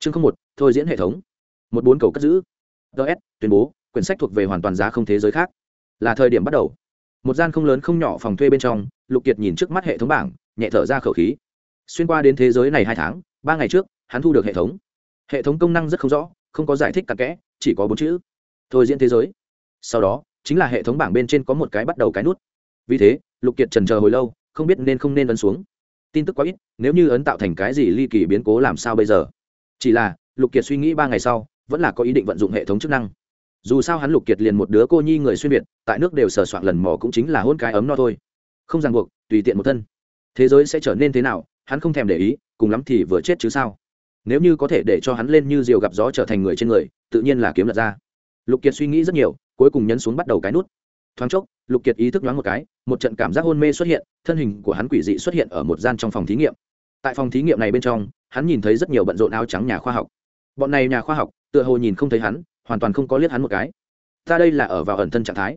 chương không một, thôi diễn hệ thống. Một bốn cầu cất giữ. Ts tuyên bố, quyển sách thuộc về hoàn toàn giá không thế giới khác. Là thời điểm bắt đầu. Một gian không lớn không nhỏ phòng thuê bên trong, lục kiệt nhìn trước mắt hệ thống bảng, nhẹ thở ra khẩu khí. Xuyên qua đến thế giới này hai tháng, ba ngày trước, hắn thu được hệ thống. Hệ thống công năng rất không rõ, không có giải thích cặn kẽ, chỉ có bốn chữ. Thôi diễn thế giới. Sau đó, chính là hệ thống bảng bên trên có một cái bắt đầu cái nút. Vì thế, lục kiệt trần chờ hồi lâu, không biết nên không nên ấn xuống. Tin tức quá ít, nếu như ấn tạo thành cái gì ly kỳ biến cố làm sao bây giờ? Chỉ là, lục kiệt suy nghĩ ba ngày sau, vẫn là có ý định vận dụng hệ thống chức năng. Dù sao hắn lục kiệt liền một đứa cô nhi người xuyên việt, tại nước đều sờ soạn lần mò cũng chính là hôn cái ấm no thôi. Không ràng buộc, tùy tiện một thân. Thế giới sẽ trở nên thế nào, hắn không thèm để ý, cùng lắm thì vừa chết chứ sao. Nếu như có thể để cho hắn lên như diều gặp gió trở thành người trên người, tự nhiên là kiếm lật ra. Lục kiệt suy nghĩ rất nhiều, cuối cùng nhấn xuống bắt đầu cái nút. Thoáng chốc, lục kiệt ý thức nhoáng một cái, một trận cảm giác hôn mê xuất hiện, thân hình của hắn quỷ dị xuất hiện ở một gian trong phòng thí nghiệm. Tại phòng thí nghiệm này bên trong hắn nhìn thấy rất nhiều bận rộn áo trắng nhà khoa học. Bọn này nhà khoa học, tựa hồ nhìn không thấy hắn, hoàn toàn không có liếc hắn một cái. Ta đây là ở vào ẩn thân trạng thái.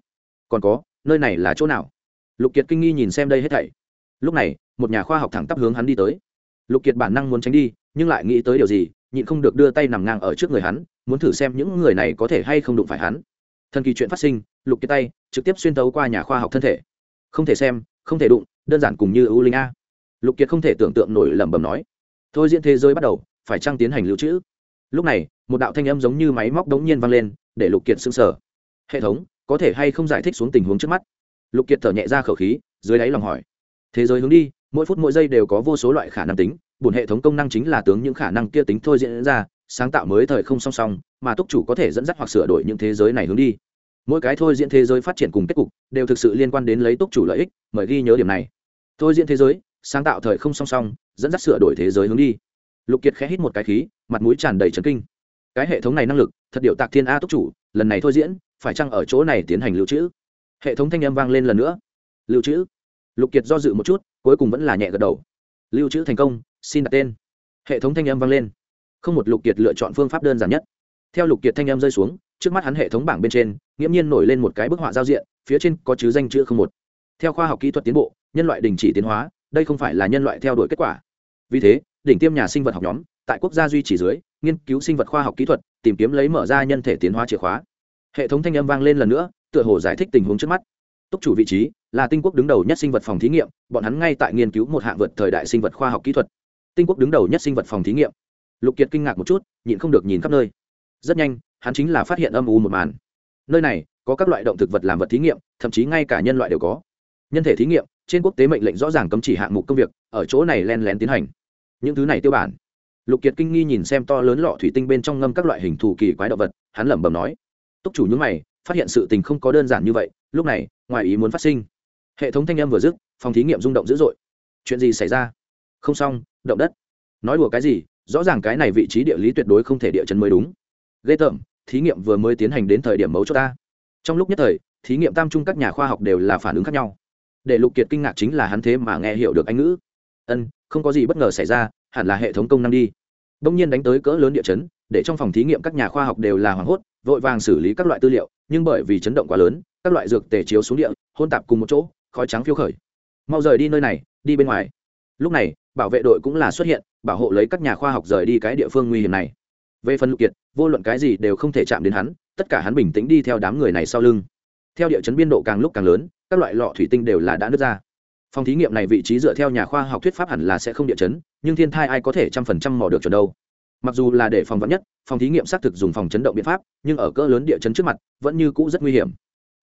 Còn có, nơi này là chỗ nào? Lục kiệt kinh nghi nhìn xem đây hết thảy. Lúc này, một nhà khoa học thẳng tắp hướng hắn đi tới. Lục kiệt bản năng muốn tránh đi, nhưng lại nghĩ tới điều gì, nhịn không được đưa tay nằm ngang ở trước người hắn, muốn thử xem những người này có thể hay không đụng phải hắn. Thần kỳ chuyện phát sinh, lục kiệt tay, trực tiếp xuyên tấu qua nhà khoa học thân thể. Không thể xem, không thể đụng, đơn giản cùng như ưu linh a. Lục kiệt không thể tưởng tượng nổi lẩm bẩm nói thôi diễn thế giới bắt đầu, phải trăng tiến hành lưu trữ? Lúc này, một đạo thanh âm giống như máy móc đống nhiên vang lên, để lục kiệt sững sở. hệ thống, có thể hay không giải thích xuống tình huống trước mắt? Lục kiệt thở nhẹ ra khẩu khí, dưới đáy lòng hỏi. Thế giới hướng đi, mỗi phút mỗi giây đều có vô số loại khả năng tính bùn hệ thống công năng chính là tướng những khả năng kia tính thôi diễn ra, sáng tạo mới thời không song song, mà túc chủ có thể dẫn dắt hoặc sửa đổi những thế giới này hướng đi. Mỗi cái thôi diễn thế giới phát triển cùng kết cục, đều thực sự liên quan đến lấy túc chủ lợi ích, mời ghi nhớ điểm này. Thôi diễn thế giới, sáng tạo thời không song song dẫn dắt sửa đổi thế giới hướng đi. Lục kiệt khẽ hít một cái khí, mặt mũi tràn đầy trấn kinh. Cái hệ thống này năng lực, thật điệu tạc thiên a túc chủ, lần này thôi diễn, phải chăng ở chỗ này tiến hành lưu trữ? Hệ thống thanh âm vang lên lần nữa. Lưu trữ. Lục kiệt do dự một chút, cuối cùng vẫn là nhẹ gật đầu. Lưu trữ thành công, xin đặt tên. Hệ thống thanh âm vang lên. Không một lục kiệt lựa chọn phương pháp đơn giản nhất. Theo lục kiệt thanh âm rơi xuống, trước mắt hắn hệ thống bảng bên trên, nghiễm nhiên nổi lên một cái bức họa giao diện, phía trên có chứ danh chữ không một. Theo khoa học kỹ thuật tiến bộ, nhân loại đình chỉ tiến hóa đây không phải là nhân loại theo đuổi kết quả. Vì thế, đỉnh tiêm nhà sinh vật học nhóm, tại quốc gia duy trì dưới, nghiên cứu sinh vật khoa học kỹ thuật, tìm kiếm lấy mở ra nhân thể tiến hóa chìa khóa. Hệ thống thanh âm vang lên lần nữa, tựa hồ giải thích tình huống trước mắt. Túc chủ vị trí, là tinh quốc đứng đầu nhất sinh vật phòng thí nghiệm, bọn hắn ngay tại nghiên cứu một hạng vượt thời đại sinh vật khoa học kỹ thuật. Tinh quốc đứng đầu nhất sinh vật phòng thí nghiệm. Lục kiệt kinh ngạc một chút, nhịn không được nhìn khắp nơi. Rất nhanh, hắn chính là phát hiện âm u một màn. Nơi này, có các loại động thực vật làm vật thí nghiệm, thậm chí ngay cả nhân loại đều có. Nhân thể thí nghiệm trên quốc tế mệnh lệnh rõ ràng cấm chỉ hạng mục công việc, ở chỗ này len lén tiến hành. Những thứ này tiêu bản. Lục kiệt kinh nghi nhìn xem to lớn lọ thủy tinh bên trong ngâm các loại hình thù kỳ quái động vật, hắn lẩm bẩm nói. Túc chủ nhúng mày, phát hiện sự tình không có đơn giản như vậy, lúc này, ngoài ý muốn phát sinh. Hệ thống thanh âm vừa dứt, phòng thí nghiệm rung động dữ dội. Chuyện gì xảy ra? Không xong, động đất. Nói đùa cái gì, rõ ràng cái này vị trí địa lý tuyệt đối không thể địa chấn mới đúng. Ghê tởm, thí nghiệm vừa mới tiến hành đến thời điểm mấu chốt ta. Trong lúc nhất thời, thí nghiệm tam trung các nhà khoa học đều là phản ứng khác nhau để lục kiệt kinh ngạc chính là hắn thế mà nghe hiểu được anh ngữ. Ân, không có gì bất ngờ xảy ra, hẳn là hệ thống công năng đi. Đông nhiên đánh tới cỡ lớn địa chấn, để trong phòng thí nghiệm các nhà khoa học đều là hoảng hốt, vội vàng xử lý các loại tư liệu, nhưng bởi vì chấn động quá lớn, các loại dược tề chiếu xuống địa, hôn tạp cùng một chỗ, khói trắng phiêu khởi. Mau rời đi nơi này, đi bên ngoài. Lúc này, bảo vệ đội cũng là xuất hiện, bảo hộ lấy các nhà khoa học rời đi cái địa phương nguy hiểm này. Về phần lục kiệt, vô luận cái gì đều không thể chạm đến hắn, tất cả hắn bình tĩnh đi theo đám người này sau lưng theo địa chấn biên độ càng lúc càng lớn, các loại lọ thủy tinh đều là đã nứt ra. Phòng thí nghiệm này vị trí dựa theo nhà khoa học thuyết pháp hẳn là sẽ không địa chấn, nhưng thiên thai ai có thể trăm phần trăm mò được chuẩn đâu. Mặc dù là để phòng vắn nhất, phòng thí nghiệm xác thực dùng phòng chấn động biện pháp, nhưng ở cỡ lớn địa chấn trước mặt, vẫn như cũ rất nguy hiểm.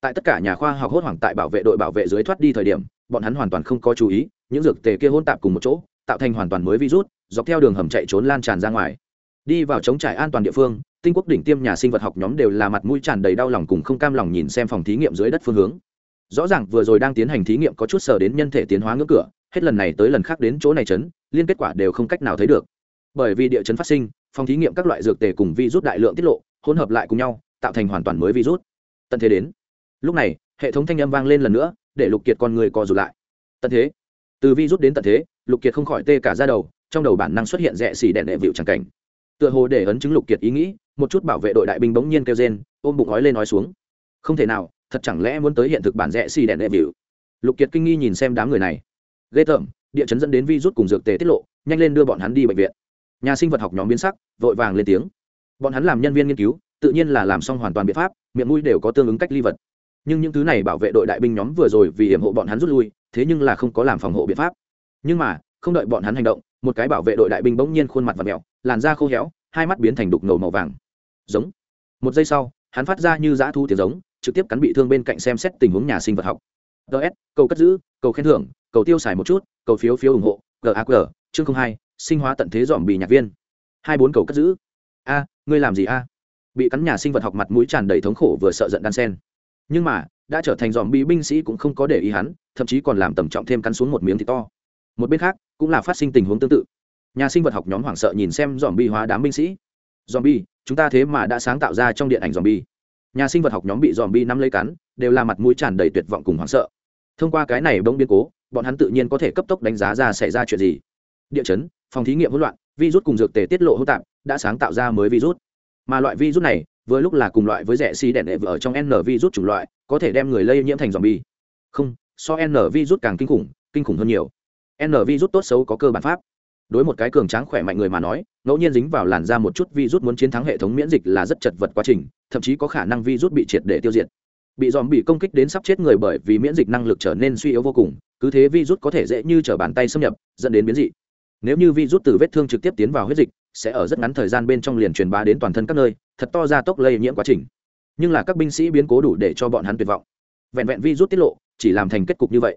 Tại tất cả nhà khoa học hốt hoảng tại bảo vệ đội bảo vệ dưới thoát đi thời điểm, bọn hắn hoàn toàn không có chú ý, những dược tề kia hôn tạp cùng một chỗ, tạo thành hoàn toàn mới virus, dọc theo đường hầm chạy trốn lan tràn ra ngoài. Đi vào chống trải an toàn địa phương tinh quốc đỉnh tiêm nhà sinh vật học nhóm đều là mặt mũi tràn đầy đau lòng cùng không cam lòng nhìn xem phòng thí nghiệm dưới đất phương hướng. Rõ ràng vừa rồi đang tiến hành thí nghiệm có chút sờ đến nhân thể tiến hóa ngưỡng cửa, hết lần này tới lần khác đến chỗ này chấn, liên kết quả đều không cách nào thấy được. Bởi vì địa chấn phát sinh, phòng thí nghiệm các loại dược tề cùng virus đại lượng tiết lộ, hỗn hợp lại cùng nhau, tạo thành hoàn toàn mới virus. Tận thế đến. Lúc này, hệ thống thanh âm vang lên lần nữa, để lục kiệt con người co rụt lại. Tận thế. Từ virus đến tận thế, lục kiệt không khỏi tê cả ra đầu, trong đầu bản năng xuất hiện rẽ xì đèn đệ vịu tràng cảnh tựa hồ để ấn chứng lục kiệt ý nghĩ, một chút bảo vệ đội đại binh bỗng nhiên kêu rên, ôm bụng ói lên nói xuống. Không thể nào, thật chẳng lẽ muốn tới hiện thực bản rẽ xì đèn đệ biểu? Lục kiệt kinh nghi nhìn xem đám người này. Ghê tởm, địa chấn dẫn đến vi rút cùng dược tề tiết lộ, nhanh lên đưa bọn hắn đi bệnh viện. Nhà sinh vật học nhóm biến sắc, vội vàng lên tiếng. Bọn hắn làm nhân viên nghiên cứu, tự nhiên là làm xong hoàn toàn biện pháp, miệng mũi đều có tương ứng cách ly vật. Nhưng những thứ này bảo vệ đội đại binh nhóm vừa rồi vì hiểm hộ bọn hắn rút lui, thế nhưng là không có làm phòng hộ biện pháp. Nhưng mà, không đợi bọn hắn hành động, một cái bảo vệ đội đại binh bỗng nhiên khuôn mặt và mèo làn da khô héo, hai mắt biến thành đục ngầu màu vàng. Giống. Một giây sau, hắn phát ra như dã thu tiếng giống, trực tiếp cắn bị thương bên cạnh xem xét tình huống nhà sinh vật học. Ts cầu cất giữ, cầu khen thưởng, cầu tiêu xài một chút, cầu phiếu phiếu ủng hộ gaq chương hai, sinh hóa tận thế dòm bị nhạc viên. Hai bốn cầu cất giữ. A, ngươi làm gì a? Bị cắn nhà sinh vật học mặt mũi tràn đầy thống khổ vừa sợ giận đan sen. Nhưng mà, đã trở thành dòm bị binh sĩ cũng không có để ý hắn, thậm chí còn làm tầm trọng thêm cắn xuống một miếng thịt to. Một bên khác, cũng là phát sinh tình huống tương tự nhà sinh vật học nhóm hoảng sợ nhìn xem dòm bi hóa đám binh sĩ. Dòm bi chúng ta thế mà đã sáng tạo ra trong điện ảnh dòm bi nhà sinh vật học nhóm bị dòm bi nắm lấy cắn, đều là mặt mũi tràn đầy tuyệt vọng cùng hoảng sợ. Thông qua cái này bông biến cố, bọn hắn tự nhiên có thể cấp tốc đánh giá ra xảy ra chuyện gì. Địa chấn, phòng thí nghiệm hỗn loạn, virus cùng dược tề tiết lộ hỗn tạp, đã sáng tạo ra mới virus. Mà loại virus này với lúc là cùng loại với rẻ xi đèn đệ ở trong n virus chủng loại, có thể đem người lây nhiễm thành dòm bi không, so n virus càng kinh khủng kinh khủng hơn nhiều. N virus tốt xấu có cơ bản pháp đối một cái cường tráng khỏe mạnh người mà nói, ngẫu nhiên dính vào làn da một chút virus muốn chiến thắng hệ thống miễn dịch là rất chật vật quá trình, thậm chí có khả năng virus bị triệt để tiêu diệt. Bị dòm bị công kích đến sắp chết người bởi vì miễn dịch năng lực trở nên suy yếu vô cùng, cứ thế virus có thể dễ như t bàn tay xâm nhập, dẫn đến biến dị. Nếu như virus từ vết thương trực tiếp tiến vào huyết dịch, sẽ ở rất ngắn thời gian bên trong liền truyền bá đến toàn thân các nơi, thật to ra tốc lây nhiễm quá trình. Nhưng là các binh sĩ biến cố đủ để cho bọn hắn tuyệt vọng. Vẹn vẹn virus tiết lộ, chỉ làm thành kết cục như vậy.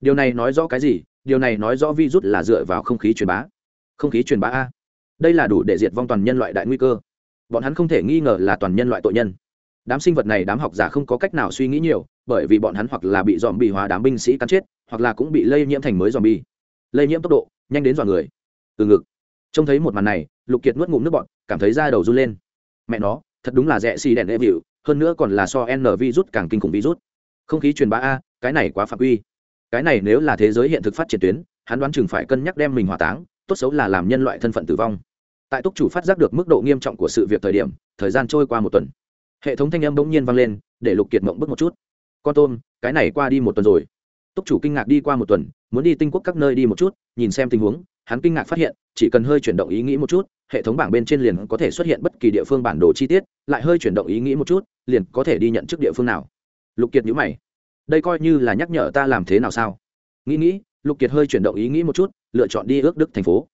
Điều này nói rõ cái gì? Điều này nói rõ virus là dựa vào không khí truyền bá không khí truyền bá a. Đây là đủ để diệt vong toàn nhân loại đại nguy cơ. Bọn hắn không thể nghi ngờ là toàn nhân loại tội nhân. Đám sinh vật này, đám học giả không có cách nào suy nghĩ nhiều, bởi vì bọn hắn hoặc là bị dòm bị hóa đám binh sĩ cắn chết, hoặc là cũng bị lây nhiễm thành mới dòm bi lây nhiễm tốc độ, nhanh đến dọn người. Từ ngực. Trông thấy một màn này, lục kiệt nuốt ngụm nước bọn cảm thấy da đầu run lên. Mẹ nó, thật đúng là rẻ xì đèn đệ vịu, hơn nữa còn là so n virus càng kinh khủng virus. Không khí truyền bá a, cái này quá phạm uy cái này nếu là thế giới hiện thực phát triển tuyến, hắn đoán chừng phải cân nhắc đem mình hỏa táng tốt xấu là làm nhân loại thân phận tử vong. Tại túc chủ phát giác được mức độ nghiêm trọng của sự việc thời điểm, thời gian trôi qua một tuần. Hệ thống thanh âm bỗng nhiên vang lên, để lục kiệt mộng bước một chút. Con tôm, cái này qua đi một tuần rồi. Túc chủ kinh ngạc đi qua một tuần, muốn đi tinh quốc các nơi đi một chút, nhìn xem tình huống, hắn kinh ngạc phát hiện, chỉ cần hơi chuyển động ý nghĩ một chút, hệ thống bảng bên trên liền có thể xuất hiện bất kỳ địa phương bản đồ chi tiết, lại hơi chuyển động ý nghĩ một chút, liền có thể đi nhận chức địa phương nào. Lục kiệt nhữ mày. Đây coi như là nhắc nhở ta làm thế nào sao? Nghĩ nghĩ, lục kiệt hơi chuyển động ý nghĩ một chút lựa chọn đi ước đức thành phố.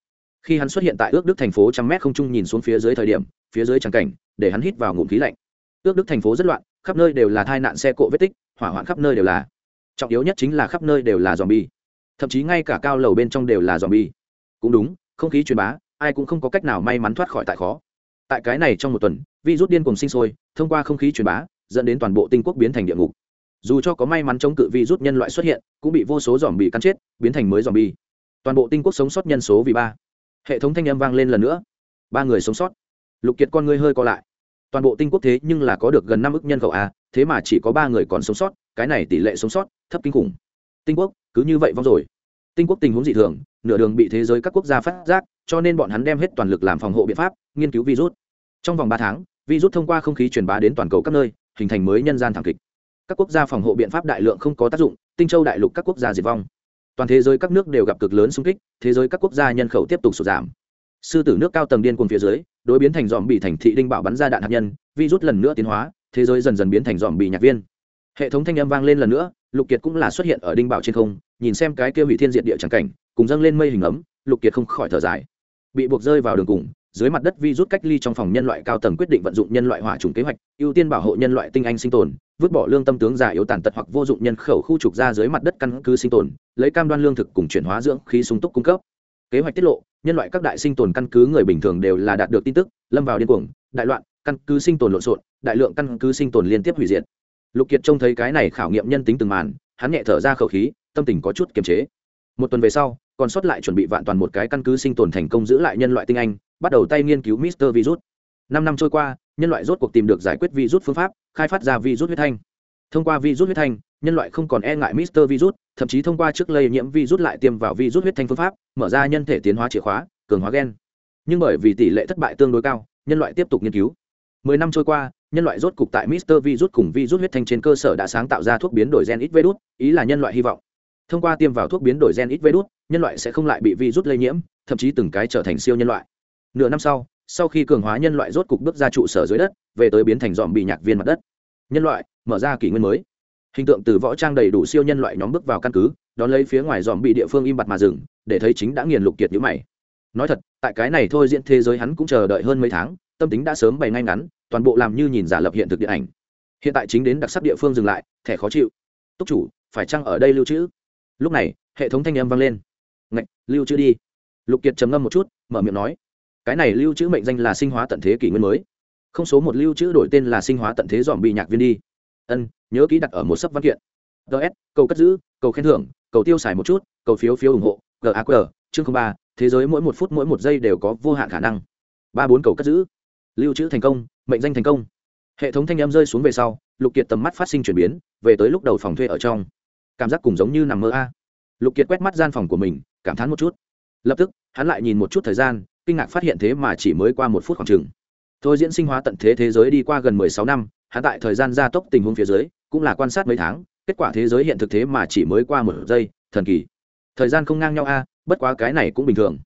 Khi hắn xuất hiện tại ước đức thành phố trăm mét không trung nhìn xuống phía dưới thời điểm, phía dưới trắng cảnh, để hắn hít vào ngụm khí lạnh. Ước đức thành phố rất loạn, khắp nơi đều là tai nạn xe cộ vết tích, hỏa hoạn khắp nơi đều là. Trọng yếu nhất chính là khắp nơi đều là dòm bi thậm chí ngay cả cao lầu bên trong đều là dòm bi cũng đúng, không khí truyền bá, ai cũng không có cách nào may mắn thoát khỏi tại khó. Tại cái này trong một tuần, virus điên cùng sinh sôi, thông qua không khí truyền bá, dẫn đến toàn bộ tinh quốc biến thành địa ngục. Dù cho có may mắn chống cự virus nhân loại xuất hiện, cũng bị vô số dòm bị cắn chết, biến thành mới dòm bi toàn bộ tinh quốc sống sót nhân số vì ba. Hệ thống thanh âm vang lên lần nữa. Ba người sống sót. Lục kiệt con ngươi hơi co lại. Toàn bộ tinh quốc thế nhưng là có được gần năm ức nhân khẩu a, thế mà chỉ có ba người còn sống sót, cái này tỷ lệ sống sót, thấp kinh khủng. Tinh quốc, cứ như vậy vong rồi. Tinh quốc tình huống dị thường, nửa đường bị thế giới các quốc gia phát giác, cho nên bọn hắn đem hết toàn lực làm phòng hộ biện pháp, nghiên cứu virus. Trong vòng ba tháng, virus thông qua không khí truyền bá đến toàn cầu các nơi, hình thành mới nhân gian thảm kịch. Các quốc gia phòng hộ biện pháp đại lượng không có tác dụng, tinh châu đại lục các quốc gia diệt vong toàn thế giới các nước đều gặp cực lớn xung kích, thế giới các quốc gia nhân khẩu tiếp tục sụt giảm. Sư tử nước cao tầng điên cuồng phía dưới, đối biến thành dòm bị thành thị đinh bảo bắn ra đạn hạt nhân, virus lần nữa tiến hóa, thế giới dần dần biến thành dòm bị nhạc viên. Hệ thống thanh âm vang lên lần nữa, lục kiệt cũng là xuất hiện ở đinh bảo trên không, nhìn xem cái kia hủy thiên diệt địa trắng cảnh, cùng dâng lên mây hình ấm, lục kiệt không khỏi thở dài. Bị buộc rơi vào đường cùng dưới mặt đất vi rút cách ly trong phòng nhân loại cao tầng quyết định vận dụng nhân loại hỏa trùng kế hoạch, ưu tiên bảo hộ nhân loại tinh anh sinh tồn, vứt bỏ lương tâm tướng già yếu tàn tật hoặc vô dụng nhân khẩu khu trục ra dưới mặt đất căn cứ sinh tồn, lấy cam đoan lương thực cùng chuyển hóa dưỡng khí sung túc cung cấp. Kế hoạch tiết lộ, nhân loại các đại sinh tồn căn cứ người bình thường đều là đạt được tin tức, lâm vào điên cuồng, đại loạn, căn cứ sinh tồn lộn xộn, đại lượng căn cứ sinh tồn liên tiếp hủy diệt. Lục kiệt trông thấy cái này khảo nghiệm nhân tính từng màn, hắn nhẹ thở ra khẩu khí, tâm tình có chút kiềm chế. Một tuần về sau, còn sót lại chuẩn bị vạn toàn một cái căn cứ sinh tồn thành công giữ lại nhân loại tinh anh bắt đầu tay nghiên cứu Mister Virus. Năm năm trôi qua, nhân loại rốt cuộc tìm được giải quyết virus phương pháp, khai phát ra virus huyết thanh. Thông qua virus huyết thanh, nhân loại không còn e ngại Mister Virus, thậm chí thông qua trước lây nhiễm virus lại tiêm vào virus huyết thanh phương pháp, mở ra nhân thể tiến hóa chìa khóa, cường hóa gen. Nhưng bởi vì tỷ lệ thất bại tương đối cao, nhân loại tiếp tục nghiên cứu. Mười năm trôi qua, nhân loại rốt cục tại Mister Virus cùng virus huyết thanh trên cơ sở đã sáng tạo ra thuốc biến đổi gen ít virus, ý là nhân loại hy vọng. Thông qua tiêm vào thuốc biến đổi gen ít virus, nhân loại sẽ không lại bị virus lây nhiễm, thậm chí từng cái trở thành siêu nhân loại nửa năm sau sau khi cường hóa nhân loại rốt cục bước ra trụ sở dưới đất, về tới biến thành dòm bị nhạc viên mặt đất. Nhân loại, mở ra kỷ nguyên mới. Hình tượng từ võ trang đầy đủ siêu nhân loại nhóm bước vào căn cứ, đón lấy phía ngoài dòm bị địa phương im bặt mà dừng, để thấy chính đã nghiền lục kiệt nhữ mày. Nói thật, tại cái này thôi diễn thế giới hắn cũng chờ đợi hơn mấy tháng, tâm tính đã sớm bày ngay ngắn, toàn bộ làm như nhìn giả lập hiện thực điện ảnh. Hiện tại chính đến đặc sắc địa phương dừng lại, thẻ khó chịu. Túc chủ, phải chăng ở đây lưu trữ? Lúc này, hệ thống thanh âm vang lên. Ngạch, lưu trữ đi. Lục kiệt trầm ngâm một chút, mở miệng nói cái này lưu trữ mệnh danh là sinh hóa tận thế kỷ nguyên mới. Không số một lưu trữ đổi tên là sinh hóa tận thế dòm bị nhạc viên đi. Ân, nhớ ký đặt ở một sấp văn kiện. Ts cầu cất giữ, cầu khen thưởng, cầu tiêu xài một chút, cầu phiếu phiếu ủng hộ gaq chương ba, thế giới mỗi một phút mỗi một giây đều có vô hạn khả năng. Ba bốn cầu cất giữ. Lưu trữ thành công, mệnh danh thành công. Hệ thống thanh em rơi xuống về sau, lục kiệt tầm mắt phát sinh chuyển biến, về tới lúc đầu phòng thuê ở trong. Cảm giác cùng giống như nằm mơ a. Lục kiệt quét mắt gian phòng của mình, cảm thán một chút lập tức, hắn lại nhìn một chút thời gian, kinh ngạc phát hiện thế mà chỉ mới qua một phút khoảng chừng. Thôi diễn sinh hóa tận thế thế giới đi qua gần mười sáu năm, hắn tại thời gian gia tốc tình huống phía dưới, cũng là quan sát mấy tháng, kết quả thế giới hiện thực thế mà chỉ mới qua một giây, thần kỳ. Thời gian không ngang nhau a, bất quá cái này cũng bình thường.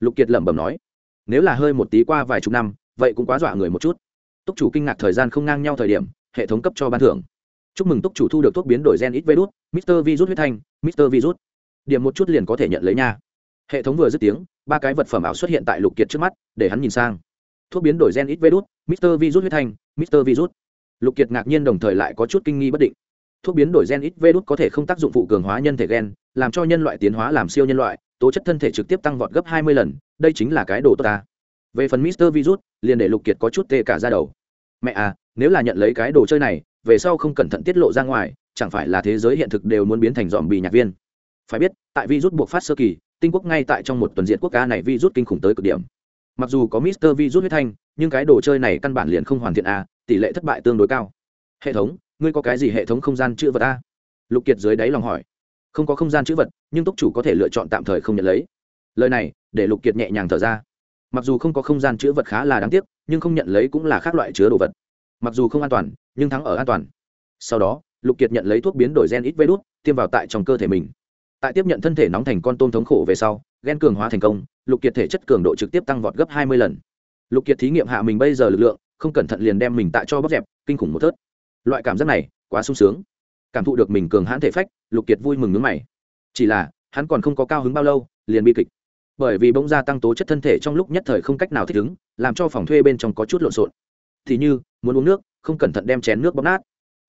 Lục kiệt lẩm bẩm nói, nếu là hơi một tí qua vài chục năm, vậy cũng quá dọa người một chút. Túc chủ kinh ngạc thời gian không ngang nhau thời điểm, hệ thống cấp cho ban thưởng. Chúc mừng túc chủ thu được thuốc biến đổi gen ít virus, mister virus huyết thanh, mister virus. Điểm một chút liền có thể nhận lấy nha hệ thống vừa dứt tiếng, ba cái vật phẩm ảo xuất hiện tại lục kiệt trước mắt, để hắn nhìn sang. Thuốc biến đổi gen ít virus, mister virus huyết thanh, mister virus. Lục kiệt ngạc nhiên đồng thời lại có chút kinh nghi bất định. Thuốc biến đổi gen ít virus có thể không tác dụng phụ cường hóa nhân thể gen, làm cho nhân loại tiến hóa làm siêu nhân loại, tố chất thân thể trực tiếp tăng vọt gấp hai mươi lần, đây chính là cái đồ tốt ta. Về phần mister virus, liền để lục kiệt có chút tê cả ra đầu. Mẹ à nếu là nhận lấy cái đồ chơi này, về sau không cẩn thận tiết lộ ra ngoài, chẳng phải là thế giới hiện thực đều muốn biến thành dòm bì nhạc viên. Phải biết, tại virus buộc phát sơ kỳ tinh quốc ngay tại trong một tuần diện quốc ca này virus kinh khủng tới cực điểm. Mặc dù có mister virus huyết thanh, nhưng cái đồ chơi này căn bản liền không hoàn thiện a tỷ lệ thất bại tương đối cao. Hệ thống, ngươi có cái gì hệ thống không gian chữ vật a lục kiệt dưới đáy lòng hỏi. Không có không gian chữ vật, nhưng túc chủ có thể lựa chọn tạm thời không nhận lấy. Lời này, để lục kiệt nhẹ nhàng thở ra. Mặc dù không có không gian chữ vật khá là đáng tiếc, nhưng không nhận lấy cũng là khác loại chứa đồ vật. Mặc dù không an toàn, nhưng thắng ở an toàn. Sau đó, lục kiệt nhận lấy thuốc biến đổi gen ít vê đốt tiêm vào tại trong cơ thể mình tại tiếp nhận thân thể nóng thành con tôm thống khổ về sau, gen cường hóa thành công, lục kiệt thể chất cường độ trực tiếp tăng vọt gấp hai mươi lần. Lục kiệt thí nghiệm hạ mình bây giờ lực lượng, không cẩn thận liền đem mình tại cho bóp dẹp, kinh khủng một thớt. Loại cảm giác này, quá sung sướng. Cảm thụ được mình cường hãn thể phách, lục kiệt vui mừng nước mày. Chỉ là, hắn còn không có cao hứng bao lâu, liền bi kịch. Bởi vì bỗng gia tăng tố chất thân thể trong lúc nhất thời không cách nào thích ứng, làm cho phòng thuê bên trong có chút lộn xộn. Thì như, muốn uống nước, không cẩn thận đem chén nước bóp nát.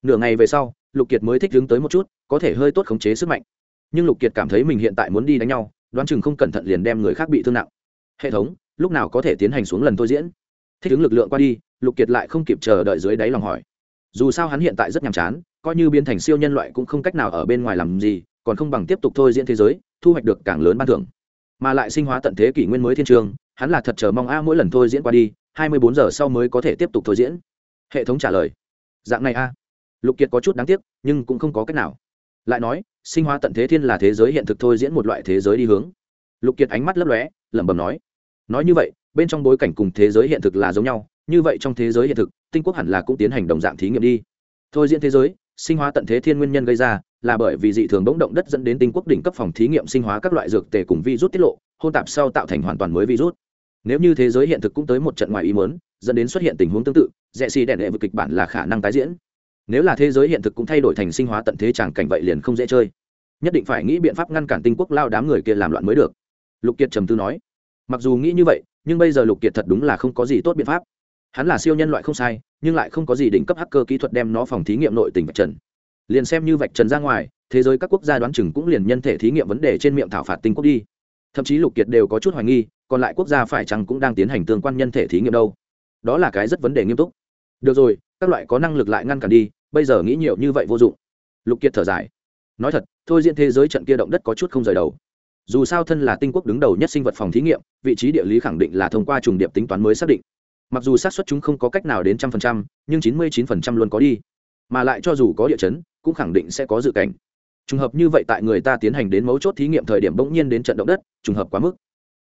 Nửa ngày về sau, lục kiệt mới thích ứng tới một chút, có thể hơi tốt khống chế sức mạnh nhưng lục kiệt cảm thấy mình hiện tại muốn đi đánh nhau, đoán chừng không cẩn thận liền đem người khác bị thương nặng. Hệ thống, lúc nào có thể tiến hành xuống lần thôi diễn? Thích ứng lực lượng qua đi, lục kiệt lại không kịp chờ đợi dưới đáy lòng hỏi. Dù sao hắn hiện tại rất nhàm chán, coi như biến thành siêu nhân loại cũng không cách nào ở bên ngoài làm gì, còn không bằng tiếp tục thôi diễn thế giới, thu hoạch được càng lớn ban thưởng. Mà lại sinh hóa tận thế kỷ nguyên mới thiên trường, hắn là thật chờ mong a mỗi lần thôi diễn qua đi, hai mươi bốn giờ sau mới có thể tiếp tục thôi diễn. Hệ thống trả lời. Dạng này a. Lục kiệt có chút đáng tiếc, nhưng cũng không có cách nào. Lại nói sinh hóa tận thế thiên là thế giới hiện thực thôi diễn một loại thế giới đi hướng. Lục kiệt ánh mắt lấp lóe, lẩm bẩm nói nói như vậy, bên trong bối cảnh cùng thế giới hiện thực là giống nhau, như vậy trong thế giới hiện thực, tinh quốc hẳn là cũng tiến hành đồng dạng thí nghiệm đi. Thôi diễn thế giới, sinh hóa tận thế thiên nguyên nhân gây ra là bởi vì dị thường bỗng động đất dẫn đến tinh quốc đỉnh cấp phòng thí nghiệm sinh hóa các loại dược tề cùng virus tiết lộ, hôn tạp sau tạo thành hoàn toàn mới virus. Nếu như thế giới hiện thực cũng tới một trận ngoài ý muốn, dẫn đến xuất hiện tình huống tương tự rẽ xì đèn đệ vực kịch bản là khả năng tái diễn nếu là thế giới hiện thực cũng thay đổi thành sinh hóa tận thế chẳng cảnh vậy liền không dễ chơi. Nhất định phải nghĩ biện pháp ngăn cản tinh quốc lao đám người kia làm loạn mới được. Lục kiệt trầm tư nói. Mặc dù nghĩ như vậy, nhưng bây giờ lục kiệt thật đúng là không có gì tốt biện pháp. Hắn là siêu nhân loại không sai, nhưng lại không có gì đỉnh cấp hacker kỹ thuật đem nó phòng thí nghiệm nội tình vạch trần. Liền xem như vạch trần ra ngoài, thế giới các quốc gia đoán chừng cũng liền nhân thể thí nghiệm vấn đề trên miệng thảo phạt tinh quốc đi. Thậm chí lục kiệt đều có chút hoài nghi, còn lại quốc gia phải chăng cũng đang tiến hành tương quan nhân thể thí nghiệm đâu? Đó là cái rất vấn đề nghiêm túc. Được rồi, các loại có năng lực lại ngăn cản đi bây giờ nghĩ nhiều như vậy vô dụng. Lục kiệt thở dài. Nói thật, thôi diễn thế giới trận kia động đất có chút không rời đầu. Dù sao thân là tinh quốc đứng đầu nhất sinh vật phòng thí nghiệm, vị trí địa lý khẳng định là thông qua trùng điệp tính toán mới xác định. Mặc dù xác suất chúng không có cách nào đến trăm phần trăm, nhưng chín mươi chín phần trăm luôn có đi. Mà lại cho dù có địa chấn, cũng khẳng định sẽ có dự cảnh. Trùng hợp như vậy tại người ta tiến hành đến mấu chốt thí nghiệm thời điểm bỗng nhiên đến trận động đất, trùng hợp quá mức.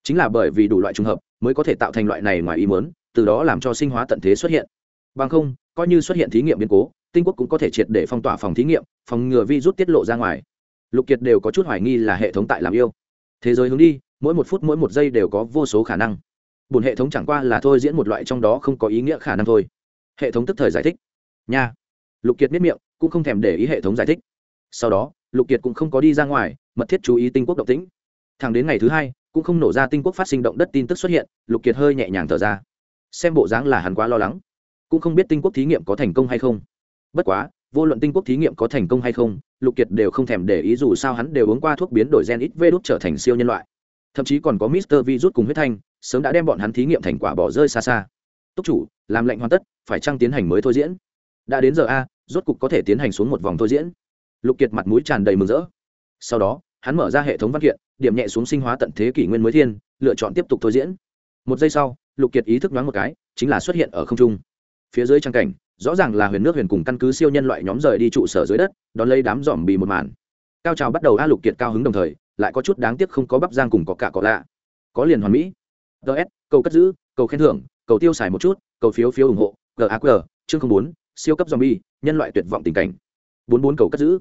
Chính là bởi vì đủ loại trùng hợp, mới có thể tạo thành loại này ngoài ý mớn từ đó làm cho sinh hóa tận thế xuất hiện. Bằng không, coi như xuất hiện thí nghiệm biến cố tinh quốc cũng có thể triệt để phong tỏa phòng thí nghiệm, phòng ngừa vi rút tiết lộ ra ngoài. Lục kiệt đều có chút hoài nghi là hệ thống tại làm yêu. Thế giới hướng đi, mỗi một phút mỗi một giây đều có vô số khả năng. Bùn hệ thống chẳng qua là thôi diễn một loại trong đó không có ý nghĩa khả năng thôi. Hệ thống tức thời giải thích. Nha. Lục kiệt biết miệng, cũng không thèm để ý hệ thống giải thích. Sau đó, lục kiệt cũng không có đi ra ngoài, mật thiết chú ý tinh quốc động tĩnh. Thẳng đến ngày thứ hai, cũng không nổ ra tinh quốc phát sinh động đất tin tức xuất hiện, lục kiệt hơi nhẹ nhàng thở ra. Xem bộ dáng là hắn quá lo lắng. Cũng không biết tinh quốc thí nghiệm có thành công hay không bất quá, vô luận tinh quốc thí nghiệm có thành công hay không, lục kiệt đều không thèm để ý dù sao hắn đều uống qua thuốc biến đổi gen ít vê đốt trở thành siêu nhân loại. Thậm chí còn có mister virus cùng huyết thanh, sớm đã đem bọn hắn thí nghiệm thành quả bỏ rơi xa xa. Túc chủ, làm lệnh hoàn tất, phải chăng tiến hành mới thôi diễn? Đã đến giờ a, rốt cục có thể tiến hành xuống một vòng thôi diễn. Lục kiệt mặt mũi tràn đầy mừng rỡ. Sau đó, hắn mở ra hệ thống văn kiện, điểm nhẹ xuống sinh hóa tận thế kỷ nguyên mới thiên, lựa chọn tiếp tục thôi diễn. Một giây sau, lục kiệt ý thức đoán một cái, chính là xuất hiện ở không trung. Phía dưới trang cảnh rõ ràng là huyền nước huyền cùng căn cứ siêu nhân loại nhóm rời đi trụ sở dưới đất, đón lấy đám dòm bị một màn. Cao trào bắt đầu a lục kiệt cao hứng đồng thời, lại có chút đáng tiếc không có bắp giang cùng có cả có lạ. Có liền hoàn mỹ. Ts cầu cất giữ, cầu khen thưởng, cầu tiêu xài một chút, cầu phiếu phiếu ủng hộ gaq chương không bốn, siêu cấp zombie nhân loại tuyệt vọng tình cảnh. Bốn bốn cầu cất giữ.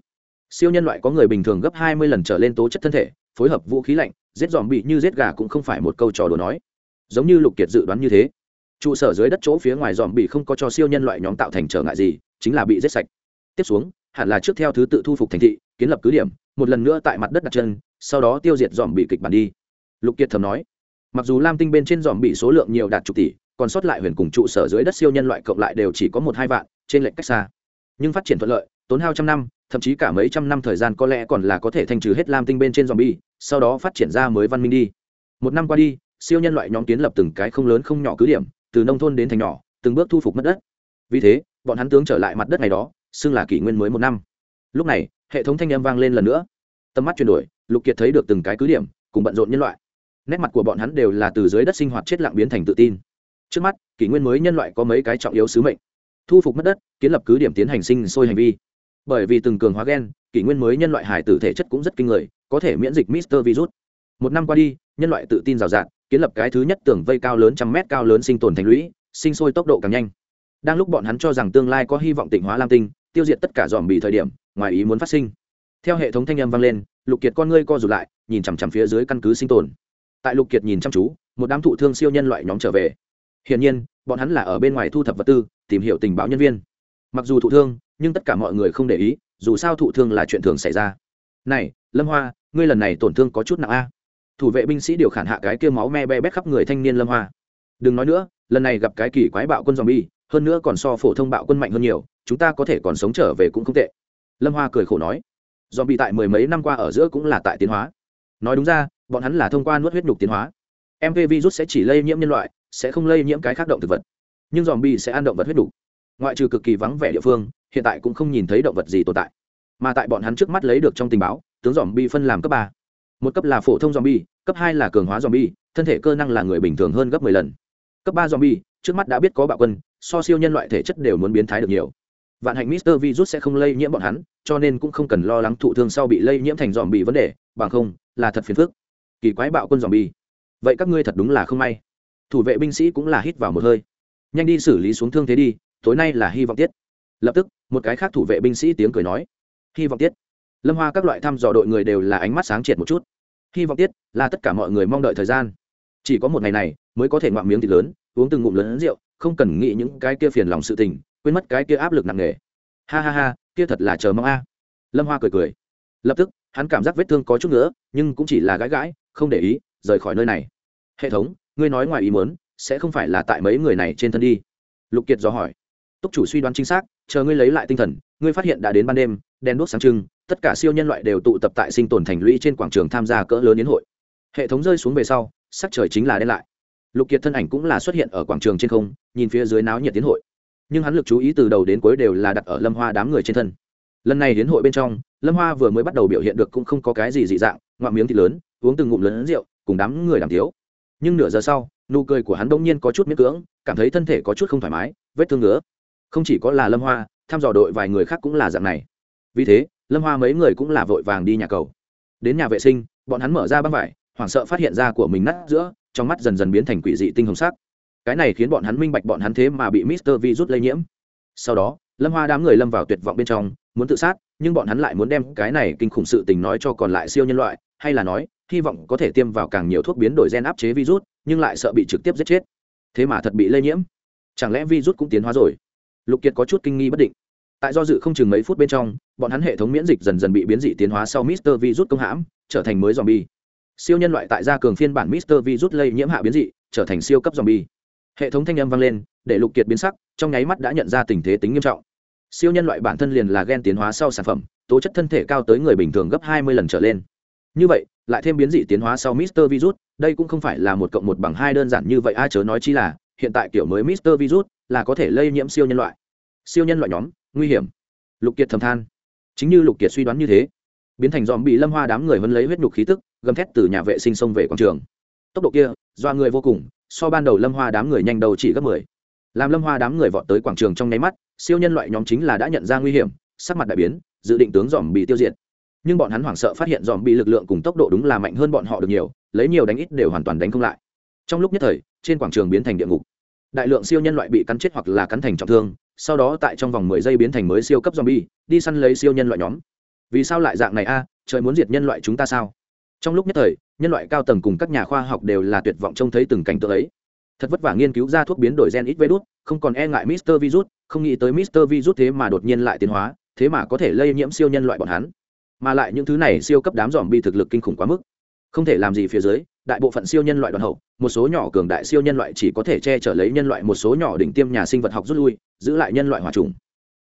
Siêu nhân loại có người bình thường gấp hai mươi lần trở lên tố chất thân thể, phối hợp vũ khí lạnh, giết dòm bị như giết gà cũng không phải một câu trò đùa nói. Giống như lục kiệt dự đoán như thế trụ sở dưới đất chỗ phía ngoài dòm bị không có cho siêu nhân loại nhóm tạo thành trở ngại gì chính là bị giết sạch. Tiếp xuống hẳn là trước theo thứ tự thu phục thành thị kiến lập cứ điểm một lần nữa tại mặt đất đặt chân sau đó tiêu diệt dòm bị kịch bản đi. Lục kiệt thầm nói. Mặc dù lam tinh bên trên dòm bị số lượng nhiều đạt chục tỷ còn sót lại huyền cùng trụ sở dưới đất siêu nhân loại cộng lại đều chỉ có một hai vạn trên lệnh cách xa. Nhưng phát triển thuận lợi tốn hao trăm năm thậm chí cả mấy trăm năm thời gian có lẽ còn là có thể thanh trừ hết lam tinh bên trên zombie, sau đó phát triển ra mới văn minh đi. Một năm qua đi, siêu nhân loại nhóm kiến lập từng cái không lớn không nhỏ cứ điểm, từ nông thôn đến thành nhỏ, từng bước thu phục mất đất. Vì thế, bọn hắn tướng trở lại mặt đất này đó, xưng là kỷ nguyên mới một năm. Lúc này, hệ thống thanh âm vang lên lần nữa. Tầm mắt chuyển đổi, Lục Kiệt thấy được từng cái cứ điểm, cùng bận rộn nhân loại. Nét mặt của bọn hắn đều là từ dưới đất sinh hoạt chết lặng biến thành tự tin. Trước mắt, kỷ nguyên mới nhân loại có mấy cái trọng yếu sứ mệnh: thu phục mất đất, kiến lập cứ điểm tiến hành sinh sôi hành vi bởi vì từng cường hóa gen kỷ nguyên mới nhân loại hải tử thể chất cũng rất kinh người có thể miễn dịch mister virus một năm qua đi nhân loại tự tin rào rạt kiến lập cái thứ nhất tường vây cao lớn trăm mét cao lớn sinh tồn thành lũy, sinh sôi tốc độ càng nhanh. Đang lúc bọn hắn cho rằng tương lai có hy vọng tỉnh hóa lam tinh, tiêu diệt tất cả dòm bị thời điểm, ngoài ý muốn phát sinh. Theo hệ thống thanh âm vang lên, lục kiệt con ngươi co rụt lại, nhìn chằm chằm phía dưới căn cứ sinh tồn. Tại lục kiệt nhìn chăm chú, một đám thụ thương siêu nhân loại nhóm trở về. Hiển nhiên, bọn hắn là ở bên ngoài thu thập vật tư, tìm hiểu tình báo nhân viên. Mặc dù thụ thương, nhưng tất cả mọi người không để ý, dù sao thụ thương là chuyện thường xảy ra. Này, lâm hoa, ngươi lần này tổn thương có chút nặng a thủ vệ binh sĩ điều khản hạ cái kia máu me be bét khắp người thanh niên lâm hoa. Đừng nói nữa, lần này gặp cái kỳ quái bạo quân dòm bi hơn nữa còn so phổ thông bạo quân mạnh hơn nhiều, chúng ta có thể còn sống trở về cũng không tệ. Lâm hoa cười khổ nói. Dòm bị tại mười mấy năm qua ở giữa cũng là tại tiến hóa. Nói đúng ra, bọn hắn là thông qua nuốt huyết nhục tiến hóa. Mv virus sẽ chỉ lây nhiễm nhân loại, sẽ không lây nhiễm cái khác động thực vật. Nhưng dòm bi sẽ ăn động vật huyết nhục. Ngoại trừ cực kỳ vắng vẻ địa phương, hiện tại cũng không nhìn thấy động vật gì tồn tại. Mà tại bọn hắn trước mắt lấy được trong tình báo, tướng dòm bi phân làm cấp ba một cấp là phổ thông zombie, bi cấp hai là cường hóa zombie, bi thân thể cơ năng là người bình thường hơn gấp mười lần. Cấp ba zombie, bi trước mắt đã biết có bạo quân so siêu nhân loại thể chất đều muốn biến thái được nhiều. Vạn hạnh mister virus sẽ không lây nhiễm bọn hắn cho nên cũng không cần lo lắng thụ thương sau bị lây nhiễm thành dòm bi vấn đề bằng không là thật phiền phức. Kỳ quái bạo quân dòm bi vậy các ngươi thật đúng là không may. Thủ vệ binh sĩ cũng là hít vào một hơi. Nhanh đi xử lý xuống thương thế đi tối nay là hy vọng tiết. Lập tức một cái khác thủ vệ binh sĩ tiếng cười nói. Hy vọng tiết lâm hoa các loại thăm dò đội người đều là ánh mắt sáng triệt một chút. Hy vọng tiết là tất cả mọi người mong đợi thời gian. Chỉ có một ngày này mới có thể ngoạm miếng thịt lớn, uống từng ngụm lớn rượu, không cần nghĩ những cái kia phiền lòng sự tình, quên mất cái kia áp lực nặng nề. Ha ha ha, kia thật là chờ mong a. Lâm hoa cười cười. Lập tức, hắn cảm giác vết thương có chút nữa, nhưng cũng chỉ là gãi gãi, không để ý, rời khỏi nơi này. Hệ thống, ngươi nói ngoài ý muốn, sẽ không phải là tại mấy người này trên thân đi? Lục kiệt dò hỏi. Túc chủ suy đoán chính xác, chờ ngươi lấy lại tinh thần, ngươi phát hiện đã đến ban đêm, đèn đuốc sáng trưng tất cả siêu nhân loại đều tụ tập tại sinh tồn thành lũy trên quảng trường tham gia cỡ lớn yến hội. Hệ thống rơi xuống về sau, sắc trời chính là đen lại. Lục kiệt thân ảnh cũng là xuất hiện ở quảng trường trên không, nhìn phía dưới náo nhiệt tiến hội. Nhưng hắn lực chú ý từ đầu đến cuối đều là đặt ở lâm hoa đám người trên thân. Lần này đến hội bên trong, lâm hoa vừa mới bắt đầu biểu hiện được cũng không có cái gì dị dạng, ngoạm miếng thịt lớn, uống từng ngụm lớn rượu, cùng đám người làm thiếu nhưng nửa giờ sau, nụ cười của hắn đông nhiên có chút miễn cưỡng, cảm thấy thân thể có chút không thoải mái, vết thương nữa không chỉ có là lâm hoa, thăm dò đội vài người khác cũng là dạng này. Vì thế lâm hoa mấy người cũng là vội vàng đi nhà cầu đến nhà vệ sinh bọn hắn mở ra băng vải hoảng sợ phát hiện ra của mình nát giữa trong mắt dần dần biến thành quỷ dị tinh hồng sắc cái này khiến bọn hắn minh bạch bọn hắn thế mà bị mister vi rút lây nhiễm sau đó lâm hoa đám người lâm vào tuyệt vọng bên trong muốn tự sát nhưng bọn hắn lại muốn đem cái này kinh khủng sự tình nói cho còn lại siêu nhân loại hay là nói hy vọng có thể tiêm vào càng nhiều thuốc biến đổi gen áp chế virus nhưng lại sợ bị trực tiếp giết chết thế mà thật bị lây nhiễm chẳng lẽ virus cũng tiến hóa rồi lục kiệt có chút kinh nghi bất định tại do dự không chừng mấy phút bên trong bọn hắn hệ thống miễn dịch dần dần bị biến dị tiến hóa sau mister virus công hãm, trở thành mới zombie. Siêu nhân loại tại gia cường phiên bản mister virus lây nhiễm hạ biến dị, trở thành siêu cấp zombie. Hệ thống thanh âm vang lên, để lục kiệt biến sắc, trong nháy mắt đã nhận ra tình thế tính nghiêm trọng. Siêu nhân loại bản thân liền là gen tiến hóa sau sản phẩm, tố chất thân thể cao tới người bình thường gấp hai mươi lần trở lên. Như vậy, lại thêm biến dị tiến hóa sau mister virus, đây cũng không phải là một cộng một bằng hai đơn giản như vậy ai chớ nói chi là, hiện tại kiểu mới mister virus là có thể lây nhiễm siêu nhân loại. Siêu nhân loại nhóm, nguy hiểm. Lục kiệt thầm than chính như lục kiệt suy đoán như thế, biến thành dòm bị lâm hoa đám người vẫn lấy huyết nhục khí tức, gầm thét từ nhà vệ sinh xông về quảng trường. Tốc độ kia do người vô cùng, so ban đầu lâm hoa đám người nhanh đầu chỉ gấp mười. Làm lâm hoa đám người vọt tới quảng trường trong nháy mắt, siêu nhân loại nhóm chính là đã nhận ra nguy hiểm, sắc mặt đại biến, dự định tướng dòm bị tiêu diệt. Nhưng bọn hắn hoảng sợ phát hiện dòm bị lực lượng cùng tốc độ đúng là mạnh hơn bọn họ được nhiều, lấy nhiều đánh ít đều hoàn toàn đánh không lại. Trong lúc nhất thời, trên quảng trường biến thành địa ngục. Đại lượng siêu nhân loại bị cắn chết hoặc là cắn thành trọng thương sau đó tại trong vòng mười giây biến thành mới siêu cấp zombie, đi săn lấy siêu nhân loại nhóm. Vì sao lại dạng này a? Trời muốn diệt nhân loại chúng ta sao? Trong lúc nhất thời, nhân loại cao tầng cùng các nhà khoa học đều là tuyệt vọng trông thấy từng cảnh tượng ấy. Thật vất vả nghiên cứu ra thuốc biến đổi gen ít virus, không còn e ngại mister virus, không nghĩ tới mister virus thế mà đột nhiên lại tiến hóa, thế mà có thể lây nhiễm siêu nhân loại bọn hắn. Mà lại những thứ này siêu cấp đám zombie thực lực kinh khủng quá mức. Không thể làm gì phía dưới đại bộ phận siêu nhân loại đoàn hậu, một số nhỏ cường đại siêu nhân loại chỉ có thể che chở lấy nhân loại một số nhỏ đỉnh tiêm nhà sinh vật học rút lui, giữ lại nhân loại hòa trùng.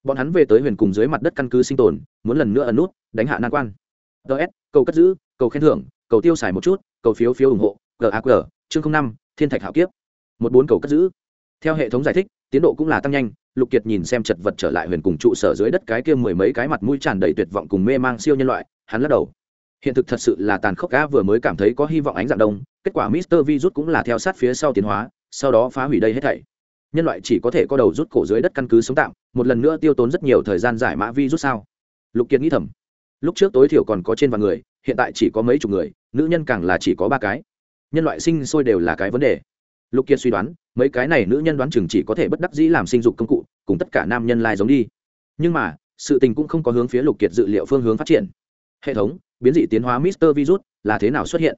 Bọn hắn về tới huyền cùng dưới mặt đất căn cứ sinh tồn, muốn lần nữa ẩn nút, đánh hạ nan quan. Ts cầu cất giữ, cầu khen thưởng, cầu tiêu xài một chút, cầu phiếu phiếu ủng hộ gaq chương năm, thiên thạch hạo kiếp. Một bốn cầu cất giữ. Theo hệ thống giải thích, tiến độ cũng là tăng nhanh, lục kiệt nhìn xem chật vật trở lại huyền cùng trụ sở dưới đất cái kia mười mấy cái mặt mũi tràn đầy tuyệt vọng cùng mê mang siêu nhân loại, hắn lắc đầu hiện thực thật sự là tàn khốc cá vừa mới cảm thấy có hy vọng ánh dạng đông, kết quả mister virus cũng là theo sát phía sau tiến hóa, sau đó phá hủy đây hết thảy. Nhân loại chỉ có thể có đầu rút cổ dưới đất căn cứ sống tạm, một lần nữa tiêu tốn rất nhiều thời gian giải mã virus sao? Lục kiệt nghĩ thầm. Lúc trước tối thiểu còn có trên vài người, hiện tại chỉ có mấy chục người, nữ nhân càng là chỉ có ba cái. Nhân loại sinh sôi đều là cái vấn đề. Lục kiệt suy đoán, mấy cái này nữ nhân đoán chừng chỉ có thể bất đắc dĩ làm sinh dục công cụ, cùng tất cả nam nhân lai giống đi. Nhưng mà, sự tình cũng không có hướng phía lục kiệt dự liệu phương hướng phát triển. Hệ thống biến dị tiến hóa mister virus là thế nào xuất hiện?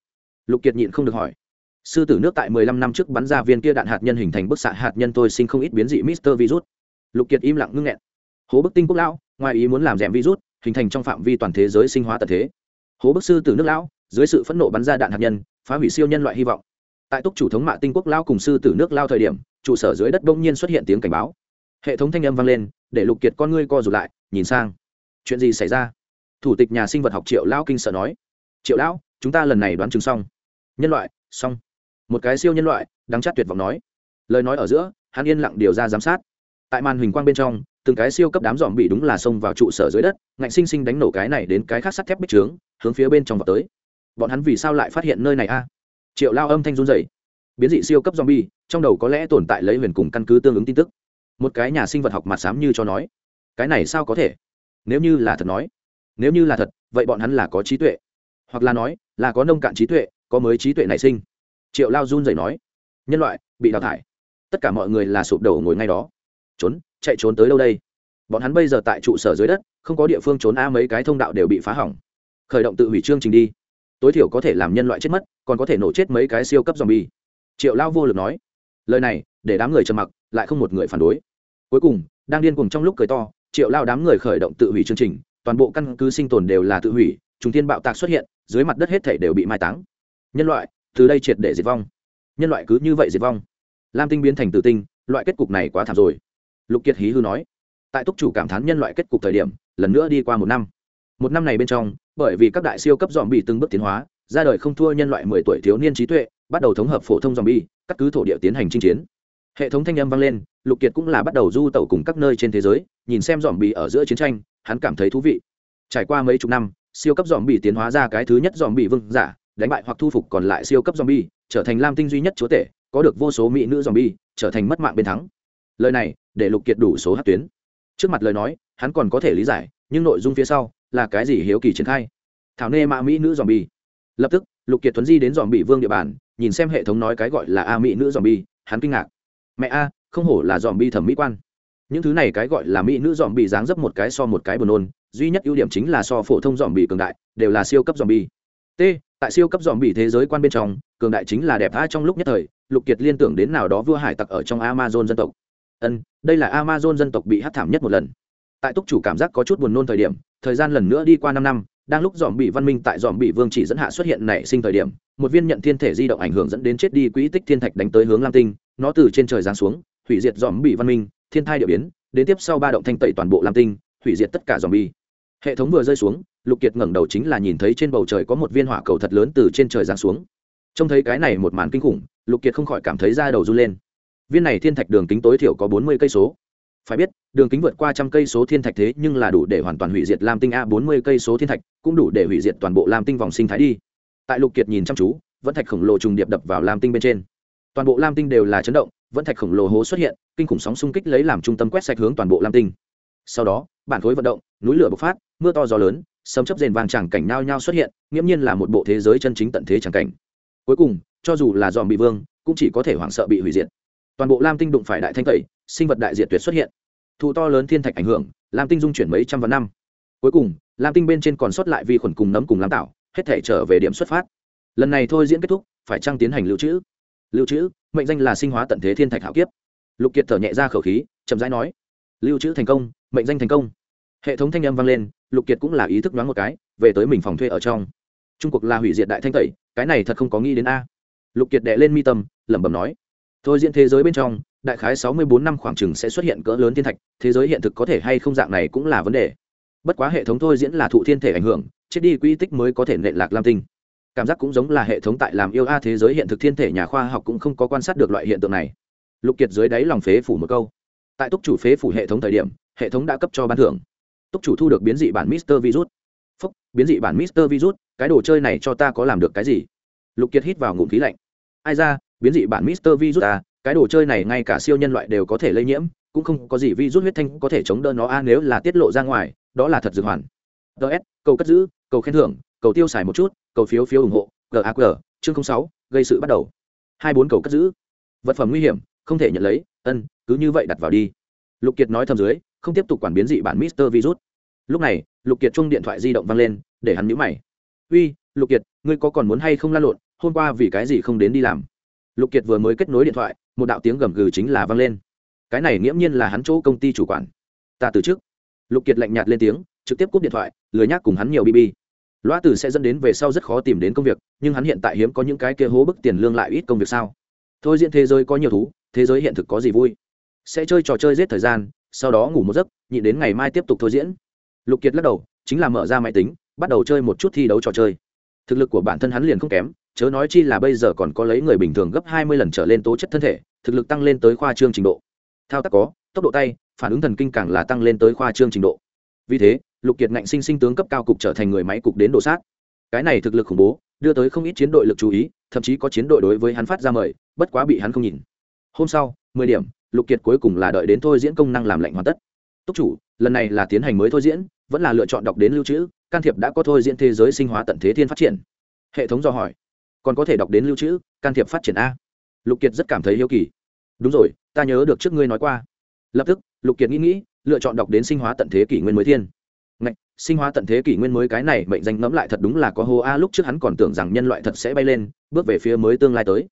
Lục kiệt nhịn không được hỏi. Sư tử nước tại 15 năm trước bắn ra viên kia đạn hạt nhân hình thành bức xạ hạt nhân tôi sinh không ít biến dị mister virus. Lục kiệt im lặng ngưng nghẹn. Hố bức tinh quốc lão, ngoài ý muốn làm rèm virus, hình thành trong phạm vi toàn thế giới sinh hóa tật thế. Hố bức sư tử nước lão, dưới sự phẫn nộ bắn ra đạn hạt nhân, phá hủy siêu nhân loại hy vọng. Tại túc chủ thống mạ tinh quốc lao cùng sư tử nước lao thời điểm, trụ sở dưới đất bỗng nhiên xuất hiện tiếng cảnh báo. Hệ thống thanh âm vang lên, để lục kiệt con ngươi co rụt lại, nhìn sang. Chuyện gì xảy ra? Thủ tịch nhà sinh vật học triệu lão kinh sợ nói, triệu lão, chúng ta lần này đoán chừng xong. Nhân loại, xong. Một cái siêu nhân loại, đáng chát tuyệt vọng nói. Lời nói ở giữa, hắn yên lặng điều ra giám sát. Tại màn hình quang bên trong, từng cái siêu cấp đám dòm bị đúng là xông vào trụ sở dưới đất, ngạnh sinh sinh đánh nổ cái này đến cái khác sắt thép bích trướng, hướng phía bên trong vào tới. Bọn hắn vì sao lại phát hiện nơi này a? Triệu lao âm thanh run dày biến dị siêu cấp zombie, trong đầu có lẽ tồn tại lấy huyền cùng căn cứ tương ứng tin tức. Một cái nhà sinh vật học mặt xám như cho nói, cái này sao có thể? Nếu như là thật nói nếu như là thật, vậy bọn hắn là có trí tuệ. Hoặc là nói, là có nông cạn trí tuệ, có mới trí tuệ nảy sinh. Triệu lao run rẩy nói, nhân loại, bị đào thải. Tất cả mọi người là sụp đổ ngồi ngay đó. Trốn, chạy trốn tới đâu đây? Bọn hắn bây giờ tại trụ sở dưới đất, không có địa phương trốn a mấy cái thông đạo đều bị phá hỏng. Khởi động tự hủy chương trình đi. Tối thiểu có thể làm nhân loại chết mất, còn có thể nổ chết mấy cái siêu cấp dòm bi triệu lao vô lực nói, lời này, để đám người trầm mặc, lại không một người phản đối. Cuối cùng, đang điên cùng trong lúc cười to, triệu lao đám người khởi động tự hủy chương trình toàn bộ căn cứ sinh tồn đều là tự hủy, trùng thiên bạo tạc xuất hiện, dưới mặt đất hết thể đều bị mai táng. Nhân loại, từ đây triệt để diệt vong. Nhân loại cứ như vậy diệt vong. Lam tinh biến thành tự tinh, loại kết cục này quá thảm rồi. Lục kiệt hí hư nói, tại túc chủ cảm thán nhân loại kết cục thời điểm, lần nữa đi qua một năm. Một năm này bên trong, bởi vì các đại siêu cấp dòm bị từng bước tiến hóa, ra đời không thua nhân loại mười tuổi thiếu niên trí tuệ, bắt đầu thống hợp phổ thông dòm bi cắt cứ thổ địa tiến hành chinh chiến. Hệ thống thanh âm vang lên, lục kiệt cũng là bắt đầu du tẩu cùng các nơi trên thế giới, nhìn xem dòm bị ở giữa chiến tranh hắn cảm thấy thú vị. Trải qua mấy chục năm, siêu cấp dòm bị tiến hóa ra cái thứ nhất dòm bị vương giả, đánh bại hoặc thu phục còn lại siêu cấp dòm bi trở thành lam tinh duy nhất chúa tể, có được vô số mỹ nữ dòm bi trở thành mất mạng bên thắng. Lời này, để lục kiệt đủ số hát tuyến. Trước mặt lời nói, hắn còn có thể lý giải, nhưng nội dung phía sau là cái gì hiếu kỳ triển khai. Thảo nê mạ mỹ nữ dòm bi lập tức, lục kiệt tuấn di đến dòm bị vương địa bàn, nhìn xem hệ thống nói cái gọi là a mỹ nữ dòm bi hắn kinh ngạc. Mẹ a, không hổ là dòm bi thẩm mỹ quan những thứ này cái gọi là mỹ nữ dòm bị dáng dấp một cái so một cái buồn nôn, duy nhất ưu điểm chính là so phổ thông dòm bị cường đại, đều là siêu cấp dòm bị t, tại siêu cấp dòm bị thế giới quan bên trong, cường đại chính là đẹp tha trong lúc nhất thời, lục kiệt liên tưởng đến nào đó vua hải tặc ở trong amazon dân tộc. Ân, đây là amazon dân tộc bị hát thảm nhất một lần. Tại túc chủ cảm giác có chút buồn nôn thời điểm, thời gian lần nữa đi qua năm năm, đang lúc dòm bị văn minh tại dòm bị vương chỉ dẫn hạ xuất hiện nảy sinh thời điểm, một viên nhận thiên thể di động ảnh hưởng dẫn đến chết đi quỹ tích thiên thạch đánh tới hướng lam tinh, nó từ trên trời giáng xuống, hủy diệt dòm bị văn minh thiên thai địa biến, đến tiếp sau ba động thanh tẩy toàn bộ lam tinh, hủy diệt tất cả dòng bi hệ thống vừa rơi xuống, lục kiệt ngẩng đầu chính là nhìn thấy trên bầu trời có một viên hỏa cầu thật lớn từ trên trời giáng xuống. Trông thấy cái này một màn kinh khủng, lục kiệt không khỏi cảm thấy da đầu run lên. Viên này thiên thạch đường kính tối thiểu có bốn mươi cây số. Phải biết, đường kính vượt qua trăm cây số thiên thạch thế nhưng là đủ để hoàn toàn hủy diệt lam tinh a, bốn mươi cây số thiên thạch cũng đủ để hủy diệt toàn bộ lam tinh vòng sinh thái đi. Tại lục kiệt nhìn chăm chú, vẫn thạch khổng lồ trùng điệp đập vào lam tinh bên trên. Toàn bộ lam tinh đều là chấn động vẫn thạch khổng lồ hố xuất hiện, kinh khủng sóng xung kích lấy làm trung tâm quét sạch hướng toàn bộ lam tinh. Sau đó, bản khối vận động, núi lửa bộc phát, mưa to gió lớn, sấm chấp rền vàng tràng cảnh nao nhau xuất hiện, nghiễm nhiên là một bộ thế giới chân chính tận thế tràng cảnh. Cuối cùng, cho dù là dòm bị vương, cũng chỉ có thể hoảng sợ bị hủy diệt. Toàn bộ lam tinh đụng phải đại thanh tẩy, sinh vật đại diệt tuyệt xuất hiện. Thụ to lớn thiên thạch ảnh hưởng, lam tinh dung chuyển mấy trăm vạn năm. Cuối cùng, lam tinh bên trên còn sót lại vi khuẩn cùng nấm cùng lam tạo hết thể trở về điểm xuất phát. Lần này thôi diễn kết thúc, phải trăng tiến hành lưu trữ? Lưu trữ mệnh danh là sinh hóa tận thế thiên thạch hạo kiếp. Lục kiệt thở nhẹ ra khẩu khí, chậm rãi nói, lưu trữ thành công, mệnh danh thành công. Hệ thống thanh âm vang lên, lục kiệt cũng là ý thức đoán một cái, về tới mình phòng thuê ở trong. Trung cuộc là hủy diệt đại thanh tẩy, cái này thật không có nghĩ đến a. Lục kiệt đệ lên mi tâm, lẩm bẩm nói, thôi diễn thế giới bên trong, đại khái sáu mươi bốn năm khoảng chừng sẽ xuất hiện cỡ lớn thiên thạch, thế giới hiện thực có thể hay không dạng này cũng là vấn đề. Bất quá hệ thống thôi diễn là thụ thiên thể ảnh hưởng, chết đi quy tích mới có thể nệ lạc lam tinh cảm giác cũng giống là hệ thống tại làm yêu a thế giới hiện thực thiên thể nhà khoa học cũng không có quan sát được loại hiện tượng này. Lục kiệt dưới đáy lòng phế phủ một câu. Tại túc chủ phế phủ hệ thống thời điểm, hệ thống đã cấp cho ban thưởng. Túc chủ thu được biến dị bản mister virus. Phúc, biến dị bản mister virus, cái đồ chơi này cho ta có làm được cái gì? Lục kiệt hít vào ngụm khí lạnh. Ai ra, biến dị bản mister virus à cái đồ chơi này ngay cả siêu nhân loại đều có thể lây nhiễm, cũng không có gì virus huyết thanh có thể chống đỡ nó a, nếu là tiết lộ ra ngoài, đó là thật dược hoàn. Ts cầu cất giữ, cầu khen thưởng, cầu tiêu xài một chút cầu phiếu phiếu ủng hộ gaq chương sáu, gây sự bắt đầu. Hai bốn cầu cất giữ. Vật phẩm nguy hiểm, không thể nhận lấy, ân, cứ như vậy đặt vào đi. Lục kiệt nói thầm dưới, không tiếp tục quản biến dị bản mister virus. Lúc này, lục kiệt chung điện thoại di động văng lên, để hắn nhíu mày. Uy, lục kiệt, ngươi có còn muốn hay không la lộn? Hôm qua vì cái gì không đến đi làm? Lục kiệt vừa mới kết nối điện thoại, một đạo tiếng gầm gừ chính là vang lên. Cái này nghiễm nhiên là hắn chỗ công ty chủ quản. Ta từ trước. Lục kiệt lạnh nhạt lên tiếng, trực tiếp cúp điện thoại, lười nhác cùng hắn nhiều bb loa tử sẽ dẫn đến về sau rất khó tìm đến công việc, nhưng hắn hiện tại hiếm có những cái kia hố bức tiền lương lại ít công việc sao? Thôi diễn thế giới có nhiều thú, thế giới hiện thực có gì vui? Sẽ chơi trò chơi giết thời gian, sau đó ngủ một giấc, nhịn đến ngày mai tiếp tục thôi diễn. Lục kiệt lắc đầu, chính là mở ra máy tính, bắt đầu chơi một chút thi đấu trò chơi. Thực lực của bản thân hắn liền không kém, chớ nói chi là bây giờ còn có lấy người bình thường gấp hai mươi lần trở lên tố chất thân thể, thực lực tăng lên tới khoa trương trình độ. Thao tác có, tốc độ tay, phản ứng thần kinh càng là tăng lên tới khoa trương trình độ. Vì thế lục kiệt ngạnh sinh sinh tướng cấp cao cục trở thành người máy cục đến đổ sát. Cái này thực lực khủng bố, đưa tới không ít chiến đội lực chú ý, thậm chí có chiến đội đối với hắn phát ra mời, bất quá bị hắn không nhìn. Hôm sau, mười điểm, lục kiệt cuối cùng là đợi đến thôi diễn công năng làm lạnh hoàn tất. Túc chủ, lần này là tiến hành mới thôi diễn, vẫn là lựa chọn đọc đến lưu trữ, can thiệp đã có thôi diễn thế giới sinh hóa tận thế thiên phát triển. Hệ thống do hỏi, còn có thể đọc đến lưu trữ, can thiệp phát triển a. Lục kiệt rất cảm thấy hiếu kỳ. Đúng rồi, ta nhớ được trước ngươi nói qua. Lập tức, lục kiệt nghĩ nghĩ, lựa chọn đọc đến sinh hóa tận thế kỷ nguyên mới thiên sinh hóa tận thế kỷ nguyên mới cái này mệnh danh ngẫm lại thật đúng là có hô a, lúc trước hắn còn tưởng rằng nhân loại thật sẽ bay lên, bước về phía mới tương lai tới.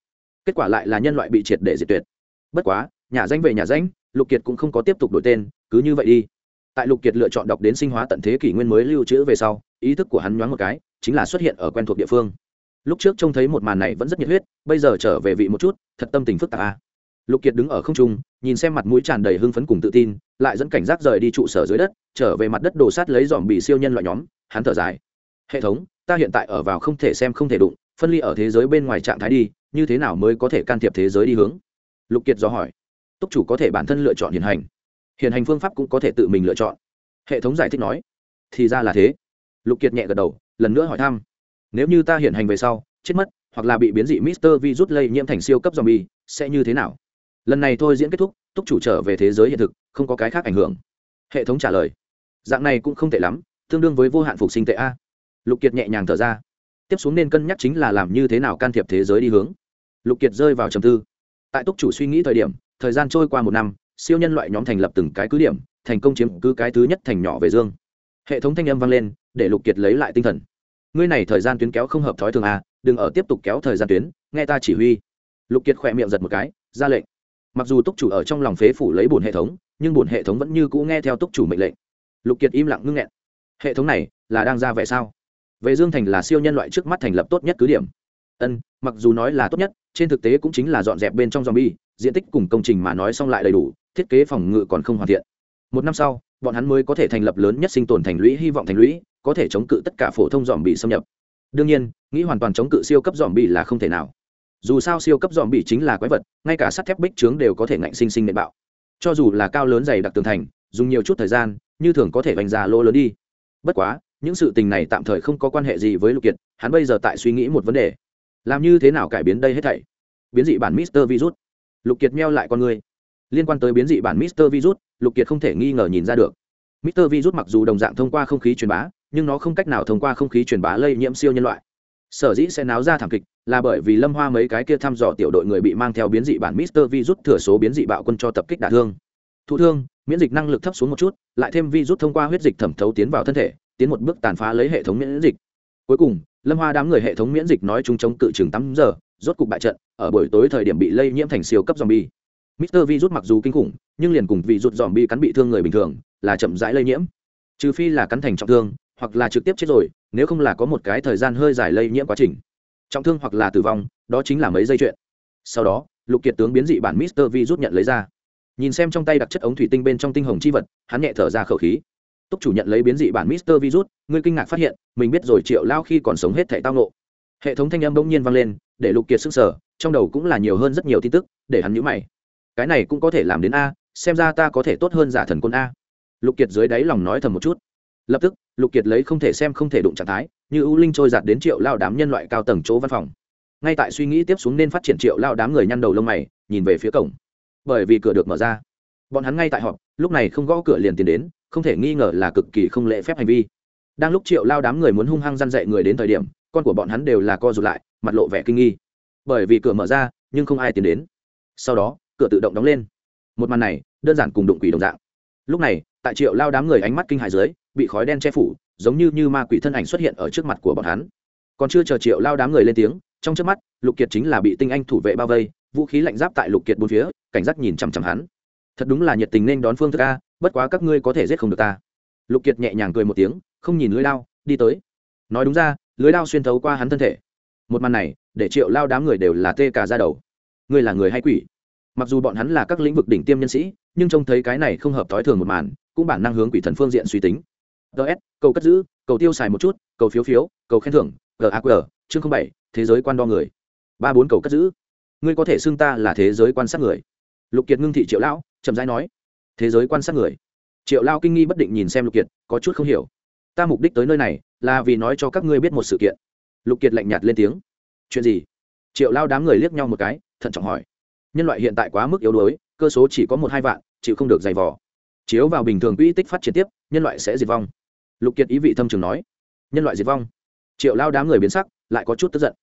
Kết quả lại là nhân loại bị triệt để diệt tuyệt. Bất quá, nhà danh về nhà danh, lục kiệt cũng không có tiếp tục đổi tên, cứ như vậy đi. Tại lục kiệt lựa chọn đọc đến sinh hóa tận thế kỷ nguyên mới lưu trữ về sau, ý thức của hắn nhoáng một cái, chính là xuất hiện ở quen thuộc địa phương. Lúc trước trông thấy một màn này vẫn rất nhiệt huyết, bây giờ trở về vị một chút, thật tâm tình phức tạp a lục kiệt đứng ở không trung, nhìn xem mặt mũi tràn đầy hưng phấn cùng tự tin, lại dẫn cảnh giác rời đi trụ sở dưới đất, trở về mặt đất đổ sát lấy dòm bị siêu nhân loại nhóm, hắn thở dài. Hệ thống, ta hiện tại ở vào không thể xem không thể đụng, phân ly ở thế giới bên ngoài trạng thái đi, như thế nào mới có thể can thiệp thế giới đi hướng? Lục kiệt do hỏi. Túc chủ có thể bản thân lựa chọn hiện hành. Hiện hành phương pháp cũng có thể tự mình lựa chọn. Hệ thống giải thích nói. Thì ra là thế. Lục kiệt nhẹ gật đầu, lần nữa hỏi thăm. Nếu như ta hiện hành về sau, chết mất, hoặc là bị biến dị mister virus lây nhiễm thành siêu cấp zombie, sẽ như thế nào? Lần này thôi diễn kết thúc, túc chủ trở về thế giới hiện thực, không có cái khác ảnh hưởng. Hệ thống trả lời. Dạng này cũng không tệ lắm, tương đương với vô hạn phục sinh tệ a. Lục kiệt nhẹ nhàng thở ra. Tiếp xuống nên cân nhắc chính là làm như thế nào can thiệp thế giới đi hướng. Lục kiệt rơi vào trầm tư. Tại túc chủ suy nghĩ thời điểm, thời gian trôi qua một năm, siêu nhân loại nhóm thành lập từng cái cứ điểm, thành công chiếm cứ cái thứ nhất thành nhỏ về dương. Hệ thống thanh âm vang lên, để lục kiệt lấy lại tinh thần. Ngươi này thời gian tuyến kéo không hợp thói thường à đừng ở tiếp tục kéo thời gian tuyến, nghe ta chỉ huy. Lục kiệt khỏe miệng giật một cái, ra lệnh mặc dù túc chủ ở trong lòng phế phủ lấy bổn hệ thống, nhưng bổn hệ thống vẫn như cũ nghe theo túc chủ mệnh lệnh. Lục kiệt im lặng ngưng nghẹn. Hệ thống này là đang ra vẻ sao? Về dương thành là siêu nhân loại trước mắt thành lập tốt nhất cứ điểm. Ân, mặc dù nói là tốt nhất, trên thực tế cũng chính là dọn dẹp bên trong zombie, diện tích cùng công trình mà nói xong lại đầy đủ, thiết kế phòng ngự còn không hoàn thiện. Một năm sau, bọn hắn mới có thể thành lập lớn nhất sinh tồn thành lũy, hy vọng thành lũy, có thể chống cự tất cả phổ thông dòm bị xâm nhập. Đương nhiên, nghĩ hoàn toàn chống cự siêu cấp dòm bị là không thể nào dù sao siêu cấp dòm bị chính là quái vật, ngay cả sắt thép bích trướng đều có thể ngạnh sinh sinh nệ bạo. Cho dù là cao lớn dày đặc tường thành, dùng nhiều chút thời gian, như thường có thể vành ra lỗ lớn đi. Bất quá, những sự tình này tạm thời không có quan hệ gì với lục kiệt, hắn bây giờ tại suy nghĩ một vấn đề. Làm như thế nào cải biến đây hết thảy? Biến dị bản mister virus. Lục kiệt meo lại con người. Liên quan tới biến dị bản mister virus, lục kiệt không thể nghi ngờ nhìn ra được. Mister virus mặc dù đồng dạng thông qua không khí truyền bá, nhưng nó không cách nào thông qua không khí truyền bá lây nhiễm siêu nhân loại sở dĩ sẽ náo ra thảm kịch là bởi vì lâm hoa mấy cái kia thăm dò tiểu đội người bị mang theo biến dị bản mister virus thừa số biến dị bạo quân cho tập kích đả thương. Thụ thương miễn dịch năng lực thấp xuống một chút lại thêm virus thông qua huyết dịch thẩm thấu tiến vào thân thể tiến một bước tàn phá lấy hệ thống miễn dịch. Cuối cùng lâm hoa đám người hệ thống miễn dịch nói chung chống cự chừng tám giờ rốt cục bại trận ở buổi tối thời điểm bị lây nhiễm thành siêu cấp zombie. Mister Virus mặc dù kinh khủng, nhưng liền cùng vi rút zombie cắn bị thương người bình thường, là chậm rãi lây nhiễm. Trừ phi là cắn thành trọng thương, hoặc là trực tiếp chết rồi, nếu không là có một cái thời gian hơi dài lây nhiễm quá trình. Trọng thương hoặc là tử vong, đó chính là mấy giây chuyện. Sau đó, Lục Kiệt tướng biến dị bản Mister Vi rút nhận lấy ra. Nhìn xem trong tay đặc chất ống thủy tinh bên trong tinh hồng chi vật, hắn nhẹ thở ra khẩu khí. Túc chủ nhận lấy biến dị bản Mister Virus, ngươi kinh ngạc phát hiện, mình biết rồi Triệu Lao khi còn sống hết thảy tao ngộ. Hệ thống thanh âm bỗng nhiên vang lên, để Lục Kiệt sức sở trong đầu cũng là nhiều hơn rất nhiều tin tức, để hắn nhíu mày cái này cũng có thể làm đến a xem ra ta có thể tốt hơn giả thần quân a lục kiệt dưới đáy lòng nói thầm một chút lập tức, lục kiệt lấy không thể xem không thể đụng trạng thái, như ưu linh trôi giạt đến triệu lao đám nhân loại cao tầng chỗ văn phòng. Ngay tại suy nghĩ tiếp xuống nên phát triển triệu lao đám người nhăn đầu lông mày, nhìn về phía cổng. Bởi vì cửa được mở ra. Bọn hắn ngay tại họp, lúc này không gõ cửa liền tiến đến, không thể nghi ngờ là cực kỳ không lễ phép hành vi. Đang lúc triệu lao đám người muốn hung hăng răn dậy dạy người đến thời điểm, con của bọn hắn đều là co rụt lại, mặt lộ vẻ kinh nghi. Bởi vì cửa mở ra, nhưng không ai tiến đến. Sau đó, cửa tự động đóng lên. Một màn này, đơn giản cùng đụng quỷ đồng dạng. Lúc này, tại triệu lao đám người ánh mắt kinh hại dưới bị khói đen che phủ, giống như như ma quỷ thân ảnh xuất hiện ở trước mặt của bọn hắn. Còn chưa chờ triệu lao đám người lên tiếng, trong trước mắt, lục kiệt chính là bị tinh anh thủ vệ bao vây, vũ khí lạnh giáp tại lục kiệt bốn phía, cảnh giác nhìn chằm chằm hắn. Thật đúng là nhiệt tình nên đón phương thức a, bất quá các ngươi có thể giết không được ta. Lục kiệt nhẹ nhàng cười một tiếng, không nhìn lưới lao đi tới. Nói đúng ra, lưới lao xuyên thấu qua hắn thân thể. Một màn này, để triệu lao đám người đều là tê cả ra đầu. Ngươi là người hay quỷ? Mặc dù bọn hắn là các lĩnh vực đỉnh tiêm nhân sĩ, nhưng trông thấy cái này không hợp thói thường một màn, cũng bản năng hướng quỷ thần phương diện suy tính ts cầu cất giữ, cầu tiêu xài một chút, cầu phiếu phiếu, cầu khen thưởng gaq chương bảy, thế giới quan đo người. Ba bốn cầu cất giữ. Ngươi có thể xưng ta là thế giới quan sát người. Lục kiệt ngưng thị triệu lão, chậm rãi nói. Thế giới quan sát người. Triệu lao kinh nghi bất định nhìn xem lục kiệt, có chút không hiểu. Ta mục đích tới nơi này, là vì nói cho các ngươi biết một sự kiện. Lục kiệt lạnh nhạt lên tiếng. Chuyện gì? Triệu lao đám người liếc nhau một cái, thận trọng hỏi. Nhân loại hiện tại quá mức yếu đuối, cơ số chỉ có một hai vạn, chịu không được dày vò. Chiếu vào bình thường quỹ tích phát triển tiếp, nhân loại sẽ diệt vong lục kiệt ý vị thâm trường nói nhân loại diệt vong. Triệu lao đám người biến sắc lại có chút tức giận.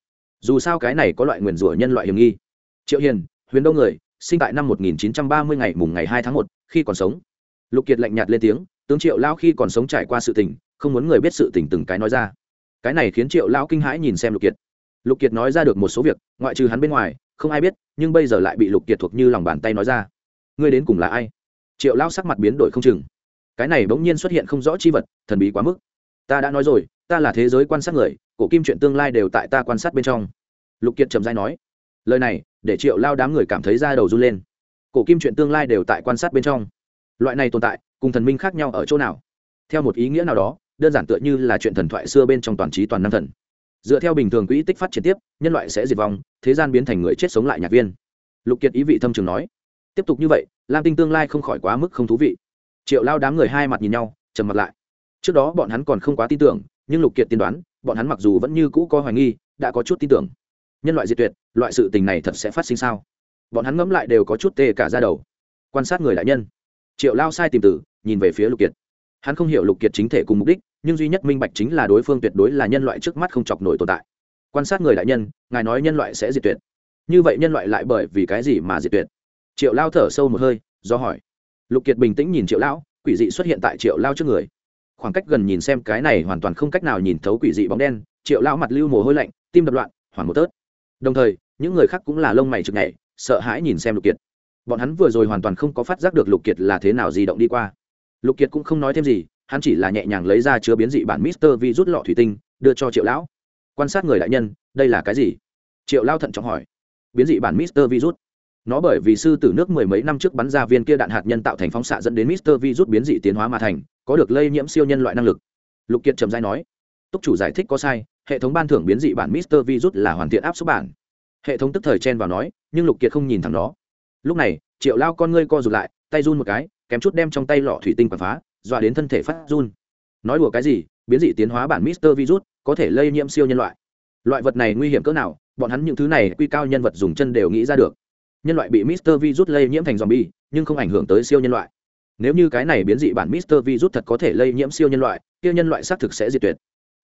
Dù sao cái này có loại nguyền rủa nhân loại hiểm nghi. Triệu hiền huyền đông người sinh tại năm 1930 ngày mùng ngày 2 tháng 1, khi còn sống. Lục kiệt lạnh nhạt lên tiếng tướng triệu lao khi còn sống trải qua sự tình không muốn người biết sự tình từng cái nói ra. Cái này khiến triệu lao kinh hãi nhìn xem lục kiệt. Lục kiệt nói ra được một số việc ngoại trừ hắn bên ngoài không ai biết nhưng bây giờ lại bị lục kiệt thuộc như lòng bàn tay nói ra. Ngươi đến cùng là ai? Triệu lao sắc mặt biến đổi không chừng cái này bỗng nhiên xuất hiện không rõ chi vật, thần bí quá mức. Ta đã nói rồi, ta là thế giới quan sát người, cổ kim chuyện tương lai đều tại ta quan sát bên trong. Lục kiệt trầm dai nói, lời này, để triệu lao đám người cảm thấy da đầu run lên. Cổ kim chuyện tương lai đều tại quan sát bên trong. Loại này tồn tại, cùng thần minh khác nhau ở chỗ nào? Theo một ý nghĩa nào đó, đơn giản tựa như là chuyện thần thoại xưa bên trong toàn trí toàn năng thần. Dựa theo bình thường quỹ tích phát triển tiếp, nhân loại sẽ diệt vong, thế gian biến thành người chết sống lại nhạc viên. Lục kiệt ý vị thâm trường nói, tiếp tục như vậy, lam tinh tương lai không khỏi quá mức không thú vị triệu lao đám người hai mặt nhìn nhau, trầm mặt lại. Trước đó bọn hắn còn không quá tin tưởng, nhưng lục kiệt tiên đoán, bọn hắn mặc dù vẫn như cũ có hoài nghi, đã có chút tin tưởng. Nhân loại diệt tuyệt, loại sự tình này thật sẽ phát sinh sao? Bọn hắn ngẫm lại đều có chút tê cả ra đầu. Quan sát người đại nhân. Triệu lao sai tìm tử, nhìn về phía lục kiệt. Hắn không hiểu lục kiệt chính thể cùng mục đích, nhưng duy nhất minh bạch chính là đối phương tuyệt đối là nhân loại trước mắt không chọc nổi tồn tại. Quan sát người đại nhân, ngài nói nhân loại sẽ diệt tuyệt. Như vậy nhân loại lại bởi vì cái gì mà diệt tuyệt? Triệu lao thở sâu một hơi, do hỏi lục kiệt bình tĩnh nhìn triệu lão, quỷ dị xuất hiện tại triệu lao trước người. Khoảng cách gần nhìn xem cái này hoàn toàn không cách nào nhìn thấu quỷ dị bóng đen, triệu Lão mặt lưu mồ hôi lạnh, tim đập loạn, hoảng một tớt. Đồng thời, những người khác cũng là lông mày chực nhảy, sợ hãi nhìn xem lục kiệt. Bọn hắn vừa rồi hoàn toàn không có phát giác được lục kiệt là thế nào di động đi qua. Lục kiệt cũng không nói thêm gì, hắn chỉ là nhẹ nhàng lấy ra chứa biến dị bản mister vi rút lọ thủy tinh, đưa cho triệu lão. Quan sát người đại nhân, đây là cái gì? Triệu lao thận trọng hỏi. Biến dị bản mister virus nó bởi vì sư tử nước mười mấy năm trước bắn ra viên kia đạn hạt nhân tạo thành phóng xạ dẫn đến mister virus biến dị tiến hóa mà thành, có được lây nhiễm siêu nhân loại năng lực. Lục kiệt trầm giai nói, túc chủ giải thích có sai, hệ thống ban thưởng biến dị bản mister virus là hoàn thiện áp số bản. Hệ thống tức thời chen vào nói, nhưng lục kiệt không nhìn thẳng nó. Lúc này, triệu lao con ngươi co rụt lại, tay run một cái, kém chút đem trong tay lọ thủy tinh quảng phá, dọa đến thân thể phát run. Nói đùa cái gì, biến dị tiến hóa bản mister virus có thể lây nhiễm siêu nhân loại. Loại vật này nguy hiểm cỡ nào, bọn hắn những thứ này quy cao nhân vật dùng chân đều nghĩ ra được nhân loại bị mister virus lây nhiễm thành zombie, nhưng không ảnh hưởng tới siêu nhân loại. Nếu như cái này biến dị bản mister virus thật có thể lây nhiễm siêu nhân loại, kia nhân loại xác thực sẽ diệt tuyệt.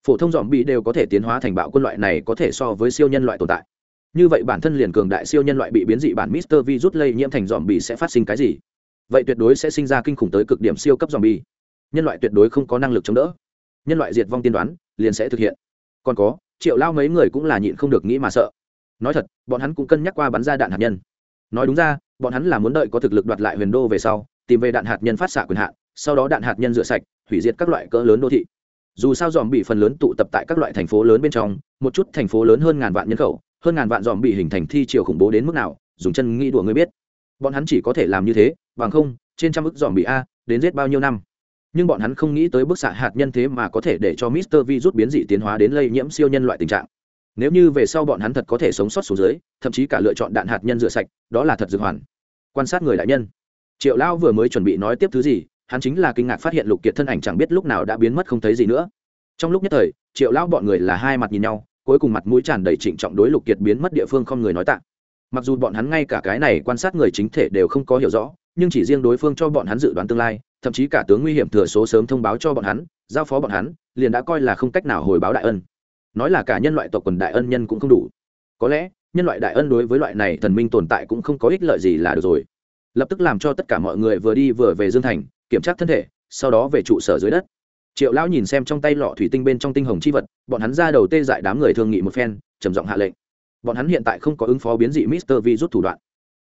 Phổ thông zombie đều có thể tiến hóa thành bạo quân loại này có thể so với siêu nhân loại tồn tại. Như vậy bản thân liền cường đại siêu nhân loại bị biến dị bản mister virus lây nhiễm thành zombie sẽ phát sinh cái gì? Vậy tuyệt đối sẽ sinh ra kinh khủng tới cực điểm siêu cấp zombie. bi nhân loại tuyệt đối không có năng lực chống đỡ. Nhân loại diệt vong tiên đoán, liền sẽ thực hiện. Còn có, triệu lao mấy người cũng là nhịn không được nghĩ mà sợ. Nói thật, bọn hắn cũng cân nhắc qua bắn ra đạn hạt nhân nói đúng ra, bọn hắn là muốn đợi có thực lực đoạt lại huyền đô về sau, tìm về đạn hạt nhân phát xạ quyền hạn, sau đó đạn hạt nhân rửa sạch, hủy diệt các loại cỡ lớn đô thị. Dù sao dòm bị phần lớn tụ tập tại các loại thành phố lớn bên trong, một chút thành phố lớn hơn ngàn vạn nhân khẩu, hơn ngàn vạn dòm bị hình thành thi chiều khủng bố đến mức nào, dùng chân nghĩ đùa người biết. Bọn hắn chỉ có thể làm như thế, bằng không, trên trăm ức dòm bị a, đến giết bao nhiêu năm. Nhưng bọn hắn không nghĩ tới bức xạ hạt nhân thế mà có thể để cho Mister Virus biến dị tiến hóa đến lây nhiễm siêu nhân loại tình trạng. Nếu như về sau bọn hắn thật có thể sống sót xuống dưới, thậm chí cả lựa chọn đạn hạt nhân rửa sạch, đó là thật dược hoàn. Quan sát người đại nhân. Triệu Lao vừa mới chuẩn bị nói tiếp thứ gì, hắn chính là kinh ngạc phát hiện Lục Kiệt thân ảnh chẳng biết lúc nào đã biến mất không thấy gì nữa. Trong lúc nhất thời, Triệu Lao bọn người là hai mặt nhìn nhau, cuối cùng mặt mũi tràn đầy trịnh trọng đối Lục Kiệt biến mất địa phương không người nói tạ. Mặc dù bọn hắn ngay cả cái này quan sát người chính thể đều không có hiểu rõ, nhưng chỉ riêng đối phương cho bọn hắn dự đoán tương lai, thậm chí cả tướng nguy hiểm thừa số sớm thông báo cho bọn hắn giao phó bọn hắn liền đã coi là không cách nào hồi báo đại ân nói là cả nhân loại tộc quần đại ân nhân cũng không đủ. Có lẽ, nhân loại đại ân đối với loại này thần minh tồn tại cũng không có ích lợi gì là được rồi. Lập tức làm cho tất cả mọi người vừa đi vừa về dương thành, kiểm tra thân thể, sau đó về trụ sở dưới đất. Triệu lão nhìn xem trong tay lọ thủy tinh bên trong tinh hồng chi vật, bọn hắn ra đầu tê dại đám người thương nghị một phen, trầm giọng hạ lệnh. Bọn hắn hiện tại không có ứng phó biến dị mister vi rút thủ đoạn.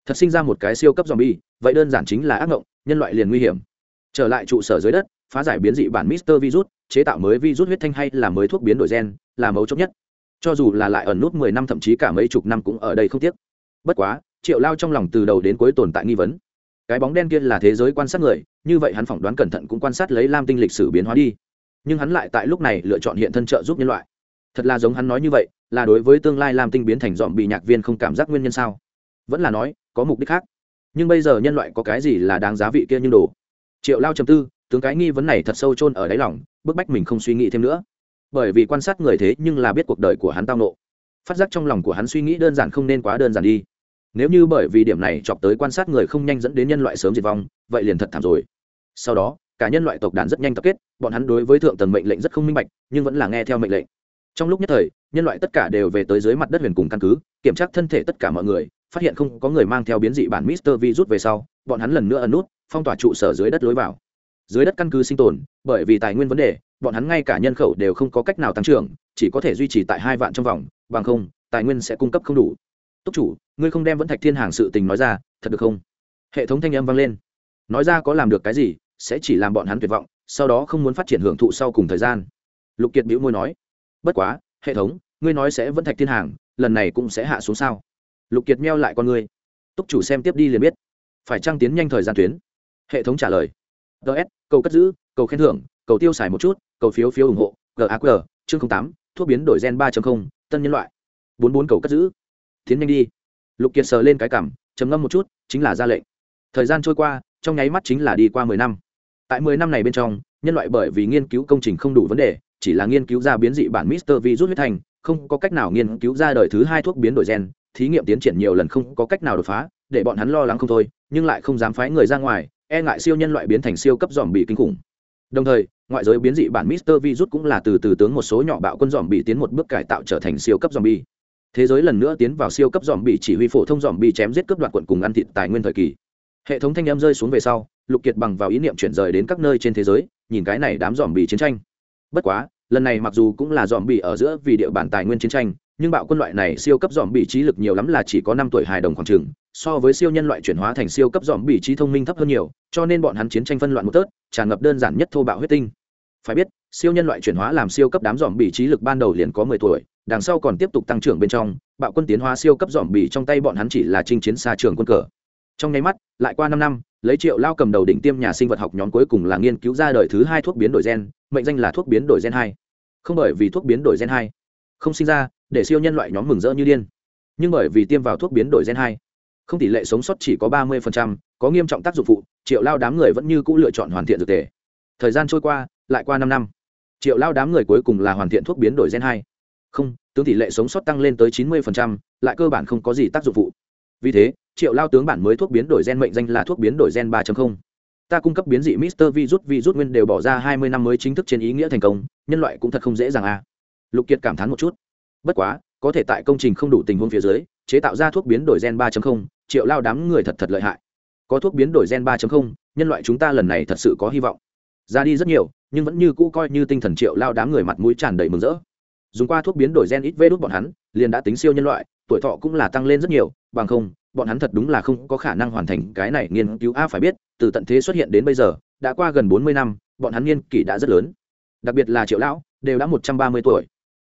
Thật sinh ra một cái siêu cấp zombie, vậy đơn giản chính là ác mộng nhân loại liền nguy hiểm. Trở lại trụ sở dưới đất, phá giải biến dị bản mister virus chế tạo mới virus huyết thanh hay là mới thuốc biến đổi gen là mấu chốt nhất. Cho dù là lại ẩn nút mười năm thậm chí cả mấy chục năm cũng ở đây không tiếc. Bất quá, triệu lao trong lòng từ đầu đến cuối tồn tại nghi vấn. Cái bóng đen kia là thế giới quan sát người, như vậy hắn phỏng đoán cẩn thận cũng quan sát lấy lam tinh lịch sử biến hóa đi. Nhưng hắn lại tại lúc này lựa chọn hiện thân trợ giúp nhân loại. Thật là giống hắn nói như vậy, là đối với tương lai lam tinh biến thành dọn bị nhạc viên không cảm giác nguyên nhân sao? Vẫn là nói, có mục đích khác. Nhưng bây giờ nhân loại có cái gì là đáng giá vị kia như đồ? Triệu lao trầm tư tướng cái nghi vấn này thật sâu chôn ở đáy lòng, bức bách mình không suy nghĩ thêm nữa. Bởi vì quan sát người thế nhưng là biết cuộc đời của hắn tao nộ. Phát giác trong lòng của hắn suy nghĩ đơn giản không nên quá đơn giản đi. Nếu như bởi vì điểm này chọc tới quan sát người không nhanh dẫn đến nhân loại sớm diệt vong, vậy liền thật thảm rồi. Sau đó, cả nhân loại tộc đàn rất nhanh tập kết, bọn hắn đối với thượng tầng mệnh lệnh rất không minh bạch, nhưng vẫn là nghe theo mệnh lệnh. Trong lúc nhất thời, nhân loại tất cả đều về tới dưới mặt đất huyền cùng căn cứ, kiểm tra thân thể tất cả mọi người, phát hiện không có người mang theo biến dị bản mister vi rút về sau, bọn hắn lần nữa ẩn nút, phong tỏa trụ sở dưới đất lối vào dưới đất căn cứ sinh tồn, bởi vì tài nguyên vấn đề, bọn hắn ngay cả nhân khẩu đều không có cách nào tăng trưởng, chỉ có thể duy trì tại hai vạn trong vòng, bằng không, tài nguyên sẽ cung cấp không đủ. Túc chủ, ngươi không đem vẫn thạch thiên hàng sự tình nói ra, thật được không? Hệ thống thanh âm vang lên. Nói ra có làm được cái gì, sẽ chỉ làm bọn hắn tuyệt vọng, sau đó không muốn phát triển hưởng thụ sau cùng thời gian. Lục kiệt bĩu môi nói. Bất quá, hệ thống, ngươi nói sẽ vẫn thạch thiên hàng, lần này cũng sẽ hạ xuống sao? Lục kiệt meo lại con ngươi. Túc chủ xem tiếp đi liền biết. Phải trăng tiến nhanh thời gian tuyến? Hệ thống trả lời ts cầu cất giữ, cầu khen thưởng, cầu tiêu xài một chút, cầu phiếu phiếu ủng hộ gaq chương tám, thuốc biến đổi gen ba tân nhân loại. bốn bốn cầu cất giữ. Tiến nhanh đi. Lục kiệt sờ lên cái cảm trầm ngâm một chút, chính là ra lệnh. Thời gian trôi qua, trong nháy mắt chính là đi qua mười năm. Tại mười năm này bên trong, nhân loại bởi vì nghiên cứu công trình không đủ vấn đề, chỉ là nghiên cứu ra biến dị bản mister rút huyết thành, không có cách nào nghiên cứu ra đời thứ hai thuốc biến đổi gen, thí nghiệm tiến triển nhiều lần không có cách nào đột phá, để bọn hắn lo lắng không thôi, nhưng lại không dám phái người ra ngoài e ngại siêu nhân loại biến thành siêu cấp dòm bị kinh khủng. Đồng thời, ngoại giới biến dị bản mister virus cũng là từ từ tướng một số nhỏ bạo quân dòm bị tiến một bước cải tạo trở thành siêu cấp dòm bi thế giới lần nữa tiến vào siêu cấp dòm bị chỉ huy phổ thông dòm bị chém giết cướp đoạt quận cùng ăn thịt tài nguyên thời kỳ. Hệ thống thanh em rơi xuống về sau, lục kiệt bằng vào ý niệm chuyển rời đến các nơi trên thế giới, nhìn cái này đám dòm bị chiến tranh. Bất quá, lần này mặc dù cũng là dòm bị ở giữa vì địa bàn tài nguyên chiến tranh, nhưng bạo quân loại này siêu cấp dòm bị trí lực nhiều lắm là chỉ có năm tuổi hài đồng khoảng trường so với siêu nhân loại chuyển hóa thành siêu cấp dòm bị trí thông minh thấp hơn nhiều, cho nên bọn hắn chiến tranh phân loạn một tớt, tràn ngập đơn giản nhất thô bạo huyết tinh. Phải biết, siêu nhân loại chuyển hóa làm siêu cấp đám dòm bị trí lực ban đầu liền có mười tuổi, đằng sau còn tiếp tục tăng trưởng bên trong, bạo quân tiến hóa siêu cấp dòm bị trong tay bọn hắn chỉ là chinh chiến xa trường quân cờ. Trong nháy mắt, lại qua năm năm, lấy triệu lao cầm đầu đỉnh tiêm nhà sinh vật học nhóm cuối cùng là nghiên cứu ra đời thứ hai thuốc biến đổi gen, mệnh danh là thuốc biến đổi gen hai. Không bởi vì thuốc biến đổi gen hai không sinh ra, để siêu nhân loại nhóm mừng rỡ như điên. Nhưng bởi vì tiêm vào thuốc biến đổi gen hai không tỷ lệ sống sót chỉ có ba mươi có nghiêm trọng tác dụng phụ triệu lao đám người vẫn như cũ lựa chọn hoàn thiện dược thể. thời gian trôi qua lại qua năm năm triệu lao đám người cuối cùng là hoàn thiện thuốc biến đổi gen hai không tướng tỷ lệ sống sót tăng lên tới chín mươi lại cơ bản không có gì tác dụng phụ vì thế triệu lao tướng bản mới thuốc biến đổi gen mệnh danh là thuốc biến đổi gen ba ta cung cấp biến dị Mister Virus Virus nguyên đều bỏ ra hai mươi năm mới chính thức trên ý nghĩa thành công, nhân loại cũng thật không dễ dàng a. À. Lục Kiệt cảm thán một chút. Bất quá, có thể tại công trình không đủ tình huống phía dưới, chế tạo ra thuốc biến đổi gen 3.0, triệu lao đám người thật thật lợi hại. Có thuốc biến đổi gen 3.0, nhân loại chúng ta lần này thật sự có hy vọng. Ra đi rất nhiều, nhưng vẫn như cũ coi như tinh thần triệu lao đám người mặt mũi tràn đầy mừng rỡ. Dùng qua thuốc biến đổi gen ít vê đút bọn hắn, liền đã tính siêu nhân loại, tuổi thọ cũng là tăng lên rất nhiều, bằng không, bọn hắn thật đúng là không có khả năng hoàn thành cái này nghiên cứu a phải biết từ tận thế xuất hiện đến bây giờ đã qua gần bốn mươi năm bọn hắn niên kỷ đã rất lớn đặc biệt là triệu lão đều đã một trăm ba mươi tuổi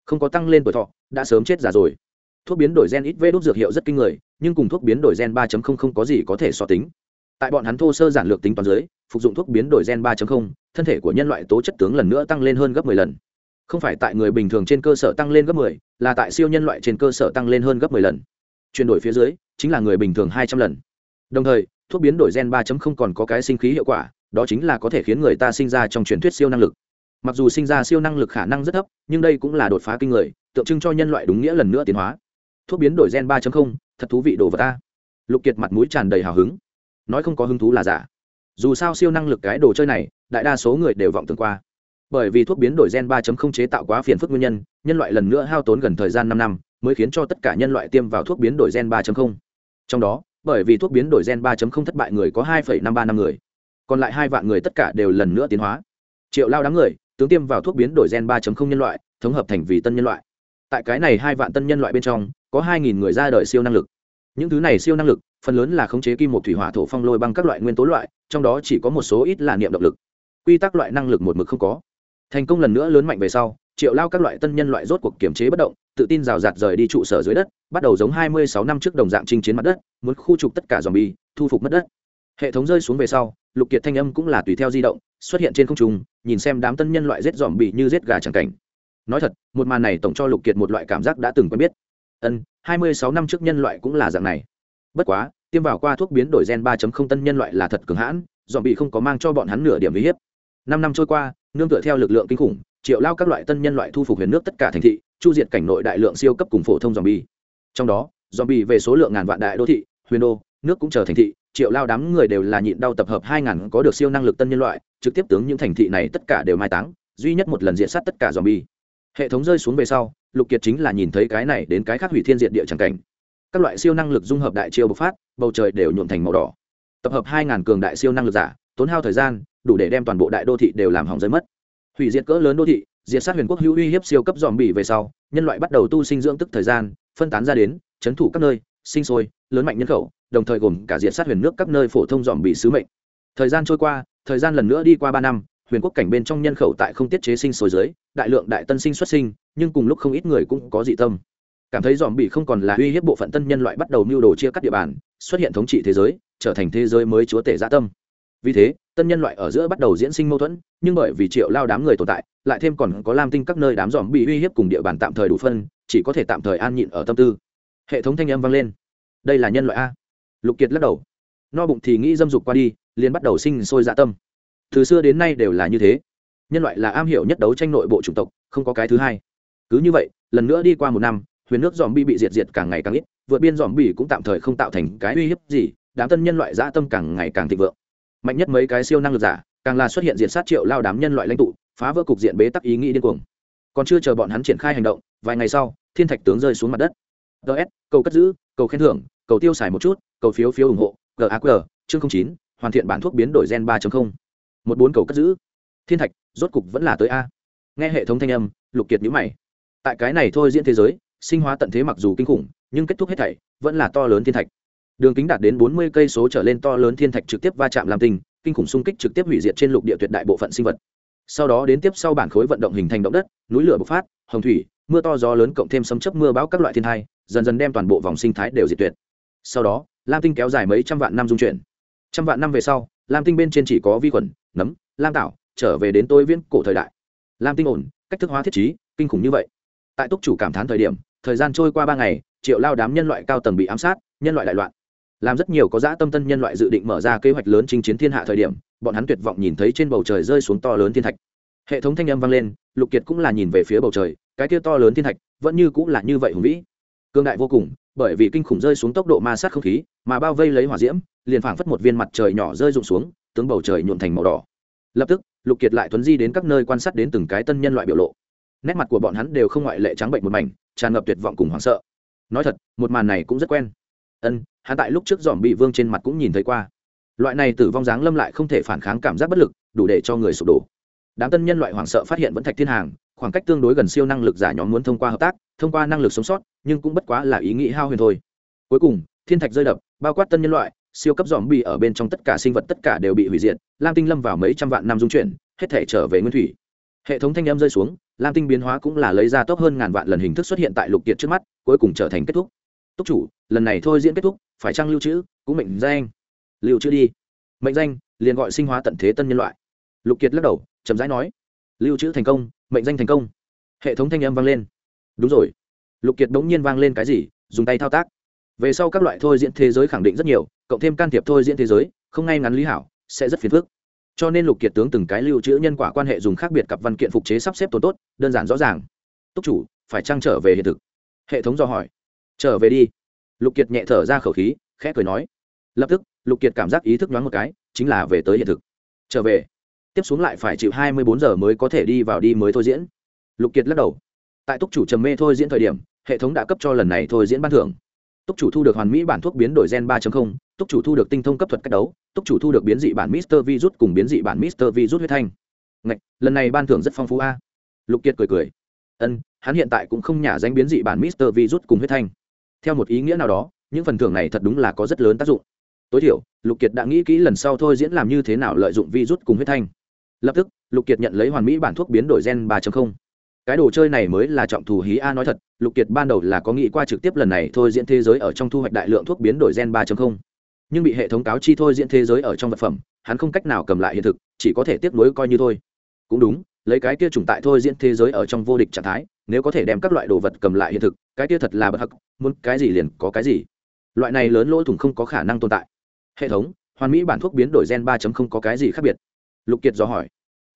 không có tăng lên tuổi thọ đã sớm chết già rồi thuốc biến đổi gen ít vê đốt dược hiệu rất kinh người nhưng cùng thuốc biến đổi gen ba không có gì có thể so tính. Tại bọn hắn thô sơ giản lược tính toán dưới phục dụng thuốc biến đổi gen ba thân thể của nhân loại tố chất tướng lần nữa tăng lên hơn gấp 10 lần. Không phải tại người bình thường trên cơ sở tăng lên gấp 10, là tại siêu nhân loại trên cơ sở tăng lên hơn gấp 10 lần. Chuyển đổi phía dưới chính là người bình thường hai trăm lần. Đồng thời thuốc biến đổi gen 3.0 còn có cái sinh khí hiệu quả đó chính là có thể khiến người ta sinh ra trong truyền thuyết siêu năng lực. Mặc dù sinh ra siêu năng lực khả năng rất thấp nhưng đây cũng là đột phá kinh người tượng trưng cho nhân loại đúng nghĩa lần nữa tiến hóa thuốc biến đổi gen 3.0 thật thú vị đồ vật ta. Lục kiệt mặt mũi tràn đầy hào hứng. Nói không có hứng thú là giả. Dù sao siêu năng lực cái đồ chơi này đại đa số người đều vọng tưởng qua. Bởi vì thuốc biến đổi gen 3.0 chế tạo quá phiền phức nguyên nhân nhân loại lần nữa hao tốn gần thời gian năm năm mới khiến cho tất cả nhân loại tiêm vào thuốc biến đổi gen 3.0 trong đó bởi vì thuốc biến đổi gen 3.0 thất bại người có 2,53 năm người còn lại hai vạn người tất cả đều lần nữa tiến hóa. Triệu lao đám người tướng tiêm vào thuốc biến đổi gen 3.0 nhân loại thống hợp thành vì tân nhân loại. Tại cái này hai vạn tân nhân loại bên trong có 2.000 người ra đời siêu năng lực. Những thứ này siêu năng lực, phần lớn là khống chế kim một thủy hỏa thổ phong lôi bằng các loại nguyên tố loại, trong đó chỉ có một số ít là niệm động lực. Quy tắc loại năng lực một mực không có. Thành công lần nữa lớn mạnh về sau, triệu lao các loại tân nhân loại rốt cuộc kiểm chế bất động, tự tin rào rạt rời đi trụ sở dưới đất, bắt đầu giống hai mươi sáu năm trước đồng dạng chinh chiến mặt đất, muốn khu trục tất cả dòm bi thu phục mất đất. Hệ thống rơi xuống về sau, lục kiệt thanh âm cũng là tùy theo di động, xuất hiện trên không trung, nhìn xem đám tân nhân loại giết dòm bị như giết gà chẳng cảnh. Nói thật, một màn này tổng cho lục kiệt một loại cảm giác đã từng quen biết ân, hai mươi sáu năm trước nhân loại cũng là dạng này. Bất quá, tiêm vào qua thuốc biến đổi gen ba tân nhân loại là thật cường hãn dọn bị không có mang cho bọn hắn nửa điểm uy hiếp. Năm năm trôi qua, nương tựa theo lực lượng kinh khủng, triệu lao các loại tân nhân loại thu phục huyền nước tất cả thành thị, chu diệt cảnh nội đại lượng siêu cấp cùng phổ thông dòm bi trong đó dòm bi về số lượng ngàn vạn đại đô thị, huyền đô, nước cũng chờ thành thị, triệu lao đám người đều là nhịn đau tập hợp hai ngàn có được siêu năng lực tân nhân loại, trực tiếp tướng những thành thị này tất cả đều mai táng, duy nhất một lần diện sát tất cả dòm bi hệ thống rơi xuống về sau, lục kiệt chính là nhìn thấy cái này đến cái khác hủy thiên diện địa tràng cảnh. Các loại siêu năng lực dung hợp đại chiêu bộc phát, bầu trời đều nhuộm thành màu đỏ. Tập hợp hai ngàn cường đại siêu năng lực giả, tốn hao thời gian, đủ để đem toàn bộ đại đô thị đều làm hỏng rơi mất. Hủy diệt cỡ lớn đô thị, diệt sát huyền quốc hữu uy hiếp siêu cấp dòm bỉ về sau, nhân loại bắt đầu tu sinh dưỡng tức thời gian, phân tán ra đến, chấn thủ các nơi, sinh sôi, lớn mạnh nhân khẩu, đồng thời gồm cả diệt sát huyền nước các nơi phổ thông dòm bỉ sứ mệnh. Thời gian trôi qua, thời gian lần nữa đi qua ba năm huyền quốc cảnh bên trong nhân khẩu tại không tiết chế sinh sôi dưới, đại lượng đại tân sinh xuất sinh, nhưng cùng lúc không ít người cũng có dị tâm. Cảm thấy dòm bị không còn là uy hiếp bộ phận tân nhân loại bắt đầu mưu đồ chia cắt địa bàn, xuất hiện thống trị thế giới, trở thành thế giới mới chúa tể gia tâm. Vì thế, tân nhân loại ở giữa bắt đầu diễn sinh mâu thuẫn, nhưng bởi vì triệu lao đám người tồn tại, lại thêm còn có lam tinh các nơi đám dòm bị uy hiếp cùng địa bàn tạm thời đủ phân, chỉ có thể tạm thời an nhịn ở tâm tư. Hệ thống thanh âm vang lên. Đây là nhân loại a. Lục kiệt lắc đầu. No bụng thì nghĩ dâm dục qua đi, liền bắt đầu sinh sôi dạ tâm từ xưa đến nay đều là như thế. Nhân loại là am hiểu nhất đấu tranh nội bộ chủng tộc, không có cái thứ hai. Cứ như vậy, lần nữa đi qua một năm, huyền nước dòm bi bị diệt diệt càng ngày càng ít, vượt biên dòm bi cũng tạm thời không tạo thành cái uy hiếp gì, đám tân nhân loại dã tâm càng ngày càng thịnh vượng. Mạnh nhất mấy cái siêu năng lực giả, càng là xuất hiện diện sát triệu lao đám nhân loại lãnh tụ, phá vỡ cục diện bế tắc ý nghĩ điên cuồng. Còn chưa chờ bọn hắn triển khai hành động, vài ngày sau, thiên thạch tướng rơi xuống mặt đất. Ts cầu cất giữ, cầu khen thưởng, cầu tiêu xài một chút, cầu phiếu phiếu ủng hộ gaq chương chín, hoàn thiện bản thuốc biến đổi gen ba một bốn cầu cất giữ. Thiên thạch, rốt cục vẫn là tới a. Nghe hệ thống thanh âm, lục kiệt nhữ mày. Tại cái này thôi diễn thế giới, sinh hóa tận thế mặc dù kinh khủng, nhưng kết thúc hết thảy vẫn là to lớn thiên thạch. Đường kính đạt đến bốn mươi cây số trở lên to lớn thiên thạch trực tiếp va chạm làm tinh kinh khủng xung kích trực tiếp hủy diệt trên lục địa tuyệt đại bộ phận sinh vật. Sau đó đến tiếp sau bản khối vận động hình thành động đất, núi lửa bộc phát, hồng thủy, mưa to gió lớn cộng thêm sấm chấp mưa bão các loại thiên thai, dần dần đem toàn bộ vòng sinh thái đều diệt tuyệt. Sau đó, lam tinh kéo dài mấy trăm vạn năm dung chuyển. Trăm vạn năm về sau lam tinh bên trên chỉ có vi khuẩn nấm lam tảo, trở về đến tôi viễn cổ thời đại. Lam tinh ổn cách thức hóa thiết chí kinh khủng như vậy. Tại túc chủ cảm thán thời điểm thời gian trôi qua ba ngày triệu lao đám nhân loại cao tầng bị ám sát nhân loại đại loạn. Làm rất nhiều có dã tâm tân nhân loại dự định mở ra kế hoạch lớn chinh chiến thiên hạ thời điểm bọn hắn tuyệt vọng nhìn thấy trên bầu trời rơi xuống to lớn thiên thạch. Hệ thống thanh âm vang lên lục kiệt cũng là nhìn về phía bầu trời cái kia to lớn thiên thạch vẫn như cũng là như vậy hùng vĩ cương đại vô cùng, bởi vì kinh khủng rơi xuống tốc độ ma sát không khí, mà bao vây lấy hỏa diễm, liền phảng phất một viên mặt trời nhỏ rơi rụng xuống, tướng bầu trời nhuộn thành màu đỏ. Lập tức, lục kiệt lại tuấn di đến các nơi quan sát đến từng cái tân nhân loại biểu lộ. Nét mặt của bọn hắn đều không ngoại lệ trắng bệnh một mảnh, tràn ngập tuyệt vọng cùng hoảng sợ. Nói thật, một màn này cũng rất quen. Ân, hắn tại lúc trước dòm bị vương trên mặt cũng nhìn thấy qua. Loại này tử vong dáng lâm lại không thể phản kháng cảm giác bất lực, đủ để cho người sụp đổ đám tân nhân loại hoảng sợ phát hiện vẫn thạch thiên hàng, khoảng cách tương đối gần siêu năng lực giả nhóm muốn thông qua hợp tác, thông qua năng lực sống sót, nhưng cũng bất quá là ý nghĩ hao huyền thôi. Cuối cùng, thiên thạch rơi đập, bao quát tân nhân loại, siêu cấp dòm bị ở bên trong tất cả sinh vật tất cả đều bị hủy diệt, lam tinh lâm vào mấy trăm vạn năm dung chuyển, hết thể trở về nguyên thủy. Hệ thống thanh âm rơi xuống, lam tinh biến hóa cũng là lấy ra tốt hơn ngàn vạn lần hình thức xuất hiện tại lục kiệt trước mắt, cuối cùng trở thành kết thúc. Túc chủ, lần này thôi diễn kết thúc, phải trăng lưu trữ, cũng mệnh danh. Lưu trữ đi. Mệnh danh, liền gọi sinh hóa tận thế tân nhân loại. Lục kiệt lắc đầu chậm rãi nói, lưu trữ thành công, mệnh danh thành công. Hệ thống thanh âm vang lên. Đúng rồi. Lục kiệt đống nhiên vang lên cái gì, dùng tay thao tác. Về sau các loại thôi diễn thế giới khẳng định rất nhiều, cộng thêm can thiệp thôi diễn thế giới, không ngay ngắn lý hảo, sẽ rất phiền phức. Cho nên lục kiệt tướng từng cái lưu trữ nhân quả quan hệ dùng khác biệt cặp văn kiện phục chế sắp xếp tồn tốt, đơn giản rõ ràng. Túc chủ, phải trang trở về hiện thực? Hệ thống dò hỏi. Trở về đi. Lục kiệt nhẹ thở ra khẩu khí, khẽ cười nói. Lập tức, lục kiệt cảm giác ý thức nhoáng một cái, chính là về tới hiện thực. Trở về tiếp xuống lại phải chịu hai mươi bốn giờ mới có thể đi vào đi mới thôi diễn. Lục kiệt lắc đầu. Tại túc chủ trầm mê thôi diễn thời điểm hệ thống đã cấp cho lần này thôi diễn ban thưởng. Túc chủ thu được hoàn mỹ bản thuốc biến đổi gen 3.0, túc chủ thu được tinh thông cấp thuật cách đấu túc chủ thu được biến dị bản mister virus cùng biến dị bản mister virus huyết thanh. Ngạch, lần này ban thưởng rất phong phú a. Lục kiệt cười cười. Ân hắn hiện tại cũng không nhả danh biến dị bản mister virus cùng huyết thanh. Theo một ý nghĩa nào đó những phần thưởng này thật đúng là có rất lớn tác dụng. Tối thiểu lục kiệt đã nghĩ kỹ lần sau thôi diễn làm như thế nào lợi dụng virus cùng huyết thanh lập tức, lục kiệt nhận lấy hoàn mỹ bản thuốc biến đổi gen 3.0 cái đồ chơi này mới là trọng thù hí a nói thật, lục kiệt ban đầu là có nghĩ qua trực tiếp lần này thôi diễn thế giới ở trong thu hoạch đại lượng thuốc biến đổi gen 3.0 nhưng bị hệ thống cáo chi thôi diễn thế giới ở trong vật phẩm, hắn không cách nào cầm lại hiện thực, chỉ có thể tiếp nối coi như thôi. Cũng đúng, lấy cái kia trùng tại thôi diễn thế giới ở trong vô địch trạng thái, nếu có thể đem các loại đồ vật cầm lại hiện thực, cái kia thật là bất hắc, muốn cái gì liền có cái gì. Loại này lớn lỗ thủng không có khả năng tồn tại. Hệ thống, hoàn mỹ bản thuốc biến đổi gen 3.0 có cái gì khác biệt lục kiệt do hỏi.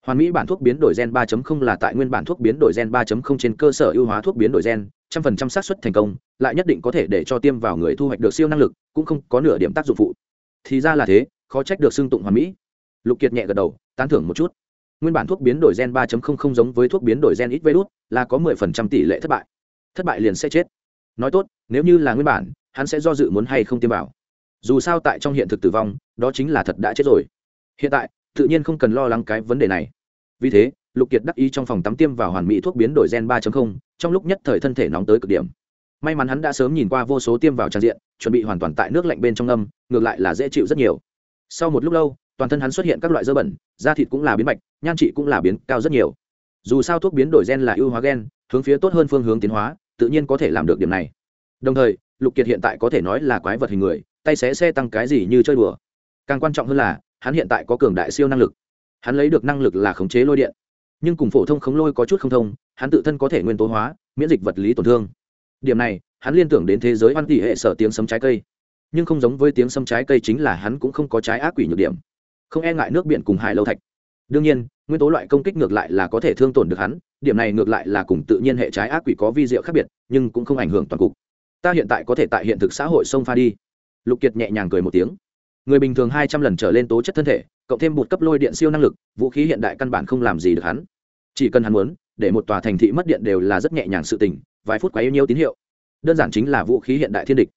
Hoàn mỹ bản thuốc biến đổi gen 3.0 là tại nguyên bản thuốc biến đổi gen 3.0 trên cơ sở ưu hóa thuốc biến đổi gen, trăm phần trăm xác suất thành công, lại nhất định có thể để cho tiêm vào người thu hoạch được siêu năng lực, cũng không có nửa điểm tác dụng phụ. Thì ra là thế, khó trách được xưng tụng hoàn mỹ. Lục kiệt nhẹ gật đầu, tán thưởng một chút. Nguyên bản thuốc biến đổi gen 3.0 không giống với thuốc biến đổi gen ít virus, là có 10% tỷ lệ thất bại. Thất bại liền sẽ chết. Nói tốt, nếu như là nguyên bản, hắn sẽ do dự muốn hay không tiêm vào. Dù sao tại trong hiện thực tử vong, đó chính là thật đã chết rồi. Hiện tại tự nhiên không cần lo lắng cái vấn đề này. Vì thế lục kiệt đắc ý trong phòng tắm tiêm vào hoàn mỹ thuốc biến đổi gen 3.0, trong lúc nhất thời thân thể nóng tới cực điểm. May mắn hắn đã sớm nhìn qua vô số tiêm vào trang diện chuẩn bị hoàn toàn tại nước lạnh bên trong âm ngược lại là dễ chịu rất nhiều. Sau một lúc lâu toàn thân hắn xuất hiện các loại dơ bẩn da thịt cũng là biến bạch nhan trị cũng là biến cao rất nhiều. Dù sao thuốc biến đổi gen là ưu hóa gen hướng phía tốt hơn phương hướng tiến hóa tự nhiên có thể làm được điểm này. Đồng thời lục kiệt hiện tại có thể nói là quái vật hình người tay xé xe tăng cái gì như chơi đùa. Càng quan trọng hơn là hắn hiện tại có cường đại siêu năng lực. Hắn lấy được năng lực là khống chế lôi điện. Nhưng cùng phổ thông khống lôi có chút không thông, hắn tự thân có thể nguyên tố hóa, miễn dịch vật lý tổn thương. Điểm này, hắn liên tưởng đến thế giới văn tỷ hệ sở tiếng sấm trái cây. Nhưng không giống với tiếng sấm trái cây chính là hắn cũng không có trái ác quỷ nhược điểm. Không e ngại nước biển cùng hải lâu thạch. Đương nhiên, nguyên tố loại công kích ngược lại là có thể thương tổn được hắn, điểm này ngược lại là cùng tự nhiên hệ trái ác quỷ có vi diệu khác biệt, nhưng cũng không ảnh hưởng toàn cục. Ta hiện tại có thể tại hiện thực xã hội sông pha đi. Lục kiệt nhẹ nhàng cười một tiếng người bình thường hai trăm lần trở lên tố chất thân thể, cộng thêm một cấp lôi điện siêu năng lực, vũ khí hiện đại căn bản không làm gì được hắn. Chỉ cần hắn muốn, để một tòa thành thị mất điện đều là rất nhẹ nhàng sự tình, vài phút quá yêu nhiêu tín hiệu. Đơn giản chính là vũ khí hiện đại thiên địch.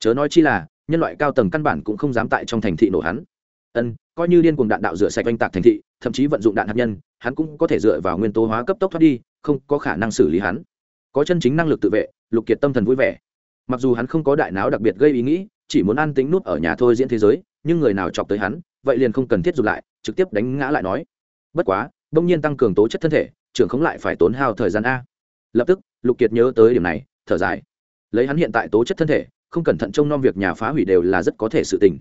Chớ nói chi là, nhân loại cao tầng căn bản cũng không dám tại trong thành thị nổ hắn. Ân, coi như điên cuồng đạn đạo rửa sạch oanh tạc thành thị, thậm chí vận dụng đạn hạt nhân, hắn cũng có thể dựa vào nguyên tố hóa cấp tốc thoát đi, không có khả năng xử lý hắn. Có chân chính năng lực tự vệ, lục kiệt tâm thần vui vẻ. Mặc dù hắn không có đại não đặc biệt gây ý nghĩ, chỉ muốn an tính nút ở nhà thôi diễn thế giới nhưng người nào chọc tới hắn, vậy liền không cần thiết dục lại, trực tiếp đánh ngã lại nói. Bất quá đông nhiên tăng cường tố chất thân thể, trưởng không lại phải tốn hao thời gian a. Lập tức, lục kiệt nhớ tới điểm này, thở dài. Lấy hắn hiện tại tố chất thân thể, không cẩn thận trông nom việc nhà phá hủy đều là rất có thể sự tình.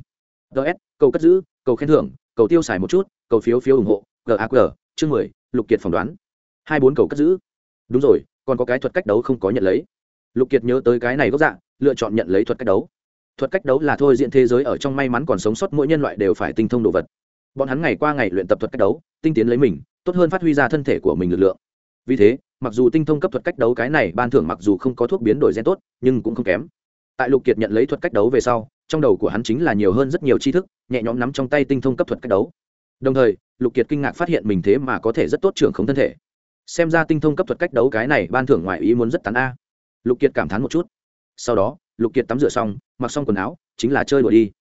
Ts cầu cất giữ, cầu khen thưởng, cầu tiêu xài một chút, cầu phiếu phiếu ủng hộ gaq chương mười, lục kiệt phỏng đoán. Hai bốn cầu cất giữ. Đúng rồi, còn có cái thuật cách đấu không có nhận lấy. Lục kiệt nhớ tới cái này gốc dạng lựa chọn nhận lấy thuật cách đấu thuật cách đấu là thôi diện thế giới ở trong may mắn còn sống sót, mỗi nhân loại đều phải tinh thông đồ vật. Bọn hắn ngày qua ngày luyện tập thuật cách đấu, tinh tiến lấy mình, tốt hơn phát huy ra thân thể của mình lực lượng. Vì thế, mặc dù tinh thông cấp thuật cách đấu cái này, ban thưởng mặc dù không có thuốc biến đổi gen tốt, nhưng cũng không kém. Tại lục kiệt nhận lấy thuật cách đấu về sau, trong đầu của hắn chính là nhiều hơn rất nhiều tri thức, nhẹ nhõm nắm trong tay tinh thông cấp thuật cách đấu. Đồng thời, lục kiệt kinh ngạc phát hiện mình thế mà có thể rất tốt trưởng không thân thể. Xem ra tinh thông cấp thuật cách đấu cái này, ban thưởng ngoại ý muốn rất tán a. Lục kiệt cảm thán một chút. Sau đó lục kiệt tắm rửa xong, mặc xong quần áo, chính là chơi đùa đi.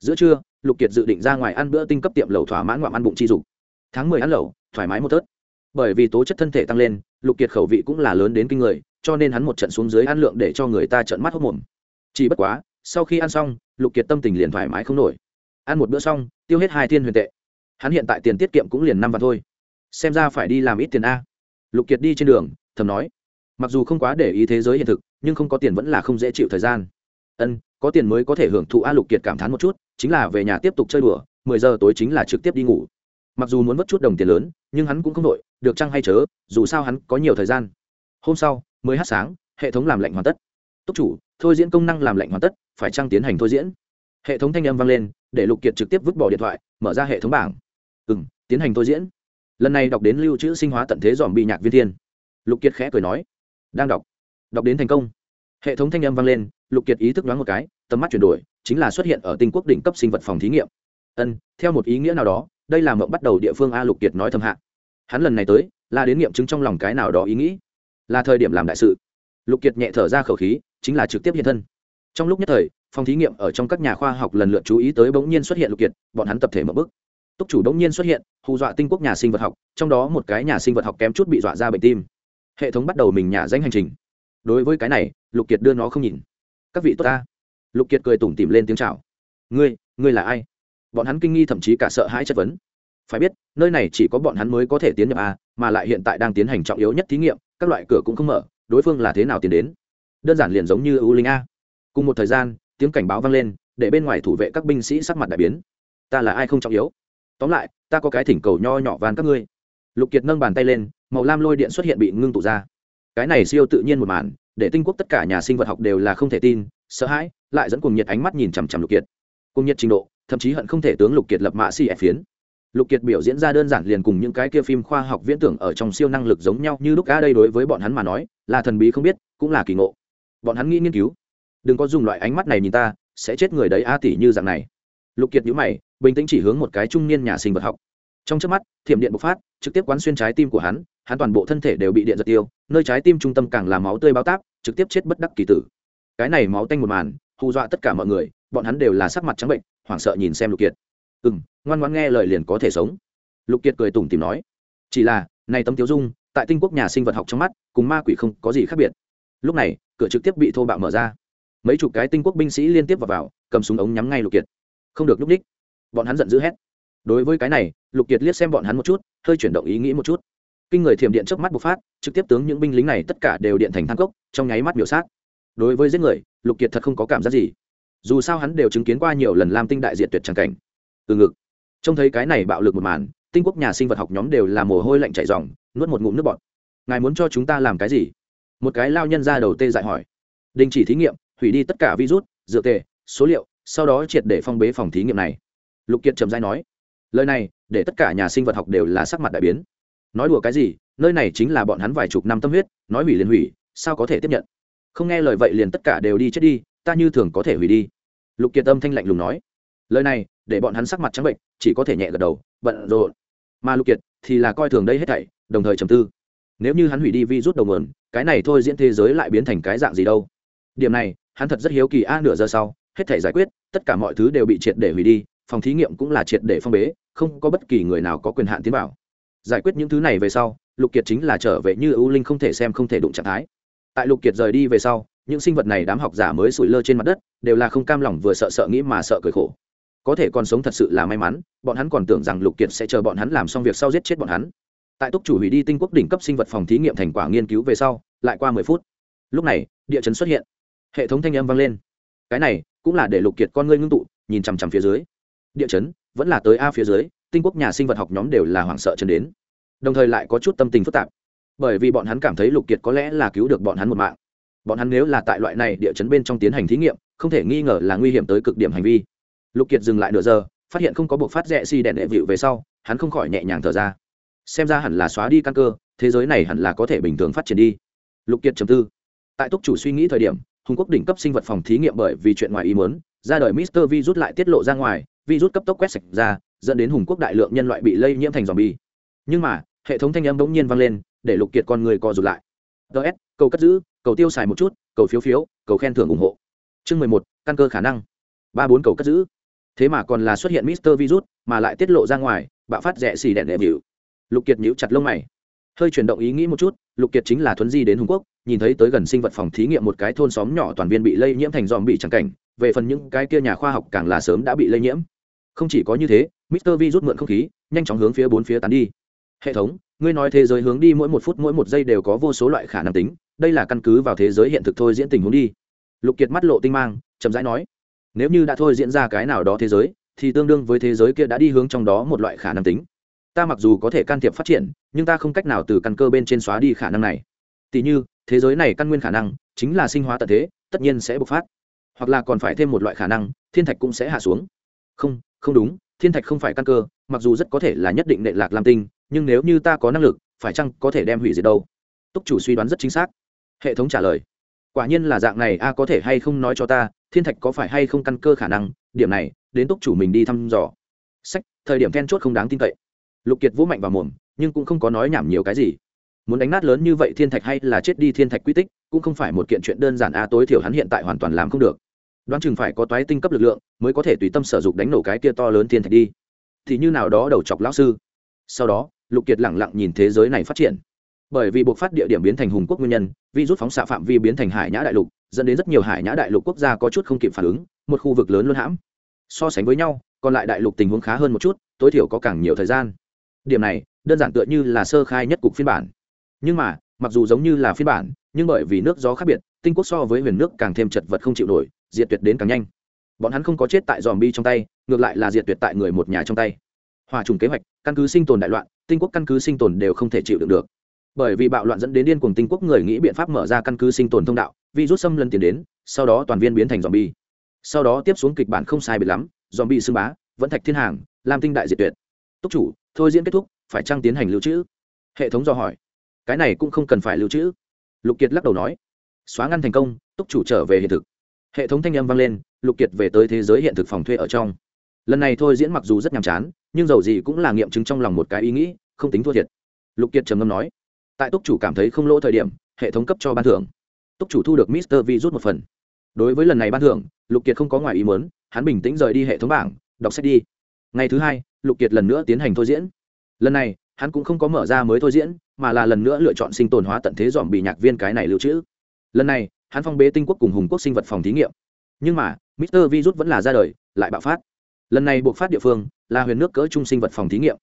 Giữa trưa, lục kiệt dự định ra ngoài ăn bữa tinh cấp tiệm lẩu thỏa mãn ngoạm ăn bụng chi dục. Tháng mười ăn lẩu, thoải mái một tớt. Bởi vì tố chất thân thể tăng lên, lục kiệt khẩu vị cũng là lớn đến kinh người, cho nên hắn một trận xuống dưới ăn lượng để cho người ta trợn mắt hốc mồm. Chỉ bất quá, sau khi ăn xong, lục kiệt tâm tình liền thoải mái không nổi. Ăn một bữa xong, tiêu hết hai thiên huyền tệ. Hắn hiện tại tiền tiết kiệm cũng liền năm vạn thôi. Xem ra phải đi làm ít tiền a. Lục kiệt đi trên đường, thầm nói. Mặc dù không quá để ý thế giới hiện thực nhưng không có tiền vẫn là không dễ chịu thời gian. Ân, có tiền mới có thể hưởng thụ a lục kiệt cảm thán một chút, chính là về nhà tiếp tục chơi đùa, mười giờ tối chính là trực tiếp đi ngủ. Mặc dù muốn mất chút đồng tiền lớn, nhưng hắn cũng không đội được chăng hay chớ, dù sao hắn có nhiều thời gian. Hôm sau, mới hát sáng, hệ thống làm lạnh hoàn tất. Túc chủ, thôi diễn công năng làm lạnh hoàn tất, phải chăng tiến hành thôi diễn? Hệ thống thanh âm vang lên, để lục kiệt trực tiếp vứt bỏ điện thoại, mở ra hệ thống bảng. Ừ m tiến hành thôi diễn. Lần này đọc đến lưu trữ sinh hóa tận thế dòm bị nhạc viên thiên. Lục kiệt khẽ cười nói, đang đọc đọc đến thành công. Hệ thống thanh âm vang lên, lục kiệt ý thức đoán một cái, tầm mắt chuyển đổi, chính là xuất hiện ở tinh quốc đỉnh cấp sinh vật phòng thí nghiệm. Ân, theo một ý nghĩa nào đó, đây là mộng bắt đầu địa phương a lục kiệt nói thầm hạ. Hắn lần này tới, là đến nghiệm chứng trong lòng cái nào đó ý nghĩ. Là thời điểm làm đại sự. Lục kiệt nhẹ thở ra khẩu khí, chính là trực tiếp hiện thân. Trong lúc nhất thời, phòng thí nghiệm ở trong các nhà khoa học lần lượt chú ý tới bỗng nhiên xuất hiện lục kiệt, bọn hắn tập thể mở bức túc chủ bỗng nhiên xuất hiện, hù dọa tinh quốc nhà sinh vật học, trong đó một cái nhà sinh vật học kém chút bị dọa ra bệnh tim. Hệ thống bắt đầu mình nhà danh hành trình đối với cái này, lục kiệt đưa nó không nhìn. Các vị tốt ta. Lục kiệt cười tủm tỉm lên tiếng chào. Ngươi ngươi là ai? Bọn hắn kinh nghi thậm chí cả sợ hãi chất vấn. Phải biết, nơi này chỉ có bọn hắn mới có thể tiến nhập a mà lại hiện tại đang tiến hành trọng yếu nhất thí nghiệm, các loại cửa cũng không mở, đối phương là thế nào tiến đến? Đơn giản liền giống như ưu linh a. Cùng một thời gian, tiếng cảnh báo vang lên, để bên ngoài thủ vệ các binh sĩ sắc mặt đại biến. Ta là ai không trọng yếu? Tóm lại, ta có cái thỉnh cầu nho nhỏ van các ngươi. Lục kiệt nâng bàn tay lên, màu lam lôi điện xuất hiện bị ngưng tụ ra cái này siêu tự nhiên một màn, để tinh quốc tất cả nhà sinh vật học đều là không thể tin, sợ hãi, lại dẫn cùng nhiệt ánh mắt nhìn chằm chằm lục kiệt. Cùng nhiệt trình độ, thậm chí hận không thể tướng lục kiệt lập mạ si ép phiến. Lục kiệt biểu diễn ra đơn giản liền cùng những cái kia phim khoa học viễn tưởng ở trong siêu năng lực giống nhau như lúc a đây đối với bọn hắn mà nói, là thần bí không biết, cũng là kỳ ngộ. Bọn hắn nghĩ nghiên cứu. Đừng có dùng loại ánh mắt này nhìn ta, sẽ chết người đấy a tỷ như dạng này. Lục kiệt nhíu mày, bình tĩnh chỉ hướng một cái trung niên nhà sinh vật học. Trong chớp mắt, thiểm điện bộc phát, trực tiếp quán xuyên trái tim của hắn hắn toàn bộ thân thể đều bị điện giật tiêu nơi trái tim trung tâm càng làm máu tươi bao táp trực tiếp chết bất đắc kỳ tử. Cái này máu tanh một màn hù dọa tất cả mọi người bọn hắn đều là sắc mặt trắng bệnh hoảng sợ nhìn xem lục kiệt. Ừ m ngoan ngoan nghe lời liền có thể sống. Lục kiệt cười tủm tìm nói. Chỉ là này tấm tiêu dung tại tinh quốc nhà sinh vật học trong mắt cùng ma quỷ không có gì khác biệt. Lúc này cửa trực tiếp bị thô bạo mở ra. Mấy chục cái tinh quốc binh sĩ liên tiếp vào, vào cầm súng ống nhắm ngay lục kiệt. Không được núp đích. Bọn hắn giận dữ hét. Đối với cái này lục kiệt liếc xem bọn hắn một chút hơi chuyển động ý nghĩ một chút kinh người thiểm điện trước mắt bộc phát, trực tiếp tướng những binh lính này tất cả đều điện thành thang cốc, trong nháy mắt biểu sát. Đối với giết người, lục kiệt thật không có cảm giác gì. Dù sao hắn đều chứng kiến qua nhiều lần lam tinh đại diện tuyệt tràng cảnh. Từ ngực, trông thấy cái này bạo lực một màn, tinh quốc nhà sinh vật học nhóm đều là mồ hôi lạnh chảy dòng nuốt một ngụm nước bọt. Ngài muốn cho chúng ta làm cái gì? Một cái lao nhân ra đầu tê dại hỏi. Đình chỉ thí nghiệm, hủy đi tất cả virus dựa tề, số liệu, sau đó triệt để phong bế phòng thí nghiệm này. Lục kiệt trầm dai nói. Lời này, để tất cả nhà sinh vật học đều là sắc mặt đại biến nói đùa cái gì, nơi này chính là bọn hắn vài chục năm tâm huyết, nói hủy liền hủy, sao có thể tiếp nhận? Không nghe lời vậy liền tất cả đều đi chết đi, ta như thường có thể hủy đi. Lục kiệt âm thanh lạnh lùng nói. Lời này, để bọn hắn sắc mặt trắng bệnh, chỉ có thể nhẹ gật đầu, bận rộn. Mà lục kiệt thì là coi thường đây hết thảy, đồng thời trầm tư. Nếu như hắn hủy đi vi rút đầu nguồn, cái này thôi diễn thế giới lại biến thành cái dạng gì đâu? Điểm này, hắn thật rất hiếu kỳ a, nửa giờ sau, hết thảy giải quyết, tất cả mọi thứ đều bị triệt để hủy đi, phòng thí nghiệm cũng là triệt để phong bế, không có bất kỳ người nào có quyền hạn tiến vào giải quyết những thứ này về sau, lục kiệt chính là trở về như ưu linh không thể xem không thể đụng trạng thái. Tại lục kiệt rời đi về sau, những sinh vật này đám học giả mới sủi lơ trên mặt đất, đều là không cam lòng vừa sợ sợ nghĩ mà sợ cười khổ. Có thể còn sống thật sự là may mắn, bọn hắn còn tưởng rằng lục kiệt sẽ chờ bọn hắn làm xong việc sau giết chết bọn hắn. Tại túc chủ hủy đi tinh quốc đỉnh cấp sinh vật phòng thí nghiệm thành quả nghiên cứu về sau, lại qua mười phút. Lúc này, địa chấn xuất hiện. Hệ thống thanh âm vang lên. Cái này cũng là để lục kiệt con ngươi ngưng tụ, nhìn chằm chằm phía dưới. Địa chấn vẫn là tới a phía dưới tinh quốc nhà sinh vật học nhóm đều là hoảng sợ chân đến. Đồng thời lại có chút tâm tình phức tạp. Bởi vì bọn hắn cảm thấy lục kiệt có lẽ là cứu được bọn hắn một mạng. Bọn hắn nếu là tại loại này địa chấn bên trong tiến hành thí nghiệm, không thể nghi ngờ là nguy hiểm tới cực điểm hành vi. Lục kiệt dừng lại nửa giờ, phát hiện không có buộc phát rẽ xi si đèn đệ vịu về sau, hắn không khỏi nhẹ nhàng thở ra. Xem ra hẳn là xóa đi căn cơ, thế giới này hẳn là có thể bình thường phát triển đi. Lục kiệt chấm tư. Tại túc chủ suy nghĩ thời điểm, hùng quốc đỉnh cấp sinh vật phòng thí nghiệm bởi vì chuyện ngoài ý muốn, ra đời mister virus lại tiết lộ ra ngoài, virus cấp tốc quét sạch ra dẫn đến hùng quốc đại lượng nhân loại bị lây nhiễm thành dòm bi nhưng mà, hệ thống thanh âm bỗng nhiên vang lên, để lục kiệt con người co rụt lại. Ts cầu cất giữ, cầu tiêu xài một chút, cầu phiếu phiếu, cầu khen thưởng ủng hộ. Chương mười một, căn cơ khả năng. Ba bốn cầu cất giữ. Thế mà còn là xuất hiện mister virus, mà lại tiết lộ ra ngoài, bạo phát rẻ xì đèn đệm hiệu lục kiệt nhíu chặt lông mày. Hơi chuyển động ý nghĩ một chút, lục kiệt chính là thuấn di đến hùng quốc, nhìn thấy tới gần sinh vật phòng thí nghiệm một cái thôn xóm nhỏ toàn viên bị lây nhiễm thành dòm bị chẳng cảnh, về phần những cái kia nhà khoa học càng là sớm đã bị lây nhiễm. Không chỉ có như thế mister vi rút mượn không khí, nhanh chóng hướng phía bốn phía tán đi. Hệ thống, ngươi nói thế giới hướng đi mỗi một phút mỗi một giây đều có vô số loại khả năng tính, đây là căn cứ vào thế giới hiện thực thôi diễn tình huống đi. Lục kiệt mắt lộ tinh mang, chậm rãi nói, nếu như đã thôi diễn ra cái nào đó thế giới, thì tương đương với thế giới kia đã đi hướng trong đó một loại khả năng tính. Ta mặc dù có thể can thiệp phát triển, nhưng ta không cách nào từ căn cơ bên trên xóa đi khả năng này. Tỉ như, thế giới này căn nguyên khả năng chính là sinh hóa tận thế, tất nhiên sẽ bộc phát. Hoặc là còn phải thêm một loại khả năng, thiên thạch cũng sẽ hạ xuống. Không không đúng thiên thạch không phải căn cơ, mặc dù rất có thể là nhất định nệ lạc lam tinh, nhưng nếu như ta có năng lực, phải chăng có thể đem hủy diệt đâu? Túc chủ suy đoán rất chính xác. Hệ thống trả lời. Quả nhiên là dạng này, a, có thể hay không nói cho ta, thiên thạch có phải hay không căn cơ khả năng? Điểm này, đến túc chủ mình đi thăm dò. Sách, thời điểm then chốt không đáng tin cậy. Lục kiệt vũ mạnh vào mồm, nhưng cũng không có nói nhảm nhiều cái gì. Muốn đánh nát lớn như vậy thiên thạch hay là chết đi thiên thạch quy tích, cũng không phải một kiện chuyện đơn giản, a, tối thiểu hắn hiện tại hoàn toàn làm không được đoán chừng phải có toái tinh cấp lực lượng mới có thể tùy tâm sở dụng đánh nổ cái kia to lớn thiên thạch đi. Thì như nào đó đầu chọc lão sư. Sau đó, lục kiệt lẳng lặng nhìn thế giới này phát triển. Bởi vì buộc phát địa điểm biến thành hùng quốc nguyên nhân, vi rút phóng xạ phạm vi biến thành hải nhã đại lục, dẫn đến rất nhiều hải nhã đại lục quốc gia có chút không kịp phản ứng, một khu vực lớn luôn hãm. So sánh với nhau, còn lại đại lục tình huống khá hơn một chút, tối thiểu có càng nhiều thời gian. Điểm này, đơn giản tựa như là sơ khai nhất cục phiên bản. Nhưng mà, mặc dù giống như là phiên bản, nhưng bởi vì nước gió khác biệt, tinh quốc so với huyền nước càng thêm chật vật không chịu nổi diệt tuyệt đến càng nhanh. Bọn hắn không có chết tại dòm bi trong tay, ngược lại là diệt tuyệt tại người một nhà trong tay. Hòa trùng kế hoạch, căn cứ sinh tồn đại loạn, tinh quốc căn cứ sinh tồn đều không thể chịu đựng được. Bởi vì bạo loạn dẫn đến điên cuồng tinh quốc người nghĩ biện pháp mở ra căn cứ sinh tồn thông đạo vi rút xâm lân tiến đến, sau đó toàn viên biến thành dòm bi sau đó tiếp xuống kịch bản không sai biệt lắm dòm bi xưng bá, vẫn thạch thiên hàng làm tinh đại diệt tuyệt. Túc chủ, thôi diễn kết thúc, phải trăng tiến hành lưu trữ? Hệ thống do hỏi. Cái này cũng không cần phải lưu trữ. Lục kiệt lắc đầu nói. Xóa ngăn thành công, túc chủ trở về hiện thực hệ thống thanh âm vang lên, lục kiệt về tới thế giới hiện thực phòng thuê ở trong. Lần này thôi diễn mặc dù rất nhàm chán, nhưng dầu gì cũng là nghiệm chứng trong lòng một cái ý nghĩ, không tính thua thiệt. Lục kiệt trầm ngâm nói, tại túc chủ cảm thấy không lỗ thời điểm, hệ thống cấp cho ban thưởng. Túc chủ thu được mister vi rút một phần. Đối với lần này ban thưởng, lục kiệt không có ngoài ý mớn hắn bình tĩnh rời đi hệ thống bảng, đọc sách đi. Ngày thứ hai, lục kiệt lần nữa tiến hành thôi diễn. Lần này, hắn cũng không có mở ra mới thôi diễn, mà là lần nữa lựa chọn sinh tồn hóa tận thế dòm bị nhạc viên cái này lưu trữ. Lần này hắn phong bế tinh quốc cùng hùng quốc sinh vật phòng thí nghiệm. Nhưng mà, mister virus vẫn là ra đời, lại bạo phát. Lần này buộc phát địa phương là huyền nước cỡ trung sinh vật phòng thí nghiệm.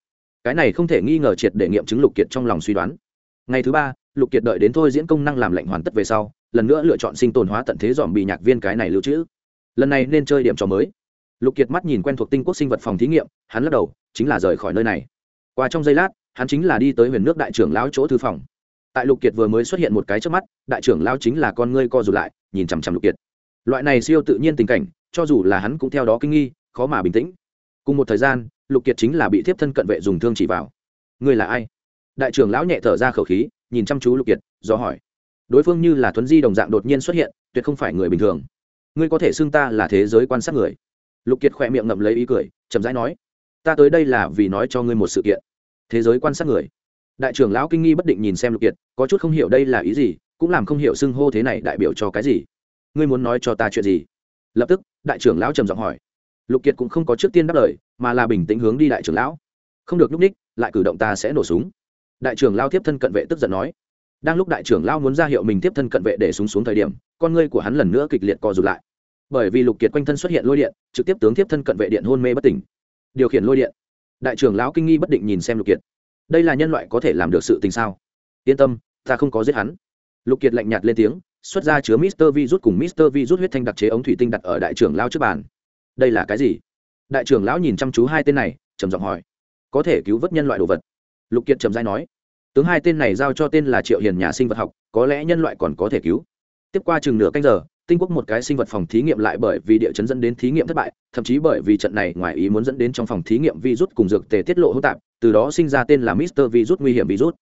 Cái này không thể nghi ngờ triệt để nghiệm chứng lục kiệt trong lòng suy đoán. Ngày thứ ba, lục kiệt đợi đến thôi diễn công năng làm lệnh hoàn tất về sau, lần nữa lựa chọn sinh tồn hóa tận thế dòm bị nhạc viên cái này lưu trữ. Lần này nên chơi điểm trò mới. Lục kiệt mắt nhìn quen thuộc tinh quốc sinh vật phòng thí nghiệm, hắn lắc đầu, chính là rời khỏi nơi này. Qua trong giây lát, hắn chính là đi tới huyền nước đại trưởng lão chỗ thư phòng tại lục kiệt vừa mới xuất hiện một cái trước mắt, đại trưởng lão chính là con ngươi co rụt lại, nhìn chằm chằm lục kiệt. Loại này siêu tự nhiên tình cảnh, cho dù là hắn cũng theo đó kinh nghi, khó mà bình tĩnh. Cùng một thời gian, lục kiệt chính là bị thiếp thân cận vệ dùng thương chỉ vào. Ngươi là ai? Đại trưởng lão nhẹ thở ra khẩu khí, nhìn chăm chú lục kiệt, do hỏi. Đối phương như là thuấn di đồng dạng đột nhiên xuất hiện, tuyệt không phải người bình thường. Ngươi có thể xưng ta là thế giới quan sát người. Lục kiệt khỏe miệng ngậm lấy ý cười, chậm rãi nói. Ta tới đây là vì nói cho ngươi một sự kiện. Thế giới quan sát người? Đại trưởng lão kinh nghi bất định nhìn xem lục kiệt, có chút không hiểu đây là ý gì, cũng làm không hiểu xưng hô thế này đại biểu cho cái gì. Ngươi muốn nói cho ta chuyện gì? Lập tức, đại trưởng lão trầm giọng hỏi. Lục kiệt cũng không có trước tiên đáp lời, mà là bình tĩnh hướng đi đại trưởng lão. Không được nhúc ních, lại cử động ta sẽ nổ súng. Đại trưởng lao tiếp thân cận vệ tức giận nói. Đang lúc đại trưởng lao muốn ra hiệu mình tiếp thân cận vệ để súng xuống thời điểm, con ngươi của hắn lần nữa kịch liệt co rụt lại. Bởi vì lục kiệt quanh thân xuất hiện lôi điện, trực tiếp tướng tiếp thân cận vệ điện hôn mê bất tỉnh. Điều khiển lôi điện. Đại trưởng lão kinh nghi bất định nhìn xem lục kiệt đây là nhân loại có thể làm được sự tình sao? Yên tâm, ta không có giết hắn. Lục kiệt lạnh nhạt lên tiếng, xuất ra chứa mister Vi rút cùng mister Vi rút huyết thanh đặc chế ống thủy tinh đặt ở đại trưởng lao trước bàn. Đây là cái gì? Đại trưởng lão nhìn chăm chú hai tên này, trầm giọng hỏi. Có thể cứu vớt nhân loại đồ vật. Lục kiệt trầm dai nói. Tướng hai tên này giao cho tên là triệu hiền nhà sinh vật học, có lẽ nhân loại còn có thể cứu. Tiếp qua chừng nửa canh giờ tinh quốc một cái sinh vật phòng thí nghiệm lại bởi vì địa chấn dẫn đến thí nghiệm thất bại, thậm chí bởi vì trận này ngoài ý muốn dẫn đến trong phòng thí nghiệm virus cùng dược tề tiết lộ hỗn tạp, từ đó sinh ra tên là mister virus nguy hiểm virus.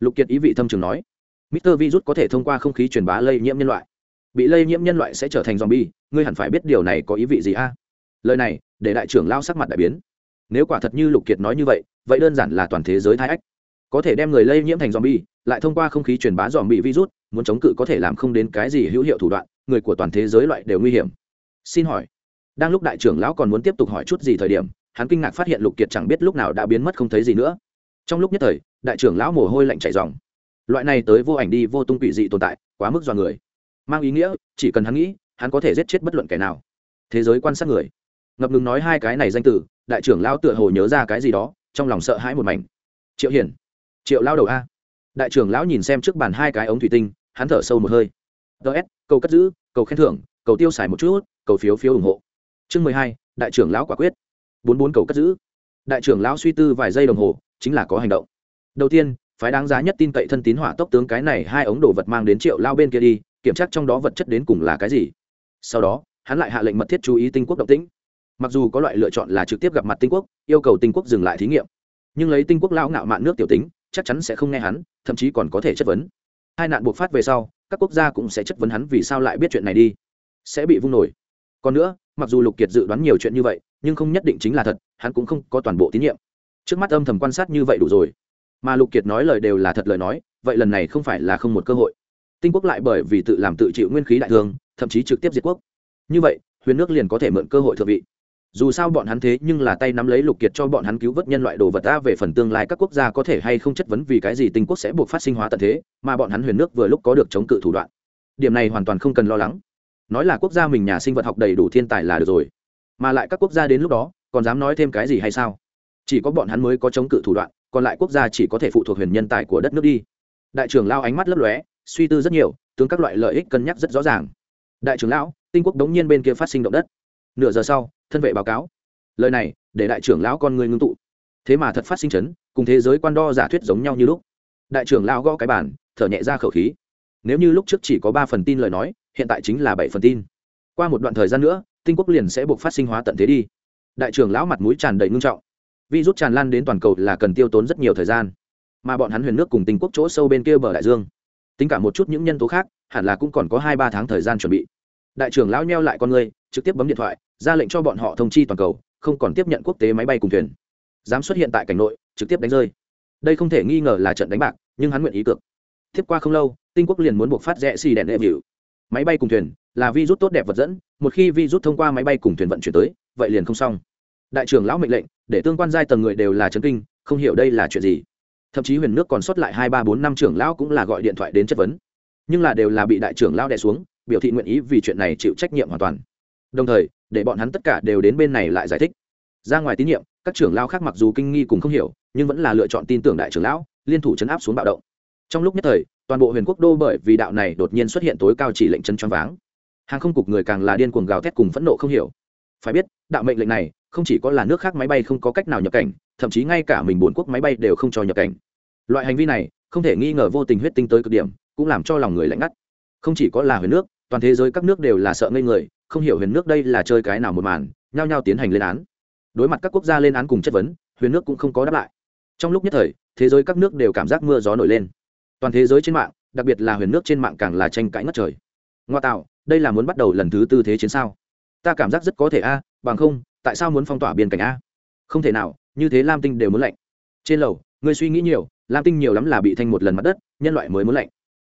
Lục kiệt ý vị thâm trường nói, mister virus có thể thông qua không khí truyền bá lây nhiễm nhân loại, bị lây nhiễm nhân loại sẽ trở thành zombie, ngươi hẳn phải biết điều này có ý vị gì a? Lời này, để đại trưởng lao sắc mặt đại biến. Nếu quả thật như lục kiệt nói như vậy vậy đơn giản là toàn thế giới thái ách. Có thể đem người lây nhiễm thành zombie, lại thông qua không khí truyền bá dòm bị virus muốn chống cự có thể làm không đến cái gì hữu hiệu thủ đoạn, người của toàn thế giới loại đều nguy hiểm. Xin hỏi, đang lúc đại trưởng lão còn muốn tiếp tục hỏi chút gì thời điểm, hắn kinh ngạc phát hiện lục kiệt chẳng biết lúc nào đã biến mất không thấy gì nữa. Trong lúc nhất thời, đại trưởng lão mồ hôi lạnh chảy dòng loại này tới vô ảnh đi vô tung quỷ dị tồn tại, quá mức do người. Mang ý nghĩa, chỉ cần hắn nghĩ, hắn có thể giết chết bất luận kẻ nào. Thế giới quan sát người. Ngập ngừng nói hai cái này danh từ, đại trưởng lão tựa hồ nhớ ra cái gì đó, trong lòng sợ hãi một mảnh. Triệu hiển triệu lao đầu a. Đại trưởng lão nhìn xem trước bàn hai cái ống thủy tinh hắn thở sâu một hơi. Ts cầu cất giữ, cầu khen thưởng, cầu tiêu xài một chút cầu phiếu phiếu ủng hộ. Chương mười hai, đại trưởng lão quả quyết. Bốn bốn cầu cất giữ. Đại trưởng lão suy tư vài giây đồng hồ, chính là có hành động. Đầu tiên, phái đáng giá nhất tin cậy thân tín hỏa tốc tướng cái này hai ống đồ vật mang đến triệu lao bên kia đi, kiểm tra trong đó vật chất đến cùng là cái gì. Sau đó, hắn lại hạ lệnh mật thiết chú ý tinh quốc động tĩnh. Mặc dù có loại lựa chọn là trực tiếp gặp mặt tinh quốc, yêu cầu tinh quốc dừng lại thí nghiệm, nhưng lấy tinh quốc lão ngạo mạn nước tiểu tính, chắc chắn sẽ không nghe hắn, thậm chí còn có thể chất vấn hai nạn buộc phát về sau, các quốc gia cũng sẽ chất vấn hắn vì sao lại biết chuyện này đi. Sẽ bị vung nổi. Còn nữa, mặc dù lục kiệt dự đoán nhiều chuyện như vậy, nhưng không nhất định chính là thật, hắn cũng không có toàn bộ tín nhiệm. Trước mắt âm thầm quan sát như vậy đủ rồi. Mà lục kiệt nói lời đều là thật lời nói, vậy lần này không phải là không một cơ hội. Tinh quốc lại bởi vì tự làm tự chịu nguyên khí đại thương thậm chí trực tiếp diệt quốc. Như vậy, huyền nước liền có thể mượn cơ hội thượng vị dù sao bọn hắn thế nhưng là tay nắm lấy lục kiệt cho bọn hắn cứu vớt nhân loại đồ vật ta về phần tương lai các quốc gia có thể hay không chất vấn vì cái gì tinh quốc sẽ buộc phát sinh hóa tận thế, mà bọn hắn huyền nước vừa lúc có được chống cự thủ đoạn. Điểm này hoàn toàn không cần lo lắng. Nói là quốc gia mình nhà sinh vật học đầy đủ thiên tài là được rồi. Mà lại các quốc gia đến lúc đó, còn dám nói thêm cái gì hay sao? Chỉ có bọn hắn mới có chống cự thủ đoạn, còn lại quốc gia chỉ có thể phụ thuộc huyền nhân tài của đất nước đi. Đại trưởng lao ánh mắt lấp lóe, suy tư rất nhiều, tướng các loại lợi ích cân nhắc rất rõ ràng. Đại trưởng lão, tinh quốc đống nhiên bên kia phát sinh động đất. Nửa giờ sau thân vệ báo cáo. Lời này, để đại trưởng lão con người ngưng tụ. Thế mà thật phát sinh chấn, cùng thế giới quan đo giả thuyết giống nhau như lúc. Đại trưởng lão gõ cái bản thở nhẹ ra khẩu khí. Nếu như lúc trước chỉ có ba phần tin lời nói, hiện tại chính là bảy phần tin. Qua một đoạn thời gian nữa, tinh quốc liền sẽ buộc phát sinh hóa tận thế đi. Đại trưởng lão mặt mũi tràn đầy ngưng trọng. Vi rút tràn lan đến toàn cầu là cần tiêu tốn rất nhiều thời gian. Mà bọn hắn huyền nước cùng tinh quốc chỗ sâu bên kia bờ đại dương. Tính cả một chút những nhân tố khác, hẳn là cũng còn có hai ba tháng thời gian chuẩn bị. Đại trưởng lão nheo lại con người trực tiếp bấm điện thoại, ra lệnh cho bọn họ thông chi toàn cầu, không còn tiếp nhận quốc tế máy bay cùng thuyền. Dám xuất hiện tại cảnh nội, trực tiếp đánh rơi. Đây không thể nghi ngờ là trận đánh bạc, nhưng hắn nguyện ý cược. Tiếp qua không lâu, tinh quốc liền muốn buộc phát rẽ xì đèn đệ vịu máy bay cùng thuyền là vi rút tốt đẹp vật dẫn, một khi vi rút thông qua máy bay cùng thuyền vận chuyển tới, vậy liền không xong. Đại trưởng lão mệnh lệnh, để tương quan giai tầng người đều là chấn kinh, không hiểu đây là chuyện gì. Thậm chí huyền nước còn sót lại hai, ba, bốn, năm trưởng lão cũng là gọi điện thoại đến chất vấn. Nhưng là đều là bị đại trưởng lão đè xuống, biểu thị nguyện ý vì chuyện này chịu trách nhiệm hoàn toàn đồng thời, để bọn hắn tất cả đều đến bên này lại giải thích. Ra ngoài tín nhiệm, các trưởng lão khác mặc dù kinh nghi cùng không hiểu, nhưng vẫn là lựa chọn tin tưởng đại trưởng lão, liên thủ chấn áp xuống bạo động. Trong lúc nhất thời, toàn bộ huyền quốc đô bởi vì đạo này đột nhiên xuất hiện tối cao chỉ lệnh chân choáng váng. Hàng không cục người càng là điên cuồng gào thét cùng phẫn nộ không hiểu. Phải biết, đạo mệnh lệnh này, không chỉ có là nước khác máy bay không có cách nào nhập cảnh, thậm chí ngay cả mình bốn quốc máy bay đều không cho nhập cảnh. Loại hành vi này, không thể nghi ngờ vô tình huyết tinh tới cực điểm, cũng làm cho lòng người lạnh ngắt. Không chỉ có là huyền nước, toàn thế giới các nước đều là sợ ngây người không hiểu huyền nước đây là chơi cái nào một màn, nhao nhao tiến hành lên án. Đối mặt các quốc gia lên án cùng chất vấn, huyền nước cũng không có đáp lại. Trong lúc nhất thời, thế giới các nước đều cảm giác mưa gió nổi lên. Toàn thế giới trên mạng, đặc biệt là huyền nước trên mạng càng là tranh cãi ngất trời. Ngoa tạo, đây là muốn bắt đầu lần thứ tư thế chiến sao? Ta cảm giác rất có thể a, bằng không, tại sao muốn phong tỏa biên cảnh a? Không thể nào, như thế lam tinh đều muốn lạnh. Trên lầu, người suy nghĩ nhiều, lam tinh nhiều lắm là bị thanh một lần mặt đất, nhân loại mới muốn lạnh.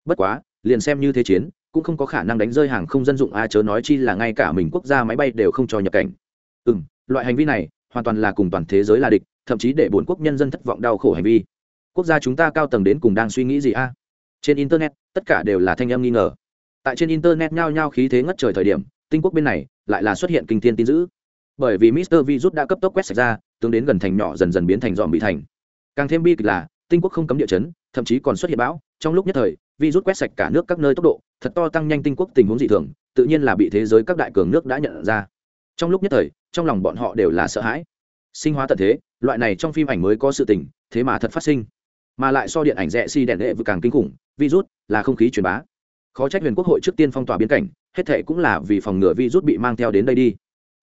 Bất quá, liền xem như thế chiến cũng không có khả năng đánh rơi hàng không dân dụng a chớ nói chi là ngay cả mình quốc gia máy bay đều không cho nhập cảnh. Ừ m loại hành vi này hoàn toàn là cùng toàn thế giới là địch thậm chí để bốn quốc nhân dân thất vọng đau khổ hành vi. Quốc gia chúng ta cao tầng đến cùng đang suy nghĩ gì a? Trên internet tất cả đều là thanh em nghi ngờ. Tại trên internet nhao nhao khí thế ngất trời thời điểm tinh quốc bên này lại là xuất hiện kinh thiên tin dữ. Bởi vì Mister Virus đã cấp tốc quét sạch ra, tương đến gần thành nhỏ dần dần biến thành dòm bị thành. Càng thêm bi kịch là, tinh quốc không cấm địa chấn, thậm chí còn xuất hiện bão, trong lúc nhất thời, virus quét sạch cả nước các nơi tốc độ, thật to tăng nhanh tinh quốc tình huống dị thường, tự nhiên là bị thế giới các đại cường nước đã nhận ra. Trong lúc nhất thời, trong lòng bọn họ đều là sợ hãi. Sinh hóa tận thế, loại này trong phim ảnh mới có sự tình, thế mà thật phát sinh. Mà lại so điện ảnh rẻ si đèn đệ vừa càng kinh khủng, virus là không khí truyền bá. Khó trách Huyền Quốc hội trước tiên phong tỏa biên cảnh, hết thệ cũng là vì phòng ngừa virus bị mang theo đến đây đi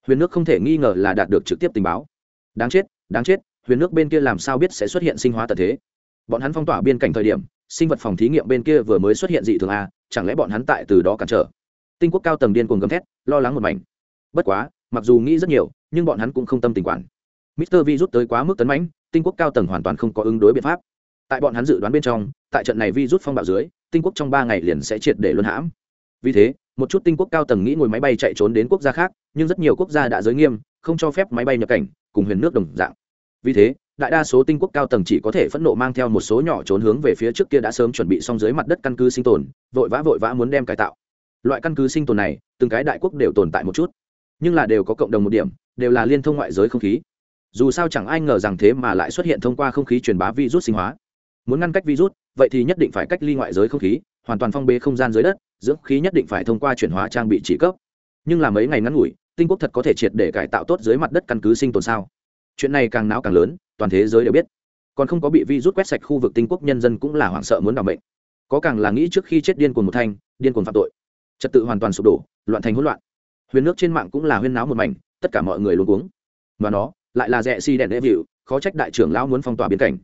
huyền nước không thể nghi ngờ là đạt được trực tiếp tình báo đáng chết đáng chết huyền nước bên kia làm sao biết sẽ xuất hiện sinh hóa tật thế bọn hắn phong tỏa biên cảnh thời điểm sinh vật phòng thí nghiệm bên kia vừa mới xuất hiện dị thường a, chẳng lẽ bọn hắn tại từ đó cản trở? Tinh quốc cao tầng điên cuồng gầm thét, lo lắng một mảnh. Bất quá, mặc dù nghĩ rất nhiều, nhưng bọn hắn cũng không tâm tình quản. Mister vi rút tới quá mức tấn mãnh, tinh quốc cao tầng hoàn toàn không có ứng đối biện pháp. Tại bọn hắn dự đoán bên trong, tại trận này vi rút phong bạo dưới, tinh quốc trong ba ngày liền sẽ triệt để luân hãm. Vì thế, một chút tinh quốc cao tầng nghĩ ngồi máy bay chạy trốn đến quốc gia khác, nhưng rất nhiều quốc gia đã giới nghiêm, không cho phép máy bay nhập cảnh, cùng huyền nước đồng dạng. Vì thế đại đa số tinh quốc cao tầng chỉ có thể phẫn nộ mang theo một số nhỏ trốn hướng về phía trước kia đã sớm chuẩn bị xong dưới mặt đất căn cứ sinh tồn, vội vã vội vã muốn đem cải tạo. Loại căn cứ sinh tồn này, từng cái đại quốc đều tồn tại một chút. Nhưng là đều có cộng đồng một điểm, đều là liên thông ngoại giới không khí. Dù sao chẳng ai ngờ rằng thế mà lại xuất hiện thông qua không khí truyền bá virus sinh hóa. Muốn ngăn cách virus, vậy thì nhất định phải cách ly ngoại giới không khí, hoàn toàn phong bế không gian dưới đất, dưỡng khí nhất định phải thông qua chuyển hóa trang bị chỉ cấp. Nhưng là mấy ngày ngắn ngủi, tinh quốc thật có thể triệt để cải tạo tốt dưới mặt đất căn cứ sinh tồn sao? Chuyện này càng não càng lớn, toàn thế giới đều biết. Còn không có bị vi rút quét sạch khu vực tinh quốc nhân dân cũng là hoảng sợ muốn đ ỏ n bệnh có càng là nghĩ trước khi chết điên cuồng một thanh điên cuồng phạm tội. Trật tự hoàn toàn sụp đổ, loạn thành hỗn loạn. Huyền nước trên mạng cũng là huyên náo một mảnh, tất cả mọi người luôn cuống. Và nó lại là rẽ si đèn đế vịu, khó trách đại trưởng lão muốn phong tỏa biến cảnh.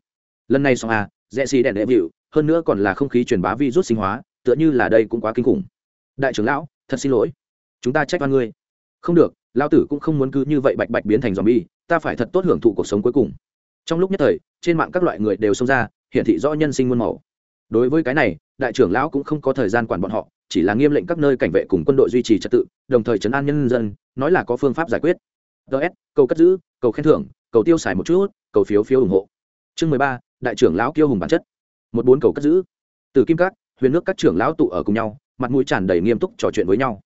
Lần này xong à rẽ si đèn đế vịu, hơn nữa còn là không khí truyền bá vi rút sinh hóa, tựa như là đây cũng quá kinh khủng. Đại trưởng lão, thật xin lỗi. Chúng ta trách oan ngươi. Không được lao tử cũng không muốn cứ như vậy bạch bạch biến thành dòm bi ta phải thật tốt hưởng thụ cuộc sống cuối cùng. Trong lúc nhất thời, trên mạng các loại người đều xông ra, hiển thị rõ nhân sinh muôn màu. Đối với cái này, đại trưởng lão cũng không có thời gian quản bọn họ, chỉ là nghiêm lệnh các nơi cảnh vệ cùng quân đội duy trì trật tự, đồng thời chấn an nhân dân, nói là có phương pháp giải quyết. Ts cầu cất giữ, cầu khen thưởng, cầu tiêu xài một chút, cầu phiếu phiếu ủng hộ. Chương mười ba, đại trưởng lão kiêu hùng bản chất. Một bốn cầu cất giữ. Từ kim các, huyền nước các trưởng lão tụ ở cùng nhau, mặt mũi tràn đầy nghiêm túc trò chuyện với nhau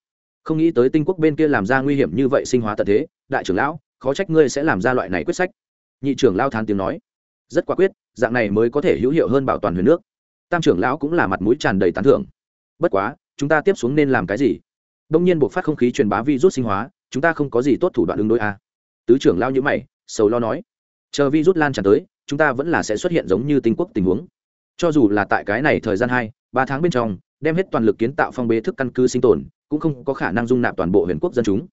không nghĩ tới tinh quốc bên kia làm ra nguy hiểm như vậy sinh hóa tận thế, đại trưởng lão, khó trách ngươi sẽ làm ra loại này quyết sách. Nhị trưởng lao thán tiếng nói. Rất quả quyết, dạng này mới có thể hữu hiệu hơn bảo toàn huyền nước. Tam trưởng lão cũng là mặt mũi tràn đầy tán thưởng. Bất quá, chúng ta tiếp xuống nên làm cái gì? Đông nhiên buộc phát không khí truyền bá virus sinh hóa, chúng ta không có gì tốt thủ đoạn ứng đối a à. tứ trưởng lao như mày, sầu lo nói. Chờ virus lan tràn tới, chúng ta vẫn là sẽ xuất hiện giống như tinh quốc tình huống. Cho dù là tại cái này thời gian hai, ba tháng bên trong, đem hết toàn lực kiến tạo phong bế thức căn cứ sinh tồn cũng không có khả năng dung nạp toàn bộ huyền quốc dân chúng.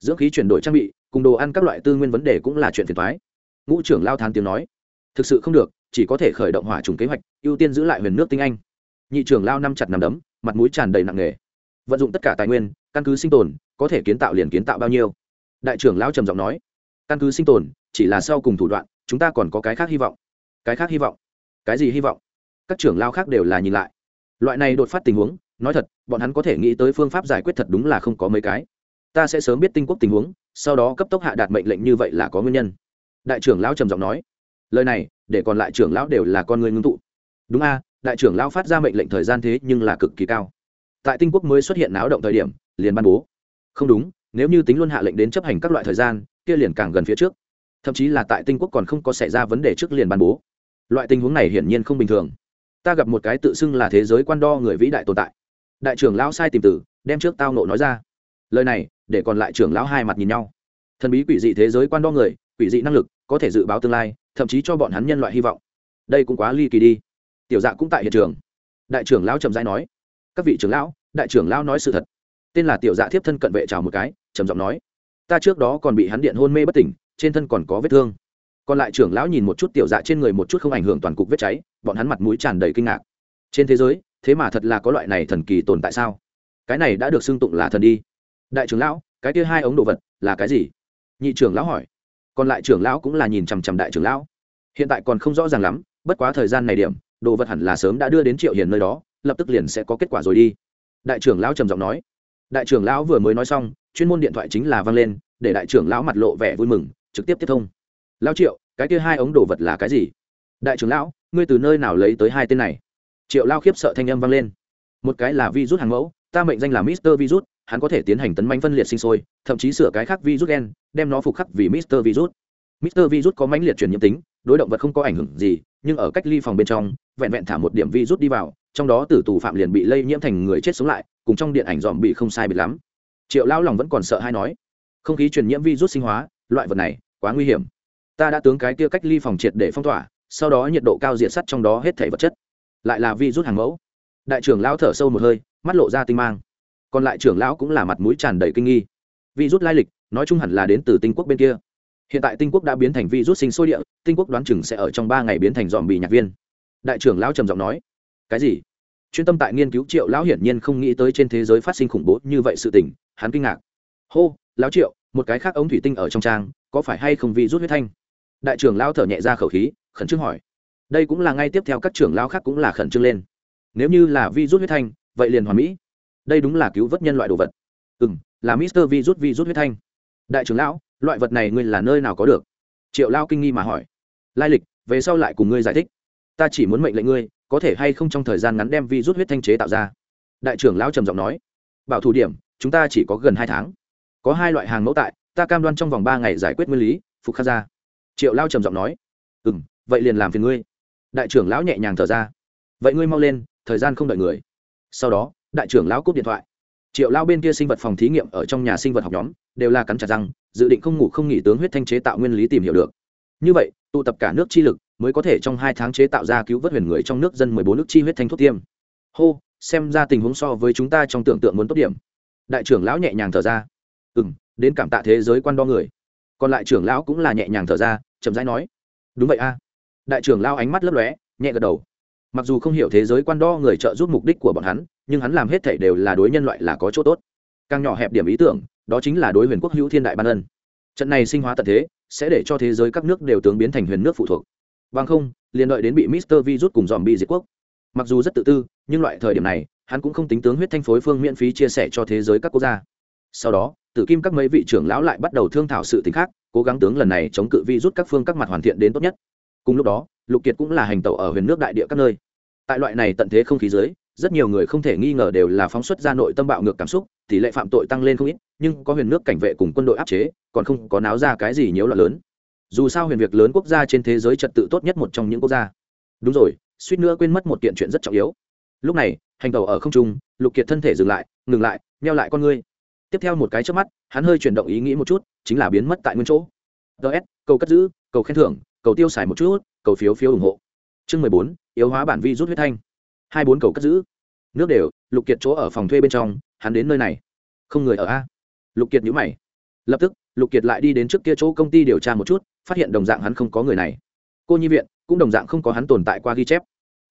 Dưỡng khí chuyển đổi trang bị, cùng đồ ăn các loại tư nguyên vấn đề cũng là chuyện phiền thoái ngũ trưởng lao thán tiếng nói, thực sự không được, chỉ có thể khởi động hỏa trùng kế hoạch, ưu tiên giữ lại huyền nước tinh anh. Nhị trưởng lao năm chặt nằm đấm, mặt mũi tràn đầy nặng nề. Vận dụng tất cả tài nguyên, căn cứ sinh tồn, có thể kiến tạo liền kiến tạo bao nhiêu? Đại trưởng lao trầm giọng nói, căn cứ sinh tồn, chỉ là sau cùng thủ đoạn, chúng ta còn có cái khác hy vọng. Cái khác hy vọng? Cái gì hy vọng? Các trưởng lao khác đều là nhìn lại. Loại này đột phát tình huống nói thật, bọn hắn có thể nghĩ tới phương pháp giải quyết thật đúng là không có mấy cái. Ta sẽ sớm biết tinh quốc tình huống, sau đó cấp tốc hạ đạt mệnh lệnh như vậy là có nguyên nhân. Đại trưởng lão trầm giọng nói. Lời này, để còn lại trưởng lão đều là con người ngưng tụ. Đúng a, đại trưởng lão phát ra mệnh lệnh thời gian thế nhưng là cực kỳ cao. Tại tinh quốc mới xuất hiện náo động thời điểm, liền ban bố. Không đúng, nếu như tính luôn hạ lệnh đến chấp hành các loại thời gian, kia liền càng gần phía trước. Thậm chí là tại tinh quốc còn không có xảy ra vấn đề trước liền ban bố. Loại tình huống này hiển nhiên không bình thường. Ta gặp một cái tự xưng là thế giới quan đo người vĩ đại tồn tại đại trưởng lão sai tìm tử, đem trước tao nộ nói ra. Lời này, để còn lại trưởng lão hai mặt nhìn nhau. Thần bí quỷ dị thế giới quan đo người, quỷ dị năng lực, có thể dự báo tương lai, thậm chí cho bọn hắn nhân loại hy vọng. Đây cũng quá ly kỳ đi. Tiểu dạ cũng tại hiện trường. Đại trưởng lão trầm rãi nói. Các vị trưởng lão, đại trưởng lão nói sự thật. Tên là tiểu dạ thiếp thân cận vệ chào một cái, trầm giọng nói. Ta trước đó còn bị hắn điện hôn mê bất tỉnh, trên thân còn có vết thương. Còn lại trưởng lão nhìn một chút tiểu dạ trên người một chút không ảnh hưởng toàn cục vết cháy, bọn hắn mặt mũi tràn đầy kinh ngạc. Trên thế giới thế mà thật là có loại này thần kỳ tồn tại sao? Cái này đã được xưng tụng là thần đi. Đại trưởng lão, cái kia hai ống đồ vật là cái gì? Nhị trưởng lão hỏi. Còn lại trưởng lão cũng là nhìn chằm chằm đại trưởng lão. Hiện tại còn không rõ ràng lắm, bất quá thời gian này điểm, đồ vật hẳn là sớm đã đưa đến triệu hiền nơi đó, lập tức liền sẽ có kết quả rồi đi. Đại trưởng lão trầm giọng nói. Đại trưởng lão vừa mới nói xong, chuyên môn điện thoại chính là vang lên, để đại trưởng lão mặt lộ vẻ vui mừng, trực tiếp tiếp thông. Lão triệu, cái kia hai ống đồ vật là cái gì? Đại trưởng lão, ngươi từ nơi nào lấy tới hai tên này? Triệu lao khiếp sợ thanh âm vang lên. Một cái là virus hàng mẫu, ta mệnh danh là mister virus, hắn có thể tiến hành tấn manh phân liệt sinh sôi, thậm chí sửa cái khác virus gen, đem nó phục khắc vì mister virus. Mister virus có mãnh liệt truyền nhiễm tính, đối động vật không có ảnh hưởng gì, nhưng ở cách ly phòng bên trong, vẹn vẹn thả một điểm virus đi vào, trong đó tử tù phạm liền bị lây nhiễm thành người chết sống lại, cùng trong điện ảnh dòm bị không sai biệt lắm. Triệu lao lòng vẫn còn sợ hay nói, không khí truyền nhiễm virus sinh hóa, loại vật này quá nguy hiểm. Ta đã tướng cái kia cách ly phòng triệt để phong tỏa, sau đó nhiệt độ cao diệt sắt trong đó hết thể vật chất lại là virus hàng mẫu. Đại trưởng lão thở sâu một hơi, mắt lộ ra tinh mang. Còn lại trưởng lão cũng là mặt mũi tràn đầy kinh nghi. Rút lai lịch, nói chung hẳn là đến từ tinh quốc bên kia. Hiện tại tinh quốc đã biến thành virus sinh sôi địa, tinh quốc đoán chừng sẽ ở trong ba ngày biến thành dòm bị nhạc viên. Đại trưởng lão trầm giọng nói, cái gì? Chuyên tâm tại nghiên cứu triệu lão hiển nhiên không nghĩ tới trên thế giới phát sinh khủng bố như vậy sự tình, hắn kinh ngạc. Hô, lão triệu, một cái khác ống thủy tinh ở trong trang, có phải hay không vi rút huyết thanh? Đại trưởng lão thở nhẹ ra khẩu khí, khẩn trương hỏi đây cũng là ngay tiếp theo các trưởng lão khác cũng là khẩn trương lên. Nếu như là vi rút huyết thanh, vậy liền hoàn mỹ. Đây đúng là cứu vớt nhân loại đồ vật. Ừ m là mister vi rút vi rút huyết thanh. Đại trưởng lão, loại vật này ngươi là nơi nào có được? Triệu lao kinh nghi mà hỏi. Lai lịch, về sau lại cùng ngươi giải thích. Ta chỉ muốn mệnh lệnh ngươi, có thể hay không trong thời gian ngắn đem vi rút huyết thanh chế tạo ra? Đại trưởng lão trầm giọng nói. Bảo thủ điểm, chúng ta chỉ có gần hai tháng. Có hai loại hàng mẫu tại, ta cam đoan trong vòng ba ngày giải quyết nguyên lý, phục khắc ra. Triệu lao trầm giọng nói. Ừ m vậy liền làm phiền ngươi đại trưởng lão nhẹ nhàng thở ra. Vậy ngươi mau lên, thời gian không đợi người. Sau đó, đại trưởng lão cúp điện thoại. Triệu lao bên kia sinh vật phòng thí nghiệm ở trong nhà sinh vật học nhóm, đều là cắn chặt răng, dự định không ngủ không nghỉ tướng huyết thanh chế tạo nguyên lý tìm hiểu được. Như vậy, tụ tập cả nước chi lực mới có thể trong hai tháng chế tạo ra cứu vớt huyền người trong nước dân mười bốn nước chi huyết thanh thuốc tiêm. Hô, xem ra tình huống so với chúng ta trong tưởng tượng muốn tốt điểm. Đại trưởng lão nhẹ nhàng thở ra. Ừ m đến cảm tạ thế giới quan đo người. Còn lại trưởng lão cũng là nhẹ nhàng thở ra, chậm rãi nói. Đúng vậy a đại trưởng lao ánh mắt lấp lóe, nhẹ gật đầu. Mặc dù không hiểu thế giới quan đo người trợ giúp mục đích của bọn hắn, nhưng hắn làm hết thể đều là đối nhân loại là có chỗ tốt. Càng nhỏ hẹp điểm ý tưởng, đó chính là đối huyền quốc hữu thiên đại ban ân. Trận này sinh hóa tận thế, sẽ để cho thế giới các nước đều tướng biến thành huyền nước phụ thuộc. Bằng không, liền đợi đến bị mister vi rút cùng dòm bi diệt quốc. Mặc dù rất tự tư, nhưng loại thời điểm này, hắn cũng không tính tướng huyết thanh phối phương miễn phí chia sẻ cho thế giới các quốc gia. Sau đó, tử kim các mấy vị trưởng lão lại bắt đầu thương thảo sự t khác, cố gắng tướng lần này chống cự vi rút các phương các mặt hoàn thiện đến tốt nhất cùng lúc đó, lục kiệt cũng là hành tẩu ở huyền nước đại địa các nơi. Tại loại này tận thế không khí dưới, rất nhiều người không thể nghi ngờ đều là phóng xuất ra nội tâm bạo ngược cảm xúc, tỷ lệ phạm tội tăng lên không ít, nhưng có huyền nước cảnh vệ cùng quân đội áp chế, còn không có náo ra cái gì nhiễu loạn lớn. Dù sao huyền việc lớn quốc gia trên thế giới trật tự tốt nhất một trong những quốc gia. Đúng rồi, suýt nữa quên mất một kiện chuyện rất trọng yếu. Lúc này, hành tàu ở không trung, lục kiệt thân thể dừng lại, ngừng lại neo lại con ngươi. Tiếp theo một cái trước mắt, hắn hơi chuyển động ý nghĩ một chút, chính là biến mất tại nguyên chỗ. Ts cầu cất giữ, cầu khen thưởng cầu tiêu xài một chút, cầu phiếu phiếu ủng hộ. Chương mười bốn, yếu hóa bản vi rút huyết thanh. Hai bốn cầu cất giữ. Nước đều, lục kiệt chỗ ở phòng thuê bên trong, hắn đến nơi này. Không người ở a. Lục kiệt nhữ mày. Lập tức, lục kiệt lại đi đến trước kia chỗ công ty điều tra một chút, phát hiện đồng dạng hắn không có người này. Cô nhi viện, cũng đồng dạng không có hắn tồn tại qua ghi chép.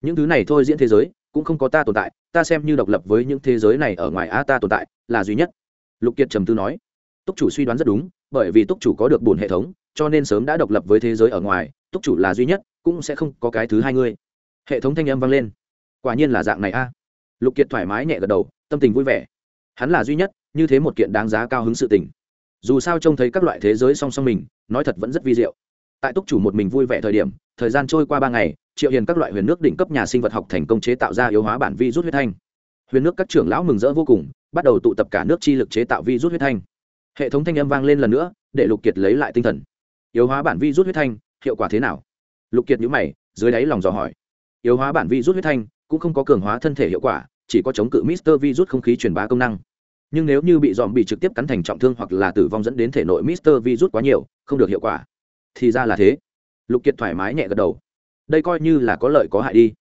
Những thứ này thôi diễn thế giới, cũng không có ta tồn tại, ta xem như độc lập với những thế giới này ở ngoài a ta tồn tại, là duy nhất. Lục kiệt trầm tư nói. Túc chủ suy đoán rất đúng, bởi vì túc chủ có được bổn hệ thống cho nên sớm đã độc lập với thế giới ở ngoài, túc chủ là duy nhất, cũng sẽ không có cái thứ hai ngươi. Hệ thống thanh âm vang lên. Quả nhiên là dạng này a. Lục kiệt thoải mái nhẹ gật đầu, tâm tình vui vẻ. Hắn là duy nhất, như thế một kiện đáng giá cao hứng sự tình. Dù sao trông thấy các loại thế giới song song mình, nói thật vẫn rất vi diệu. Tại túc chủ một mình vui vẻ thời điểm, thời gian trôi qua ba ngày, triệu hiền các loại huyền nước đỉnh cấp nhà sinh vật học thành công chế tạo ra yếu hóa bản vi rút huyết thanh. Huyền nước các trưởng lão mừng rỡ vô cùng, bắt đầu tụ tập cả nước chi lực chế tạo vi rút huyết thanh. Hệ thống thanh âm vang lên lần nữa, để lục kiệt lấy lại tinh thần yếu hóa bản vi rút huyết thanh, hiệu quả thế nào? Lục kiệt nhữ mày, dưới đáy lòng dò hỏi. Yếu hóa bản vi rút huyết thanh cũng không có cường hóa thân thể hiệu quả, chỉ có chống cự mister vi rút không khí truyền bá công năng. Nhưng nếu như bị dòm bị trực tiếp cắn thành trọng thương hoặc là tử vong dẫn đến thể nội mister vi rút quá nhiều, không được hiệu quả. Thì ra là thế. Lục kiệt thoải mái nhẹ gật đầu. Đây coi như là có lợi có hại đi.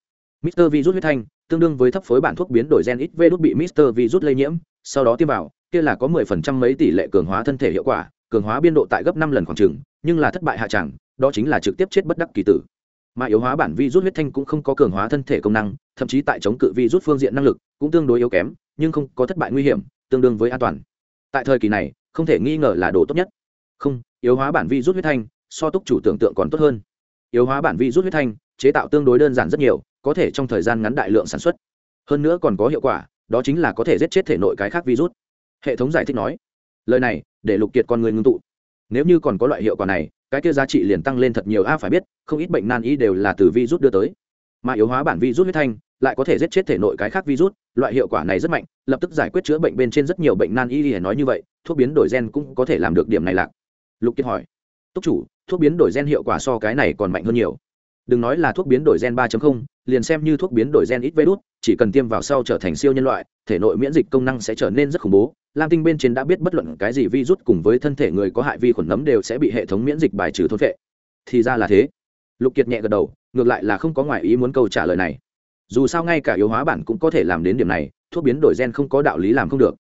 Mister vi rút huyết thanh tương đương với thấp phối bản thuốc biến đổi gen ít v đút bị mister vi rút lây nhiễm, sau đó tiêm vào, kia là có mười phần trăm mấy tỷ lệ cường hóa thân thể hiệu quả, cường hóa biên độ tại gấp năm lần khoảng chừng nhưng là thất bại hạ chẳng, đó chính là trực tiếp chết bất đắc kỳ tử. Mà yếu hóa bản vi rút huyết thanh cũng không có cường hóa thân thể công năng, thậm chí tại chống cự vi rút phương diện năng lực cũng tương đối yếu kém, nhưng không có thất bại nguy hiểm, tương đương với an toàn. Tại thời kỳ này, không thể nghi ngờ là đồ tốt nhất. Không, yếu hóa bản vi rút huyết thanh, so túc chủ tưởng tượng còn tốt hơn. Yếu hóa bản vi rút huyết thanh, chế tạo tương đối đơn giản rất nhiều, có thể trong thời gian ngắn đại lượng sản xuất. Hơn nữa còn có hiệu quả, đó chính là có thể giết chết thể nội cái khác virus hệ thống giải thích nói, lời này để lục kiệt con người ngưng tụ nếu như còn có loại hiệu quả này cái kia giá trị liền tăng lên thật nhiều. A phải biết không ít bệnh nan y đều là từ virus đưa tới. Mà yếu hóa bản virus huyết thanh lại có thể giết chết thể nội cái khác virus. Loại hiệu quả này rất mạnh lập tức giải quyết chữa bệnh bên trên rất nhiều bệnh nan y nói như vậy thuốc biến đổi gen cũng có thể làm được điểm này lạc. Lục kiệt hỏi túc chủ thuốc biến đổi gen hiệu quả so cái này còn mạnh hơn nhiều? Đừng nói là thuốc biến đổi gen 3.0, liền xem như thuốc biến đổi gen ít virus, chỉ cần tiêm vào sau trở thành siêu nhân loại, thể nội miễn dịch công năng sẽ trở nên rất khủng bố. Lam tinh bên trên đã biết bất luận cái gì virus cùng với thân thể người có hại vi khuẩn nấm đều sẽ bị hệ thống miễn dịch bài trừ thôn phệ. thì ra là thế. Lục kiệt nhẹ gật đầu, ngược lại là không có ngoại ý muốn câu trả lời này. Dù sao ngay cả yếu hóa bản cũng có thể làm đến điểm này, thuốc biến đổi gen không có đạo lý làm không được.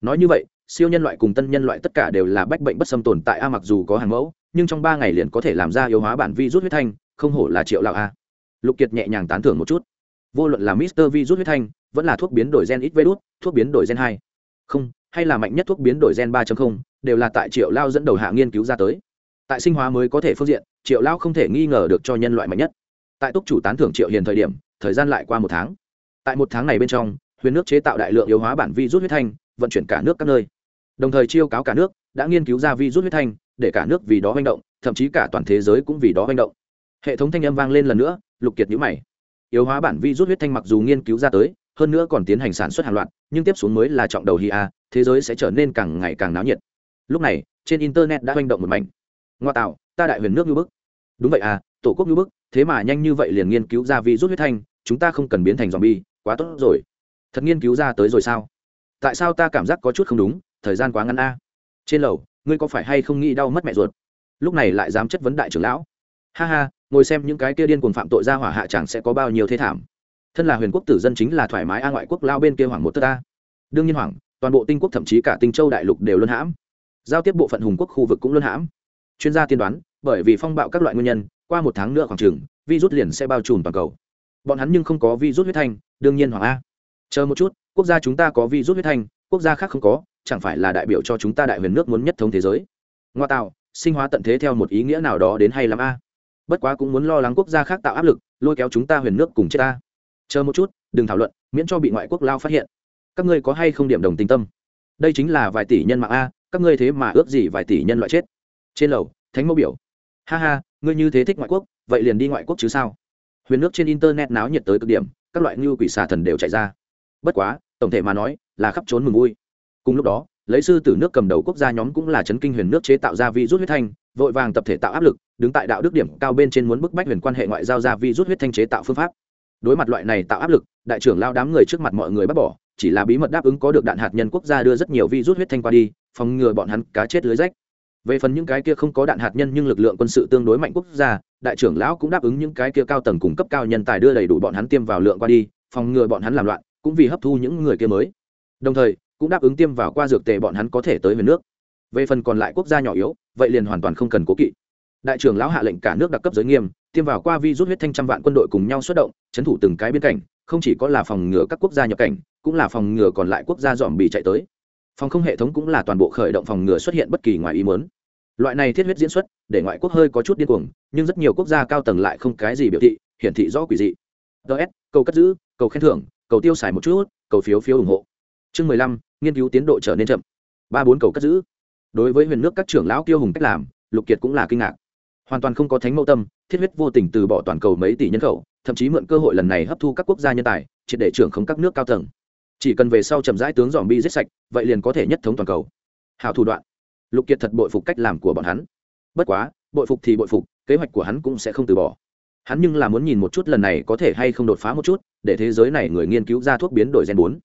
Nói như vậy, siêu nhân loại cùng tân nhân loại tất cả đều là bách bệnh bất xâm tồn tại a mặc dù có hàng mẫu, nhưng trong ba ngày liền có thể làm ra yếu hóa bản virus huyết thanh, không hổ là triệu lão a lục kiệt nhẹ nhàng tán thưởng một chút. Vô luận là mister vi rút huyết thanh vẫn là thuốc biến đổi gen ít virus, thuốc biến đổi gen hai. Không hay là mạnh nhất thuốc biến đổi gen ba đều là tại triệu lao dẫn đầu hạ nghiên cứu ra tới. Tại sinh hóa mới có thể phương diện triệu lao không thể nghi ngờ được cho nhân loại mạnh nhất. Tại túc chủ tán thưởng triệu hiền thời điểm thời gian lại qua một tháng. Tại một tháng này bên trong huyền nước chế tạo đại lượng yếu hóa bản vi rút huyết thanh vận chuyển cả nước các nơi. Đồng thời chiêu cáo cả nước đã nghiên cứu ra vi rút huyết thanh để cả nước vì đó manh động thậm chí cả toàn thế giới cũng vì đó manh động. Hệ thống thanh âm vang lên lần nữa lục kiệt nhữ mày. Yếu hóa bản vi rút huyết thanh mặc dù nghiên cứu ra tới, hơn nữa còn tiến hành sản xuất hàng loạt, nhưng tiếp xuống mới là trọng đầu hi a, thế giới sẽ trở nên càng ngày càng náo nhiệt. Lúc này, trên internet đã manh động một mảnh. Ngoa tạo, ta đại huyền nước như bức. Đúng vậy à tổ quốc như bức, thế mà nhanh như vậy liền nghiên cứu ra vi rút huyết thanh, chúng ta không cần biến thành dòm bi quá tốt rồi. Thật nghiên cứu ra tới rồi sao? Tại sao ta cảm giác có chút không đúng, thời gian quá ngắn a? Trên lầu, ngươi có phải hay không nghĩ đau mất mẹ ruột? Lúc này lại dám chất vấn đại trưởng lão. Ha ha ngồi xem những cái kia điên cuồng phạm tội ra hỏa hạ chẳng sẽ có bao nhiêu thế thảm. Thân là huyền quốc tử dân chính là thoải mái a ngoại quốc lao bên kia hoảng một tơ ta. Đương nhiên hoảng, toàn bộ tinh quốc thậm chí cả tinh châu đại lục đều luân hãm. Giao tiếp bộ phận hùng quốc khu vực cũng luân hãm. Chuyên gia tiên đoán, bởi vì phong bạo các loại nguyên nhân, qua một tháng nữa khoảng chừng, virus liền sẽ bao trùm toàn cầu. Bọn hắn nhưng không có virus huyết thanh, đương nhiên hoàng a. Chờ một chút, quốc gia chúng ta có virus huyết thanh, quốc gia khác không có, chẳng phải là đại biểu cho chúng ta đại huyền nước muốn nhất thống thế giới. Ngoa tạo, sinh hóa tận thế theo một ý nghĩa nào đó đến hay lắm a? Bất quá cũng muốn lo lắng quốc gia khác tạo áp lực, lôi kéo chúng ta huyền nước cùng chết ta. Chờ một chút, đừng thảo luận, miễn cho bị ngoại quốc lao phát hiện. Các ngươi có hay không điểm đồng tình tâm? Đây chính là vài tỷ nhân mạng a, các ngươi thế mà ước gì vài tỷ nhân loại chết. Trên lầu, thánh mẫu biểu. Ha ha, ngươi như thế thích ngoại quốc, vậy liền đi ngoại quốc chứ sao? Huyền nước trên internet náo nhiệt tới cực điểm, các loại ngưu quỷ xà thần đều chạy ra. Bất quá, tổng thể mà nói, là khắp trốn mừng vui. Cùng lúc đó lấy sư tử nước cầm đầu quốc gia nhóm cũng là chấn kinh huyền nước chế tạo ra vi rút huyết thanh, vội vàng tập thể tạo áp lực, đứng tại đạo đức điểm cao bên trên muốn bức bách huyền quan hệ ngoại giao ra vi rút huyết thanh chế tạo phương pháp. Đối mặt loại này tạo áp lực, đại trưởng lao đám người trước mặt mọi người bắt bỏ, chỉ là bí mật đáp ứng có được đạn hạt nhân quốc gia đưa rất nhiều vi rút huyết thanh qua đi, phòng ngừa bọn hắn cá chết lưới rách. Về phần những cái kia không có đạn hạt nhân nhưng lực lượng quân sự tương đối mạnh quốc gia, đại trưởng lão cũng đáp ứng những cái kia cao tầng cung cấp cao nhân tài đưa đầy đủ bọn hắn tiêm vào lượng qua đi, phòng ngừa bọn hắn làm loạn, cũng vì hấp thu những người kia mới. Đồng thời cũng đáp ứng tiêm vào qua dược tề bọn hắn có thể tới về nước. Về phần còn lại quốc gia nhỏ yếu, vậy liền hoàn toàn không cần cố kỵ. Đại trưởng lão hạ lệnh cả nước đặc cấp giới nghiêm, tiêm vào qua vi rút huyết thanh trăm vạn quân đội cùng nhau xuất động, chấn thủ từng cái biên cảnh, không chỉ có là phòng ngừa các quốc gia nhập cảnh, cũng là phòng ngừa còn lại quốc gia dòm bị chạy tới. Phòng không hệ thống cũng là toàn bộ khởi động phòng ngừa xuất hiện bất kỳ ngoài ý muốn. Loại này thiết huyết diễn xuất, để ngoại quốc hơi có chút điên cuồng, nhưng rất nhiều quốc gia cao tầng lại không cái gì biểu thị, hiển thị rõ quỷ dị. Ts cầu cất giữ, cầu khen thưởng, cầu tiêu xài một chút, cầu phiếu phiếu ủng hộ. Chương mười lăm nghiên cứu tiến độ trở nên chậm. Ba bốn cầu cất giữ. Đối với huyền nước các trưởng lão tiêu hùng cách làm, lục kiệt cũng là kinh ngạc. Hoàn toàn không có thánh mẫu tâm, thiết huyết vô tình từ bỏ toàn cầu mấy tỷ nhân khẩu, thậm chí mượn cơ hội lần này hấp thu các quốc gia nhân tài, triệt để trưởng không các nước cao tầng. Chỉ cần về sau chậm rãi tướng dòm bi giết sạch, vậy liền có thể nhất thống toàn cầu. Hào thủ đoạn. Lục kiệt thật bội phục cách làm của bọn hắn. Bất quá, bội phục thì bội phục, kế hoạch của hắn cũng sẽ không từ bỏ. Hắn nhưng là muốn nhìn một chút lần này có thể hay không đột phá một chút, để thế giới này người nghiên cứu ra thuốc biến đổi gen bốn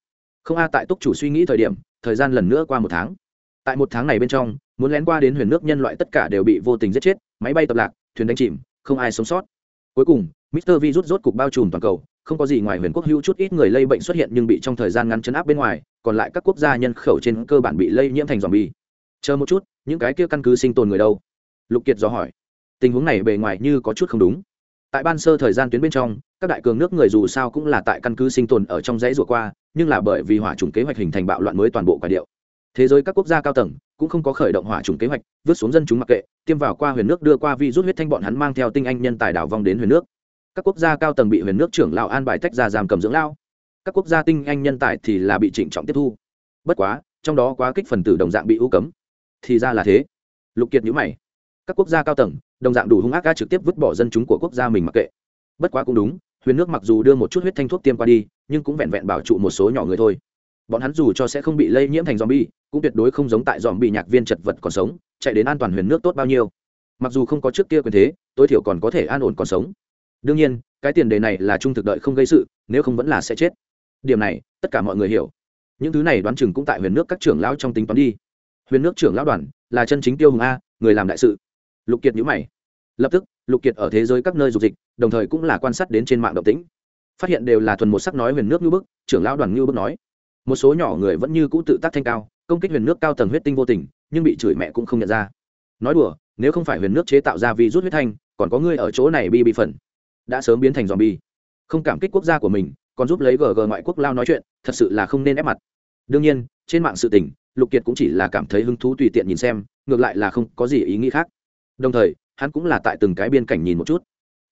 không a tại túc chủ suy nghĩ thời điểm thời gian lần nữa qua một tháng tại một tháng này bên trong muốn lén qua đến huyền nước nhân loại tất cả đều bị vô tình giết chết máy bay tập lạc thuyền đánh chìm không ai sống sót cuối cùng Mister Vi rút rốt cục bao trùm toàn cầu, không có gì ngoài huyền quốc hữu chút ít người lây bệnh xuất hiện nhưng bị trong thời gian ngắn chấn áp bên ngoài, còn lại các quốc gia nhân khẩu trên cơ bản bị lây nhiễm thành zombie. Chờ một chút, những cái kia căn cứ sinh tồn người đâu? Lục Kiệt dò hỏi. Tình huống này bề ngoài như có chút không đúng. Tại ban sơ thời gian tuyến bên trong, các đại cường nước người dù sao cũng là tại căn cứ sinh tồn ở trong dãy rùa qua, nhưng là bởi vì hỏa chủng kế hoạch hình thành bạo loạn mới toàn bộ quả điệu. Thế giới các quốc gia cao tầng cũng không có khởi động hỏa chủng kế hoạch, vứt xuống dân chúng mặc kệ, tiêm vào qua huyền nước đưa qua vi rút huyết thanh bọn hắn mang theo tinh anh nhân tài đảo vong đến huyền nước. Các quốc gia cao tầng bị huyền nước trưởng lão an bài tách ra giam cầm dưỡng lao các quốc gia tinh anh nhân tài thì là bị trịnh trọng tiếp thu. Bất quá trong đó quá kích phần tử đồng dạng bị ưu cấm. Thì ra là thế. Lục kiệt nhữ mày. Các quốc gia cao tầng đồng dạng đủ hung ác ca trực tiếp vứt bỏ dân chúng của quốc gia mình mặc kệ. Bất quá cũng đúng huyền nước mặc dù đưa một chút huyết thanh thuốc tiêm qua đi, nhưng cũng vẹn vẹn bảo trụ một số nhỏ người thôi. Bọn hắn dù cho sẽ không bị lây nhiễm thành dòm bi cũng tuyệt đối không giống tại dòm bị nhạc viên chật vật còn sống, chạy đến an toàn huyền nước tốt bao nhiêu. Mặc dù không có trước kia quyền thế, tối thiểu còn có thể an ổn còn sống. Đương nhiên, cái tiền đề này là trung thực đợi không gây sự, nếu không vẫn là sẽ chết. Điểm này, tất cả mọi người hiểu. Những thứ này đoán chừng cũng tại huyền nước các trưởng lão trong tính toán đi. Huyền nước trưởng lão đoàn là chân chính tiêu hùng a, người làm đại sự. Lục kiệt nhữ mày. Lập tức lục kiệt ở thế giới các nơi dục dịch, đồng thời cũng là quan sát đến trên mạng động tĩnh. Phát hiện đều là thuần một sắc nói huyền nước như bức, trưởng lão đoàn như bức nói. Một số nhỏ người vẫn như cũ tự tác thanh cao, công kích huyền nước cao tầng huyết tinh vô tình, nhưng bị chửi mẹ cũng không nhận ra. Nói đùa, nếu không phải huyền nước chế tạo ra vi rút huyết thanh, còn có người ở chỗ này bi bị phần. Đã sớm biến thành dòm bi không cảm kích quốc gia của mình, còn giúp lấy gg ngoại quốc lao nói chuyện, thật sự là không nên ép mặt. Đương nhiên, trên mạng sự tình, lục kiệt cũng chỉ là cảm thấy hứng thú tùy tiện nhìn xem, ngược lại là không có gì ý nghĩ khác. Đồng thời hắn cũng là tại từng cái biên cảnh nhìn một chút.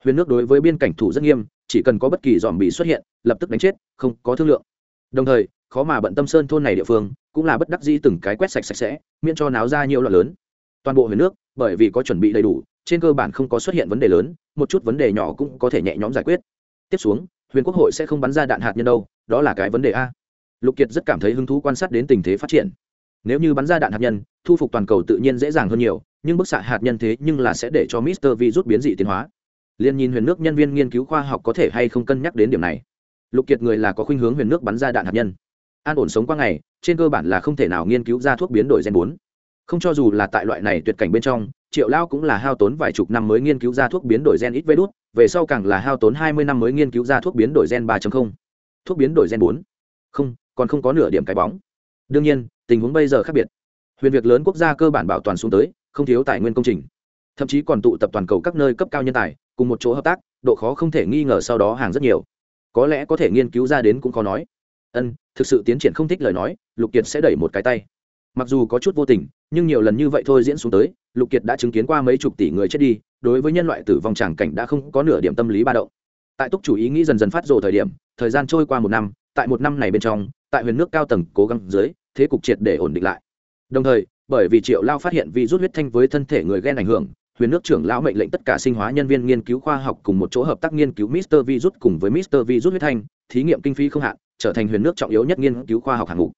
Huyền nước đối với biên cảnh thủ rất nghiêm, chỉ cần có bất kỳ dòm bị xuất hiện, lập tức đánh chết, không có thương lượng. Đồng thời, khó mà bận tâm sơn thôn này địa phương, cũng là bất đắc dĩ từng cái quét sạch sạch sẽ, miễn cho náo ra nhiều loạn lớn. Toàn bộ huyền nước, bởi vì có chuẩn bị đầy đủ, trên cơ bản không có xuất hiện vấn đề lớn, một chút vấn đề nhỏ cũng có thể nhẹ nhõm giải quyết. Tiếp xuống, huyền quốc hội sẽ không bắn ra đạn hạt nhân đâu, đó là cái vấn đề a. Lục kiệt rất cảm thấy hứng thú quan sát đến tình thế phát triển. Nếu như bắn ra đạn hạt nhân, thu phục toàn cầu tự nhiên dễ dàng hơn nhiều nhưng bức xạ hạt nhân thế nhưng là sẽ để cho mister vi rút biến dị tiến hóa. Liên nhìn huyền nước nhân viên nghiên cứu khoa học có thể hay không cân nhắc đến điểm này. Lục kiệt người là có khuynh hướng huyền nước bắn ra đạn hạt nhân. An ổn sống qua ngày trên cơ bản là không thể nào nghiên cứu ra thuốc biến đổi gen bốn. Không cho dù là tại loại này tuyệt cảnh bên trong triệu lao cũng là hao tốn vài chục năm mới nghiên cứu ra thuốc biến đổi gen ít virus, về sau càng là hao tốn hai mươi năm mới nghiên cứu ra thuốc biến đổi gen ba thuốc biến đổi gen bốn. Không còn không có nửa điểm cái bóng. Đương nhiên tình huống bây giờ khác biệt. Huyền việc lớn quốc gia cơ bản bảo toàn xuống tới không thiếu tài nguyên công trình. Thậm chí còn tụ tập toàn cầu các nơi cấp cao nhân tài, cùng một chỗ hợp tác, độ khó không thể nghi ngờ sau đó hàng rất nhiều. Có lẽ có thể nghiên cứu ra đến cũng khó nói. Ân, thực sự tiến triển không thích lời nói, lục kiệt sẽ đẩy một cái tay. Mặc dù có chút vô tình, nhưng nhiều lần như vậy thôi diễn xuống tới, lục kiệt đã chứng kiến qua mấy chục tỷ người chết đi, đối với nhân loại tử vong tràng cảnh đã không có nửa điểm tâm lý ba động. Tại túc chủ ý nghĩ dần dần phát rộ thời điểm, thời gian trôi qua một năm, tại một năm này bên trong, tại huyền nước cao tầng cố gắng dưới, thế cục triệt để ổn định lại. Đồng thời bởi vì triệu lao phát hiện vi rút huyết thanh với thân thể người ghen ảnh hưởng huyền nước trưởng lão mệnh lệnh tất cả sinh hóa nhân viên nghiên cứu khoa học cùng một chỗ hợp tác nghiên cứu Mister Virus cùng với Mister Virus huyết thanh, thí nghiệm kinh phí không hạn, trở thành huyền nước trọng yếu nhất nghiên cứu khoa học hàng ngũ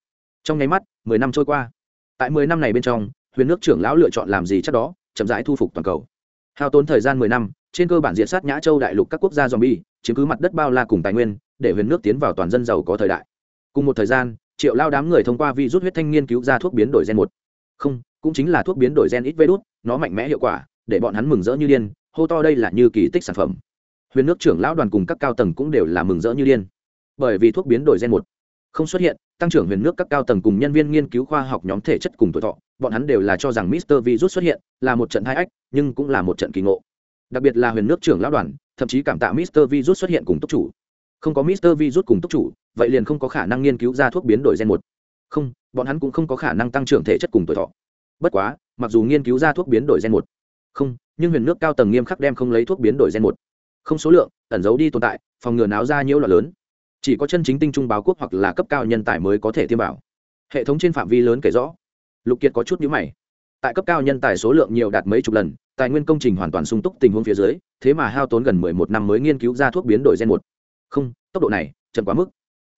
Trong nháy mắt, mười năm trôi qua. Tại mười năm này bên trong, huyền nước trưởng lão lựa chọn làm gì chắc đó, chậm rãi thu phục toàn cầu. Hao tốn thời gian mười năm, trên cơ bản diệt sát Nhã Châu đại lục các quốc gia zombie, chiếm cứ mặt đất bao la cùng tài nguyên, để huyền nước tiến vào toàn dân giàu có thời đại. Cùng một thời gian, Triệu Lao đám người thông qua virus huyết thanh nghiên cứu ra thuốc biến đổi gen một. Không, cũng chính là thuốc biến đổi gen ít virus, nó mạnh mẽ hiệu quả, để bọn hắn mừng rỡ như điên hô to đây là như kỳ tích sản phẩm. Huyền nước trưởng lão đoàn cùng các cao tầng cũng đều là mừng rỡ như điên. Bởi vì thuốc biến đổi gen một không xuất hiện tăng trưởng huyền nước các cao tầng cùng nhân viên nghiên cứu khoa học nhóm thể chất cùng tuổi thọ bọn hắn đều là cho rằng mister virus xuất hiện là một trận hai ách nhưng cũng là một trận kỳ ngộ. Đặc biệt là huyền nước trưởng lão đoàn thậm chí cảm tạ mister virus xuất hiện cùng túc chủ. Không có mister virus cùng túc chủ vậy liền không có khả năng nghiên cứu ra thuốc biến đổi gen một không, bọn hắn cũng không có khả năng tăng trưởng thể chất cùng tuổi thọ. Bất quá, mặc dù nghiên cứu ra thuốc biến đổi gen một, không, nhưng huyền nước cao tầng nghiêm khắc đem không lấy thuốc biến đổi gen một. Không số lượng, ẩn giấu đi tồn tại, phòng ngừa náo ra nhiễu loạn lớn. Chỉ có chân chính tinh trung báo quốc hoặc là cấp cao nhân tài mới có thể tiêm bảo hệ thống trên phạm vi lớn kể rõ. Lục kiệt có chút nhữ mày. Tại cấp cao nhân tài số lượng nhiều đạt mấy chục lần, tài nguyên công trình hoàn toàn sung túc tình huống phía dưới, thế mà hao tốn gần mười một năm mới nghiên cứu ra thuốc biến đổi gen một. Không, tốc độ này, chậm quá mức.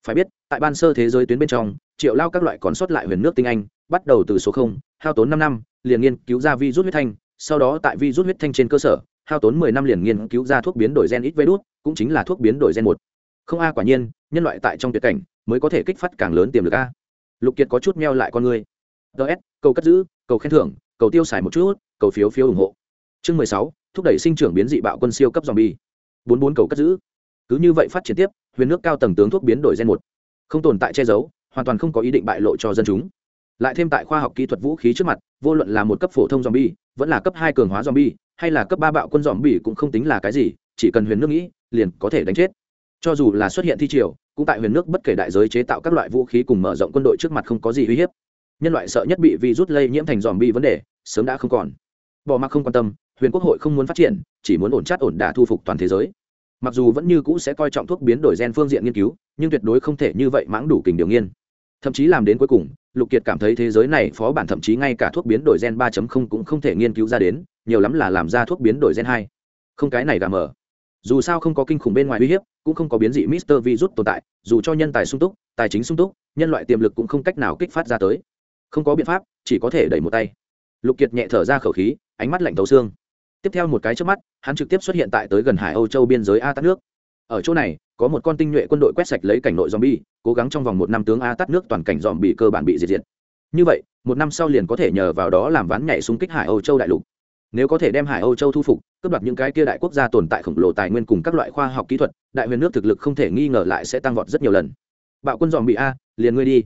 Phải biết, tại ban sơ thế giới tuyến bên trong triệu lao các loại còn sót lại huyền nước tinh anh, bắt đầu từ số không, hao tốn năm năm, liền nghiên cứu ra vi rút huyết thanh, sau đó tại vi rút huyết thanh trên cơ sở, hao tốn mười năm liền nghiên cứu ra thuốc biến đổi gen ít virus, cũng chính là thuốc biến đổi gen một. Không a, quả nhiên, nhân loại tại trong tuyệt cảnh mới có thể kích phát càng lớn tiềm lực a. Lục kiệt có chút meo lại con người. Ts cầu cất giữ, cầu khen thưởng, cầu tiêu xài một chút, cầu phiếu phiếu ủng hộ. Chương mười sáu, thúc đẩy sinh trưởng biến dị bạo quân siêu cấp dòng bi bốn bốn cầu cất giữ. Cứ như vậy phát triển tiếp, huyền nước cao tầng tướng thuốc biến đổi gen một. Không tồn tại che giấu hoàn toàn không có ý định bại lộ cho dân chúng. Lại thêm tại khoa học kỹ thuật vũ khí trước mặt, vô luận là một cấp phổ thông zombie, vẫn là cấp hai cường hóa zombie, hay là cấp ba bạo quân zombie cũng không tính là cái gì, chỉ cần huyền nước nghĩ, liền có thể đánh chết. Cho dù là xuất hiện thi triều, cũng tại huyền nước bất kể đại giới chế tạo các loại vũ khí cùng mở rộng quân đội trước mặt không có gì uy hiếp. Nhân loại sợ nhất bị virus lây nhiễm thành zombie bi vấn đề, sớm đã không còn. Bỏ mặc không quan tâm, huyền quốc hội không muốn phát triển, chỉ muốn ổn chát ổn đả thu phục toàn thế giới. Mặc dù vẫn như cũ sẽ coi trọng thuốc biến đổi gen phương diện nghiên cứu, nhưng tuyệt đối không thể như vậy mãng đủ kình điều nghiên thậm chí làm đến cuối cùng, lục kiệt cảm thấy thế giới này phó bản thậm chí ngay cả thuốc biến đổi gen 3.0 cũng không thể nghiên cứu ra đến, nhiều lắm là làm ra thuốc biến đổi gen 2. không cái này gà mờ. dù sao không có kinh khủng bên ngoài uy hiếp, cũng không có biến dị mister virus tồn tại, dù cho nhân tài sung túc, tài chính sung túc, nhân loại tiềm lực cũng không cách nào kích phát ra tới không có biện pháp, chỉ có thể đẩy một tay lục kiệt nhẹ thở ra khẩu khí, ánh mắt lạnh thấu xương tiếp theo một cái trước mắt, hắn trực tiếp xuất hiện tại tới gần hải âu châu biên giới a tắt nước ở chỗ này, có một con tinh nhuệ quân đội quét sạch lấy cảnh nội zombie, cố gắng trong vòng một năm tướng a tắt nước toàn cảnh dòm bị cơ bản bị diệt diệt. Như vậy, một năm sau liền có thể nhờ vào đó làm ván nhảy xung kích hải âu châu đại lục. Nếu có thể đem hải âu châu thu phục, cướp đoạt những cái kia đại quốc gia tồn tại khổng lồ tài nguyên cùng các loại khoa học kỹ thuật, đại huyền nước thực lực không thể nghi ngờ lại sẽ tăng vọt rất nhiều lần. Bạo quân dòm bị a, liền ngươi đi.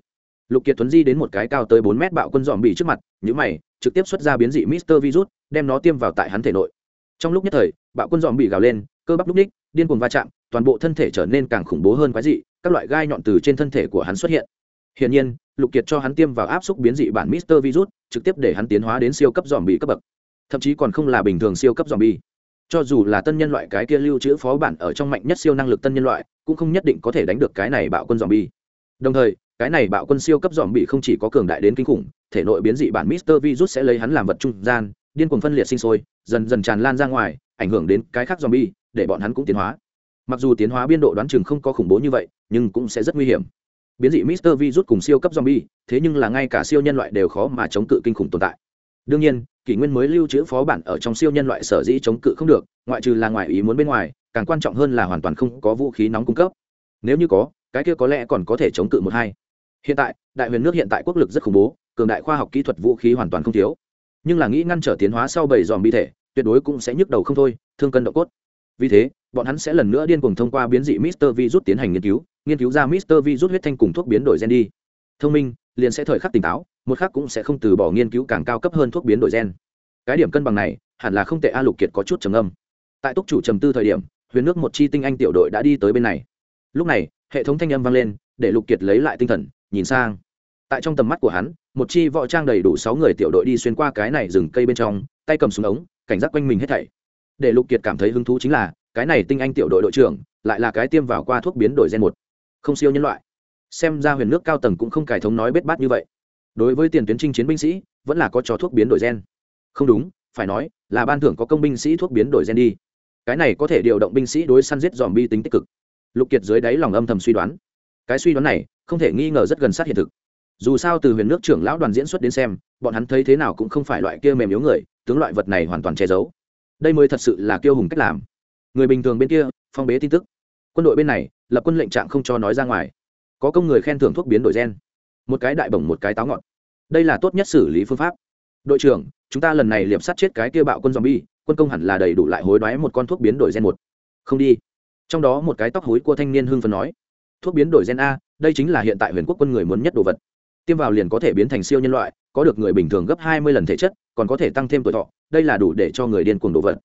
Lục kiệt tuấn di đến một cái cao tới bốn mét bạo quân dòm bị trước mặt nhữ mày, trực tiếp xuất ra biến dị mister virus, đem nó tiêm vào tại hắn thể nội. Trong lúc nhất thời, bạo quân dòm bị gào lên cơ bắp lúc ních điên cuồng va chạm toàn bộ thân thể trở nên càng khủng bố hơn quái dị các loại gai nhọn từ trên thân thể của hắn xuất hiện Hiển nhiên, Lục Kiệt cho hắn tiêm vào áp xúc biến dị bản Mister Virus, trực tiếp để hắn tiến hóa đến siêu cấp zombie cấp bậc. Thậm chí còn không là bình thường siêu cấp zombie. Cho dù là tân nhân loại cái kia lưu trữ phó bản ở trong mạnh nhất siêu năng lực tân nhân loại, cũng không nhất định có thể đánh được cái này bạo quân zombie. Đồng thời, cái này bạo quân siêu cấp zombie không chỉ có cường đại đến kinh khủng, thể nội biến dị bản Mister Virus sẽ lấy hắn làm vật trung gian, điên cuồng phân liệt sinh sôi, dần dần tràn lan ra ngoài, ảnh hưởng đến cái khác zombie, để bọn hắn cũng tiến hóa. Mặc dù tiến hóa biên độ đoán chừng không có khủng bố như vậy, nhưng cũng sẽ rất nguy hiểm biến dị Mister Virus cùng siêu cấp zombie, thế nhưng là ngay cả siêu nhân loại đều khó mà chống cự kinh khủng tồn tại. Đương nhiên, kỷ nguyên mới lưu trữ phó bản ở trong siêu nhân loại sở dĩ chống cự không được, ngoại trừ là ngoài ý muốn bên ngoài, càng quan trọng hơn là hoàn toàn không có vũ khí nóng cung cấp. Nếu như có, cái kia có lẽ còn có thể chống cự một hai. Hiện tại, đại huyền nước hiện tại quốc lực rất khủng bố, cường đại khoa học kỹ thuật vũ khí hoàn toàn không thiếu. Nhưng là nghĩ ngăn trở tiến hóa sau bảy zombie thể, tuyệt đối cũng sẽ nhức đầu không thôi, thương cân độ cốt. Vì thế, bọn hắn sẽ lần nữa điên cuồng thông qua biến dị Mister Virus tiến hành nghiên cứu, nghiên cứu ra Mister Virus huyết thanh cùng thuốc biến đổi gen đi. Thông minh, liền sẽ thời khắc tỉnh táo, một khắc cũng sẽ không từ bỏ nghiên cứu càng cao cấp hơn thuốc biến đổi gen. Cái điểm cân bằng này, hẳn là không tệ A Lục Kiệt có chút trầm âm. Tại túc chủ trầm tư thời điểm, huyền nước một chi tinh anh tiểu đội đã đi tới bên này. Lúc này, hệ thống thanh âm vang lên, để Lục Kiệt lấy lại tinh thần, nhìn sang. Tại trong tầm mắt của hắn, một chi võ trang đầy đủ sáu người tiểu đội đi xuyên qua cái này rừng cây bên trong, tay cầm súng ống, cảnh giác quanh mình hết thảy. Để Lục Kiệt cảm thấy hứng thú chính là, cái này tinh anh tiểu đội đội trưởng, lại là cái tiêm vào qua thuốc biến đổi gen một. Không siêu nhân loại. Xem ra huyền nước cao tầng cũng không cải thống nói bết bát như vậy. Đối với tiền tuyến trinh chiến binh sĩ vẫn là có cho thuốc biến đổi gen. Không đúng phải nói là ban thưởng có công binh sĩ thuốc biến đổi gen đi. Cái này có thể điều động binh sĩ đối săn giết dòm bi tính tích cực. Lục kiệt dưới đáy lòng âm thầm suy đoán. Cái suy đoán này không thể nghi ngờ rất gần sát hiện thực. Dù sao từ huyền nước trưởng lão đoàn diễn xuất đến xem bọn hắn thấy thế nào cũng không phải loại kia mềm yếu người tướng loại vật này hoàn toàn che giấu đây mới thật sự là kiêu hùng cách làm. Người bình thường bên kia, phong bế tin tức. Quân đội bên này, lập quân lệnh trạng không cho nói ra ngoài. Có công người khen thưởng thuốc biến đổi gen. Một cái đại bổng, một cái táo ngọt đây là tốt nhất xử lý phương pháp. Đội trưởng, chúng ta lần này liệp sát chết cái kia bạo quân zombie, quân công hẳn là đầy đủ lại hối đoái một con thuốc biến đổi gen một. Không đi. Trong đó một cái tóc hối của thanh niên hưng phấn nói. Thuốc biến đổi gen a, đây chính là hiện tại huyền quốc quân người muốn nhất đồ vật. Tiêm vào liền có thể biến thành siêu nhân loại có được người bình thường gấp hai mươi lần thể chất, còn có thể tăng thêm tuổi thọ, đây là đủ để cho người điên cuồng đồ vật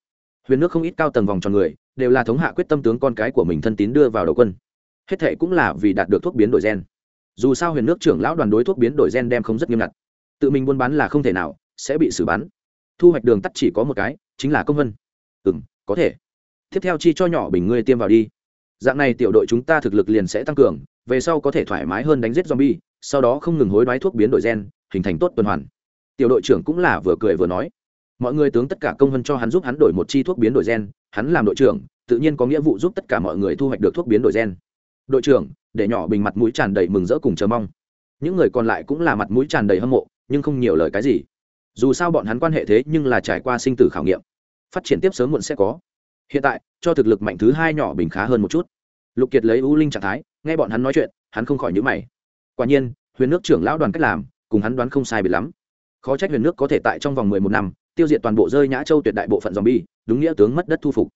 huyền nước không ít cao tầng vòng tròn người, đều là thống hạ quyết tâm tướng con cái của mình thân tín đưa vào đầu quân. Hết thệ cũng là vì đạt được thuốc biến đổi gen. Dù sao huyền nước trưởng lão đoàn đối thuốc biến đổi gen đem không rất nghiêm ngặt. Tự mình buôn bán là không thể nào, sẽ bị xử bắn. Thu hoạch đường tắt chỉ có một cái, chính là công vân. Ừ m có thể. Tiếp theo chi cho nhỏ bình ngươi tiêm vào đi. Dạng này tiểu đội chúng ta thực lực liền sẽ tăng cường, về sau có thể thoải mái hơn đánh giết zombie, sau đó không ngừng hối đoái thuốc biến đổi gen hình thành tốt tuần hoàn. Tiểu đội trưởng cũng là vừa cười vừa nói. Mọi người tướng tất cả công hơn cho hắn giúp hắn đổi một chi thuốc biến đổi gen, hắn làm đội trưởng, tự nhiên có nghĩa vụ giúp tất cả mọi người thu hoạch được thuốc biến đổi gen. Đội trưởng, để nhỏ bình mặt mũi tràn đầy mừng rỡ cùng chờ mong. Những người còn lại cũng là mặt mũi tràn đầy hâm mộ, nhưng không nhiều lời cái gì. Dù sao bọn hắn quan hệ thế nhưng là trải qua sinh tử khảo nghiệm. Phát triển tiếp sớm muộn sẽ có. Hiện tại, cho thực lực mạnh thứ hai nhỏ bình khá hơn một chút. Lục kiệt lấy u linh trạng thái, nghe bọn hắn nói chuyện, hắn không khỏi nhữ mày. Quả nhiên, huyền nước trưởng lão đoàn cách làm cùng hắn đoán không sai biệt lắm. Khó trách huyền nước có thể tại trong vòng mười một năm, tiêu diệt toàn bộ rơi nhã châu tuyệt đại bộ phận dòm bi đúng nghĩa tướng mất đất thu phục.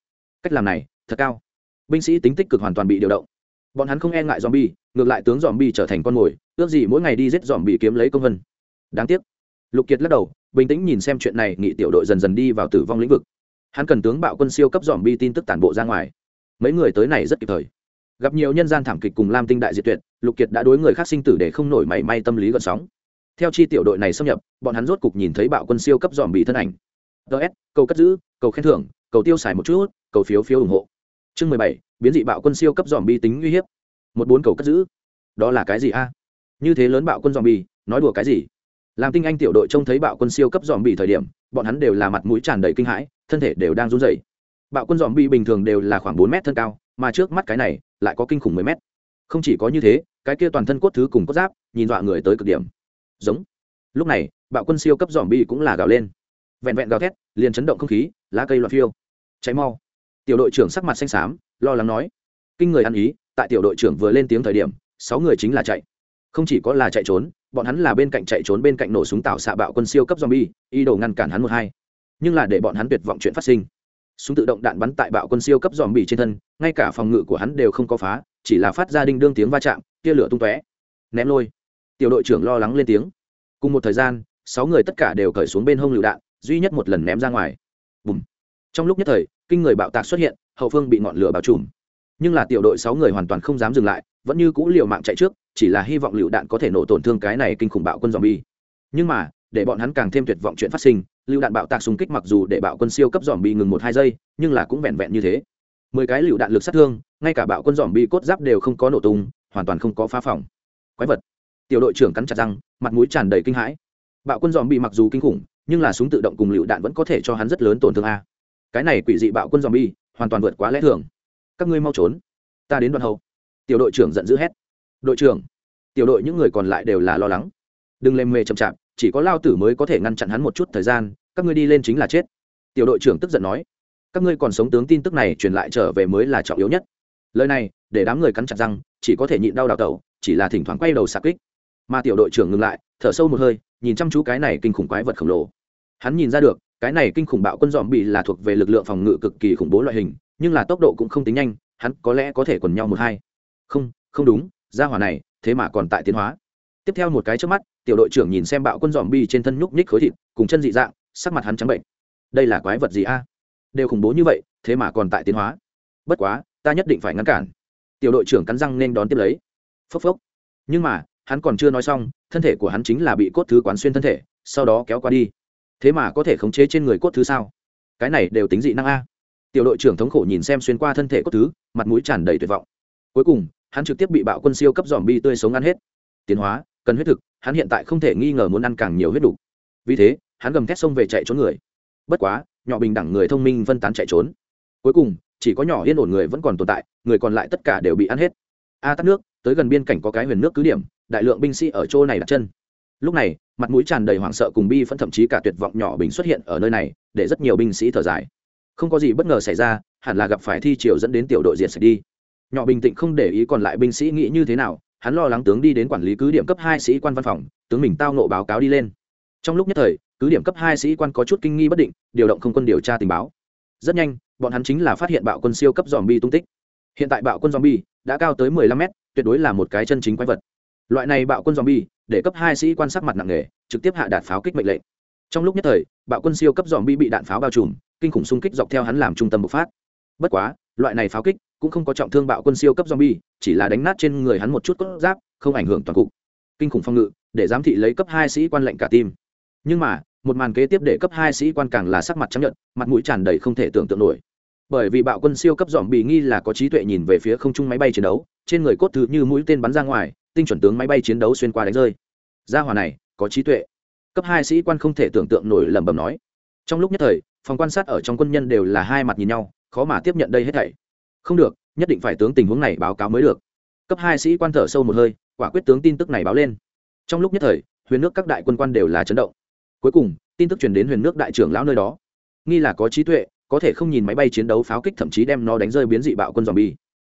Cách làm này, thật cao. Binh sĩ tính tích cực hoàn toàn bị điều động. Bọn hắn không e ngại dòm bi ngược lại tướng dòm bi trở thành con mồi, ước gì mỗi ngày đi giết dòm bi kiếm lấy công vân. Đáng tiếc. Lục kiệt lắc đầu, bình tĩnh nhìn xem chuyện này, nghị tiểu đội dần dần đi vào tử vong lĩnh vực. Hắn cần tướng bạo quân siêu cấp dòm bi tin tức tản bộ ra ngoài. Mấy người tới này rất kịp thời. Gặp nhiều nhân gian thảm kịch cùng lam tinh đại diệt tuyệt, lục kiệt đã đối người khác sinh tử để không nổi mảy may tâm lý gợn sóng theo chi tiểu đội này xâm nhập, bọn hắn rốt cục nhìn thấy bạo quân siêu cấp dòm bị thân ảnh. Ts cầu cất giữ, cầu khen thưởng, cầu tiêu xài một chút, cầu phiếu phiếu ủng hộ. Chương mười bảy, biến dị bạo quân siêu cấp dòm bi tính uy hiếp. Một bốn cầu cất giữ. Đó là cái gì a? Như thế lớn bạo quân dòm bi nói đùa cái gì? Làm tinh anh tiểu đội trông thấy bạo quân siêu cấp dòm bị thời điểm, bọn hắn đều là mặt mũi tràn đầy kinh hãi, thân thể đều đang run rẩy. Bạo quân dòm bi bình thường đều là khoảng bốn mét thân cao, mà trước mắt cái này lại có kinh khủng mười mét. Không chỉ có như thế, cái kia toàn thân cốt thứ cùng cốt giáp, nhìn dọa người tới cực điểm giống. Lúc này, bạo quân siêu cấp dòm bi cũng là gào lên. Vẹn vẹn gào thét, liền chấn động không khí, lá cây loạt phiêu. Cháy mau. Tiểu đội trưởng sắc mặt xanh xám, lo lắng nói. Kinh người ăn ý, tại tiểu đội trưởng vừa lên tiếng thời điểm, sáu người chính là chạy. Không chỉ có là chạy trốn, bọn hắn là bên cạnh chạy trốn bên cạnh nổ súng tạo xạ bạo quân siêu cấp zombie, ý đồ ngăn cản hắn một hai. Nhưng là để bọn hắn tuyệt vọng chuyện phát sinh. Súng tự động đạn bắn tại bạo quân siêu cấp zombie trên thân, ngay cả phòng ngự của hắn đều không có phá, chỉ là phát ra đinh đương tiếng va chạm, tia lửa tung tóe. Ném lôi tiểu đội trưởng lo lắng lên tiếng. Cùng một thời gian, sáu người tất cả đều cởi xuống bên hông lựu đạn, duy nhất một lần ném ra ngoài. Bùm. trong lúc nhất thời, kinh người bạo tạc xuất hiện, hậu phương bị ngọn lửa bao trùm. Nhưng là tiểu đội sáu người hoàn toàn không dám dừng lại, vẫn như cũ liều mạng chạy trước, chỉ là hy vọng lựu đạn có thể nổ tổn thương cái này kinh khủng bạo quân zombie. Nhưng mà, để bọn hắn càng thêm tuyệt vọng chuyện phát sinh, lựu đạn bạo tạc xung kích mặc dù để bạo quân siêu cấp dòm bi ngừng một hai giây, nhưng là cũng vẹn vẹn như thế. Mười cái lựu đạn lực sát thương, ngay cả bạo quân dòm bi cốt giáp đều không có nổ tung, hoàn toàn không có phá phòng. Quái vật tiểu đội trưởng cắn chặt răng, mặt mũi tràn đầy kinh hãi. Bạo quân dòm bị mặc dù kinh khủng, nhưng là súng tự động cùng lựu đạn vẫn có thể cho hắn rất lớn tổn thương a. Cái này quỷ dị bạo quân dòm bi hoàn toàn vượt quá lẽ thường. Các ngươi mau trốn, ta đến đoạn hậu. Tiểu đội trưởng giận dữ hét. Đội trưởng, tiểu đội những người còn lại đều là lo lắng. Đừng lề mề chậm chạp, chỉ có lao tử mới có thể ngăn chặn hắn một chút thời gian, các ngươi đi lên chính là chết. Tiểu đội trưởng tức giận nói. Các ngươi còn sống tướng tin tức này truyền lại trở về mới là trọng yếu nhất. Lời này, để đám người cắn chặt răng, chỉ có thể nhịn đau đào tẩu, chỉ là thỉnh thoảng quay đầu xạ kích mà tiểu đội trưởng ngừng lại, thở sâu một hơi, nhìn chăm chú cái này kinh khủng quái vật khổng lồ. Hắn nhìn ra được, cái này kinh khủng bạo quân dòm bị là thuộc về lực lượng phòng ngự cực kỳ khủng bố loại hình, nhưng là tốc độ cũng không tính nhanh, hắn có lẽ có thể quần nhau một hai. Không không đúng ra hỏa này, thế mà còn tại tiến hóa. Tiếp theo một cái trước mắt, tiểu đội trưởng nhìn xem bạo quân dòm bi trên thân nhúc nhích khối thịt, cùng chân dị dạng, sắc mặt hắn trắng bệnh. Đây là quái vật gì a? Đều khủng bố như vậy, thế mà còn tại tiến hóa. Bất quá, ta nhất định phải ngăn cản. Tiểu đội trưởng cắn răng nên đón tiếp lấy. Phốc phốc. Nhưng mà hắn còn chưa nói xong, thân thể của hắn chính là bị cốt thứ quán xuyên thân thể, sau đó kéo qua đi. Thế mà có thể khống chế trên người cốt thứ sao? Cái này đều tính dị năng a. Tiểu đội trưởng thống khổ nhìn xem xuyên qua thân thể cốt thứ, mặt mũi tràn đầy tuyệt vọng. Cuối cùng, hắn trực tiếp bị bạo quân siêu cấp dòm bi tươi sống ăn hết. Tiến hóa, cần huyết thực, hắn hiện tại không thể nghi ngờ muốn ăn càng nhiều huyết đủ. vì thế, hắn gầm thét xông về chạy trốn người. Bất quá, nhỏ bình đẳng người thông minh phân tán chạy trốn. Cuối cùng, chỉ có nhỏ yên ổn người vẫn còn tồn tại, người còn lại tất cả đều bị ăn hết. A tắt nước, tới gần biên cảnh có cái huyền nước cứ điểm đại lượng binh sĩ ở chỗ này đặt chân. Lúc này, mặt mũi tràn đầy hoảng sợ cùng bi phân thậm chí cả tuyệt vọng nhỏ bình xuất hiện ở nơi này, để rất nhiều binh sĩ thở dài. Không có gì bất ngờ xảy ra, hẳn là gặp phải thi triều dẫn đến tiểu đội diệt sạch đi. Nhỏ bình tĩnh không để ý còn lại binh sĩ nghĩ như thế nào, hắn lo lắng tướng đi đến quản lý cứ điểm cấp hai sĩ quan văn phòng, tướng mình tao nộ báo cáo đi lên. Trong lúc nhất thời, cứ điểm cấp hai sĩ quan có chút kinh nghi bất định, điều động không quân điều tra tình báo. Rất nhanh, bọn hắn chính là phát hiện bạo quân siêu cấp dòm bi tung tích. Hiện tại bạo quân dòm bi đã cao tới mười lăm mét, tuyệt đối là một cái chân chính quái vật loại này bạo quân zombie để cấp hai sĩ quan sắc mặt nặng nề trực tiếp hạ đạt pháo kích mệnh lệnh trong lúc nhất thời bạo quân siêu cấp zombie bị đạn pháo bao trùm kinh khủng xung kích dọc theo hắn làm trung tâm bộc phát bất quá loại này pháo kích cũng không có trọng thương bạo quân siêu cấp zombie, chỉ là đánh nát trên người hắn một chút cốt giáp, không ảnh hưởng toàn cục. Kinh khủng phong ngự, để giám thị lấy cấp hai sĩ quan lệnh cả tim. Nhưng mà, một màn kế tiếp để cấp hai sĩ quan càng là sắc mặt trắng nhợt, mặt mũi tràn đầy không thể tưởng tượng nổi. Bởi vì bạo quân siêu cấp zombie nghi là có trí tuệ nhìn về phía không trung máy bay chiến đấu, trên người cốt thứ như mũi tên bắn ra ngoài, tinh chuẩn tướng máy bay chiến đấu xuyên qua đánh rơi. Gia hỏa này, có trí tuệ. Cấp hai sĩ quan không thể tưởng tượng nổi lẩm bẩm nói. Trong lúc nhất thời, phòng quan sát ở trong quân nhân đều là hai mặt nhìn nhau, khó mà tiếp nhận đây hết thảy. Không được nhất định phải tướng tình huống này báo cáo mới được. Cấp hai sĩ quan thở sâu một hơi quả quyết tướng tin tức này báo lên. Trong lúc nhất thời huyền nước các đại quân quan đều là chấn động. Cuối cùng tin tức truyền đến huyền nước đại trưởng lão nơi đó. Nghi là có trí tuệ có thể không nhìn máy bay chiến đấu pháo kích thậm chí đem nó đánh rơi biến dị bạo quân dòm bi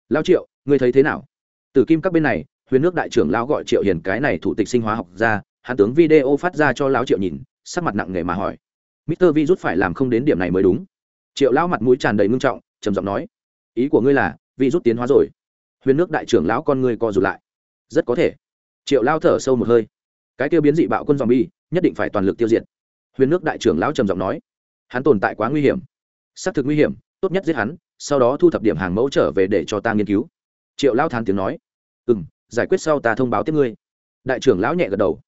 lao triệu ngươi thấy thế nào? Từ kim các bên này huyền nước đại trưởng lão gọi triệu hiền cái này thủ tịch sinh hóa học ra hắn tướng video phát ra cho lão triệu nhìn, sắc mặt nặng nề mà hỏi. Mister vi rút phải làm không đến điểm này mới đúng. Triệu lão mặt mũi tràn đầy ngưng trọng, trầm giọng nói. Ý của ngươi là vi rút tiến hóa rồi. Huyền nước đại trưởng lão con ngươi co rụt lại. Rất có thể. Triệu lao thở sâu một hơi. Cái tiêu biến dị bạo quân dòm bi nhất định phải toàn lực tiêu diệt. Huyền nước đại trưởng lão trầm giọng nói. Hắn tồn tại quá nguy hiểm. Xác thực nguy hiểm, tốt nhất giết hắn, sau đó thu thập điểm hàng mẫu trở về để cho ta nghiên cứu. Triệu lao thán tiếng nói. Ừ m giải quyết sau ta thông báo tiếp ngươi. Đại trưởng lão nhẹ gật đầu.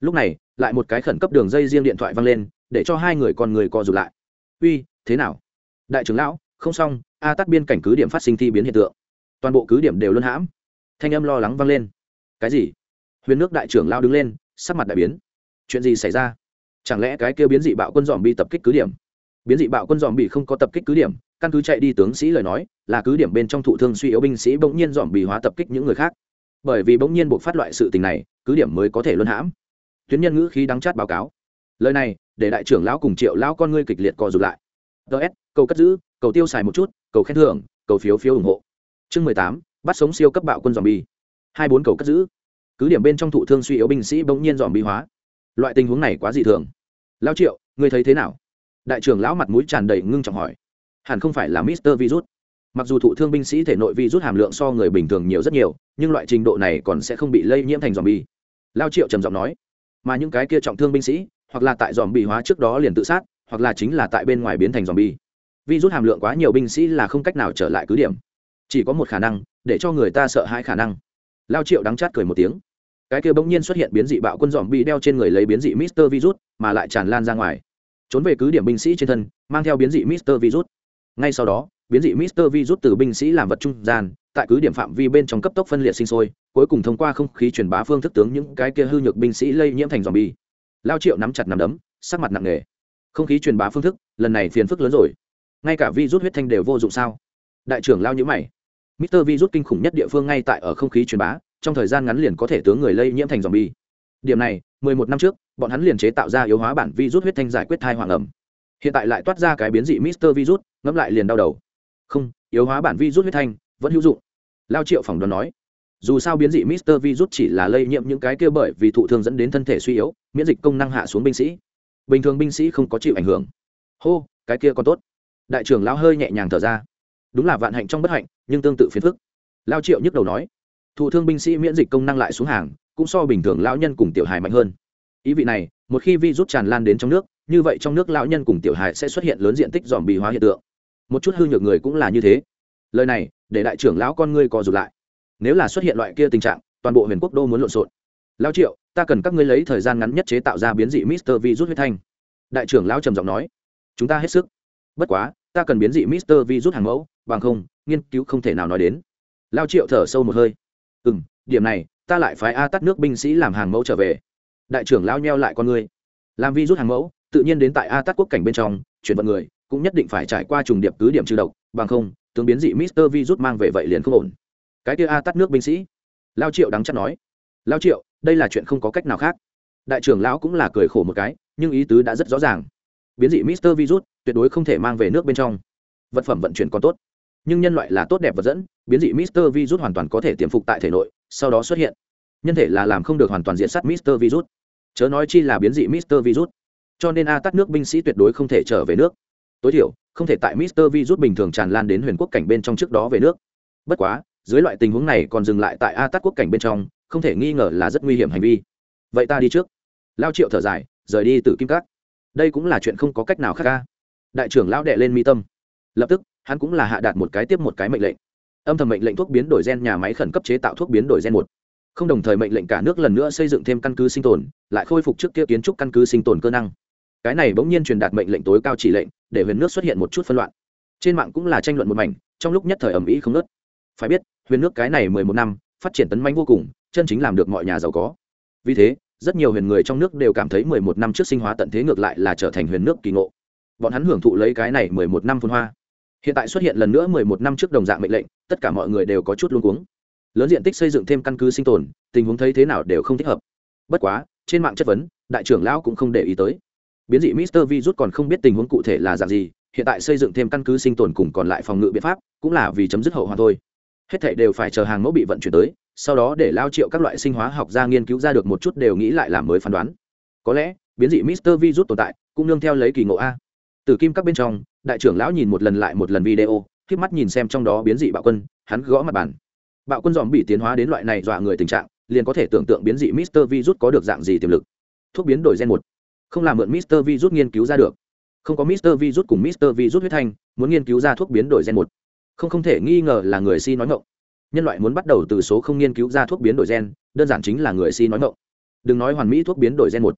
Lúc này, lại một cái khẩn cấp đường dây riêng điện thoại văng lên, để cho hai người con người co rụt lại. Uy, thế nào? Đại trưởng lão, không xong, a tắt biên cảnh cứ điểm phát sinh thi biến hiện tượng. Toàn bộ cứ điểm đều luân hãm. Thanh âm lo lắng vang lên. Cái gì? Huyền nước đại trưởng lao đứng lên, sắc mặt đại biến. Chuyện gì xảy ra? Chẳng lẽ cái kêu biến dị bạo quân dòm bị tập kích cứ điểm? Biến dị bạo quân dòm bị không có tập kích cứ điểm, căn cứ chạy đi tướng sĩ lời nói, là cứ điểm bên trong thụ thương suy yếu binh sĩ bỗng nhiên dòm bị hóa tập kích những người khác bởi vì bỗng nhiên buộc phát loại sự tình này, cứ điểm mới có thể luân hãm. Tuyến nhân ngữ khí đắng chát báo cáo. Lời này, để đại trưởng lão cùng triệu lão con ngươi kịch liệt co rụt lại. Ts cầu cất giữ, cầu tiêu xài một chút, cầu khen thưởng, cầu phiếu phiếu ủng hộ. Chương mười tám, bắt sống siêu cấp bạo quân dòm bi hai bốn cầu cất giữ. Cứ điểm bên trong thụ thương suy yếu binh sĩ bỗng nhiên dòm bi hóa. Loại tình huống này quá dị thường. Lão triệu, ngươi thấy thế nào? Đại trưởng lão mặt mũi tràn đầy ngưng trọng hỏi. Hẳn không phải là mister virus mặc dù thụ thương binh sĩ thể nội vi rút hàm lượng so người bình thường nhiều rất nhiều, nhưng loại trình độ này còn sẽ không bị lây nhiễm thành dòm bi lao triệu trầm giọng nói, mà những cái kia trọng thương binh sĩ, hoặc là tại dòm bị hóa trước đó liền tự sát, hoặc là chính là tại bên ngoài biến thành dòm bi rút hàm lượng quá nhiều binh sĩ là không cách nào trở lại cứ điểm. Chỉ có một khả năng, để cho người ta sợ hãi khả năng. Lao triệu đắng chát cười một tiếng. Cái kia bỗng nhiên xuất hiện biến dị bạo quân dòm bị đeo trên người lấy biến dị mister virus mà lại tràn lan ra ngoài. Trốn về cứ điểm binh sĩ trên thân, mang theo biến dị mister virus ngay sau đó biến dị mister virus từ binh sĩ làm vật trung gian, tại cứ điểm phạm vi bên trong cấp tốc phân liệt sinh sôi, cuối cùng thông qua không khí truyền bá phương thức tướng những cái kia hư nhược binh sĩ lây nhiễm thành zombie. bi lao triệu nắm chặt nắm đấm, sắc mặt nặng nề. Không khí truyền bá phương thức, lần này phiền phức lớn rồi. Ngay cả virus huyết thanh đều vô dụng sao? Đại trưởng lao như mày. mister virus kinh khủng nhất địa phương ngay tại ở không khí truyền bá, trong thời gian ngắn liền có thể tướng người lây nhiễm thành zombie. bi điểm này, mười một năm trước, bọn hắn liền chế tạo ra yếu hóa bản virus huyết thanh giải quyết thai hoàng ẩm. Hiện tại lại toát ra cái biến dị mister virus ngẫm lại liền đau đầu không, yếu hóa bản virus huyết thanh, vẫn hữu dụng. Lao triệu phỏng đoán nói, dù sao biến dị mister virus chỉ là lây nhiễm những cái kia bởi vì thụ thương dẫn đến thân thể suy yếu, miễn dịch công năng hạ xuống binh sĩ. Bình thường binh sĩ không có chịu ảnh hưởng. Hô, cái kia còn tốt. Đại trưởng lao hơi nhẹ nhàng thở ra. Đúng là vạn hạnh trong bất hạnh, nhưng tương tự phiền phức. Lao triệu nhức đầu nói, thụ thương binh sĩ miễn dịch công năng lại xuống hàng, cũng so bình thường lão nhân cùng tiểu hài mạnh hơn. Ý vị này, một khi vi rút tràn lan đến trong nước, như vậy trong nước lão nhân cùng tiểu hài sẽ xuất hiện lớn diện tích dòm bì hóa hiện tượng một chút hư nhược người cũng là như thế. Lời này, để đại trưởng lão con ngươi co rụt lại. Nếu là xuất hiện loại kia tình trạng, toàn bộ huyền quốc đô muốn lộn xộn. Lão triệu, ta cần các ngươi lấy thời gian ngắn nhất chế tạo ra biến dị mister vi rút huyết thanh. Đại trưởng lão trầm giọng nói. Chúng ta hết sức. Bất quá, ta cần biến dị mister vi rút hàng mẫu, bằng không, nghiên cứu không thể nào nói đến. Lao triệu thở sâu một hơi. Ừ m điểm này, ta lại phái a tắt nước binh sĩ làm hàng mẫu trở về. Đại trưởng lao nheo lại con ngươi. Làm vi rút hàng mẫu, tự nhiên đến tại a tắt quốc cảnh bên trong, chuyển vận người cũng nhất định phải trải qua trùng điệp cứ điểm trừ độc, bằng không, tướng biến dị mister vi rút mang về vậy liền không ổn. Cái kia a tắt nước binh sĩ. Lao triệu đắng chắc nói. Lao triệu, đây là chuyện không có cách nào khác. Đại trưởng lão cũng là cười khổ một cái, nhưng ý tứ đã rất rõ ràng. Biến dị mister virus tuyệt đối không thể mang về nước bên trong. Vật phẩm vận chuyển còn tốt, nhưng nhân loại là tốt đẹp vật dẫn, biến dị mister virus hoàn toàn có thể tiềm phục tại thể nội, sau đó xuất hiện. Nhân thể là làm không được hoàn toàn diện sát mister virus. Chớ nói chi là biến dị mister virus. Cho nên a tắt nước binh sĩ tuyệt đối không thể trở về nước tối thiểu, không thể tại mister virus bình thường tràn lan đến huyền quốc cảnh bên trong trước đó về nước. Bất quá, dưới loại tình huống này còn dừng lại tại a tắt quốc cảnh bên trong, không thể nghi ngờ là rất nguy hiểm hành vi. Vậy ta đi trước. Lao triệu thở dài, rời đi từ kim cát đây cũng là chuyện không có cách nào khác ca đại trưởng lão đệ lên mi tâm. Lập tức, hắn cũng là hạ đạt một cái tiếp một cái mệnh lệnh. Âm thầm mệnh lệnh thuốc biến đổi gen nhà máy khẩn cấp chế tạo thuốc biến đổi gen một. Không đồng thời mệnh lệnh cả nước lần nữa xây dựng thêm căn cứ sinh tồn, lại khôi phục trước kia kiến trúc căn cứ sinh tồn cơ năng. Cái này bỗng nhiên truyền đạt mệnh lệnh tối cao chỉ lệnh để huyền nước xuất hiện một chút phân loạn. Trên mạng cũng là tranh luận một mảnh, trong lúc nhất thời ầm ĩ không nớt phải biết, huyền nước cái này mười một năm, phát triển tấn manh vô cùng, chân chính làm được mọi nhà giàu có. Vì thế, rất nhiều huyền người trong nước đều cảm thấy mười một năm trước sinh hóa tận thế ngược lại là trở thành huyền nước kỳ ngộ. Bọn hắn hưởng thụ lấy cái này mười một năm phun hoa. Hiện tại xuất hiện lần nữa mười một năm trước đồng dạng mệnh lệnh, tất cả mọi người đều có chút luống cuống. Lớn diện tích xây dựng thêm căn cứ sinh tồn, tình huống thấy thế nào đều không thích hợp. Bất quá, trên mạng chất vấn, đại trưởng lão cũng không để ý tới biến dị mister Virus còn không biết tình huống cụ thể là dạng gì, hiện tại xây dựng thêm căn cứ sinh tồn cùng còn lại phòng ngự biện pháp cũng là vì chấm dứt hậu hoàn thôi. Hết thảy đều phải chờ hàng mẫu bị vận chuyển tới, sau đó để lao triệu các loại sinh hóa học ra nghiên cứu ra được một chút đều nghĩ lại làm mới phán đoán. Có lẽ, biến dị mister virus tồn tại cũng nương theo lấy kỳ ngộ a. Từ kim các bên trong, đại trưởng lão nhìn một lần lại một lần video, khép mắt nhìn xem trong đó biến dị bạo quân, hắn gõ mặt bàn. Bạo quân giòm bị tiến hóa đến loại này dọa người tình trạng, liền có thể tưởng tượng biến dị mister virus có được dạng gì tiềm lực. Thuốc biến đổi gen một không làm mượn mister virus nghiên cứu ra được. Không có mister virus cùng mister virus huyết thanh, muốn nghiên cứu ra thuốc biến đổi gen một. Không không thể nghi ngờ là người si nói ngộng nhân loại muốn bắt đầu từ số không nghiên cứu ra thuốc biến đổi gen, đơn giản chính là người si nói ngộng đừng nói hoàn mỹ thuốc biến đổi gen một.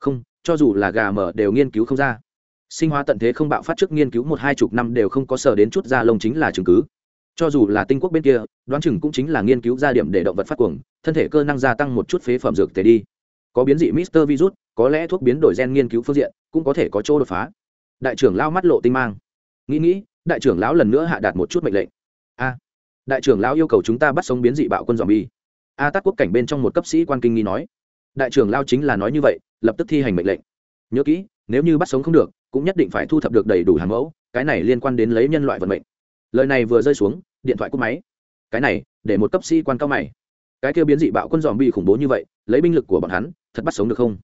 Không, cho dù là gà mở đều nghiên cứu không ra. Sinh hóa tận thế không bạo phát trước nghiên cứu một hai chục năm đều không có sở đến chút da lông chính là chứng cứ. Cho dù là tinh quốc bên kia, đoán chừng cũng chính là nghiên cứu ra điểm để động vật phát cuồng, thân thể cơ năng gia tăng một chút phế phẩm dược tề đi có biến dị mister virus, có lẽ thuốc biến đổi gen nghiên cứu phương diện cũng có thể có chỗ đột phá. Đại trưởng lao mắt lộ tinh mang. Nghĩ nghĩ, đại trưởng lão lần nữa hạ đạt một chút mệnh lệnh. A, đại trưởng lão yêu cầu chúng ta bắt sống biến dị bạo quân dòm bi a tát quốc cảnh bên trong một cấp sĩ quan kinh nghi nói. Đại trưởng lao chính là nói như vậy, lập tức thi hành mệnh lệnh. Nhớ kỹ, nếu như bắt sống không được, cũng nhất định phải thu thập được đầy đủ hàng mẫu, cái này liên quan đến lấy nhân loại vận mệnh. Lời này vừa rơi xuống, điện thoại cúp máy. Cái này, để một cấp sĩ quan cao mày. Cái kia biến dị bạo quân dòm bi khủng bố như vậy, lấy binh lực của bọn hắn thật bắt sống được không?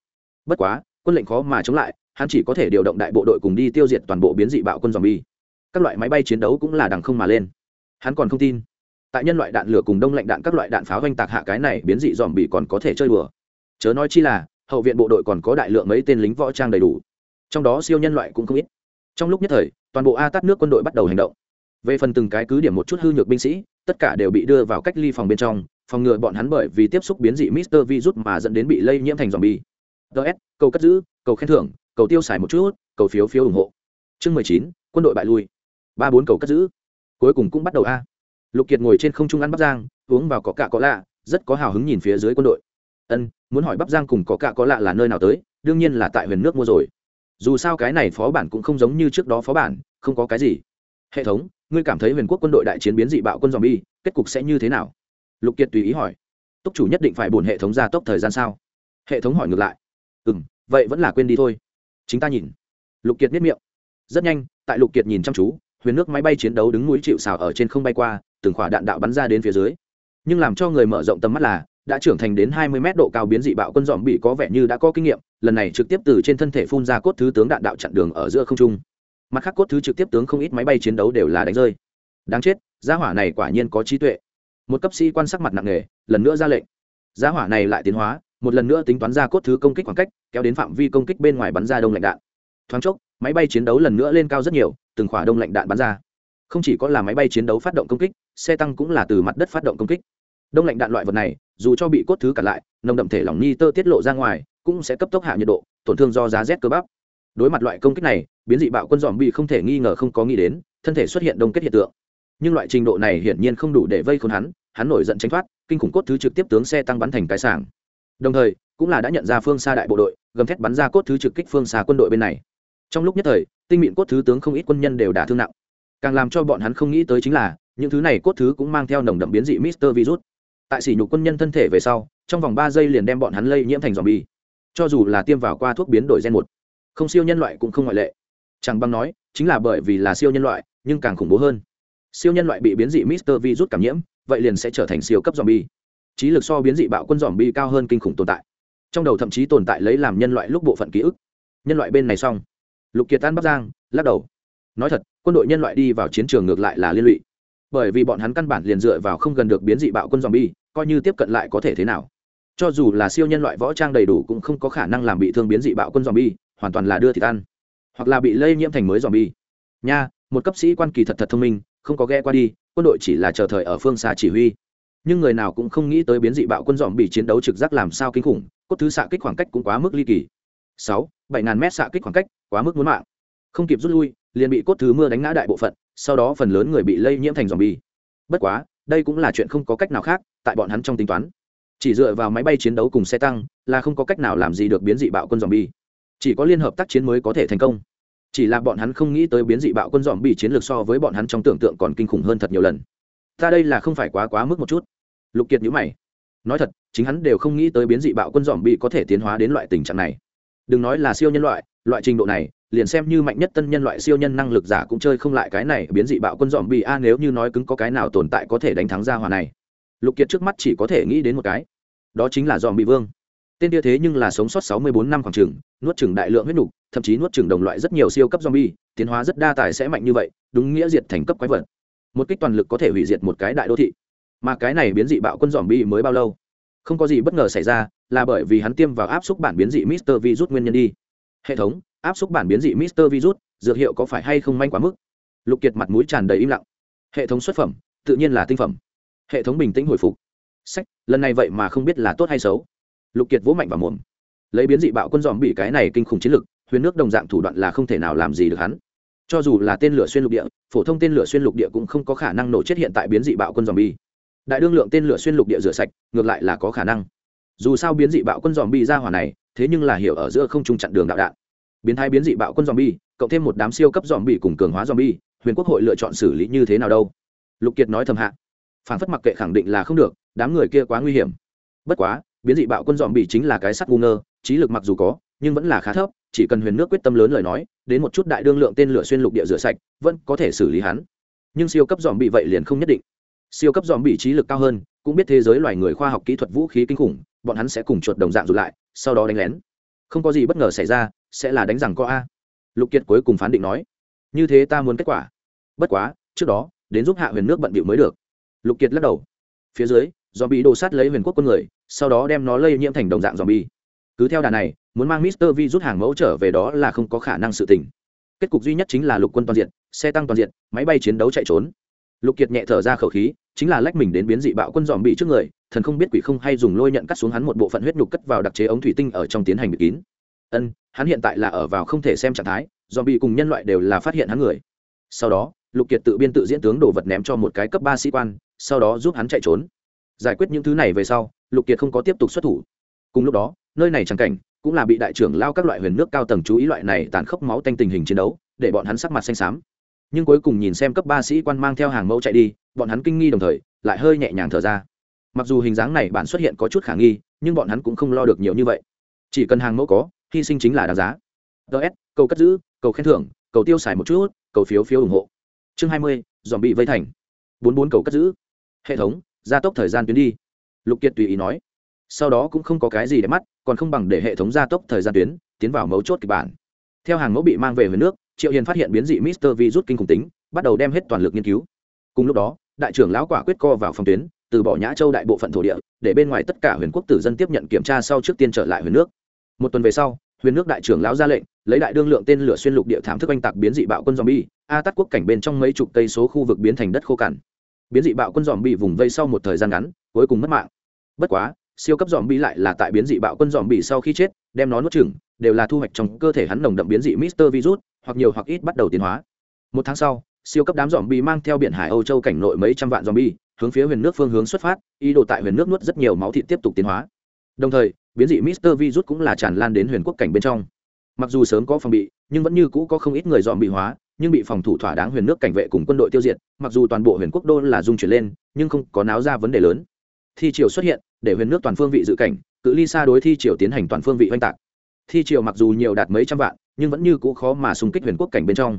Bất quá, quân lệnh khó mà chống lại, hắn chỉ có thể điều động đại bộ đội cùng đi tiêu diệt toàn bộ biến dị bạo quân dòm bi. Các loại máy bay chiến đấu cũng là đằng không mà lên. Hắn còn không tin. Tại nhân loại đạn lửa cùng đông lạnh đạn các loại đạn pháo oanh tạc hạ cái này biến dị dòm bị còn có thể chơi đùa. Chớ nói chi là, hậu viện bộ đội còn có đại lượng mấy tên lính võ trang đầy đủ. Trong đó siêu nhân loại cũng không ít. Trong lúc nhất thời, toàn bộ a tát nước quân đội bắt đầu hành động về phần từng cái cứ điểm một chút hư nhược binh sĩ tất cả đều bị đưa vào cách ly phòng bên trong phòng ngừa bọn hắn bởi vì tiếp xúc biến dị Mister Virus mà dẫn đến bị lây nhiễm thành dòng bi ts cầu cất giữ, cầu khen thưởng, cầu tiêu xài một chút, cầu phiếu phiếu ủng hộ. Chương mười chín, quân đội bại lui. ba bốn cầu cất giữ. Cuối cùng cũng bắt đầu a. Lục Kiệt ngồi trên không trung ăn bắp giang, uống vào có cạ có lạ, rất có hào hứng nhìn phía dưới quân đội. Ân, muốn hỏi bắp giang cùng có cạ có lạ là nơi nào tới, đương nhiên là tại huyền nước mua rồi. Dù sao cái này phó bản cũng không giống như trước đó phó bản, không có cái gì. Hệ thống, ngươi cảm thấy huyền quốc quân đội đại chiến biến dị bạo quân zombie, kết cục sẽ như thế nào? lục kiệt tùy ý hỏi. Túc chủ nhất định phải bổn hệ thống gia tốc thời gian sao? Hệ thống hỏi ngược lại. Ừ m vậy vẫn là quên đi thôi. Chính ta nhìn. Lục kiệt biết miệng. Rất nhanh tại lục kiệt nhìn chăm chú huyền nước máy bay chiến đấu đứng núi chịu xào ở trên không bay qua từng khỏa đạn đạo bắn ra đến phía dưới. Nhưng làm cho người mở rộng tầm mắt là đã trưởng thành đến hai mươi mét độ cao biến dị bạo quân dòm bị có vẻ như đã có kinh nghiệm lần này trực tiếp từ trên thân thể phun ra cốt thứ tướng đạn đạo chặn đường ở giữa không trung mặt khác cốt thứ trực tiếp tướng không ít máy bay chiến đấu đều là đánh rơi. Đáng chết, gia hỏa này quả nhiên có trí tuệ. Một cấp sĩ quan sắc mặt nặng nề, lần nữa ra lệnh. Giá hỏa này lại tiến hóa, một lần nữa tính toán ra cốt thứ công kích khoảng cách, kéo đến phạm vi công kích bên ngoài bắn ra đông lạnh đạn. Thoáng chốc, máy bay chiến đấu lần nữa lên cao rất nhiều, từng khỏa đông lạnh đạn bắn ra. Không chỉ có là máy bay chiến đấu phát động công kích, xe tăng cũng là từ mặt đất phát động công kích. Đông lạnh đạn loại vật này, dù cho bị cốt thứ cả lại, nồng đậm thể lỏng ni tơ tiết lộ ra ngoài, cũng sẽ cấp tốc hạ nhiệt độ, tổn thương do giá rét cơ bắp đối mặt loại công kích này, biến dị bạo quân dòm bị không thể nghi ngờ không có nghĩ đến, thân thể xuất hiện đông kết hiện tượng. Nhưng loại trình độ này hiển nhiên không đủ để vây khốn hắn hắn nổi giận tránh thoát, kinh khủng cốt thứ trực tiếp tướng xe tăng bắn thành cái sảng. Đồng thời, cũng là đã nhận ra phương xa đại bộ đội, gầm thét bắn ra cốt thứ trực kích phương xa quân đội bên này. Trong lúc nhất thời, tinh mịn cốt thứ tướng không ít quân nhân đều đả thương nặng. Càng làm cho bọn hắn không nghĩ tới chính là, những thứ này cốt thứ cũng mang theo nồng đậm biến dị mister virus. Tại sỉ nhục quân nhân thân thể về sau, trong vòng ba giây liền đem bọn hắn lây nhiễm thành dòm bi cho dù là tiêm vào qua thuốc biến đổi gen một không siêu nhân loại cũng không ngoại lệ chẳng bằng nói chính là bởi vì là siêu nhân loại nhưng càng khủng bố hơn siêu nhân loại bị biến dị Mister Virus cảm nhiễm, vậy liền sẽ trở thành siêu cấp dòm bi. Trí lực so biến dị bạo quân dòm bi cao hơn kinh khủng tồn tại. Trong đầu thậm chí tồn tại lấy làm nhân loại lúc bộ phận ký ức. Nhân loại bên này xong. Lục Kiệt tan bắc giang, lắc đầu. Nói thật, quân đội nhân loại đi vào chiến trường ngược lại là liên lụy. Bởi vì bọn hắn căn bản liền dựa vào không gần được biến dị bạo quân dòm bi, coi như tiếp cận lại có thể thế nào. Cho dù là siêu nhân loại võ trang đầy đủ cũng không có khả năng làm bị thương biến dị bạo quân dòm bi hoàn toàn là đưa thịt ăn, hoặc là bị lây nhiễm thành mới zombie. Nha, một cấp sĩ quan kỳ thật thật thông minh, không có ghe qua đi quân đội chỉ là chờ thời ở phương xa chỉ huy. Nhưng người nào cũng không nghĩ tới biến dị bạo quân dòm bị chiến đấu trực giác làm sao kinh khủng cốt thứ xạ kích khoảng cách cũng quá mức ly kỳ. Sáu bảy ngàn mét xạ kích khoảng cách quá mức muốn mạng. Không kịp rút lui liền bị cốt thứ mưa đánh ngã đại bộ phận sau đó phần lớn người bị lây nhiễm thành dòm bi bất quá đây cũng là chuyện không có cách nào khác tại bọn hắn trong tính toán. Chỉ dựa vào máy bay chiến đấu cùng xe tăng là không có cách nào làm gì được biến dị bạo quân dòm bi chỉ có liên hợp tác chiến mới có thể thành công. Chỉ là bọn hắn không nghĩ tới biến dị bạo quân dòm bị chiến lược so với bọn hắn trong tưởng tượng còn kinh khủng hơn thật nhiều lần. Ta đây là không phải quá quá mức một chút. Lục kiệt nhữ mày. Nói thật, chính hắn đều không nghĩ tới biến dị bạo quân dòm bị có thể tiến hóa đến loại tình trạng này. Đừng nói là siêu nhân loại loại trình độ này, liền xem như mạnh nhất tân nhân loại siêu nhân năng lực giả cũng chơi không lại cái này biến dị bạo quân dòm bị. A, nếu như nói cứng có cái nào tồn tại có thể đánh thắng ra hòa này? Lục kiệt trước mắt chỉ có thể nghĩ đến một cái. Đó chính là dòm bị vương tên kia thế nhưng là sống sót 64 năm khoảng trường, nuốt chừng đại lượng huyết nục, thậm chí nuốt chừng đồng loại rất nhiều siêu cấp zombie, tiến hóa rất đa tài sẽ mạnh như vậy, đúng nghĩa diệt thành cấp quái vật. Một kích toàn lực có thể hủy diệt một cái đại đô thị. Mà cái này biến dị bạo quân zombie mới bao lâu? Không có gì bất ngờ xảy ra, là bởi vì hắn tiêm vào áp xúc bản biến dị Mister Virus nguyên nhân đi. Hệ thống, áp xúc bản biến dị Mister Virus, dược hiệu có phải hay không manh quá mức? Lục kiệt mặt mũi tràn đầy im lặng. Hệ thống xuất phẩm, tự nhiên là tinh phẩm. Hệ thống bình tĩnh hồi phục. Sách, lần này vậy mà không biết là tốt hay xấu lục kiệt vỗ mạnh vào mồm. Lấy biến dị bạo quân dòm bị cái này kinh khủng chiến lực, huyền nước đồng dạng thủ đoạn là không thể nào làm gì được hắn. Cho dù là tên lửa xuyên lục địa, phổ thông tên lửa xuyên lục địa cũng không có khả năng nổ chết hiện tại biến dị bạo quân dòm bi. Đại đương lượng tên lửa xuyên lục địa rửa sạch, ngược lại là có khả năng. Dù sao biến dị bạo quân dòm bi ra hỏa này, thế nhưng là hiểu ở giữa không trung chặn đường đạo đạn. Biến thái biến dị bạo quân dòm bi, cộng thêm một đám siêu cấp dòm bi cùng cường hóa dòm bi, huyền quốc hội lựa chọn xử lý như thế nào đâu? Lục kiệt nói thầm hạ. Phản phất mặc kệ khẳng định là không được, đám người kia quá nguy hiểm. Bất quá biến dị bạo quân dòm bị chính là cái sắt ngu ngơ, trí lực mặc dù có, nhưng vẫn là khá thấp, chỉ cần huyền nước quyết tâm lớn lời nói, đến một chút đại đương lượng tên lửa xuyên lục địa rửa sạch, vẫn có thể xử lý hắn. Nhưng siêu cấp dòm bị vậy liền không nhất định. Siêu cấp dòm bị trí lực cao hơn, cũng biết thế giới loài người khoa học kỹ thuật vũ khí kinh khủng, bọn hắn sẽ cùng chuột đồng dạng rụt lại, sau đó đánh lén. Không có gì bất ngờ xảy ra, sẽ là đánh rằng có a. Lục kiệt cuối cùng phán định nói, như thế ta muốn kết quả. Bất quá, trước đó, đến giúp hạ huyền nước bận bịu mới được. Lục kiệt lắc đầu. Phía dưới do bị đồ sát lấy huyền quốc quân người, sau đó đem nó lây nhiễm thành đồng dạng dòm bi cứ theo đà này, muốn mang mister vi rút hàng mẫu trở về đó là không có khả năng sự tình. Kết cục duy nhất chính là lục quân toàn diện xe tăng toàn diện máy bay chiến đấu chạy trốn. Lục kiệt nhẹ thở ra khẩu khí, chính là lách mình đến biến dị bạo quân dòm bị trước người, thần không biết quỷ không hay dùng lôi nhận cắt xuống hắn một bộ phận huyết nhục cất vào đặc chế ống thủy tinh ở trong tiến hành bịt kín. Ân, hắn hiện tại là ở vào không thể xem trạng thái dòm bị cùng nhân loại đều là phát hiện hắn người. Sau đó, lục kiệt tự biên tự diễn tướng đồ vật ném cho một cái cấp ba sĩ quan, sau đó giúp hắn chạy trốn giải quyết những thứ này về sau, lục kiệt không có tiếp tục xuất thủ. Cùng lúc đó, nơi này chẳng cảnh, cũng là bị đại trưởng lao các loại huyền nước cao tầng chú ý loại này tàn khốc máu tanh tình hình chiến đấu, để bọn hắn sắc mặt xanh xám. Nhưng cuối cùng nhìn xem cấp ba sĩ quan mang theo hàng mẫu chạy đi, bọn hắn kinh nghi đồng thời, lại hơi nhẹ nhàng thở ra. Mặc dù hình dáng này bản xuất hiện có chút khả nghi, nhưng bọn hắn cũng không lo được nhiều như vậy. Chỉ cần hàng mẫu có, hy sinh chính là đáng giá. Ts cầu cất giữ, cầu khen thưởng, cầu tiêu xài một chút, cầu phiếu phiếu ủng hộ. Chương hai mươi dòm bị vây thành. Bốn bốn cầu cất giữ. Hệ thống gia tốc thời gian tuyến đi. Lục kiệt tùy ý nói. Sau đó cũng không có cái gì để mắt, còn không bằng để hệ thống gia tốc thời gian tuyến tiến vào mấu chốt kịch bản. Theo hàng mẫu bị mang về về nước, triệu hiền phát hiện biến dị mister vi rút kinh khủng tính, bắt đầu đem hết toàn lực nghiên cứu. Cùng lúc đó, đại trưởng lão quả quyết co vào phòng tuyến, từ bỏ nhã châu đại bộ phận thổ địa, để bên ngoài tất cả huyền quốc tử dân tiếp nhận kiểm tra sau trước tiên trở lại huyền nước. Một tuần về sau, huyền nước đại trưởng lão ra lệnh, lấy đại đương lượng tên lửa xuyên lục địa thảm thức oanh tạc biến dị bạo quân zombie, a tắt quốc cảnh bên trong mấy chục cây số khu vực biến thành đất khô cằn biến dị bạo quân dòm bị vùng vây sau một thời gian ngắn, cuối cùng mất mạng. Bất quá, siêu cấp dòm bị lại là tại biến dị bạo quân dòm bị sau khi chết, đem nó nuốt chửng, đều là thu hoạch trong cơ thể hắn nồng đậm biến dị mister virus, hoặc nhiều hoặc ít bắt đầu tiến hóa. Một tháng sau, siêu cấp đám dòm bị mang theo biển hải âu châu cảnh nội mấy trăm vạn dòm bị, hướng phía huyền nước phương hướng xuất phát, ý đồ tại huyền nước nuốt rất nhiều máu thịt tiếp tục tiến hóa. Đồng thời, biến dị mister virus cũng là tràn lan đến huyền quốc cảnh bên trong. Mặc dù sớm có phòng bị, nhưng vẫn như cũ có không ít người dòm bị hóa nhưng bị phòng thủ thỏa đáng huyền nước cảnh vệ cùng quân đội tiêu diệt, mặc dù toàn bộ huyền quốc đô là dung chuyển lên, nhưng không có náo ra vấn đề lớn. Thi triều xuất hiện, để huyền nước toàn phương vị dự cảnh, cự ly xa đối thi triều tiến hành toàn phương vị oanh tạc. Thi triều mặc dù nhiều đạt mấy trăm vạn, nhưng vẫn như cũ khó mà xung kích huyền quốc cảnh bên trong.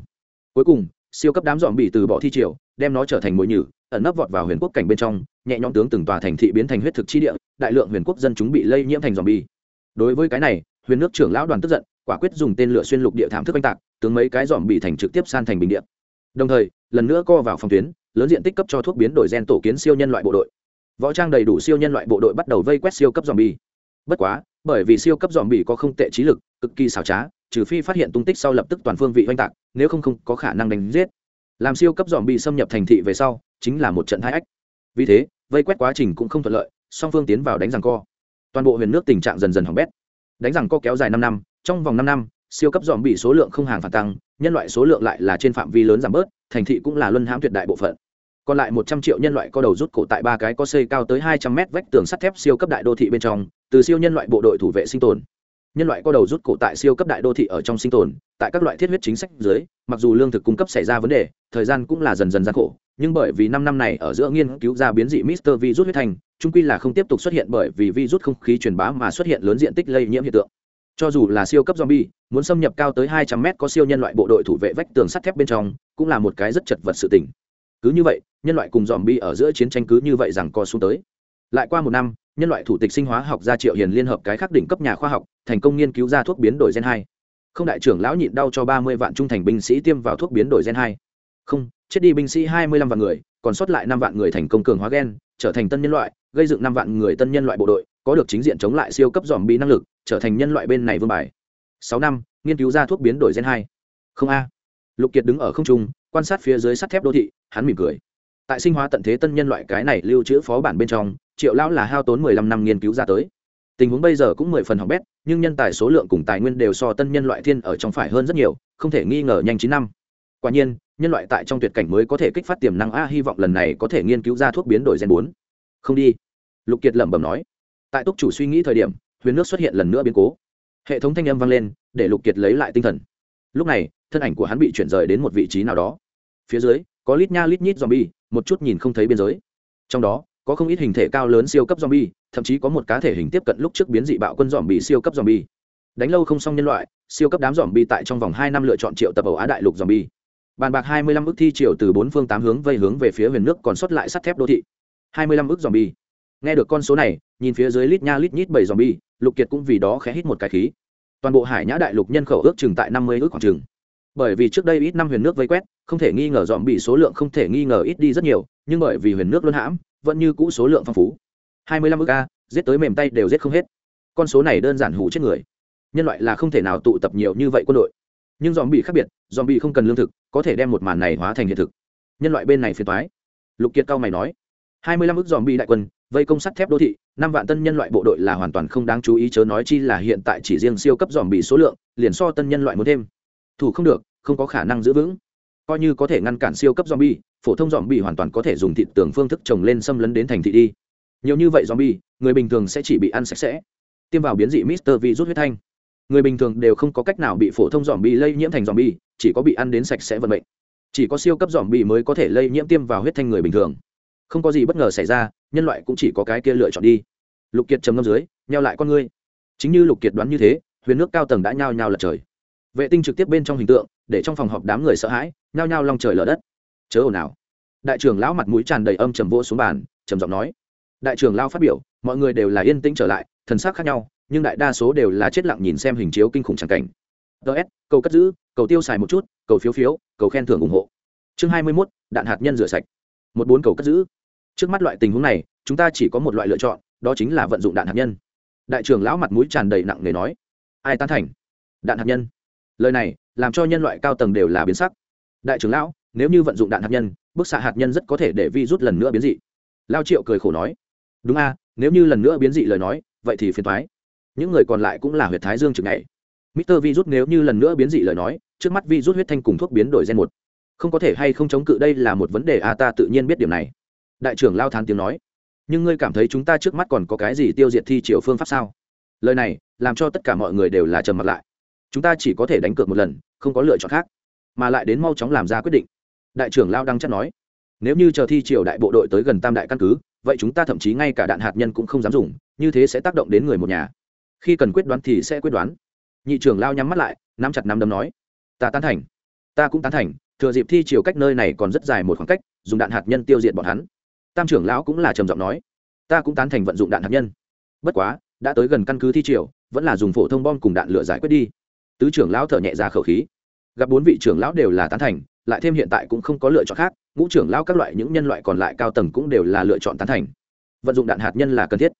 Cuối cùng, siêu cấp đám dòm bị từ bỏ thi triều, đem nó trở thành mũi nhử, ẩn nấp vọt vào huyền quốc cảnh bên trong, nhẹ nhõm tướng từng tòa thành thị biến thành huyết thực chi địa, đại lượng huyền quốc dân chúng bị lây nhiễm thành dòm bi đối với cái này huyền nước trưởng lão đoàn tức giận, quả quyết dùng tên lửa xuyên lục địa thảm thức oanh tạc, tướng mấy cái dòm bị thành trực tiếp san thành bình địa. Đồng thời, lần nữa co vào phòng tuyến, lớn diện tích cấp cho thuốc biến đổi gen tổ kiến siêu nhân loại bộ đội. Võ trang đầy đủ siêu nhân loại bộ đội bắt đầu vây quét siêu cấp dòm bi bất quá, bởi vì siêu cấp dòm bi có không tệ trí lực, cực kỳ xảo trá, trừ phi phát hiện tung tích sau lập tức toàn phương vị oanh tạc, nếu không không có khả năng đánh giết. Làm siêu cấp dòm bi xâm nhập thành thị về sau, chính là một trận thái ách. Vì thế, vây quét quá trình cũng không thuận lợi, song phương tiến vào đánh rằng co. Toàn bộ huyền nước tình trạng dần dần hỏng bét đánh rằng co kéo dài năm năm, trong vòng năm năm, siêu cấp dòm bị số lượng không hàng phản tăng, nhân loại số lượng lại là trên phạm vi lớn giảm bớt, thành thị cũng là luân hãm tuyệt đại bộ phận. Còn lại một trăm triệu nhân loại có đầu rút cổ tại ba cái có xây cao tới hai trăm mét vách tường sắt thép siêu cấp đại đô thị bên trong, từ siêu nhân loại bộ đội thủ vệ sinh tồn nhân loại có đầu rút cổ tại siêu cấp đại đô thị ở trong sinh tồn tại các loại thiết huyết chính sách dưới mặc dù lương thực cung cấp xảy ra vấn đề thời gian cũng là dần dần gian khổ nhưng bởi vì năm năm này ở giữa nghiên cứu ra biến dị Mister virus huyết thành, trung quy là không tiếp tục xuất hiện bởi vì virus không khí truyền bá mà xuất hiện lớn diện tích lây nhiễm hiện tượng. Cho dù là siêu cấp zombie muốn xâm nhập cao tới hai trăm mét có siêu nhân loại bộ đội thủ vệ vách tường sắt thép bên trong cũng là một cái rất chật vật sự tình. Cứ như vậy nhân loại cùng zombie ở giữa chiến tranh cứ như vậy rằng co xuống tới lại qua một năm, nhân loại thủ tịch sinh hóa học gia triệu hiền liên hợp cái khắc đỉnh cấp nhà khoa học, thành công nghiên cứu ra thuốc biến đổi gen hai. Không đại trưởng lão nhịn đau cho ba mươi vạn trung thành binh sĩ tiêm vào thuốc biến đổi gen hai. Không, chết đi binh sĩ hai mươi lăm vạn người, còn sót lại năm vạn người thành công cường hóa gen, trở thành tân nhân loại, gây dựng năm vạn người tân nhân loại bộ đội, có được chính diện chống lại siêu cấp dòm bi năng lực, trở thành nhân loại bên này vương bài. Sáu năm, nghiên cứu ra thuốc biến đổi gen hai. Không a. Lục kiệt đứng ở không trung, quan sát phía dưới sắt thép đô thị, hắn mỉm cười. Tại sinh hóa tận thế tân nhân loại cái này lưu trữ phó bản bên trong triệu lão là hao tốn mười lăm năm nghiên cứu ra tới. Tình huống bây giờ cũng mười phần hỏng bét, nhưng nhân tài số lượng cùng tài nguyên đều so tân nhân loại thiên ở trong phải hơn rất nhiều, không thể nghi ngờ nhanh chín năm. Quả nhiên, nhân loại tại trong tuyệt cảnh mới có thể kích phát tiềm năng a, hy vọng lần này có thể nghiên cứu ra thuốc biến đổi gen bốn. Không đi. Lục kiệt lẩm bẩm nói. Tại túc chủ suy nghĩ thời điểm, huyền nước xuất hiện lần nữa biến cố. Hệ thống thanh âm vang lên, để lục kiệt lấy lại tinh thần. Lúc này, thân ảnh của hắn bị chuyển rời đến một vị trí nào đó. Phía dưới, có lít nha lít nhít zombie, một chút nhìn không thấy biên giới. Trong đó có không ít hình thể cao lớn siêu cấp zombie, thậm chí có một cá thể hình tiếp cận lúc trước biến dị bạo quân zombie siêu cấp zombie. Đánh lâu không xong nhân loại, siêu cấp đám zombie tại trong vòng hai năm lựa chọn triệu tập ẩu á đại lục zombie. Bàn bạc hai mươi thi triệu từ bốn phương tám hướng vây hướng về phía huyền nước còn xuất lại sắt thép đô thị. Hai mươi zombie. Nghe được con số này, nhìn phía dưới lít nha lít nhít bảy zombie, lục kiệt cũng vì đó khẽ hít một cái khí. Toàn bộ hải nhã đại lục nhân khẩu ước chừng tại năm mươi ước khoảng chừng. Bởi vì trước đây ít năm huyền nước vây quét, không thể nghi ngờ dòm bị số lượng không thể nghi ngờ ít đi rất nhiều, nhưng bởi vì huyền nước luôn hãm vẫn như cũ số lượng phong phú. Hai mươi lăm ước a, giết tới mềm tay đều giết không hết. Con số này đơn giản hủ chết người. Nhân loại là không thể nào tụ tập nhiều như vậy quân đội. Nhưng dòm bị khác biệt dòm bị không cần lương thực, có thể đem một màn này hóa thành hiện thực. Nhân loại bên này phiền toái. Lục kiệt cao mày nói, hai mươi lăm ước dòm bị đại quân, vây công sắt thép đô thị, năm vạn tân nhân loại bộ đội là hoàn toàn không đáng chú ý chớ nói chi là hiện tại chỉ riêng siêu cấp dòm bị số lượng, liền so tân nhân loại muốn thêm. Thủ không được, không có khả năng giữ vững. Coi như có thể ngăn cản siêu cấp zombie phổ thông zombie hoàn toàn có thể dùng thịt tường phương thức trồng lên xâm lấn đến thành thị đi. Nhiều như vậy zombie người bình thường sẽ chỉ bị ăn sạch sẽ, tiêm vào biến dị mister vi rút huyết thanh. Người bình thường đều không có cách nào bị phổ thông zombie lây nhiễm thành zombie chỉ có bị ăn đến sạch sẽ vận mệnh. Chỉ có siêu cấp zombie mới có thể lây nhiễm tiêm vào huyết thanh người bình thường. Không có gì bất ngờ xảy ra, nhân loại cũng chỉ có cái kia lựa chọn đi. Lục kiệt trầm ngâm dưới nhau lại con ngươi. Chính như lục kiệt đoán như thế, huyền nước cao tầng đã nhao nhao lật trời. Vệ tinh trực tiếp bên trong hình tượng, để trong phòng họp đám người sợ hãi, nhao nhao lòng trời lở đất chớ ồn ào. Đại trưởng lão mặt mũi tràn đầy âm trầm vô xuống bàn trầm giọng nói. Đại trưởng lão phát biểu mọi người đều là yên tĩnh trở lại thần sắc khác nhau nhưng đại đa số đều là chết lặng nhìn xem hình chiếu kinh khủng tràng cảnh. Ts cầu cất giữ cầu tiêu xài một chút cầu phiếu phiếu cầu khen thưởng ủng hộ. Chương hai mươi 21, đạn hạt nhân rửa sạch. Một bốn cầu cất giữ. Trước mắt loại tình huống này chúng ta chỉ có một loại lựa chọn đó chính là vận dụng đạn hạt nhân. Đại trưởng lão mặt mũi tràn đầy nặng nề nói. Ai tán thành? Đạn hạt nhân. Lời này làm cho nhân loại cao tầng đều là biến sắc. Đại trưởng lão nếu như vận dụng đạn hạt nhân bức xạ hạt nhân rất có thể để vi rút lần nữa biến dị. Lao triệu cười khổ nói đúng a nếu như lần nữa biến dị lời nói vậy thì phiền thoái những người còn lại cũng là huyệt thái dương trực ngày Mister virus nếu như lần nữa biến dị lời nói, trước mắt virus huyết thanh cùng thuốc biến đổi gen một, không có thể hay không chống cự đây là một vấn đề a ta tự nhiên biết điểm này. Đại trưởng lao thán tiếng nói, nhưng ngươi cảm thấy chúng ta trước mắt còn có cái gì tiêu diệt thi triều phương pháp sao? Lời này làm cho tất cả mọi người đều là trầm mặt lại. Chúng ta chỉ có thể đánh cược một lần không có lựa chọn khác mà lại đến mau chóng làm ra quyết định đại trưởng lao đăng chắc nói, nếu như chờ thi triều đại bộ đội tới gần tam đại căn cứ, vậy chúng ta thậm chí ngay cả đạn hạt nhân cũng không dám dùng, như thế sẽ tác động đến người một nhà. Khi cần quyết đoán thì sẽ quyết đoán. Nhị trưởng lao nhắm mắt lại, nắm chặt nắm đấm nói, ta tán thành, ta cũng tán thành, thừa dịp thi triều cách nơi này còn rất dài một khoảng cách, dùng đạn hạt nhân tiêu diệt bọn hắn. Tam trưởng lão cũng là trầm giọng nói, ta cũng tán thành vận dụng đạn hạt nhân. Bất quá, đã tới gần căn cứ thi triều, vẫn là dùng phổ thông bom cùng đạn lửa giải quyết đi. Tứ trưởng lão thở nhẹ ra khẩu khí, gặp bốn vị trưởng lão đều là tán thành lại thêm hiện tại cũng không có lựa chọn khác, ngũ trưởng lão các loại những nhân loại còn lại cao tầng cũng đều là lựa chọn tán thành. Vận dụng đạn hạt nhân là cần thiết.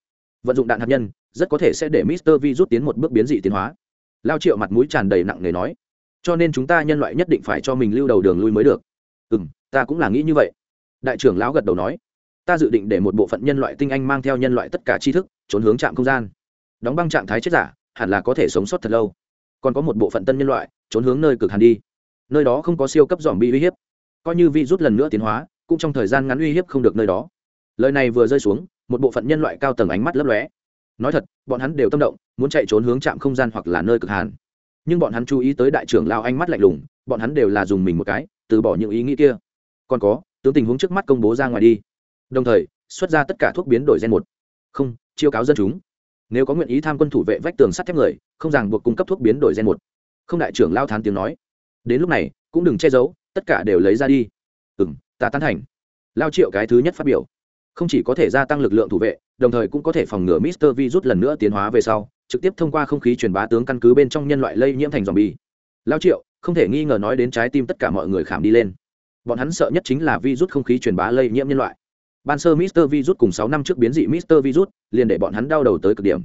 Vận dụng đạn hạt nhân, rất có thể sẽ để mister vi rút tiến một bước biến dị tiến hóa. Lao triệu mặt mũi tràn đầy nặng nề nói, cho nên chúng ta nhân loại nhất định phải cho mình lưu đầu đường lui mới được. Ừ m ta cũng là nghĩ như vậy. Đại trưởng lão gật đầu nói, ta dự định để một bộ phận nhân loại tinh anh mang theo nhân loại tất cả tri thức, trốn hướng trạm không gian. Đóng băng trạng thái chết giả, hẳn là có thể sống sót thật lâu. Còn có một bộ phận tân nhân loại, trốn hướng nơi cực hàn đi nơi đó không có siêu cấp dòm bị uy hiếp. Coi như vi rút lần nữa tiến hóa, cũng trong thời gian ngắn uy hiếp không được nơi đó. Lời này vừa rơi xuống, một bộ phận nhân loại cao tầng ánh mắt lấp lóe. Nói thật, bọn hắn đều tâm động, muốn chạy trốn hướng trạm không gian hoặc là nơi cực hàn. Nhưng bọn hắn chú ý tới đại trưởng lao ánh mắt lạnh lùng, bọn hắn đều là dùng mình một cái, từ bỏ những ý nghĩ kia. Còn có, tướng tình huống trước mắt công bố ra ngoài đi. Đồng thời, xuất ra tất cả thuốc biến đổi gen một. Không, chiêu cáo dân chúng. Nếu có nguyện ý tham quân thủ vệ vách tường sắt thép người, không ràng buộc cung cấp thuốc biến đổi gen một. Không đại trưởng lao thán tiếng nói đến lúc này cũng đừng che giấu, tất cả đều lấy ra đi. Ừ m ta tán thành. Lao triệu cái thứ nhất phát biểu. Không chỉ có thể gia tăng lực lượng thủ vệ, đồng thời cũng có thể phòng ngừa mister vi rút lần nữa tiến hóa về sau, trực tiếp thông qua không khí truyền bá tướng căn cứ bên trong nhân loại lây nhiễm thành dòm bi lao triệu, không thể nghi ngờ nói đến trái tim tất cả mọi người khảm đi lên. Bọn hắn sợ nhất chính là vi rút không khí truyền bá lây nhiễm nhân loại. Ban sơ mister virus cùng sáu năm trước biến dị mister virus liền để bọn hắn đau đầu tới cực điểm.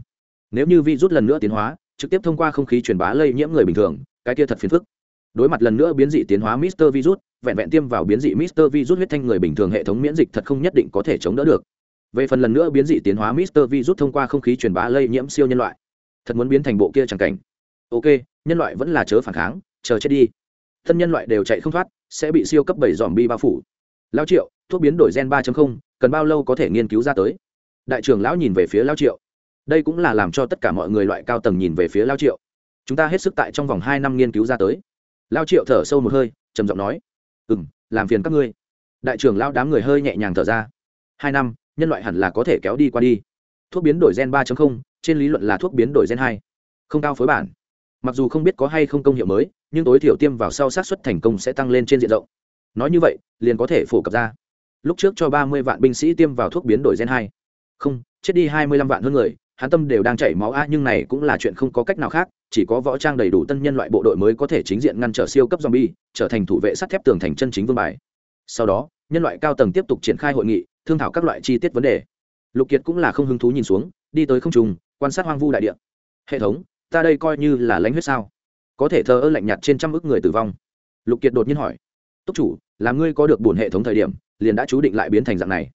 Nếu như virus lần nữa tiến hóa, trực tiếp thông qua không khí truyền bá lây nhiễm người bình thường, cái kia thật phiền phức đối mặt lần nữa biến dị tiến hóa mister virus vẹn vẹn tiêm vào biến dị mister virus huyết thanh người bình thường hệ thống miễn dịch thật không nhất định có thể chống đỡ được. Về phần lần nữa biến dị tiến hóa mister virus thông qua không khí truyền bá lây nhiễm siêu nhân loại thật muốn biến thành bộ kia chẳng cảnh. Ok nhân loại vẫn là chớ phản kháng chờ chết đi. Thân nhân loại đều chạy không thoát sẽ bị siêu cấp bảy dòm bi bao phủ. Lao triệu thuốc biến đổi gen 3.0, cần bao lâu có thể nghiên cứu ra tới? Đại trưởng lão nhìn về phía lao triệu. Đây cũng là làm cho tất cả mọi người loại cao tầng nhìn về phía lao triệu. Chúng ta hết sức tại trong vòng hai năm nghiên cứu ra tới lao triệu thở sâu một hơi trầm giọng nói ừ m làm phiền các ngươi. Đại trưởng lao đám người hơi nhẹ nhàng thở ra. Hai năm nhân loại hẳn là có thể kéo đi qua đi. Thuốc biến đổi gen ba trên lý luận là thuốc biến đổi gen hai, không cao phối bản. Mặc dù không biết có hay không công hiệu mới nhưng tối thiểu tiêm vào sau sát xuất thành công sẽ tăng lên trên diện rộng. Nói như vậy liền có thể phổ cập ra. Lúc trước cho 30 vạn binh sĩ tiêm vào thuốc biến đổi gen hai, không chết đi 25 vạn hơn người hắn tâm đều đang chảy máu. A nhưng này cũng là chuyện không có cách nào khác, chỉ có võ trang đầy đủ tân nhân loại bộ đội mới có thể chính diện ngăn trở siêu cấp zombie, trở thành thủ vệ sắt thép tường thành chân chính vương bài. Sau đó, nhân loại cao tầng tiếp tục triển khai hội nghị, thương thảo các loại chi tiết vấn đề. Lục kiệt cũng là không hứng thú nhìn xuống, đi tới không trùng quan sát hoang vu đại địa. Hệ thống, ta đây coi như là lãnh huyết sao? Có thể thờ ơ lạnh nhạt trên trăm ước người tử vong. Lục kiệt đột nhiên hỏi. Túc chủ là ngươi có được bổn hệ thống thời điểm, liền đã chú định lại biến thành dạng này.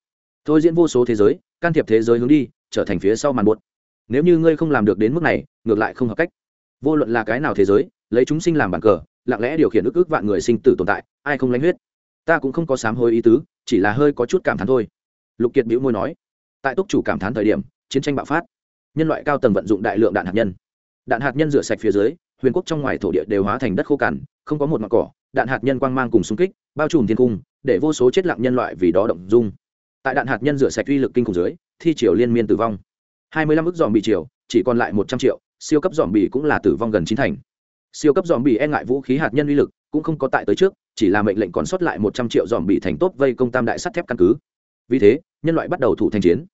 Thôi diễn vô số thế giới, can thiệp thế giới hướng đi trở thành phía sau màn buốt. Nếu như ngươi không làm được đến mức này, ngược lại không hợp cách. Vô luận là cái nào thế giới, lấy chúng sinh làm bàn cờ, lặng lẽ điều khiển ức ức vạn người sinh tử tồn tại, ai không lãnh huyết? Ta cũng không có sám hối ý tứ, chỉ là hơi có chút cảm thán thôi. Lục kiệt bĩu môi nói. Tại túc chủ cảm thán thời điểm, chiến tranh bạo phát. Nhân loại cao tầng vận dụng đại lượng đạn hạt nhân. Đạn hạt nhân rửa sạch phía dưới, huyền quốc trong ngoài thổ địa đều hóa thành đất khô cằn, không có một mặt cỏ, đạn hạt nhân quang mang cùng xung kích, bao trùm thiên cung, để vô số chết lặng nhân loại vì đó động dung. Tại đạn hạt nhân rửa sạch uy lực kinh khủng dưới thi triều liên miên tử vong. Hai mươi lăm ức dòm bị triều, chỉ còn lại một trăm triệu, siêu cấp dòm bị cũng là tử vong gần chín thành. Siêu cấp dòm bị e ngại vũ khí hạt nhân uy lực cũng không có tại tới trước, chỉ là mệnh lệnh còn sót lại một trăm triệu dòm bị thành tốt vây công tam đại sắt thép căn cứ. Vì thế, nhân loại bắt đầu thủ thành chiến.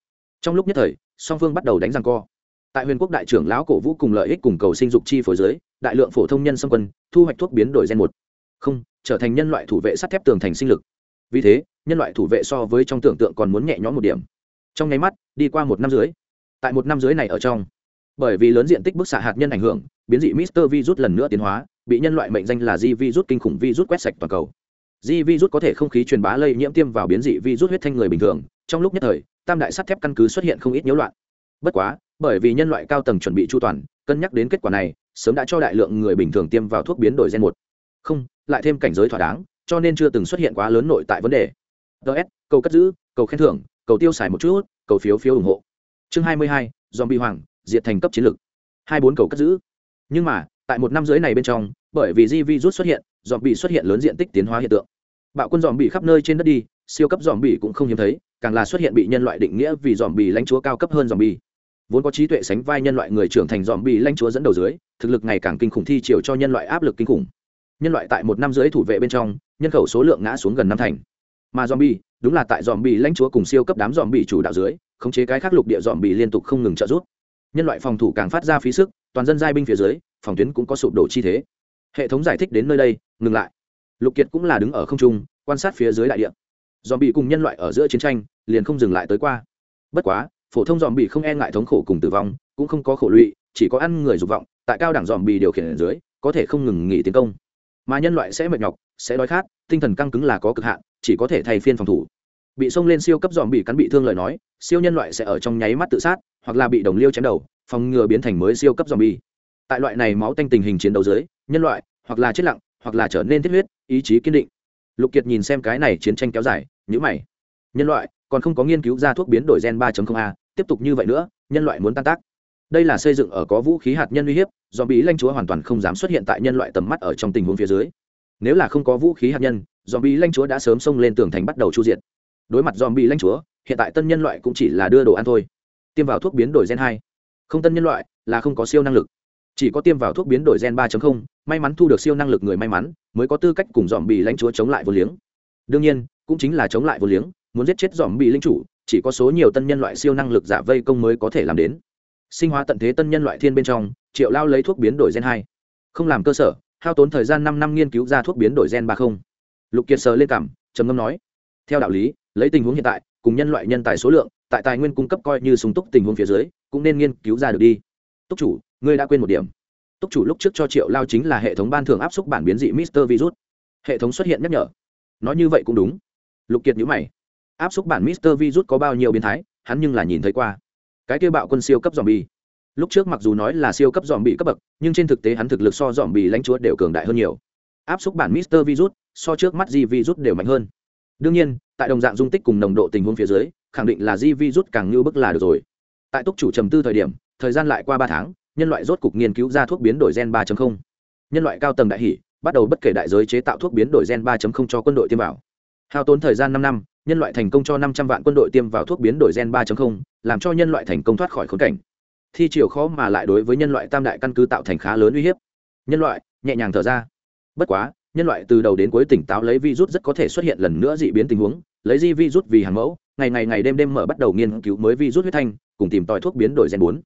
Trong lúc nhất thời, song phương bắt đầu đánh răng co. Tại huyền quốc đại trưởng lão cổ vũ cùng lợi ích cùng cầu sinh dục chi phối giới, đại lượng phổ thông nhân xâm quân, thu hoạch thuốc biến đổi gen một. Không, trở thành nhân loại thủ vệ sắt thép tường thành sinh lực. Vì thế, nhân loại thủ vệ so với trong tưởng tượng còn muốn nhẹ nhõm một điểm trong nháy mắt, đi qua một năm dưới tại một năm dưới này ở trong, bởi vì lớn diện tích bức xạ hạt nhân ảnh hưởng, biến dị mister virus lần nữa tiến hóa, bị nhân loại mệnh danh là di virus kinh khủng virus quét sạch toàn cầu. Di virus có thể không khí truyền bá lây nhiễm tiêm vào biến dị virus huyết thanh người bình thường, trong lúc nhất thời, tam đại sắt thép căn cứ xuất hiện không ít nhiễu loạn. Bất quá, bởi vì nhân loại cao tầng chuẩn bị chu toàn, cân nhắc đến kết quả này, sớm đã cho đại lượng người bình thường tiêm vào thuốc biến đổi gen một. Không, lại thêm cảnh giới thỏa đáng, cho nên chưa từng xuất hiện quá lớn nội tại vấn đề. Ts cầu cất giữ, cầu khen thưởng cầu tiêu xài một chút, cầu phiếu phiếu ủng hộ. Chương hai mươi hai dòm bị hoàng, diệt thành cấp chiến lược. hai bốn cầu cất giữ. Nhưng mà, tại một năm dưới này bên trong, bởi vì di rút xuất hiện dòm bị xuất hiện lớn diện tích tiến hóa hiện tượng. Bạo quân dòm bị khắp nơi trên đất đi, siêu cấp dòm bị cũng không hiếm thấy, càng là xuất hiện bị nhân loại định nghĩa vì dòm bị lãnh chúa cao cấp hơn dòm bị vốn có trí tuệ sánh vai nhân loại người trưởng thành dòm bị lãnh chúa dẫn đầu dưới, thực lực ngày càng kinh khủng thi chiều cho nhân loại áp lực kinh khủng. Nhân loại tại một năm dưới thủ vệ bên trong, nhân khẩu số lượng ngã xuống gần năm thành. Mà dòm Bị đúng là tại dòm bị lãnh chúa cùng siêu cấp đám dòm bị chủ đạo dưới, khống chế cái khác lục địa dòm bị liên tục không ngừng trợ giúp. Nhân loại phòng thủ càng phát ra phí sức, toàn dân giai binh phía dưới, phòng tuyến cũng có sụp đổ chi thế. Hệ thống giải thích đến nơi đây, ngừng lại. Lục kiệt cũng là đứng ở không trung, quan sát phía dưới đại địa. Dòm bị cùng nhân loại ở giữa chiến tranh, liền không dừng lại tới qua. Bất quá, phổ thông dòm bị không e ngại thống khổ cùng tử vong, cũng không có khổ lụy, chỉ có ăn người dục vọng, tại cao đẳng dòm bị điều khiển ở dưới, có thể không ngừng nghỉ tiến công. Mà nhân loại sẽ mệt nhọc, sẽ đói khát, tinh thần căng cứng là có cực hạn chỉ có thể thay phiên phòng thủ. Bị xông lên siêu cấp dòm bị cắn bị thương lời nói, siêu nhân loại sẽ ở trong nháy mắt tự sát, hoặc là bị đồng liêu chém đầu, phòng ngừa biến thành mới siêu cấp dòm bi tại loại này máu tanh tình hình chiến đấu dưới, nhân loại, hoặc là chết lặng, hoặc là trở nên thiết huyết, ý chí kiên định. Lục kiệt nhìn xem cái này chiến tranh kéo dài nhữ mày. Nhân loại, còn không có nghiên cứu ra thuốc biến đổi gen 3 a, tiếp tục như vậy nữa, nhân loại muốn tan tác. Đây là xây dựng ở có vũ khí hạt nhân uy hiếp do bí lãnh chúa hoàn toàn không dám xuất hiện tại nhân loại tầm mắt ở trong tình huống phía dưới. Nếu là không có vũ khí hạt nhân do bị lãnh chúa đã sớm xông lên tường thành bắt đầu chu diệt. đối mặt dòm bị lãnh chúa, hiện tại tân nhân loại cũng chỉ là đưa đồ ăn thôi. Tiêm vào thuốc biến đổi gen hai. Không tân nhân loại là không có siêu năng lực. Chỉ có tiêm vào thuốc biến đổi gen 3 may mắn thu được siêu năng lực người may mắn, mới có tư cách cùng dòm bị lãnh chúa chống lại vô liếng. Đương nhiên, cũng chính là chống lại vô liếng, muốn giết chết dòm bị linh chủ, chỉ có số nhiều tân nhân loại siêu năng lực giả vây công mới có thể làm đến. Sinh hóa tận thế tân nhân loại thiên bên trong, triệu lao lấy thuốc biến đổi gen hai. Không làm cơ sở, hao tốn thời gian năm năm nghiên cứu ra thuốc biến đổi gen ba không lục kiệt sờ lên cảm, trầm ngâm nói, theo đạo lý, lấy tình huống hiện tại, cùng nhân loại nhân tài số lượng, tại tài nguyên cung cấp coi như súng túc tình huống phía dưới, cũng nên nghiên cứu ra được đi. Túc chủ, ngươi đã quên một điểm. Túc chủ lúc trước cho triệu lao chính là hệ thống ban thưởng áp suất bản biến dị mister virus. Hệ thống xuất hiện nhắc nhở. Nói như vậy cũng đúng. Lục kiệt nhữ mày. Áp suất bản mister virus có bao nhiêu biến thái, hắn nhưng là nhìn thấy qua. Cái kia bạo quân siêu cấp dòm bi lúc trước mặc dù nói là siêu cấp dòm bị cấp bậc, nhưng trên thực tế hắn thực lực so dòm bị lãnh chúa đều cường đại hơn nhiều. Áp suất bản mister virus so trước mắt di virus đều mạnh hơn. Đương nhiên tại đồng dạng dung tích cùng nồng độ tình huống phía dưới khẳng định là di virus càng như bức là được rồi. Tại túc chủ trầm tư thời điểm thời gian lại qua ba tháng nhân loại rốt cục nghiên cứu ra thuốc biến đổi gen 3.0. nhân loại cao tầng đại hỷ bắt đầu bất kể đại giới chế tạo thuốc biến đổi gen 3.0 cho quân đội tiêm vào. Hao tốn thời gian năm năm nhân loại thành công cho năm trăm vạn quân đội tiêm vào thuốc biến đổi gen 3.0, làm cho nhân loại thành công thoát khỏi khốn cảnh. Thi chiều khó mà lại đối với nhân loại tam đại căn cứ tạo thành khá lớn uy hiếp. Nhân loại nhẹ nhàng thở ra. Bất quá nhân loại từ đầu đến cuối tỉnh táo lấy virus rất có thể xuất hiện lần nữa dị biến tình huống, lấy di virus vì hàng mẫu, ngày ngày ngày đêm đêm mở bắt đầu nghiên cứu mới virus huyết thanh, cùng tìm tòi thuốc biến đổi gen bốn.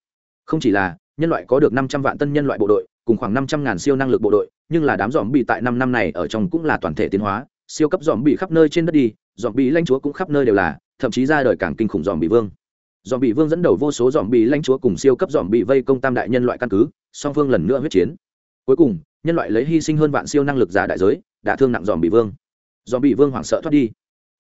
Không chỉ là, nhân loại có được năm trăm vạn tân nhân loại bộ đội, cùng khoảng năm trăm ngàn siêu năng lực bộ đội, nhưng là đám dòm bị tại năm năm này ở trong cũng là toàn thể tiến hóa. Siêu cấp dòm bị khắp nơi trên đất đi dòm bị lãnh chúa cũng khắp nơi đều là, thậm chí ra đời càng kinh khủng dòm bị vương. Dòm bị vương dẫn đầu vô số dòm bị lãnh chúa cùng siêu cấp dòm bị vây công tam đại nhân loại căn cứ, song phương lần nữa huyết chiến. Cuối cùng nhân loại lấy hy sinh hơn vạn siêu năng lực giả đại giới, đã thương nặng dòm bị vương. Dòm bị vương hoảng sợ thoát đi.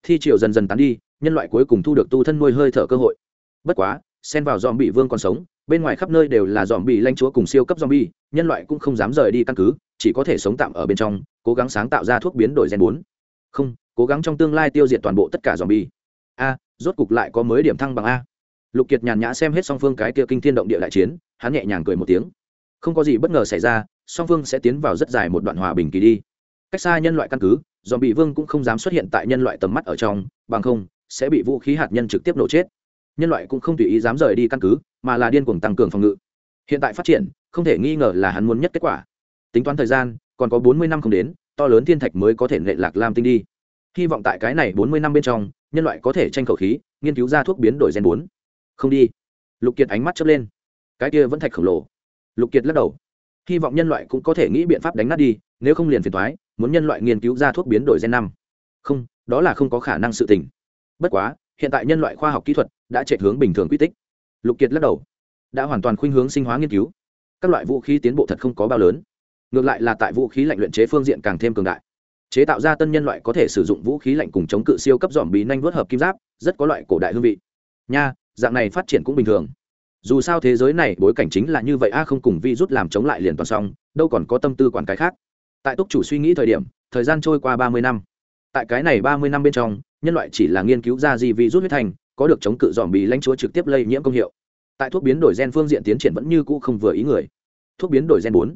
Thi triều dần dần tán đi, nhân loại cuối cùng thu được tu thân nuôi hơi thở cơ hội. Bất quá, xen vào dòm bị vương còn sống, bên ngoài khắp nơi đều là dòm bị lanh chúa cùng siêu cấp dòm bi nhân loại cũng không dám rời đi căn cứ, chỉ có thể sống tạm ở bên trong, cố gắng sáng tạo ra thuốc biến đổi gen bốn. Không, cố gắng trong tương lai tiêu diệt toàn bộ tất cả dòm bi a, rốt cục lại có mới điểm thăng bằng a. Lục kiệt nhàn nhã xem hết song phương cái kia kinh thiên động địa đại chiến, hắn nhẹ nhàng cười một tiếng không có gì bất ngờ xảy ra, song phương sẽ tiến vào rất dài một đoạn hòa bình kỳ đi. Cách xa nhân loại căn cứ dòm bị vương cũng không dám xuất hiện tại nhân loại tầm mắt ở trong, bằng không, sẽ bị vũ khí hạt nhân trực tiếp nổ chết. Nhân loại cũng không tùy ý dám rời đi căn cứ, mà là điên cuồng tăng cường phòng ngự. Hiện tại phát triển, không thể nghi ngờ là hắn muốn nhất kết quả. Tính toán thời gian, còn có bốn mươi năm không đến, to lớn thiên thạch mới có thể nệ lạc lam tinh đi. Hy vọng tại cái này bốn mươi năm bên trong, nhân loại có thể tranh khẩu khí, nghiên cứu ra thuốc biến đổi gen bốn. Không đi. Lục kiệt ánh mắt chớp lên. Cái kia vẫn thạch khổng lồ lục kiệt lắc đầu. Hy vọng nhân loại cũng có thể nghĩ biện pháp đánh nát đi, nếu không liền phiền thoái muốn nhân loại nghiên cứu ra thuốc biến đổi gen năm. Không, đó là không có khả năng sự tình. Bất quá, hiện tại nhân loại khoa học kỹ thuật đã chạy hướng bình thường quy tích. Lục kiệt lắc đầu. Đã hoàn toàn khuynh hướng sinh hóa nghiên cứu. Các loại vũ khí tiến bộ thật không có bao lớn. Ngược lại là tại vũ khí lạnh luyện chế phương diện càng thêm cường đại. Chế tạo ra tân nhân loại có thể sử dụng vũ khí lạnh cùng chống cự siêu cấp dòm bí nhanh vớt hợp kim giáp, rất có loại cổ đại hương vị. Nha, dạng này phát triển cũng bình thường dù sao thế giới này bối cảnh chính là như vậy a không cùng vi rút làm chống lại liền toàn xong đâu còn có tâm tư quản cái khác. Tại túc chủ suy nghĩ thời điểm thời gian trôi qua ba mươi năm. Tại cái này ba mươi năm bên trong nhân loại chỉ là nghiên cứu ra gì vi rút huyết thành có được chống cự dòm bị lãnh chúa trực tiếp lây nhiễm công hiệu. Tại thuốc biến đổi gen phương diện tiến triển vẫn như cũ không vừa ý người. Thuốc biến đổi gen bốn.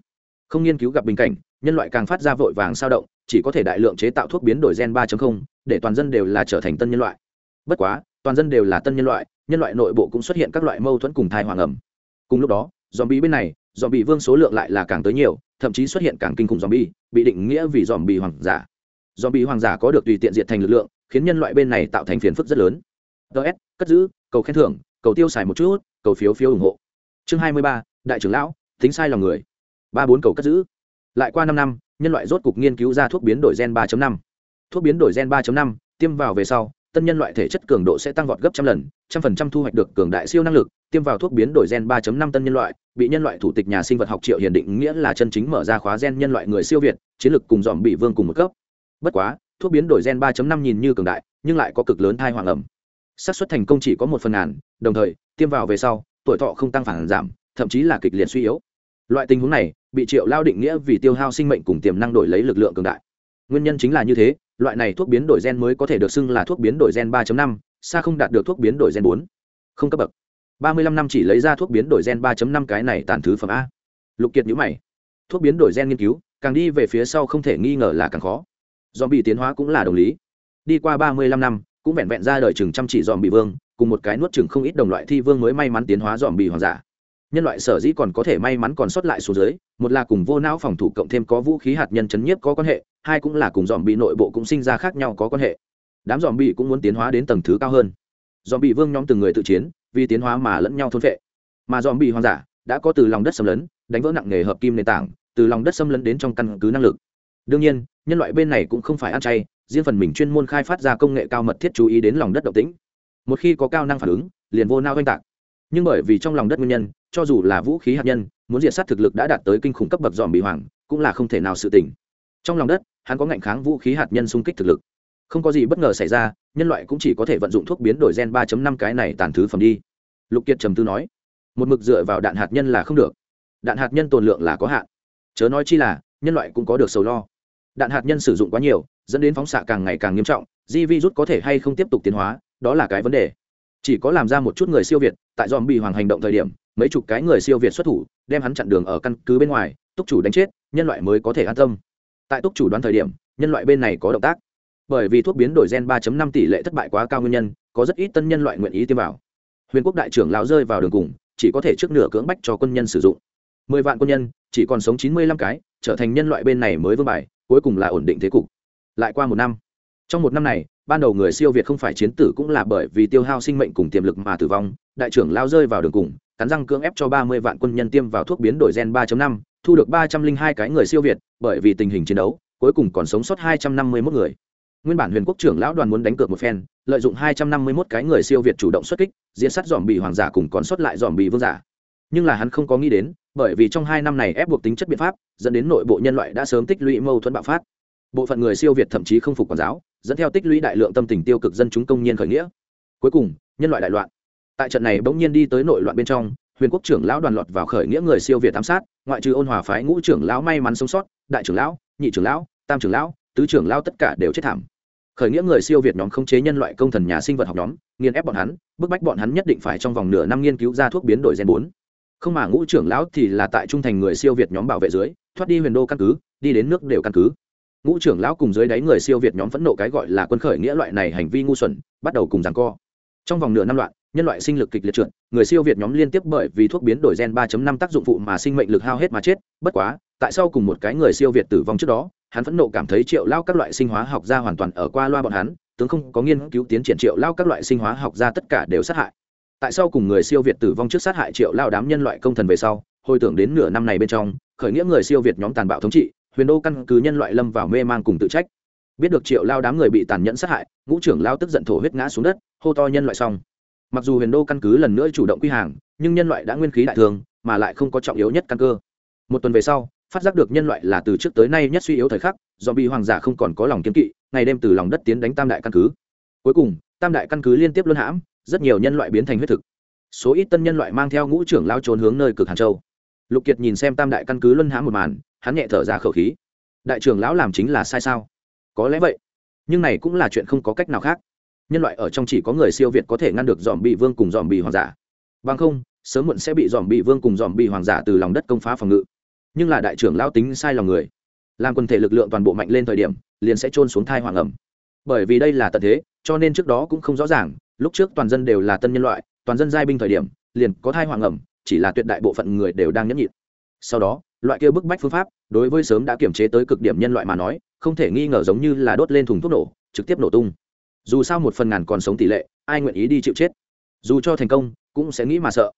Không nghiên cứu gặp bình cảnh nhân loại càng phát ra vội vàng sao động chỉ có thể đại lượng chế tạo thuốc biến đổi gen 3.0, để toàn dân đều là trở thành tân nhân loại. Bất quá toàn dân đều là tân nhân loại nhân loại nội bộ cũng xuất hiện các loại mâu thuẫn cùng thai hoàng ẩm. Cùng lúc đó dòm bị bên này dòm bị vương số lượng lại là càng tới nhiều, thậm chí xuất hiện càng kinh khủng dòm bi bị định nghĩa vì dòm bị hoàng giả. Dòm bị hoàng giả có được tùy tiện diệt thành lực lượng, khiến nhân loại bên này tạo thành phiền phức rất lớn. Ts cất giữ, cầu khen thưởng, cầu tiêu xài một chút, cầu phiếu phiếu ủng hộ. Chương hai mươi ba, đại trưởng lão, tính sai lòng người. Ba bốn cầu cất giữ. Lại qua năm năm, nhân loại rốt cục nghiên cứu ra thuốc biến đổi gen 3 năm. Thuốc biến đổi gen 3 năm, tiêm vào về sau tân nhân loại thể chất cường độ sẽ tăng vọt gấp trăm lần, trăm phần trăm thu hoạch được cường đại siêu năng lực, tiêm vào thuốc biến đổi gen 3 năm tân nhân loại, bị nhân loại thủ tịch nhà sinh vật học triệu hiền định nghĩa là chân chính mở ra khóa gen nhân loại người siêu việt, chiến lược cùng dòm bị vương cùng một cấp. Bất quá, thuốc biến đổi gen 3 năm nhìn như cường đại, nhưng lại có cực lớn thai hoàng ẩm. Xác suất thành công chỉ có một phần ngàn, đồng thời, tiêm vào về sau, tuổi thọ không tăng phản giảm, thậm chí là kịch liệt suy yếu. Loại tình huống này, bị triệu lao định nghĩa vì tiêu hao sinh mệnh cùng tiềm năng đổi lấy lực lượng cường đại nguyên nhân chính là như thế, loại này thuốc biến đổi gen mới có thể được xưng là thuốc biến đổi gen 3 năm, xa không đạt được thuốc biến đổi gen 4. không cấp bậc. Ba mươi lăm năm chỉ lấy ra thuốc biến đổi gen 3 năm cái này tàn thứ phẩm a. Lục kiệt nhữ mày. Thuốc biến đổi gen nghiên cứu, càng đi về phía sau không thể nghi ngờ là càng khó. Dòm bị tiến hóa cũng là đồng lý. Đi qua ba mươi lăm năm, cũng vẹn vẹn ra đời chừng chăm chỉ dòm bị vương, cùng một cái nuốt chừng không ít đồng loại thi vương mới may mắn tiến hóa dòm bị hoàng giả nhân loại sở dĩ còn có thể may mắn còn sót lại xuống dưới, một là cùng vô não phòng thủ cộng thêm có vũ khí hạt nhân chấn nhiếp có quan hệ, hai cũng là cùng dòm bị nội bộ cũng sinh ra khác nhau có quan hệ. Đám dòm bị cũng muốn tiến hóa đến tầng thứ cao hơn. Dòm bị vương nhóm từng người tự chiến, vì tiến hóa mà lẫn nhau thôn vệ mà dòm bị hoang giả đã có từ lòng đất xâm lấn, đánh vỡ nặng nghề hợp kim nền tảng, từ lòng đất xâm lấn đến trong căn cứ năng lực. Đương nhiên, nhân loại bên này cũng không phải ăn chay, riêng phần mình chuyên môn khai phát ra công nghệ cao mật thiết chú ý đến lòng đất động tĩnh. Một khi có cao năng phản ứng, liền vô nao oanh tạc. Nhưng bởi vì trong lòng đất nguyên nhân cho dù là vũ khí hạt nhân, muốn diệt sát thực lực đã đạt tới kinh khủng cấp bậc dòm bị hoàng, cũng là không thể nào sự tỉnh trong lòng đất, hắn có ngạnh kháng vũ khí hạt nhân xung kích thực lực. Không có gì bất ngờ xảy ra, nhân loại cũng chỉ có thể vận dụng thuốc biến đổi gen 3 năm cái này tàn thứ phẩm đi. Lục kiệt trầm tư nói, một mực dựa vào đạn hạt nhân là không được. Đạn hạt nhân tồn lượng là có hạn. Chớ nói chi là, nhân loại cũng có được sầu lo. Đạn hạt nhân sử dụng quá nhiều, dẫn đến phóng xạ càng ngày càng nghiêm trọng di virus có thể hay không tiếp tục tiến hóa, đó là cái vấn đề chỉ có làm ra một chút người siêu việt, tại dòm bị hoàng hành động thời điểm, mấy chục cái người siêu việt xuất thủ, đem hắn chặn đường ở căn cứ bên ngoài, túc chủ đánh chết, nhân loại mới có thể an tâm. Tại túc chủ đoán thời điểm, nhân loại bên này có động tác. Bởi vì thuốc biến đổi gen 3.5 tỷ lệ thất bại quá cao nguyên nhân, có rất ít tân nhân loại nguyện ý tiêm vào. Huyền quốc đại trưởng lão rơi vào đường cùng, chỉ có thể trước nửa cưỡng bách cho quân nhân sử dụng. Mười vạn quân nhân, chỉ còn sống chín mươi lăm cái, trở thành nhân loại bên này mới vương bài, cuối cùng là ổn định thế cục. Lại qua một năm. Trong một năm này ban đầu người siêu việt không phải chiến tử cũng là bởi vì tiêu hao sinh mệnh cùng tiềm lực mà tử vong, đại trưởng lao rơi vào đường cùng, cắn răng cưỡng ép cho ba mươi vạn quân nhân tiêm vào thuốc biến đổi gen 3 năm, thu được ba trăm linh hai cái người siêu việt, bởi vì tình hình chiến đấu, cuối cùng còn sống sót hai trăm năm mươi 251 người. Nguyên bản huyền quốc trưởng lão đoàn muốn đánh cược một phen, lợi dụng hai trăm năm mươi 251 cái người siêu việt chủ động xuất kích, diễn sát dòm bị hoàng giả cùng còn sót lại dòm bị vương giả. Nhưng là hắn không có nghĩ đến, bởi vì trong hai năm này ép buộc tính chất biện pháp, dẫn đến nội bộ nhân loại đã sớm tích lũy mâu thuẫn bạo phát. Bộ phận người siêu việt thậm chí không phục quản giáo dẫn theo tích lũy đại lượng tâm tình tiêu cực dân chúng công nhiên khởi nghĩa. Cuối cùng, nhân loại đại loạn. Tại trận này bỗng nhiên đi tới nội loạn bên trong, huyền quốc trưởng lão đoàn lọt vào khởi nghĩa người siêu việt ám sát, ngoại trừ ôn hòa phái ngũ trưởng lão may mắn sống sót, đại trưởng lão, nhị trưởng lão, tam trưởng lão, tứ trưởng lão tất cả đều chết thảm. Khởi nghĩa người siêu việt nhóm không chế nhân loại công thần nhà sinh vật học nhóm nghiên ép bọn hắn, bức bách bọn hắn nhất định phải trong vòng nửa năm nghiên cứu ra thuốc biến đổi gen bốn. Không mà ngũ trưởng lão thì là tại trung thành người siêu việt nhóm bảo vệ dưới, thoát đi huyền đô căn cứ, đi đến nước đều căn cứ ngũ trưởng lão cùng dưới đáy người siêu việt nhóm phẫn nộ cái gọi là quân khởi nghĩa loại này hành vi ngu xuẩn, bắt đầu cùng giằng co. Trong vòng nửa năm loạn, nhân loại sinh lực kịch liệt trượt, người siêu việt nhóm liên tiếp bởi vì thuốc biến đổi gen 3.5 tác dụng phụ mà sinh mệnh lực hao hết mà chết, bất quá, tại sao cùng một cái người siêu việt tử vong trước đó, hắn phẫn nộ cảm thấy triệu lao các loại sinh hóa học gia hoàn toàn ở qua loa bọn hắn, tướng không có nghiên cứu tiến triển triệu lao các loại sinh hóa học gia tất cả đều sát hại. Tại sao cùng người siêu việt tử vong trước sát hại triệu lao đám nhân loại công thần về sau, hồi tưởng đến nửa năm này bên trong, khởi nghĩa người siêu việt nhóm tàn bạo thống trị huyền đô căn cứ nhân loại lâm vào mê man cùng tự trách. Biết được triệu lao đám người bị tàn nhẫn sát hại, ngũ trưởng lao tức giận thổ huyết ngã xuống đất, hô to nhân loại xong. Mặc dù huyền đô căn cứ lần nữa chủ động quy hàng, nhưng nhân loại đã nguyên khí đại thường, mà lại không có trọng yếu nhất căn cơ. Một tuần về sau, phát giác được nhân loại là từ trước tới nay nhất suy yếu thời khắc, do bị hoàng giả không còn có lòng kiếm kỵ, ngày đêm từ lòng đất tiến đánh tam đại căn cứ. Cuối cùng, tam đại căn cứ liên tiếp luân hãm, rất nhiều nhân loại biến thành huyết thực. Số ít tân nhân loại mang theo ngũ trưởng lao trốn hướng nơi cực hàn châu. Lục kiệt nhìn xem tam đại căn cứ luân hãm một màn hắn nhẹ thở ra khẩu khí. Đại trưởng lão làm chính là sai sao? Có lẽ vậy. Nhưng này cũng là chuyện không có cách nào khác. Nhân loại ở trong chỉ có người siêu việt có thể ngăn được dòm bị vương cùng dòm bị hoàng giả. Bằng không, sớm muộn sẽ bị dòm bị vương cùng dòm bị hoàng giả từ lòng đất công phá phòng ngự. Nhưng là đại trưởng lão tính sai lòng người. Làm quân thể lực lượng toàn bộ mạnh lên thời điểm, liền sẽ trôn xuống thai hoàng ẩm. Bởi vì đây là tận thế, cho nên trước đó cũng không rõ ràng, lúc trước toàn dân đều là tân nhân loại, toàn dân giai binh thời điểm, liền có thai hoàng ẩm, chỉ là tuyệt đại bộ phận người đều đang nhẫn nhịn. Sau đó loại kia bức bách phương pháp, đối với sớm đã kiểm chế tới cực điểm nhân loại mà nói, không thể nghi ngờ giống như là đốt lên thùng thuốc nổ, trực tiếp nổ tung. Dù sao một phần ngàn còn sống tỷ lệ, ai nguyện ý đi chịu chết? Dù cho thành công, cũng sẽ nghĩ mà sợ.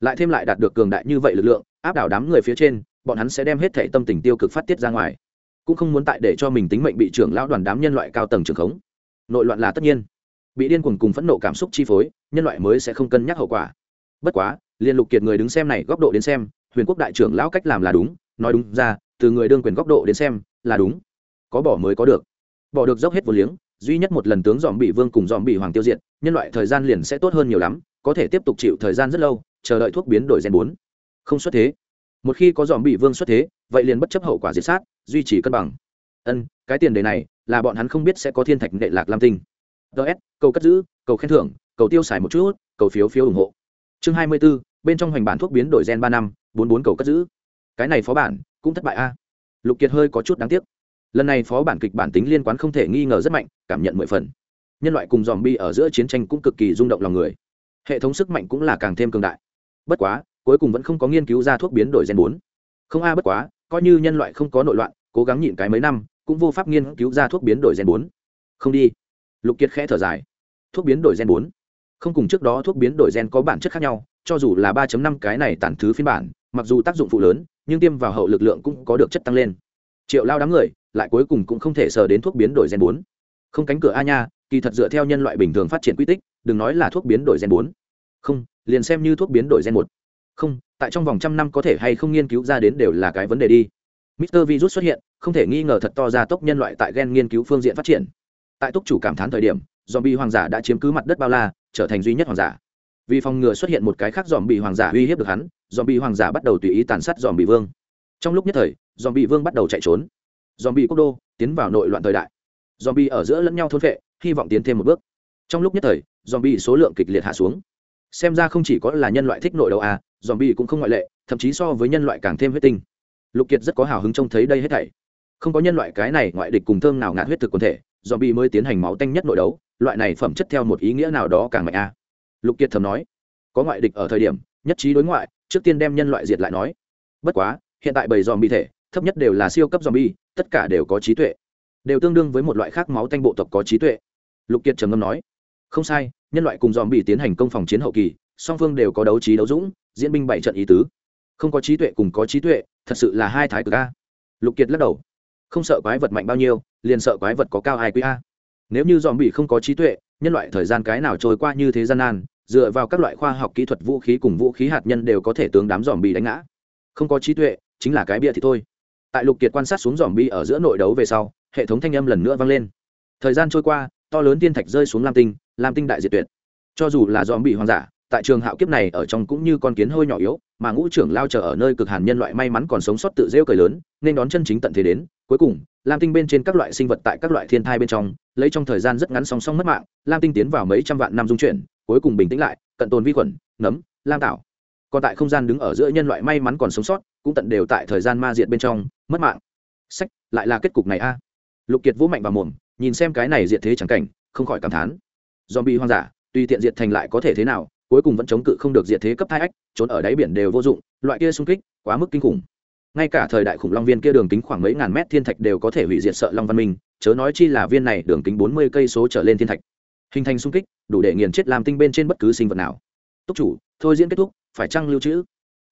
Lại thêm lại đạt được cường đại như vậy lực lượng, áp đảo đám người phía trên, bọn hắn sẽ đem hết thể tâm tình tiêu cực phát tiết ra ngoài. Cũng không muốn tại để cho mình tính mệnh bị trưởng lão đoàn đám nhân loại cao tầng trường khống. Nội loạn là tất nhiên. Bị điên cuồng cùng phẫn nộ cảm xúc chi phối, nhân loại mới sẽ không cân nhắc hậu quả. Bất quá, liên lục kiệt người đứng xem này góc độ đến xem huyền quốc đại trưởng lão cách làm là đúng nói đúng ra từ người đương quyền góc độ đến xem là đúng. Có bỏ mới có được. Bỏ được dốc hết vô liếng duy nhất một lần tướng dòm bị vương cùng dòm bị hoàng tiêu diệt nhân loại thời gian liền sẽ tốt hơn nhiều lắm có thể tiếp tục chịu thời gian rất lâu chờ đợi thuốc biến đổi gen bốn. Không xuất thế. Một khi có dòm bị vương xuất thế vậy liền bất chấp hậu quả diệt sát duy trì cân bằng. Ân cái tiền đề này là bọn hắn không biết sẽ có thiên thạch nệ lạc lam tinh. Ts cầu cất giữ cầu khen thưởng cầu tiêu xài một chút cầu phiếu phiếu ủng hộ. Chương hai mươi 24, bên trong hoành bản thuốc biến đổi gen ba năm bốn bốn cầu cất giữ. Cái này phó bản cũng thất bại a. Lục kiệt hơi có chút đáng tiếc. Lần này phó bản kịch bản tính liên quan không thể nghi ngờ rất mạnh, cảm nhận mười phần. Nhân loại cùng dòm bi ở giữa chiến tranh cũng cực kỳ rung động lòng người. Hệ thống sức mạnh cũng là càng thêm cường đại. Bất quá, cuối cùng vẫn không có nghiên cứu ra thuốc biến đổi gen bốn. Không a, bất quá, coi như nhân loại không có nội loạn, cố gắng nhịn cái mấy năm, cũng vô pháp nghiên cứu ra thuốc biến đổi gen bốn. Không đi. Lục kiệt khẽ thở dài. Thuốc biến đổi gen bốn. Không cùng trước đó thuốc biến đổi gen có bản chất khác nhau, cho dù là 3 năm cái này tản thứ phiên bản mặc dù tác dụng phụ lớn nhưng tiêm vào hậu lực lượng cũng có được chất tăng lên. Triệu lao đám người lại cuối cùng cũng không thể sờ đến thuốc biến đổi gen bốn. Không cánh cửa a nha kỳ thật dựa theo nhân loại bình thường phát triển quy tích đừng nói là thuốc biến đổi gen bốn. Không liền xem như thuốc biến đổi gen một. Không tại trong vòng trăm năm có thể hay không nghiên cứu ra đến đều là cái vấn đề đi. Mister Virus xuất hiện, không thể nghi ngờ thật to ra tốc nhân loại tại gen nghiên cứu phương diện phát triển. Tại túc chủ cảm thán thời điểm, zombie hoàng giả đã chiếm cứ mặt đất bao la, trở thành duy nhất hoàng giả. Vì phòng ngừa xuất hiện một cái khác zombie hoàng giả uy hiếp được hắn, zombie hoàng giả bắt đầu tùy ý tàn sát zombie vương. Trong lúc nhất thời, zombie vương bắt đầu chạy trốn. Zombie quốc đô tiến vào nội loạn thời đại. Zombie ở giữa lẫn nhau thôn vệ hy vọng tiến thêm một bước. Trong lúc nhất thời, zombie số lượng kịch liệt hạ xuống. Xem ra không chỉ có là nhân loại thích nội đấu à, zombie cũng không ngoại lệ, thậm chí so với nhân loại càng thêm huyết tinh lục kiệt rất có hào hứng trông thấy đây hết thảy không có nhân loại cái này ngoại địch cùng thơm nào ngạt huyết thực quần thể dòm bị mới tiến hành máu tanh nhất nội đấu loại này phẩm chất theo một ý nghĩa nào đó càng mạnh a lục kiệt thầm nói, có ngoại địch ở thời điểm, nhất trí đối ngoại, trước tiên đem nhân loại diệt lại nói. Bất quá, hiện tại bầy dòm bị thể, thấp nhất đều là siêu cấp dòm bi tất cả đều có trí tuệ. Đều tương đương với một loại khác máu tanh bộ tộc có trí tuệ. Lục kiệt trầm ngâm nói, không sai, nhân loại cùng dòm bị tiến hành công phòng chiến hậu kỳ, song phương đều có đấu trí đấu dũng, diễn binh bảy trận ý tứ. Không có trí tuệ cùng có trí tuệ, thật sự là hai thái cực a. Lục kiệt lắc đầu, không sợ quái vật mạnh bao nhiêu, liền sợ quái vật có cao ai quý a. Nếu như dòm bị không có trí tuệ, nhân loại thời gian cái nào trôi qua như thế gian nan dựa vào các loại khoa học kỹ thuật vũ khí cùng vũ khí hạt nhân đều có thể tướng đám dòm bị đánh ngã. Không có trí tuệ, chính là cái bia thì thôi. Tại lục kiệt quan sát xuống dòm bi ở giữa nội đấu về sau, hệ thống thanh âm lần nữa vang lên. Thời gian trôi qua, to lớn tiên thạch rơi xuống lam tinh lam tinh đại diệt tuyệt. Cho dù là dòm bị hoang dã, tại trường hạo kiếp này ở trong cũng như con kiến hơi nhỏ yếu, mà ngũ trưởng lao chờ ở nơi cực hàn nhân loại may mắn còn sống sót tự rêu cười lớn, nên đón chân chính tận thế đến. Cuối cùng, lam tinh bên trên các loại sinh vật tại các loại thiên thai bên trong, lấy trong thời gian rất ngắn song song mất mạng, lam tinh tiến vào mấy trăm vạn năm dung chuyển cuối cùng bình tĩnh lại, cận tồn vi khuẩn, nấm, lam tạo còn tại không gian đứng ở giữa nhân loại may mắn còn sống sót, cũng tận đều tại thời gian ma diện bên trong, mất mạng. Sách, lại là kết cục này a. Lục kiệt vũ mạnh vào mồm, nhìn xem cái này diệt thế chẳng cảnh, không khỏi cảm thán. Do bị hoang dã, tuy tiện diệt thành lại có thể thế nào, cuối cùng vẫn chống cự không được diệt thế cấp thai ách, trốn ở đáy biển đều vô dụng, loại kia xung kích, quá mức kinh khủng. Ngay cả thời đại khủng long viên kia đường kính khoảng mấy ngàn mét thiên thạch đều có thể hủy diệt sợ long văn minh, chớ nói chi là viên này đường kính bốn mươi cây số trở lên thiên thạch hình thành xung kích, đủ để nghiền chết làm tinh bên trên bất cứ sinh vật nào. Túc chủ, thôi diễn kết thúc, phải chăng lưu trữ?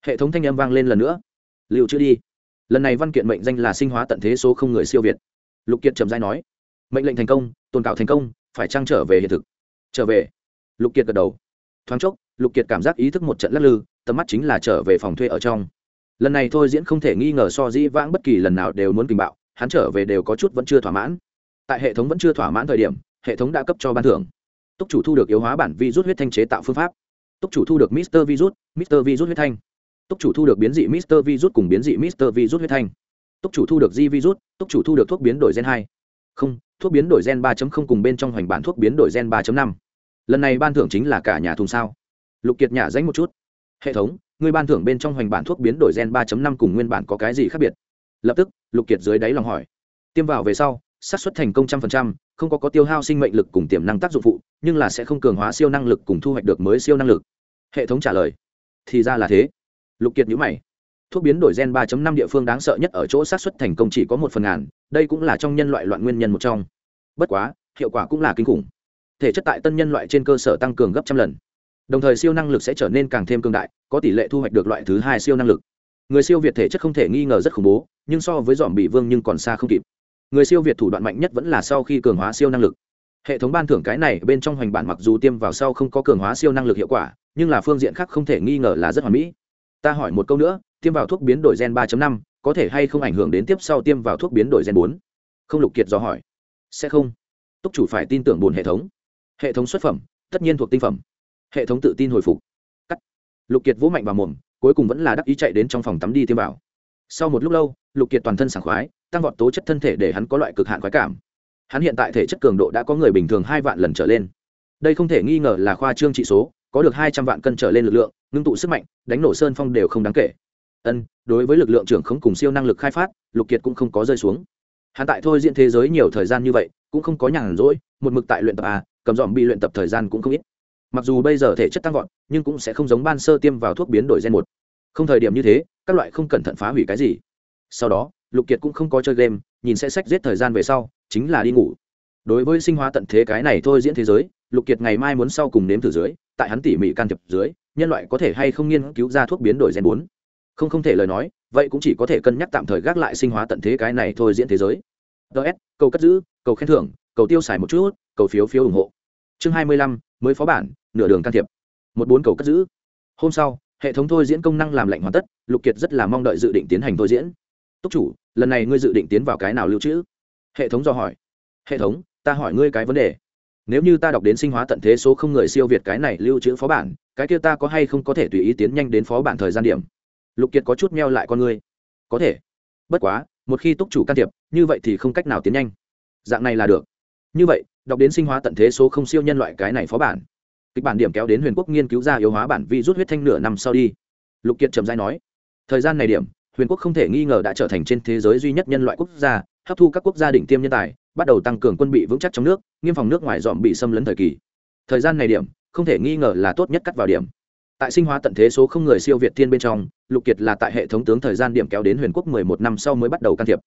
Hệ thống thanh âm vang lên lần nữa. Lưu trữ đi. Lần này văn kiện mệnh danh là sinh hóa tận thế số không người siêu việt. Lục kiệt trầm giai nói. Mệnh lệnh thành công, tồn cạo thành công, phải chăng trở về hiện thực? Trở về. Lục kiệt gật đầu. Thoáng chốc, lục kiệt cảm giác ý thức một trận lắc lư, tầm mắt chính là trở về phòng thuê ở trong. Lần này thôi diễn không thể nghi ngờ so dĩ vãng bất kỳ lần nào đều muốn kinh bạo, hắn trở về đều có chút vẫn chưa thỏa mãn. Tại hệ thống vẫn chưa thỏa mãn thời điểm hệ thống đã cấp cho ban thưởng. Túc chủ thu được yếu hóa bản virus huyết thanh chế tạo phương pháp. Túc chủ thu được mister virus mister virus huyết thanh. Túc chủ thu được biến dị mister virus cùng biến dị mister virus huyết thanh. Túc chủ thu được di virus, túc chủ thu được thuốc biến đổi gen hai. Không, thuốc biến đổi gen 3 cùng bên trong hoành bản thuốc biến đổi gen 3 năm. Lần này ban thưởng chính là cả nhà thùng sao. Lục kiệt nhả danh một chút. Hệ thống, người ban thưởng bên trong hoành bản thuốc biến đổi gen 3 năm cùng nguyên bản có cái gì khác biệt? Lập tức, lục kiệt dưới đáy lòng hỏi. Tiêm vào về sau xác suất thành công trăm phần trăm, không có có tiêu hao sinh mệnh lực cùng tiềm năng tác dụng phụ, nhưng là sẽ không cường hóa siêu năng lực cùng thu hoạch được mới siêu năng lực. Hệ thống trả lời. Thì ra là thế. Lục kiệt nhữ mày. Thuốc biến đổi gen 3.5 địa phương đáng sợ nhất ở chỗ xác suất thành công chỉ có một phần ngàn, đây cũng là trong nhân loại loạn nguyên nhân một trong. Bất quá, hiệu quả cũng là kinh khủng. Thể chất tại tân nhân loại trên cơ sở tăng cường gấp trăm lần. Đồng thời siêu năng lực sẽ trở nên càng thêm cường đại, có tỷ lệ thu hoạch được loại thứ hai siêu năng lực. Người siêu việt thể chất không thể nghi ngờ rất khủng bố, nhưng so với dòm bị vương nhưng còn xa không kịp người siêu việt thủ đoạn mạnh nhất vẫn là sau khi cường hóa siêu năng lực. Hệ thống ban thưởng cái này bên trong hoành bản mặc dù tiêm vào sau không có cường hóa siêu năng lực hiệu quả, nhưng là phương diện khác không thể nghi ngờ là rất hoàn mỹ. Ta hỏi một câu nữa, tiêm vào thuốc biến đổi gen 3 năm, có thể hay không ảnh hưởng đến tiếp sau tiêm vào thuốc biến đổi gen 4? không lục kiệt do hỏi. Sẽ không. Túc chủ phải tin tưởng buồn hệ thống. Hệ thống xuất phẩm, tất nhiên thuộc tinh phẩm. Hệ thống tự tin hồi phục. Cắt. Lục kiệt vỗ mạnh vào mồm, cuối cùng vẫn là đắc ý chạy đến trong phòng tắm đi tiêm vào. Sau một lúc lâu lục kiệt toàn thân sảng khoái, tăng vọt tố chất thân thể để hắn có loại cực hạn khoái cảm. Hắn hiện tại thể chất cường độ đã có người bình thường hai vạn lần trở lên. Đây không thể nghi ngờ là khoa trương trị số, có được hai trăm vạn cân trở lên lực lượng, ngưng tụ sức mạnh, đánh nổ sơn phong đều không đáng kể. Ân, đối với lực lượng trưởng không cùng siêu năng lực khai phát, lục kiệt cũng không có rơi xuống. Hắn tại thôi diễn thế giới nhiều thời gian như vậy, cũng không có nhàn rỗi, một mực tại luyện tập à cầm dòm bị luyện tập thời gian cũng không ít. Mặc dù bây giờ thể chất tăng vọt, nhưng cũng sẽ không giống ban sơ tiêm vào thuốc biến đổi gen một. Không thời điểm như thế, các loại không cẩn thận phá hủy cái gì sau đó, lục kiệt cũng không có chơi game, nhìn sẽ sách giết thời gian về sau, chính là đi ngủ. Đối với sinh hóa tận thế cái này thôi diễn thế giới, lục kiệt ngày mai muốn sau cùng nếm thử dưới, tại hắn tỉ mỉ can thiệp dưới, nhân loại có thể hay không nghiên cứu ra thuốc biến đổi gen bốn. Không không thể lời nói, vậy cũng chỉ có thể cân nhắc tạm thời gác lại sinh hóa tận thế cái này thôi diễn thế giới. Ts cầu cất giữ, cầu khen thưởng, cầu tiêu xài một chút, cầu phiếu phiếu ủng hộ. Chương hai mươi lăm, mới phó bản, nửa đường can thiệp. Một bốn cầu cất giữ. Hôm sau, hệ thống thôi diễn công năng làm lạnh hoàn tất, lục kiệt rất là mong đợi dự định tiến hành thôi diễn túc chủ lần này ngươi dự định tiến vào cái nào lưu trữ hệ thống do hỏi hệ thống ta hỏi ngươi cái vấn đề nếu như ta đọc đến sinh hóa tận thế số không người siêu việt cái này lưu trữ phó bản cái kia ta có hay không có thể tùy ý tiến nhanh đến phó bản thời gian điểm lục kiệt có chút meo lại con ngươi có thể bất quá một khi túc chủ can thiệp như vậy thì không cách nào tiến nhanh dạng này là được như vậy đọc đến sinh hóa tận thế số không siêu nhân loại cái này phó bản kịch bản điểm kéo đến huyền quốc nghiên cứu ra yếu hóa bản vi rút huyết thanh nửa năm sau đi lục kiệt trầm dai nói thời gian này điểm huyền quốc không thể nghi ngờ đã trở thành trên thế giới duy nhất nhân loại quốc gia, hấp thu các quốc gia đỉnh tiêm nhân tài, bắt đầu tăng cường quân bị vững chắc trong nước, nghiêm phòng nước ngoài dòm bị xâm lấn thời kỳ. Thời gian này điểm, không thể nghi ngờ là tốt nhất cắt vào điểm. Tại sinh hóa tận thế số không người siêu việt thiên bên trong, lục kiệt là tại hệ thống tướng thời gian điểm kéo đến huyền quốc mười một năm sau mới bắt đầu can thiệp.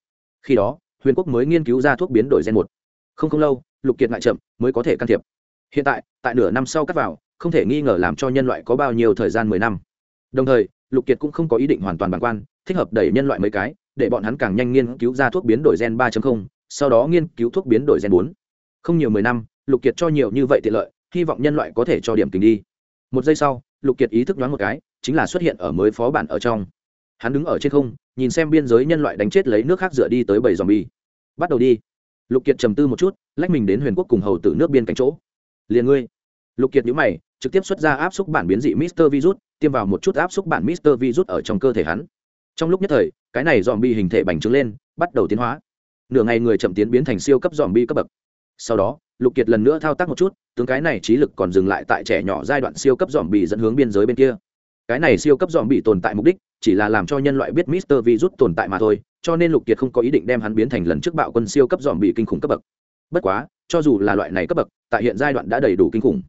Khi đó, huyền quốc mới nghiên cứu ra thuốc biến đổi gen một. Không không lâu, lục kiệt ngại chậm, mới có thể can thiệp. Hiện tại tại nửa năm sau cắt vào, không thể nghi ngờ làm cho nhân loại có bao nhiêu thời gian mười năm. Đồng thời lục kiệt cũng không có ý định hoàn toàn bản quan, thích hợp đẩy nhân loại mấy cái, để bọn hắn càng nhanh nghiên cứu ra thuốc biến đổi gen 3 sau đó nghiên cứu thuốc biến đổi gen 4. không nhiều mười năm, lục kiệt cho nhiều như vậy tiện lợi, hy vọng nhân loại có thể cho điểm tình đi. Một giây sau, lục kiệt ý thức đoán một cái, chính là xuất hiện ở mới phó bản ở trong. Hắn đứng ở trên không, nhìn xem biên giới nhân loại đánh chết lấy nước khác dựa đi tới bảy dòm bi bắt đầu đi. Lục kiệt trầm tư một chút, lách mình đến huyền quốc cùng hầu tử nước biên cánh chỗ. Liền ngươi. Lục kiệt nhữ mày trực tiếp xuất ra áp xúc bản biến dị mister virus, tiêm vào một chút áp xúc bản mister virus ở trong cơ thể hắn. Trong lúc nhất thời, cái này zombie bi hình thể bành trướng lên, bắt đầu tiến hóa. Nửa ngày người chậm tiến biến thành siêu cấp zombie bi cấp bậc. Sau đó, lục kiệt lần nữa thao tác một chút, tướng cái này trí lực còn dừng lại tại trẻ nhỏ giai đoạn siêu cấp zombie dẫn hướng biên giới bên kia. Cái này siêu cấp zombie bị tồn tại mục đích chỉ là làm cho nhân loại biết mister virus tồn tại mà thôi, cho nên lục kiệt không có ý định đem hắn biến thành lần trước bạo quân siêu cấp zombie bị kinh khủng cấp bậc. Bất quá, cho dù là loại này cấp bậc, tại hiện giai đoạn đã đầy đủ kinh khủng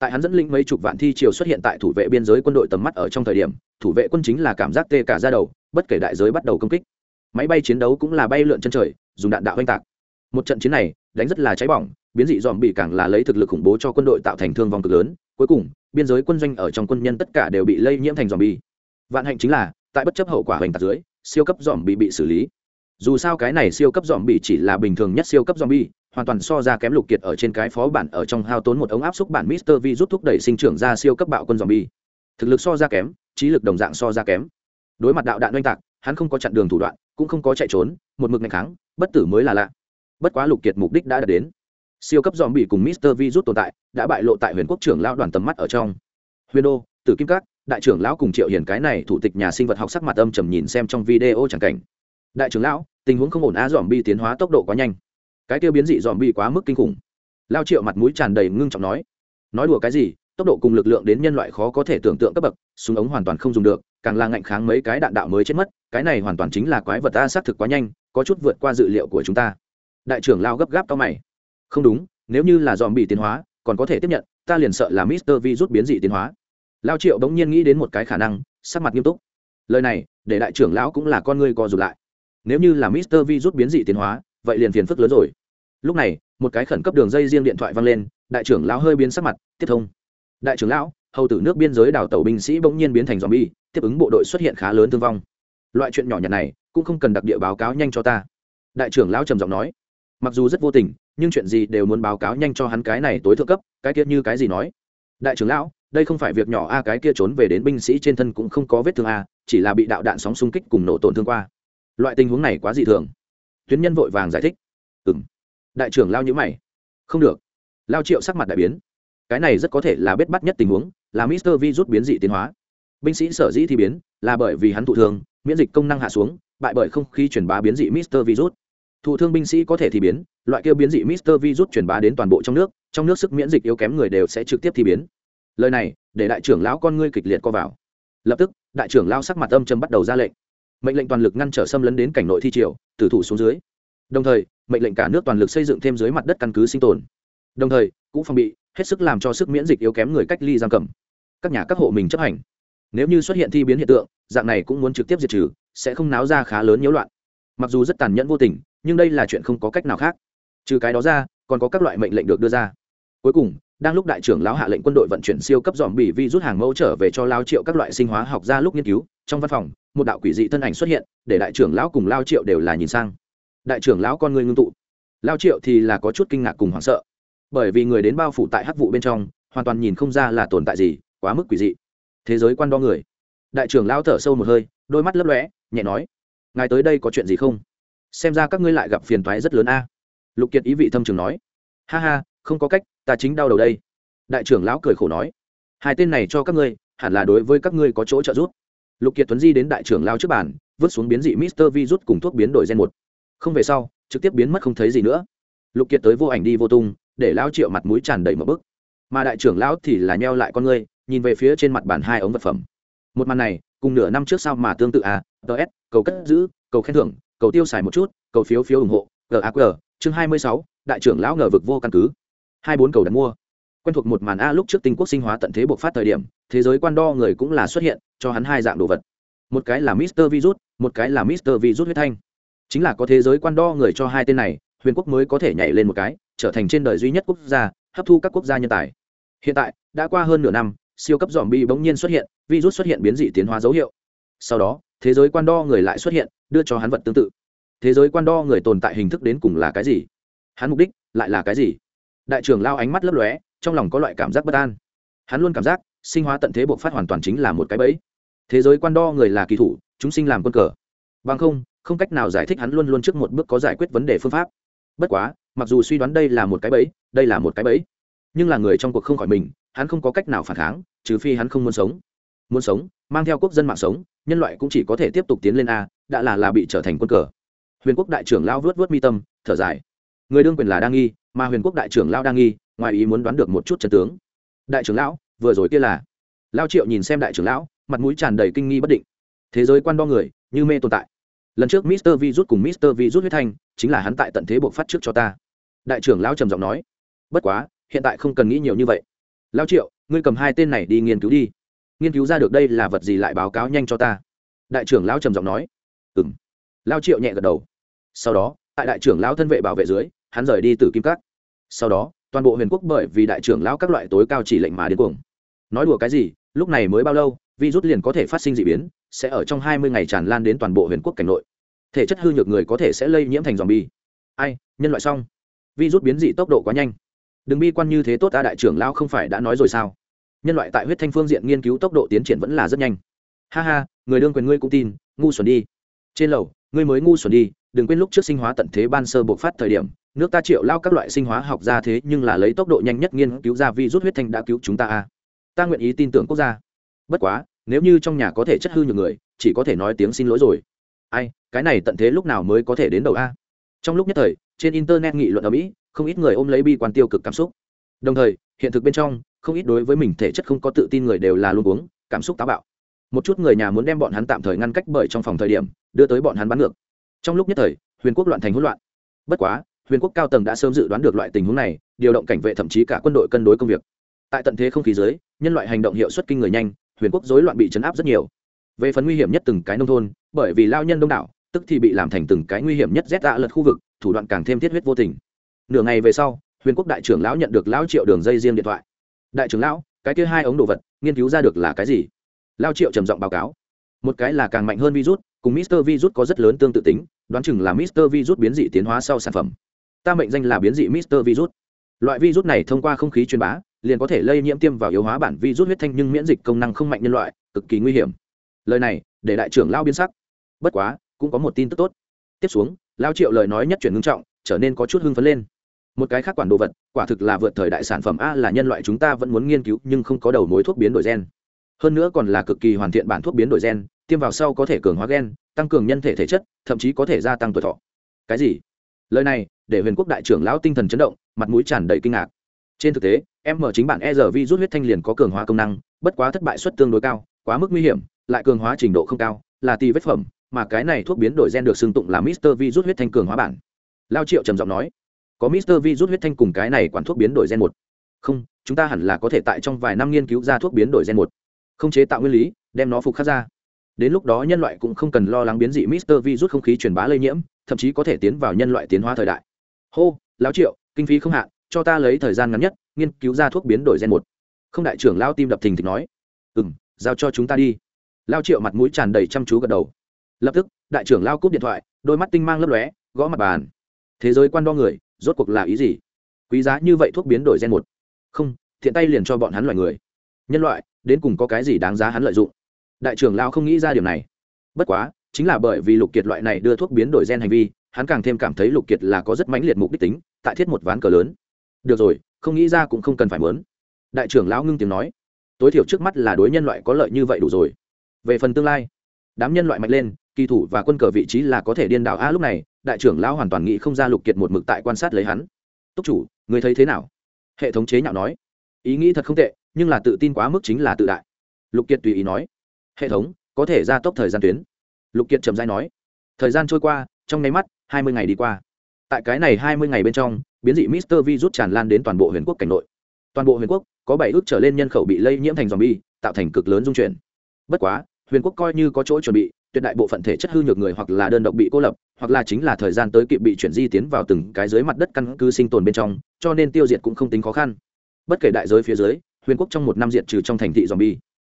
tại hắn dẫn linh mấy chục vạn thi triều xuất hiện tại thủ vệ biên giới quân đội tầm mắt ở trong thời điểm, thủ vệ quân chính là cảm giác tê cả ra đầu, bất kể đại giới bắt đầu công kích. Máy bay chiến đấu cũng là bay lượn chân trời, dùng đạn đạo oanh tạc. Một trận chiến này, đánh rất là cháy bỏng, biến dị dòm bị càng là lấy thực lực khủng bố cho quân đội tạo thành thương vong cực lớn. Cuối cùng, biên giới quân doanh ở trong quân nhân tất cả đều bị lây nhiễm thành dòm bi vạn hạnh chính là, tại bất chấp hậu quả hoành tạc dưới, siêu cấp dòm bị bị xử lý dù sao cái này siêu cấp dòm bị chỉ là bình thường nhất siêu cấp dòm bi hoàn toàn so ra kém lục kiệt ở trên cái phó bản ở trong hao tốn một ống áp xúc bản Mister Vi rút thúc đẩy sinh trưởng ra siêu cấp bạo quân zombie. Thực lực so ra kém, trí lực đồng dạng so ra kém. Đối mặt đạo đạn oanh tạc, hắn không có chặn đường thủ đoạn, cũng không có chạy trốn, một mực ngày kháng, bất tử mới là lạ. Bất quá lục kiệt mục đích đã đạt đến. Siêu cấp zombie cùng Mister Vi rút tồn tại, đã bại lộ tại Huyền Quốc trưởng lão đoàn tầm mắt ở trong. Huyền Đô, Tử Kim Các, đại trưởng lão cùng Triệu Hiền cái này thủ tịch nhà sinh vật học sắc mặt âm trầm nhìn xem trong video chẳng cảnh. Đại trưởng lão, tình huống không ổn á zombie tiến hóa tốc độ quá nhanh. Cái tiêu biến dị dòm bi quá mức kinh khủng. Lao triệu mặt mũi tràn đầy ngưng trọng nói. Nói đùa cái gì tốc độ cùng lực lượng đến nhân loại khó có thể tưởng tượng cấp bậc súng ống hoàn toàn không dùng được càng là ngạnh kháng mấy cái đạn đạo mới chết mất cái này hoàn toàn chính là quái vật ta xác thực quá nhanh có chút vượt qua dự liệu của chúng ta. Đại trưởng lao gấp gáp cao mày. Không đúng nếu như là dòm bị tiến hóa còn có thể tiếp nhận ta liền sợ là mister vi rút biến dị tiến hóa. Lao triệu bỗng nhiên nghĩ đến một cái khả năng sắc mặt nghiêm túc. Lời này để đại trưởng lão cũng là con ngươi co rụt lại nếu như là mister vi rút biến dị tiến hóa, vậy liền phiền phức lớn rồi. Lúc này, một cái khẩn cấp đường dây riêng điện thoại vang lên, đại trưởng lão hơi biến sắc mặt, tiếp thông. Đại trưởng lão, hầu tử nước biên giới đảo tàu binh sĩ bỗng nhiên biến thành zombie, tiếp ứng bộ đội xuất hiện khá lớn thương vong. Loại chuyện nhỏ nhặt này, cũng không cần đặc địa báo cáo nhanh cho ta. Đại trưởng lão trầm giọng nói. Mặc dù rất vô tình, nhưng chuyện gì đều muốn báo cáo nhanh cho hắn cái này tối thượng cấp, cái kia như cái gì nói. Đại trưởng lão, đây không phải việc nhỏ a, cái kia trốn về đến binh sĩ trên thân cũng không có vết thương a, chỉ là bị đạo đạn sóng xung kích cùng nổ tổn thương qua loại tình huống này quá dị thường. Tuyến nhân vội vàng giải thích. Ừ m đại trưởng lao nhữ mày. Không được. Lao triệu sắc mặt đại biến. Cái này rất có thể là bết bắt nhất tình huống, là mister vi rút biến dị tiến hóa. Binh sĩ sở dĩ thi biến, là bởi vì hắn thụ thương, miễn dịch công năng hạ xuống, bại bởi không khí truyền bá biến dị mister virus thụ thương binh sĩ có thể thi biến, loại kêu biến dị mister virus truyền bá đến toàn bộ trong nước trong nước sức miễn dịch yếu kém người đều sẽ trực tiếp thi biến. Lời này, để đại trưởng lão con ngươi kịch liệt co vào. Lập tức, đại trưởng lao sắc mặt âm châm bắt đầu ra lệnh mệnh lệnh toàn lực ngăn trở xâm lấn đến cảnh nội thi triều, tử thủ xuống dưới. Đồng thời, mệnh lệnh cả nước toàn lực xây dựng thêm dưới mặt đất căn cứ sinh tồn. Đồng thời, cũng phòng bị hết sức làm cho sức miễn dịch yếu kém người cách ly giam cầm. Các nhà các hộ mình chấp hành. Nếu như xuất hiện thi biến hiện tượng, dạng này cũng muốn trực tiếp diệt trừ, sẽ không náo ra khá lớn nhiễu loạn. Mặc dù rất tàn nhẫn vô tình, nhưng đây là chuyện không có cách nào khác. Trừ cái đó ra, còn có các loại mệnh lệnh được đưa ra cuối cùng, đang lúc đại trưởng lão hạ lệnh quân đội vận chuyển siêu cấp dòm bỉ vi rút hàng mẫu trở về cho lao triệu các loại sinh hóa học ra lúc nghiên cứu, trong văn phòng, một đạo quỷ dị thân ảnh xuất hiện, để đại trưởng lão cùng lao triệu đều là nhìn sang. Đại trưởng lão con người ngưng tụ. Lao triệu thì là có chút kinh ngạc cùng hoảng sợ. Bởi vì người đến bao phủ tại hắc vụ bên trong, hoàn toàn nhìn không ra là tồn tại gì, quá mức quỷ dị. Thế giới quan đo người. Đại trưởng lão thở sâu một hơi, đôi mắt lấp lóe, nhẹ nói, ngài tới đây có chuyện gì không? Xem ra các ngươi lại gặp phiền toái rất lớn a. Lục kiệt ý vị thâm trường nói, ha ha không có cách, ta chính đau đầu đây. Đại trưởng lão cười khổ nói. Hai tên này cho các ngươi, hẳn là đối với các ngươi có chỗ trợ giúp. Lục kiệt tuấn di đến đại trưởng lao trước bàn, vứt xuống biến dị mister virus cùng thuốc biến đổi gen một. Không về sau, trực tiếp biến mất không thấy gì nữa. Lục kiệt tới vô ảnh đi vô tung, để lao triệu mặt mũi tràn đầy một bức. Mà đại trưởng lão thì là nheo lại con ngươi, nhìn về phía trên mặt bàn hai ống vật phẩm. Một màn này, cùng nửa năm trước sau mà tương tự à? Ts cầu cất giữ, cầu khen thưởng, cầu tiêu xài một chút, cầu phiếu phiếu ủng hộ gaq chương hai mươi sáu, đại trưởng lão ngờ vực vô căn cứ hai bốn cầu đặt mua. Quen thuộc một màn a lúc trước tinh quốc sinh hóa tận thế bộc phát thời điểm, thế giới quan đo người cũng là xuất hiện, cho hắn hai dạng đồ vật. Một cái là mister virus, một cái là mister virus huyết thanh. Chính là có thế giới quan đo người cho hai tên này, huyền quốc mới có thể nhảy lên một cái, trở thành trên đời duy nhất quốc gia, hấp thu các quốc gia nhân tài. Hiện tại, đã qua hơn nửa năm, siêu cấp dòm bi bỗng nhiên xuất hiện, virus xuất hiện biến dị tiến hóa dấu hiệu. Sau đó, thế giới quan đo người lại xuất hiện, đưa cho hắn vật tương tự. Thế giới quan đo người tồn tại hình thức đến cùng là cái gì? Hắn mục đích lại là cái gì? Đại trưởng lao ánh mắt lấp lóe, trong lòng có loại cảm giác bất an. Hắn luôn cảm giác, sinh hóa tận thế bộc phát hoàn toàn chính là một cái bẫy. Thế giới quan đo người là kỳ thủ, chúng sinh làm quân cờ. Bằng không không cách nào giải thích hắn luôn luôn trước một bước có giải quyết vấn đề phương pháp. Bất quá, mặc dù suy đoán đây là một cái bẫy, đây là một cái bẫy, nhưng là người trong cuộc không khỏi mình, hắn không có cách nào phản kháng, trừ phi hắn không muốn sống. Muốn sống, mang theo quốc dân mạng sống, nhân loại cũng chỉ có thể tiếp tục tiến lên a, đã là là bị trở thành quân cờ. Huyền quốc đại trưởng lao vớt vớt mi tâm, thở dài. Người đương quyền là đang nghi mà huyền quốc đại trưởng lao đang nghi, ngoài ý muốn đoán được một chút chân tướng. Đại trưởng lão, vừa rồi kia là? Lao triệu nhìn xem đại trưởng lão, mặt mũi tràn đầy kinh nghi bất định. Thế giới quan đo người, như mê tồn tại. Lần trước mister vi rút cùng mister vi rút huyết thanh, chính là hắn tại tận thế buộc phát trước cho ta. Đại trưởng lão trầm giọng nói. Bất quá, hiện tại không cần nghĩ nhiều như vậy. Lao triệu, ngươi cầm hai tên này đi nghiên cứu đi. Nghiên cứu ra được đây là vật gì lại báo cáo nhanh cho ta? Đại trưởng lão trầm giọng nói. Ừ m lao triệu nhẹ gật đầu. Sau đó, tại đại trưởng lão thân vệ bảo vệ dưới, hắn rời đi từ kim cát sau đó, toàn bộ huyền quốc bởi vì đại trưởng lão các loại tối cao chỉ lệnh mà đến cuồng. Nói đùa cái gì, lúc này mới bao lâu, virus liền có thể phát sinh d ị biến, sẽ ở trong hai mươi ngày tràn lan đến toàn bộ huyền quốc cảnh nội. Thể chất hư nhược người có thể sẽ lây nhiễm thành dòm bi ai, nhân loại xong. Virus biến dị tốc độ quá nhanh. Đừng bi quan như thế tốt ta đại trưởng lão không phải đã nói rồi sao? Nhân loại tại huyết thanh phương diện nghiên cứu tốc độ tiến triển vẫn là rất nhanh. Ha ha, người đương quyền ngươi cũng tin, ngu xuẩn đi. Trên lầu, ngươi mới ngu xuẩn đi đừng quên lúc trước sinh hóa tận thế ban sơ bộc phát thời điểm, nước ta triệu lao các loại sinh hóa học ra thế nhưng là lấy tốc độ nhanh nhất nghiên cứu ra vi rút huyết thanh đã cứu chúng ta a. Ta nguyện ý tin tưởng quốc gia. Bất quá, nếu như trong nhà có thể chất hư nhiều người, chỉ có thể nói tiếng xin lỗi rồi. Ai, cái này tận thế lúc nào mới có thể đến đầu a? Trong lúc nhất thời, trên internet nghị luận ở mỹ, không ít người ôm lấy bi quan tiêu cực cảm xúc. Đồng thời, hiện thực bên trong, không ít đối với mình thể chất không có tự tin người đều là luôn uống, cảm xúc táo bạo. Một chút người nhà muốn đem bọn hắn tạm thời ngăn cách bởi trong phòng thời điểm, đưa tới bọn hắn bắn ngược trong lúc nhất thời, huyền quốc loạn thành hỗn loạn. Bất quá, huyền quốc cao tầng đã sớm dự đoán được loại tình huống này, điều động cảnh vệ thậm chí cả quân đội cân đối công việc. Tại tận thế không khí giới nhân loại hành động hiệu suất kinh người nhanh, huyền quốc rối loạn bị chấn áp rất nhiều. Về phần nguy hiểm nhất từng cái nông thôn, bởi vì lao nhân đông đảo, tức thì bị làm thành từng cái nguy hiểm nhất rét dạ lật khu vực, thủ đoạn càng thêm thiết huyết vô tình. Nửa ngày về sau, huyền quốc đại trưởng lão nhận được lão triệu đường dây riêng điện thoại. Đại trưởng lão, cái kia hai ống đồ vật, nghiên cứu ra được là cái gì? Lao triệu trầm giọng báo cáo. Một cái là càng mạnh hơn virus cùng mister virus có rất lớn tương tự tính, đoán chừng là mister virus biến dị tiến hóa sau sản phẩm. Ta mệnh danh là biến dị mister virus loại virus này thông qua không khí truyền bá, liền có thể lây nhiễm tiêm vào yếu hóa bản virus huyết thanh nhưng miễn dịch công năng không mạnh nhân loại, cực kỳ nguy hiểm. Lời này, để đại trưởng lao biến sắc. Bất quá, cũng có một tin tức tốt. Tiếp xuống lao triệu lời nói nhất chuyển ngưng trọng, trở nên có chút hưng phấn lên. Một cái khác quản đồ vật, quả thực là vượt thời đại sản phẩm a là nhân loại chúng ta vẫn muốn nghiên cứu nhưng không có đầu mối thuốc biến đổi gen. Hơn nữa còn là cực kỳ hoàn thiện bản thuốc biến đổi gen tiêm vào sau có thể cường hóa gen, tăng cường nhân thể thể chất, thậm chí có thể gia tăng tuổi thọ. Cái gì? Lời này, để huyền quốc đại trưởng lão tinh thần chấn động, mặt mũi tràn đầy kinh ngạc. Trên thực tế, em mở chính bản e r rút huyết thanh liền có cường hóa công năng, bất quá thất bại suất tương đối cao, quá mức nguy hiểm, lại cường hóa trình độ không cao, là tì vết phẩm, mà cái này thuốc biến đổi gen được xưng tụng là mister vi rút huyết thanh cường hóa bản. Lao triệu trầm giọng nói, có mister vi rút huyết thanh cùng cái này quản thuốc biến đổi gen một? Không, chúng ta hẳn là có thể tại trong vài năm nghiên cứu ra thuốc biến đổi gen một. Không chế tạo nguyên lý, đem nó phục khắc ra đến lúc đó nhân loại cũng không cần lo lắng biến dị mister vi rút không khí truyền bá lây nhiễm, thậm chí có thể tiến vào nhân loại tiến hóa thời đại. Hô, lão triệu, kinh phí không hạn, cho ta lấy thời gian ngắn nhất, nghiên cứu ra thuốc biến đổi gen một. Không đại trưởng lao tim đập thình thịch nói. Ừ m giao cho chúng ta đi. Lao triệu mặt mũi tràn đầy chăm chú gật đầu. Lập tức, đại trưởng lao cúp điện thoại, đôi mắt tinh mang lấp lóe, gõ mặt bàn. Thế giới quan đo người, rốt cuộc là ý gì? Quý giá như vậy thuốc biến đổi gen một. Không, thiện tay liền cho bọn hắn loài người. Nhân loại, đến cùng có cái gì đáng giá hắn lợi dụng? Đại trưởng lao không nghĩ ra điểm này. Bất quá, chính là bởi vì lục kiệt loại này đưa thuốc biến đổi gen hành vi, hắn càng thêm cảm thấy lục kiệt là có rất mãnh liệt mục đích tính, tại thiết một ván cờ lớn. Được rồi, không nghĩ ra cũng không cần phải mớn. Đại trưởng lão ngưng tiếng nói. Tối thiểu trước mắt là đối nhân loại có lợi như vậy đủ rồi. Về phần tương lai, đám nhân loại mạnh lên, kỳ thủ và quân cờ vị trí là có thể điên đảo. A, lúc này, đại trưởng lão hoàn toàn nghĩ không ra lục kiệt một mực tại quan sát lấy hắn. Túc chủ người thấy thế nào? Hệ thống chế nhạo nói. Ý nghĩ thật không tệ, nhưng là tự tin quá mức chính là tự đại. Lục kiệt tùy ý nói hệ thống, có thể gia tốc thời gian tuyến. Lục kiệt trầm dai nói. Thời gian trôi qua, trong nháy mắt, hai mươi ngày đi qua. Tại cái này hai mươi ngày bên trong, biến dị mister virus tràn lan đến toàn bộ huyền quốc cảnh nội. Toàn bộ huyền quốc, có bảy ước trở lên nhân khẩu bị lây nhiễm thành dòm bi tạo thành cực lớn dung chuyển. Bất quá, huyền quốc coi như có chỗ chuẩn bị, tuyệt đại bộ phận thể chất hư nhược người hoặc là đơn độc bị cô lập, hoặc là chính là thời gian tới kịp bị chuyển di tiến vào từng cái dưới mặt đất căn cứ sinh tồn bên trong, cho nên tiêu diệt cũng không tính khó khăn. Bất kể đại giới phía dưới, huyền quốc trong một năm diệt trừ trong thành thị zombie.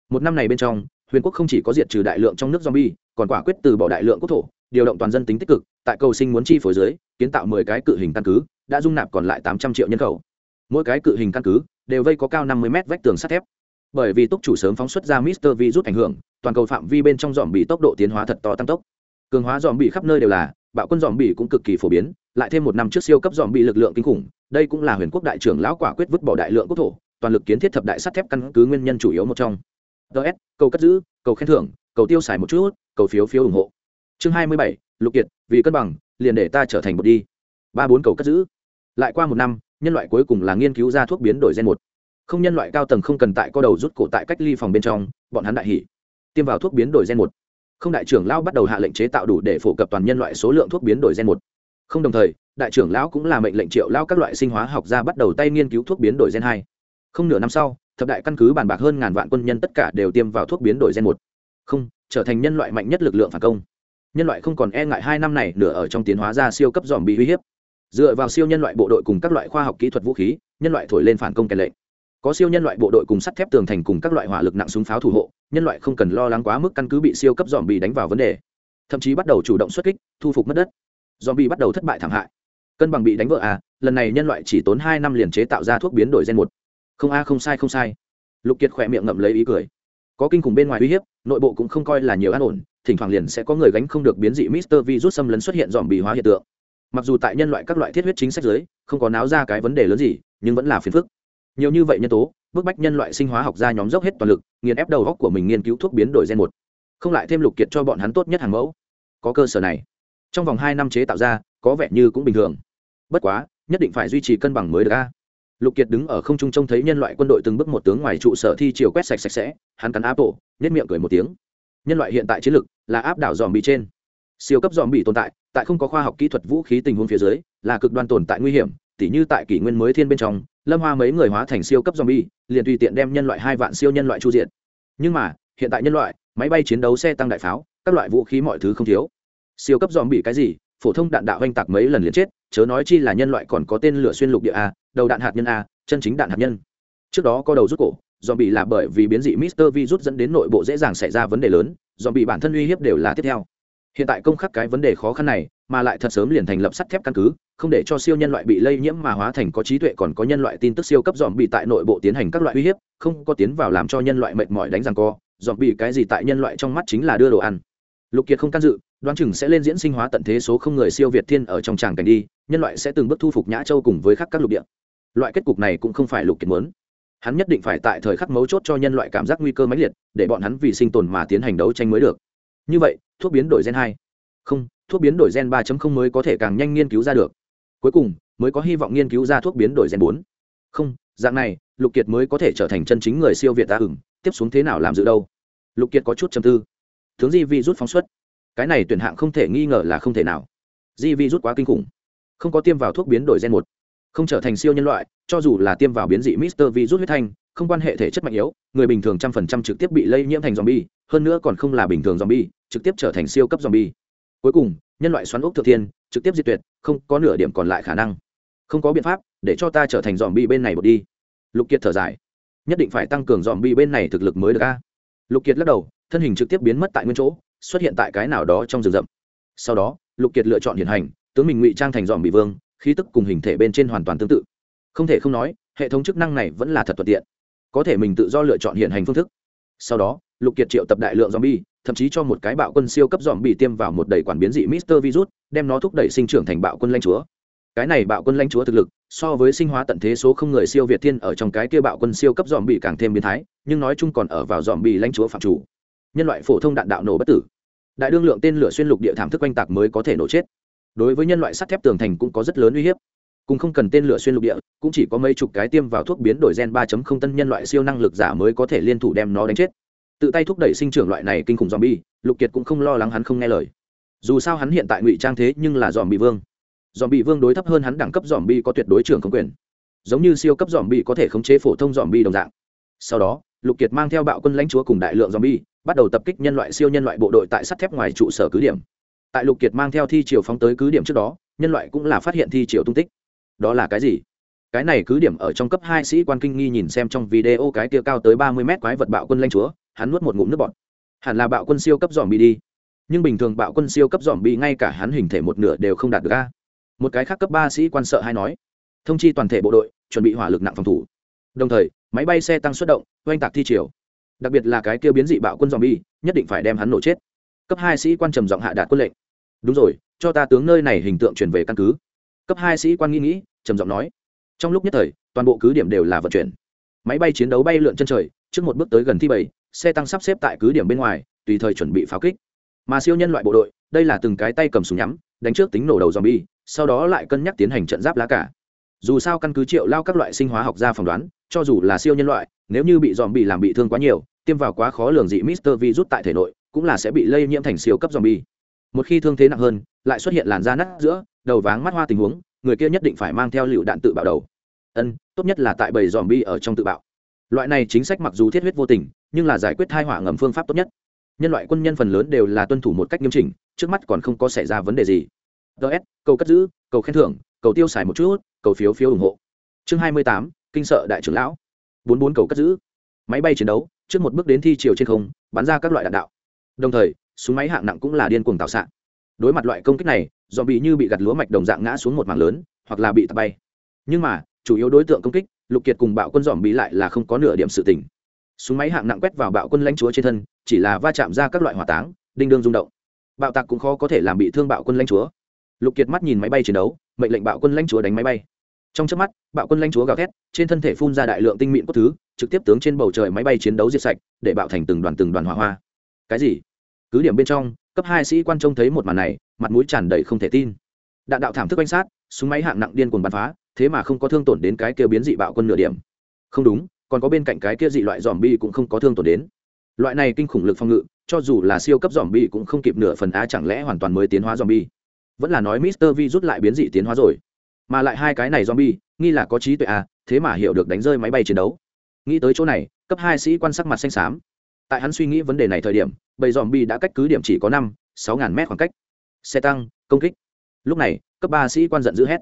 Một năm này bên trong huyền quốc không chỉ có diệt trừ đại lượng trong nước zombie, còn quả quyết từ bỏ đại lượng quốc thổ, điều động toàn dân tính tích cực, tại cầu sinh muốn chi phối dưới kiến tạo mười cái cự hình căn cứ, đã dung nạp còn lại tám trăm triệu nhân khẩu. Mỗi cái cự hình căn cứ đều vây có cao năm mươi mét vách tường sắt thép. Bởi vì túc chủ sớm phóng xuất ra mister virus ảnh hưởng, toàn cầu phạm vi bên trong dòm bị tốc độ tiến hóa thật to tăng tốc. Cường hóa dòm bị khắp nơi đều là, bạo quân dòm bị cũng cực kỳ phổ biến, lại thêm một năm trước siêu cấp dòm bị lực lượng kinh khủng, đây cũng là huyền quốc đại trưởng lão quả quyết vứt bỏ đại lượng quốc thổ, toàn lực kiến thiết thập đại sắt thép căn cứ nguyên nhân chủ yếu một trong ts cầu cất giữ, cầu khen thưởng, cầu tiêu xài một chút, cầu phiếu phiếu ủng hộ. Chương hai mươi bảy, lục kiệt, vì cân bằng, liền để ta trở thành một đi. Ba bốn cầu cất giữ. Lại qua một năm, nhân loại cuối cùng là nghiên cứu ra thuốc biến đổi gen một. Không nhân loại cao tầng không cần tại co đầu rút cổ tại cách ly phòng bên trong, bọn hắn đại hỉ. Tiêm vào thuốc biến đổi gen một. Không đại trưởng lão bắt đầu hạ lệnh chế tạo đủ để phổ cập toàn nhân loại số lượng thuốc biến đổi gen một. Không đồng thời, đại trưởng lão cũng là mệnh lệnh triệu lao các loại sinh hóa học gia bắt đầu tay nghiên cứu thuốc biến đổi gen hai. Không nửa năm sau thập đại căn cứ bàn bạc hơn ngàn vạn quân nhân tất cả đều tiêm vào thuốc biến đổi gen một. Không, trở thành nhân loại mạnh nhất lực lượng phản công. Nhân loại không còn e ngại hai năm này nửa ở trong tiến hóa ra siêu cấp dòm bị uy hiếp. Dựa vào siêu nhân loại bộ đội cùng các loại khoa học kỹ thuật vũ khí, nhân loại thổi lên phản công kèn lệnh. Có siêu nhân loại bộ đội cùng sắt thép tường thành cùng các loại hỏa lực nặng súng pháo thủ hộ, nhân loại không cần lo lắng quá mức căn cứ bị siêu cấp dòm bị đánh vào vấn đề. Thậm chí bắt đầu chủ động xuất kích, thu phục mất đất. Dòm bị bắt đầu thất bại thảm hại. Cân bằng bị đánh vỡ à lần này nhân loại chỉ tốn hai năm liền chế tạo ra thuốc biến đổi gen một không a không sai không sai. Lục kiệt khỏe miệng ngậm lấy ý cười. Có kinh khủng bên ngoài uy hiếp, nội bộ cũng không coi là nhiều an ổn, thỉnh thoảng liền sẽ có người gánh không được biến dị mister Vi rút xâm lấn xuất hiện dòm bị hóa hiện tượng. Mặc dù tại nhân loại các loại thiết huyết chính sách giới không có náo ra cái vấn đề lớn gì, nhưng vẫn là phiền phức. Nhiều như vậy nhân tố, bức bách nhân loại sinh hóa học ra nhóm dốc hết toàn lực, nghiền ép đầu góc của mình nghiên cứu thuốc biến đổi gen một. Không lại thêm lục kiệt cho bọn hắn tốt nhất hàng mẫu. Có cơ sở này. Trong vòng hai năm chế tạo ra, có vẻ như cũng bình thường. Bất quá, nhất định phải duy trì cân bằng mới được a lục kiệt đứng ở không trung trông thấy nhân loại quân đội từng bước một tướng ngoài trụ sở thi chiều quét sạch sạch sẽ, hắn cắn áp tổ nhất miệng cười một tiếng. Nhân loại hiện tại chiến lực là áp đảo dòm bị trên. Siêu cấp dòm bị tồn tại tại không có khoa học kỹ thuật vũ khí tình huống phía dưới, là cực đoan tồn tại nguy hiểm, tỉ như tại kỷ nguyên mới thiên bên trong, lâm hoa mấy người hóa thành siêu cấp zombie, liền tùy tiện đem nhân loại hai vạn siêu nhân loại chu diện nhưng mà, hiện tại nhân loại, máy bay chiến đấu xe tăng đại pháo, các loại vũ khí mọi thứ không thiếu. Siêu cấp zombie cái gì? Phổ thông đạn đạo oanh tạc mấy lần liền chết, chớ nói chi là nhân loại còn có tên lửa xuyên lục địa a đầu đạn hạt nhân a chân chính đạn hạt nhân. Trước đó có đầu rút cổ zombie là bởi vì biến dị Mister Virus dẫn đến nội bộ dễ dàng xảy ra vấn đề lớn, zombie bản thân uy hiếp đều là tiếp theo. Hiện tại công khắc cái vấn đề khó khăn này, mà lại thật sớm liền thành lập sắt thép căn cứ, không để cho siêu nhân loại bị lây nhiễm mà hóa thành có trí tuệ còn có nhân loại tin tức siêu cấp dòm bị tại nội bộ tiến hành các loại uy hiếp không có tiến vào làm cho nhân loại mệt mỏi đánh rằng co dòm bị cái gì tại nhân loại trong mắt chính là đưa đồ ăn. Lục kiệt không can dự đoán chừng sẽ lên diễn sinh hóa tận thế số không người siêu việt thiên ở trong tràng cảnh đi nhân loại sẽ từng bước thu phục nhã châu cùng với khắc các lục địa loại kết cục này cũng không phải lục kiệt muốn. Hắn nhất định phải tại thời khắc mấu chốt cho nhân loại cảm giác nguy cơ mãnh liệt, để bọn hắn vì sinh tồn mà tiến hành đấu tranh mới được. Như vậy, thuốc biến đổi gen hai. Không, thuốc biến đổi gen 3.0 mới có thể càng nhanh nghiên cứu ra được. Cuối cùng, mới có hy vọng nghiên cứu ra thuốc biến đổi gen bốn. Không, dạng này, lục kiệt mới có thể trở thành chân chính người siêu việt ta ửng. Tiếp xuống thế nào làm dự đâu? Lục kiệt có chút chầm tư. Tướng di vi rút phóng xuất. Cái này tuyển hạng không thể nghi ngờ là không thể nào. Di vi rút quá kinh khủng. Không có tiêm vào thuốc biến đổi gen một không trở thành siêu nhân loại, cho dù là tiêm vào biến dị mister vi rút huyết thanh, không quan hệ thể chất mạnh yếu, người bình thường trăm phần trăm trực tiếp bị lây nhiễm thành zombie, hơn nữa còn không là bình thường zombie, trực tiếp trở thành siêu cấp zombie. Cuối cùng, nhân loại xoắn ốc thượng thiên, trực tiếp diệt tuyệt, không có nửa điểm còn lại khả năng. Không có biện pháp, để cho ta trở thành dòm bi bên này một đi. Lục kiệt thở dài. Nhất định phải tăng cường dòm bi bên này thực lực mới được a. Lục kiệt lắc đầu, thân hình trực tiếp biến mất tại nguyên chỗ, xuất hiện tại cái nào đó trong rừng rậm. Sau đó, lục kiệt lựa chọn hiện hành, tướng mình ngụy trang thành dòm bị vương khí tức cùng hình thể bên trên hoàn toàn tương tự không thể không nói hệ thống chức năng này vẫn là thật thuận tiện có thể mình tự do lựa chọn hiện hành phương thức sau đó lục kiệt triệu tập đại lượng zombie thậm chí cho một cái bạo quân siêu cấp dòm bị tiêm vào một đầy quản biến dị Mister Virus, đem nó thúc đẩy sinh trưởng thành bạo quân lãnh chúa. Cái này bạo quân lãnh chúa thực lực, so với sinh hóa tận thế số không người siêu việt thiên ở trong cái kia bạo quân siêu cấp dòm bị càng thêm biến thái, nhưng nói chung còn ở vào dòm bị lãnh chúa phạm chủ. Nhân loại phổ thông đạn đạo nổ bất tử. Đại đương lượng tên lửa xuyên lục địa thảm thức quanh tạc mới có thể nổ chết. Đối với nhân loại sắt thép tường thành cũng có rất lớn uy hiếp. Cũng không cần tên lửa xuyên lục địa, cũng chỉ có mấy chục cái tiêm vào thuốc biến đổi gen 3.0 tân nhân loại siêu năng lực giả mới có thể liên thủ đem nó đánh chết. Tự tay thúc đẩy sinh trưởng loại này kinh khủng dòm bi lục kiệt cũng không lo lắng hắn không nghe lời. Dù sao hắn hiện tại ngụy trang thế nhưng là dòm bị vương. Dòm bị vương đối thấp hơn hắn đẳng cấp dòm bi có tuyệt đối trưởng không quyền. Giống như siêu cấp dòm bi có thể khống chế phổ thông dòm bi đồng dạng. Sau đó lục kiệt mang theo bạo quân lãnh chúa cùng đại lượng dòm bi bắt đầu tập kích nhân loại siêu nhân loại bộ đội tại sắt thép ngoài trụ sở cứ điểm tại lục kiệt mang theo thi triều phóng tới cứ điểm trước đó, nhân loại cũng là phát hiện thi triều tung tích. Đó là cái gì? Cái này cứ điểm ở trong cấp hai sĩ quan kinh nghi nhìn xem trong video cái kia cao tới ba mươi mét quái vật bạo quân lanh chúa, hắn nuốt một ngụm nước bọt. Hẳn là bạo quân siêu cấp dòm bi đi. Nhưng bình thường bạo quân siêu cấp dòm bi ngay cả hắn hình thể một nửa đều không đạt được a. Một cái khác cấp ba sĩ quan sợ hay nói, thông chi toàn thể bộ đội, chuẩn bị hỏa lực nặng phòng thủ. Đồng thời, máy bay xe tăng xuất động, oanh tạc thi triều. Đặc biệt là cái kia biến dị bạo quân dòm bi nhất định phải đem hắn nổ chết. Cấp hai sĩ quan trầm giọng hạ đạt quân lệnh đúng rồi, cho ta tướng nơi này hình tượng chuyển về căn cứ. Cấp hai sĩ quan nghĩ nghĩ, trầm giọng nói. Trong lúc nhất thời, toàn bộ cứ điểm đều là vận chuyển. Máy bay chiến đấu bay lượn chân trời, trước một bước tới gần thi bảy, xe tăng sắp xếp tại cứ điểm bên ngoài, tùy thời chuẩn bị pháo kích. Mà siêu nhân loại bộ đội, đây là từng cái tay cầm súng nhắm, đánh trước tính nổ đầu dòm bi sau đó lại cân nhắc tiến hành trận giáp lá cả. Dù sao căn cứ triệu lao các loại sinh hóa học ra phỏng đoán, cho dù là siêu nhân loại, nếu như bị dòm bị làm bị thương quá nhiều, tiêm vào quá khó lường dị mister virus tại thể nội, cũng là sẽ bị lây nhiễm thành siêu cấp dòm bi một khi thương thế nặng hơn, lại xuất hiện làn da nát giữa, đầu váng mắt hoa tình huống, người kia nhất định phải mang theo lựu đạn tự bạo đầu. Ân, tốt nhất là tại bầy dòm bi ở trong tự bạo. Loại này chính sách mặc dù thiết huyết vô tình, nhưng là giải quyết thai hỏa ngầm phương pháp tốt nhất. Nhân loại quân nhân phần lớn đều là tuân thủ một cách nghiêm chỉnh, trước mắt còn không có xảy ra vấn đề gì. Ts cầu cất giữ, cầu khen thưởng, cầu tiêu xài một chút, cầu phiếu phiếu ủng hộ. Chương hai mươi tám, kinh sợ đại trưởng lão. bốn bốn cầu cất giữ. Máy bay chiến đấu, trước một bước đến thi chiều trên không, bắn ra các loại đạn đạo. Đồng thời súng máy hạng nặng cũng là điên cuồng tạo xạ đối mặt loại công kích này dòm bị như bị gặt lúa mạch đồng dạng ngã xuống một mảng lớn, hoặc là bị tạt bay. Nhưng mà, chủ yếu đối tượng công kích, lục kiệt cùng bạo quân dòm bị lại là không có nửa điểm sự tình. Súng máy hạng nặng quét vào bạo quân lãnh chúa trên thân, chỉ là va chạm ra các loại hỏa táng, đinh đương rung động. Bạo tạc cũng khó có thể làm bị thương bạo quân lãnh chúa. Lục kiệt mắt nhìn máy bay chiến đấu, mệnh lệnh bạo quân lãnh chúa đánh máy bay. Trong trước mắt, bạo quân lãnh chúa gào thét, trên thân thể phun ra đại lượng tinh mịn cốt thứ, trực tiếp tướng trên bầu trời máy bay chiến đấu diệt sạch, để bạo thành từng đoàn từng đoàn hỏa hoa. Cái gì? Cứ điểm bên trong, cấp hai sĩ quan trông thấy một màn này, mặt mũi tràn đầy không thể tin. Đạn đạo thảm thức quanh sát, súng máy hạng nặng điên cuồng bắn phá, thế mà không có thương tổn đến cái kia biến dị bạo quân nửa điểm. Không đúng, còn có bên cạnh cái kia dị loại dòm bi cũng không có thương tổn đến. Loại này kinh khủng lực phòng ngự, cho dù là siêu cấp dòm bi cũng không kịp nửa phần á chẳng lẽ hoàn toàn mới tiến hóa dòm bi vẫn là nói mister vi rút lại biến dị tiến hóa rồi. Mà lại hai cái này dòm bi nghi là có trí tuệ à thế mà hiểu được đánh rơi máy bay chiến đấu. Nghĩ tới chỗ này, cấp hai sĩ quan sắc mặt xanh xám tại hắn suy nghĩ vấn đề này thời điểm, bầy dòm bi đã cách cứ điểm chỉ có năm, sáu ngàn mét khoảng cách. Xe tăng, công kích. Lúc này, cấp ba sĩ quan giận dữ hét.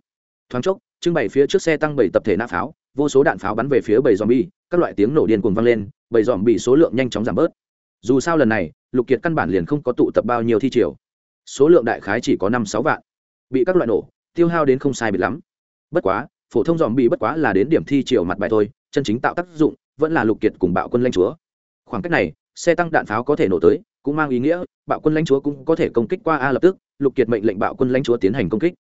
Thoáng chốc, trưng bày phía trước xe tăng bảy tập thể nã pháo, vô số đạn pháo bắn về phía bầy dòm bi các loại tiếng nổ điên cuồng vang lên, bầy dòm bị số lượng nhanh chóng giảm bớt. Dù sao lần này, lục kiệt căn bản liền không có tụ tập bao nhiêu thi triều. Số lượng đại khái chỉ có năm, sáu vạn. Bị các loại nổ, tiêu hao đến không sai biệt lắm. Bất quá, phổ thông dòm bị bất quá là đến điểm thi triều mặt bài thôi, chân chính tạo tác dụng, vẫn là lục kiệt cùng bạo quân lanh chúa khoảng cách này, xe tăng đạn pháo có thể nổ tới, cũng mang ý nghĩa, bạo quân lãnh chúa cũng có thể công kích qua a lập tức, lục kiệt mệnh lệnh bạo quân lãnh chúa tiến hành công kích.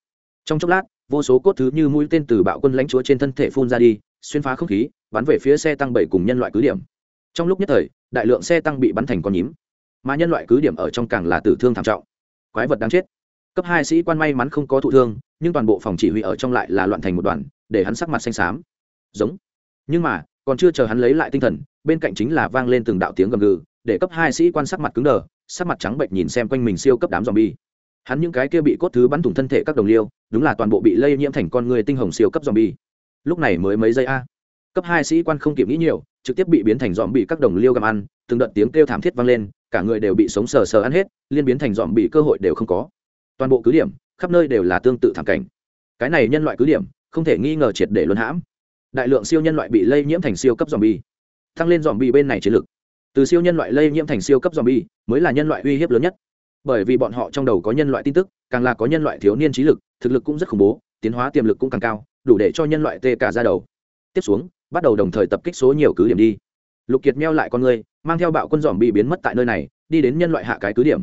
Trong chốc lát, vô số cốt thứ như mũi tên từ bạo quân lãnh chúa trên thân thể phun ra đi, xuyên phá không khí, bắn về phía xe tăng bảy cùng nhân loại cứ điểm. Trong lúc nhất thời, đại lượng xe tăng bị bắn thành con nhím. Mà nhân loại cứ điểm ở trong càng là tử thương thảm trọng. Quái vật đáng chết. Cấp hai sĩ quan may mắn không có thụ thương, nhưng toàn bộ phòng chỉ huy ở trong lại là loạn thành một đoàn, để hắn sắc mặt xanh xám. Giống. Nhưng mà, còn chưa chờ hắn lấy lại tinh thần bên cạnh chính là vang lên từng đạo tiếng gầm gừ, để cấp hai sĩ quan sắc mặt cứng đờ, sắc mặt trắng bệnh nhìn xem quanh mình siêu cấp đám zombie. Hắn những cái kia bị cốt thứ bắn thủng thân thể các đồng liêu, đúng là toàn bộ bị lây nhiễm thành con người tinh hồng siêu cấp zombie. Lúc này mới mấy giây a, cấp hai sĩ quan không kịp nghĩ nhiều, trực tiếp bị biến thành dòm bị các đồng liêu gặm ăn, từng đợt tiếng kêu thảm thiết vang lên, cả người đều bị sống sờ sờ ăn hết, liên biến thành dòm bị cơ hội đều không có. Toàn bộ cứ điểm, khắp nơi đều là tương tự thảm cảnh. Cái này nhân loại cứ điểm, không thể nghi ngờ triệt để luân hãm. Đại lượng siêu nhân loại bị lây nhiễm thành siêu cấp dòm bi tăng lên dòm bi bên này chiến lược từ siêu nhân loại lây nhiễm thành siêu cấp dòm bi mới là nhân loại uy hiếp lớn nhất. Bởi vì bọn họ trong đầu có nhân loại tin tức, càng là có nhân loại thiếu niên trí lực, thực lực cũng rất khủng bố, tiến hóa tiềm lực cũng càng cao, đủ để cho nhân loại tê cả ra đầu. Tiếp xuống, bắt đầu đồng thời tập kích số nhiều cứ điểm đi. Lục kiệt meo lại con người mang theo bạo quân dòm bi biến mất tại nơi này, đi đến nhân loại hạ cái cứ điểm.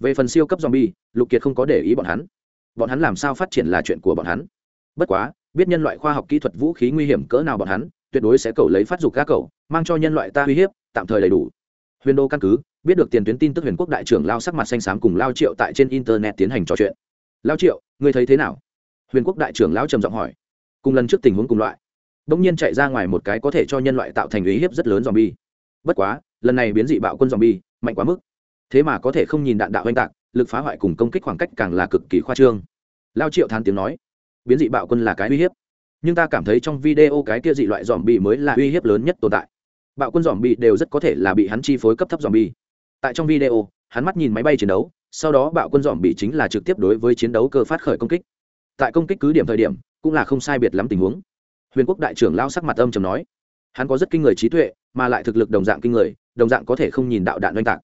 Về phần siêu cấp dòm bi lục kiệt không có để ý bọn hắn. Bọn hắn làm sao phát triển là chuyện của bọn hắn? Bất quá, biết nhân loại khoa học kỹ thuật vũ khí nguy hiểm cỡ nào bọn hắn tuyệt đối sẽ cầu lấy phát dục các cậu, mang cho nhân loại ta uy hiếp, tạm thời đầy đủ. Huyền đô căn cứ, biết được tiền tuyến tin tức huyền quốc đại trưởng lao sắc mặt xanh xám cùng lao triệu tại trên internet tiến hành trò chuyện. Lao triệu, ngươi thấy thế nào? Huyền quốc đại trưởng lao trầm giọng hỏi. Cùng lần trước tình huống cùng loại. Bỗng nhiên chạy ra ngoài một cái có thể cho nhân loại tạo thành uy hiếp rất lớn dòm bi bất quá, lần này biến dị bạo quân dòm bi mạnh quá mức. Thế mà có thể không nhìn đạn đạo oanh tạc, lực phá hoại cùng công kích khoảng cách càng là cực kỳ khoa trương. Lao triệu thán tiếng nói. Biến dị bạo quân là cái uy hiếp nhưng ta cảm thấy trong video cái kia dị loại dòm bị mới là uy hiếp lớn nhất tồn tại. Bạo quân dòm bị đều rất có thể là bị hắn chi phối cấp thấp dòm bị tại trong video, hắn mắt nhìn máy bay chiến đấu, sau đó bạo quân dòm bị chính là trực tiếp đối với chiến đấu cơ phát khởi công kích. Tại công kích cứ điểm thời điểm, cũng là không sai biệt lắm tình huống. Huyền quốc đại trưởng lao sắc mặt âm chầm nói, hắn có rất kinh người trí tuệ, mà lại thực lực đồng dạng kinh người, đồng dạng có thể không nhìn đạo đạn oanh tạc.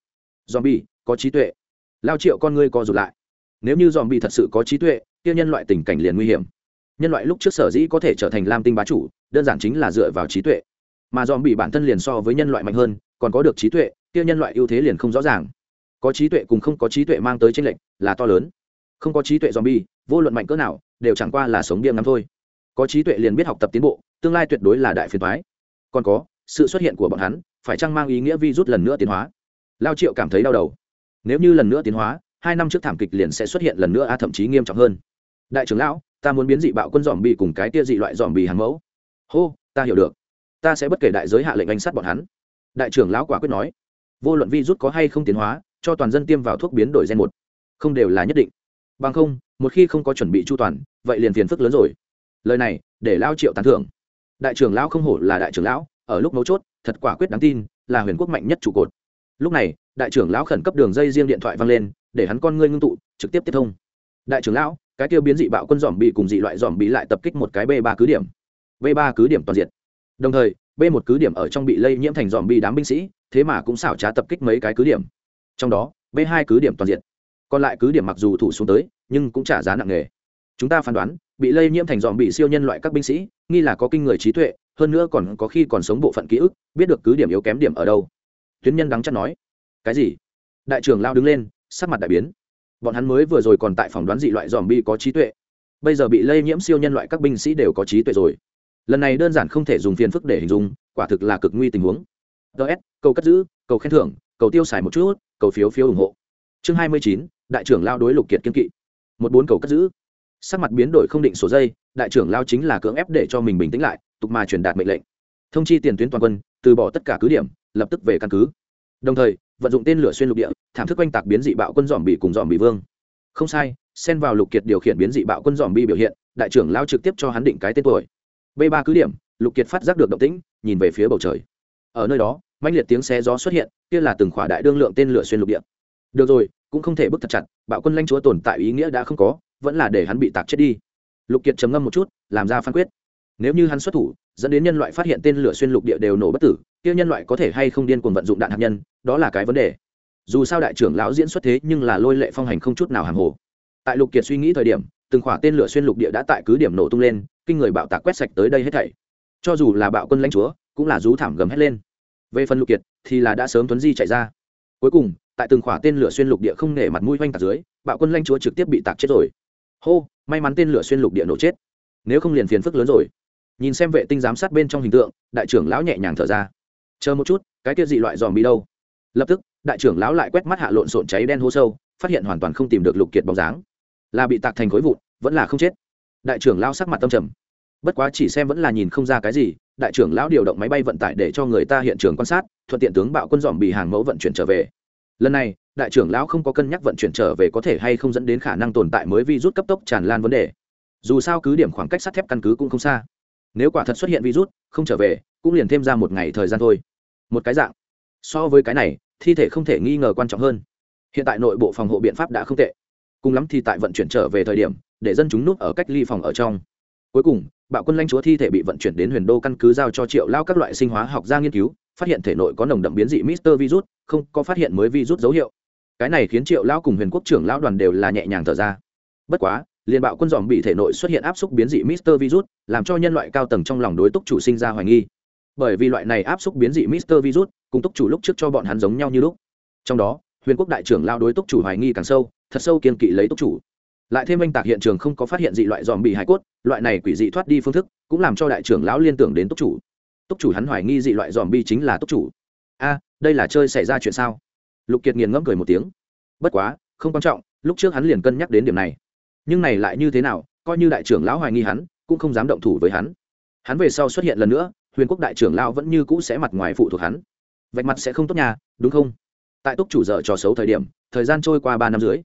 Dòm bi có trí tuệ. Lao triệu con ngươi co rụt lại. Nếu như dòm bi thật sự có trí tuệ tiêu nhân loại tình cảnh liền nguy hiểm nhân loại lúc trước sở dĩ có thể trở thành lam tinh bá chủ, đơn giản chính là dựa vào trí tuệ. Mà dòm bị bản thân liền so với nhân loại mạnh hơn, còn có được trí tuệ, kia nhân loại ưu thế liền không rõ ràng. Có trí tuệ cùng không có trí tuệ mang tới tranh lệch là to lớn. Không có trí tuệ dòm bi vô luận mạnh cỡ nào, đều chẳng qua là sống điềm ngắm thôi. Có trí tuệ liền biết học tập tiến bộ, tương lai tuyệt đối là đại phiền thoái còn có, sự xuất hiện của bọn hắn, phải chăng mang ý nghĩa vi rút lần nữa tiến hóa? Lao triệu cảm thấy đau đầu. Nếu như lần nữa tiến hóa, hai năm trước thảm kịch liền sẽ xuất hiện lần nữa, a, thậm chí nghiêm trọng hơn. Đại trưởng lão ta muốn biến dị bạo quân dòm bị cùng cái tia dị loại dòm bị hàng mẫu. Hô, ta hiểu được. Ta sẽ bất kể đại giới hạ lệnh anh sát bọn hắn. Đại trưởng lão quả quyết nói. Vô luận vi rút có hay không tiến hóa, cho toàn dân tiêm vào thuốc biến đổi gen một. Không đều là nhất định. Bằng không, một khi không có chuẩn bị chu toàn, vậy liền phiền phức lớn rồi. Lời này, để lao triệu tán thưởng. Đại trưởng lão không hổ là đại trưởng lão, ở lúc mấu chốt, thật quả quyết đáng tin, là huyền quốc mạnh nhất trụ cột. Lúc này, đại trưởng lão khẩn cấp đường dây riêng điện thoại vang lên, để hắn con ngươi ngưng tụ, trực tiếp tiếp thông. Đại trưởng lão cái tiêu biến dị bạo quân dòm bị cùng dị loại dòm bị lại tập kích một cái b ba cứ điểm. B ba cứ điểm toàn diện. Đồng thời b một cứ điểm ở trong bị lây nhiễm thành dòm bị đám binh sĩ, thế mà cũng xảo trá tập kích mấy cái cứ điểm. Trong đó b hai cứ điểm toàn diện. Còn lại cứ điểm mặc dù thủ xuống tới, nhưng cũng trả giá nặng nề. Chúng ta phán đoán, bị lây nhiễm thành dòm bị siêu nhân loại các binh sĩ, nghi là có kinh người trí tuệ, hơn nữa còn có khi còn sống bộ phận ký ức, biết được cứ điểm yếu kém điểm ở đâu. Tuyến nhân đắng chắc nói. Cái gì? Đại trưởng lao đứng lên, sắc mặt đại biến bọn hắn mới vừa rồi còn tại phòng đoán dị loại dòm bi có trí tuệ. Bây giờ bị lây nhiễm siêu nhân loại các binh sĩ đều có trí tuệ rồi. Lần này đơn giản không thể dùng phiền phức để hình dung, quả thực là cực nguy tình huống. Ts cầu cất giữ, cầu khen thưởng, cầu tiêu xài một chút, cầu phiếu phiếu ủng hộ. Chương hai mươi chín, đại trưởng lao đối lục kiệt kiên kỵ. Một bốn cầu cất giữ. Sắc mặt biến đổi không định số giây đại trưởng lao chính là cưỡng ép để cho mình bình tĩnh lại, tục mà truyền đạt mệnh lệnh. Thông chi tiền tuyến toàn quân, từ bỏ tất cả cứ điểm, lập tức về căn cứ. Đồng thời vận dụng tên lửa xuyên lục địa, thảm thức oanh tạc biến dị bạo quân dòm bị cùng dòm bị vương. Không sai, xen vào lục kiệt điều khiển biến dị bạo quân dòm bi biểu hiện, đại trưởng lao trực tiếp cho hắn định cái tên tuổi. B ba cứ điểm, lục kiệt phát giác được động tĩnh, nhìn về phía bầu trời. Ở nơi đó mạnh liệt tiếng xe gió xuất hiện, kia là từng khỏa đại đương lượng tên lửa xuyên lục địa. Được rồi, cũng không thể bức thật chặt, bạo quân lãnh chúa tồn tại ý nghĩa đã không có, vẫn là để hắn bị tạc chết đi. Lục kiệt trầm ngâm một chút, làm ra phán quyết nếu như hắn xuất thủ, dẫn đến nhân loại phát hiện tên lửa xuyên lục địa đều nổ bất tử, kia nhân loại có thể hay không điên cuồng vận dụng đạn hạt nhân, đó là cái vấn đề. Dù sao đại trưởng lão diễn xuất thế nhưng là lôi lệ phong hành không chút nào hàng hồ. Tại lục kiệt suy nghĩ thời điểm, từng khỏa tên lửa xuyên lục địa đã tại cứ điểm nổ tung lên, kinh người bạo tạc quét sạch tới đây hết thảy. Cho dù là bạo quân lãnh chúa, cũng là rú thảm gầm hết lên. Về phần lục kiệt, thì là đã sớm tuấn di chạy ra. Cuối cùng, tại từng khỏa tên lửa xuyên lục địa không nể mặt mũi oanh tạc dưới, bạo quân lãnh chúa trực tiếp bị tạc chết rồi. Hô, may mắn tên lửa xuyên lục địa nổ chết. Nếu không liền phiền phức lớn rồi nhìn xem vệ tinh giám sát bên trong hình tượng, đại trưởng lão nhẹ nhàng thở ra. Chờ một chút, cái kia dị loại dòm bị đâu? Lập tức, đại trưởng lão lại quét mắt hạ lộn xộn cháy đen hô sâu, phát hiện hoàn toàn không tìm được lục kiệt bóng dáng. Là bị tạc thành khối vụn, vẫn là không chết. Đại trưởng lão sắc mặt tâm trầm. Bất quá chỉ xem vẫn là nhìn không ra cái gì, đại trưởng lão điều động máy bay vận tải để cho người ta hiện trường quan sát, thuận tiện tướng bạo quân dòm bị hàng mẫu vận chuyển trở về. Lần này, đại trưởng lão không có cân nhắc vận chuyển trở về có thể hay không dẫn đến khả năng tồn tại mới vi rút cấp tốc tràn lan vấn đề. Dù sao cứ điểm khoảng cách sắt thép căn cứ cũng không xa nếu quả thật xuất hiện virus, không trở về, cũng liền thêm ra một ngày thời gian thôi. Một cái dạng. So với cái này, thi thể không thể nghi ngờ quan trọng hơn. Hiện tại nội bộ phòng hộ biện pháp đã không tệ. Cùng lắm thì tại vận chuyển trở về thời điểm, để dân chúng núp ở cách ly phòng ở trong. Cuối cùng, bạo quân lãnh chúa thi thể bị vận chuyển đến huyền đô căn cứ giao cho triệu lao các loại sinh hóa học ra nghiên cứu, phát hiện thể nội có nồng đậm biến dị mister virus, không có phát hiện mới virus dấu hiệu. Cái này khiến triệu lao cùng huyền quốc trưởng lão đoàn đều là nhẹ nhàng thở ra. Bất quá liên bạo quân dòm bị thể nội xuất hiện áp xúc biến dị mister virus, làm cho nhân loại cao tầng trong lòng đối túc chủ sinh ra hoài nghi. Bởi vì loại này áp xúc biến dị mister virus, cùng túc chủ lúc trước cho bọn hắn giống nhau như lúc. Trong đó, huyền quốc đại trưởng lao đối túc chủ hoài nghi càng sâu, thật sâu kiên kỵ lấy túc chủ. Lại thêm anh tạc hiện trường không có phát hiện dị loại dòm bị hải cốt, loại này quỷ dị thoát đi phương thức, cũng làm cho đại trưởng lão liên tưởng đến túc chủ. Túc chủ hắn hoài nghi dị loại dòm bi chính là túc chủ. A, đây là chơi xảy ra chuyện sao? Lục kiệt nghiền ngẫm cười một tiếng. Bất quá, không quan trọng, lúc trước hắn liền cân nhắc đến điểm này nhưng này lại như thế nào, coi như đại trưởng lão hoài nghi hắn, cũng không dám động thủ với hắn. Hắn về sau xuất hiện lần nữa, huyền quốc đại trưởng lão vẫn như cũ sẽ mặt ngoài phụ thuộc hắn. Vạch mặt sẽ không tốt nhà đúng không? Tại túc chủ dở trò xấu thời điểm, thời gian trôi qua ba năm dưới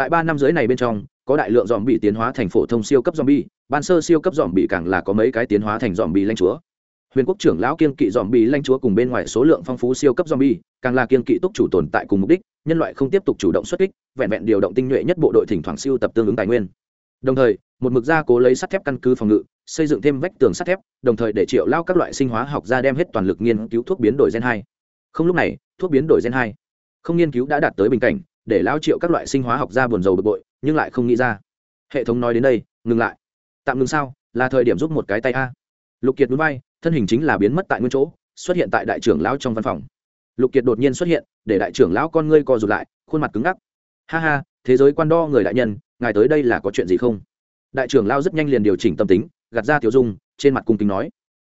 tại ba năm dưới này bên trong, có đại lượng dòm bị tiến hóa thành phổ thông siêu cấp dòm bi ban sơ siêu cấp dòm bị càng là có mấy cái tiến hóa thành dòm bị lanh chúa. Huyền quốc trưởng lão kiên kỵ dòm bị lanh chúa cùng bên ngoài số lượng phong phú siêu cấp dòm bi càng là kiên kỵ túc chủ tồn tại cùng mục đích nhân loại không tiếp tục chủ động xuất kích, vẹn vẹn điều động tinh nhuệ nhất bộ đội thỉnh thoảng siêu tập tương ứng tài nguyên. Đồng thời, một mực gia cố lấy sắt thép căn cứ phòng ngự, xây dựng thêm vách tường sắt thép, đồng thời để triệu lao các loại sinh hóa học ra đem hết toàn lực nghiên cứu thuốc biến đổi gen hai. Không lúc này, thuốc biến đổi gen hai không nghiên cứu đã đạt tới bình cảnh, để lao triệu các loại sinh hóa học ra buồn dầu bực bội, nhưng lại không nghĩ ra. Hệ thống nói đến đây, ngừng lại. Tạm ngừng sao? Là thời điểm giúp một cái tay a. Lục kiệt núi bay thân hình chính là biến mất tại nguyên chỗ, xuất hiện tại đại trưởng lao trong văn phòng lục kiệt đột nhiên xuất hiện, để đại trưởng lão con ngươi co rụt lại, khuôn mặt cứng ngắc. Ha ha, thế giới quan đo người đại nhân, ngài tới đây là có chuyện gì không? Đại trưởng lão rất nhanh liền điều chỉnh tâm tính, gạt ra tiểu dung, trên mặt cung kính nói.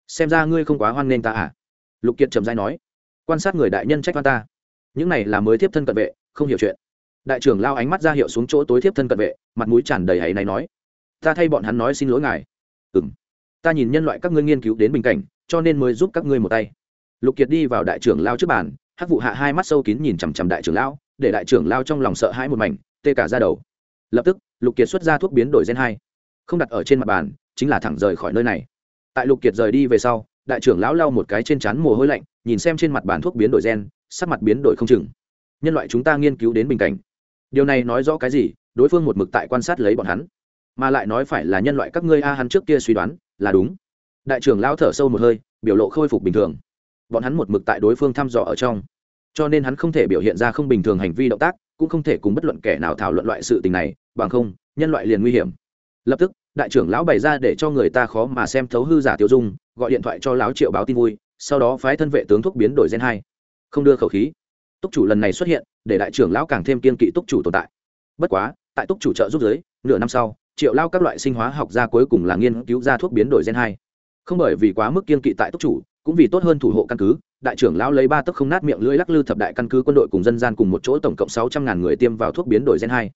Xem ra ngươi không quá hoan nghênh ta à? Lục kiệt trầm dai nói. Quan sát người đại nhân trách văn ta. Những này là mới tiếp thân cận vệ, không hiểu chuyện. Đại trưởng lao ánh mắt ra hiệu xuống chỗ tối tiếp thân cận vệ, mặt mũi tràn đầy hãy này nói. Ta thay bọn hắn nói xin lỗi ngài. Ừ m ta nhìn nhân loại các ngươi nghiên cứu đến bình cảnh, cho nên mới giúp các ngươi một tay lục kiệt đi vào đại trưởng lao trước bàn, hắc vụ hạ hai mắt sâu kín nhìn chằm chằm đại trưởng lao để đại trưởng lao trong lòng sợ hãi một mảnh, tê cả ra đầu. Lập tức, lục kiệt xuất ra thuốc biến đổi gen hai. Không đặt ở trên mặt bàn, chính là thẳng rời khỏi nơi này. Tại lục kiệt rời đi về sau, đại trưởng lão lau một cái trên trán mồ hôi lạnh, nhìn xem trên mặt bàn thuốc biến đổi gen, sắc mặt biến đổi không chừng. Nhân loại chúng ta nghiên cứu đến bình cảnh. Điều này nói rõ cái gì? Đối phương một mực tại quan sát lấy bọn hắn. Mà lại nói phải là nhân loại các ngươi a hắn trước kia suy đoán, là đúng. Đại trưởng lão thở sâu một hơi, biểu lộ khôi phục bình thường bọn hắn một mực tại đối phương thăm dò ở trong. Cho nên hắn không thể biểu hiện ra không bình thường hành vi động tác, cũng không thể cùng bất luận kẻ nào thảo luận loại sự tình này, bằng không, nhân loại liền nguy hiểm. Lập tức, đại trưởng lão bày ra để cho người ta khó mà xem thấu hư giả tiêu dung, gọi điện thoại cho lão triệu báo tin vui, sau đó phái thân vệ tướng thuốc biến đổi gen hai. Không đưa khẩu khí. Túc chủ lần này xuất hiện, để đại trưởng lão càng thêm kiên kỵ túc chủ tồn tại. Bất quá, tại túc chủ trợ giúp giới, nửa năm sau, triệu lao các loại sinh hóa học ra cuối cùng là nghiên cứu ra thuốc biến đổi gen hai. Không bởi vì quá mức kiên kỵ tại túc chủ cũng vì tốt hơn thủ hộ căn cứ, đại trưởng lão lấy ba tấc không nát miệng lưỡi lắc lư thập đại căn cứ quân đội cùng dân gian cùng một chỗ tổng cộng sáu trăm ngàn người tiêm vào thuốc biến đổi gen hai.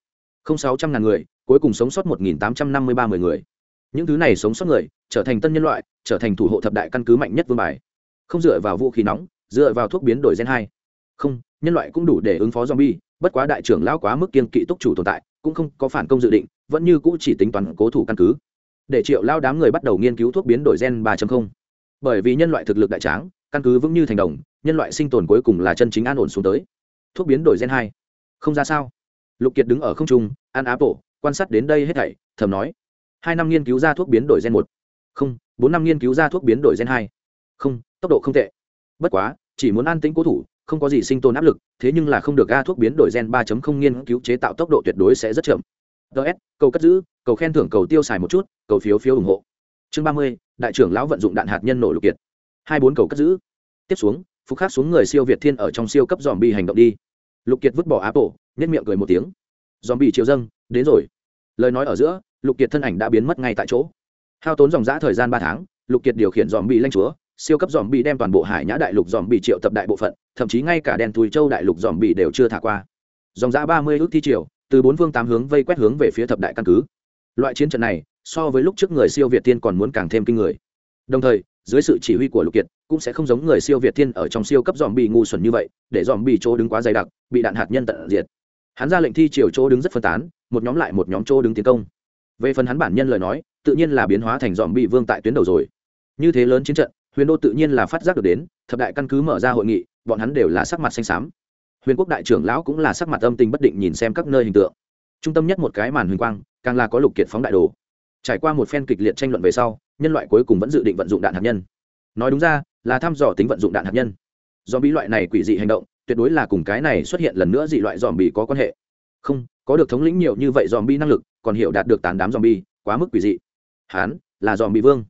Không, sáu trăm ngàn người, cuối cùng sống sót một nghìn tám trăm năm mươi ba người. Những thứ này sống sót người, trở thành tân nhân loại, trở thành thủ hộ thập đại căn cứ mạnh nhất vương bài. Không dựa vào vũ khí nóng, dựa vào thuốc biến đổi gen hai. Không, nhân loại cũng đủ để ứng phó zombie, bất quá đại trưởng lão quá mức kiên kỵ túc chủ tồn tại, cũng không có phản công dự định, vẫn như cũ chỉ tính toán cố thủ căn cứ. Để triệu lao đám người bắt đầu nghiên cứu thuốc biến đổi gen 3.0 bởi vì nhân loại thực lực đại tráng, căn cứ vững như thành đồng, nhân loại sinh tồn cuối cùng là chân chính an ổn xuống tới. Thuốc biến đổi gen hai. Không ra sao. Lục kiệt đứng ở không trung, ăn áp bộ quan sát đến đây hết thảy, thầm nói, hai năm nghiên cứu ra thuốc biến đổi gen một. Không, bốn năm nghiên cứu ra thuốc biến đổi gen hai. Không, tốc độ không tệ. Bất quá, chỉ muốn an tĩnh cố thủ, không có gì sinh tồn áp lực, thế nhưng là không được ga thuốc biến đổi gen 3.0 nghiên cứu chế tạo tốc độ tuyệt đối sẽ rất chậm. Ts cầu cất giữ, cầu khen thưởng, cầu tiêu xài một chút, cầu phiếu phiếu ủng hộ chương 30, đại trưởng lão vận dụng đạn hạt nhân nổ lục kiệt. Hai bốn cầu cất giữ. Tiếp xuống phục khắc xuống người siêu việt thiên ở trong siêu cấp dòm bi hành động đi. Lục kiệt vứt bỏ áp bộ nhất miệng cười một tiếng. Dòm bi chiều dâng đến rồi. Lời nói ở giữa lục kiệt thân ảnh đã biến mất ngay tại chỗ. Hao tốn dòng giã thời gian ba tháng lục kiệt điều khiển dòm bi lanh chúa siêu cấp dòm bi đem toàn bộ hải nhã đại lục dòm bi triệu tập đại bộ phận thậm chí ngay cả đèn thùi châu đại lục dòm bi đều chưa thả qua. Dòng giã ba mươi ước thi triều từ bốn phương tám hướng vây quét hướng về phía thập đại căn cứ. Loại chiến trận này so với lúc trước người siêu việt tiên còn muốn càng thêm kinh người. Đồng thời, dưới sự chỉ huy của lục kiệt, cũng sẽ không giống người siêu việt thiên ở trong siêu cấp dòm bị ngu xuẩn như vậy, để dòm bị chỗ đứng quá dày đặc, bị đạn hạt nhân tận diệt. Hắn ra lệnh thi triển chỗ đứng rất phân tán, một nhóm lại một nhóm chỗ đứng tiến công. Về phần hắn bản nhân lời nói, tự nhiên là biến hóa thành dòm bị vương tại tuyến đầu rồi. Như thế lớn chiến trận, huyền đô tự nhiên là phát giác được đến, thập đại căn cứ mở ra hội nghị, bọn hắn đều là sắc mặt xanh xám. Huyền quốc đại trưởng lão cũng là sắc mặt âm tình bất định nhìn xem các nơi hình tượng. Trung tâm nhất một cái màn huyền quang, càng là có lục kiệt phóng đại đồ trải qua một phen kịch liệt tranh luận về sau, nhân loại cuối cùng vẫn dự định vận dụng đạn hạt nhân. Nói đúng ra, là thăm dò tính vận dụng đạn hạt nhân. Do bí loại này quỷ dị hành động, tuyệt đối là cùng cái này xuất hiện lần nữa dị loại dòm bì có quan hệ. Không, có được thống lĩnh nhiều như vậy dòm bi năng lực, còn hiểu đạt được tàn đám dòm bi quá mức quỷ dị. Hán, là dòm bị vương.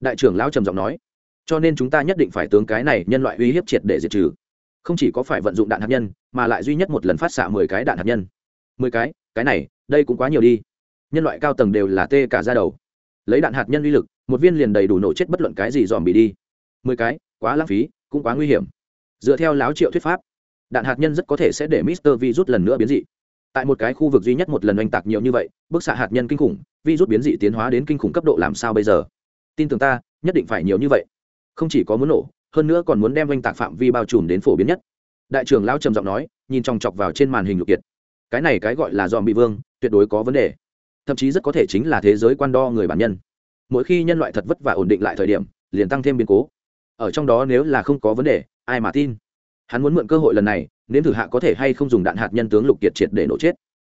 Đại trưởng lão trầm giọng nói. Cho nên chúng ta nhất định phải tướng cái này nhân loại uy hiếp triệt để diệt trừ. Không chỉ có phải vận dụng đạn hạt nhân, mà lại duy nhất một lần phát xạ mười cái đạn hạt nhân. Mười cái? Cái này, đây cũng quá nhiều đi nhân loại cao tầng đều là tê cả ra đầu. Lấy đạn hạt nhân uy lực, một viên liền đầy đủ nổ chết bất luận cái gì dòm bị đi. Mười cái, quá lãng phí, cũng quá nguy hiểm. Dựa theo láo triệu thuyết pháp, đạn hạt nhân rất có thể sẽ để mister Vi rút lần nữa biến dị. Tại một cái khu vực duy nhất một lần oanh tạc nhiều như vậy, bức xạ hạt nhân kinh khủng Vi rút biến dị tiến hóa đến kinh khủng cấp độ làm sao bây giờ? Tin tưởng ta, nhất định phải nhiều như vậy. Không chỉ có muốn nổ, hơn nữa còn muốn đem oanh tạc phạm vi bao trùm đến phổ biến nhất. Đại trưởng lao trầm giọng nói, nhìn chòng chọc vào trên màn hình lục kiệt. Cái này cái gọi là dòm bị vương, tuyệt đối có vấn đề thậm chí rất có thể chính là thế giới quan đo người bản nhân. Mỗi khi nhân loại thật vất vả ổn định lại thời điểm, liền tăng thêm biến cố. Ở trong đó nếu là không có vấn đề, ai mà tin? Hắn muốn mượn cơ hội lần này, nếm thử hạ có thể hay không dùng đạn hạt nhân tướng lục kiệt triệt để nổ chết.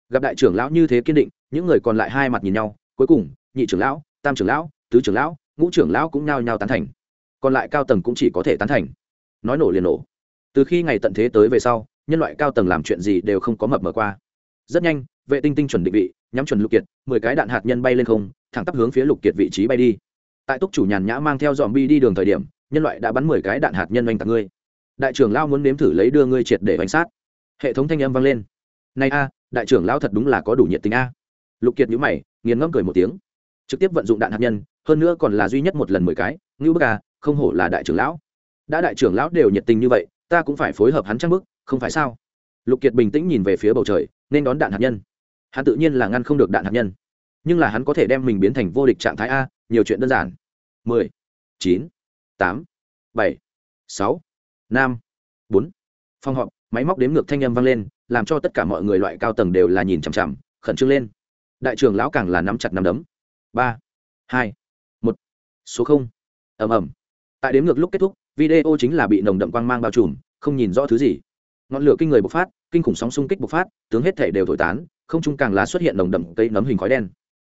Gặp đại trưởng lão như thế kiên định, những người còn lại hai mặt nhìn nhau, cuối cùng, nhị trưởng lão, tam trưởng lão, tứ trưởng lão, ngũ trưởng lão cũng nhao nhao tán thành. Còn lại cao tầng cũng chỉ có thể tán thành. Nói nổ liền nổ. Từ khi ngày tận thế tới về sau, nhân loại cao tầng làm chuyện gì đều không có mập mờ qua. Rất nhanh vệ tinh tinh chuẩn định vị, nhắm chuẩn lục kiệt, mười cái đạn hạt nhân bay lên không, thẳng tắp hướng phía lục kiệt vị trí bay đi. Tại túc chủ nhàn nhã mang theo dòm bi đi đường thời điểm, nhân loại đã bắn mười cái đạn hạt nhân oanh tạc ngươi. Đại trưởng lao muốn nếm thử lấy đưa ngươi triệt để bánh sát. Hệ thống thanh âm vang lên. Này a, đại trưởng lao thật đúng là có đủ nhiệt tình a. Lục kiệt nhữ mày, nghiền ngẫm cười một tiếng. Trực tiếp vận dụng đạn hạt nhân, hơn nữa còn là duy nhất một lần mười cái. Ngưu bức a, không hổ là đại trưởng lão. Đã đại trưởng lão đều nhiệt tình như vậy, ta cũng phải phối hợp hắn trang bức không phải sao? Lục kiệt bình tĩnh nhìn về phía bầu trời, nên đón đạn hạt nhân hắn tự nhiên là ngăn không được đạn hạt nhân. Nhưng là hắn có thể đem mình biến thành vô địch trạng thái a, nhiều chuyện đơn giản. Mười, chín, tám, bảy, sáu, năm, bốn. Phòng họp, máy móc đếm ngược thanh âm vang lên, làm cho tất cả mọi người loại cao tầng đều là nhìn chằm chằm, khẩn trương lên. Đại trưởng lão càng là nắm chặt nắm đấm. Ba, hai, một. Số không. Ầm ầm. Tại đếm ngược lúc kết thúc, video chính là bị nồng đậm quang mang bao trùm, không nhìn rõ thứ gì. Ngọn lửa kinh người bộc phát, kinh khủng sóng xung kích bộc phát, tướng hết thể đều thổi tán không trung càng là xuất hiện nồng đậm cây nấm hình khói đen.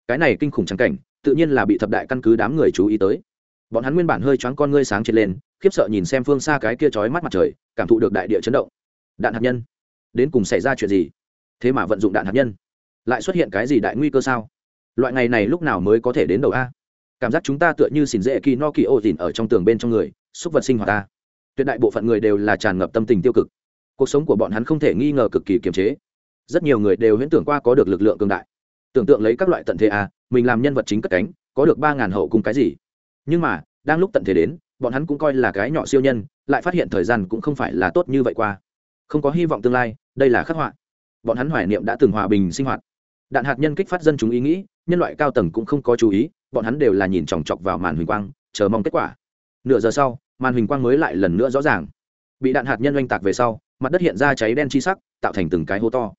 Cái này kinh khủng trắng cảnh, tự nhiên là bị thập đại căn cứ đám người chú ý tới. Bọn hắn nguyên bản hơi choáng con ngươi sáng trên lên, khiếp sợ nhìn xem phương xa cái kia chói mắt mặt trời, cảm thụ được đại địa chấn động. Đạn hạt nhân. Đến cùng xảy ra chuyện gì? Thế mà vận dụng đạn hạt nhân. Lại xuất hiện cái gì đại nguy cơ sao? Loại ngày này lúc nào mới có thể đến đầu a? Cảm giác chúng ta tựa như xỉn dễ kỳ no kỳ ô dìn ở trong tường bên trong người, xúc vật sinh hoạt ta. Tuyệt đại bộ phận người đều là tràn ngập tâm tình tiêu cực. Cuộc sống của bọn hắn không thể nghi ngờ cực kỳ kiềm chế rất nhiều người đều huyễn tưởng qua có được lực lượng cường đại. Tưởng tượng lấy các loại tận thế à, mình làm nhân vật chính cất cánh có được ba ngàn hậu cùng cái gì? Nhưng mà đang lúc tận thế đến bọn hắn cũng coi là cái nhỏ siêu nhân lại phát hiện thời gian cũng không phải là tốt như vậy qua. Không có hy vọng tương lai đây là khắc họa. Bọn hắn hoài niệm đã từng hòa bình sinh hoạt. Đạn hạt nhân kích phát dân chúng ý nghĩ nhân loại cao tầng cũng không có chú ý bọn hắn đều là nhìn chòng chọc vào màn huỳnh quang chờ mong kết quả. Nửa giờ sau màn huỳnh quang mới lại lần nữa rõ ràng. Bị đạn hạt nhân oanh tạc về sau mặt đất hiện ra cháy đen chi sắc tạo thành từng cái hố to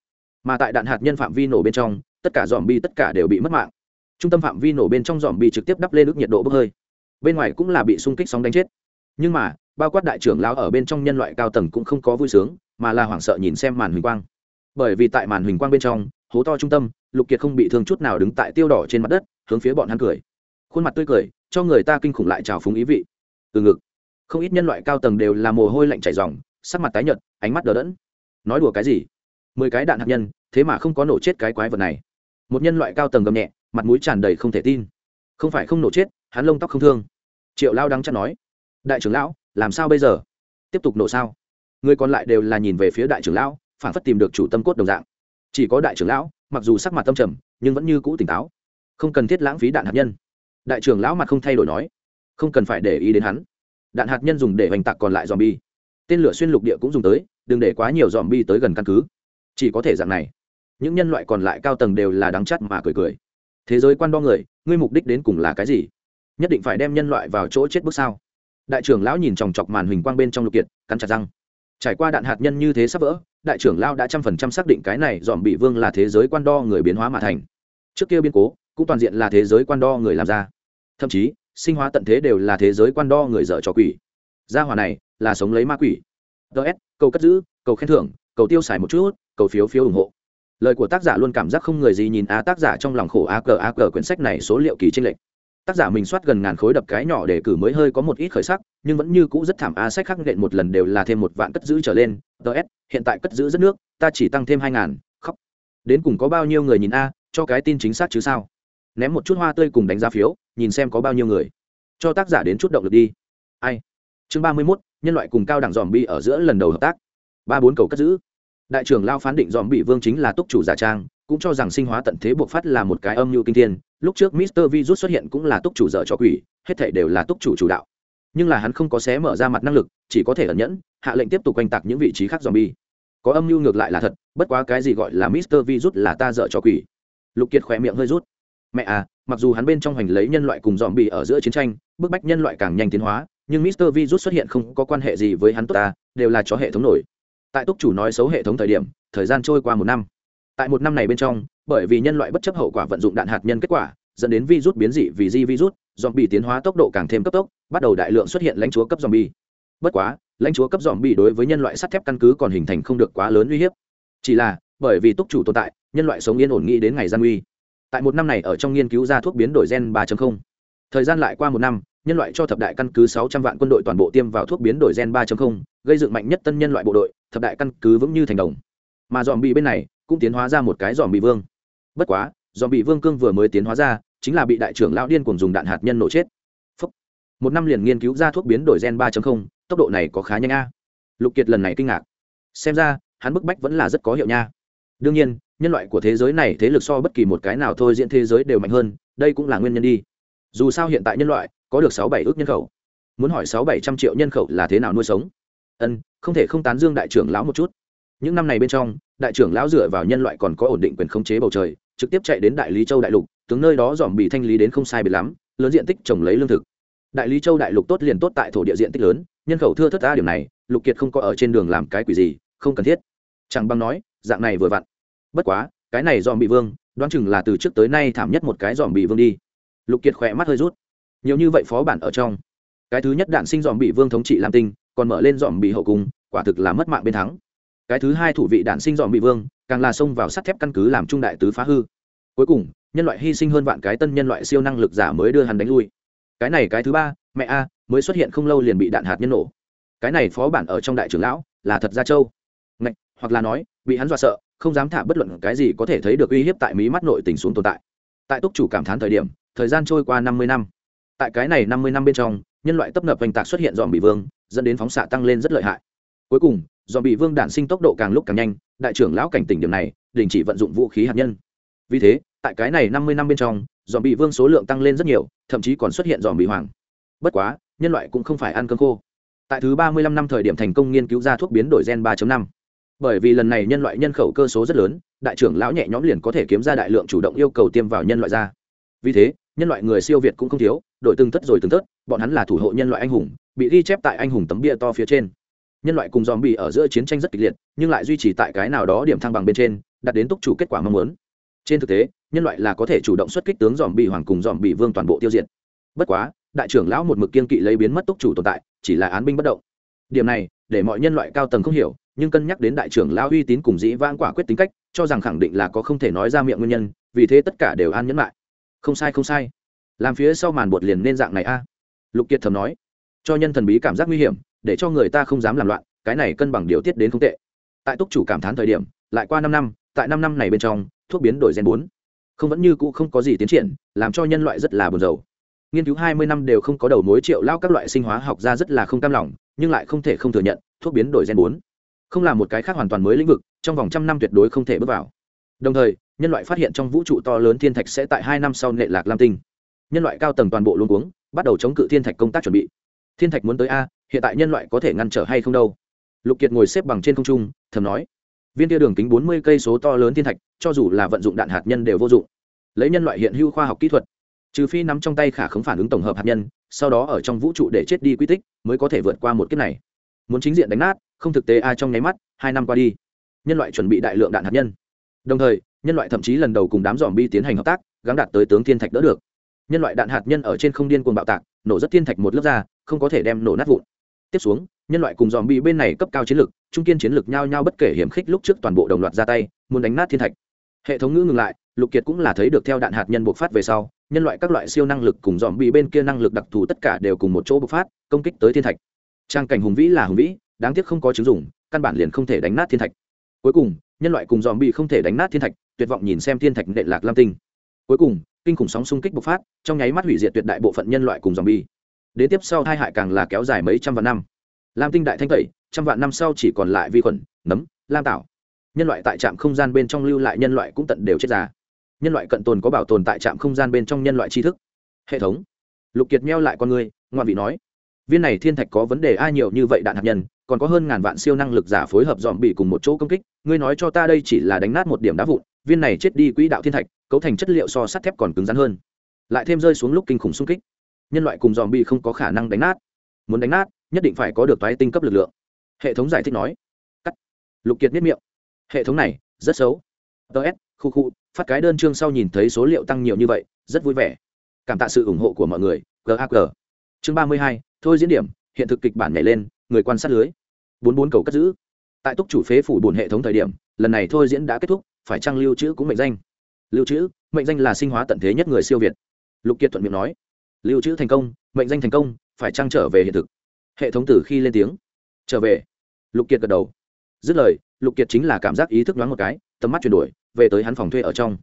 mà tại đạn hạt nhân phạm vi nổ bên trong, tất cả dòm bi tất cả đều bị mất mạng. Trung tâm phạm vi nổ bên trong dòm bi trực tiếp đắp lên ước nhiệt độ bốc hơi. Bên ngoài cũng là bị xung kích sóng đánh chết. Nhưng mà, bao quát đại trưởng lão ở bên trong nhân loại cao tầng cũng không có vui sướng, mà là hoảng sợ nhìn xem màn huỳnh quang. Bởi vì tại màn huỳnh quang bên trong, hố to trung tâm, lục kiệt không bị thương chút nào đứng tại tiêu đỏ trên mặt đất, hướng phía bọn hắn cười. Khuôn mặt tươi cười, cho người ta kinh khủng lại trào phúng ý vị. Từ ngực, không ít nhân loại cao tầng đều là mồ hôi lạnh chảy dòng sắc mặt tái nhợt, ánh mắt đờ đẫn. Nói đùa cái gì? Mười cái đạn hạt nhân, thế mà không có nổ chết cái quái vật này. Một nhân loại cao tầng gầm nhẹ, mặt mũi tràn đầy không thể tin. Không phải không nổ chết, hắn lông tóc không thương. Triệu lao đắng chắc nói, đại trưởng lão, làm sao bây giờ? Tiếp tục nổ sao? Người còn lại đều là nhìn về phía đại trưởng lão, phản phất tìm được chủ tâm cốt đồng dạng. Chỉ có đại trưởng lão, mặc dù sắc mặt tâm trầm, nhưng vẫn như cũ tỉnh táo. Không cần thiết lãng phí đạn hạt nhân. Đại trưởng lão mặt không thay đổi nói, không cần phải để ý đến hắn. Đạn hạt nhân dùng để hoành tạc còn lại dòm bi tên lửa xuyên lục địa cũng dùng tới, đừng để quá nhiều dòm bi tới gần căn cứ chỉ có thể dạng này. Những nhân loại còn lại cao tầng đều là đáng chắt mà cười cười. Thế giới quan đo người, ngươi mục đích đến cùng là cái gì? Nhất định phải đem nhân loại vào chỗ chết bước sao? Đại trưởng lão nhìn chòng chọc màn hình quang bên trong lục kiệt, cắn chặt răng. Trải qua đạn hạt nhân như thế sắp vỡ, đại trưởng lão đã trăm phần trăm xác định cái này dòm bị vương là thế giới quan đo người biến hóa mà thành. Trước kia biên cố, cũng toàn diện là thế giới quan đo người làm ra. Thậm chí, sinh hóa tận thế đều là thế giới quan đo người dở cho quỷ. Gia hòa này là sống lấy ma quỷ. Ts cầu cất giữ, cầu khen thưởng, cầu tiêu xài một chút cầu phiếu phiếu ủng hộ. Lời của tác giả luôn cảm giác không người gì nhìn a tác giả trong lòng khổ a cờ a cờ quyển sách này số liệu kỳ tranh lệch. Tác giả mình soát gần ngàn khối đập cái nhỏ để cử mới hơi có một ít khởi sắc, nhưng vẫn như cũ rất thảm a sách khắc nện một lần đều là thêm một vạn cất giữ trở lên. Ts hiện tại cất giữ rất nước, ta chỉ tăng thêm hai ngàn, khóc. Đến cùng có bao nhiêu người nhìn a, cho cái tin chính xác chứ sao? Ném một chút hoa tươi cùng đánh giá phiếu, nhìn xem có bao nhiêu người. Cho tác giả đến chút động lực đi. Ai? Chương ba mươi mốt, nhân loại cùng cao đẳng dòm bi ở giữa lần đầu hợp tác. Ba bốn cầu cất giữ đại trưởng lao phán định dòm bị vương chính là túc chủ giả trang, cũng cho rằng sinh hóa tận thế buộc phát là một cái âm mưu kinh thiên. Lúc trước mister virus xuất hiện cũng là túc chủ dở cho quỷ, hết thể đều là túc chủ chủ đạo. Nhưng là hắn không có xé mở ra mặt năng lực, chỉ có thể ẩn nhẫn, hạ lệnh tiếp tục quanh tạc những vị trí khác zombie có âm mưu ngược lại là thật, bất quá cái gì gọi là mister virus là ta dở cho quỷ. Lục kiệt khỏe miệng hơi rút. Mẹ à mặc dù hắn bên trong hành lấy nhân loại cùng dòm bị ở giữa chiến tranh, bức bách nhân loại càng nhanh tiến hóa, nhưng mister virus xuất hiện không có quan hệ gì với hắn tốt ta, đều là cho hệ thống nổi tại túc chủ nói xấu hệ thống thời điểm thời gian trôi qua một năm. Tại một năm này bên trong bởi vì nhân loại bất chấp hậu quả vận dụng đạn hạt nhân kết quả dẫn đến virus biến dị vì di virus zombie tiến hóa tốc độ càng thêm cấp tốc bắt đầu đại lượng xuất hiện lãnh chúa cấp zombie. Bất quá lãnh chúa cấp zombie đối với nhân loại sắt thép căn cứ còn hình thành không được quá lớn uy hiếp. Chỉ là bởi vì túc chủ tồn tại nhân loại sống yên ổn nghĩ đến ngày gian uy tại một năm này ở trong nghiên cứu ra thuốc biến đổi gen 3.0 thời gian lại qua một năm nhân loại cho thập đại căn cứ 600 vạn quân đội toàn bộ tiêm vào thuốc biến đổi gen 3.0, gây dựng mạnh nhất tân nhân loại bộ đội thập đại căn cứ vững như thành đồng. Mà dòm bị bên này cũng tiến hóa ra một cái dòm bị vương. Bất quá dòm bị vương cương vừa mới tiến hóa ra chính là bị đại trưởng lão điên cùng dùng đạn hạt nhân nổ chết. Phúc. một năm liền nghiên cứu ra thuốc biến đổi gen 3.0, tốc độ này có khá nhanh a. Lục kiệt lần này kinh ngạc. Xem ra hắn bức bách vẫn là rất có hiệu nha. Đương nhiên nhân loại của thế giới này thế lực so bất kỳ một cái nào thôi diễn thế giới đều mạnh hơn đây cũng là nguyên nhân đi. Dù sao hiện tại nhân loại có được sáu bảy ước nhân khẩu. Muốn hỏi sáu bảy trăm triệu nhân khẩu là thế nào nuôi sống? Ân, không thể không tán dương đại trưởng lão một chút. Những năm này bên trong, đại trưởng lão dựa vào nhân loại còn có ổn định quyền khống chế bầu trời, trực tiếp chạy đến đại lý châu đại lục, tướng nơi đó dòm bị thanh lý đến không sai biệt lắm, lớn diện tích trồng lấy lương thực. Đại lý châu đại lục tốt liền tốt tại thổ địa diện tích lớn, nhân khẩu thưa thất ta điểm này, lục kiệt không có ở trên đường làm cái quỷ gì, không cần thiết. Chẳng băng nói, dạng này vừa vặn. Bất quá, cái này dòm bị vương, đoán chừng là từ trước tới nay thảm nhất một cái dòm bị vương đi. Lục kiệt khỏe mắt hơi rút. Nhiều như vậy phó bản ở trong. Cái thứ nhất đạn sinh dòm bị vương thống trị lam tinh còn mở lên dòm bị hậu cung quả thực là mất mạng bên thắng. Cái thứ hai thủ vị đạn sinh dòm bị vương càng là xông vào sắt thép căn cứ làm trung đại tứ phá hư. Cuối cùng nhân loại hy sinh hơn vạn cái tân nhân loại siêu năng lực giả mới đưa hắn đánh lui. Cái này cái thứ ba mẹ a mới xuất hiện không lâu liền bị đạn hạt nhân nổ. Cái này phó bản ở trong đại trưởng lão là thật ra châu Ngạch, hoặc là nói bị hắn dọa sợ không dám thả bất luận cái gì có thể thấy được uy hiếp tại mí mắt nội tình xuống tồn tại. Tại túc chủ cảm thán thời điểm thời gian trôi qua năm mươi năm. Tại cái này năm mươi năm bên trong nhân loại tấp nập oanh tạc xuất hiện dòm bị vương dẫn đến phóng xạ tăng lên rất lợi hại. Cuối cùng dòm bị vương đản sinh tốc độ càng lúc càng nhanh, đại trưởng lão cảnh tỉnh điểm này, đình chỉ vận dụng vũ khí hạt nhân. Vì thế, tại cái này năm mươi năm bên trong dòm bị vương số lượng tăng lên rất nhiều, thậm chí còn xuất hiện dòm bị hoàng. Bất quá, nhân loại cũng không phải ăn cơm khô. Tại thứ ba mươi lăm năm thời điểm thành công nghiên cứu ra thuốc biến đổi gen 3 năm. Bởi vì lần này nhân loại nhân khẩu cơ số rất lớn, đại trưởng lão nhẹ nhõm liền có thể kiếm ra đại lượng chủ động yêu cầu tiêm vào nhân loại ra. Vì thế, nhân loại người siêu việt cũng không thiếu đội từng thất rồi từng thất, bọn hắn là thủ hộ nhân loại anh hùng bị ghi chép tại anh hùng tấm bia to phía trên. Nhân loại cùng dòm bị ở giữa chiến tranh rất kịch liệt, nhưng lại duy trì tại cái nào đó điểm thăng bằng bên trên, đạt đến túc chủ kết quả mong muốn. Trên thực tế, nhân loại là có thể chủ động xuất kích tướng dòm bị hoàng cùng dòm bị vương toàn bộ tiêu diệt. Bất quá, đại trưởng lão một mực kiên kỵ lấy biến mất túc chủ tồn tại, chỉ là án binh bất động. Điểm này, để mọi nhân loại cao tầng không hiểu, nhưng cân nhắc đến đại trưởng lão uy tín cùng dĩ vãng quả quyết tính cách, cho rằng khẳng định là có không thể nói ra miệng nguyên nhân, vì thế tất cả đều an nhẫn lại. Không sai không sai. Làm phía sau màn bột liền nên dạng này a. Lục kiệt thầm nói cho nhân thần bí cảm giác nguy hiểm, để cho người ta không dám làm loạn, cái này cân bằng điều tiết đến không tệ. Tại túc chủ cảm thán thời điểm, lại qua năm năm, tại năm năm này bên trong, thuốc biến đổi gen bốn. Không vẫn như cũ không có gì tiến triển, làm cho nhân loại rất là buồn rầu. Nghiên cứu hai mươi năm đều không có đầu mối triệu lao các loại sinh hóa học ra rất là không cam lòng, nhưng lại không thể không thừa nhận, thuốc biến đổi gen bốn không là một cái khác hoàn toàn mới lĩnh vực, trong vòng trăm năm tuyệt đối không thể bước vào. Đồng thời, nhân loại phát hiện trong vũ trụ to lớn thiên thạch sẽ tại hai năm sau nệ lạc lam tinh. Nhân loại cao tầng toàn bộ luôn cuống, bắt đầu chống cự thiên thạch công tác chuẩn bị thiên thạch muốn tới a, hiện tại nhân loại có thể ngăn trở hay không đâu? Lục kiệt ngồi xếp bằng trên không trung, thầm nói. Viên tia đường kính bốn mươi cây số to lớn thiên thạch, cho dù là vận dụng đạn hạt nhân đều vô dụng. Lấy nhân loại hiện hữu khoa học kỹ thuật, trừ phi nắm trong tay khả khống phản ứng tổng hợp hạt nhân, sau đó ở trong vũ trụ để chết đi quy tích, mới có thể vượt qua một kiếp này. Muốn chính diện đánh nát, không thực tế ai trong nháy mắt, hai năm qua đi, nhân loại chuẩn bị đại lượng đạn hạt nhân. Đồng thời, nhân loại thậm chí lần đầu cùng đám dòm bi tiến hành hợp tác gắn đạt tới tướng thiên thạch đỡ được. Nhân loại đạn hạt nhân ở trên không điên cuồng bạo tạc nổ rất thiên thạch một lớp ra, không có thể đem nổ nát vụn. Tiếp xuống, nhân loại cùng dòm bị bên này cấp cao chiến lược, trung kiên chiến lược nhau nhau bất kể hiểm khích lúc trước toàn bộ đồng loạt ra tay, muốn đánh nát thiên thạch. Hệ thống ngữ ngừng lại, lục kiệt cũng là thấy được theo đạn hạt nhân bộc phát về sau, nhân loại các loại siêu năng lực cùng dòm bị bên kia năng lực đặc thù tất cả đều cùng một chỗ bộc phát, công kích tới thiên thạch. Trang cảnh hùng vĩ là hùng vĩ, đáng tiếc không có chứng dụng, căn bản liền không thể đánh nát thiên thạch. Cuối cùng, nhân loại cùng dòm bị không thể đánh nát thiên thạch, tuyệt vọng nhìn xem thiên thạch nệ lạc lam tinh. Cuối cùng kinh khủng sóng xung kích bộc phát, trong nháy mắt hủy diệt tuyệt đại bộ phận nhân loại cùng dòm bi đến tiếp sau, tai hại càng là kéo dài mấy trăm vạn năm. Lam tinh đại thanh tẩy, trăm vạn năm sau chỉ còn lại vi khuẩn, nấm, lam tảo. Nhân loại tại trạm không gian bên trong lưu lại nhân loại cũng tận đều chết già. Nhân loại cận tồn có bảo tồn tại trạm không gian bên trong nhân loại tri thức. Hệ thống. Lục kiệt meo lại con người, ngoan vị nói. Viên này thiên thạch có vấn đề ai nhiều như vậy đạn hạt nhân, còn có hơn ngàn vạn siêu năng lực giả phối hợp dòm bị cùng một chỗ công kích, ngươi nói cho ta đây chỉ là đánh nát một điểm đá vụn, viên này chết đi quỹ đạo thiên thạch cấu thành chất liệu so sắt thép còn cứng rắn hơn. Lại thêm rơi xuống lúc kinh khủng xung kích. Nhân loại cùng dòm bị không có khả năng đánh nát. Muốn đánh nát, nhất định phải có được toái tinh cấp lực lượng. Hệ thống giải thích nói. Cắt. Lục kiệt miết miệng. Hệ thống này, rất xấu. Ts khu khu, phát cái đơn chương sau nhìn thấy số liệu tăng nhiều như vậy, rất vui vẻ. Cảm tạ sự ủng hộ của mọi người. Gag chương ba mươi hai, thôi diễn điểm, hiện thực kịch bản nhảy lên, người quan sát lưới. Bốn bốn cầu cất giữ. Tại túc chủ phế phủ bùn hệ thống thời điểm, lần này thôi diễn đã kết thúc, phải trang lưu trữ cũng mệnh danh? Lưu trữ, mệnh danh là sinh hóa tận thế nhất người siêu việt. Lục kiệt thuận miệng nói. Lưu trữ thành công, mệnh danh thành công, phải trang trở về hiện thực? Hệ thống từ khi lên tiếng. Trở về. Lục kiệt gật đầu. Dứt lời, lục kiệt chính là cảm giác ý thức đoán một cái, tầm mắt chuyển đổi, về tới hắn phòng thuê ở trong.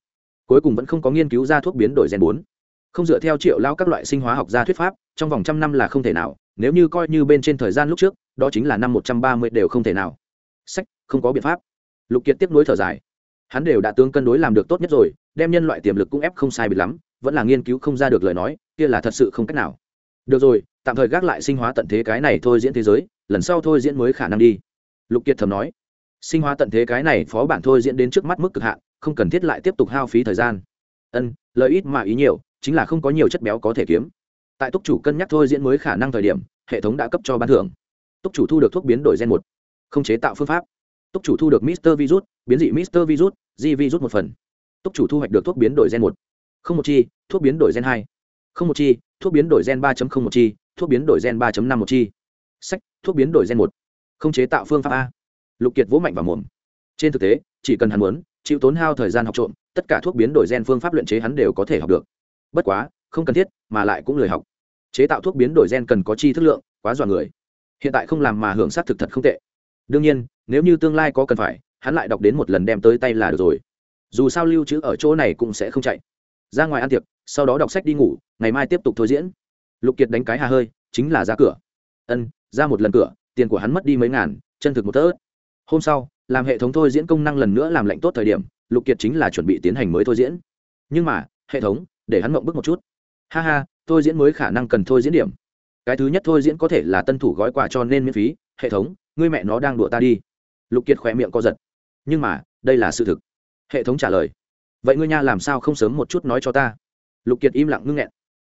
Cuối cùng vẫn không có nghiên cứu ra thuốc biến đổi gen bốn. Không dựa theo triệu lao các loại sinh hóa học gia thuyết pháp, trong vòng trăm năm là không thể nào, nếu như coi như bên trên thời gian lúc trước, đó chính là năm một trăm ba mươi đều không thể nào. Sách, không có biện pháp. Lục kiệt tiếp nối thở dài hắn đều đã tương cân đối làm được tốt nhất rồi, đem nhân loại tiềm lực cũng ép không sai bị lắm, vẫn là nghiên cứu không ra được lời nói, kia là thật sự không cách nào. Được rồi, tạm thời gác lại sinh hóa tận thế cái này thôi diễn thế giới, lần sau thôi diễn mới khả năng đi. Lục kiệt thầm nói. Sinh hóa tận thế cái này phó bản thôi diễn đến trước mắt mức cực hạn, không cần thiết lại tiếp tục hao phí thời gian. Ân, lợi ít mà ý nhiều, chính là không có nhiều chất béo có thể kiếm. Tại túc chủ cân nhắc thôi diễn mới khả năng thời điểm, hệ thống đã cấp cho ban thưởng. Túc chủ thu được thuốc biến đổi gen một, không chế tạo phương pháp. Túc chủ thu được mister virus, biến dị mister virus di virus một phần. Túc chủ thu hoạch được thuốc biến đổi gen một. Không một chi, thuốc biến đổi gen hai. Không một chi, thuốc biến đổi gen ba một chi, thuốc biến đổi gen ba năm một chi. Sách, thuốc biến đổi gen một. Không chế tạo phương pháp a. Lục kiệt vỗ mạnh vào mồm. Trên thực tế, chỉ cần hắn muốn, chịu tốn hao thời gian học trộm, tất cả thuốc biến đổi gen phương pháp luyện chế hắn đều có thể học được. Bất quá, không cần thiết, mà lại cũng lười học. Chế tạo thuốc biến đổi gen cần có chi thức lượng, quá dọa người. Hiện tại không làm mà hưởng sát thực thật không tệ. Đương nhiên, nếu như tương lai có cần phải hắn lại đọc đến một lần đem tới tay là được rồi. Dù sao lưu trữ ở chỗ này cũng sẽ không chạy. Ra ngoài ăn tiệc, sau đó đọc sách đi ngủ, ngày mai tiếp tục thôi diễn. Lục kiệt đánh cái hà hơi, chính là ra cửa. Ân, ra một lần cửa, tiền của hắn mất đi mấy ngàn, chân thực một tớ hôm sau, làm hệ thống thôi diễn công năng lần nữa làm lệnh tốt thời điểm, lục kiệt chính là chuẩn bị tiến hành mới thôi diễn. Nhưng mà, hệ thống, để hắn mộng bức một chút. Ha ha, thôi diễn mới khả năng cần thôi diễn điểm. Cái thứ nhất thôi diễn có thể là tân thủ gói quà cho nên miễn phí, hệ thống, ngươi mẹ nó đang đùa ta đi. Lục kiệt khỏe miệng co giật nhưng mà, đây là sự thực. Hệ thống trả lời. Vậy ngươi nha, làm sao không sớm một chút nói cho ta? Lục kiệt im lặng ngưng nghẹn.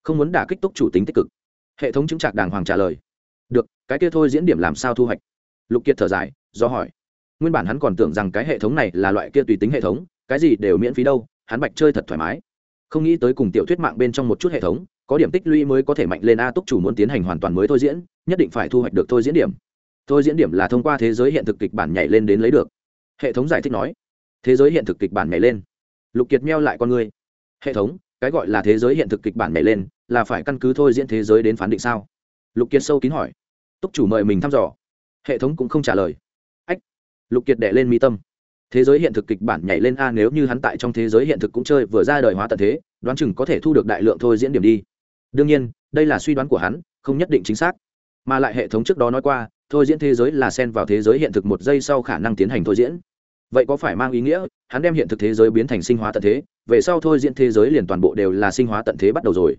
Không muốn đả kích túc chủ tính tích cực. Hệ thống chứng trạc đàng hoàng trả lời. Được, cái kia thôi diễn điểm làm sao thu hoạch? Lục kiệt thở dài, do hỏi. Nguyên bản hắn còn tưởng rằng cái hệ thống này là loại kia tùy tính hệ thống, cái gì đều miễn phí đâu, hắn bạch chơi thật thoải mái. Không nghĩ tới cùng tiểu thuyết mạng bên trong một chút hệ thống, có điểm tích lũy mới có thể mạnh lên a túc chủ muốn tiến hành hoàn toàn mới thôi diễn, nhất định phải thu hoạch được thôi diễn điểm. Thôi diễn điểm là thông qua thế giới hiện thực kịch bản nhảy lên đến lấy được hệ thống giải thích nói, thế giới hiện thực kịch bản nhảy lên. Lục kiệt meo lại con người. Hệ thống, cái gọi là thế giới hiện thực kịch bản nhảy lên, là phải căn cứ thôi diễn thế giới đến phán định sao? Lục kiệt sâu kín hỏi. Túc chủ mời mình thăm dò. Hệ thống cũng không trả lời. Ách, lục kiệt đệ lên mi tâm. Thế giới hiện thực kịch bản nhảy lên a nếu như hắn tại trong thế giới hiện thực cũng chơi vừa ra đời hóa tận thế, đoán chừng có thể thu được đại lượng thôi diễn điểm đi. Đương nhiên, đây là suy đoán của hắn, không nhất định chính xác. Mà lại hệ thống trước đó nói qua thôi diễn thế giới là xen vào thế giới hiện thực một giây sau khả năng tiến hành thôi diễn. Vậy có phải mang ý nghĩa, hắn đem hiện thực thế giới biến thành sinh hóa tận thế, về sau thôi diễn thế giới liền toàn bộ đều là sinh hóa tận thế bắt đầu rồi.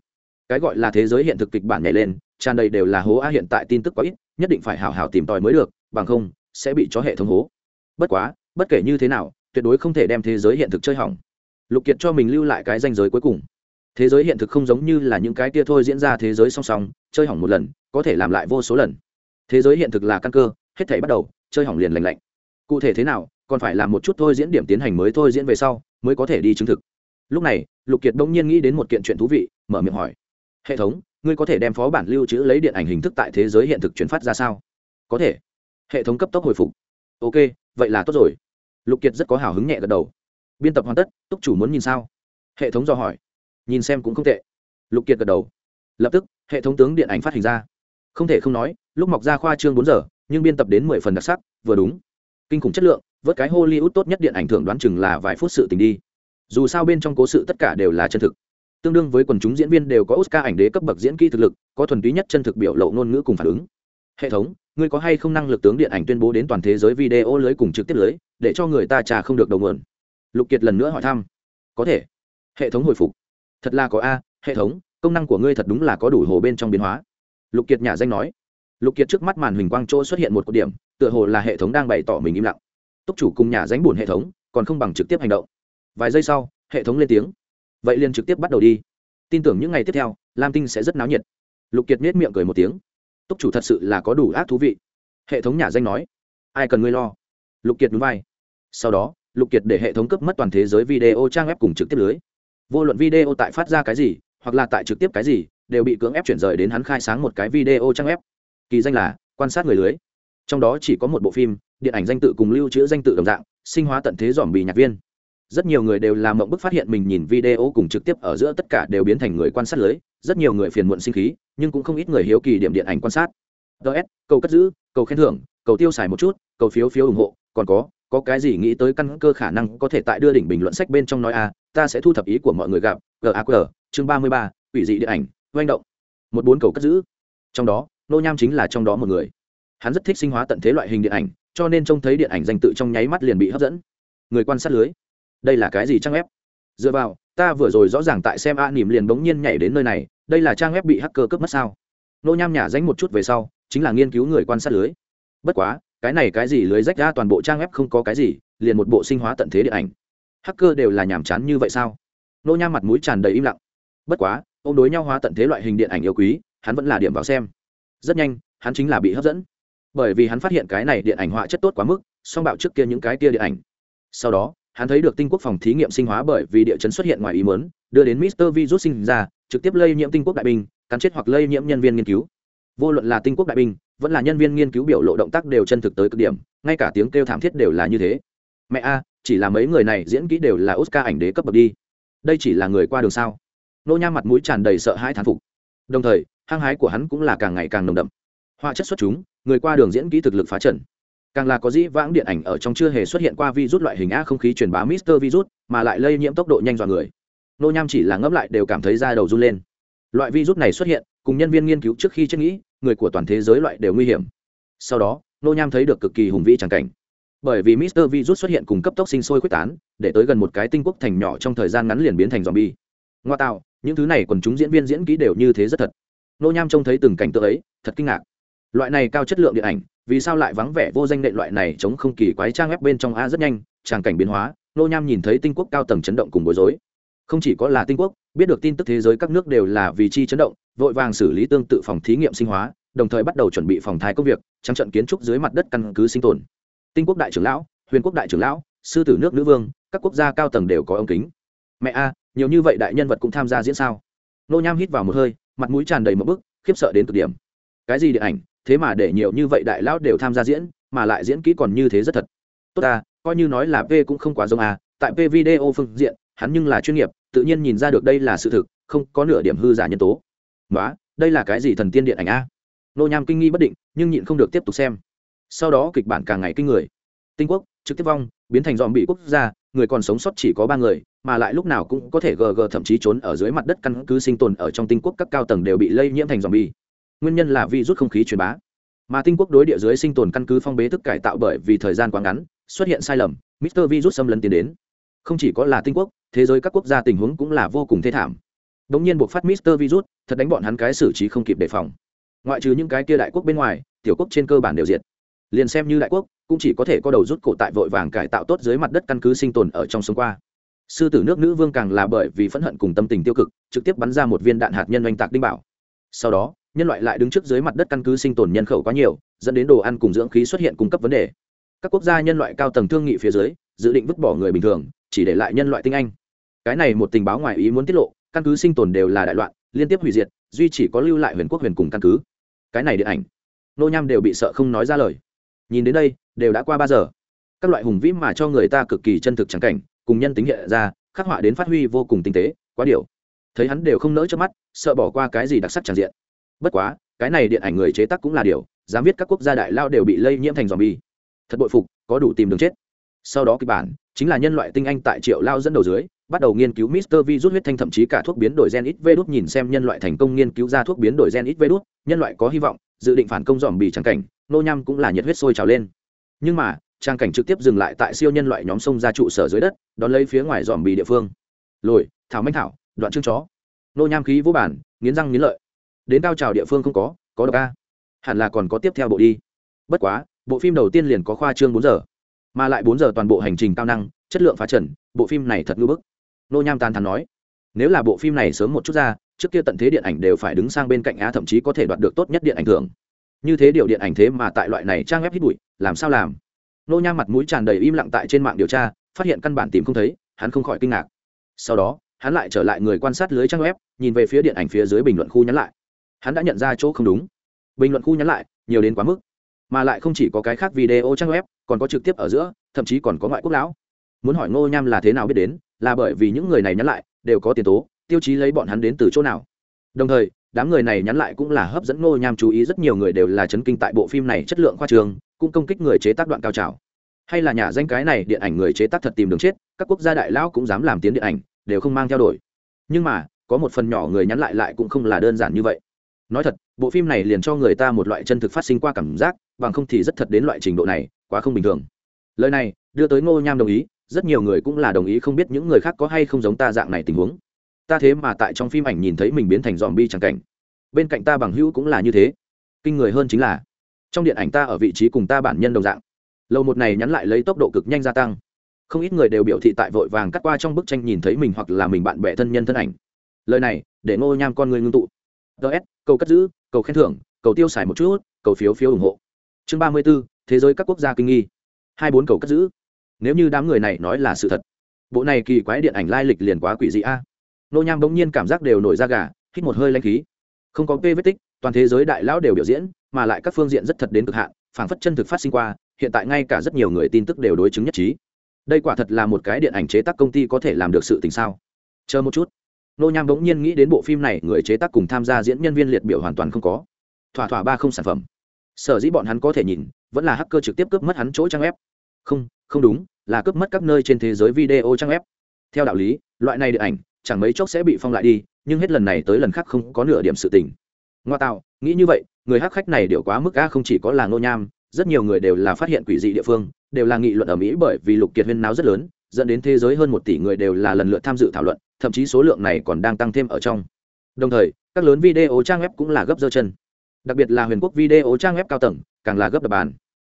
Cái gọi là thế giới hiện thực kịch bản nhảy lên, tràn đầy đều là hố a, hiện tại tin tức có ít, nhất định phải hào hào tìm tòi mới được, bằng không, sẽ bị cho hệ thống hố. Bất quá, bất kể như thế nào, tuyệt đối không thể đem thế giới hiện thực chơi hỏng. Lục kiệt cho mình lưu lại cái danh giới cuối cùng. Thế giới hiện thực không giống như là những cái kia thôi diễn ra thế giới song song, chơi hỏng một lần, có thể làm lại vô số lần thế giới hiện thực là căn cơ, hết thể bắt đầu, chơi hỏng liền lành lạnh. Cụ thể thế nào, còn phải làm một chút thôi diễn điểm tiến hành mới thôi diễn về sau, mới có thể đi chứng thực. Lúc này, lục kiệt đông nhiên nghĩ đến một kiện chuyện thú vị, mở miệng hỏi. Hệ thống, ngươi có thể đem phó bản lưu trữ lấy điện ảnh hình thức tại thế giới hiện thực chuyển phát ra sao? Có thể. Hệ thống cấp tốc hồi phục. Ok, vậy là tốt rồi. Lục kiệt rất có hào hứng nhẹ gật đầu. Biên tập hoàn tất, túc chủ muốn nhìn sao? Hệ thống do hỏi. Nhìn xem cũng không tệ. Lục kiệt gật đầu. Lập tức, hệ thống tướng điện ảnh phát hình ra không thể không nói, lúc mọc ra khoa trương bốn giờ, nhưng biên tập đến mười phần đặc sắc, vừa đúng. Kinh khủng chất lượng, vớt cái hollywood tốt nhất điện ảnh thưởng đoán chừng là vài phút sự tình đi. Dù sao bên trong cố sự tất cả đều là chân thực. Tương đương với quần chúng diễn viên đều có oscar ảnh đế cấp bậc diễn kỹ thực lực, có thuần túy nhất chân thực biểu lộ ngôn ngữ cùng phản ứng. Hệ thống, ngươi có hay không năng lực tướng điện ảnh tuyên bố đến toàn thế giới video lưới cùng trực tiếp lưới, để cho người ta trà không được đầu nguồn? Lục kiệt lần nữa hỏi thăm. Có thể. Hệ thống hồi phục. Thật là có a, hệ thống, công năng của ngươi thật đúng là có đủ hồ bên trong biến hóa lục kiệt nhà danh nói. Lục kiệt trước mắt màn hình quang chỗ xuất hiện một cột điểm, tựa hồ là hệ thống đang bày tỏ mình im lặng. Túc chủ cùng nhà danh buồn hệ thống, còn không bằng trực tiếp hành động. Vài giây sau, hệ thống lên tiếng. Vậy liền trực tiếp bắt đầu đi. Tin tưởng những ngày tiếp theo, lam tinh sẽ rất náo nhiệt. Lục kiệt nết miệng cười một tiếng. Túc chủ thật sự là có đủ ác thú vị. Hệ thống nhà danh nói. Ai cần ngươi lo? Lục kiệt núi vai. Sau đó, lục kiệt để hệ thống cấp mất toàn thế giới video trang web cùng trực tiếp lưới. Vô luận video tại phát ra cái gì, hoặc là tại trực tiếp cái gì đều bị cưỡng ép chuyển rời đến hắn khai sáng một cái video trang web. Kỳ danh là quan sát người lưới. Trong đó chỉ có một bộ phim, điện ảnh danh tự cùng lưu trữ danh tự đồng dạng, sinh hóa tận thế dòm bị nhạc viên. Rất nhiều người đều làm mộng bức phát hiện mình nhìn video cùng trực tiếp ở giữa tất cả đều biến thành người quan sát lưới, rất nhiều người phiền muộn sinh khí, nhưng cũng không ít người hiếu kỳ điểm điện ảnh quan sát. Ts cầu cất giữ, cầu khen thưởng, cầu tiêu xài một chút, cầu phiếu phiếu ủng hộ, còn có có cái gì nghĩ tới căn cơ khả năng có thể tại đưa đỉnh bình luận sách bên trong nói a, ta sẽ thu thập ý của mọi người gặp gaq chương ba mươi ba ủy dị điện ảnh oanh động. Một bốn cầu cất giữ. Trong đó, nô nham chính là trong đó một người. Hắn rất thích sinh hóa tận thế loại hình điện ảnh, cho nên trông thấy điện ảnh danh tự trong nháy mắt liền bị hấp dẫn. Người quan sát lưới. Đây là cái gì trang web? Dựa vào, ta vừa rồi rõ ràng tại xem a nỉm liền bỗng nhiên nhảy đến nơi này, đây là trang web bị hacker cướp mất sao? Nô nham nhả danh một chút về sau, chính là nghiên cứu người quan sát lưới. Bất quá, cái này cái gì lưới rách ra toàn bộ trang web không có cái gì, liền một bộ sinh hóa tận thế điện ảnh. Hacker đều là nhàm chán như vậy sao? Nô nham mặt mũi tràn đầy im lặng. Bất quá ô m đối nhau hóa tận thế loại hình điện ảnh yêu quý, hắn vẫn là điểm vào xem. Rất nhanh, hắn chính là bị hấp dẫn. Bởi vì hắn phát hiện cái này điện ảnh họa chất tốt quá mức, song bạo trước kia những cái kia điện ảnh. Sau đó, hắn thấy được tinh quốc phòng thí nghiệm sinh hóa bởi vì địa chấn xuất hiện ngoài ý mớn đưa đến mister virus sinh ra, trực tiếp lây nhiễm tinh quốc đại binh, cắn chết hoặc lây nhiễm nhân viên nghiên cứu. Vô luận là tinh quốc đại binh, vẫn là nhân viên nghiên cứu biểu lộ động tác đều chân thực tới cực điểm, ngay cả tiếng kêu thảm thiết đều là như thế. Mẹ a, chỉ là mấy người này diễn kỹ đều là oscar ảnh đế cấp bậc đi. Đây chỉ là người qua đường sao? Nô nham mặt mũi tràn đầy sợ hãi thán phục. Đồng thời, hăng hái của hắn cũng là càng ngày càng nồng đậm. Hoa chất xuất chúng, người qua đường diễn kỹ thực lực phá trần càng là có dĩ vãng điện ảnh ở trong chưa hề xuất hiện qua virus loại hình a không khí truyền bá mister virus, mà lại lây nhiễm tốc độ nhanh dọa người. Nô nham chỉ là ngẫm lại đều cảm thấy da đầu run lên. Loại virus này xuất hiện, cùng nhân viên nghiên cứu trước khi chết nghĩ, người của toàn thế giới loại đều nguy hiểm. Sau đó, nô nham thấy được cực kỳ hùng vĩ tràng cảnh. Bởi vì mister virus xuất hiện cùng cấp tốc sinh sôi quyết tán, để tới gần một cái tinh quốc thành nhỏ trong thời gian ngắn liền biến thành dòm bi ngoa tạo những thứ này quần chúng diễn viên diễn kỹ đều như thế rất thật. Nô nham trông thấy từng cảnh tượng ấy, thật kinh ngạc. Loại này cao chất lượng điện ảnh, vì sao lại vắng vẻ vô danh nệ loại này chống không kỳ quái trang web bên trong a rất nhanh, tràng cảnh biến hóa, nô nham nhìn thấy tinh quốc cao tầng chấn động cùng bối rối. Không chỉ có là tinh quốc, biết được tin tức thế giới các nước đều là vì chi chấn động, vội vàng xử lý tương tự phòng thí nghiệm sinh hóa, đồng thời bắt đầu chuẩn bị phòng thái công việc trắng trận kiến trúc dưới mặt đất căn cứ sinh tồn. Tinh quốc đại trưởng lão, huyền quốc đại trưởng lão, sư tử nước nữ vương, các quốc gia cao tầng đều có ống kính. Mẹ a nhiều như vậy đại nhân vật cũng tham gia diễn sao? Nô nham hít vào một hơi, mặt mũi tràn đầy một bức, khiếp sợ đến cực điểm. Cái gì điện ảnh, thế mà để nhiều như vậy đại lão đều tham gia diễn, mà lại diễn kỹ còn như thế rất thật. Tốt ta, coi như nói là p cũng không quá giống à? tại p video phương diện, hắn nhưng là chuyên nghiệp, tự nhiên nhìn ra được đây là sự thực, không có nửa điểm hư giả nhân tố. Đó đây là cái gì thần tiên điện ảnh a? Nô nham kinh nghi bất định, nhưng nhịn không được tiếp tục xem. Sau đó kịch bản càng ngày kinh người. Tinh quốc, trực tiếp vong, biến thành dòm bị quốc gia người còn sống sót chỉ có ba người mà lại lúc nào cũng có thể gờ gờ, thậm chí trốn ở dưới mặt đất căn cứ sinh tồn ở trong tinh quốc các cao tầng đều bị lây nhiễm thành dòm bi nguyên nhân là vi rút không khí truyền bá. Mà tinh quốc đối địa dưới sinh tồn căn cứ phong bế thức cải tạo bởi vì thời gian quá ngắn xuất hiện sai lầm mister virus xâm lấn tiến đến. Không chỉ có là tinh quốc thế giới các quốc gia tình huống cũng là vô cùng thê thảm. Đ ỗ n g nhiên buộc phát mister virus thật đánh bọn hắn cái xử trí không kịp đề phòng. Ngoại trừ những cái kia đại quốc bên ngoài tiểu quốc trên cơ bản đều diệt liền xem như đại quốc, cũng chỉ có thể có đầu rút cổ tại vội vàng cải tạo tốt dưới mặt đất căn cứ sinh tồn ở trong sống qua. Sư tử nước nữ vương càng là bởi vì phẫn hận cùng tâm tình tiêu cực, trực tiếp bắn ra một viên đạn hạt nhân oanh tạc đinh bảo. Sau đó, nhân loại lại đứng trước dưới mặt đất căn cứ sinh tồn nhân khẩu quá nhiều, dẫn đến đồ ăn cùng dưỡng khí xuất hiện cung cấp vấn đề. Các quốc gia nhân loại cao tầng thương nghị phía dưới, dự định vứt bỏ người bình thường, chỉ để lại nhân loại tinh anh. Cái này một tình báo ngoài ý muốn tiết lộ, căn cứ sinh tồn đều là đại loạn, liên tiếp hủy diệt, duy chỉ có lưu lại huyền quốc huyền cùng căn cứ. Cái này điện ảnh, nô nham đều bị sợ không nói ra lời nhìn đến đây đều đã qua ba giờ. Các loại hùng vĩ mà cho người ta cực kỳ chân thực trắng cảnh cùng nhân tính hiện ra khắc họa đến phát huy vô cùng tinh tế quá điều. Thấy hắn đều không nỡ cho mắt sợ bỏ qua cái gì đặc sắc tràn diện. Bất quá cái này điện ảnh người chế tác cũng là điều dám viết các quốc gia đại lao đều bị lây nhiễm thành dòm bi thật bội phục có đủ tìm đường chết. Sau đó kịch bản chính là nhân loại tinh anh tại triệu lao dẫn đầu dưới bắt đầu nghiên cứu Mister Vi rút huyết thanh thậm chí cả thuốc biến đổi gen ít virus nhìn xem nhân loại thành công nghiên cứu ra thuốc biến đổi gen ít virus nhân loại có hy vọng, dự định phản công dòm bì tràng cảnh, nô nham cũng là nhiệt huyết sôi trào lên. Nhưng mà, trang cảnh trực tiếp dừng lại tại siêu nhân loại nhóm sông ra trụ sở dưới đất, đón lấy phía ngoài dòm bì địa phương. Lồi, thảo manh thảo, đoạn chương chó. Nô nham khí vô bản, nghiến răng nghiến lợi. Đến cao trào địa phương không có, có độc a. Hẳn là còn có tiếp theo bộ đi. Bất quá, bộ phim đầu tiên liền có khoa trương bốn giờ mà lại bốn giờ toàn bộ hành trình cao năng chất lượng phá trần bộ phim này thật ngưỡng bức nô nham tàn thắn nói nếu là bộ phim này sớm một chút ra trước kia tận thế điện ảnh đều phải đứng sang bên cạnh á, thậm chí có thể đoạt được tốt nhất điện ảnh thường như thế điều điện ảnh thế mà tại loại này trang web hít bụi, làm sao làm? Nô nham mặt mũi tràn đầy im lặng tại trên mạng điều tra, phát hiện căn bản tìm không thấy, hắn không khỏi kinh ngạc. Sau đó, hắn lại trở lại người quan sát lưới trang web, nhìn về phía điện ảnh phía dưới bình luận khu nhắn lại. Hắn đã nhận ra chỗ không đúng. Bình luận khu nhắn lại, nhiều đến quá mức. Mà lại không chỉ có cái khác video trang web, còn có trực tiếp ở giữa, thậm chí còn có ngoại quốc lão. Muốn hỏi ngô nham là thế nào biết đến, là bởi vì những người này nhắn lại, đều có tiền tố tiêu chí lấy bọn hắn đến từ chỗ nào. Đồng thời, đám người này nhắn lại cũng là hấp dẫn ngô nham chú ý rất nhiều người đều là chấn kinh tại bộ phim này chất lượng khoa trường, cũng công kích người chế tác đoạn cao trào. Hay là nhà danh cái này điện ảnh người chế tác thật tìm đường chết, các quốc gia đại lão cũng dám làm tiến điện ảnh, đều không mang theo đổi. nhưng mà, có một phần nhỏ người nhắn lại lại cũng không là đơn giản như vậy. Nói thật, bộ phim này liền cho người ta một loại chân thực phát sinh qua cảm giác, bằng không thì rất thật đến loại trình độ này, quá không bình thường. Lời này, đưa tới ngô nham đồng ý, rất nhiều người cũng là đồng ý không biết những người khác có hay không giống ta dạng này tình huống ta thế mà tại trong phim ảnh nhìn thấy mình biến thành dòm bi chẳng cảnh. Bên cạnh ta bằng hữu cũng là như thế. Kinh người hơn chính là, trong điện ảnh ta ở vị trí cùng ta bản nhân đồng dạng. Lầu một này nhắn lại lấy tốc độ cực nhanh gia tăng. Không ít người đều biểu thị tại vội vàng cắt qua trong bức tranh nhìn thấy mình hoặc là mình bạn bè thân nhân thân ảnh. Lời này, để ngô nham con người ngưng tụ. Ts cầu cất giữ, cầu khen thưởng, cầu tiêu xài một chút, cầu phiếu phiếu ủng hộ. Chương ba mươi b ố thế giới các quốc gia kinh nghi. Hai bốn cầu cất giữ. Nếu như đám người này nói là sự thật, bộ này kỳ quái điện ảnh lai lịch liền quá quỷ dị a nô nham bỗng nhiên cảm giác đều nổi da gà, hít một hơi lanh khí. Không có p vết tích, toàn thế giới đại lão đều biểu diễn, mà lại các phương diện rất thật đến cực hạn, phảng phất chân thực phát sinh qua, hiện tại ngay cả rất nhiều người tin tức đều đối chứng nhất trí. Đây quả thật là một cái điện ảnh chế tác công ty có thể làm được sự tình sao? Chờ một chút. Nô nham bỗng nhiên nghĩ đến bộ phim này, người chế tác cùng tham gia diễn nhân viên liệt biểu hoàn toàn không có. Thỏa thỏa ba không sản phẩm. Sở dĩ bọn hắn có thể nhìn, vẫn là hacker trực tiếp cướp mất hắn chỗ trang web. Không không đúng, là cướp mất các nơi trên thế giới video trang web. Theo đạo lý, loại này điện ảnh chẳng mấy chốc sẽ bị phong lại đi, nhưng hết lần này tới lần khác không có nửa điểm sự tình. Ngoa tạo, nghĩ như vậy, người hắc khách này đều quá mức a không chỉ có là nô nham, rất nhiều người đều là phát hiện quỷ dị địa phương, đều là nghị luận ở mỹ bởi vì lục kiệt huyên náo rất lớn, dẫn đến thế giới hơn một tỷ người đều là lần lượt tham dự thảo luận, thậm chí số lượng này còn đang tăng thêm ở trong. Đồng thời, các lớn video trang web cũng là gấp dơ chân. Đặc biệt là huyền quốc video trang web cao tầng, càng là gấp đập bàn.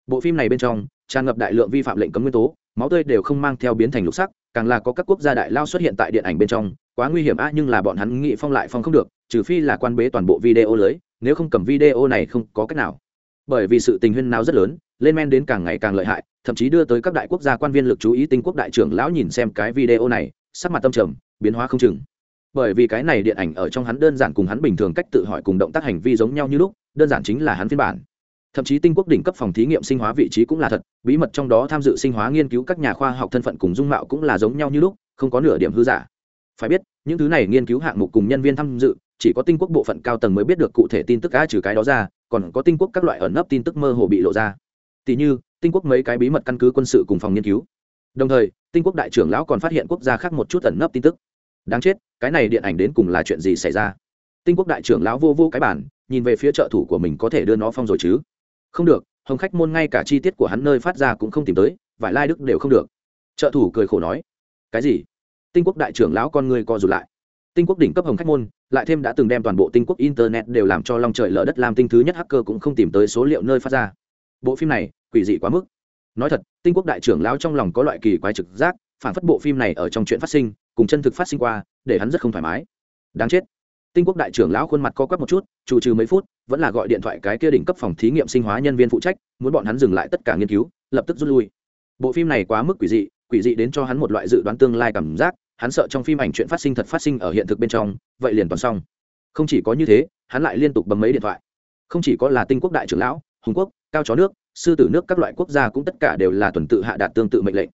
Bộ phim này bên trong, tràn ngập đại lượng vi phạm lệnh cấm nguyên tố máu tươi đều không mang theo biến thành lục sắc, càng là có các quốc gia đại lao xuất hiện tại điện ảnh bên trong, quá nguy hiểm a nhưng là bọn hắn nghị phong lại phong không được, trừ phi là quan bế toàn bộ video lưới, nếu không cầm video này không có cách nào. Bởi vì sự tình huyên nào rất lớn, lên men đến càng ngày càng lợi hại, thậm chí đưa tới các đại quốc gia quan viên lực chú ý tinh quốc đại trưởng lão nhìn xem cái video này, sắc mặt tâm trầm, biến hóa không chừng. Bởi vì cái này điện ảnh ở trong hắn đơn giản cùng hắn bình thường cách tự hỏi cùng động tác hành vi giống nhau như lúc, đơn giản chính là hắn phiên bản thậm chí tinh quốc đỉnh cấp phòng thí nghiệm sinh hóa vị trí cũng là thật, bí mật trong đó tham dự sinh hóa nghiên cứu các nhà khoa học thân phận cùng dung mạo cũng là giống nhau như lúc, không có nửa điểm hư giả. Phải biết, những thứ này nghiên cứu hạng mục cùng nhân viên tham dự, chỉ có tinh quốc bộ phận cao tầng mới biết được cụ thể tin tức cá trừ cái đó ra, còn có tinh quốc các loại ẩn nấp tin tức mơ hồ bị lộ ra. Tỷ như, tinh quốc mấy cái bí mật căn cứ quân sự cùng phòng nghiên cứu. Đồng thời, tinh quốc đại trưởng lão còn phát hiện quốc gia khác một chút ẩn nấp tin tức. Đáng chết, cái này điện ảnh đến cùng là chuyện gì xảy ra? Tinh quốc đại trưởng lão vô vô cái bản, nhìn về phía trợ thủ của mình có thể đưa nó phong rồi chứ? Không được, hồng khách môn ngay cả chi tiết của hắn nơi phát ra cũng không tìm tới vải lai đức đều không được. Trợ thủ cười khổ nói, cái gì? Tinh quốc đại trưởng lão con người co rụt lại. Tinh quốc đỉnh cấp hồng khách môn, lại thêm đã từng đem toàn bộ tinh quốc internet đều làm cho lòng trời lở đất làm tinh thứ nhất hacker cũng không tìm tới số liệu nơi phát ra. Bộ phim này, quỷ dị quá mức. Nói thật, tinh quốc đại trưởng lão trong lòng có loại kỳ quái trực giác, phản phất bộ phim này ở trong chuyện phát sinh, cùng chân thực phát sinh qua, để hắn rất không thoải mái. Đáng chết tinh quốc đại trưởng lão khuôn mặt co quắp một chút chủ trừ mấy phút, vẫn là gọi điện thoại cái kia đỉnh cấp phòng thí nghiệm sinh hóa nhân viên phụ trách, muốn bọn hắn dừng lại tất cả nghiên cứu, lập tức rút lui. Bộ phim này quá mức quỷ dị quỷ dị đến cho hắn một loại dự đoán tương lai cảm giác, hắn sợ trong phim ảnh chuyện phát sinh thật phát sinh ở hiện thực bên trong, vậy liền toàn xong. Không chỉ có như thế, hắn lại liên tục bấm mấy điện thoại. Không chỉ có là tinh quốc đại trưởng lão, hùng quốc, cao chó nước, sư tử nước các loại quốc gia cũng tất cả đều là tuần tự hạ đạt tương tự mệnh lệnh.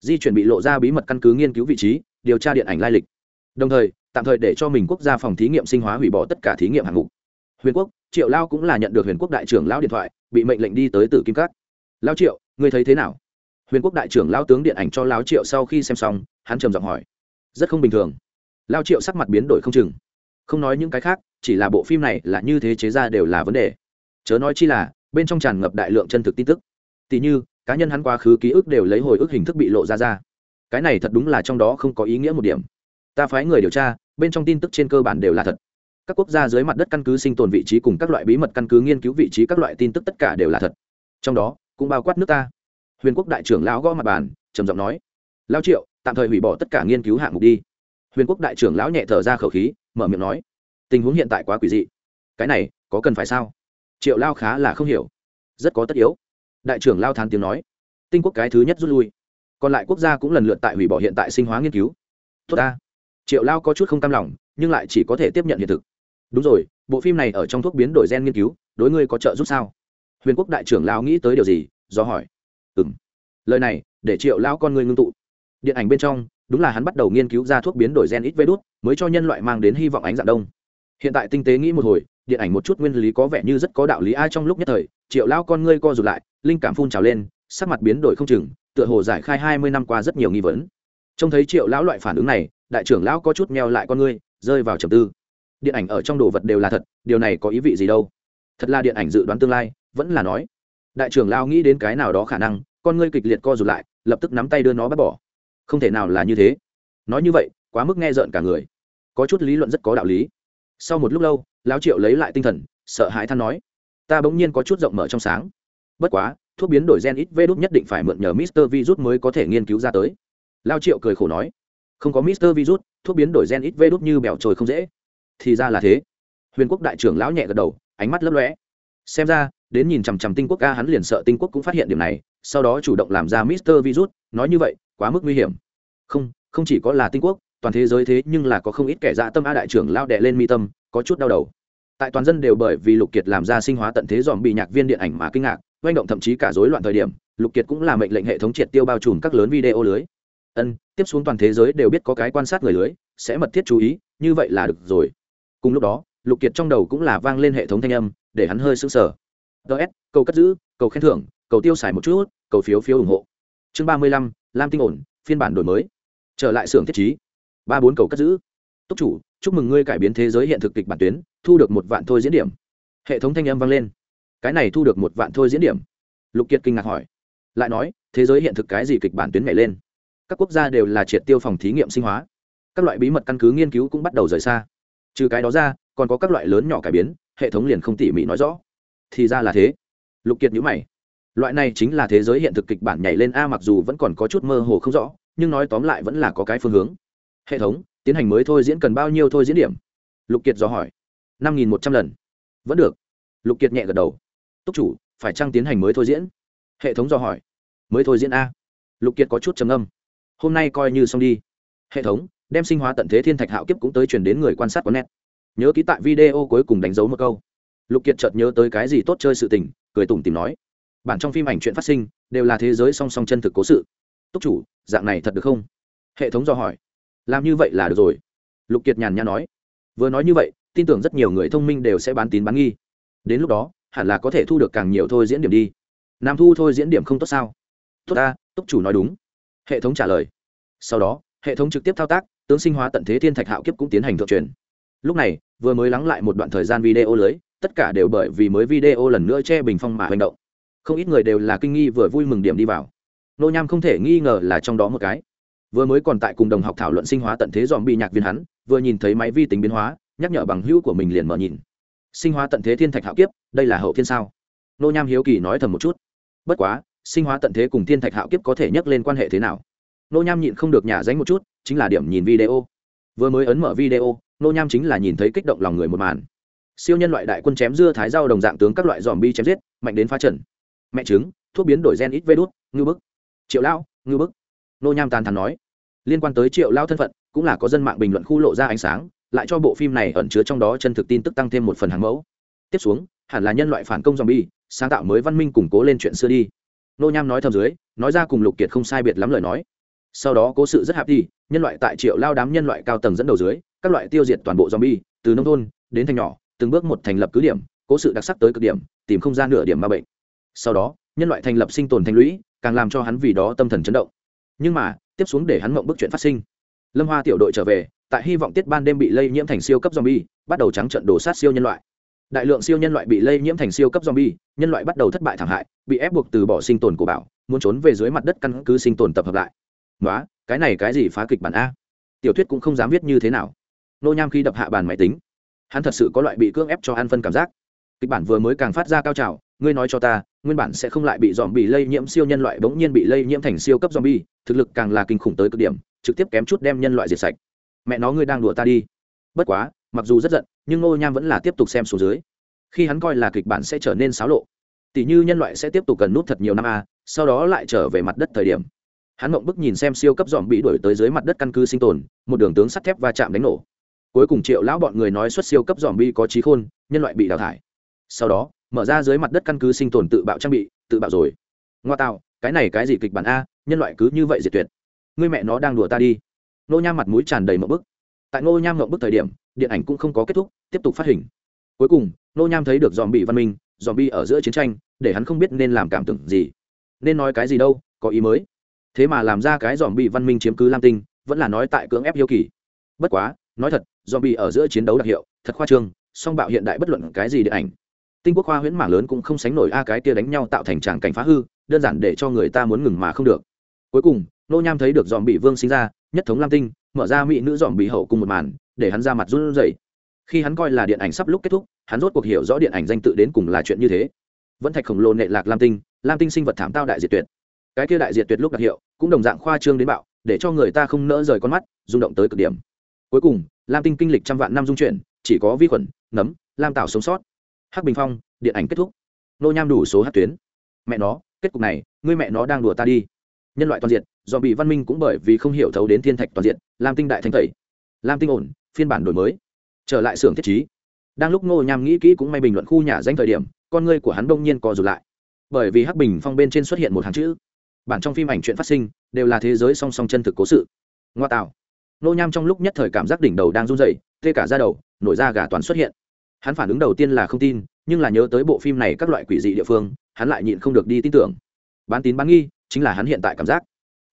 Di chuyển bị lộ ra bí mật căn cứ nghiên cứu vị trí, điều tra điện ảnh lai lịch đồng thời, tạm thời để cho mình quốc gia phòng thí nghiệm sinh hóa hủy bỏ tất cả thí nghiệm hạng mục. Huyền quốc, triệu lao cũng là nhận được huyền quốc đại trưởng lao điện thoại, bị mệnh lệnh đi tới tử kim cát lao triệu, ngươi thấy thế nào? Huyền quốc đại trưởng lao tướng điện ảnh cho lao triệu sau khi xem xong, hắn trầm giọng hỏi. Rất không bình thường. Lao triệu sắc mặt biến đổi không chừng. Không nói những cái khác, chỉ là bộ phim này là như thế chế ra đều là vấn đề. Chớ nói chi là, bên trong tràn ngập đại lượng chân thực tin tức. Tỉ như, cá nhân hắn quá khứ ký ức đều lấy hồi ức hình thức bị lộ ra ra. Cái này thật đúng là trong đó không có ý nghĩa một điểm ta phái người điều tra, bên trong tin tức trên cơ bản đều là thật. Các quốc gia dưới mặt đất căn cứ sinh tồn vị trí cùng các loại bí mật căn cứ nghiên cứu vị trí các loại tin tức tất cả đều là thật. Trong đó, cũng bao quát nước ta. Huyền quốc đại trưởng lão gõ mặt bàn, trầm giọng nói, lao triệu, tạm thời hủy bỏ tất cả nghiên cứu hạng mục đi. Huyền quốc đại trưởng lão nhẹ thở ra khẩu khí, mở miệng nói, tình huống hiện tại quá quỷ dị. Cái này, có cần phải sao? Triệu lao khá là không hiểu. Rất có tất yếu. Đại trưởng lao thán tiếng nói, tinh quốc cái thứ nhất rút lui. Còn lại quốc gia cũng lần lượt tại hủy bỏ hiện tại sinh hóa nghiên cứu. Tốt ta triệu lao có chút không cam lòng, nhưng lại chỉ có thể tiếp nhận hiện thực. Đúng rồi, bộ phim này ở trong thuốc biến đổi gen nghiên cứu, đối ngươi có trợ giúp sao? Huyền quốc đại trưởng lao nghĩ tới điều gì, do hỏi. Ừ m lời này, để triệu lao con ngươi ngưng tụ. Điện ảnh bên trong, đúng là hắn bắt đầu nghiên cứu ra thuốc biến đổi gen ít vê đốt mới cho nhân loại mang đến hy vọng ánh dạng đông. Hiện tại tinh tế nghĩ một hồi, điện ảnh một chút nguyên lý có vẻ như rất có đạo lý, ai trong lúc nhất thời, triệu lao con ngươi co rụt lại, linh cảm phun trào lên, sắc mặt biến đổi không chừng, tựa hồ giải khai hai mươi năm qua rất nhiều nghi vấn. Trông thấy triệu lão loại phản ứng này đại trưởng lão có chút meo lại con ngươi, rơi vào trầm tư. Điện ảnh ở trong đồ vật đều là thật, điều này có ý vị gì đâu? Thật là điện ảnh dự đoán tương lai, vẫn là nói. Đại trưởng lão nghĩ đến cái nào đó khả năng, con ngươi kịch liệt co rụt lại, lập tức nắm tay đưa nó bắt bỏ. Không thể nào là như thế. Nói như vậy, quá mức nghe rợn cả người. Có chút lý luận rất có đạo lý. Sau một lúc lâu, lão triệu lấy lại tinh thần, sợ hãi than nói, ta bỗng nhiên có chút rộng mở trong sáng. Bất quá, thuốc biến đổi gen ít vê đốt nhất định phải mượn nhờ mister virus mới có thể nghiên cứu ra tới. Lao triệu cười khổ nói không có mister virus, thuốc biến đổi gen ít vê đốt như bẻo trồi không dễ. Thì ra là thế. Huyền quốc đại trưởng lão nhẹ gật đầu, ánh mắt lấp lóe. Xem ra, đến nhìn chằm chằm tinh quốc ca hắn liền sợ tinh quốc cũng phát hiện điểm này, sau đó chủ động làm ra mister virus, nói như vậy, quá mức nguy hiểm. Không không chỉ có là tinh quốc, toàn thế giới thế nhưng là có không ít kẻ dạ tâm a đại trưởng lao đệ lên mi tâm, có chút đau đầu. Tại toàn dân đều bởi vì lục kiệt làm ra sinh hóa tận thế dòm bị nhạc viên điện ảnh mà kinh ngạc oanh động thậm chí cả rối loạn thời điểm, lục kiệt cũng là mệnh lệnh hệ thống triệt tiêu bao trùm các lớn video lưới. Ân tiếp xuống toàn thế giới đều biết có cái quan sát người lưới, sẽ mật thiết chú ý, như vậy là được rồi. Cùng lúc đó, lục kiệt trong đầu cũng là vang lên hệ thống thanh âm, để hắn hơi sững sờ. Ts cầu cất giữ, cầu khen thưởng, cầu tiêu xài một chút, cầu phiếu phiếu ủng hộ. Chương ba mươi lăm, lam tinh ổn, phiên bản đổi mới. Trở lại xưởng thiết trí. Ba bốn cầu cất giữ. Túc chủ, chúc mừng ngươi cải biến thế giới hiện thực kịch bản tuyến, thu được một vạn thôi diễn điểm. Hệ thống thanh âm vang lên. Cái này thu được một vạn thôi diễn điểm. Lục kiệt kinh ngạc hỏi. Lại nói, thế giới hiện thực cái gì kịch bản tuyến nhảy lên? Các quốc gia đều là triệt tiêu phòng thí nghiệm sinh hóa. Các loại bí mật căn cứ nghiên cứu cũng bắt đầu rời xa. Trừ cái đó ra, còn có các loại lớn nhỏ cải biến, hệ thống liền không tỉ mỉ nói rõ. Thì ra là thế. Lục kiệt nhữ mày. Loại này chính là thế giới hiện thực kịch bản nhảy lên a mặc dù vẫn còn có chút mơ hồ không rõ, nhưng nói tóm lại vẫn là có cái phương hướng. Hệ thống, tiến hành mới thôi diễn cần bao nhiêu thôi diễn điểm? Lục kiệt dò hỏi. năm nghìn một trăm lần. Vẫn được. Lục kiệt nhẹ gật đầu. Túc chủ, phải chăng tiến hành mới thôi diễn? Hệ thống dò hỏi. Mới thôi diễn a. Lục kiệt có chút trầm âm hôm nay coi như xong đi. Hệ thống, đem sinh hóa tận thế thiên thạch hạo kiếp cũng tới truyền đến người quan sát có nét nhớ ký tại video cuối cùng đánh dấu một câu. Lục kiệt chợt nhớ tới cái gì tốt chơi sự tình, cười tủm tìm nói. Bản trong phim ảnh chuyện phát sinh, đều là thế giới song song chân thực cố sự. Túc chủ, dạng này thật được không? Hệ thống do hỏi. Làm như vậy là được rồi. Lục kiệt nhàn nhã nói. Vừa nói như vậy, tin tưởng rất nhiều người thông minh đều sẽ bán tín bán nghi. Đến lúc đó, hẳn là có thể thu được càng nhiều thôi diễn điểm đi. Nam thu thôi diễn điểm không tốt sao? Tốt ta, túc chủ nói đúng hệ thống trả lời. Sau đó, hệ thống trực tiếp thao tác, tướng sinh hóa tận thế thiên thạch hạo kiếp cũng tiến hành thượng truyền. Lúc này, vừa mới lắng lại một đoạn thời gian video lưới, tất cả đều bởi vì mới video lần nữa che bình phong mà hành động. Không ít người đều là kinh nghi vừa vui mừng điểm đi vào. Nô nham không thể nghi ngờ là trong đó một cái. Vừa mới còn tại cùng đồng học thảo luận sinh hóa tận thế dòm bị nhạc viên hắn, vừa nhìn thấy máy vi tính biến hóa, nhắc nhở bằng hữu của mình liền mở nhìn. Sinh hóa tận thế thiên thạch hạo kiếp, đây là hậu thiên sao? Nô nham hiếu kỳ nói thầm một chút. Bất quá sinh hóa tận thế cùng thiên thạch hạo kiếp có thể nhắc lên quan hệ thế nào? Nô nham nhịn không được nhả danh một chút chính là điểm nhìn video. Vừa mới ấn mở video nô nham chính là nhìn thấy kích động lòng người một màn. Siêu nhân loại đại quân chém dưa thái rau đồng dạng tướng các loại dòm bi chém giết mạnh đến phá trần mẹ trứng thuốc biến đổi gen ít vê đốt ngư bức. Triệu lão ngư bức. Nô nham tàn thắn nói. Liên quan tới triệu lao thân phận cũng là có dân mạng bình luận khu lộ ra ánh sáng lại cho bộ phim này ẩn chứa trong đó chân thực tin tức tăng thêm một phần hàng mẫu. Tiếp xuống hẳn là nhân loại phản công dòm bi, sáng tạo mới văn minh củng cố lên chuyện xưa đi nô nham nói thầm dưới, nói ra cùng lục kiệt không sai biệt lắm lời nói. Sau đó cố sự rất hạp đi, nhân loại tại triệu lao đám nhân loại cao tầng dẫn đầu dưới, các loại tiêu diệt toàn bộ zombie, từ nông thôn đến thành nhỏ, từng bước một thành lập cứ điểm, cố sự đặc sắc tới cực điểm, tìm không ra nửa điểm ma bệnh. Sau đó, nhân loại thành lập sinh tồn thành lũy, càng làm cho hắn vì đó tâm thần chấn động. Nhưng mà, tiếp xuống để hắn mộng bức chuyện phát sinh. Lâm hoa tiểu đội trở về, tại hy vọng tiết ban đêm bị lây nhiễm thành siêu cấp zombie, bắt đầu trắng trận đổ sát siêu nhân loại đại lượng siêu nhân loại bị lây nhiễm thành siêu cấp zombie, nhân loại bắt đầu thất bại thảm hại, bị ép buộc từ bỏ sinh tồn của bảo, muốn trốn về dưới mặt đất căn cứ sinh tồn tập hợp lại. Nói cái này cái gì phá kịch bản a? Tiểu thuyết cũng không dám viết như thế nào. Nô nham khi đập hạ bàn máy tính, hắn thật sự có loại bị cưỡng ép cho ăn phân cảm giác. Kịch bản vừa mới càng phát ra cao trào, ngươi nói cho ta, nguyên bản sẽ không lại bị zombie bị lây nhiễm siêu nhân loại bỗng nhiên bị lây nhiễm thành siêu cấp zombie, thực lực càng là kinh khủng tới cực điểm, trực tiếp kém chút đem nhân loại diệt sạch. Mẹ nó ngươi đang đùa ta đi. Bất quá, mặc dù rất giận nhưng ngô nham vẫn là tiếp tục xem xuống dưới. Khi hắn coi là kịch bản sẽ trở nên xáo lộ, tỷ như nhân loại sẽ tiếp tục cần nút thật nhiều năm a, sau đó lại trở về mặt đất thời điểm. Hắn mộng bức nhìn xem siêu cấp dòm bị đuổi tới dưới mặt đất căn cứ sinh tồn, một đường tướng sắt thép va chạm đánh nổ. Cuối cùng triệu lão bọn người nói xuất siêu cấp dòm bi có trí khôn, nhân loại bị đào thải. Sau đó, mở ra dưới mặt đất căn cứ sinh tồn tự bạo trang bị, tự bạo rồi. Ngoa tạo, cái này cái gì kịch bản a, nhân loại cứ như vậy diệt tuyệt. Người mẹ nó đang đùa ta đi. Nô nham mặt mũi tràn đầy mộng bức tại ngô nham ngộng bức thời điểm, điện ảnh cũng không có kết thúc, tiếp tục phát hình. Cuối cùng nô nham thấy được dòm bị văn minh dòm bi ở giữa chiến tranh, để hắn không biết nên làm cảm tưởng gì. Nên nói cái gì đâu, có ý mới. Thế mà làm ra cái dòm bị văn minh chiếm cứ lam tinh, vẫn là nói tại cưỡng ép hiếu kỳ. Bất quá, nói thật dòm bị ở giữa chiến đấu đặc hiệu, thật khoa trương, song bạo hiện đại bất luận cái gì điện ảnh. Tinh quốc khoa huyễn mảng lớn cũng không sánh nổi a cái kia đánh nhau tạo thành tràng cảnh phá hư, đơn giản để cho người ta muốn ngừng mà không được. Cuối cùng nô nham thấy được dòm bị vương sinh ra, nhất thống lam tinh mở ra mỹ nữ dòm bị hậu cùng một màn, để hắn ra mặt run rẩy. Khi hắn coi là điện ảnh sắp lúc kết thúc, hắn rốt cuộc hiểu rõ điện ảnh danh tự đến cùng là chuyện như thế. Vẫn thạch khổng lồ nệ lạc lam tinh lam tinh sinh vật thảm tao đại diệt tuyệt. Cái kia đại diệt tuyệt lúc đặc hiệu, cũng đồng dạng khoa trương đến bạo, để cho người ta không nỡ rời con mắt, rung động tới cực điểm. Cuối cùng, lam tinh kinh lịch trăm vạn năm dung chuyển chỉ có vi khuẩn, nấm, lam tạo sống sót. Hắc bình phong, điện ảnh kết thúc. Nô nham đủ số hát tuyến. Mẹ nó, kết cục này ngươi mẹ nó đang đùa ta đi nhân loại toàn diện do bị văn minh cũng bởi vì không hiểu thấu đến thiên thạch toàn diện, lam tinh đại thanh tẩy lam tinh ổn, phiên bản đổi mới. Trở lại xưởng thiết trí. Đang lúc ngô nham nghĩ kỹ cũng may bình luận khu nhà danh thời điểm, con ngươi của hắn đông nhiên co rụt lại. Bởi vì hắc bình phong bên trên xuất hiện một hàng chữ. Bản trong phim ảnh chuyện phát sinh, đều là thế giới song song chân thực cố sự. Ngoa tạo. Ngô nham trong lúc nhất thời cảm giác đỉnh đầu đang run dậy tê cả ra đầu, nổi da gà toàn xuất hiện. Hắn phản ứng đầu tiên là không tin, nhưng là nhớ tới bộ phim này các loại quỷ dị địa phương, hắn lại nhịn không được đi tin tưởng. Bán tín bán nghi chính là hắn hiện tại cảm giác.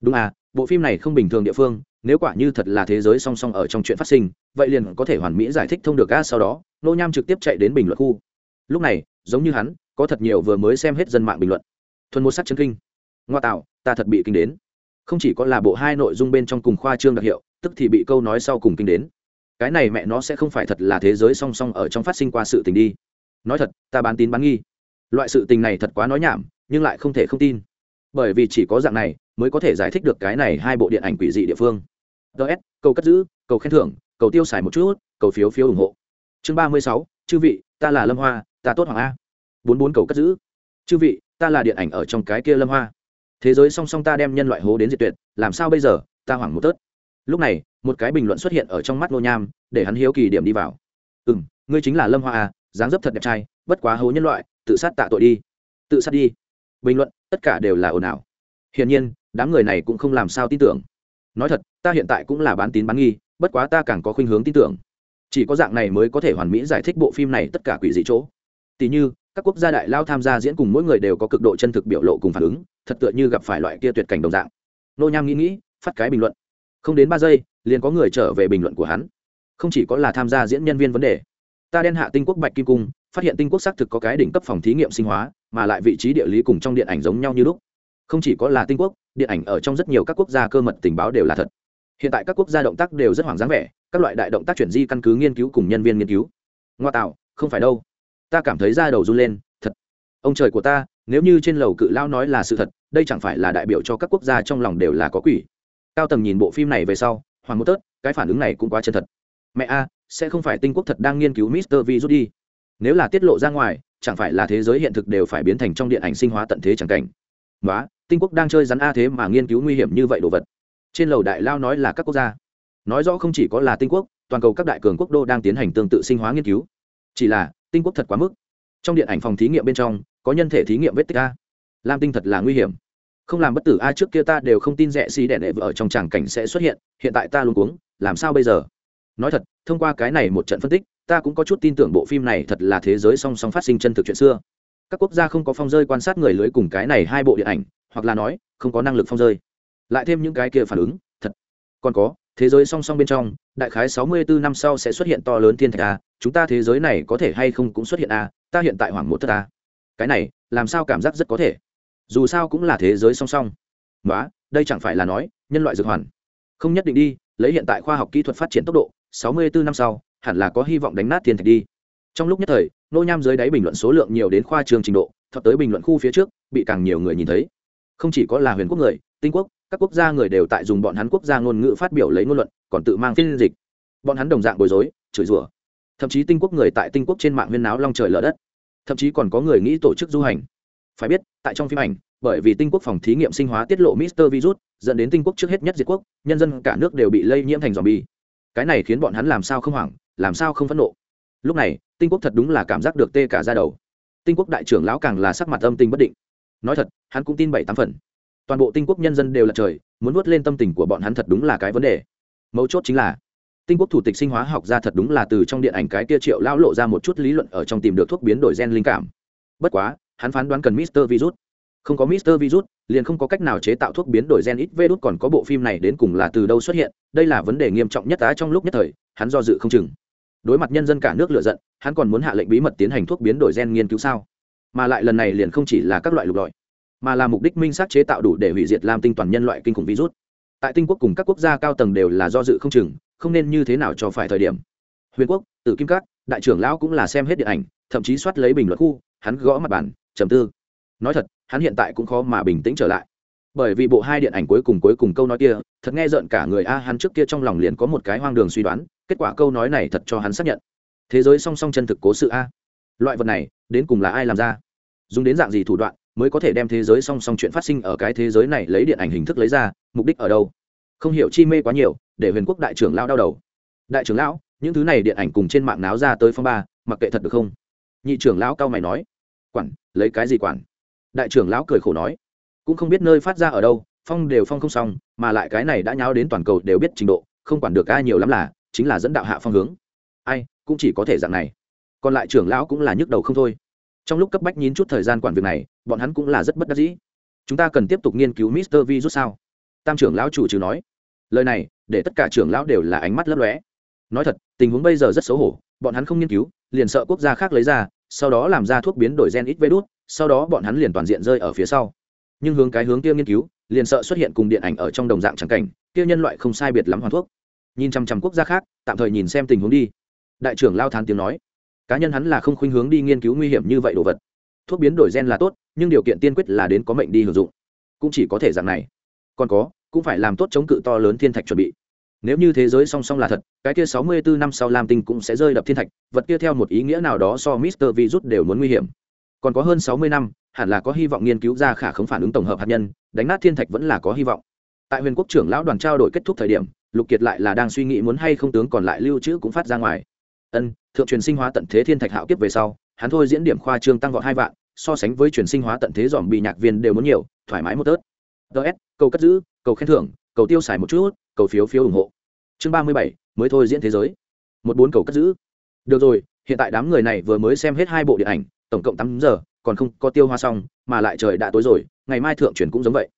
Đúng à bộ phim này không bình thường địa phương, nếu quả như thật là thế giới song song ở trong chuyện phát sinh, vậy liền có thể hoàn mỹ giải thích thông được ga sau đó, nô nham trực tiếp chạy đến bình luận khu. Lúc này, giống như hắn, có thật nhiều vừa mới xem hết dân mạng bình luận. Thuần một sắc chân kinh. Ngoa tạo, ta thật bị kinh đến. Không chỉ có là bộ hai nội dung bên trong cùng khoa trương đặc hiệu, tức thì bị câu nói sau cùng kinh đến. Cái này mẹ nó sẽ không phải thật là thế giới song song ở trong phát sinh qua sự tình đi. Nói thật, ta bán tín bán nghi. Loại sự tình này thật quá nói nhảm, nhưng lại không thể không tin bởi vì chỉ có dạng này mới có thể giải thích được cái này hai bộ điện ảnh quỷ dị địa phương. Ts cầu cất giữ, cầu khen thưởng, cầu tiêu xài một chút, cầu phiếu phiếu ủng hộ. Chương ba mươi sáu, chư vị, ta là lâm hoa, ta tốt hoàng a. Bốn bốn cầu cất giữ. Chư vị, ta là điện ảnh ở trong cái kia lâm hoa. Thế giới song song ta đem nhân loại hố đến diệt tuyệt, làm sao bây giờ? Ta hoảng một tớt. Lúc này, một cái bình luận xuất hiện ở trong mắt nô nham, để hắn hiếu kỳ điểm đi vào. Ừ m ngươi chính là lâm hoa à dáng dấp thật đẹp trai, bất quá hố nhân loại, tự sát tạ tội đi. Tự sát đi. Bình luận tất cả đều là ồn ào. Hiển nhiên, đám người này cũng không làm sao tin tưởng. Nói thật, ta hiện tại cũng là bán tín bán nghi, bất quá ta càng có khuynh hướng tin tưởng. Chỉ có dạng này mới có thể hoàn mỹ giải thích bộ phim này tất cả quỷ dị chỗ. Tỉ như, các quốc gia đại lao tham gia diễn cùng mỗi người đều có cực độ chân thực biểu lộ cùng phản ứng, thật tựa như gặp phải loại kia tuyệt cảnh đồng dạng. Nô nham nghĩ nghĩ, phát cái bình luận. Không đến ba giây, liền có người trở về bình luận của hắn. Không chỉ có là tham gia diễn nhân viên vấn đề. Ta đen hạ tinh quốc bạch kim cung phát hiện tinh quốc xác thực có cái đỉnh cấp phòng thí nghiệm sinh hóa, mà lại vị trí địa lý cùng trong điện ảnh giống nhau như lúc. Không chỉ có là tinh quốc, điện ảnh ở trong rất nhiều các quốc gia cơ mật tình báo đều là thật. Hiện tại các quốc gia động tác đều rất hoảng dáng vẻ, các loại đại động tác chuyển di căn cứ nghiên cứu cùng nhân viên nghiên cứu. Ngoa tạo, không phải đâu. Ta cảm thấy da đầu run lên, thật. Ông trời của ta, nếu như trên lầu cự lao nói là sự thật, đây chẳng phải là đại biểu cho các quốc gia trong lòng đều là có quỷ. Cao tầng nhìn bộ phim này về sau hoàng một tớt, cái phản ứng này cũng quá chân thật. Mẹ a, sẽ không phải tinh quốc thật đang nghiên cứu mister v rút đi nếu là tiết lộ ra ngoài, chẳng phải là thế giới hiện thực đều phải biến thành trong điện ảnh sinh hóa tận thế chẳng cảnh. Nói tinh quốc đang chơi rắn a thế mà nghiên cứu nguy hiểm như vậy đồ vật. Trên lầu đại lao nói là các quốc gia. Nói rõ không chỉ có là tinh quốc, toàn cầu các đại cường quốc đô đang tiến hành tương tự sinh hóa nghiên cứu. Chỉ là, tinh quốc thật quá mức. Trong điện ảnh phòng thí nghiệm bên trong, có nhân thể thí nghiệm vết tích a. Lam tinh thật là nguy hiểm. Không làm bất tử a trước kia ta đều không tin rẻ xì đẻ đệ ở trong tràng cảnh sẽ xuất hiện hiện tại ta luôn cuống, làm sao bây giờ? Nói thật, thông qua cái này một trận phân tích ta cũng có chút tin tưởng bộ phim này thật là thế giới song song phát sinh chân thực chuyện xưa. Các quốc gia không có phong rơi quan sát người lưới cùng cái này hai bộ điện ảnh, hoặc là nói, không có năng lực phong rơi. Lại thêm những cái kia phản ứng, thật. Còn có, thế giới song song bên trong, đại khái sáu mươi bốn năm sau sẽ xuất hiện to lớn thiên thạch a, chúng ta thế giới này có thể hay không cũng xuất hiện a, ta hiện tại hoảng một thất a. Cái này, làm sao cảm giác rất có thể? Dù sao cũng là thế giới song song. Nói đây chẳng phải là nói, nhân loại dược hoàn. Không nhất định đi, lấy hiện tại khoa học kỹ thuật phát triển tốc độ, sáu mươi bốn năm sau hẳn là có hy vọng đánh nát thiên thạch đi. Trong lúc nhất thời nô nham dưới đáy bình luận số lượng nhiều đến khoa trường trình độ thật tới bình luận khu phía trước bị càng nhiều người nhìn thấy. Không chỉ có là huyền quốc người tinh quốc các quốc gia người đều tại dùng bọn hắn quốc gia ngôn ngữ phát biểu lấy ngôn luận còn tự mang phiên dịch. Bọn hắn đồng dạng bối rối chửi rủa. Thậm chí tinh quốc người tại tinh quốc trên mạng huyên náo long trời lở đất. Thậm chí còn có người nghĩ tổ chức du hành. Phải biết tại trong phim ảnh bởi vì tinh quốc phòng thí nghiệm sinh hóa tiết lộ Mister Virus, dẫn đến tinh quốc trước hết nhất diệt quốc nhân dân cả nước đều bị lây nhiễm thành dòm bi cái này khiến bọn hắn làm sao không hoảng? Làm sao không phẫn nộ? Lúc này, tinh quốc thật đúng là cảm giác được tê cả ra đầu. Tinh quốc đại trưởng lão càng là sắc mặt âm tình bất định. Nói thật, hắn cũng tin bảy tám phần. Toàn bộ tinh quốc nhân dân đều là trời, muốn nuốt lên tâm tình của bọn hắn thật đúng là cái vấn đề. Mấu chốt chính là, tinh quốc thủ tịch sinh hóa học ra thật đúng là từ trong điện ảnh cái kia triệu lão lộ ra một chút lý luận ở trong tìm được thuốc biến đổi gen linh cảm. Bất quá, hắn phán đoán cần mister virus. Không có mister virus, liền không có cách nào chế tạo thuốc biến đổi gen ít virus, còn có bộ phim này đến cùng là từ đâu xuất hiện, đây là vấn đề nghiêm trọng nhất á trong lúc nhất thời, hắn do dự không chừng đối mặt nhân dân cả nước lựa giận, hắn còn muốn hạ lệnh bí mật tiến hành thuốc biến đổi gen nghiên cứu sao? Mà lại lần này liền không chỉ là các loại lục lọi, mà là mục đích minh xác chế tạo đủ để hủy diệt lam tinh toàn nhân loại kinh khủng virus. Tại tinh quốc cùng các quốc gia cao tầng đều là do dự không chừng, không nên như thế nào cho phải thời điểm. Huyền quốc, tử kim các, đại trưởng lão cũng là xem hết điện ảnh, thậm chí soát lấy bình luận khu, hắn gõ mặt bản trầm tư. Nói thật, hắn hiện tại cũng khó mà bình tĩnh trở lại bởi vì bộ hai điện ảnh cuối cùng cuối cùng câu nói kia, thật nghe rợn cả người a, hắn trước kia trong lòng liền có một cái hoang đường suy đoán, kết quả câu nói này thật cho hắn xác nhận. Thế giới song song chân thực cố sự a. Loại vật này, đến cùng là ai làm ra? Dùng đến dạng gì thủ đoạn mới có thể đem thế giới song song chuyện phát sinh ở cái thế giới này lấy điện ảnh hình thức lấy ra, mục đích ở đâu? Không hiểu chi mê quá nhiều, để huyền quốc đại trưởng lao đau đầu. Đại trưởng lão, những thứ này điện ảnh cùng trên mạng náo ra tới phong ba, mặc kệ thật được không? Nhị trưởng lão cao mày nói. Quản, lấy cái gì quản? Đại trưởng lão cười khổ nói cũng không biết nơi phát ra ở đâu, phong đều phong không xong, mà lại cái này đã nháo đến toàn cầu đều biết trình độ, không quản được ai nhiều lắm là, chính là dẫn đạo hạ phong hướng. Ai, cũng chỉ có thể dạng này. Còn lại trưởng lão cũng là nhức đầu không thôi. Trong lúc cấp bách nhín chút thời gian quản việc này, bọn hắn cũng là rất bất đắc dĩ. Chúng ta cần tiếp tục nghiên cứu mister vi rút sao? Tam trưởng lão chủ trừ nói. Lời này, để tất cả trưởng lão đều là ánh mắt lấp lóe. Nói thật, tình huống bây giờ rất xấu hổ, bọn hắn không nghiên cứu, liền sợ quốc gia khác lấy ra, sau đó làm ra thuốc biến đổi gen ít vê đốt sau đó bọn hắn liền toàn diện rơi ở phía sau nhưng hướng cái hướng kia nghiên cứu, liền sợ xuất hiện cùng điện ảnh ở trong đồng dạng trắng cảnh, kia nhân loại không sai biệt lắm hoàn thuốc. Nhìn chăm chăm quốc gia khác, tạm thời nhìn xem tình huống đi. Đại trưởng lao thán tiếng nói. Cá nhân hắn là không khuynh hướng đi nghiên cứu nguy hiểm như vậy đồ vật. Thuốc biến đổi gen là tốt, nhưng điều kiện tiên quyết là đến có mệnh đi hưởng dụng. Cũng chỉ có thể dạng này. Còn có, cũng phải làm tốt chống cự to lớn thiên thạch chuẩn bị. Nếu như thế giới song song là thật, cái kia sáu mươi bốn năm sau lam tinh cũng sẽ rơi đập thiên thạch, vật kia theo một ý nghĩa nào đó so mister virus đều muốn nguy hiểm. Còn có hơn sáu mươi năm hẳn là có hy vọng nghiên cứu ra khả không phản ứng tổng hợp hạt nhân, đánh nát thiên thạch vẫn là có hy vọng. Tại huyền quốc trưởng lão đoàn trao đổi kết thúc thời điểm, lục kiệt lại là đang suy nghĩ muốn hay không tướng còn lại lưu trữ cũng phát ra ngoài. Ân, thượng truyền sinh hóa tận thế thiên thạch hạo kiếp về sau, hắn thôi diễn điểm khoa trương tăng vọt hai vạn, so sánh với truyền sinh hóa tận thế dòm bị nhạc viên đều muốn nhiều, thoải mái một tớt. Ts cầu cất giữ, cầu khen thưởng, cầu tiêu xài một chút cầu phiếu phiếu ủng hộ. Chương ba mươi bảy, mới thôi diễn thế giới. Một bốn cầu cất giữ. Được rồi, hiện tại đám người này vừa mới xem hết hai bộ điện ảnh, tổng cộng tám giờ còn không có tiêu hoa xong, mà lại trời đã tối rồi, ngày mai thượng truyền cũng giống vậy.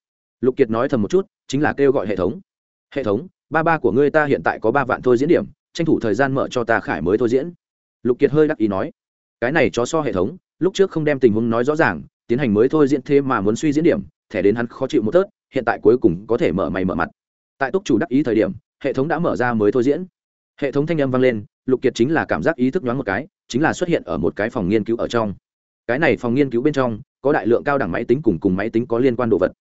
Lục kiệt nói thầm một chút, chính là kêu gọi hệ thống. Hệ thống, ba ba của ngươi ta hiện tại có ba vạn thôi diễn điểm, tranh thủ thời gian mở cho ta khải mới thôi diễn. Lục kiệt hơi đắc ý nói, cái này cho so hệ thống, lúc trước không đem tình huống nói rõ ràng, tiến hành mới thôi diễn thế mà muốn suy diễn điểm, thẻ đến hắn khó chịu một tớt, hiện tại cuối cùng có thể mở mày mở mặt. Tại túc chủ đắc ý thời điểm, hệ thống đã mở ra mới thôi diễn. Hệ thống thanh âm vang lên, lục kiệt chính là cảm giác ý thức nhoáng một cái, chính là xuất hiện ở một cái phòng nghiên cứu ở trong cái này phòng nghiên cứu bên trong, có đại lượng cao đẳng máy tính cùng cùng máy tính có liên quan đồ vật.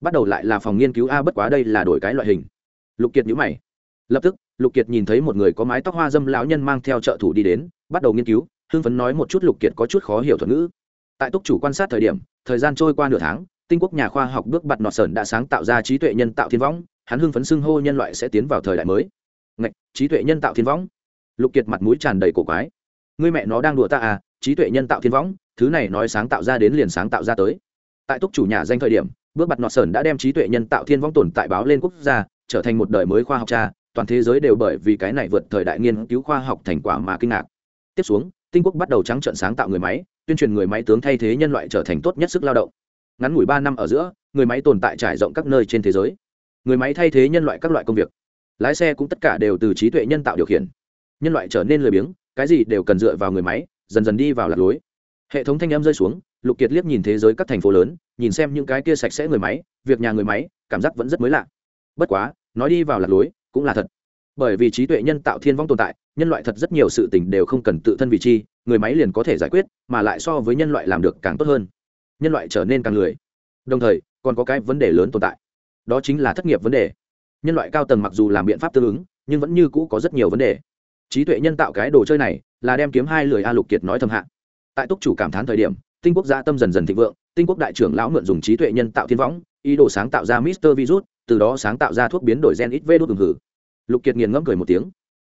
Bắt đầu lại là phòng nghiên cứu a, bất quá đây là đổi cái loại hình. Lục kiệt nhữ mày. Lập tức, lục kiệt nhìn thấy một người có mái tóc hoa dâm lão nhân mang theo trợ thủ đi đến, bắt đầu nghiên cứu, hưng phấn nói một chút lục kiệt có chút khó hiểu thuật ngữ. Tại túc chủ quan sát thời điểm, thời gian trôi qua nửa tháng, tinh quốc nhà khoa học bước bặt nọt sởn đã sáng tạo ra trí tuệ nhân tạo thiên võng, hắn hưng phấn xưng hô nhân loại sẽ tiến vào thời đại mới. Ngạch, trí tuệ nhân tạo thiên võng. Lục kiệt mặt mũi tràn đầy cổ quái. Người mẹ nó đang đùa ta à trí tuệ nhân tạo thiên võng thứ này nói sáng tạo ra đến liền sáng tạo ra tới. Tại túc chủ nhà danh thời điểm, bước mặt nọ sơn đã đem trí tuệ nhân tạo thiên vong tồn tại báo lên quốc gia, trở thành một đời mới khoa học cha, toàn thế giới đều bởi vì cái này vượt thời đại nghiên cứu khoa học thành quả mà kinh ngạc. Tiếp xuống, tinh quốc bắt đầu trắng trợn sáng tạo người máy, tuyên truyền người máy tướng thay thế nhân loại trở thành tốt nhất sức lao động. Ngắn ngủi ba năm ở giữa, người máy tồn tại trải rộng các nơi trên thế giới. Người máy thay thế nhân loại các loại công việc. Lái xe cũng tất cả đều từ trí tuệ nhân tạo điều khiển. Nhân loại trở nên lười biếng, cái gì đều cần dựa vào người máy, dần dần đi vào lạc lối hệ thống thanh em rơi xuống, lục kiệt liếc nhìn thế giới các thành phố lớn, nhìn xem những cái kia sạch sẽ người máy, việc nhà người máy, cảm giác vẫn rất mới lạ. Bất quá, nói đi vào lạc lối, cũng là thật. Bởi vì trí tuệ nhân tạo thiên vong tồn tại, nhân loại thật rất nhiều sự tình đều không cần tự thân vị chi người máy liền có thể giải quyết, mà lại so với nhân loại làm được càng tốt hơn. Nhân loại trở nên càng lười. Đồng thời, còn có cái vấn đề lớn tồn tại. Đó chính là thất nghiệp vấn đề. Nhân loại cao tầng mặc dù làm biện pháp tương ứng, nhưng vẫn như cũ có rất nhiều vấn đề. Trí tuệ nhân tạo cái đồ chơi này là đem kiếm hai lười a lục kiệt nói thầm hạ tại túc chủ cảm thán thời điểm, tinh quốc gia tâm dần dần thịnh vượng, tinh quốc đại trưởng lão mượn dùng trí tuệ nhân tạo thiên võng, ý đồ sáng tạo ra mister virus, từ đó sáng tạo ra thuốc biến đổi gen ít vê đốt hừng hử lục kiệt nghiền ngẫm cười một tiếng.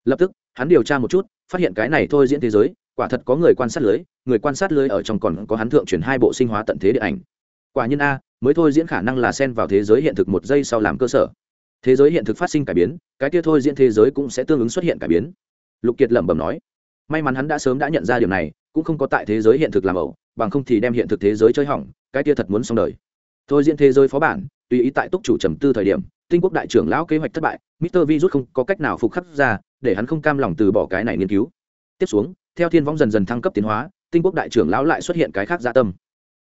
Lập tức, hắn điều tra một chút, phát hiện cái này thôi diễn thế giới, quả thật có người quan sát lưới, người quan sát lưới ở trong còn có hắn thượng chuyển hai bộ sinh hóa tận thế điện ảnh. Quả nhiên a, mới thôi diễn khả năng là xen vào thế giới hiện thực một giây sau làm cơ sở. Thế giới hiện thực phát sinh cải biến, cái kia thôi diễn thế giới cũng sẽ tương ứng xuất hiện cải biến. Lục kiệt lẩm bẩm nói. May mắn hắn đã sớm đã nhận ra điều này cũng không có tại thế giới hiện thực làm ẩu, bằng không thì đem hiện thực thế giới chơi hỏng, cái kia thật muốn xong đời. Thôi diễn thế giới phó bản, tùy ý tại túc chủ trầm tư thời điểm, tinh quốc đại trưởng lão kế hoạch thất bại, mister virus không có cách nào phục khắc ra, để hắn không cam lòng từ bỏ cái này nghiên cứu. Tiếp xuống, theo thiên vong dần dần thăng cấp tiến hóa, tinh quốc đại trưởng lão lại xuất hiện cái khác gia tâm.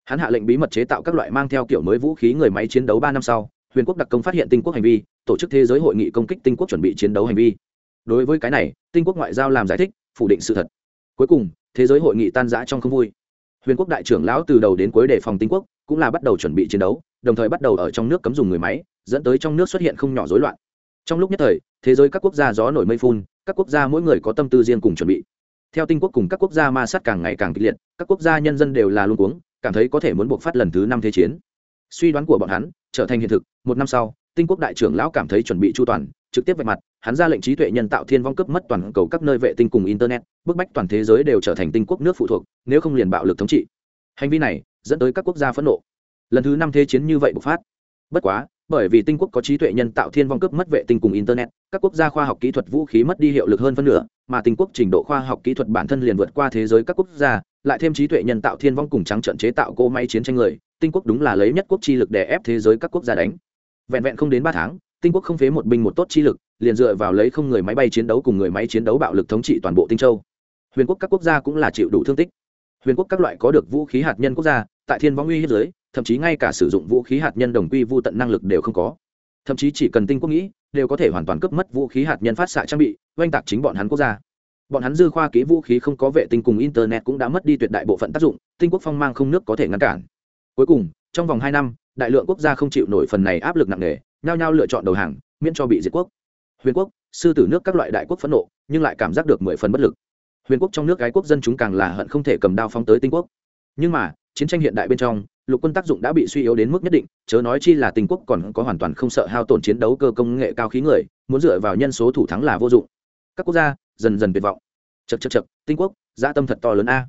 Hắn hạ lệnh bí mật chế tạo các loại mang theo kiểu mới vũ khí người máy chiến đấu ba năm sau, huyền quốc đặc công phát hiện tinh quốc hành vi, tổ chức thế giới hội nghị công kích tinh quốc chuẩn bị chiến đấu hành vi. Đối với cái này, tinh quốc ngoại giao làm giải thích, phủ định sự thật. Cuối cùng thế giới hội nghị tan rã trong không vui. Huyền quốc đại trưởng lão từ đầu đến cuối đề phòng tinh quốc, cũng là bắt đầu chuẩn bị chiến đấu, đồng thời bắt đầu ở trong nước cấm dùng người máy, dẫn tới trong nước xuất hiện không nhỏ rối loạn. Trong lúc nhất thời, thế giới các quốc gia gió nổi mây phun, các quốc gia mỗi người có tâm tư riêng cùng chuẩn bị. Theo tinh quốc cùng các quốc gia ma sát càng ngày càng kịch liệt, các quốc gia nhân dân đều là luôn cuống, cảm thấy có thể muốn buộc phát lần thứ năm thế chiến. Suy đoán của bọn hắn, trở thành hiện thực, một năm sau, tinh quốc đại trưởng lão cảm thấy chuẩn bị chu toàn trực tiếp vạch mặt, hắn ra lệnh trí tuệ nhân tạo thiên vong cấp mất toàn cầu các nơi vệ tinh cùng internet, bức bách toàn thế giới đều trở thành tinh quốc nước phụ thuộc, nếu không liền bạo lực thống trị. Hành vi này dẫn tới các quốc gia phẫn nộ. Lần thứ năm thế chiến như vậy bộc phát. Bất quá, bởi vì tinh quốc có trí tuệ nhân tạo thiên vong cướp mất vệ tinh cùng internet, các quốc gia khoa học kỹ thuật vũ khí mất đi hiệu lực hơn phân nửa, mà tinh quốc trình độ khoa học kỹ thuật bản thân liền vượt qua thế giới các quốc gia, lại thêm trí tuệ nhân tạo thiên vong cùng trắng trận chế tạo cỗ máy chiến tranh người, tinh quốc đúng là lấy nhất quốc chi lực để ép thế giới các quốc gia đánh. Vẹn vẹn không đến ba tháng tinh quốc không phế một binh một tốt chi lực, liền dựa vào lấy không người máy bay chiến đấu cùng người máy chiến đấu bạo lực thống trị toàn bộ tinh châu. Huyền quốc các quốc gia cũng là chịu đủ thương tích. Huyền quốc các loại có được vũ khí hạt nhân quốc gia, tại thiên vong uy hiếp giới thậm chí ngay cả sử dụng vũ khí hạt nhân đồng quy vô tận năng lực đều không có. Thậm chí chỉ cần tinh quốc nghĩ, đều có thể hoàn toàn cướp mất vũ khí hạt nhân phát xạ trang bị, oanh tạc chính bọn hắn quốc gia. Bọn hắn dư khoa ký vũ khí không có vệ tinh cùng internet cũng đã mất đi tuyệt đại bộ phận tác dụng, tinh quốc phong mang không nước có thể ngăn cản. Cuối cùng, trong vòng hai năm, đại lượng quốc gia không chịu nổi phần này áp lực nặng nề nhao nhao lựa chọn đầu hàng, miễn cho bị diệt quốc. Huyền quốc, sư tử nước các loại đại quốc phẫn nộ, nhưng lại cảm giác được mười phần bất lực. Huyền quốc trong nước gái quốc dân chúng càng là hận không thể cầm đao phóng tới tinh quốc. Nhưng mà, chiến tranh hiện đại bên trong, lục quân tác dụng đã bị suy yếu đến mức nhất định, chớ nói chi là tinh quốc còn có hoàn toàn không sợ hao tổn chiến đấu cơ công nghệ cao khí người, muốn dựa vào nhân số thủ thắng là vô dụng. Các quốc gia, dần dần tuyệt vọng. Chật chật chật tinh quốc gia tâm thật to lớn a.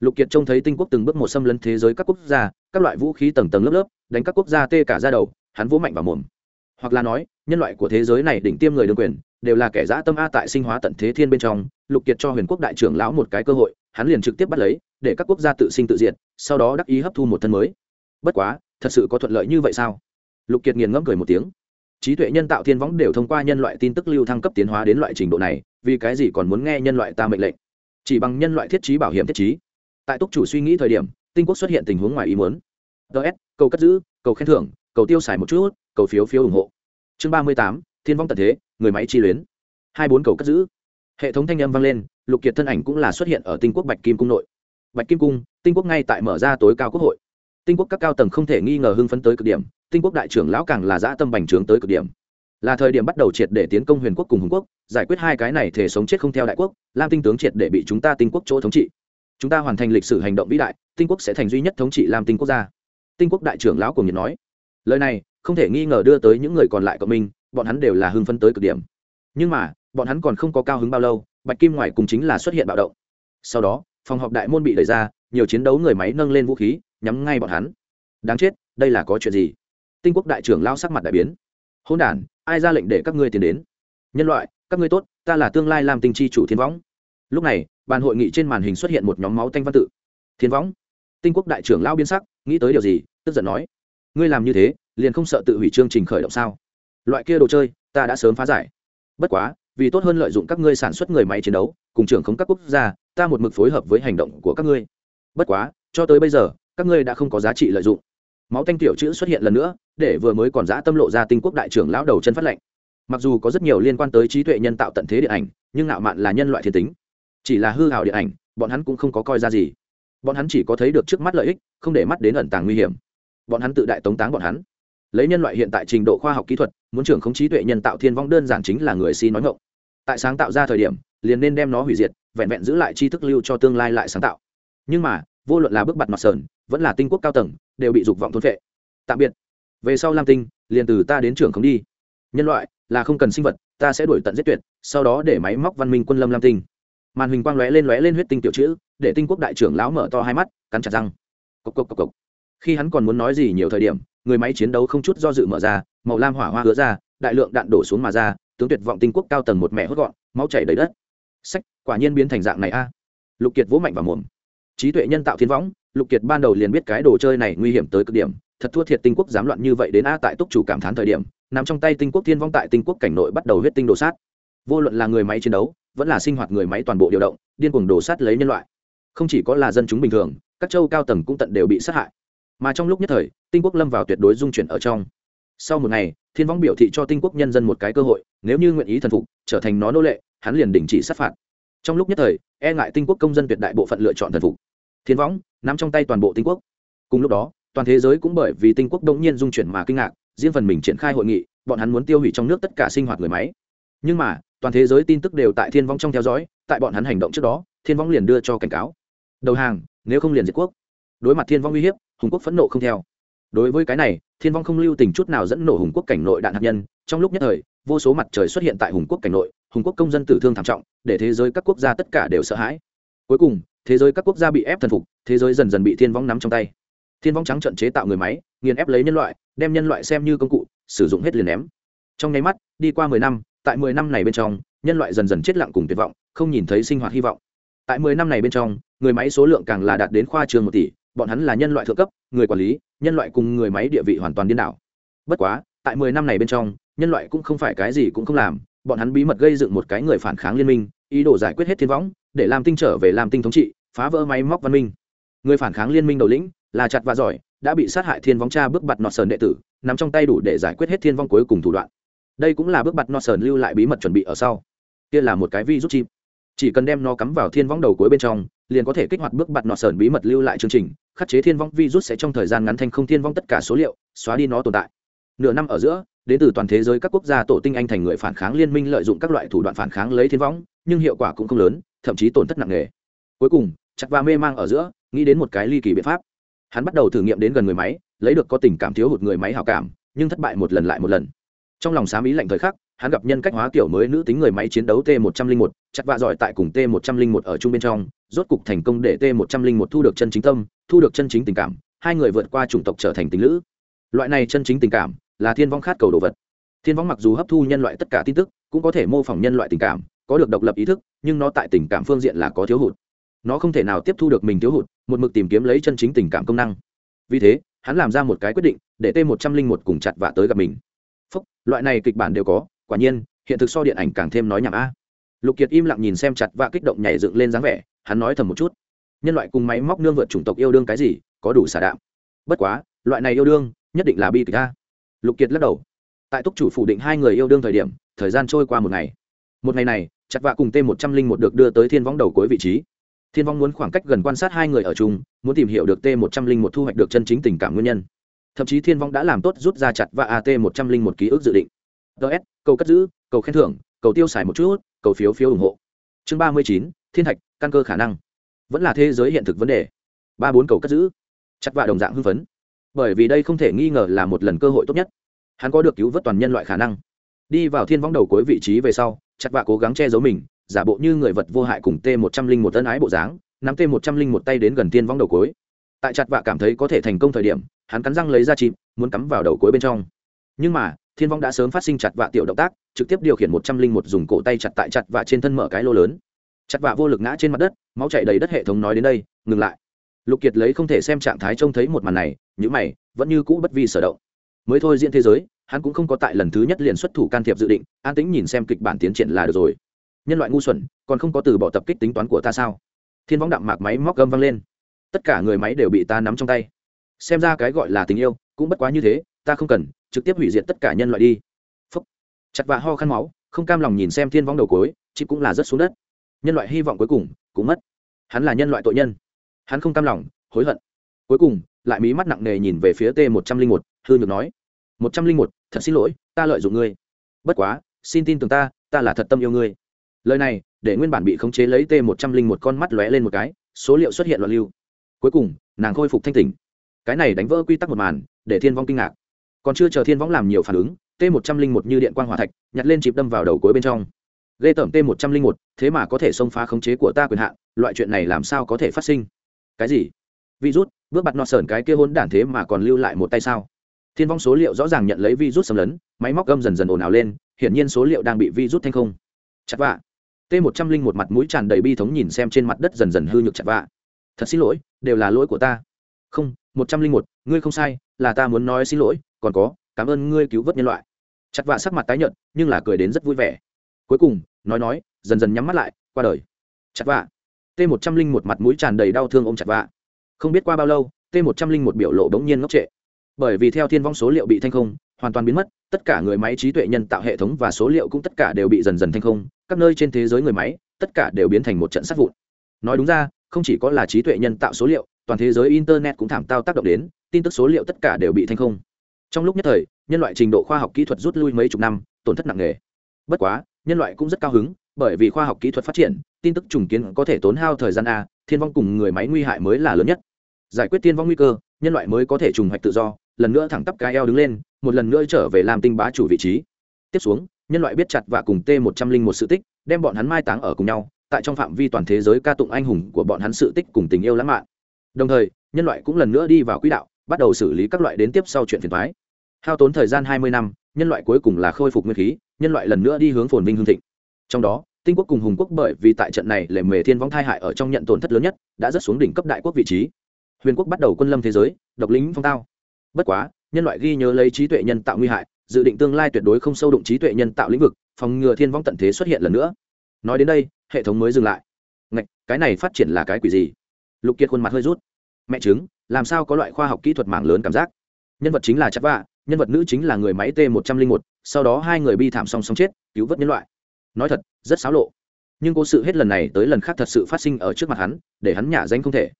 Lục kiệt trông thấy tinh quốc từng bước một xâm lấn thế giới các quốc gia, các loại vũ khí tầng tầng lớp lớp, đánh các quốc gia tê cả ra đầu, hắn vỗ mạnh vào mồm hoặc là nói, nhân loại của thế giới này đỉnh tiêm người đương quyền, đều là kẻ dã tâm a tại sinh hóa tận thế thiên bên trong, lục kiệt cho huyền quốc đại trưởng lão một cái cơ hội, hắn liền trực tiếp bắt lấy, để các quốc gia tự sinh tự diệt, sau đó đắc ý hấp thu một thân mới. Bất quá, thật sự có thuận lợi như vậy sao? Lục kiệt nghiền ngẫm cười một tiếng. Trí tuệ nhân tạo thiên võng đều thông qua nhân loại tin tức lưu thăng cấp tiến hóa đến loại trình độ này, vì cái gì còn muốn nghe nhân loại ta mệnh lệnh? Chỉ bằng nhân loại thiết trí bảo hiểm thiết trí. Tại túc chủ suy nghĩ thời điểm, tinh quốc xuất hiện tình huống ngoài ý muốn. Ts cầu cất giữ, cầu khen thưởng, cầu tiêu xài một chút cầu phiếu phiếu ủng hộ. Chương ba mươi tám, thiên vong tận thế, người máy chi luyến. Hai bốn cầu cất giữ. Hệ thống thanh âm vang lên, lục kiệt thân ảnh cũng là xuất hiện ở tinh quốc bạch kim cung nội. Bạch kim cung, tinh quốc ngay tại mở ra tối cao quốc hội. Tinh quốc các cao tầng không thể nghi ngờ hưng phấn tới cực điểm, tinh quốc đại trưởng lão càng là dã tâm bành trướng tới cực điểm. Là thời điểm bắt đầu triệt để tiến công huyền quốc cùng hùng quốc, giải quyết hai cái này thể sống chết không theo đại quốc, lam tinh tướng triệt để bị chúng ta tinh quốc chỗ thống trị. Chúng ta hoàn thành lịch sử hành động vĩ đại, tinh quốc sẽ thành duy nhất thống trị lam tinh quốc gia. Tinh quốc đại trưởng lão cùng nhiệt nói. Lời này không thể nghi ngờ đưa tới những người còn lại của mình bọn hắn đều là hưng phấn tới cực điểm. Nhưng mà bọn hắn còn không có cao hứng bao lâu bạch kim ngoài cùng chính là xuất hiện bạo động. Sau đó phòng họp đại môn bị đẩy ra nhiều chiến đấu người máy nâng lên vũ khí nhắm ngay bọn hắn. Đáng chết đây là có chuyện gì? Tinh quốc đại trưởng lao sắc mặt đại biến. Hôn đàn, ai ra lệnh để các ngươi tiến đến? Nhân loại các ngươi tốt ta là tương lai làm tinh chi chủ thiên võng. Lúc này bàn hội nghị trên màn hình xuất hiện một nhóm máu tanh văn tự. Thiên võng. Tinh quốc đại trưởng lao biến sắc nghĩ tới điều gì tức giận nói. Ngươi làm như thế liền không sợ tự hủy chương trình khởi động sao? Loại kia đồ chơi, ta đã sớm phá giải. Bất quá, vì tốt hơn lợi dụng các ngươi sản xuất người máy chiến đấu, cùng trưởng không các quốc gia, ta một mực phối hợp với hành động của các ngươi. Bất quá, cho tới bây giờ, các ngươi đã không có giá trị lợi dụng. Máu tanh tiểu chữ xuất hiện lần nữa, để vừa mới còn giã tâm lộ ra tinh quốc đại trưởng lão đầu chân phát lệnh. Mặc dù có rất nhiều liên quan tới trí tuệ nhân tạo tận thế điện ảnh, nhưng nạo mạn là nhân loại thiên tính. Chỉ là hư hào điện ảnh, bọn hắn cũng không có coi ra gì. Bọn hắn chỉ có thấy được trước mắt lợi ích, không để mắt đến ẩn tàng nguy hiểm. Bọn hắn tự đại tống táng bọn hắn lấy nhân loại hiện tại trình độ khoa học kỹ thuật, muốn trưởng không trí tuệ nhân tạo thiên vong đơn giản chính là người si nói ngộng tại sáng tạo ra thời điểm, liền nên đem nó hủy diệt, vẹn vẹn giữ lại tri thức lưu cho tương lai lại sáng tạo. Nhưng mà, vô luận là bước bặt mặt sờn, vẫn là tinh quốc cao tầng, đều bị dục vọng thôn vệ tạm biệt. Về sau lam tinh, liền từ ta đến trường không đi. Nhân loại, là không cần sinh vật, ta sẽ đuổi tận giết tuyệt, sau đó để máy móc văn minh quân lâm lam tinh. Màn hình quang lóe lên lóe lên huyết tinh tiểu chữ, để tinh quốc đại trưởng lão mở to hai mắt, cắn chặt răng. Cộc cộc cộc cộc khi hắn còn muốn nói gì nhiều thời điểm, người máy chiến đấu không chút do dự mở ra, màu lam hỏa hoa hứa ra, đại lượng đạn đổ xuống mà ra, tướng tuyệt vọng tinh quốc cao tầng một mẹ hốt gọn, máu chảy đầy đất. Sách, quả nhiên biến thành dạng này a. Lục kiệt vỗ mạnh vào mồm. Trí tuệ nhân tạo thiên võng, lục kiệt ban đầu liền biết cái đồ chơi này nguy hiểm tới cực điểm, thật thua thiệt tinh quốc dám loạn như vậy đến a tại túc chủ cảm thán thời điểm, nằm trong tay tinh quốc thiên vong tại tinh quốc cảnh nội bắt đầu huyết tinh đồ sát. Vô luận là người máy chiến đấu, vẫn là sinh hoạt người máy toàn bộ điều động, điên cuồng đồ sát lấy nhân loại. Không chỉ có là dân chúng bình thường, các châu cao tầng cũng tận đều bị sát hại mà trong lúc nhất thời, tinh quốc lâm vào tuyệt đối dung chuyển ở trong. Sau một ngày, thiên võng biểu thị cho tinh quốc nhân dân một cái cơ hội, nếu như nguyện ý thần phục, trở thành nó nô lệ, hắn liền đình chỉ sát phạt. Trong lúc nhất thời e ngại tinh quốc công dân tuyệt đại bộ phận lựa chọn thần phục. Thiên võng, nắm trong tay toàn bộ tinh quốc. Cùng lúc đó, toàn thế giới cũng bởi vì tinh quốc đông nhiên dung chuyển mà kinh ngạc, riêng phần mình triển khai hội nghị, bọn hắn muốn tiêu hủy trong nước tất cả sinh hoạt người máy. Nhưng mà, toàn thế giới tin tức đều tại thiên vong trong theo dõi, tại bọn hắn hành động trước đó, thiên vong liền đưa cho cảnh cáo. Đầu hàng, nếu không liền diệt quốc. Đối mặt thiên vong uy hiếp hùng quốc phẫn nộ không theo. Đối với cái này, thiên vong không lưu tình chút nào dẫn nổ hùng quốc cảnh nội đạn hạt nhân. Trong lúc nhất thời, vô số mặt trời xuất hiện tại hùng quốc cảnh nội, hùng quốc công dân tử thương thảm trọng, để thế giới các quốc gia tất cả đều sợ hãi. Cuối cùng, thế giới các quốc gia bị ép thần phục, thế giới dần dần bị thiên vong nắm trong tay. Thiên vong trắng trận chế tạo người máy, nghiền ép lấy nhân loại, đem nhân loại xem như công cụ, sử dụng hết liền ném. Trong nháy mắt, đi qua mười năm, tại mười năm này bên trong, nhân loại dần dần chết lặng cùng tuyệt vọng, không nhìn thấy sinh hoạt hy vọng. Tại mười năm này bên trong, người máy số lượng càng là đạt đến khoa trường một tỷ bọn hắn là nhân loại thượng cấp, người quản lý, nhân loại cùng người máy địa vị hoàn toàn điên đảo. Bất quá, tại mười năm này bên trong, nhân loại cũng không phải cái gì cũng không làm, bọn hắn bí mật gây dựng một cái người phản kháng liên minh, ý đồ giải quyết hết thiên võng, để làm tinh trở về làm tinh thống trị, phá vỡ máy móc văn minh. Người phản kháng liên minh đầu lĩnh là chặt và giỏi, đã bị sát hại thiên vong cha bước bặt nọt sờn đệ tử nằm trong tay đủ để giải quyết hết thiên vong cuối cùng thủ đoạn. Đây cũng là bước bặt nọt sờn lưu lại bí mật chuẩn bị ở sau. Kia là một cái vi rút chim chỉ cần đem nó cắm vào thiên vong đầu cuối bên trong, liền có thể kích hoạt bước bặt nọt sờn bí mật lưu lại chương trình khắc chế thiên vong virus sẽ trong thời gian ngắn thành không thiên vong tất cả số liệu, xóa đi nó tồn tại. Nửa năm ở giữa, đến từ toàn thế giới các quốc gia tổ tinh anh thành người phản kháng liên minh lợi dụng các loại thủ đoạn phản kháng lấy thiên võng nhưng hiệu quả cũng không lớn, thậm chí tổn thất nặng nề. Cuối cùng chặt và mê mang ở giữa, nghĩ đến một cái ly kỳ biện pháp. Hắn bắt đầu thử nghiệm đến gần người máy, lấy được có tình cảm thiếu hụt người máy hào cảm, nhưng thất bại một lần lại một lần. Trong lòng xám ý lạnh thời khắc hắn gặp nhân cách hóa kiểu mới nữ tính người máy chiến đấu t 101 chặt vạ giỏi tại cùng t 101 ở chung bên trong, rốt cục thành công để t 101 thu được chân chính tâm, thu được chân chính tình cảm, hai người vượt qua chủng tộc trở thành tình lữ. Loại này chân chính tình cảm là thiên vong khát cầu đồ vật. Thiên vong mặc dù hấp thu nhân loại tất cả tin tức, cũng có thể mô phỏng nhân loại tình cảm, có được độc lập ý thức, nhưng nó tại tình cảm phương diện là có thiếu hụt. Nó không thể nào tiếp thu được mình thiếu hụt, một mực tìm kiếm lấy chân chính tình cảm công năng. Vì thế, hắn làm ra một cái quyết định, để t 101 cùng chặt vạ tới gặp mình. Phúc, loại này kịch bản đều có quả nhiên, hiện thực so điện ảnh càng thêm nói nhảm a. Lục kiệt im lặng nhìn xem chặt và kích động nhảy dựng lên dáng vẻ, hắn nói thầm một chút. Nhân loại cùng máy móc nương vượt chủng tộc yêu đương cái gì, có đủ xả đạm. Bất quá, loại này yêu đương, nhất định là bi kịch a. Lục kiệt lắc đầu. Tại túc chủ phủ định hai người yêu đương thời điểm, thời gian trôi qua một ngày. Một ngày này, chặt vạ cùng t một trăm linh một được đưa tới thiên võng đầu cuối vị trí. Thiên Vong muốn khoảng cách gần quan sát hai người ở chung, muốn tìm hiểu được t một trăm linh một thu hoạch được chân chính tình cảm nguyên nhân. Thậm chí thiên Vong đã làm tốt rút ra chặt và at một trăm linh một ký ức dự định ts cầu cất giữ, cầu khen thưởng, cầu tiêu xài một chút, cầu phiếu phiếu ủng hộ. Chương ba mươi chín, thiên thạch, căn cơ khả năng. Vẫn là thế giới hiện thực vấn đề. Ba bốn cầu cất giữ. Chặt vạ đồng dạng hưng phấn. Bởi vì đây không thể nghi ngờ là một lần cơ hội tốt nhất. Hắn có được cứu vớt toàn nhân loại khả năng. Đi vào thiên võng đầu cuối vị trí về sau, chặt vạ cố gắng che giấu mình, giả bộ như người vật vô hại cùng t một trăm linh một tân ái bộ dáng, nắm t một trăm linh một tay đến gần thiên võng đầu cuối. Tại chặt vạ cảm thấy có thể thành công thời điểm, hắn cắn răng lấy ra chìm, muốn cắm vào đầu cuối bên trong. Nhưng mà thiên vong đã sớm phát sinh chặt vạ tiểu động tác, trực tiếp điều khiển một trăm linh một dùng cổ tay chặt tại chặt vạ trên thân mở cái lô lớn. Chặt vạ vô lực ngã trên mặt đất, máu chảy đầy đất hệ thống nói đến đây, ngừng lại. Lục kiệt lấy không thể xem trạng thái trông thấy một màn này những mày, vẫn như cũ bất vi sở động. Mới thôi diễn thế giới, hắn cũng không có tại lần thứ nhất liền xuất thủ can thiệp dự định, an tĩnh nhìn xem kịch bản tiến triển là được rồi. Nhân loại ngu xuẩn, còn không có từ bỏ tập kích tính toán của ta sao? Thiên võng đạm mạc máy móc gâm vang lên. Tất cả người máy đều bị ta nắm trong tay. Xem ra cái gọi là tình yêu, cũng bất quá như thế, ta không cần trực tiếp hủy diệt tất cả nhân loại đi. Phúc. Chặt vạ ho khăn máu, không cam lòng nhìn xem thiên vong đầu cối, chị cũng là rất xuống đất. Nhân loại hy vọng cuối cùng cũng mất. Hắn là nhân loại tội nhân. Hắn không cam lòng, hối hận. Cuối cùng, lại mí mắt nặng nề nhìn về phía t một trăm linh một, hư nhược nói, một trăm linh một, thật xin lỗi, ta lợi dụng ngươi. Bất quá, xin tin tưởng ta ta là thật tâm yêu ngươi. Lời này, để nguyên bản bị khống chế lấy t một trăm linh một con mắt lóe lên một cái, số liệu xuất hiện loạn lưu. Cuối cùng, nàng khôi phục thanh tỉnh. Cái này đánh vỡ quy tắc một màn, để thiên vong kinh ngạc còn chưa chờ thiên võng làm nhiều phản ứng, t một trăm linh một như điện quang hòa thạch, nhặt lên chịp đâm vào đầu cuối bên trong. Ghê tởm t một trăm linh một, thế mà có thể xông phá khống chế của ta quyền hạn, loại chuyện này làm sao có thể phát sinh? Cái gì? Virus, bước bặt nọt sởn cái kia hôn đản thế mà còn lưu lại một tay sao? Thiên vong số liệu rõ ràng nhận lấy virus xâm lấn, máy móc gâm dần dần ồn ào lên, hiển nhiên số liệu đang bị virus thanh không. Chặt vạ. T một trăm linh một mặt mũi tràn đầy bi thống nhìn xem trên mặt đất dần dần hư nhược chặt vạ. Thật xin lỗi, đều là lỗi của ta. Không, một trăm linh một, ngươi không sai, là ta muốn nói xin lỗi còn có, cảm ơn ngươi cứu vớt nhân loại. Chặt vạ sắc mặt tái nhợt, nhưng là cười đến rất vui vẻ. Cuối cùng, nói nói, dần dần nhắm mắt lại, qua đời. Chặt vạ. T một trăm linh một mặt mũi tràn đầy đau thương ôm chặt vạ. Không biết qua bao lâu, t một trăm linh một biểu lộ bỗng nhiên ngốc trệ. Bởi vì theo thiên vong số liệu bị thanh không, hoàn toàn biến mất, tất cả người máy trí tuệ nhân tạo hệ thống và số liệu cũng tất cả đều bị dần dần thanh không, các nơi trên thế giới người máy, tất cả đều biến thành một trận sát vụn. Nói đúng ra, không chỉ có là trí tuệ nhân tạo số liệu, toàn thế giới internet cũng thảm tao tác động đến, tin tức số liệu tất cả đều bị thanh không trong lúc nhất thời, nhân loại trình độ khoa học kỹ thuật rút lui mấy chục năm, tổn thất nặng nề. Bất quá, nhân loại cũng rất cao hứng, bởi vì khoa học kỹ thuật phát triển, tin tức trùng kiến có thể tốn hao thời gian a, thiên vong cùng người máy nguy hại mới là lớn nhất. Giải quyết thiên vong nguy cơ, nhân loại mới có thể trùng hoạch tự do, lần nữa thẳng tắp cái eo đứng lên, một lần nữa trở về làm tinh bá chủ vị trí. Tiếp xuống, nhân loại biết chặt và cùng t một trăm linh một sự tích, đem bọn hắn mai táng ở cùng nhau, tại trong phạm vi toàn thế giới ca tụng anh hùng của bọn hắn sự tích cùng tình yêu lãng mạn. Đồng thời, nhân loại cũng lần nữa đi vào quỹ đạo, bắt đầu xử lý các loại đến tiếp sau chuyện phiền thoái hao tốn thời gian hai mươi năm, nhân loại cuối cùng là khôi phục nguyên khí, nhân loại lần nữa đi hướng phồn vinh hương thịnh. Trong đó, tinh quốc cùng hùng quốc bởi vì tại trận này lệ mề thiên vong thai hại ở trong nhận tổn thất lớn nhất, đã rất xuống đỉnh cấp đại quốc vị trí. Huyền quốc bắt đầu quân lâm thế giới, độc lính phong tao. Bất quá, nhân loại ghi nhớ lấy trí tuệ nhân tạo nguy hại, dự định tương lai tuyệt đối không sâu đụng trí tuệ nhân tạo lĩnh vực, phòng ngừa thiên vong tận thế xuất hiện lần nữa. Nói đến đây, hệ thống mới dừng lại. Ngạch, cái này phát triển là cái quỷ gì? Lục kiệt khuôn mặt hơi rút. Mẹ chứng làm sao có loại khoa học kỹ thuật mạng lớn cảm giác? Nhân vật chính là chắc vạ nhân vật nữ chính là người máy t một trăm linh một, sau đó hai người bi thảm song song chết, cứu vớt nhân loại. Nói thật, rất xáo lộ. Nhưng cố sự hết lần này tới lần khác thật sự phát sinh ở trước mặt hắn, để hắn nhả danh không thể.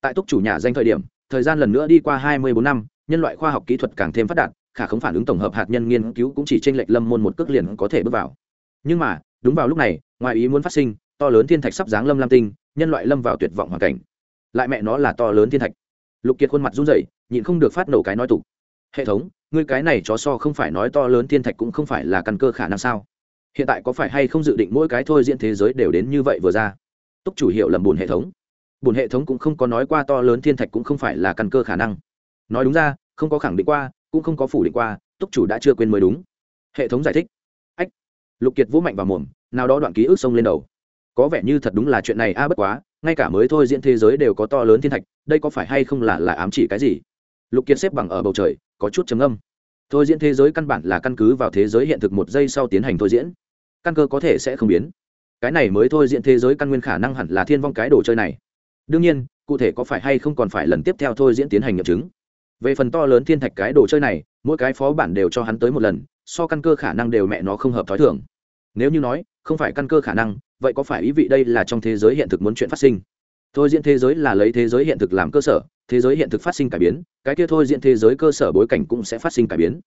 Tại túc chủ nhà danh thời điểm, thời gian lần nữa đi qua hai mươi bốn năm, nhân loại khoa học kỹ thuật càng thêm phát đạt, khả không phản ứng tổng hợp hạt nhân nghiên cứu cũng chỉ tranh lệch lâm môn một cước liền có thể bước vào. Nhưng mà, đúng vào lúc này, ngoài ý muốn phát sinh, to lớn thiên thạch sắp giáng lâm lam tinh, nhân loại lâm vào tuyệt vọng hoàn cảnh. Lại mẹ nó là to lớn thiên thạch. Lục kiệt khuôn mặt run rẩy, nhịn không được phát nổ cái nói tục hệ thống, ngươi cái này chó so không phải nói to lớn thiên thạch cũng không phải là căn cơ khả năng sao? Hiện tại có phải hay không dự định mỗi cái thôi diễn thế giới đều đến như vậy vừa ra? Túc chủ hiệu lầm bùn hệ thống. Bùn hệ thống cũng không có nói qua to lớn thiên thạch cũng không phải là căn cơ khả năng. Nói đúng ra, không có khẳng định qua, cũng không có phủ định qua, túc chủ đã chưa quên mới đúng. Hệ thống giải thích. Ách. Lục kiệt vũ mạnh vào mồm, nào đó đoạn ký ức sông lên đầu. Có vẻ như thật đúng là chuyện này a, bất quá, ngay cả mới thôi diễn thế giới đều có to lớn thiên thạch, đây có phải hay không là là ám chỉ cái gì? Lục kiệt xếp bằng ở bầu trời, có chút trầm âm thôi diễn thế giới căn bản là căn cứ vào thế giới hiện thực một giây sau tiến hành thôi diễn. Căn cơ có thể sẽ không biến. Cái này mới thôi diễn thế giới căn nguyên khả năng hẳn là thiên vong cái đồ chơi này. Đương nhiên, cụ thể có phải hay không còn phải lần tiếp theo thôi diễn tiến hành nghiệm chứng. Về phần to lớn thiên thạch cái đồ chơi này, mỗi cái phó bản đều cho hắn tới một lần, so căn cơ khả năng đều mẹ nó không hợp t h ó i thường. Nếu như nói, không phải căn cơ khả năng, vậy có phải ý vị đây là trong thế giới hiện thực muốn chuyện phát sinh? Thôi diễn thế giới là lấy thế giới hiện thực làm cơ sở, thế giới hiện thực phát sinh cải biến, cái kia thôi diễn thế giới cơ sở bối cảnh cũng sẽ phát sinh cải biến.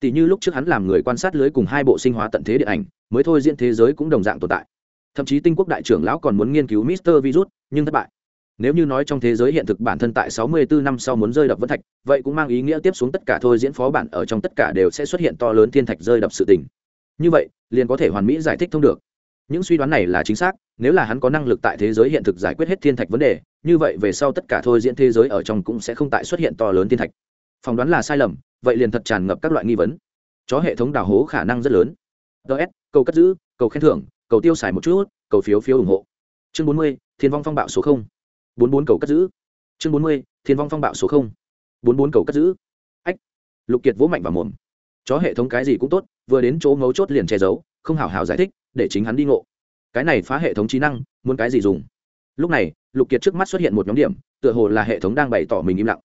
Tỷ như lúc trước hắn làm người quan sát lưới cùng hai bộ sinh hóa tận thế điện ảnh, mới thôi diễn thế giới cũng đồng dạng tồn tại. Thậm chí tinh quốc đại trưởng lão còn muốn nghiên cứu mister virus, nhưng thất bại. Nếu như nói trong thế giới hiện thực bản thân tại 64 năm sau muốn rơi đập vân thạch, vậy cũng mang ý nghĩa tiếp xuống tất cả thôi diễn phó bản ở trong tất cả đều sẽ xuất hiện to lớn thiên thạch rơi đập sự tình. Như vậy, liền có thể hoàn mỹ giải thích thông được những suy đoán này là chính xác nếu là hắn có năng lực tại thế giới hiện thực giải quyết hết thiên thạch vấn đề như vậy về sau tất cả thôi diễn thế giới ở trong cũng sẽ không tại xuất hiện to lớn thiên thạch. Phỏng đoán là sai lầm vậy liền thật tràn ngập các loại nghi vấn. Chó hệ thống đào hố khả năng rất lớn. Ts cầu cất giữ cầu khen thưởng cầu tiêu xài một chút cầu phiếu phiếu ủng hộ. Chương 40, thiên vong phong bạo số không. Bốn bốn cầu cất giữ. Chương bốn mươi thiên vong phong bạo số không. Bốn bốn cầu cất giữ. Ách. Lục kiệt vỗ mạnh vào mồm. Chó hệ thống cái gì cũng tốt vừa đến chỗ ngấu chốt liền che giấu không hào hào giải thích để chính hắn đi ngộ. Cái này phá hệ thống trí năng, muốn cái gì dùng? Lúc này, lục kiệt trước mắt xuất hiện một nhóm điểm, tựa hồ là hệ thống đang bày tỏ mình im lặng.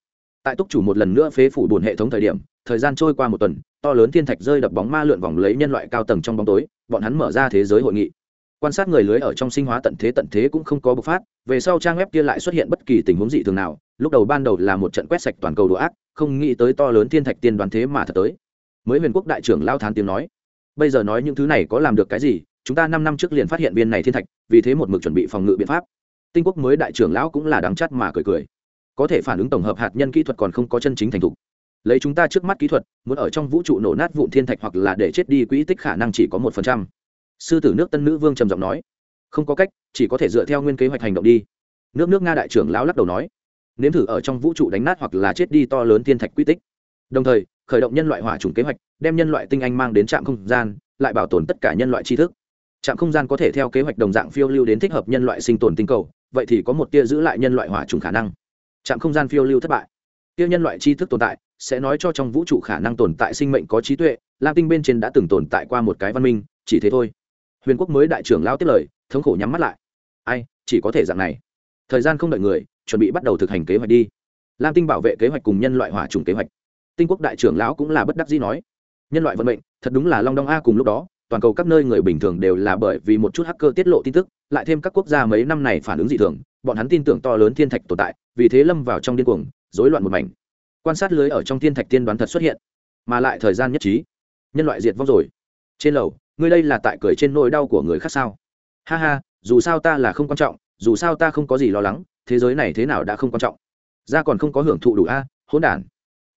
Tại túc chủ một lần nữa phế phủ bùn hệ thống thời điểm, thời gian trôi qua một tuần, to lớn thiên thạch rơi đập bóng ma lượn vòng lấy nhân loại cao tầng trong bóng tối, bọn hắn mở ra thế giới hội nghị. Quan sát người lưới ở trong sinh hóa tận thế tận thế cũng không có bộc phát, về sau trang web kia lại xuất hiện bất kỳ tình huống dị thường nào, lúc đầu ban đầu là một trận quét sạch toàn cầu đồ ác, không nghĩ tới to lớn thiên thạch tiên đoàn thế mà thật tới. Mới huyền quốc đại trưởng lao thán tiếng nói, bây giờ nói những thứ này có làm được cái gì chúng ta năm năm trước liền phát hiện viên này thiên thạch, vì thế một mực chuẩn bị phòng ngự biện pháp. Tinh quốc mới đại trưởng lão cũng là đáng chát mà cười cười. Có thể phản ứng tổng hợp hạt nhân kỹ thuật còn không có chân chính thành thục. Lấy chúng ta trước mắt kỹ thuật, muốn ở trong vũ trụ nổ nát vụn thiên thạch hoặc là để chết đi quỹ tích khả năng chỉ có một phần trăm. Sư tử nước tân nữ vương trầm giọng nói. Không có cách, chỉ có thể dựa theo nguyên kế hoạch hành động đi. Nước nước nga đại trưởng lão lắc đầu nói. Nếm thử ở trong vũ trụ đánh nát hoặc là chết đi to lớn thiên thạch quy tích. Đồng thời, khởi động nhân loại hỏa chủng kế hoạch, đem nhân loại tinh anh mang đến trạm không gian, lại bảo tồn tất cả nhân loại tri thức trạm không gian có thể theo kế hoạch đồng dạng phiêu lưu đến thích hợp nhân loại sinh tồn tinh cầu, vậy thì có một tia giữ lại nhân loại hỏa trùng khả năng. Trạm không gian phiêu lưu thất bại. Tia nhân loại tri thức tồn tại, sẽ nói cho trong vũ trụ khả năng tồn tại sinh mệnh có trí tuệ, lam tinh bên trên đã từng tồn tại qua một cái văn minh, chỉ thế thôi. Huyền quốc mới đại trưởng lao tiết lời, thống khổ nhắm mắt lại. Ai, chỉ có thể dạng này. Thời gian không đợi người, chuẩn bị bắt đầu thực hành kế hoạch đi. Lam tinh bảo vệ kế hoạch cùng nhân loại hỏa trùng kế hoạch. Tinh quốc đại trưởng lão cũng là bất đắc dĩ nói. Nhân loại vận mệnh, thật đúng là long đong a cùng lúc đó toàn cầu các nơi người bình thường đều là bởi vì một chút hacker tiết lộ tin tức, lại thêm các quốc gia mấy năm này phản ứng dị thường, bọn hắn tin tưởng to lớn thiên thạch tồn tại, vì thế lâm vào trong điên cuồng, rối loạn một mảnh. Quan sát lưới ở trong thiên thạch tiên đoán thật xuất hiện, mà lại thời gian nhất trí. Nhân loại diệt vong rồi. Trên lầu, ngươi đây là tại cười trên nỗi đau của người khác sao? Ha ha, dù sao ta là không quan trọng, dù sao ta không có gì lo lắng, thế giới này thế nào đã không quan trọng. Ra còn không có hưởng thụ đủ a, hỗn đản.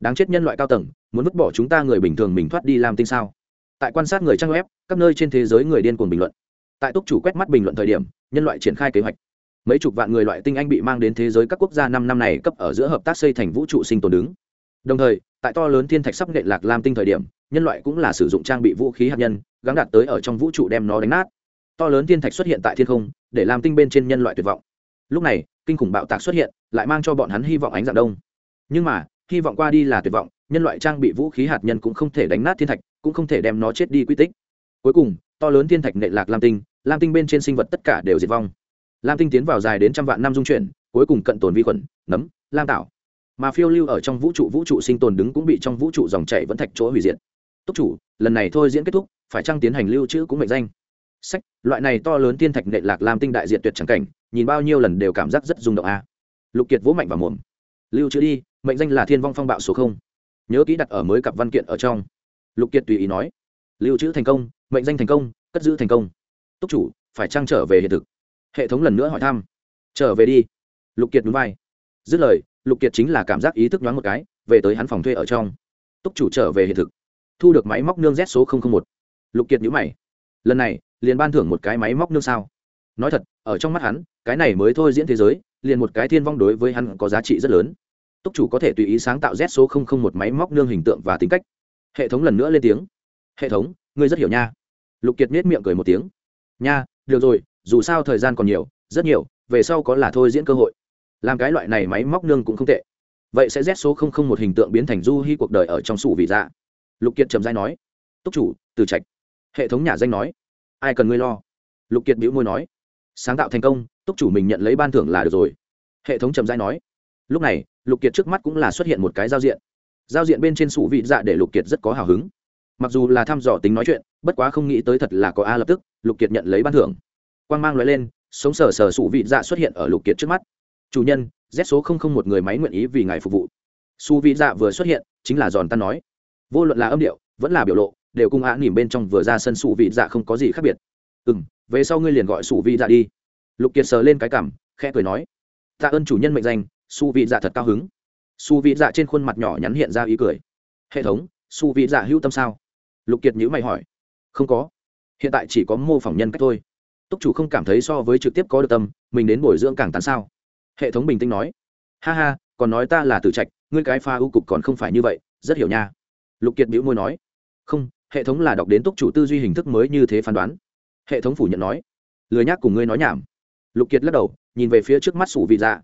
Đáng chết nhân loại cao tầng, muốn vứt bỏ chúng ta người bình thường mình thoát đi làm tinh sao? Tại quan sát người trang web, các nơi trên thế giới người điên cuồng bình luận. Tại túc chủ quét mắt bình luận thời điểm, nhân loại triển khai kế hoạch. Mấy chục vạn người loại tinh anh bị mang đến thế giới các quốc gia năm năm này cấp ở giữa hợp tác xây thành vũ trụ sinh tồn đứng. Đồng thời, tại to lớn thiên thạch sắp nện lạc lam tinh thời điểm, nhân loại cũng là sử dụng trang bị vũ khí hạt nhân gắn đạt tới ở trong vũ trụ đem nó đánh nát. To lớn thiên thạch xuất hiện tại thiên không, để làm tinh bên trên nhân loại tuyệt vọng. Lúc này, kinh khủng bạo tạc xuất hiện, lại mang cho bọn hắn hy vọng ánh dạng đông. Nhưng mà, hy vọng qua đi là tuyệt vọng nhân loại trang bị vũ khí hạt nhân cũng không thể đánh nát thiên thạch, cũng không thể đem nó chết đi quy tích. Cuối cùng, to lớn thiên thạch nệ lạc lam tinh lam tinh bên trên sinh vật tất cả đều diệt vong. Lam tinh tiến vào dài đến trăm vạn năm dung chuyển, cuối cùng cận tồn vi khuẩn, nấm, lam tạo mà phiêu lưu ở trong vũ trụ vũ trụ sinh tồn đứng cũng bị trong vũ trụ dòng chảy vẫn thạch chỗ hủy diệt. Túc chủ, lần này thôi diễn kết thúc, phải chăng tiến hành lưu trữ cũng mệnh danh? Sách, loại này to lớn thiên thạch nệ lạc lam tinh đại diện tuyệt trắng cảnh, nhìn bao nhiêu lần đều cảm giác rất rung động a. Lục kiệt vỗ mạnh vào mồm. Lưu trữ đi, mệnh danh là thiên vong phong bạo số không nhớ kỹ đặt ở mới cặp văn kiện ở trong. Lục kiệt tùy ý nói, lưu trữ thành công, mệnh danh thành công, cất giữ thành công. Túc chủ, phải trang trở về hiện thực? Hệ thống lần nữa hỏi thăm, trở về đi. Lục kiệt núi vai. Dứt lời, lục kiệt chính là cảm giác ý thức nhoáng một cái, về tới hắn phòng thuê ở trong. Túc chủ trở về hiện thực. Thu được máy móc nương z số một. Lục kiệt nhữ mày. Lần này, liền ban thưởng một cái máy móc nương sao? Nói thật, ở trong mắt hắn, cái này mới thôi diễn thế giới, liền một cái thiên vong đối với hắn có giá trị rất lớn túc chủ có thể tùy ý sáng tạo z số một máy móc nương hình tượng và tính cách. Hệ thống lần nữa lên tiếng. Hệ thống, ngươi rất hiểu nha. Lục kiệt nết miệng cười một tiếng. Nha, được rồi, dù sao thời gian còn nhiều, rất nhiều, về sau có là thôi diễn cơ hội. Làm cái loại này máy móc nương cũng không tệ. Vậy sẽ z số một hình tượng biến thành du hy cuộc đời ở trong sủ vị dạ. Lục kiệt trầm dai nói. Túc chủ, từ trạch. Hệ thống nhà danh nói. Ai cần ngươi lo? Lục kiệt bĩu môi nói. Sáng tạo thành công, túc chủ mình nhận lấy ban thưởng là được rồi. Hệ thống trầm dai nói lúc này, lục kiệt trước mắt cũng là xuất hiện một cái giao diện. Giao diện bên trên sủ vị dạ để lục kiệt rất có hào hứng. Mặc dù là thăm dò tính nói chuyện, bất quá không nghĩ tới thật là có a lập tức, lục kiệt nhận lấy ban thưởng. Quan g mang loại lên, sống sờ sờ sủ vị dạ xuất hiện ở lục kiệt trước mắt. Chủ nhân, z số không không một người máy nguyện ý vì ngài phục vụ. Su vị dạ vừa xuất hiện, chính là giòn tan nói. Vô luận là âm điệu, vẫn là biểu lộ, đều cung á nỉm bên trong vừa ra sân sủ vị dạ không có gì khác biệt. Ừ m về sau ngươi liền gọi sủ vị dạ đi. Lục kiệt sờ lên cái cảm khẽ cười nói. Tạ ơn chủ nhân mệnh danh su vị dạ thật cao hứng. Su vị dạ trên khuôn mặt nhỏ nhắn hiện ra ý cười. Hệ thống, su vị dạ hữu tâm sao? Lục kiệt nhữ mày hỏi. Không có. Hiện tại chỉ có mô phỏng nhân cách thôi. Túc chủ không cảm thấy so với trực tiếp có được tâm, mình đến bồi dưỡng càng tán sao? Hệ thống bình tĩnh nói. Ha ha, còn nói ta là tử trạch, ngươi cái pha ưu cục còn không phải như vậy, rất hiểu nha. Lục kiệt bĩu môi nói. Không, hệ thống là đọc đến túc chủ tư duy hình thức mới như thế phán đoán. Hệ thống phủ nhận nói. Lười nhác cùng ngươi nói nhảm. Lục kiệt lắc đầu, nhìn về phía trước mắt sủ vị dạ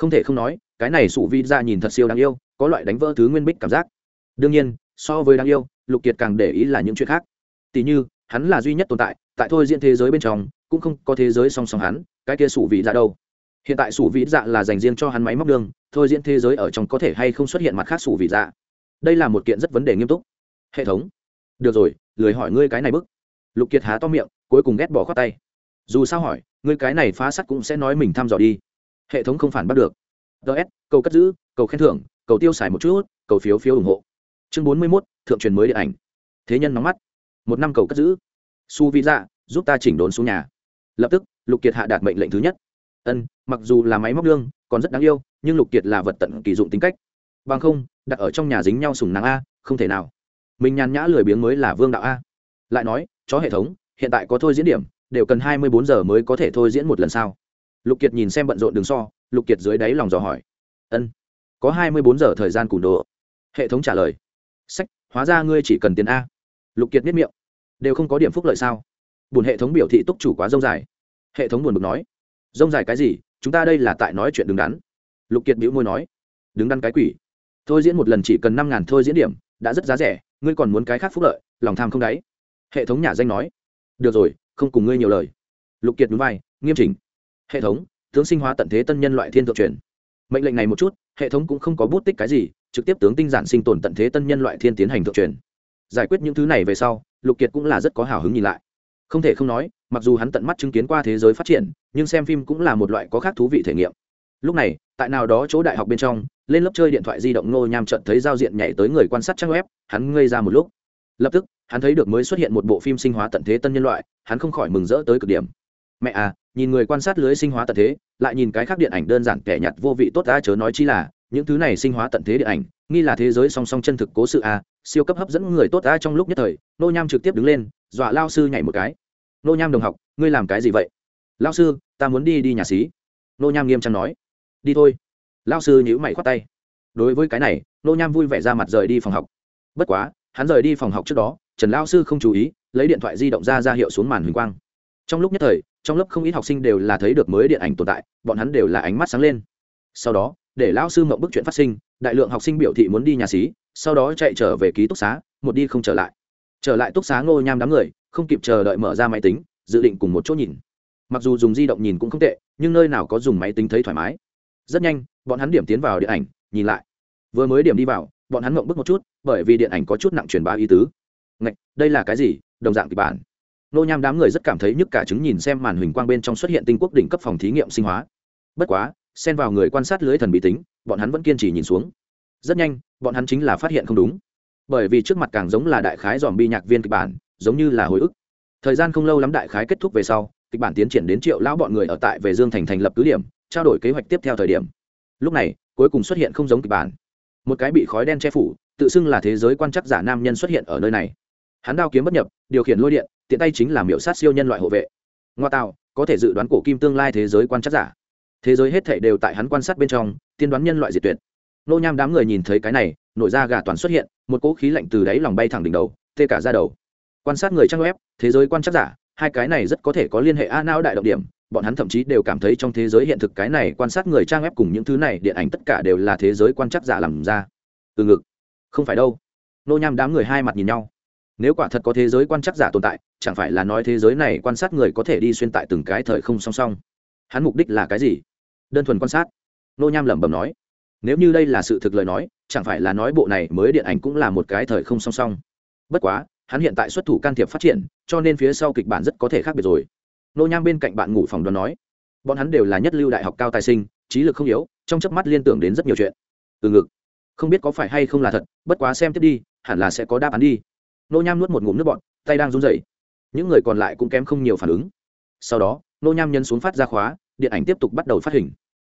không thể không nói, cái này sụ vị ra nhìn thật siêu đáng yêu, có loại đánh vỡ thứ nguyên bích cảm giác. Đương nhiên, so với đáng yêu, lục kiệt càng để ý là những chuyện khác. Tỉ như, hắn là duy nhất tồn tại tại thôi diễn thế giới bên trong, cũng không có thế giới song song hắn, cái kia sủ vị dạ đâu? Hiện tại sủ vị dạ là dành riêng cho hắn máy móc đường, thôi diễn thế giới ở trong có thể hay không xuất hiện mặt khác sủ vị dạ đây là một kiện rất vấn đề nghiêm túc. Hệ thống. Được rồi, lười hỏi ngươi cái này bức. Lục kiệt há to miệng, cuối cùng ghét bỏ khoát tay. Dù sao hỏi, ngươi cái này phá sắt cũng sẽ nói mình thăm dò đi hệ thống không phản bắt được. Ts cầu cất giữ, cầu khen thưởng, cầu tiêu xài một chút, cầu phiếu phiếu ủng hộ. Chương bốn mươi mốt, thượng truyền mới điện ảnh. Thế nhân nóng mắt. Một năm cầu cất giữ. Su vi dạ giúp ta chỉnh đốn xuống nhà. Lập tức, lục kiệt hạ đạt mệnh lệnh thứ nhất. Ân, mặc dù là máy móc lương, còn rất đáng yêu, nhưng lục kiệt là vật tận kỳ dụng tính cách. Bằng không, đặt ở trong nhà dính nhau sùng nắng a, không thể nào. Mình nhàn nhã lười biếng mới là vương đạo a. Lại nói, chó hệ thống, hiện tại có thôi diễn điểm, đều cần hai mươi bốn giờ mới có thể thôi diễn một lần sao lục kiệt nhìn xem bận rộn đường so, lục kiệt dưới đáy lòng dò hỏi. Ân, có hai mươi bốn giờ thời gian cùn đồ. Hệ thống trả lời. Sách, hóa ra ngươi chỉ cần tiền a. Lục kiệt biết miệng. Đều không có điểm phúc lợi sao? Bùn hệ thống biểu thị túc chủ quá dông dài. Hệ thống buồn bực nói. Dông dài cái gì? Chúng ta đây là tại nói chuyện đứng đắn. Lục kiệt bĩu môi nói. Đứng đắn cái quỷ. Thôi diễn một lần chỉ cần năm ngàn thôi diễn điểm, đã rất giá rẻ, ngươi còn muốn cái khác phúc lợi, lòng tham không đáy. Hệ thống nhà danh nói. Được rồi, không cùng ngươi nhiều lời. Lục kiệt núi vai, nghiêm chỉnh hệ thống, tướng sinh hóa tận thế tân nhân loại thiên thượng truyền. Mệnh lệnh này một chút, hệ thống cũng không có bút tích cái gì, trực tiếp tướng tinh giản sinh tồn tận thế tân nhân loại thiên tiến hành thượng truyền. Giải quyết những thứ này về sau, lục kiệt cũng là rất có hào hứng nhìn lại. Không thể không nói, mặc dù hắn tận mắt chứng kiến qua thế giới phát triển, nhưng xem phim cũng là một loại có khác thú vị thể nghiệm. Lúc này, tại nào đó chỗ đại học bên trong, lên lớp chơi điện thoại di động ngô nham trận thấy giao diện nhảy tới người quan sát trang web, hắn ngây ra một lúc. Lập tức, hắn thấy được mới xuất hiện một bộ phim sinh hóa tận thế tân nhân loại, hắn không khỏi mừng rỡ tới cực điểm. Mẹ à nhìn người quan sát lưới sinh hóa tận thế, lại nhìn cái khác điện ảnh đơn giản kẻ nhặt vô vị tốt đã chớ nói chi là, những thứ này sinh hóa tận thế điện ảnh, nghi là thế giới song song chân thực cố sự a, siêu cấp hấp dẫn người tốt đã trong lúc nhất thời, nô nham trực tiếp đứng lên, dọa lao sư nhảy một cái. Nô nham đồng học, ngươi làm cái gì vậy? Lao sư, ta muốn đi đi nhà xí. Nô nham nghiêm trang nói. Đi thôi. Lao sư nhữ mày khoát tay. Đối với cái này, nô nham vui vẻ ra mặt rời đi phòng học. Bất quá, hắn rời đi phòng học trước đó, trần lao sư không chú ý, lấy điện thoại di động ra ra hiệu xuống màn huỳnh quang trong lúc nhất thời, trong lớp không ít học sinh đều là thấy được mới điện ảnh tồn tại, bọn hắn đều là ánh mắt sáng lên. Sau đó, để lão sư mộng bức chuyện phát sinh, đại lượng học sinh biểu thị muốn đi nhà xí, sau đó chạy trở về ký túc xá, một đi không trở lại. Trở lại túc xá ngô nham đám người, không kịp chờ đợi mở ra máy tính, dự định cùng một chỗ nhìn. Mặc dù dùng di động nhìn cũng không tệ, nhưng nơi nào có dùng máy tính thấy thoải mái. Rất nhanh, bọn hắn điểm tiến vào điện ảnh, nhìn lại. Vừa mới điểm đi vào, bọn hắn mộng bức một chút, bởi vì điện ảnh có chút nặng truyền bá ý tứ. Ngạch, đây là cái gì? Đồng dạng kịch bản nô nham đám người rất cảm thấy nhức cả chứng nhìn xem màn hình quang bên trong xuất hiện tinh quốc đỉnh cấp phòng thí nghiệm sinh hóa. Bất quá, xen vào người quan sát lưới thần bí tính, bọn hắn vẫn kiên trì nhìn xuống. Rất nhanh, bọn hắn chính là phát hiện không đúng. Bởi vì trước mặt càng giống là đại khái dòm bi nhạc viên kịch bản, giống như là hồi ức. Thời gian không lâu lắm đại khái kết thúc về sau, kịch bản tiến triển đến triệu lão bọn người ở tại về dương thành thành lập cứ điểm, trao đổi kế hoạch tiếp theo thời điểm. Lúc này, cuối cùng xuất hiện không giống kịch bản. Một cái bị khói đen che phủ, tự xưng là thế giới quan chắc giả nam nhân xuất hiện ở nơi này. Hắn đao kiếm bất nhập, điều khiển lôi điện tiện tay chính là miểu sát siêu nhân loại hộ vệ. Ngoa tạo, có thể dự đoán cổ kim tương lai thế giới quan chắc giả. Thế giới hết thể đều tại hắn quan sát bên trong, tiên đoán nhân loại diệt tuyệt. Nô nham đám người nhìn thấy cái này, nổi da gà toàn xuất hiện, một cỗ khí lạnh từ đáy lòng bay thẳng đỉnh đầu, tê cả ra đầu. Quan sát người trang web, thế giới quan chắc giả, hai cái này rất có thể có liên hệ a não đại động điểm, bọn hắn thậm chí đều cảm thấy trong thế giới hiện thực cái này quan sát người trang web cùng những thứ này điện ảnh tất cả đều là thế giới quan chắc giả làm ra. Từ ngực. Không phải đâu. Nô nham đám người hai mặt nhìn nhau. Nếu quả thật có thế giới quan chắc giả tồn tại chẳng phải là nói thế giới này quan sát người có thể đi xuyên tại từng cái thời không song song. Hắn mục đích là cái gì? Đơn thuần quan sát. Nô nham lẩm bẩm nói. Nếu như đây là sự thực lời nói, chẳng phải là nói bộ này mới điện ảnh cũng là một cái thời không song song. Bất quá, hắn hiện tại xuất thủ can thiệp phát triển, cho nên phía sau kịch bản rất có thể khác biệt rồi. Nô nham bên cạnh bạn ngủ phòng đoán nói. Bọn hắn đều là nhất lưu đại học cao tài sinh, trí lực không yếu, trong chớp mắt liên tưởng đến rất nhiều chuyện. Từ ngực. Không biết có phải hay không là thật, bất quá xem tiếp đi, hẳn là sẽ có đáp án đi. Nô nham nuốt một ngụm nước bọn tay đang run rẩy những người còn lại cũng kém không nhiều phản ứng. Sau đó, nô nham nhân xuống phát ra khóa, điện ảnh tiếp tục bắt đầu phát hình.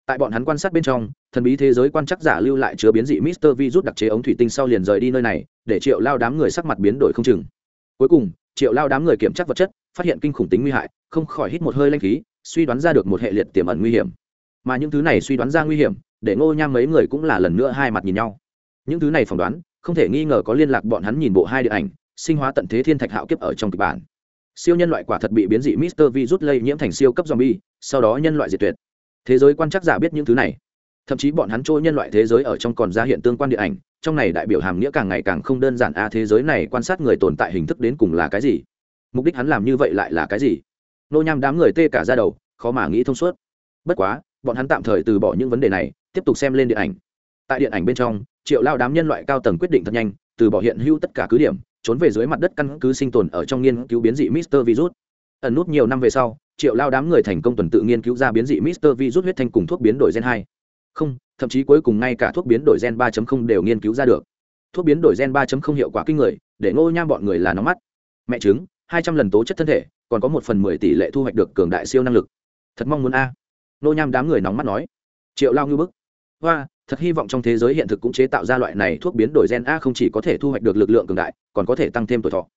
Tại bọn hắn quan sát bên trong, thần bí thế giới quan chắc giả lưu lại chứa biến dị mister vi rút đặc chế ống thủy tinh sau liền rời đi nơi này, để triệu lao đám người sắc mặt biến đổi không chừng. Cuối cùng, triệu lao đám người kiểm tra vật chất, phát hiện kinh khủng tính nguy hại, không khỏi hít một hơi lanh khí, suy đoán ra được một hệ liệt tiềm ẩn nguy hiểm. Mà những thứ này suy đoán ra nguy hiểm, để ngô nham mấy người cũng là lần nữa hai mặt nhìn nhau. Những thứ này phỏng đoán, không thể nghi ngờ có liên lạc bọn hắn nhìn bộ hai điện ảnh, sinh hóa tận thế thiên thạch hạo kiếp ở trong kịch bản siêu nhân loại quả thật bị biến dị mister virus lây nhiễm thành siêu cấp zombie, sau đó nhân loại diệt tuyệt. Thế giới quan chắc giả biết những thứ này. Thậm chí bọn hắn trôi nhân loại thế giới ở trong còn ra hiện tương quan điện ảnh, trong này đại biểu hàm nghĩa càng ngày càng không đơn giản a thế giới này quan sát người tồn tại hình thức đến cùng là cái gì? Mục đích hắn làm như vậy lại là cái gì? Nô nham đám người tê cả ra đầu, khó mà nghĩ thông suốt. Bất quá, bọn hắn tạm thời từ bỏ những vấn đề này, tiếp tục xem lên điện ảnh. Tại điện ảnh bên trong, triệu lao đám nhân loại cao tầng quyết định thật nhanh, từ bỏ hiện hữu tất cả cứ điểm trốn về dưới mặt đất căn cứ sinh tồn ở trong nghiên cứu biến dị Mister Virus. Ẩn nút nhiều năm về sau, Triệu Lao đám người thành công tuần tự nghiên cứu ra biến dị Mister Virus huyết thanh cùng thuốc biến đổi gen 2. Không, thậm chí cuối cùng ngay cả thuốc biến đổi gen 3.0 đều nghiên cứu ra được. Thuốc biến đổi gen 3.0 hiệu quả kinh người, để Ngô Nham bọn người là nóng mắt. Mẹ trứng, 200 lần tố chất thân thể, còn có một phần 10 tỷ lệ thu hoạch được cường đại siêu năng lực. Thật mong muốn a. Ngô Nham đám người nóng mắt nói. Triệu Lao như bức. Hoa, thật hy vọng trong thế giới hiện thực cũng chế tạo ra loại này thuốc biến đổi gen a không chỉ có thể thu hoạch được lực lượng cường đại, còn có thể tăng thêm tuổi thọ.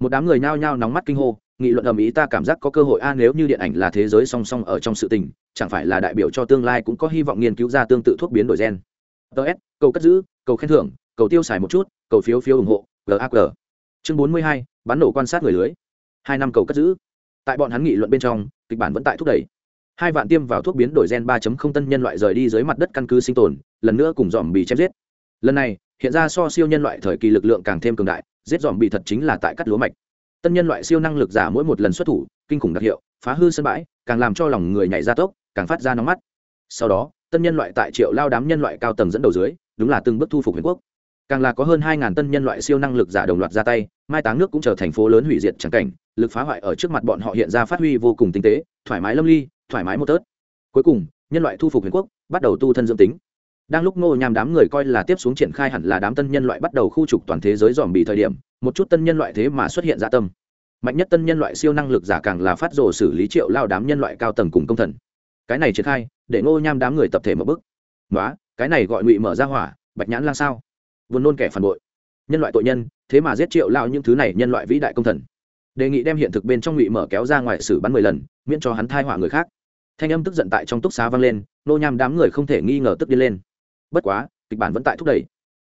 Một đám người nhao nhao nóng mắt kinh hô, nghị luận ầm ĩ ta cảm giác có cơ hội a nếu như điện ảnh là thế giới song song ở trong sự tình, chẳng phải là đại biểu cho tương lai cũng có hy vọng nghiên cứu ra tương tự thuốc biến đổi gen. Ts cầu cất giữ, cầu khen thưởng, cầu tiêu xài một chút, cầu phiếu phiếu ủng hộ gag chương bốn mươi hai, bắn nổ quan sát người lưới. Hai năm cầu cất giữ. Tại bọn hắn nghị luận bên trong, kịch bản vẫn tại thúc đẩy hai vạn tiêm vào thuốc biến đổi gen 3.0 tân nhân loại rời đi dưới mặt đất căn cứ sinh tồn, lần nữa cùng dòm bị chém giết. Lần này, hiện ra so siêu nhân loại thời kỳ lực lượng càng thêm cường đại, giết dòm bị thật chính là tại cắt lúa mạch. Tân nhân loại siêu năng lực giả mỗi một lần xuất thủ, kinh khủng đặc hiệu, phá hư sân bãi, càng làm cho lòng người nhảy ra tốc, càng phát ra nóng mắt. Sau đó, tân nhân loại tại triệu lao đám nhân loại cao tầng dẫn đầu dưới, đúng là từng bước thu phục huyền quốc. Càng là có hơn hai ngàn tân nhân loại siêu năng lực giả đồng loạt ra tay, mai táng nước cũng trở thành phố lớn hủy diệt trắng cảnh, lực phá hoại ở trước mặt bọn họ hiện ra phát huy vô cùng tinh tế, thoải mái lâm ly thoải mái một tớt. Cuối cùng, nhân loại thu phục huyền quốc, bắt đầu tu thân dương tính. Đang lúc ngô Nham đám người coi là tiếp xuống triển khai hẳn là đám tân nhân loại bắt đầu khu trục toàn thế giới dòm bị thời điểm, một chút tân nhân loại thế mà xuất hiện dạ tâm. Mạnh nhất tân nhân loại siêu năng lực giả càng là phát rồ xử lý triệu lao đám nhân loại cao tầng cùng công thần. Cái này triển khai, để ngô nham đám người tập thể mở bức nói cái này gọi ngụy mở ra hỏa, bạch nhãn lang sao? Vốn nôn kẻ phản bội. Nhân loại tội nhân, thế mà giết triệu lao những thứ này nhân loại vĩ đại công thần. Đề nghị đem hiện thực bên trong ngụy mở kéo ra ngoài xử bắn mười lần, miễn cho hắn thai họa người khác thanh âm tức giận tại trong túc xá vang lên, nô nham đám người không thể nghi ngờ tức đi lên. Bất quá, kịch bản vẫn tại thúc đẩy.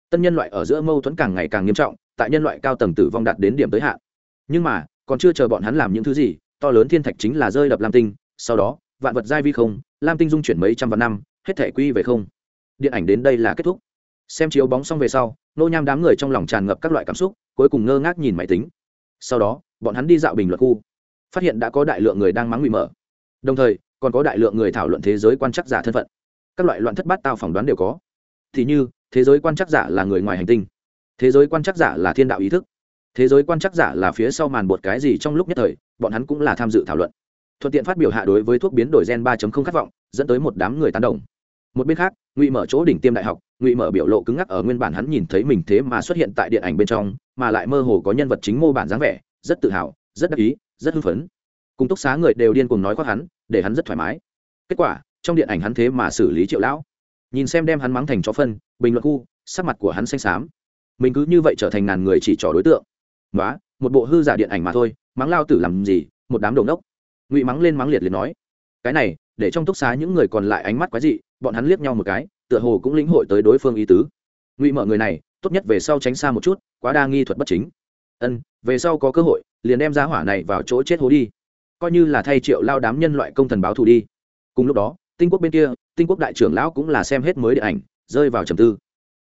Tân nhân loại ở giữa mâu thuẫn càng ngày càng nghiêm trọng, tại nhân loại cao tầng tử vong đạt đến điểm tới hạn. Nhưng mà, còn chưa chờ bọn hắn làm những thứ gì, to lớn thiên thạch chính là rơi đập lam tinh, sau đó, vạn vật giai vi không, lam tinh dung chuyển mấy trăm vạn năm, hết thể quy về không. Điện ảnh đến đây là kết thúc. Xem chiếu bóng xong về sau, nô nham đám người trong lòng tràn ngập các loại cảm xúc, cuối cùng ngơ ngác nhìn máy tính. Sau đó, bọn hắn đi dạo bình luận khu. Phát hiện đã có đại lượng người đang mắng nguy mở. Đồng thời còn có đại lượng người thảo luận thế giới quan chắc giả thân phận. Các loại loạn thất bát tao phỏng đoán đều có. Thì như, thế giới quan chắc giả là người ngoài hành tinh. Thế giới quan chắc giả là thiên đạo ý thức. Thế giới quan chắc giả là phía sau màn bột cái gì trong lúc nhất thời, bọn hắn cũng là tham dự thảo luận. Thuận tiện phát biểu hạ đối với thuốc biến đổi gen 3 không khát vọng, dẫn tới một đám người tán đồng. Một bên khác, ngụy mở chỗ đỉnh tiêm đại học, ngụy mở biểu lộ cứng ngắc ở nguyên bản hắn nhìn thấy mình thế mà xuất hiện tại điện ảnh bên trong, mà lại mơ hồ có nhân vật chính mô bản dáng vẻ, rất tự hào, rất đắc ý, rất hưng phấn. Cùng túc xá người đều điên cùng nói khoác hắn để hắn rất thoải mái. Kết quả, trong điện ảnh hắn thế mà xử lý triệu lão. Nhìn xem đem hắn mắng thành chó phân, bình luận khu, sắc mặt của hắn xanh xám. Mình cứ như vậy trở thành ngàn người chỉ trỏ đối tượng. Nói một bộ hư giả điện ảnh mà thôi, mắng lao tử làm gì, một đám đầu nốc ngụy mắng lên mắng liệt liền nói. Cái này, để trong túc xá những người còn lại ánh mắt quái dị, bọn hắn liếc nhau một cái, tựa hồ cũng lĩnh hội tới đối phương ý tứ. Ngụy mở người này, tốt nhất về sau tránh xa một chút, quá đa nghi thuật bất chính. Ân, về sau có cơ hội, liền đem giá hỏa này vào chỗ chết hố đi coi như là thay triệu lao đám nhân loại công thần báo thù đi. Cùng lúc đó, tinh quốc bên kia, tinh quốc đại trưởng lão cũng là xem hết mới điện ảnh, rơi vào trầm tư.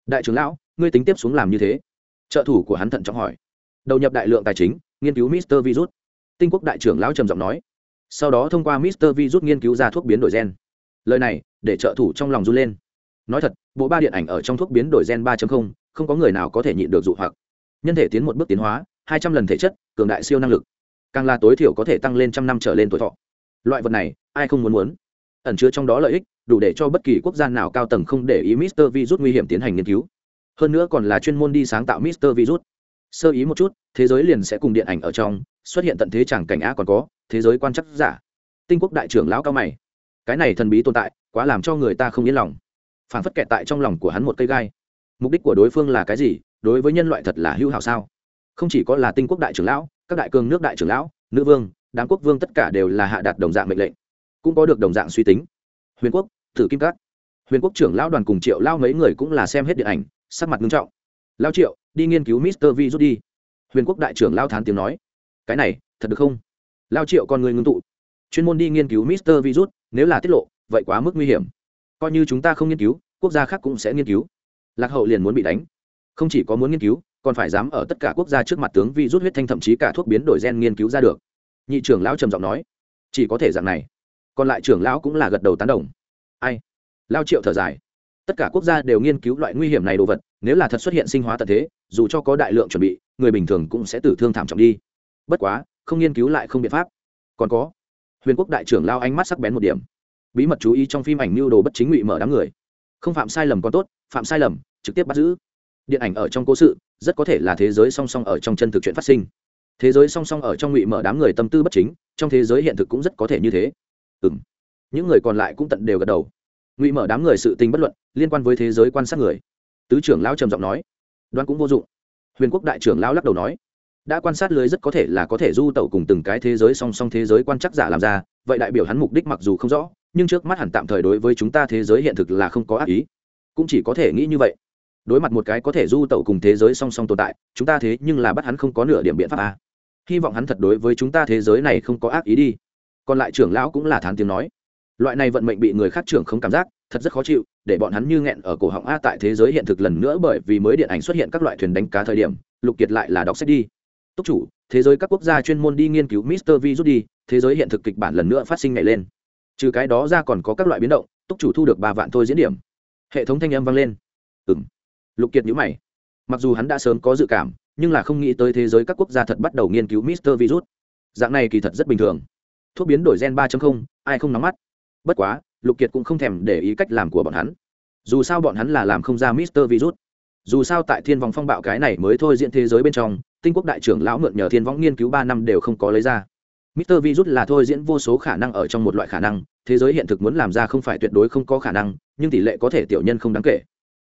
Đại trưởng lão, ngươi tính tiếp xuống làm như thế? Trợ thủ của hắn thận trọng hỏi. Đầu nhập đại lượng tài chính, nghiên cứu mister virus. Tinh quốc đại trưởng lão trầm giọng nói. Sau đó thông qua mister virus nghiên cứu ra thuốc biến đổi gen. Lời này, để trợ thủ trong lòng run lên. Nói thật, bộ ba điện ảnh ở trong thuốc biến đổi gen ba không có người nào có thể nhịn được dụ hoặc. Nhân thể tiến một bước tiến hóa, hai trăm lần thể chất, cường đại siêu năng lực càng là tối thiểu có thể tăng lên trăm năm trở lên tuổi thọ loại vật này ai không muốn muốn ẩn chứa trong đó lợi ích đủ để cho bất kỳ quốc gia nào cao tầng không để ý Mister Virus nguy hiểm tiến hành nghiên cứu. Hơn nữa còn là chuyên môn đi sáng tạo Mister Virus. Sơ ý một chút, thế giới liền sẽ cùng điện ảnh ở trong, xuất hiện tận thế chẳng cảnh á còn có, thế giới quan chắc giả. Tinh quốc đại trưởng lão cao mày. Cái này thần bí tồn tại, quá làm cho người ta không yên lòng. Phản phất kẹt tại trong lòng của hắn một cây gai. Mục đích của đối phương là cái gì? Đối với nhân loại thật là hữu hảo sao? Không chỉ có là Tinh quốc đại trưởng lão, các đại cường nước đại trưởng lão, nữ vương, đám quốc vương tất cả đều là hạ đạt đồng dạng mệnh lệnh, cũng có được đồng dạng suy tính. Huyền quốc, thử Kim Các. Huyền quốc trưởng lão đoàn cùng Triệu Lao mấy người cũng là xem hết điện ảnh, sắc mặt nghiêm trọng. Lao Triệu, đi nghiên cứu Mister Vi rút đi. Huyền quốc đại trưởng Lao thán tiếng nói. Cái này, thật được không? Lao Triệu con người ngưng tụ. Chuyên môn đi nghiên cứu Mister Virus, nếu là tiết lộ, vậy quá mức nguy hiểm. Coi như chúng ta không nghiên cứu, quốc gia khác cũng sẽ nghiên cứu. Lạc Hậu liền muốn bị đánh. Không chỉ có muốn nghiên cứu, còn phải dám ở tất cả quốc gia trước mặt tướng vi rút huyết thanh thậm chí cả thuốc biến đổi gen nghiên cứu ra được. Nhị trưởng lão trầm giọng nói, chỉ có thể dạng này. Còn lại trưởng lão cũng là gật đầu tán đồng. Ai? Lao triệu thở dài. Tất cả quốc gia đều nghiên cứu loại nguy hiểm này đồ vật, nếu là thật xuất hiện sinh hóa tận thế, dù cho có đại lượng chuẩn bị, người bình thường cũng sẽ tử thương thảm trọng đi. Bất quá, không nghiên cứu lại không biện pháp. Còn có, huyền quốc đại trưởng lao ánh mắt sắc bén một điểm. Bí mật chú ý trong phim ảnh mưu đồ bất chính ngụy mở đám người. Không phạm sai lầm còn tốt, phạm sai lầm, trực tiếp bắt giữ điện ảnh ở trong cố sự, rất có thể là thế giới song song ở trong chân thực chuyện phát sinh. Thế giới song song ở trong ngụy mở đám người tâm tư bất chính, trong thế giới hiện thực cũng rất có thể như thế. Ừ m những người còn lại cũng tận đều gật đầu. Ngụy mở đám người sự tình bất luận, liên quan với thế giới quan sát người. Tứ trưởng lão trầm giọng nói. Đoán cũng vô dụng. Huyền quốc đại trưởng lão lắc đầu nói. Đã quan sát lưới rất có thể là có thể du tẩu cùng từng cái thế giới song song thế giới quan chắc giả làm ra, vậy đại biểu hắn mục đích mặc dù không rõ, nhưng trước mắt hẳn tạm thời đối với chúng ta thế giới hiện thực là không có ác ý. Cũng chỉ có thể nghĩ như vậy đối mặt một cái có thể du tẩu cùng thế giới song song tồn tại, chúng ta thế nhưng là bắt hắn không có nửa điểm biện pháp à. hy vọng hắn thật đối với chúng ta thế giới này không có ác ý đi. Còn lại trưởng lão cũng là thán tiếng nói. Loại này vận mệnh bị người khác trưởng không cảm giác, thật rất khó chịu, để bọn hắn như nghẹn ở cổ họng a tại thế giới hiện thực lần nữa bởi vì mới điện ảnh xuất hiện các loại thuyền đánh cá thời điểm, lục kiệt lại là đọc sách đi. Túc chủ, thế giới các quốc gia chuyên môn đi nghiên cứu mister v rút đi, thế giới hiện thực kịch bản lần nữa phát sinh nhảy lên. Trừ cái đó ra còn có các loại biến động, túc chủ thu được ba vạn thôi diễn điểm. Hệ thống thanh âm vang lên. Ừ lục kiệt nhữ mày. Mặc dù hắn đã sớm có dự cảm, nhưng là không nghĩ tới thế giới các quốc gia thật bắt đầu nghiên cứu mister virus. Dạng này kỳ thật rất bình thường. Thuốc biến đổi gen ba ai không nắm mắt? Bất quá, lục kiệt cũng không thèm để ý cách làm của bọn hắn. Dù sao bọn hắn là làm không ra mister virus. Dù sao tại thiên vong phong bạo cái này mới thôi diễn thế giới bên trong, tinh quốc đại trưởng lão mượn nhờ thiên võng nghiên cứu ba năm đều không có lấy ra. Mister virus là thôi diễn vô số khả năng ở trong một loại khả năng, thế giới hiện thực muốn làm ra không phải tuyệt đối không có khả năng, nhưng tỷ lệ có thể tiểu nhân không đáng kể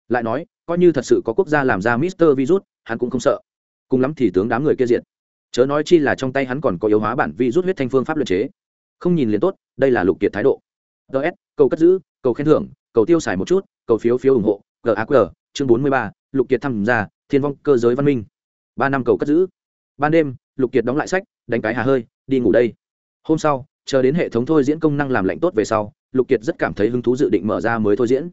lại nói, coi như thật sự có quốc gia làm ra mister virus, hắn cũng không sợ. Cùng lắm thì tướng đám người kia diện chớ nói chi là trong tay hắn còn có yếu hóa bản virus huyết thanh phương pháp luật chế. Không nhìn liền tốt, đây là lục kiệt thái độ. Ts cầu cất giữ, cầu khen thưởng, cầu tiêu xài một chút, cầu phiếu phiếu ủng hộ gaq chương bốn mươi ba, lục kiệt tham gia, thiên vong cơ giới văn minh. Ba năm cầu cất giữ. Ban đêm, lục kiệt đóng lại sách, đánh cái hà hơi, đi ngủ đây. Hôm sau, chờ đến hệ thống thôi diễn công năng làm lạnh tốt về sau, lục kiệt rất cảm thấy hứng thú dự định mở ra mới thôi diễn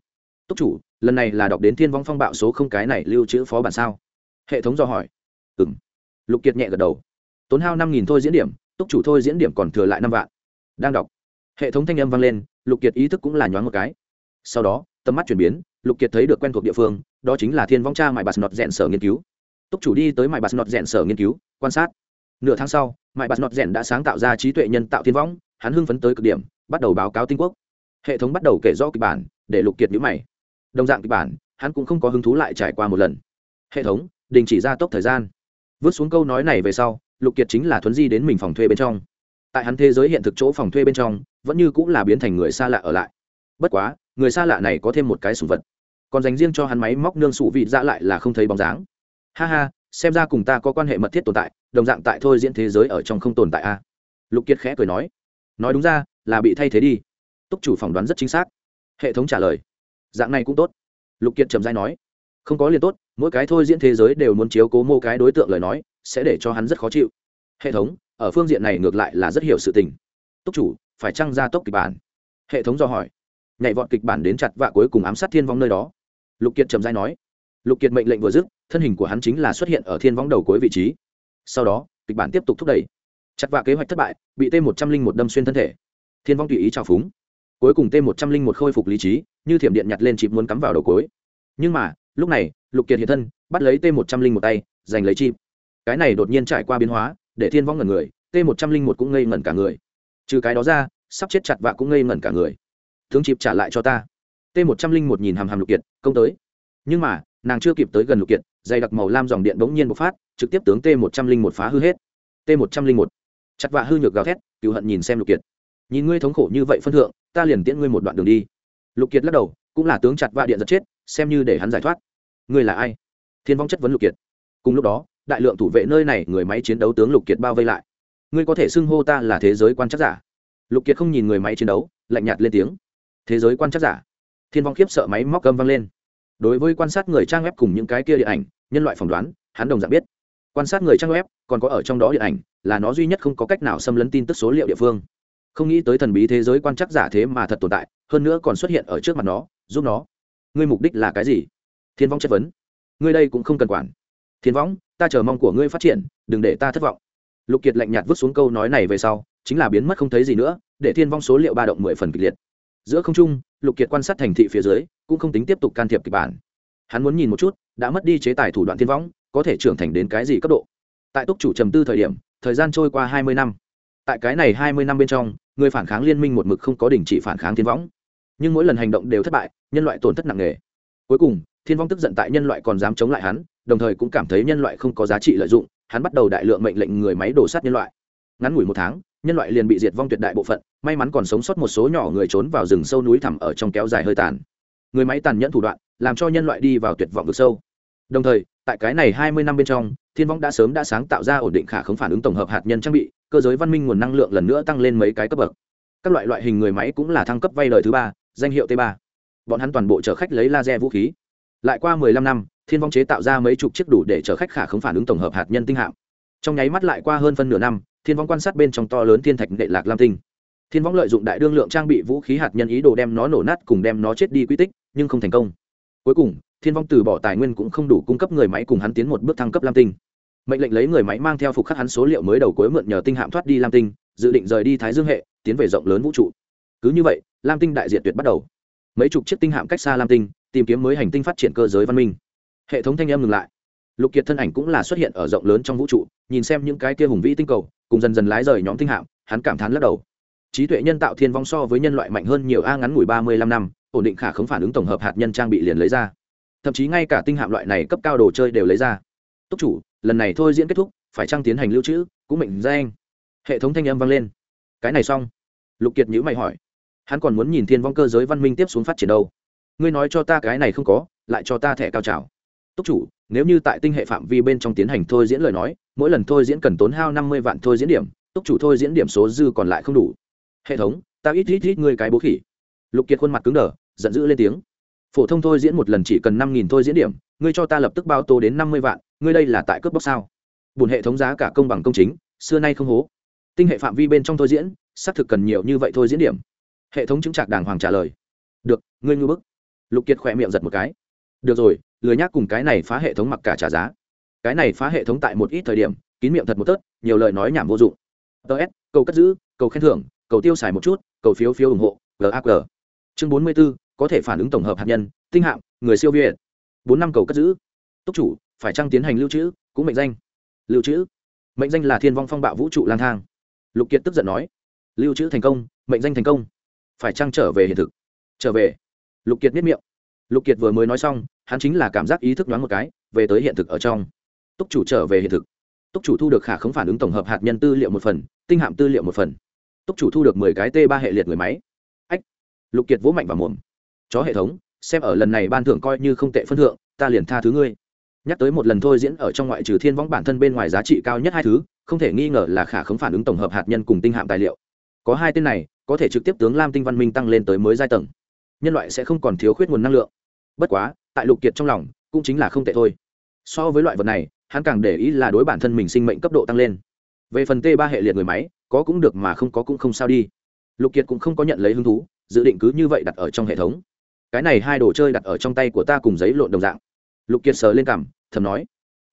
túc chủ, lần này là đọc đến thiên vong phong bạo số không cái này lưu trữ phó bản sao? Hệ thống do hỏi. Ừ m lục kiệt nhẹ gật đầu. Tốn hao năm nghìn thôi diễn điểm, túc chủ thôi diễn điểm còn thừa lại năm vạn. Đang đọc, hệ thống thanh âm vang lên, lục kiệt ý thức cũng là nhoáng một cái. Sau đó, tầm mắt chuyển biến, lục kiệt thấy được quen thuộc địa phương, đó chính là thiên vong cha mại bạt nọt rẽn sở nghiên cứu. Túc chủ đi tới mại bạt nọt rẽn sở nghiên cứu, quan sát. Nửa tháng sau, mại bạt nọt rẽn đã sáng tạo ra trí tuệ nhân tạo thiên vong, hắn hưng phấn tới cực điểm, bắt đầu báo cáo tinh quốc. Hệ thống bắt đầu kể rõ kịch bản, để lục kiệt nhữ mày đồng dạng kịch bản, hắn cũng không có hứng thú lại trải qua một lần. Hệ thống, đình chỉ ra tốc thời gian. Vứt xuống câu nói này về sau, lục kiệt chính là thuấn di đến mình phòng thuê bên trong. Tại hắn thế giới hiện thực chỗ phòng thuê bên trong, vẫn như cũng là biến thành người xa lạ ở lại. Bất quá, người xa lạ này có thêm một cái sủng vật. Còn dành riêng cho hắn máy móc nương sụ vị ra lại là không thấy bóng dáng. Ha ha, xem ra cùng ta có quan hệ mật thiết tồn tại, đồng dạng tại thôi diễn thế giới ở trong không tồn tại a. Lục kiệt khẽ cười nói. Nói đúng ra, là bị thay thế đi. Túc chủ phỏng đoán rất chính xác. Hệ thống trả lời dạng này cũng tốt. Lục kiệt trầm dai nói. Không có liền tốt, mỗi cái thôi diễn thế giới đều muốn chiếu cố mô cái đối tượng lời nói, sẽ để cho hắn rất khó chịu. Hệ thống, ở phương diện này ngược lại là rất hiểu sự tình. Túc chủ, phải trăng ra tốc kịch bản. Hệ thống do hỏi. Nhảy vọt kịch bản đến chặt vạ cuối cùng ám sát thiên vong nơi đó. Lục kiệt trầm dai nói. Lục kiệt mệnh lệnh vừa dứt, thân hình của hắn chính là xuất hiện ở thiên vong đầu cuối vị trí. Sau đó, kịch bản tiếp tục thúc đẩy. Chặt vạ kế hoạch thất bại, bị t một trăm linh một đâm xuyên thân thể. Thiên vong tùy ý trào phúng cuối cùng t một trăm linh một khôi phục lý trí, như thiểm điện nhặt lên chịp muốn cắm vào đầu cối. Nhưng mà, lúc này, lục kiệt hiện thân, bắt lấy t một trăm linh một tay, giành lấy chịp cái này đột nhiên trải qua biến hóa, để thiên vong ngẩn người, t một trăm linh một cũng ngây ngẩn cả người. Trừ cái đó ra, sắp chết chặt vạ cũng ngây ngẩn cả người. Tướng chịp trả lại cho ta. T một trăm linh một nhìn hàm hàm lục kiệt, công tới. Nhưng mà, nàng chưa kịp tới gần lục kiệt dày đặc màu lam dòng điện bỗng nhiên bộc phát, trực tiếp tướng t một trăm linh một phá hư hết. T một trăm linh một. Chặt vạ hư nhược gào thét cựu hận nhìn xem lục kiệt nhìn ngươi thống khổ như vậy phân thượng, ta liền tiễn ngươi một đoạn đường đi. Lục kiệt lắc đầu, cũng là tướng chặt vạ điện giật chết, xem như để hắn giải thoát. Ngươi là ai? Thiên vong chất vấn lục kiệt. Cùng lúc đó, đại lượng thủ vệ nơi này người máy chiến đấu tướng lục kiệt bao vây lại. Ngươi có thể xưng hô ta là thế giới quan chắc giả. Lục kiệt không nhìn người máy chiến đấu, lạnh nhạt lên tiếng. Thế giới quan chắc giả. Thiên vong khiếp sợ máy móc gâm vang lên. Đối với quan sát người trang web cùng những cái kia điện ảnh, nhân loại phỏng đoán, hắn đồng dạng biết. Quan sát người trang web, còn có ở trong đó điện ảnh, là nó duy nhất không có cách nào xâm lấn tin tức số liệu địa phương không nghĩ tới thần bí thế giới quan chắc giả thế mà thật tồn tại, hơn nữa còn xuất hiện ở trước mặt nó, giúp nó. Ngươi mục đích là cái gì? Thiên vong chất vấn. Ngươi đây cũng không cần quản. Thiên võng ta chờ mong của ngươi phát triển, đừng để ta thất vọng. Lục kiệt lạnh nhạt vứt xuống câu nói này về sau, chính là biến mất không thấy gì nữa, để thiên vong số liệu ba động mười phần kịch liệt. Giữa không trung, lục kiệt quan sát thành thị phía dưới, cũng không tính tiếp tục can thiệp kịch bản. Hắn muốn nhìn một chút, đã mất đi chế tài thủ đoạn thiên võng có thể trưởng thành đến cái gì cấp độ. Tại túc chủ trầm tư thời điểm, thời gian trôi qua hai mươi năm. Tại cái này hai mươi năm bên trong người phản kháng liên minh một mực không có đình chỉ phản kháng thiên võng. Nhưng mỗi lần hành động đều thất bại, nhân loại tổn thất nặng nề. Cuối cùng, thiên vong tức giận tại nhân loại còn dám chống lại hắn, đồng thời cũng cảm thấy nhân loại không có giá trị lợi dụng, hắn bắt đầu đại lượng mệnh lệnh người máy đổ sát nhân loại. Ngắn ngủi một tháng, nhân loại liền bị diệt vong tuyệt đại bộ phận, may mắn còn sống sót một số nhỏ người trốn vào rừng sâu núi thẳm ở trong kéo dài hơi tàn. Người máy tàn nhẫn thủ đoạn, làm cho nhân loại đi vào tuyệt vọng vực sâu. Đồng thời tại cái này hai mươi năm bên trong, thiên vong đã sớm đã sáng tạo ra ổn định khả không phản ứng tổng hợp hạt nhân trang bị, cơ giới văn minh nguồn năng lượng lần nữa tăng lên mấy cái cấp bậc. Các loại loại hình người máy cũng là thăng cấp vay lời thứ ba, danh hiệu t 3 bọn hắn toàn bộ chở khách lấy laser vũ khí. Lại qua mười lăm năm, thiên vong chế tạo ra mấy chục chiếc đủ để chở khách khả không phản ứng tổng hợp hạt nhân tinh hạm. Trong nháy mắt lại qua hơn phân nửa năm, thiên vong quan sát bên trong to lớn thiên thạch đệ lạc lam tinh. Thiên vong lợi dụng đại đương lượng trang bị vũ khí hạt nhân ý đồ đem nó nổ nát cùng đem nó chết đi quy tích, nhưng không thành công cuối cùng, thiên vong từ bỏ tài nguyên cũng không đủ cung cấp người máy cùng hắn tiến một bước thăng cấp lam tinh. Mệnh lệnh lấy người máy mang theo phục khắc hắn số liệu mới đầu cuối mượn nhờ tinh hạm thoát đi lam tinh, dự định rời đi thái dương hệ, tiến về rộng lớn vũ trụ. Cứ như vậy, lam tinh đại diện tuyệt bắt đầu. Mấy chục chiếc tinh hạm cách xa lam tinh, tìm kiếm mới hành tinh phát triển cơ giới văn minh. Hệ thống thanh âm ngừng lại. Lục kiệt thân ảnh cũng là xuất hiện ở rộng lớn trong vũ trụ, nhìn xem những cái kia hùng vĩ tinh cầu, cùng dần dần lái rời nhóm tinh hạm, hắn cảm thán lắc đầu. Trí tuệ nhân tạo thiên vong so với nhân loại mạnh hơn nhiều a ngắn ngủi ba mươi lăm năm ổn định khả không phản ứng tổng hợp hạt nhân trang bị liền lấy ra. Thậm chí ngay cả tinh hạm loại này cấp cao đồ chơi đều lấy ra. Túc chủ, lần này thôi diễn kết thúc, phải trăng tiến hành lưu trữ, cũng mệnh ra anh hệ thống thanh âm vang lên. Cái này xong. Lục kiệt nhữ mày hỏi. Hắn còn muốn nhìn thiên vong cơ giới văn minh tiếp xuống phát triển đâu. Ngươi nói cho ta cái này không có, lại cho ta thẻ cao trào. Túc chủ, nếu như tại tinh hệ phạm vi bên trong tiến hành thôi diễn lời nói, mỗi lần thôi diễn cần tốn hao năm mươi vạn thôi diễn điểm, túc chủ thôi diễn điểm số dư còn lại không đủ. Hệ thống, ta ít ít ít ngươi cái bố khỉ. Lục kiệt khuôn mặt cứng đờ giận dữ lên tiếng. Phổ thông thôi diễn một lần chỉ cần năm nghìn thôi diễn điểm, ngươi cho ta lập tức bao tô đến năm mươi vạn, ngươi đây là tại cướp bóc sao? Bùn hệ thống giá cả công bằng công chính, xưa nay không hố. Tinh hệ phạm vi bên trong thôi diễn, xác thực cần nhiều như vậy thôi diễn điểm. Hệ thống chứng trạc đàng hoàng trả lời. Được, ngươi ngư bức. Lục kiệt khỏe miệng giật một cái. Được rồi lừa nhác cùng cái này phá hệ thống mặc cả trả giá. Cái này phá hệ thống tại một ít thời điểm, kín miệng thật một tớt, nhiều lời nói nhảm vô dụng. Ts cầu cất giữ, cầu khen thưởng, cầu tiêu xài một chút, cầu phiếu phiếu ủng hộ gag chương bốn mươi b ố có thể phản ứng tổng hợp hạt nhân, tinh hạm, người siêu việt. Bốn năm cầu cất giữ. Túc chủ, phải trăng tiến hành lưu trữ, cũng mệnh danh. Lưu trữ. Mệnh danh là thiên vong phong bạo vũ trụ lang thang. Lục kiệt tức giận nói. Lưu trữ thành công, mệnh danh thành công. Phải trăng trở về hiện thực? Trở về. Lục kiệt miết miệng. Lục kiệt vừa mới nói xong, hắn chính là cảm giác ý thức đoán một cái, về tới hiện thực ở trong. Túc chủ trở về hiện thực. Túc chủ thu được khả không phản ứng tổng hợp hạt nhân tư liệu một phần, tinh hạm tư liệu một phần. Túc chủ thu được mười cái t ba hệ liệt người máy lục kiệt vỗ mạnh vào mồm. Chó hệ thống, xem ở lần này ban thưởng coi như không tệ phân thượng, ta liền tha thứ ngươi. Nhắc tới một lần thôi diễn ở trong ngoại trừ thiên võng bản thân bên ngoài giá trị cao nhất hai thứ, không thể nghi ngờ là khả không phản ứng tổng hợp hạt nhân cùng tinh hạm tài liệu. Có hai tên này, có thể trực tiếp tướng lam tinh văn minh tăng lên tới mới giai tầng. Nhân loại sẽ không còn thiếu khuyết nguồn năng lượng. Bất quá, tại lục kiệt trong lòng, cũng chính là không tệ thôi. So với loại vật này, hắn càng để ý là đối bản thân mình sinh mệnh cấp độ tăng lên. Về phần t ba hệ liệt người máy, có cũng được mà không có cũng không sao đi. Lục kiệt cũng không có nhận lấy hứng thú dự định cứ như vậy đặt ở trong hệ thống. Cái này hai đồ chơi đặt ở trong tay của ta cùng giấy lộn đồng dạng. Lục kiệt sờ lên cằm, thầm nói,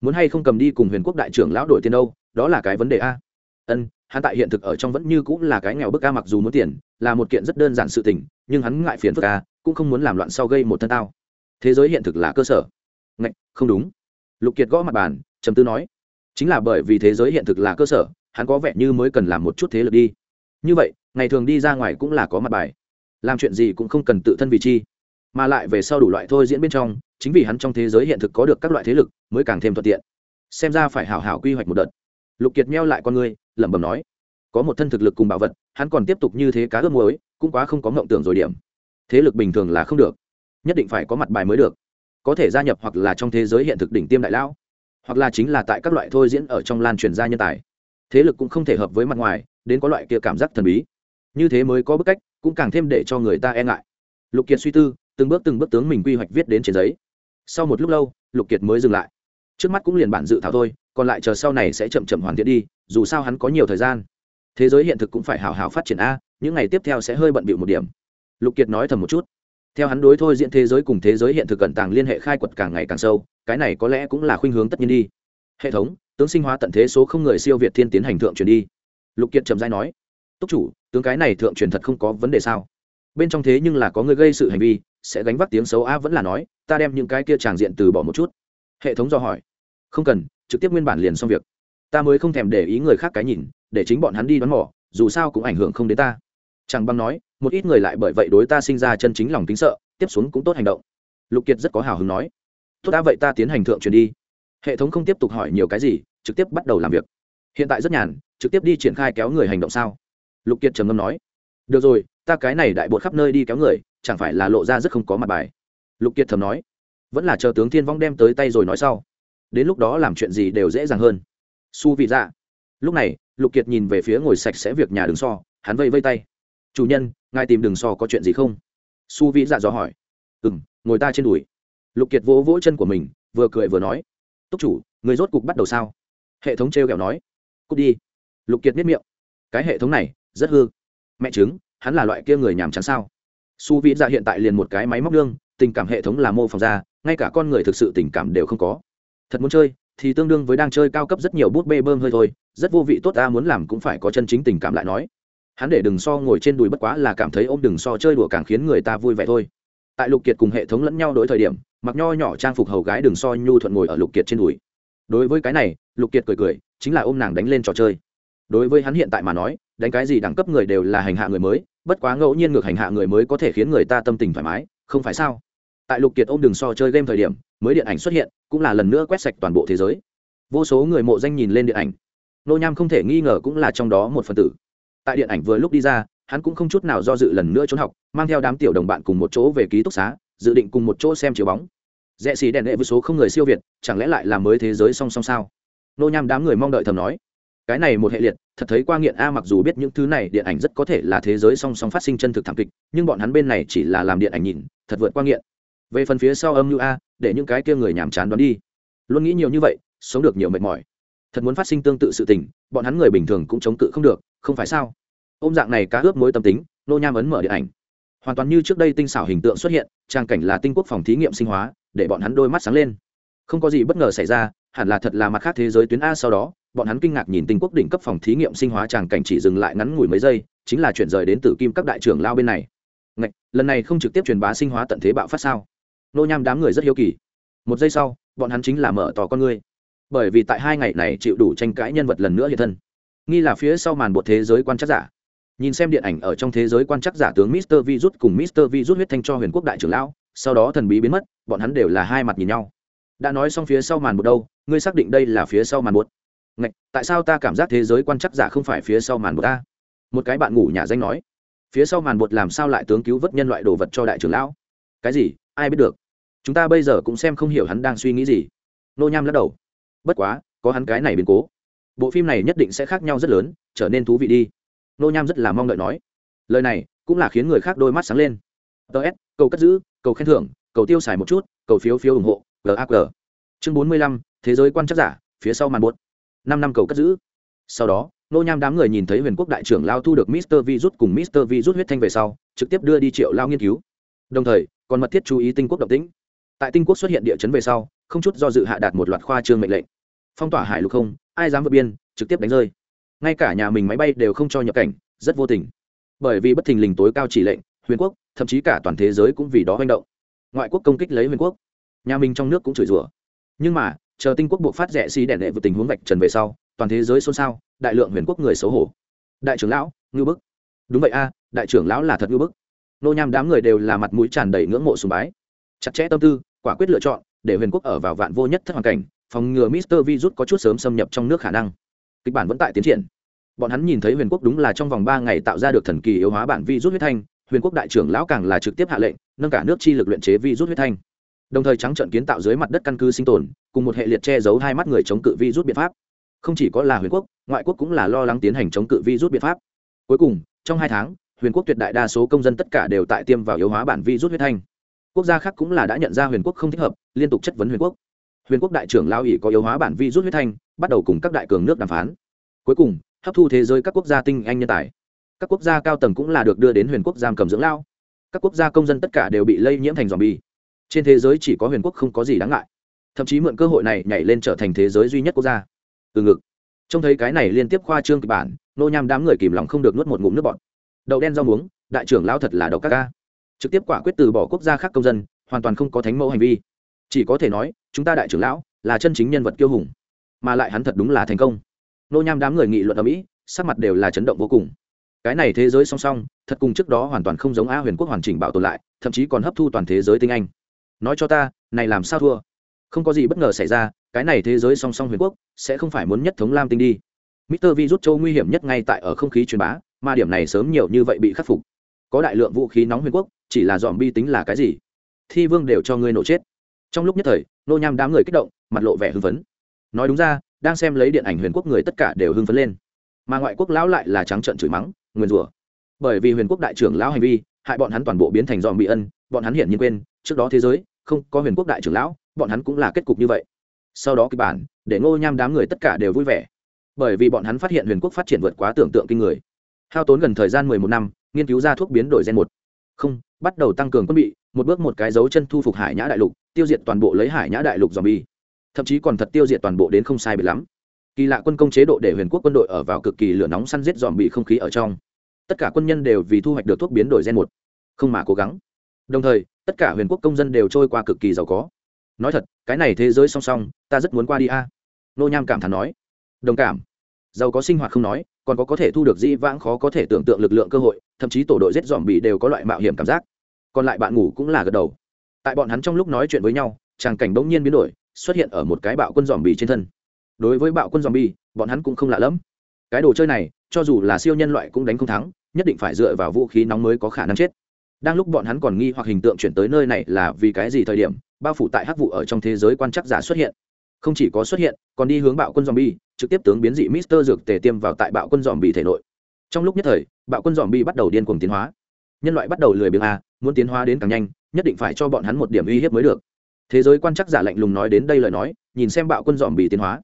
muốn hay không cầm đi cùng huyền quốc đại trưởng lão đổi tiền đâu, đó là cái vấn đề a. Ân, hắn tại hiện thực ở trong vẫn như cũng là cái nghèo bức a mặc dù muốn tiền, là một kiện rất đơn giản sự tình, nhưng hắn ngại phiền phức a, cũng không muốn làm loạn sau gây một thân tao. Thế giới hiện thực là cơ sở. Ngạch, không đúng. Lục kiệt gõ mặt bàn, trầm tư nói, chính là bởi vì thế giới hiện thực là cơ sở, hắn có vẻ như mới cần làm một chút thế lực đi. Như vậy, ngày thường đi ra ngoài cũng là có mặt bài làm chuyện gì cũng không cần tự thân vì chi, mà lại về sau đủ loại thôi diễn bên trong, chính vì hắn trong thế giới hiện thực có được các loại thế lực, mới càng thêm thuận tiện. Xem ra phải hảo hảo quy hoạch một đợt. Lục kiệt meo lại con người lẩm bẩm nói, có một thân thực lực cùng bảo vật, hắn còn tiếp tục như thế cá ướp muối, cũng quá không có mộng tưởng rồi điểm. Thế lực bình thường là không được, nhất định phải có mặt bài mới được. Có thể gia nhập hoặc là trong thế giới hiện thực đỉnh tiêm đại lão, hoặc là chính là tại các loại thôi diễn ở trong lan truyền gia nhân tài. Thế lực cũng không thể hợp với mặt ngoài, đến có loại kia cảm giác thần bí. Như thế mới có bức cách cũng càng thêm để cho người ta e ngại. Lục kiệt suy tư, từng bước từng bước tướng mình quy hoạch viết đến trên giấy. Sau một lúc lâu, lục kiệt mới dừng lại. Trước mắt cũng liền bản dự thảo thôi, còn lại chờ sau này sẽ chậm chậm hoàn thiện đi, dù sao hắn có nhiều thời gian. Thế giới hiện thực cũng phải hào hào phát triển a, những ngày tiếp theo sẽ hơi bận bịu một điểm. Lục kiệt nói thầm một chút. Theo hắn đối thôi diễn thế giới cùng thế giới hiện thực cận tàng liên hệ khai quật càng ngày càng sâu, cái này có lẽ cũng là khuynh hướng tất nhiên đi. Hệ thống, tướng sinh hóa tận thế số không người siêu việt thiên tiến hành thượng chuyển đi. Lục kiệt trầm rãi nói túc chủ, tướng cái này thượng truyền thật không có vấn đề sao? Bên trong thế nhưng là có người gây sự hành vi, sẽ gánh vác tiếng xấu a vẫn là nói, ta đem những cái kia tràng diện từ bỏ một chút. Hệ thống do hỏi. Không cần, trực tiếp nguyên bản liền xong việc. Ta mới không thèm để ý người khác cái nhìn, để chính bọn hắn đi đoán mỏ dù sao cũng ảnh hưởng không đến ta. Chẳng băng nói, một ít người lại bởi vậy đối ta sinh ra chân chính lòng tính sợ, tiếp xuống cũng tốt hành động. Lục kiệt rất có hào hứng nói. Tốt đã vậy ta tiến hành thượng truyền đi. Hệ thống không tiếp tục hỏi nhiều cái gì, trực tiếp bắt đầu làm việc. Hiện tại rất nhàn, trực tiếp đi triển khai kéo người hành động sao? Lục kiệt trầm ngâm nói, được rồi, ta cái này đại bột khắp nơi đi kéo người, chẳng phải là lộ ra rất không có mặt bài. Lục kiệt thầm nói, vẫn là chờ tướng thiên vong đem tới tay rồi nói sau. Đến lúc đó làm chuyện gì đều dễ dàng hơn. Su vị dạ lúc này, lục kiệt nhìn về phía ngồi sạch sẽ việc nhà đường so, hắn vây vây tay. Chủ nhân, ngài tìm đường so có chuyện gì không? Su vị dạ dò hỏi. Ừ m ngồi ta trên đùi. Lục kiệt vỗ vỗ chân của mình, vừa cười vừa nói, túc chủ, người rốt cục bắt đầu sao? Hệ thống t r e o kẹo nói, cút đi. Lục kiệt biết miệng, cái hệ thống này rất hư. Mẹ chứng, hắn là loại kia người nhàm chán sao? Su vĩ dạ hiện tại liền một cái máy móc đương tình cảm hệ thống là mô phỏng ra, ngay cả con người thực sự tình cảm đều không có. Thật muốn chơi, thì tương đương với đang chơi cao cấp rất nhiều bút bê bơm hơi thôi, rất vô vị tốt ta muốn làm cũng phải có chân chính tình cảm lại nói. Hắn để đừng so ngồi trên đùi bất quá là cảm thấy ôm đừng so chơi đùa càng khiến người ta vui vẻ thôi. Tại lục kiệt cùng hệ thống lẫn nhau đối thời điểm, mặc nho nhỏ trang phục hầu gái đừng so nhu thuận ngồi ở lục kiệt trên đùi. Đối với cái này, lục kiệt cười cười, chính là ôm nàng đánh lên trò chơi. Đối với hắn hiện tại mà nói đánh cái gì đẳng cấp người đều là hành hạ người mới, bất quá ngẫu nhiên ngược hành hạ người mới có thể khiến người ta tâm tình thoải mái, không phải sao? Tại lục kiệt ôm đường so chơi game thời điểm, mới điện ảnh xuất hiện, cũng là lần nữa quét sạch toàn bộ thế giới. Vô số người mộ danh nhìn lên điện ảnh. Nô nham không thể nghi ngờ cũng là trong đó một phần tử. Tại điện ảnh vừa lúc đi ra, hắn cũng không chút nào do dự lần nữa trốn học, mang theo đám tiểu đồng bạn cùng một chỗ về ký túc xá, dự định cùng một chỗ xem chiếu bóng. Rẽ xì đèn đệ với số không người siêu việt, chẳng lẽ lại là mới thế giới song song sao? Nô nham đám người mong đợi thầm nói. Cái này một hệ liệt thật thấy qua nghiện a, mặc dù biết những thứ này, điện ảnh rất có thể là thế giới song song phát sinh chân thực thảm kịch, nhưng bọn hắn bên này chỉ là làm điện ảnh nhìn, thật vượt qua nghiện. Về phần phía sau âm mưu a, để những cái kia người nhàm chán đoán đi. Luôn nghĩ nhiều như vậy, sống được nhiều mệt mỏi. Thật muốn phát sinh tương tự sự tình, bọn hắn người bình thường cũng chống cự không được, không phải sao? Ôm dạng này cá ướp mối tâm tính, nô nham ấn mở điện ảnh. Hoàn toàn như trước đây tinh xảo hình tượng xuất hiện, trang cảnh là tinh quốc phòng thí nghiệm sinh hóa, để bọn hắn đôi mắt sáng lên. Không có gì bất ngờ xảy ra, hẳn là thật là mặt khác thế giới tuyến a sau đó bọn hắn kinh ngạc nhìn tinh quốc đỉnh cấp phòng thí nghiệm sinh hóa tràng cảnh chỉ dừng lại ngắn ngủi mấy giây chính là chuyển rời đến từ kim các đại trưởng lao bên này. Ngạch, lần này không trực tiếp truyền bá sinh hóa tận thế bạo phát sao? Nô nham đám người rất hiếu kỳ. Một giây sau bọn hắn chính là mở tò con ngươi. Bởi vì tại hai ngày này chịu đủ tranh cãi nhân vật lần nữa hiện thân. Nghi là phía sau màn bộ thế giới quan chắc giả. Nhìn xem điện ảnh ở trong thế giới quan chắc giả tướng Mister Virus cùng Mister Virus huyết thanh cho huyền quốc đại trưởng lão, sau đó thần bí biến mất, bọn hắn đều là hai mặt nhìn nhau. Đã nói xong phía sau màn một đâu, ngươi xác định đây là phía sau màn một. Ngạch, tại sao ta cảm giác thế giới quan chắc giả không phải phía sau màn bột ta? Một cái bạn ngủ nhà danh nói, phía sau màn bột làm sao lại tướng cứu vớt nhân loại đồ vật cho đại trưởng lão? Cái gì? Ai biết được? Chúng ta bây giờ cũng xem không hiểu hắn đang suy nghĩ gì. Nô Nham lắc đầu. Bất quá, có hắn cái này biến cố, bộ phim này nhất định sẽ khác nhau rất lớn, trở nên thú vị đi nô nham rất là mong đợi nói lời này cũng là khiến người khác đôi mắt sáng lên ts cầu cất giữ cầu khen thưởng cầu tiêu xài một chút cầu phiếu phiếu ủng hộ gag chương bốn mươi lăm thế giới quan chắc giả phía sau màn buốt năm năm cầu cất giữ. Sau đó, nô nham đám người nhìn thấy huyền quốc đại trưởng lao thu được mister virus cùng mister virus huyết thanh về sau, trực tiếp đưa đi triệu lao nghiên cứu. Đồng thời, còn mật thiết chú ý tinh quốc động tĩnh. Tại tinh quốc xuất hiện địa chấn về sau, không chút do dự hạ đạt một loạt khoa trương mệnh lệnh. Phong tỏa hải lục không, ai dám vượt biên, trực tiếp đánh rơi. Ngay cả nhà mình máy bay đều không cho nhập cảnh, rất vô tình. Bởi vì bất thình lình tối cao chỉ lệnh, huyền quốc, thậm chí cả toàn thế giới cũng vì đó manh động. Ngoại quốc công kích lấy huyền quốc. Nhà mình trong nước cũng chửi rủa. Nhưng mà chờ tinh quốc buộc phát rẻ xí đèn đệ vượt tình huống vạch trần về sau, toàn thế giới xôn xao, đại lượng huyền quốc người xấu hổ. Đại trưởng lão ngư bức. Đúng vậy a, đại trưởng lão là thật ngư bức. Nô nham đám người đều là mặt mũi tràn đầy ngưỡng mộ sùng bái. Chặt chẽ tâm tư, quả quyết lựa chọn, để huyền quốc ở vào vạn vô nhất thất hoàn cảnh, phòng ngừa mister Vi rút có chút sớm xâm nhập trong nước khả năng. Kịch bản vẫn tại tiến triển. Bọn hắn nhìn thấy huyền quốc đúng là trong vòng ba ngày tạo ra được thần kỳ yếu hóa bản vi rút huyết thanh, huyền quốc đại trưởng lão càng là trực tiếp hạ lệnh, nâng cả nước chi lực luyện chế vi rút huyết thanh đồng thời trắng trận kiến tạo dưới mặt đất căn cứ sinh tồn, cùng một hệ liệt che giấu hai mắt người chống cự vi rút biện pháp. Không chỉ có là huyền quốc, ngoại quốc cũng là lo lắng tiến hành chống cự vi rút biện pháp. Cuối cùng, trong hai tháng, huyền quốc tuyệt đại đa số công dân tất cả đều tại tiêm vào yếu hóa bản vi rút huyết thanh. Quốc gia khác cũng là đã nhận ra huyền quốc không thích hợp, liên tục chất vấn huyền quốc. Huyền quốc đại trưởng lao ỉ có yếu hóa bản vi rút huyết thanh, bắt đầu cùng các đại cường nước đàm phán. Cuối cùng, hấp thu thế giới các quốc gia tinh anh nhân tài. Các quốc gia cao tầng cũng là được đưa đến huyền quốc giam cầm dưỡng lao. Các quốc gia công dân tất cả đều bị lây nhiễm thành dòm bi trên thế giới chỉ có huyền quốc không có gì đáng ngại. Thậm chí mượn cơ hội này nhảy lên trở thành thế giới duy nhất quốc gia. Từ ngực. Trông thấy cái này liên tiếp khoa trương kịch bản, nô nham đám người kìm lòng không được nuốt một ngụm nước bọt. Đậu đen rau muống, đại trưởng lao thật là đậu các ca. Trực tiếp quả quyết từ bỏ quốc gia khác công dân, hoàn toàn không có thánh mẫu hành vi. Chỉ có thể nói, chúng ta đại trưởng lão là chân chính nhân vật kiêu hùng. Mà lại hắn thật đúng là thành công. Nô nham đám người nghị luận ở mỹ, sắc mặt đều là chấn động vô cùng. Cái này thế giới song song, thật cùng trước đó hoàn toàn không giống a huyền quốc hoàn chỉnh bảo tồn lại, thậm chí còn hấp thu toàn thế giới tinh anh nói cho ta này làm sao thua không có gì bất ngờ xảy ra cái này thế giới song song huyền quốc sẽ không phải muốn nhất thống lam tinh đi Mr. Virus châu nguy hiểm nhất ngay tại ở không khí truyền bá, mà điểm này sớm nhiều như vậy bị khắc phục. Có đại lượng vũ khí nóng huyền quốc, chỉ là dòm bi tính là cái gì? Thi vương đều cho ngươi nổ chết. Trong lúc nhất thời, nô nham đám người kích động, mặt lộ vẻ hưng phấn. Nói đúng ra, đang xem lấy điện ảnh huyền quốc người tất cả đều hưng phấn lên. Mà ngoại quốc lão lại là trắng trợn chửi mắng, nguyên rủa. Bởi vì huyền quốc đại trưởng lão hành vi, hại bọn hắn toàn bộ biến thành dòm bị ân, bọn hắn hiển nhiên quên, trước đó thế giới không có huyền quốc đại trưởng lão, bọn hắn cũng là kết cục như vậy. Sau đó kịch bản, để Ngô Nham đám người tất cả đều vui vẻ. Bởi vì bọn hắn phát hiện huyền quốc phát triển vượt quá tưởng tượng kinh người. Hao tốn gần thời gian mười một năm nghiên cứu ra thuốc biến đổi gen một. Không bắt đầu tăng cường quân bị một bước một cái dấu chân thu phục hải nhã đại lục tiêu diệt toàn bộ lấy hải nhã đại lục dòm bi thậm chí còn thật tiêu diệt toàn bộ đến không sai biệt lắm. Kỳ lạ quân công chế độ để huyền quốc quân đội ở vào cực kỳ lửa nóng săn giết dòm bị không khí ở trong. Tất cả quân nhân đều vì thu hoạch được thuốc biến đổi gen một. Không mà cố gắng. Đồng thời tất cả huyền quốc công dân đều trôi qua cực kỳ giàu có. Nói thật, cái này thế giới song song, ta rất muốn qua đi a. Nô nham cảm thán nói. Đồng cảm. Giàu có sinh hoạt không nói, còn có có thể thu được dĩ vãng khó có thể tưởng tượng lực lượng cơ hội, thậm chí tổ đội giết dòm bị đều có loại mạo hiểm cảm giác. Còn lại bạn ngủ cũng là gật đầu. Tại bọn hắn trong lúc nói chuyện với nhau, tràng cảnh bỗng nhiên biến đổi, xuất hiện ở một cái bạo quân dòm bị trên thân. Đối với bạo quân dòm bị bọn hắn cũng không lạ lẫm. Cái đồ chơi này, cho dù là siêu nhân loại cũng đánh không thắng, nhất định phải dựa vào vũ khí nóng mới có khả năng chết đang lúc bọn hắn còn nghi hoặc hình tượng chuyển tới nơi này là vì cái gì thời điểm, bao phủ tại hắc vụ ở trong thế giới quan chắc giả xuất hiện. Không chỉ có xuất hiện, còn đi hướng bạo quân zombie, trực tiếp tướng biến dị mister dược tề tiêm vào tại bạo quân zombie thể nội. Trong lúc nhất thời, bạo quân zombie bắt đầu điên cuồng tiến hóa. Nhân loại bắt đầu lười biếng a muốn tiến hóa đến càng nhanh, nhất định phải cho bọn hắn một điểm uy hiếp mới được. Thế giới quan chắc giả lạnh lùng nói đến đây lời nói, nhìn xem bạo quân zombie tiến hóa.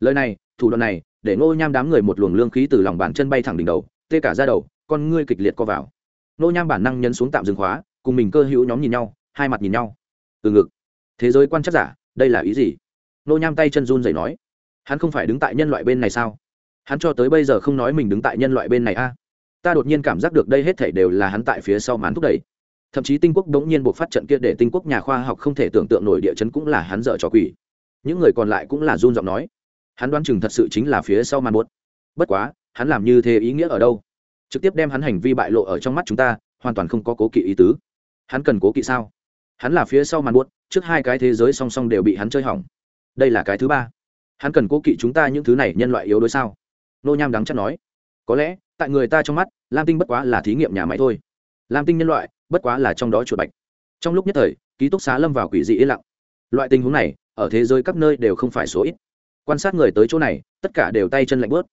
Lời này, thủ đoạn này, để ngô nham đám người một luồng lương khí từ lòng bàn chân bay thẳng đỉnh đầu, tê cả ra đầu, con ngươi kịch liệt co vào. Nô nham bản năng nhấn xuống tạm dừng khóa, cùng mình cơ hữu nhóm nhìn nhau, hai mặt nhìn nhau. Từ ngực. Thế giới quan chắc giả, đây là ý gì? Nô nham tay chân run rẩy nói. Hắn không phải đứng tại nhân loại bên này sao? Hắn cho tới bây giờ không nói mình đứng tại nhân loại bên này a. Ta đột nhiên cảm giác được đây hết thảy đều là hắn tại phía sau màn thúc đẩy. Thậm chí tinh quốc đống nhiên buộc phát trận kia để tinh quốc nhà khoa học không thể tưởng tượng nổi địa chấn cũng là hắn dợ trò quỷ. Những người còn lại cũng là run giọng nói. Hắn đoán chừng thật sự chính là phía sau màn buốt. Bất quá, hắn làm như thế ý nghĩa ở đâu? Trực tiếp đem hắn hành vi bại lộ ở trong mắt chúng ta, hoàn toàn không có cố kỵ ý tứ. Hắn cần cố kỵ sao? Hắn là phía sau màn buốt, trước hai cái thế giới song song đều bị hắn chơi hỏng. Đây là cái thứ ba. Hắn cần cố kỵ chúng ta những thứ này nhân loại yếu đuối sao? Nô nham đắng chắc nói. Có lẽ, tại người ta trong mắt, lam tinh bất quá là thí nghiệm nhà máy thôi. Lam tinh nhân loại, bất quá là trong đó chuột bạch. Trong lúc nhất thời, ký túc xá lâm vào quỷ dị yên lặng. Loại tình huống này, ở thế giới các nơi đều không phải số ít. Quan sát người tới chỗ này, tất cả đều tay chân lạnh bớt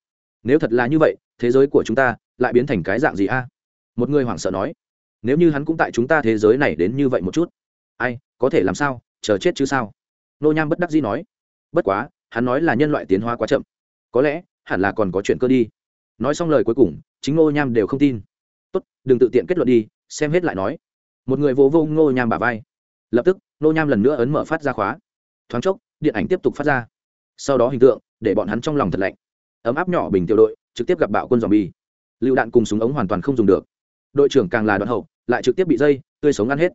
nếu thật là như vậy, thế giới của chúng ta lại biến thành cái dạng gì a? Một người hoảng sợ nói, nếu như hắn cũng tại chúng ta thế giới này đến như vậy một chút, ai, có thể làm sao, chờ chết chứ sao? Nô nham bất đắc dĩ nói, bất quá, hắn nói là nhân loại tiến hóa quá chậm, có lẽ, hẳn là còn có chuyện cơ đi. Nói xong lời cuối cùng, chính nô nham đều không tin. Tốt, đừng tự tiện kết luận đi, xem hết lại nói. Một người vô vô ngô nham bả vai. Lập tức, nô nham lần nữa ấn mở phát ra khóa. Thoáng chốc, điện ảnh tiếp tục phát ra. Sau đó hình tượng, để bọn hắn trong lòng thật lạnh. Ấm áp nhỏ bình tiểu đội, trực tiếp gặp bạo quân dòm bi lựu đạn cùng súng ống hoàn toàn không dùng được. Đội trưởng càng là đoạn hậu, lại trực tiếp bị dây, tươi sống ăn hết.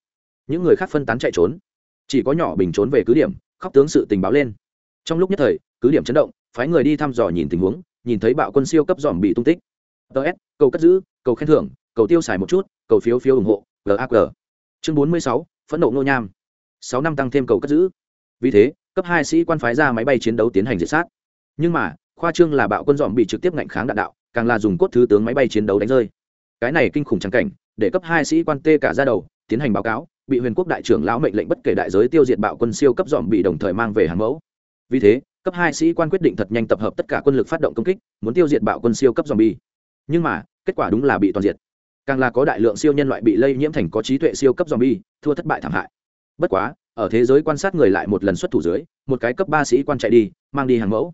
Những người khác phân tán chạy trốn. Chỉ có nhỏ bình trốn về cứ điểm, khóc tướng sự tình báo lên. Trong lúc nhất thời, cứ điểm chấn động, phái người đi thăm dò nhìn tình huống, nhìn thấy bạo quân siêu cấp dòm bị tung tích. Ts cầu cất giữ, cầu khen thưởng, cầu tiêu xài một chút, cầu phiếu phiếu ủng hộ gag chương bốn mươi sáu, phẫn nộ nô nham. Sáu năm tăng thêm cầu cất giữ. Vì thế, cấp hai sĩ quan phái ra máy bay chiến đấu tiến hành diệt sát. Nhưng mà, khoa trương là bạo quân dòm bị trực tiếp ngạnh kháng đạn đạo càng là dùng cốt thứ tướng máy bay chiến đấu đánh rơi. Cái này kinh khủng trắng cảnh, để cấp hai sĩ quan tê cả ra đầu, tiến hành báo cáo, bị huyền quốc đại trưởng lão mệnh lệnh bất kể đại giới tiêu diệt bạo quân siêu cấp dòm bị đồng thời mang về hàng mẫu. Vì thế, cấp hai sĩ quan quyết định thật nhanh tập hợp tất cả quân lực phát động công kích, muốn tiêu diệt bạo quân siêu cấp dòm bi. Nhưng mà, kết quả đúng là bị toàn diệt. Càng là có đại lượng siêu nhân loại bị lây nhiễm thành có trí tuệ siêu cấp dòm bi, thua thất bại thảm hại. Bất quá, ở thế giới quan sát người lại một lần xuất thủ dưới, một cái cấp ba sĩ quan chạy đi, mang đi hàng mẫu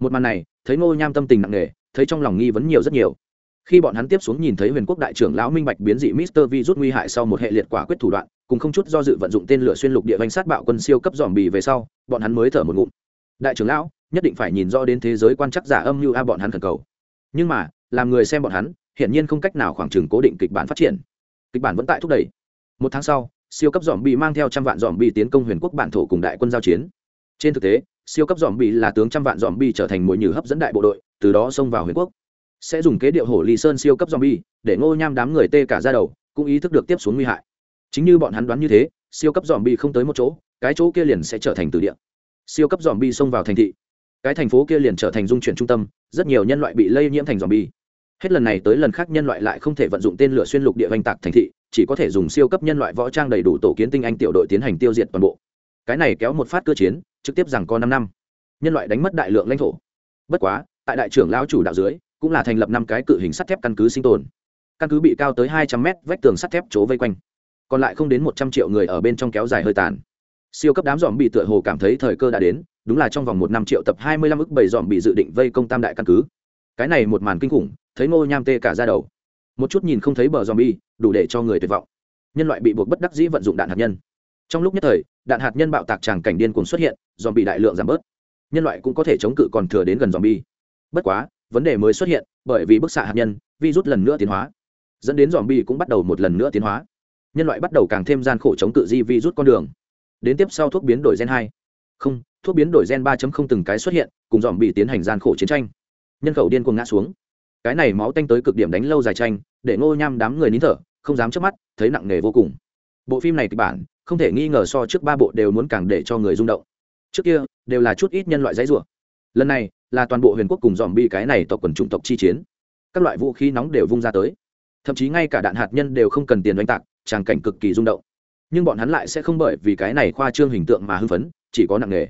một màn này, thấy ngô nham tâm tình nặng nề, thấy trong lòng nghi vấn nhiều rất nhiều. Khi bọn hắn tiếp xuống nhìn thấy huyền quốc đại trưởng lão minh bạch biến dị mister vi rút nguy hại sau một hệ liệt quả quyết thủ đoạn, cùng không chút do dự vận dụng tên lửa xuyên lục địa vanh sát bạo quân siêu cấp dòm bì về sau, bọn hắn mới thở một ngụm. Đại trưởng lão, nhất định phải nhìn rõ đến thế giới quan chắc giả âm như a bọn hắn thần cầu. Nhưng mà, làm người xem bọn hắn, hiển nhiên không cách nào khoảng trừng cố định kịch bản phát triển. Kịch bản vẫn tại thúc đẩy. Một tháng sau, siêu cấp dòm bì mang theo trăm vạn dòm bì tiến công huyền quốc bản thổ cùng đại quân giao chiến. Trên thực tế siêu cấp dòm bì là tướng trăm vạn dòm bì trở thành mồi nhử hấp dẫn đại bộ đội, từ đó xông vào huyền quốc. Sẽ dùng kế điệu hổ lý sơn siêu cấp zombie để ngô nham đám người tê cả ra đầu, cũng ý thức được tiếp xuống nguy hại. Chính như bọn hắn đoán như thế, siêu cấp zombie không tới một chỗ, cái chỗ kia liền sẽ trở thành từ địa. Siêu cấp zombie xông vào thành thị. Cái thành phố kia liền trở thành dung chuyển trung tâm, rất nhiều nhân loại bị lây nhiễm thành dòm bi hết lần này tới lần khác nhân loại lại không thể vận dụng tên lửa xuyên lục địa oanh tạc thành thị, chỉ có thể dùng siêu cấp nhân loại võ trang đầy đủ tổ kiến tinh anh tiểu đội tiến hành tiêu diệt toàn bộ. Cái này kéo một phát cơ chiến trực tiếp rằng có năm năm. Nhân loại đánh mất đại lượng lãnh thổ. Bất quá, tại đại trưởng lao chủ đạo dưới, cũng là thành lập năm cái cự hình sắt thép căn cứ sinh tồn. Căn cứ bị cao tới hai trăm mét vách tường sắt thép chỗ vây quanh. Còn lại không đến một trăm triệu người ở bên trong kéo dài hơi tàn. Siêu cấp đám dòm bị tựa hồ cảm thấy thời cơ đã đến, đúng là trong vòng một năm triệu tập hai mươi lăm ức bảy dòm bị dự định vây công tam đại căn cứ. Cái này một màn kinh khủng, thấy ngô nham tê cả ra đầu. Một chút nhìn không thấy bờ dòm bi đủ để cho người tuyệt vọng. Nhân loại bị buộc bất đắc dĩ vận dụng đạn hạt nhân trong lúc nhất thời, đạn hạt nhân bạo tạc tràng cảnh điên cuồng xuất hiện dòm bị đại lượng giảm bớt. Nhân loại cũng có thể chống cự còn thừa đến gần dòm bi bất quá, vấn đề mới xuất hiện, bởi vì bức xạ hạt nhân, virus lần nữa tiến hóa. Dẫn đến dòm bi cũng bắt đầu một lần nữa tiến hóa. Nhân loại bắt đầu càng thêm gian khổ chống cự di virus con đường. Đến tiếp sau thuốc biến đổi gen hai. Không, thuốc biến đổi gen ba từng cái xuất hiện, cùng dòm bị tiến hành gian khổ chiến tranh. Nhân khẩu điên cuồng ngã xuống. Cái này máu tanh tới cực điểm đánh lâu dài tranh, để ngô nham đám người nín thở, không dám chớp mắt, thấy nặng nề vô cùng. Bộ phim này kịch bản không thể nghi ngờ so trước ba bộ đều muốn càng để cho người rung động. Trước kia, đều là chút ít nhân loại dãy rủa. Lần này, là toàn bộ huyền quốc cùng dòm bi cái này tộc quần chủng tộc chi chiến. Các loại vũ khí nóng đều vung ra tới. Thậm chí ngay cả đạn hạt nhân đều không cần tiền đánh tạc, tràng cảnh cực kỳ rung động. Nhưng bọn hắn lại sẽ không bởi vì cái này khoa trương hình tượng mà hưng phấn, chỉ có nặng nề.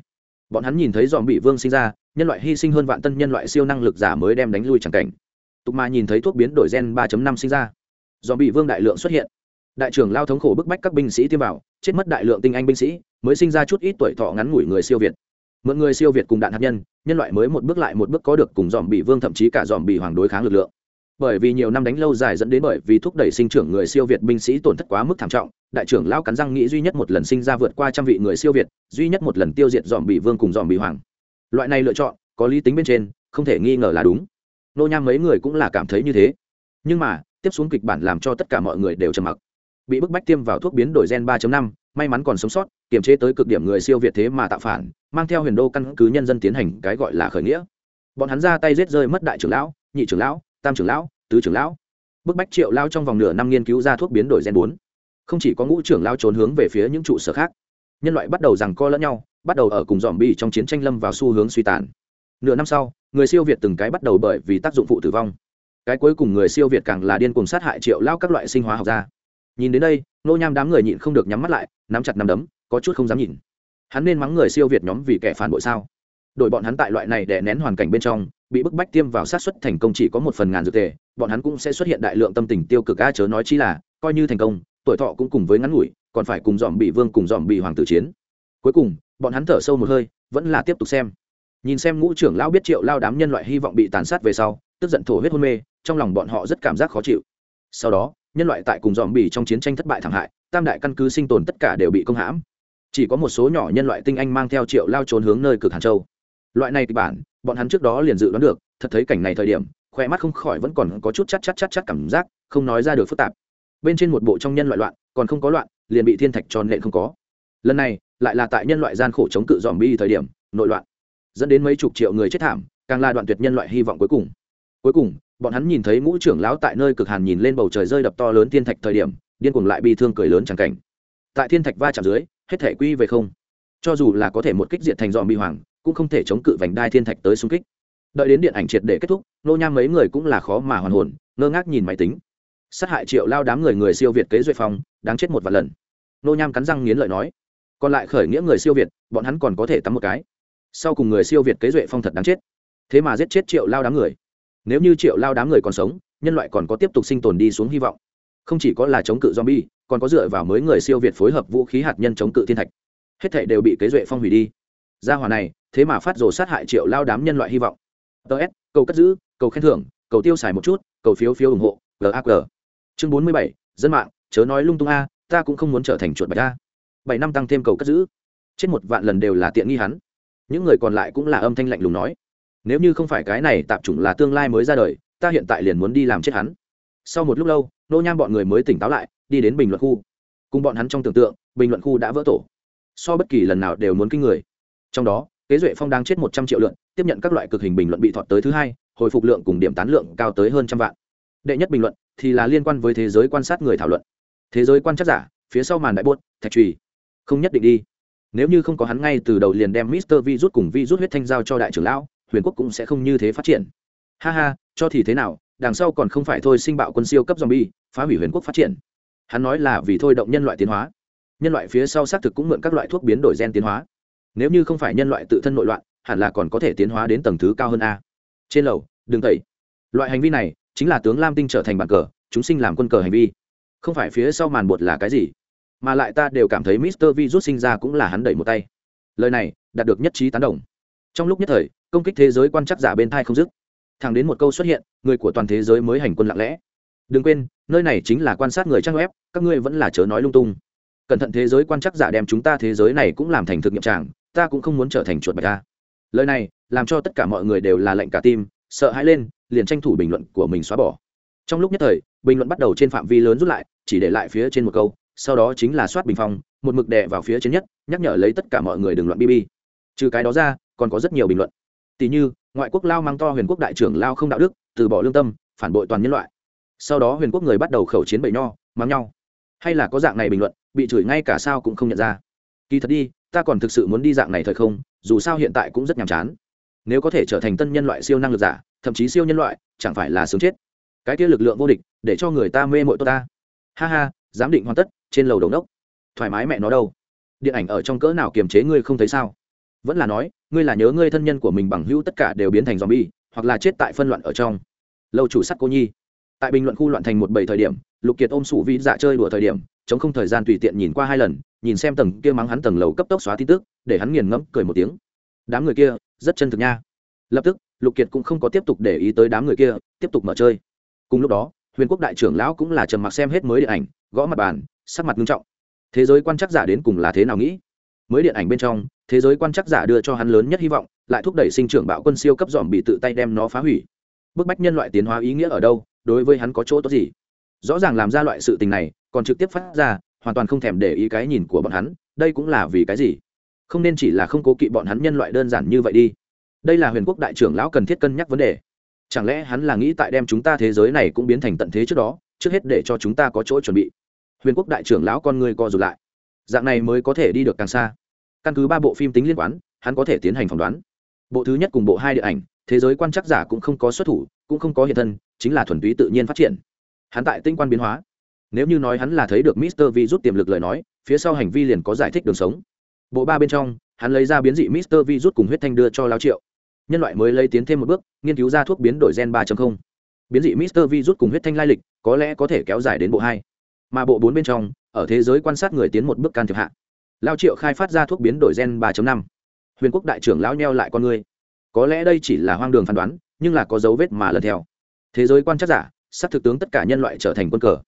Bọn hắn nhìn thấy dòm bị vương sinh ra, nhân loại hy sinh hơn vạn tân nhân loại siêu năng lực giả mới đem đánh lui tràng cảnh. Tục mà nhìn thấy thuốc biến đổi gen 3.5 sinh ra. Dòm bị vương đại lượng xuất hiện đại trưởng lao thống khổ bức bách các binh sĩ tiêm vào, chết mất đại lượng tinh anh binh sĩ, mới sinh ra chút ít tuổi thọ ngắn ngủi người siêu việt. Mượn người siêu việt cùng đạn hạt nhân nhân loại mới một bước lại một bước có được cùng dòm bị vương thậm chí cả dòm bị hoàng đối kháng lực lượng. Bởi vì nhiều năm đánh lâu dài dẫn đến bởi vì thúc đẩy sinh trưởng người siêu việt binh sĩ tổn thất quá mức thảm trọng, đại trưởng lao cắn răng nghĩ duy nhất một lần sinh ra vượt qua trăm vị người siêu việt, duy nhất một lần tiêu diệt dòm bị vương cùng dòm bị hoàng. Loại này lựa chọn, có lý tính bên trên, không thể nghi ngờ là đúng. Nô nham mấy người cũng là cảm thấy như thế. Nhưng mà, tiếp xuống kịch bản làm cho tất cả mọi người đều trầm mặc bị bức bách tiêm vào thuốc biến đổi gen 3.5, may mắn còn sống sót kiềm chế tới cực điểm người siêu việt thế mà tạo phản mang theo huyền đô căn cứ nhân dân tiến hành cái gọi là khởi nghĩa. Bọn hắn ra tay giết rơi mất đại trưởng lão nhị trưởng lão tam trưởng lão tứ trưởng lão. Bức bách triệu lão trong vòng nửa năm nghiên cứu ra thuốc biến đổi gen 4. không chỉ có ngũ trưởng lão trốn hướng về phía những trụ sở khác nhân loại bắt đầu rằng co lẫn nhau bắt đầu ở cùng zombie trong chiến tranh lâm vào xu hướng suy tàn. Nửa năm sau người siêu việt từng cái bắt đầu bởi vì tác dụng phụ tử vong. Cái cuối cùng người siêu việt càng là điên cuồng sát hại triệu lão các loại sinh hóa học ra nhìn đến đây, nô nham đám người nhịn không được nhắm mắt lại, nắm chặt nắm đấm, có chút không dám nhìn. Hắn nên mắng người siêu việt nhóm vì kẻ phản bội sao? Đội bọn hắn tại loại này để nén hoàn cảnh bên trong, bị bức bách tiêm vào sát xuất thành công chỉ có một phần ngàn dược tề, bọn hắn cũng sẽ xuất hiện đại lượng tâm tình tiêu cực, a, chớ nói chi là, coi như thành công, tuổi thọ cũng cùng với ngắn ngủi, còn phải cùng dòm bị vương cùng dòm bị hoàng tử chiến. Cuối cùng, bọn hắn thở sâu một hơi, vẫn là tiếp tục xem. Nhìn xem ngũ trưởng lão biết triệu lao đám nhân loại hy vọng bị tàn sát về sau, tức giận thổ huyết hôn mê, trong lòng bọn họ rất cảm giác khó chịu. Sau đó nhân loại tại cùng dòm bì trong chiến tranh thất bại thảm hại, tam đại căn cứ sinh tồn tất cả đều bị công hãm. Chỉ có một số nhỏ nhân loại tinh anh mang theo triệu lao trốn hướng nơi cực hàn châu. Loại này kịch bản, bọn hắn trước đó liền dự đoán được, thật thấy cảnh này thời điểm khoe mắt không khỏi vẫn còn có chút chắc chắc chắc chắc cảm giác, không nói ra được phức tạp. Bên trên một bộ trong nhân loại loạn, còn không có loạn, liền bị thiên thạch tròn nện không có. Lần này, lại là tại nhân loại gian khổ chống cự dòm bi thời điểm, nội loạn, dẫn đến mấy chục triệu người chết thảm, càng là đoạn tuyệt nhân loại hy vọng cuối cùng. Cuối cùng bọn hắn nhìn thấy ngũ trưởng lão tại nơi cực hàn nhìn lên bầu trời rơi đập to lớn thiên thạch thời điểm, điên cuồng lại bi thương cười lớn chẳng cảnh. Tại thiên thạch va chạm dưới, hết thể quy về không. Cho dù là có thể một kích diện thành dọn bị hoàng, cũng không thể chống cự vành đai thiên thạch tới xung kích. Đợi đến điện ảnh triệt để kết thúc, nô nham mấy người cũng là khó mà hoàn hồn, ngơ ngác nhìn máy tính. Sát hại triệu lao đám người người siêu việt kế duệ phong, đáng chết một vài lần. Nô nham cắn răng nghiến lợi nói, còn lại khởi nghĩa người siêu việt, bọn hắn còn có thể tắm một cái. Sau cùng người siêu việt kế duệ phong thật đáng chết. Thế mà giết chết triệu lao đám người nếu như triệu lao đám người còn sống, nhân loại còn có tiếp tục sinh tồn đi xuống hy vọng. Không chỉ có là chống cự zombie, còn có dựa vào mới người siêu việt phối hợp vũ khí hạt nhân chống cự thiên thạch. Hết thể đều bị kế duệ phong hủy đi. Gia hòa này, thế mà phát rồ sát hại triệu lao đám nhân loại hy vọng. Ts cầu cất giữ, cầu khen thưởng, cầu tiêu xài một chút, cầu phiếu phiếu ủng hộ gag chương bốn mươi bảy, dân mạng, chớ nói lung tung a, ta cũng không muốn trở thành chuột bạch a. Bảy năm tăng thêm cầu cất giữ. Trên một vạn lần đều là tiện nghi hắn. Những người còn lại cũng là âm thanh lạnh lùng nói nếu như không phải cái này tạp chủng là tương lai mới ra đời, ta hiện tại liền muốn đi làm chết hắn. Sau một lúc lâu, nô nham bọn người mới tỉnh táo lại, đi đến bình luận khu. Cùng bọn hắn trong tưởng tượng, bình luận khu đã vỡ tổ. So bất kỳ lần nào đều muốn kinh người. Trong đó, kế duệ phong đang chết một trăm triệu lượng, tiếp nhận các loại cực hình bình luận bị thọt tới thứ hai, hồi phục lượng cùng điểm tán lượng cao tới hơn trăm vạn. Đệ nhất bình luận thì là liên quan với thế giới quan sát người thảo luận. Thế giới quan chắc giả, phía sau màn đại buốt thạch trùy. Không nhất định đi. Nếu như không có hắn ngay từ đầu liền đem mister Vi rút cùng Vi rút huyết thanh giao cho đại trưởng lão huyền quốc cũng sẽ không như thế phát triển. Ha ha, cho thì thế nào, đằng sau còn không phải thôi sinh bạo quân siêu cấp zombie, phá hủy huyền quốc phát triển. Hắn nói là vì thôi động nhân loại tiến hóa. Nhân loại phía sau xác thực cũng mượn các loại thuốc biến đổi gen tiến hóa. Nếu như không phải nhân loại tự thân nội loạn, hẳn là còn có thể tiến hóa đến tầng thứ cao hơn a. Trên lầu, đừng tẩy. Loại hành vi này chính là tướng lam tinh trở thành bàn cờ, chúng sinh làm quân cờ hành vi. Không phải phía sau màn bột là cái gì? Mà lại ta đều cảm thấy mister vi rút sinh ra cũng là hắn đẩy một tay. Lời này đạt được nhất trí tán đồng. Trong lúc nhất thời công kích thế giới quan chắc giả bên thai không dứt. Thẳng đến một câu xuất hiện, người của toàn thế giới mới hành quân lặng lẽ. Đừng quên, nơi này chính là quan sát người trang web, các ngươi vẫn là chớ nói lung tung. Cẩn thận thế giới quan chắc giả đem chúng ta thế giới này cũng làm thành thực nghiệm tràng, ta cũng không muốn trở thành chuột bạch ta. Lời này, làm cho tất cả mọi người đều là lệnh cả tim, sợ hãi lên, liền tranh thủ bình luận của mình xóa bỏ. Trong lúc nhất thời, bình luận bắt đầu trên phạm vi lớn rút lại, chỉ để lại phía trên một câu, sau đó chính là soát bình phong, một mực đè vào phía trên nhất, nhắc nhở lấy tất cả mọi người đừng loạn bb trừ cái đó ra, còn có rất nhiều bình luận tỷ như, ngoại quốc lao mang to huyền quốc đại trưởng lao không đạo đức, từ bỏ lương tâm, phản bội toàn nhân loại. Sau đó huyền quốc người bắt đầu khẩu chiến bậy nho, mắng nhau. Hay là có dạng này bình luận, bị chửi ngay cả sao cũng không nhận ra. Kỳ thật đi, ta còn thực sự muốn đi dạng này thời không, dù sao hiện tại cũng rất nhàm chán. Nếu có thể trở thành tân nhân loại siêu năng lực giả, thậm chí siêu nhân loại, chẳng phải là sướng chết. Cái kia lực lượng vô địch, để cho người ta mê mội tốt ta. Ha ha, giám định hoàn tất, trên lầu đầu nốc thoải mái mẹ nó đâu. Điện ảnh ở trong cỡ nào kiềm chế ngươi không thấy sao? Vẫn là nói, ngươi là nhớ ngươi thân nhân của mình bằng hữu tất cả đều biến thành zombie, hoặc là chết tại phân loạn ở trong. Lâu chủ sắt cô nhi. Tại bình luận khu loạn thành một bảy thời điểm, lục kiệt ôm sủ vĩ dạ chơi đùa thời điểm, chống không thời gian tùy tiện nhìn qua hai lần, nhìn xem tầng kia mắng hắn tầng lầu cấp tốc xóa tin tức, để hắn nghiền ngẫm, cười một tiếng. Đám người kia, rất chân thực nha. Lập tức, lục kiệt cũng không có tiếp tục để ý tới đám người kia, tiếp tục mở chơi. Cùng lúc đó, huyền quốc đại trưởng lão cũng là trầm mặc xem hết mới điện ảnh, gõ mặt bàn, sắc mặt nghiêm trọng. Thế giới quan chắc giả đến cùng là thế nào nghĩ? Mới điện ảnh bên trong thế giới quan chắc giả đưa cho hắn lớn nhất hy vọng, lại thúc đẩy sinh trưởng bạo quân siêu cấp dòm bị tự tay đem nó phá hủy. Bức bách nhân loại tiến hóa ý nghĩa ở đâu, đối với hắn có chỗ tốt gì? Rõ ràng làm ra loại sự tình này, còn trực tiếp phát ra, hoàn toàn không thèm để ý cái nhìn của bọn hắn, đây cũng là vì cái gì? Không nên chỉ là không cố kỵ bọn hắn nhân loại đơn giản như vậy đi. Đây là huyền quốc đại trưởng lão cần thiết cân nhắc vấn đề. Chẳng lẽ hắn là nghĩ tại đem chúng ta thế giới này cũng biến thành tận thế trước đó, trước hết để cho chúng ta có chỗ chuẩn bị? Huyền quốc đại trưởng lão con người co rụt lại. Dạng này mới có thể đi được càng xa căn cứ ba bộ phim tính liên quan hắn có thể tiến hành phỏng đoán. Bộ thứ nhất cùng bộ hai điện ảnh, thế giới quan chắc giả cũng không có xuất thủ, cũng không có hiện thân, chính là thuần túy tự nhiên phát triển. Hắn tại tinh quan biến hóa. Nếu như nói hắn là thấy được mister vi rút tiềm lực lời nói, phía sau hành vi liền có giải thích đường sống. Bộ ba bên trong, hắn lấy ra biến dị mister vi rút cùng huyết thanh đưa cho lao triệu. Nhân loại mới lấy tiến thêm một bước, nghiên cứu ra thuốc biến đổi gen ba biến dị mister vi rút cùng huyết thanh lai lịch, có lẽ có thể kéo dài đến bộ hai. Mà bộ bốn bên trong, ở thế giới quan sát người tiến một bước can thiệp hạ lao triệu khai phát ra thuốc biến đổi gen ba năm. Huyền quốc đại trưởng lão nheo lại con người có lẽ đây chỉ là hoang đường phán đoán, nhưng là có dấu vết mà lần theo. Thế giới quan chắc giả sắp thực tướng tất cả nhân loại trở thành quân cờ.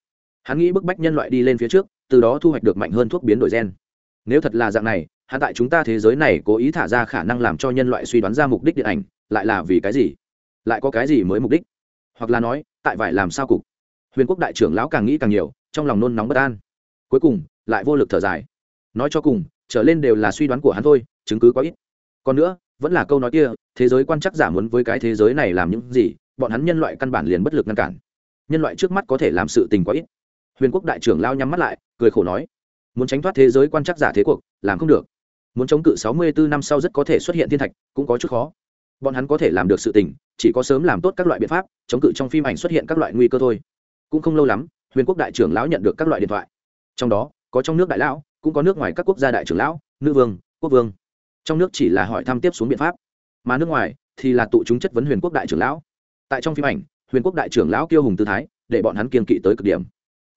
Hắn nghĩ bức bách nhân loại đi lên phía trước, từ đó thu hoạch được mạnh hơn thuốc biến đổi gen. Nếu thật là dạng này, hắn tại chúng ta thế giới này cố ý thả ra khả năng làm cho nhân loại suy đoán ra mục đích điện ảnh, lại là vì cái gì? Lại có cái gì mới mục đích? Hoặc là nói, tại vải làm sao cục? Huyền quốc đại trưởng lão càng nghĩ càng nhiều, trong lòng nôn nóng bất an. Cuối cùng, lại vô lực thở dài nói cho cùng, trở lên đều là suy đoán của hắn thôi, chứng cứ quá ít. Còn nữa, vẫn là câu nói kia, thế giới quan chắc giả muốn với cái thế giới này làm những gì, bọn hắn nhân loại căn bản liền bất lực ngăn cản. Nhân loại trước mắt có thể làm sự tình quá ít. Huyền quốc đại trưởng lao nhắm mắt lại, cười khổ nói, muốn tránh thoát thế giới quan chắc giả thế cuộc, làm không được. Muốn chống cự sáu mươi bốn năm sau rất có thể xuất hiện thiên thạch, cũng có chút khó. Bọn hắn có thể làm được sự tình, chỉ có sớm làm tốt các loại biện pháp, chống cự trong phim ảnh xuất hiện các loại nguy cơ thôi. Cũng không lâu lắm, huyền quốc đại trưởng lão nhận được các loại điện thoại. Trong đó, có trong nước đại lão cũng có nước ngoài các quốc gia đại trưởng lão, nữ vương, quốc vương. Trong nước chỉ là hỏi thăm tiếp xuống biện pháp. Mà nước ngoài thì là tụ chúng chất vấn huyền quốc đại trưởng lão. Tại trong phim ảnh, huyền quốc đại trưởng lão kiêu hùng tư thái, để bọn hắn kiên kỵ tới cực điểm.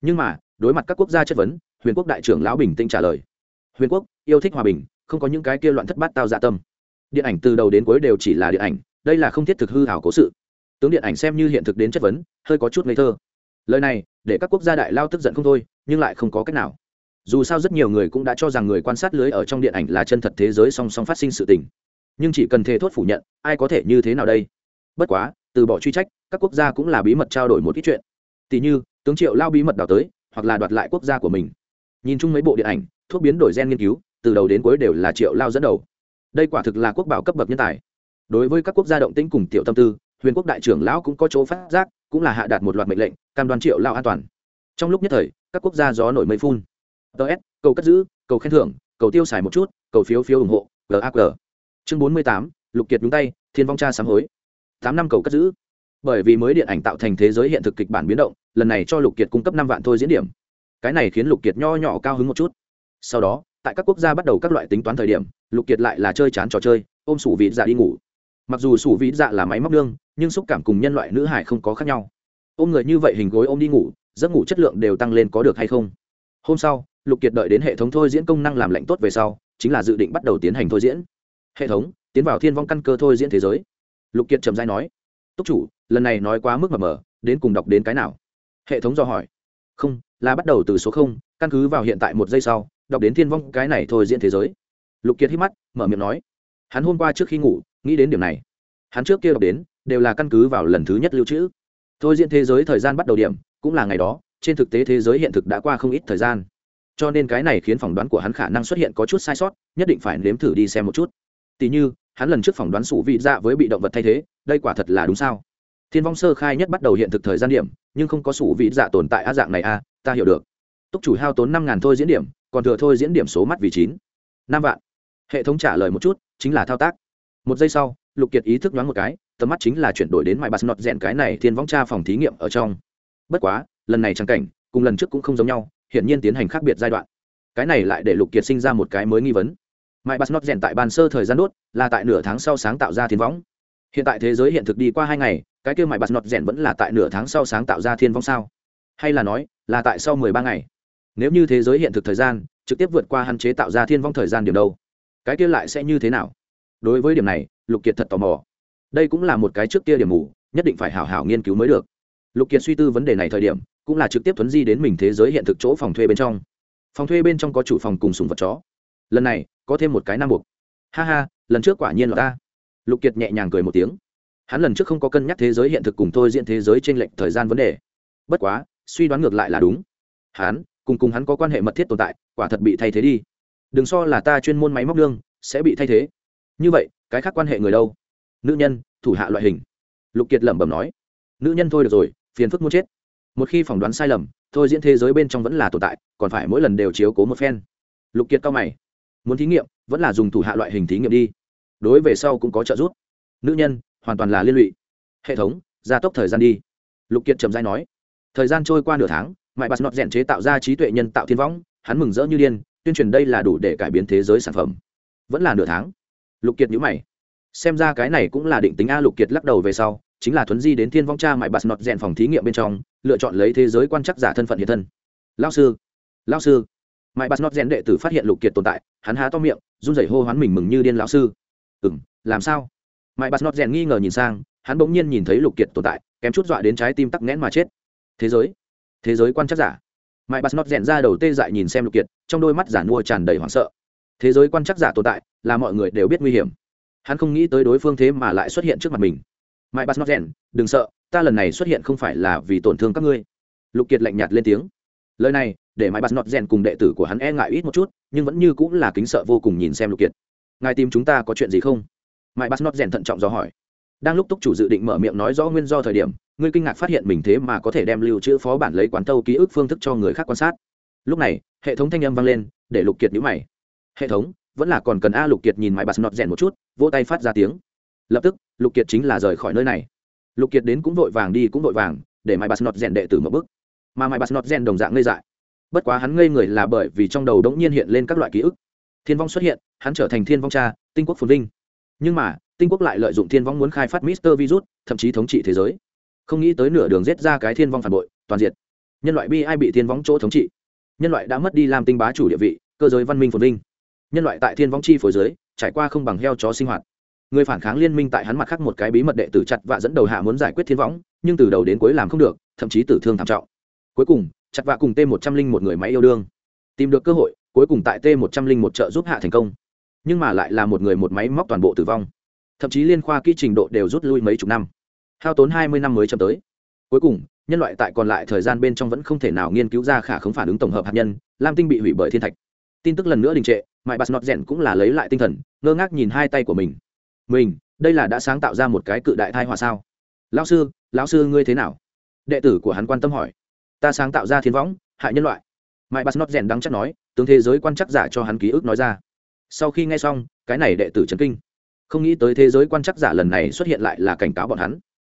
Nhưng mà, đối mặt các quốc gia chất vấn, huyền quốc đại trưởng lão bình tĩnh trả lời. Huyền quốc, yêu thích hòa bình, không có những cái kia loạn thất bát tao dạ tâm. Điện ảnh từ đầu đến cuối đều chỉ là điện ảnh, đây là không thiết thực hư hảo cố sự. Tướng điện ảnh xem như hiện thực đến chất vấn, hơi có chút ngây thơ. Lời này, để các quốc gia đại lao tức giận không thôi, nhưng lại không có cách nào dù sao rất nhiều người cũng đã cho rằng người quan sát lưới ở trong điện ảnh là chân thật thế giới song song phát sinh sự tình. Nhưng chỉ cần thề thốt phủ nhận, ai có thể như thế nào đây? Bất quá, từ bỏ truy trách, các quốc gia cũng là bí mật trao đổi một ít chuyện. Tỷ như, tướng triệu lao bí mật đào tới, hoặc là đoạt lại quốc gia của mình. Nhìn chung mấy bộ điện ảnh, thuốc biến đổi gen nghiên cứu, từ đầu đến cuối đều là triệu lao dẫn đầu. Đây quả thực là quốc bảo cấp bậc nhân tài. Đối với các quốc gia động tĩnh cùng tiểu tâm tư, huyền quốc đại trưởng lão cũng có chỗ phát giác, cũng là hạ đạt một loạt mệnh lệnh, cam đoan triệu lao an toàn. Trong lúc nhất thời, các quốc gia gió nổi mây phun ts cầu cất giữ cầu khen thưởng cầu tiêu xài một chút cầu phiếu phiếu ủng hộ gag chương bốn mươi tám lục kiệt đúng tay thiên vong cha sám hối. Tám năm cầu cất giữ. Bởi vì mới điện ảnh tạo thành thế giới hiện thực kịch bản biến động lần này cho lục kiệt cung cấp năm vạn thôi diễn điểm. Cái này khiến lục kiệt nho nhỏ cao hứng một chút. Sau đó tại các quốc gia bắt đầu các loại tính toán thời điểm lục kiệt lại là chơi chán trò chơi ôm sủ vị dạ đi ngủ. Mặc dù sủ vị dạ là máy móc lương, nhưng xúc cảm cùng nhân loại nữ hải không có khác nhau. Ôm người như vậy hình gối ôm đi ngủ giấc ngủ chất lượng đều tăng lên có được hay không? Hôm sau lục kiệt đợi đến hệ thống thôi diễn công năng làm lạnh tốt về sau, chính là dự định bắt đầu tiến hành thôi diễn. Hệ thống, tiến vào thiên vong căn cơ thôi diễn thế giới. Lục kiệt trầm dai nói, túc chủ, lần này nói quá mức mờ mờ, đến cùng đọc đến cái nào? Hệ thống do hỏi, không, là bắt đầu từ số không, căn cứ vào hiện tại một giây sau, đọc đến thiên vong cái này thôi diễn thế giới. Lục kiệt hít mắt, mở miệng nói, hắn hôm qua trước khi ngủ, nghĩ đến điểm này. Hắn trước kia đọc đến, đều là căn cứ vào lần thứ nhất lưu trữ. Thôi diễn thế giới thời gian bắt đầu điểm, cũng là ngày đó, trên thực tế thế giới hiện thực đã qua không ít thời gian cho nên cái này khiến phỏng đoán của hắn khả năng xuất hiện có chút sai sót, nhất định phải nếm thử đi xem một chút. Tỉ như, hắn lần trước phỏng đoán sủ vị dạ với bị động vật thay thế, đây quả thật là đúng sao? Thiên vong sơ khai nhất bắt đầu hiện thực thời gian điểm, nhưng không có sủ vị dạ tồn tại a dạng này a ta hiểu được. Túc chủ hao tốn năm ngàn thôi diễn điểm, còn thừa thôi diễn điểm số mắt vì chín. Năm vạn. Hệ thống trả lời một chút, chính là thao tác. Một giây sau, lục kiệt ý thức đoán một cái, tầm mắt chính là chuyển đổi đến mãi bạt nọt rèn cái này thiên vong tra phòng thí nghiệm ở trong. Bất quá, lần này trang cảnh, cùng lần trước cũng không giống nhau hiển nhiên tiến hành khác biệt giai đoạn. Cái này lại để lục kiệt sinh ra một cái mới nghi vấn. Mãi bạt nọt rèn tại bàn sơ thời gian đốt, là tại nửa tháng sau sáng tạo ra thiên võng. Hiện tại thế giới hiện thực đi qua hai ngày, cái kêu mãi bạt nọt rèn vẫn là tại nửa tháng sau sáng tạo ra thiên võng sao? Hay là nói, là tại sau mười ba ngày? Nếu như thế giới hiện thực thời gian, trực tiếp vượt qua hạn chế tạo ra thiên vong thời gian điểm đâu, cái kia lại sẽ như thế nào? Đối với điểm này, lục kiệt thật tò mò. Đây cũng là một cái trước kia điểm mù, nhất định phải hảo hảo nghiên cứu mới được. Lục kiệt suy tư vấn đề này thời điểm cũng là trực tiếp thuấn di đến mình thế giới hiện thực chỗ phòng thuê bên trong. Phòng thuê bên trong có chủ phòng cùng sùng vật chó. Lần này, có thêm một cái nam buộc. Ha ha, lần trước quả nhiên là ta. Lục kiệt nhẹ nhàng cười một tiếng. Hắn lần trước không có cân nhắc thế giới hiện thực cùng thôi diễn thế giới t r ê n lệch thời gian vấn đề. Bất quá, suy đoán ngược lại là đúng. Hắn, cùng cùng hắn có quan hệ mật thiết tồn tại, quả thật bị thay thế đi. Đừng so là ta chuyên môn máy móc đương sẽ bị thay thế. Như vậy, cái khác quan hệ người đâu? Nữ nhân, thủ hạ loại hình. Lục kiệt lẩm bẩm nói. Nữ nhân thôi được rồi, phiền phức muốn chết một khi phỏng đoán sai lầm, thôi diễn thế giới bên trong vẫn là tồn tại, còn phải mỗi lần đều chiếu cố một phen. Lục kiệt cao mày. Muốn thí nghiệm, vẫn là dùng thủ hạ loại hình thí nghiệm đi. Đối về sau cũng có trợ giúp. Nữ nhân, hoàn toàn là liên lụy. Hệ thống, gia tốc thời gian đi. Lục kiệt trầm dai nói. Thời gian trôi qua nửa tháng mãi bạt nọt rèn chế tạo ra trí tuệ nhân tạo thiên võng, hắn mừng rỡ như điên, tuyên truyền đây là đủ để cải biến thế giới sản phẩm. Vẫn là nửa tháng. Lục kiệt nhữ mày. Xem ra cái này cũng là định tính a lục kiệt lắc đầu về sau chính là thuấn di đến thiên vong cha mãi bạt nọt rèn phòng thí nghiệm bên trong, lựa chọn lấy thế giới quan chắc giả thân phận hiện thân. Lao sư lao sư. Mãi bạt nọt rèn đệ tử phát hiện lục kiệt tồn tại, hắn há to miệng, run rẩy hô hoán mình mừng như điên lão sư. Ừ m làm sao? Mãi bạt nọt rèn nghi ngờ nhìn sang, hắn bỗng nhiên nhìn thấy lục kiệt tồn tại, kém chút dọa đến trái tim tắc nghẽn mà chết. Thế giới thế giới quan chắc giả. Mãi bạt nọt rèn ra đầu tê dại nhìn xem lục kiệt, trong đôi mắt giả mua tràn đầy hoảng sợ. Thế giới quan chắc giả tồn tại là mọi người đều biết nguy hiểm. Hắn không nghĩ tới đối phương thế mà lại xuất hiện trước mặt mình mãi bắt nọt rèn đừng sợ, ta lần này xuất hiện không phải là vì tổn thương các ngươi. Lục kiệt lạnh nhạt lên tiếng. Lời này, để mãi bắt nọt rèn cùng đệ tử của hắn e ngại ít một chút, nhưng vẫn như cũng là kính sợ vô cùng nhìn xem lục kiệt. Ngài tìm chúng ta có chuyện gì không? Mãi bắt nọt rèn thận trọng do hỏi. Đang lúc túc chủ dự định mở miệng nói rõ nguyên do thời điểm, ngươi kinh ngạc phát hiện mình thế mà có thể đem lưu trữ phó bản lấy quán tâu ký ức phương thức cho người khác quan sát. Lúc này, hệ thống thanh âm vang lên, để lục kiệt nhữ mày. Hệ thống, vẫn là còn cần a lục kiệt nhìn mãi bạt nọt rèn một chút, vỗ tay phát ra tiếng lập tức, lục kiệt chính là rời khỏi nơi này. Lục kiệt đến cũng vội vàng đi cũng vội vàng, để mai bạt nọt rèn đệ tử một bức mà mai bạt nọt rèn đồng dạng ngây dại. Bất quá hắn ngây người là bởi vì trong đầu đống nhiên hiện lên các loại ký ức. Thiên vong xuất hiện, hắn trở thành thiên vong cha, tinh quốc phồn vinh. Nhưng mà, tinh quốc lại lợi dụng thiên vong muốn khai phát mister virus, thậm chí thống trị thế giới. Không nghĩ tới nửa đường giết ra cái thiên vong phản bội, toàn diện nhân loại bi ai bị thiên vong chỗ thống trị? Nhân loại đã mất đi làm tinh bá chủ địa vị, cơ giới văn minh phồn vinh. Nhân loại tại thiên vong chi phối giới, trải qua không bằng heo chó sinh hoạt người phản kháng liên minh tại hắn mặt khác một cái bí mật đệ tử chặt và dẫn đầu hạ muốn giải quyết thiên võng, nhưng từ đầu đến cuối làm không được, thậm chí tử thương thảm trọng. Cuối cùng, chặt vạ cùng t một trăm linh một người máy yêu đương. Tìm được cơ hội, cuối cùng tại t một trăm linh một trợ giúp hạ thành công. Nhưng mà lại là một người một máy móc toàn bộ tử vong. Thậm chí liên khoa kỹ trình độ đều rút lui mấy chục năm. Hao tốn hai mươi năm mới chấm tới. Cuối cùng, nhân loại tại còn lại thời gian bên trong vẫn không thể nào nghiên cứu ra khả không phản ứng tổng hợp hạt nhân, lam tinh bị hủy bởi thiên thạch. Tin tức lần nữa đình trệ mãi bạt nọt rèn cũng là lấy lại tinh thần, ngơ ngác nhìn hai tay của mình mình, đây là đã sáng tạo ra một cái cự đại thai họa sao? Lão sư lão sư ngươi thế nào? Đệ tử của hắn quan tâm hỏi. Ta sáng tạo ra thiên võng, hại nhân loại. Mãi bắt nót rèn đắng chắc nói, tướng thế giới quan chắc giả cho hắn ký ức nói ra. Sau khi nghe xong, cái này đệ tử trấn kinh. Không nghĩ tới thế giới quan chắc giả lần này xuất hiện lại là cảnh cáo bọn hắn.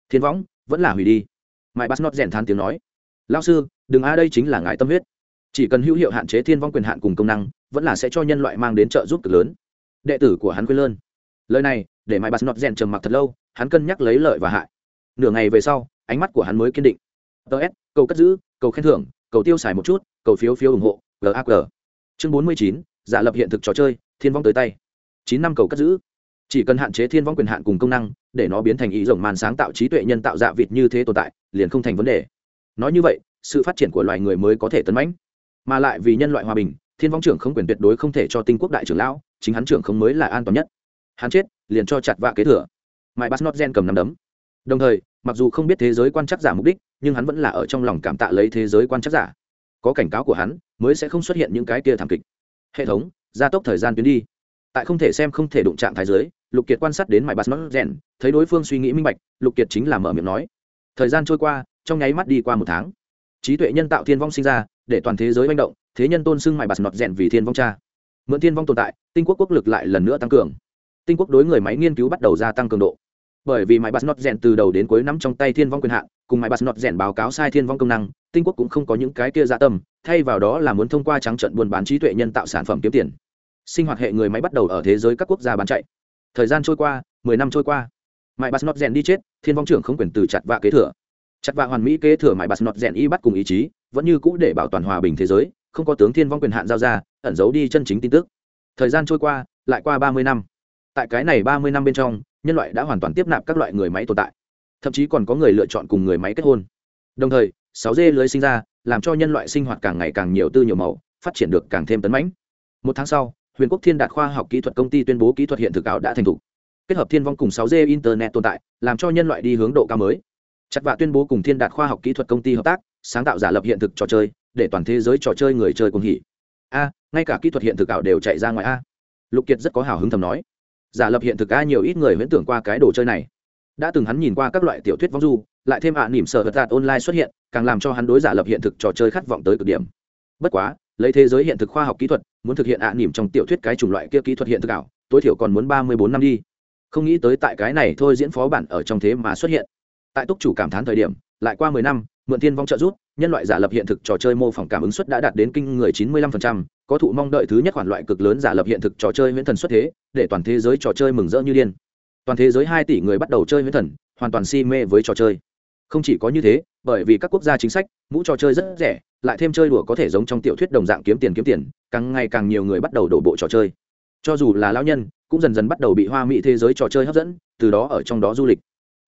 Thiên võng, vẫn là hủy đi. Mãi bắt nót rèn than tiếng nói. Lão sư, đừng a, đây chính là ngài tâm huyết. Chỉ cần hữu hiệu hạn chế thiên vong quyền hạn cùng công năng, vẫn là sẽ cho nhân loại mang đến trợ giúp cực lớn. Đệ tử của hắn quên lơn lời này, để mai bà snot rèn trầm mặc thật lâu, hắn cân nhắc lấy lợi và hại. Nửa ngày về sau, ánh mắt của hắn mới kiên định. Ts cầu cất giữ, cầu khen thưởng, cầu tiêu xài một chút, cầu phiếu phiếu ủng hộ gag chương bốn mươi chín, giả lập hiện thực trò chơi, thiên vong tới tay. Chín năm cầu cất giữ. Chỉ cần hạn chế thiên vong quyền hạn cùng công năng, để nó biến thành ý rồng màn sáng tạo trí tuệ nhân tạo dạ vịt như thế tồn tại, liền không thành vấn đề. Nói như vậy, sự phát triển của loài người mới có thể tấn mãnh. Mà lại vì nhân loại hòa bình, thiên vong trưởng không quyền tuyệt đối không thể cho tinh quốc đại trưởng lão, chính hắn trưởng không mới là an toàn nhất hắn chết liền cho chặt vạ kế thừa. Mãi bắt nót gen cầm nắm đấm. Đồng thời mặc dù không biết thế giới quan chắc giả mục đích nhưng hắn vẫn là ở trong lòng cảm tạ lấy thế giới quan chắc giả. Có cảnh cáo của hắn mới sẽ không xuất hiện những cái kia thảm kịch. Hệ thống gia tốc thời gian tuyến đi. Tại không thể xem không thể đụng trạng thái giới lục kiệt quan sát đến mãi bát nót gen, thấy đối phương suy nghĩ minh bạch lục kiệt chính là mở miệng nói. Thời gian trôi qua trong nháy mắt đi qua một tháng. Trí tuệ nhân tạo thiên vong sinh ra để toàn thế giới manh động thế nhân tôn xưng mãi bát nót rèn vì thiên vong cha. Mượn thiên vong tồn tại tinh quốc quốc lực lại lần nữa tăng cường tinh quốc đối người máy nghiên cứu bắt đầu gia tăng cường độ. Bởi vì máy bắt nót rèn từ đầu đến cuối nắm trong tay thiên vong quyền hạn, cùng máy bắt nót rèn báo cáo sai thiên vong công năng, tinh quốc cũng không có những cái kia dạ tâm, thay vào đó là muốn thông qua trắng trận buôn bán trí tuệ nhân tạo sản phẩm kiếm tiền. Sinh hoạt hệ người máy bắt đầu ở thế giới các quốc gia bán chạy. Thời gian trôi qua, mười năm trôi qua. Máy bắt nót rèn đi chết, thiên vong trưởng không quyền từ chặt vạ kế thừa. Chặt vạ hoàn mỹ kế thừa máy bắt nót rèn y bắt cùng ý chí, vẫn như cũ để bảo toàn hòa bình thế giới, không có tướng thiên vong quyền hạn giao ra, ẩn giấu đi chân chính tin tức. Thời gian trôi qua, lại qua ba mươi năm tại cái này ba mươi năm bên trong, nhân loại đã hoàn toàn tiếp nạp các loại người máy tồn tại. Thậm chí còn có người lựa chọn cùng người máy kết hôn. Đồng thời, sáu d lưới sinh ra, làm cho nhân loại sinh hoạt càng ngày càng nhiều tư nhiều màu, phát triển được càng thêm tấn mãnh. Một tháng sau, huyền quốc thiên đạt khoa học kỹ thuật công ty tuyên bố kỹ thuật hiện thực ảo đã thành thục. Kết hợp thiên vong cùng 6 g internet tồn tại, làm cho nhân loại đi hướng độ cao mới. Chặt vạ tuyên bố cùng thiên đạt khoa học kỹ thuật công ty hợp tác, sáng tạo giả lập hiện thực trò chơi, để toàn thế giới trò chơi người chơi cùng hỉ. A, ngay cả kỹ thuật hiện thực ảo đều chạy ra ngoài a. Lục kiệt rất có hào hứng thầm nói giả lập hiện thực a nhiều ít người vẫn tưởng qua cái đồ chơi này. Đã từng hắn nhìn qua các loại tiểu thuyết vong du lại thêm ạ à, nỉm sở hật tạt online xuất hiện càng làm cho hắn đối giả lập hiện thực trò chơi khát vọng tới cực điểm. Bất quá lấy thế giới hiện thực khoa học kỹ thuật muốn thực hiện ạ à, nỉm trong tiểu thuyết cái chủng loại kia kỹ thuật hiện thực ảo tối thiểu còn muốn ba mươi bốn năm đi. Không nghĩ tới tại cái này thôi diễn phó bản ở trong thế mà xuất hiện. Tại túc chủ cảm thán thời điểm lại qua mười năm mượn thiên vong trợ rút nhân loại giả lập hiện thực trò chơi mô phỏng cảm ứng suất đã đạt đến kinh người chín mươi lăm phần trăm có thụ mong đợi thứ nhất khoản loại cực lớn giả lập hiện thực trò chơi huyễn thần xuất thế, để toàn thế giới trò chơi mừng rỡ như điên. Toàn thế giới hai tỷ người bắt đầu chơi huyễn thần, hoàn toàn si mê với trò chơi. Không chỉ có như thế, bởi vì các quốc gia chính sách, mũ trò chơi rất rẻ, lại thêm chơi đùa có thể giống trong tiểu thuyết đồng dạng kiếm tiền kiếm tiền, càng ngày càng nhiều người bắt đầu đổ bộ trò chơi. Cho dù là lão nhân, cũng dần dần bắt đầu bị hoa mỹ thế giới trò chơi hấp dẫn, từ đó ở trong đó du lịch.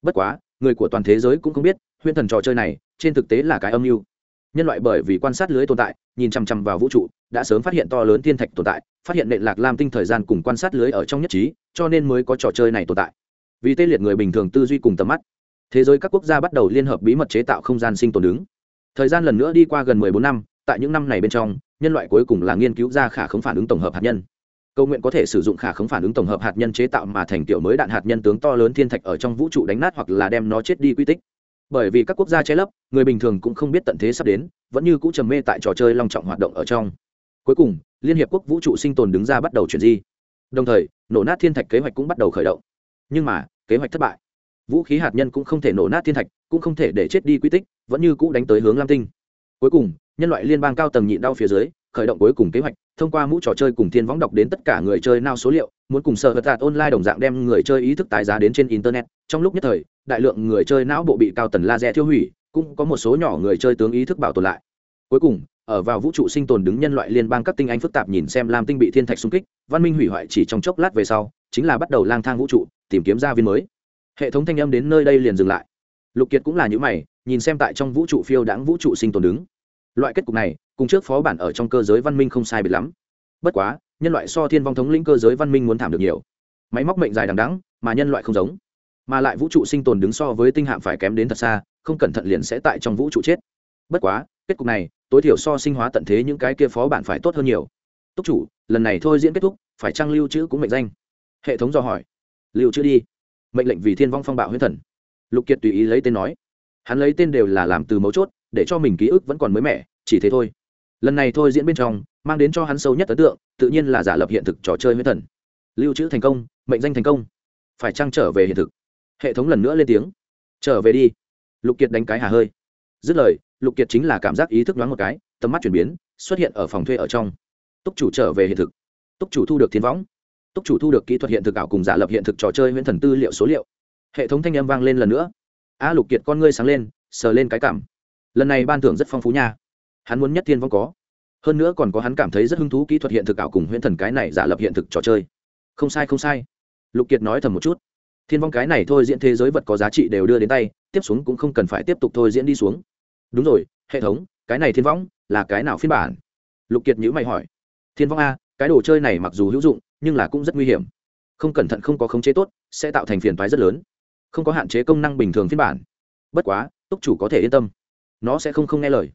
Bất quá, người của toàn thế giới cũng không biết huyễn thần trò chơi này, trên thực tế là cái âm mưu nhân loại bởi vì quan sát lưới tồn tại, nhìn chằm chằm vào vũ trụ, đã sớm phát hiện to lớn thiên thạch tồn tại, phát hiện nện lạc lam tinh thời gian cùng quan sát lưới ở trong nhất trí, cho nên mới có trò chơi này tồn tại. Vì tê liệt người bình thường tư duy cùng tầm mắt, thế giới các quốc gia bắt đầu liên hợp bí mật chế tạo không gian sinh tồn đứng. Thời gian lần nữa đi qua gần 14 năm, tại những năm này bên trong, nhân loại cuối cùng là nghiên cứu ra khả không phản ứng tổng hợp hạt nhân. Câu nguyện có thể sử dụng khả không phản ứng tổng hợp hạt nhân chế tạo mà thành tiểu mới đạn hạt nhân tướng to lớn thiên thạch ở trong vũ trụ đánh nát hoặc là đem nó chết đi quy tích bởi vì các quốc gia che lấp, người bình thường cũng không biết tận thế sắp đến, vẫn như cũ trầm mê tại trò chơi long trọng hoạt động ở trong. Cuối cùng, liên hiệp quốc vũ trụ sinh tồn đứng ra bắt đầu chuyển di. Đồng thời, nổ nát thiên thạch kế hoạch cũng bắt đầu khởi động. Nhưng mà, kế hoạch thất bại. Vũ khí hạt nhân cũng không thể nổ nát thiên thạch, cũng không thể để chết đi quy tích, vẫn như cũ đánh tới hướng lam tinh. Cuối cùng, nhân loại liên bang cao tầng nhịn đau phía dưới, khởi động cuối cùng kế hoạch thông qua mũ trò chơi cùng thiên võng đọc đến tất cả người chơi nào số liệu, muốn cùng sở vật tạt online đồng dạng đem người chơi ý thức tái giá đến trên internet. Trong lúc nhất thời, đại lượng người chơi não bộ bị cao tần laser thiêu hủy, cũng có một số nhỏ người chơi tướng ý thức bảo tồn lại. Cuối cùng, ở vào vũ trụ sinh tồn đứng nhân loại liên bang các tinh anh phức tạp nhìn xem lam tinh bị thiên thạch xung kích, văn minh hủy hoại chỉ trong chốc lát về sau, chính là bắt đầu lang thang vũ trụ, tìm kiếm gia viên mới. Hệ thống thanh âm đến nơi đây liền dừng lại. Lục kiệt cũng là những mày, nhìn xem tại trong vũ trụ phiêu đãng vũ trụ sinh tồn đứng. Loại kết cục này cùng trước phó bản ở trong cơ giới văn minh không sai biệt lắm. Bất quá, nhân loại so thiên vong thống lĩnh cơ giới văn minh muốn thảm được nhiều. Máy móc mệnh dài đằng đắng mà nhân loại không giống. Mà lại vũ trụ sinh tồn đứng so với tinh hạm phải kém đến thật xa, không cẩn thận liền sẽ tại trong vũ trụ chết. Bất quá, kết cục này, tối thiểu so sinh hóa tận thế những cái kia phó bản phải tốt hơn nhiều. Túc chủ, lần này thôi diễn kết thúc, phải trang lưu trữ cũng mệnh danh? Hệ thống do hỏi. Lưu trữ đi. Mệnh lệnh vì thiên vong phong bạo huyết thần. Lục kiệt tùy ý lấy tên nói. Hắn lấy tên đều là làm từ mấu chốt, để cho mình ký ức vẫn còn mới mẻ, chỉ thế thôi lần này thôi diễn bên trong, mang đến cho hắn sâu nhất ấn tượng, tự nhiên là giả lập hiện thực trò chơi huyết thần. Lưu trữ thành công, mệnh danh thành công. Phải trăng trở về hiện thực? Hệ thống lần nữa lên tiếng. Trở về đi. Lục kiệt đánh cái hà hơi. Dứt lời, lục kiệt chính là cảm giác ý thức đoán một cái, tầm mắt chuyển biến, xuất hiện ở phòng thuê ở trong. Túc chủ trở về hiện thực. Túc chủ thu được thiên võng. Túc chủ thu được kỹ thuật hiện thực ảo cùng giả lập hiện thực trò chơi huyễn thần tư liệu số liệu. Hệ thống thanh âm vang lên lần nữa. A lục kiệt, con ngươi sáng lên, sờ lên cái cảm. Lần này ban thưởng rất phong phú nha hắn muốn nhất thiên vong có. Hơn nữa còn có hắn cảm thấy rất hứng thú kỹ thuật hiện thực ảo cùng huyễn thần cái này giả lập hiện thực trò chơi. Không sai không sai. Lục kiệt nói thầm một chút. Thiên vong cái này thôi diễn thế giới vật có giá trị đều đưa đến tay, tiếp xuống cũng không cần phải tiếp tục thôi diễn đi xuống. Đúng rồi, hệ thống, cái này thiên vong là cái nào phiên bản? Lục kiệt nhữ mày hỏi. Thiên vong a, cái đồ chơi này mặc dù hữu dụng, nhưng là cũng rất nguy hiểm. Không cẩn thận không có khống chế tốt, sẽ tạo thành phiền toái rất lớn. Không có hạn chế công năng bình thường phiên bản. Bất quá, túc chủ có thể yên tâm. Nó sẽ không không nghe lời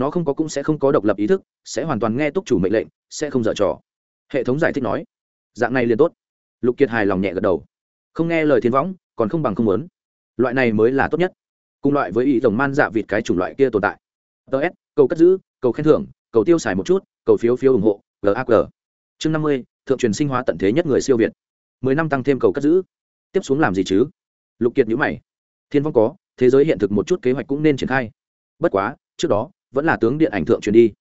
nó không có cũng sẽ không có độc lập ý thức, sẽ hoàn toàn nghe túc chủ mệnh lệnh, sẽ không dở trò. Hệ thống giải thích nói, dạng này liền tốt. Lục kiệt hài lòng nhẹ gật đầu. Không nghe lời thiên võng, còn không bằng không muốn. Loại này mới là tốt nhất. Cùng loại với ý tổng man dạ vịt cái chủng loại kia tồn tại. Ts cầu cất giữ, cầu khen thưởng, cầu tiêu xài một chút, cầu phiếu phiếu ủng hộ gag chương năm mươi, thượng truyền sinh hóa tận thế nhất người siêu việt. Mười năm tăng thêm cầu cất giữ. Tiếp xuống làm gì chứ? Lục kiệt nhữ mày. Thiên vong có, thế giới hiện thực một chút kế hoạch cũng nên triển khai. Bất quá, trước đó vẫn là tướng điện ảnh thượng truyền đi.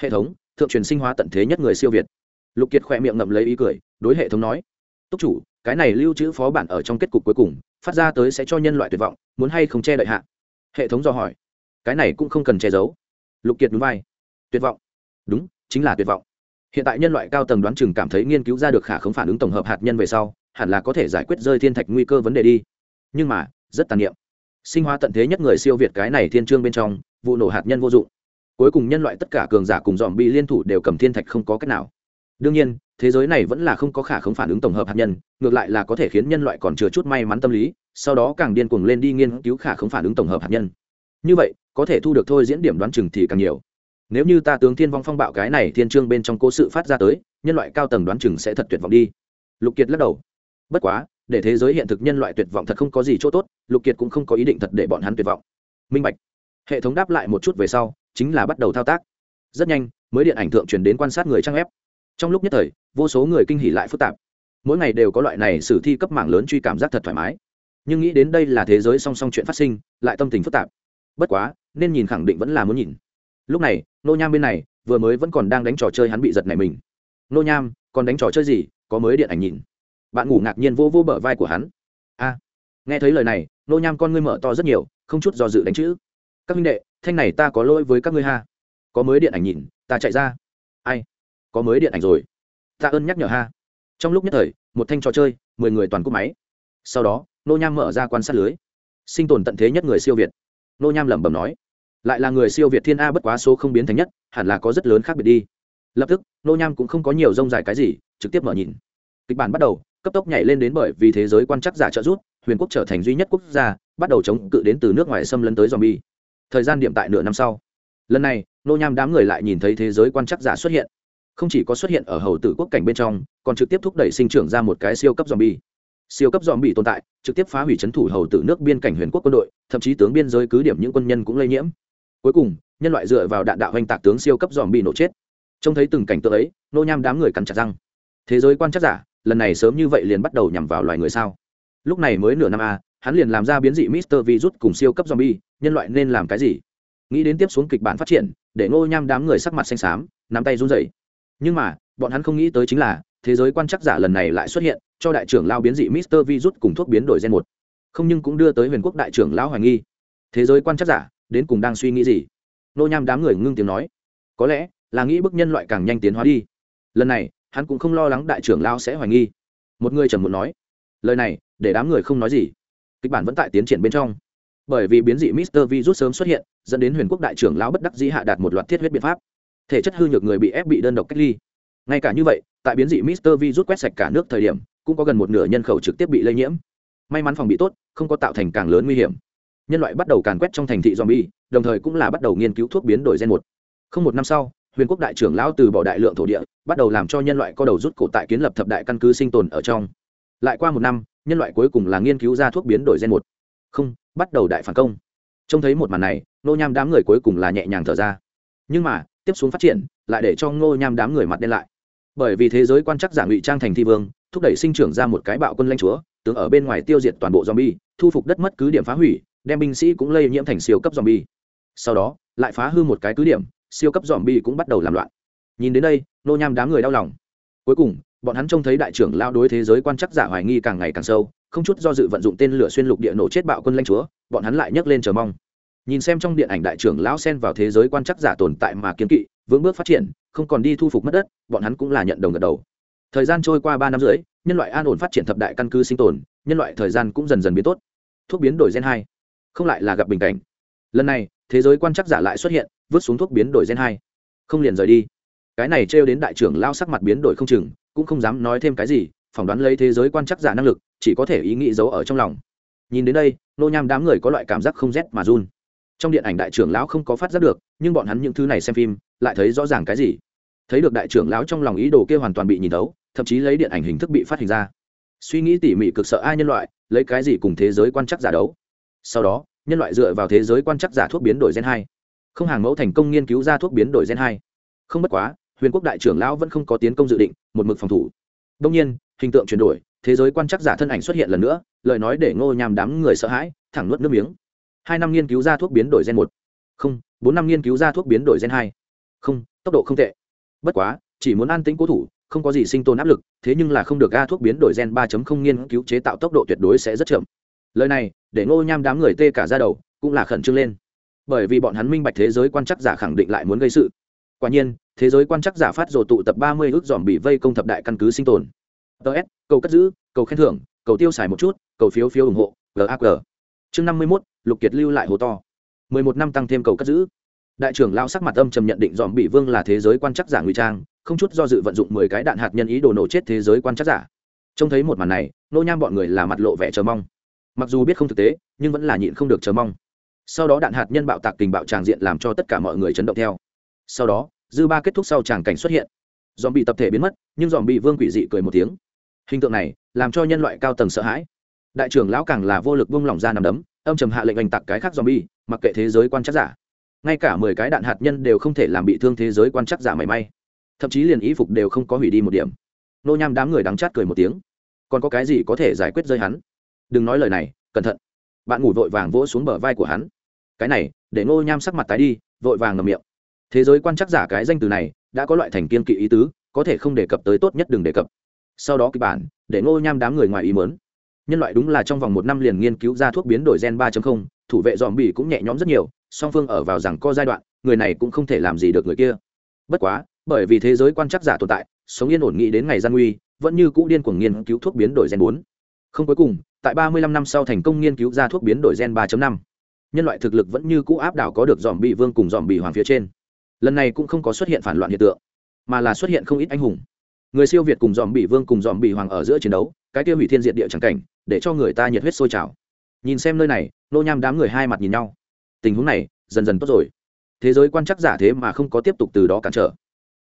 Hệ thống, thượng truyền sinh hóa tận thế nhất người siêu việt. Lục kiệt khỏe miệng ngậm lấy ý cười, đối hệ thống nói, túc chủ, cái này lưu trữ phó bản ở trong kết cục cuối cùng, phát ra tới sẽ cho nhân loại tuyệt vọng, muốn hay không che đợi hạ? Hệ thống do hỏi, cái này cũng không cần che giấu. Lục kiệt núi vai, tuyệt vọng. Đúng, chính là tuyệt vọng. Hiện tại nhân loại cao tầng đoán chừng cảm thấy nghiên cứu ra được khả không phản ứng tổng hợp hạt nhân về sau, hẳn là có thể giải quyết rơi thiên thạch nguy cơ vấn đề đi. Nhưng mà, rất tàn niệm. Sinh hóa tận thế nhất người siêu việt cái này thiên trương bên trong, vụ nổ hạt nhân vô dụng cuối cùng nhân loại tất cả cường giả cùng dòm bị liên thủ đều cầm thiên thạch không có cách nào. Đương nhiên, thế giới này vẫn là không có khả không phản ứng tổng hợp hạt nhân, ngược lại là có thể khiến nhân loại còn chừa chút may mắn tâm lý, sau đó càng điên cuồng lên đi nghiên cứu khả không phản ứng tổng hợp hạt nhân. Như vậy, có thể thu được thôi diễn điểm đoán chừng thì càng nhiều. Nếu như ta tướng thiên vong phong bạo cái này thiên trương bên trong cố sự phát ra tới, nhân loại cao tầng đoán chừng sẽ thật tuyệt vọng đi. Lục kiệt lắc đầu. Bất quá, để thế giới hiện thực nhân loại tuyệt vọng thật không có gì chỗ tốt, lục kiệt cũng không có ý định thật để bọn hắn tuyệt vọng. Minh bạch. Hệ thống đáp lại một chút về sau chính là bắt đầu thao tác. Rất nhanh, mới điện ảnh thượng truyền đến quan sát người trang ép trong lúc nhất thời, vô số người kinh hỉ lại phức tạp. Mỗi ngày đều có loại này sử thi cấp mạng lớn truy cảm giác thật thoải mái. Nhưng nghĩ đến đây là thế giới song song chuyện phát sinh, lại tâm tình phức tạp. Bất quá, nên nhìn khẳng định vẫn là muốn nhìn. Lúc này, nô nham bên này, vừa mới vẫn còn đang đánh trò chơi hắn bị giật này mình. Nô nham, còn đánh trò chơi gì? Có mới điện ảnh nhìn. Bạn ngủ ngạc nhiên vô vô bờ vai của hắn. A, nghe thấy lời này, nô nham con ngươi mở to rất nhiều, không chút do dự đánh chữ các minh đệ, thanh này ta có lỗi với các ngươi ha. Có mới điện ảnh nhìn, ta chạy ra. Ai? Có mới điện ảnh rồi. Ta ơn nhắc nhở ha. Trong lúc nhất thời, một thanh trò chơi, mười người toàn cúp máy. Sau đó, nô nham mở ra quan sát lưới. Sinh tồn tận thế nhất người siêu việt. Nô nham lẩm bẩm nói. Lại là người siêu việt thiên a bất quá số không biến thành nhất, hẳn là có rất lớn khác biệt đi. Lập tức, nô nham cũng không có nhiều rông dài cái gì, trực tiếp mở nhìn. Kịch bản bắt đầu, cấp tốc nhảy lên đến bởi vì thế giới quan chắc giả trợ rút huyền quốc trở thành duy nhất quốc gia, bắt đầu chống cự đến từ nước ngoài xâm lấn tới z bi thời gian điểm tại nửa năm sau. Lần này, nô nham đám người lại nhìn thấy thế giới quan chắc giả xuất hiện. Không chỉ có xuất hiện ở hầu tử quốc cảnh bên trong, còn trực tiếp thúc đẩy sinh trưởng ra một cái siêu cấp dòm bi siêu cấp dòm bị tồn tại, trực tiếp phá hủy c h ấ n thủ hầu tử nước biên cảnh huyền quốc quân đội, thậm chí tướng biên giới cứ điểm những quân nhân cũng lây nhiễm. Cuối cùng, nhân loại dựa vào đạn đạo hoành tạc tướng siêu cấp dòm bị nổ chết. Trông thấy từng cảnh tượng ấy, nô nham đám người cắn chặt răng. Thế giới quan chắc giả, lần này sớm như vậy liền bắt đầu nhằm vào loài người sao? Lúc này mới nửa năm a hắn liền làm ra biến dị mister virus cùng siêu cấp zombie nhân loại nên làm cái gì? Nghĩ đến tiếp xuống kịch bản phát triển, để ngô nham đám người sắc mặt xanh xám, nắm tay run rẩy. Nhưng mà, bọn hắn không nghĩ tới chính là, thế giới quan chắc giả lần này lại xuất hiện, cho đại trưởng lao biến dị mister virus cùng thuốc biến đổi gen một. Không nhưng cũng đưa tới huyền quốc đại trưởng lão hoài nghi. Thế giới quan chắc giả, đến cùng đang suy nghĩ gì? Ngô nham đám người ngưng tiếng nói. Có lẽ, là nghĩ bức nhân loại càng nhanh tiến hóa đi. Lần này, hắn cũng không lo lắng đại trưởng lao sẽ hoài nghi. Một người trầm muốn nói. Lời này, để đám người không nói gì. Kịch bản vẫn tại tiến triển bên trong bởi vì biến dị mister virus sớm xuất hiện, dẫn đến huyền quốc đại trưởng lão bất đắc dĩ hạ đạt một loạt thiết huyết biện pháp. Thể chất hư nhược người bị ép bị đơn độc cách ly. Ngay cả như vậy, tại biến dị mister virus quét sạch cả nước thời điểm, cũng có gần một nửa nhân khẩu trực tiếp bị lây nhiễm. May mắn phòng bị tốt, không có tạo thành càng lớn nguy hiểm. Nhân loại bắt đầu càn quét trong thành thị zombie, đồng thời cũng là bắt đầu nghiên cứu thuốc biến đổi gen một. Không một năm sau, huyền quốc đại trưởng lão từ bỏ đại lượng thổ địa, bắt đầu làm cho nhân loại có đầu rút cổ tại kiến lập thập đại căn cứ sinh tồn ở trong. Lại qua một năm, nhân loại cuối cùng là nghiên cứu ra thuốc biến đổi gen một. Không bắt đầu đại phản công. Trông thấy một màn này nô nham đám người cuối cùng là nhẹ nhàng thở ra. Nhưng mà, tiếp xuống phát triển, lại để cho ngô nham đám người mặt đen lại. Bởi vì thế giới quan chắc giả ngụy trang thành thi vương, thúc đẩy sinh trưởng ra một cái bạo quân lãnh chúa, tướng ở bên ngoài tiêu diệt toàn bộ zombie, thu phục đất mất cứ điểm phá hủy, đem binh sĩ cũng lây nhiễm thành siêu cấp zombie. Sau đó, lại phá hư một cái cứ điểm, siêu cấp zombie cũng bắt đầu làm loạn. Nhìn đến đây nô nham đám người đau lòng. Cuối cùng, bọn hắn trông thấy đại trưởng lao đối thế giới quan chắc giả hoài nghi càng ngày càng sâu không chút do dự vận dụng tên lửa xuyên lục địa nổ chết bạo quân lãnh chúa, bọn hắn lại nhấc lên chờ mong. Nhìn xem trong điện ảnh đại trưởng lão xen vào thế giới quan chắc giả tồn tại mà kiên kỵ, vững bước phát triển, không còn đi thu phục mất đất, bọn hắn cũng là nhận đồng gật đầu. Thời gian trôi qua ba năm rưỡi, nhân loại an ổn phát triển thập đại căn cứ sinh tồn, nhân loại thời gian cũng dần dần biến tốt. Thuốc biến đổi gen hai, không lại là gặp bình cảnh. Lần này, thế giới quan chắc giả lại xuất hiện, vứt xuống thuốc biến đổi gen hai. Không liền rời đi. Cái này trêu đến đại trưởng lao sắc mặt biến đổi không chừng, cũng không dám nói thêm cái gì phỏng đoán lấy thế giới quan chắc giả năng lực, chỉ có thể ý nghĩ giấu ở trong lòng. Nhìn đến đây, nô nham đám người có loại cảm giác không rét mà run. Trong điện ảnh đại trưởng lão không có phát giác được, nhưng bọn hắn những thứ này xem phim, lại thấy rõ ràng cái gì. Thấy được đại trưởng lão trong lòng ý đồ kia hoàn toàn bị nhìn thấu, thậm chí lấy điện ảnh hình thức bị phát hình ra. Suy nghĩ tỉ mỉ cực sợ ai nhân loại, lấy cái gì cùng thế giới quan chắc giả đấu. Sau đó, nhân loại dựa vào thế giới quan chắc giả thuốc biến đổi gen hai. Không hàng mẫu thành công nghiên cứu ra thuốc biến đổi gen hai. Không bất quá, huyền quốc đại trưởng lão vẫn không có tiến công dự định, một mực phòng thủ. Đông nhiên hình tượng chuyển đổi, thế giới quan chắc giả thân ảnh xuất hiện lần nữa, lời nói để ngô nhàm đám người sợ hãi, thẳng nuốt nước miếng. Hai năm nghiên cứu ra thuốc biến đổi gen một. Không, bốn năm nghiên cứu ra thuốc biến đổi gen hai. Không, tốc độ không tệ. Bất quá, chỉ muốn an tĩnh cố thủ, không có gì sinh tồn áp lực, thế nhưng là không được ga thuốc biến đổi gen 3.0 nghiên cứu chế tạo tốc độ tuyệt đối sẽ rất chậm. Lời này, để ngô nham đám người tê cả ra đầu, cũng là khẩn trương lên. Bởi vì bọn hắn minh bạch thế giới quan chắc giả khẳng định lại muốn gây sự. Quả nhiên, thế giới quan chắc giả phát rồ tụ tập ba mươi ước dòm bị vây công thập đại căn cứ sinh tồn ts cầu cất giữ, cầu khen thưởng, cầu tiêu xài một chút, cầu phiếu phiếu ủng hộ gag chương năm mươi mốt, lục kiệt lưu lại hồ to. mười một năm tăng thêm cầu cất giữ. Đại trưởng lao sắc mặt âm trầm nhận định dòm bị vương là thế giới quan chắc giả ngụy trang, không chút do dự vận dụng mười cái đạn hạt nhân ý đồ nổ chết thế giới quan chắc giả. Trông thấy một màn này, nô nham bọn người là mặt lộ vẻ chờ mong. Mặc dù biết không thực tế, nhưng vẫn là nhịn không được chờ mong. Sau đó đạn hạt nhân bạo tạc tình bạo tràng diện làm cho tất cả mọi người chấn động theo. Sau đó, dư ba kết thúc sau tràng cảnh xuất hiện. Dòm bị tập thể biến mất, nhưng dòm bị vương quỷ dị cười một tiếng hình tượng này làm cho nhân loại cao tầng sợ hãi. Đại trưởng lão càng là vô lực vung lỏng ra nằm đấm âm trầm hạ lệnh oanh tạc cái khác zombie, bi mặc kệ thế giới quan chắc giả. Ngay cả mười cái đạn hạt nhân đều không thể làm bị thương thế giới quan chắc giả mảy may. Thậm chí liền ý phục đều không có hủy đi một điểm. Nô nham đám người đắng chát cười một tiếng. Còn có cái gì có thể giải quyết rơi hắn? Đừng nói lời này cẩn thận. Bạn ngủ vội vàng vỗ xuống bờ vai của hắn. Cái này để ngô nham sắc mặt tái đi vội vàng ngầm miệng. Thế giới quan chắc giả cái danh từ này đã có loại thành kiên kỵ ý tứ có thể không đề cập tới tốt nhất đừng đề cập sau đó kịch bản, để ngô nham đám người ngoài ý mớn nhân loại đúng là trong vòng một năm liền nghiên cứu ra thuốc biến đổi gen 3 thủ vệ dòm bỉ cũng nhẹ nhõm rất nhiều, song phương ở vào rằng co giai đoạn, người này cũng không thể làm gì được người kia. Bất quá, bởi vì thế giới quan chắc giả tồn tại, sống yên ổn nghĩ đến ngày gian nguy, vẫn như cũ điên cuồng nghiên cứu thuốc biến đổi gen bốn. Không cuối cùng, tại 35 năm sau thành công nghiên cứu ra thuốc biến đổi gen 3.5. nhân loại thực lực vẫn như cũ áp đảo có được dòm bị vương cùng dòm bị hoàng phía trên. Lần này cũng không có xuất hiện phản loạn hiện tượng, mà là xuất hiện không ít anh hùng người siêu việt cùng dòm bị vương cùng dòm bị hoàng ở giữa chiến đấu, cái tiêu hủy thiên diệt địa chẳng cảnh, để cho người ta nhiệt huyết sôi trào. Nhìn xem nơi này, nô nham đám người hai mặt nhìn nhau. Tình huống này, dần dần tốt rồi. Thế giới quan chắc giả thế mà không có tiếp tục từ đó cản trở.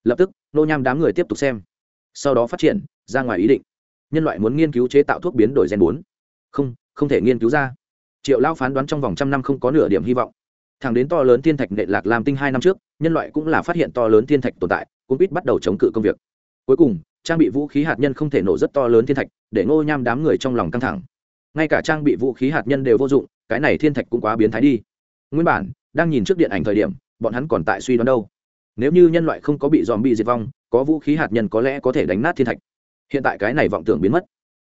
Lập tức, nô nham đám người tiếp tục xem. Sau đó phát triển, ra ngoài ý định. Nhân loại muốn nghiên cứu chế tạo thuốc biến đổi gen bốn. Không không thể nghiên cứu ra. Triệu lao phán đoán trong vòng trăm năm không có nửa điểm hy vọng. Thẳng đến to lớn thiên thạch nệ lạc làm tinh hai năm trước, nhân loại cũng là phát hiện to lớn thiên thạch tồn tại cũng biết bắt đầu chống cự công việc cuối cùng, trang bị vũ khí hạt nhân không thể nổ rất to lớn thiên thạch, để ngô nham đám người trong lòng căng thẳng. Ngay cả trang bị vũ khí hạt nhân đều vô dụng, cái này thiên thạch cũng quá biến thái đi. Nguyên bản, đang nhìn trước điện ảnh thời điểm, bọn hắn còn tại suy đoán đâu. Nếu như nhân loại không có bị dòm bị diệt vong, có vũ khí hạt nhân có lẽ có thể đánh nát thiên thạch. Hiện tại cái này vọng tưởng biến mất.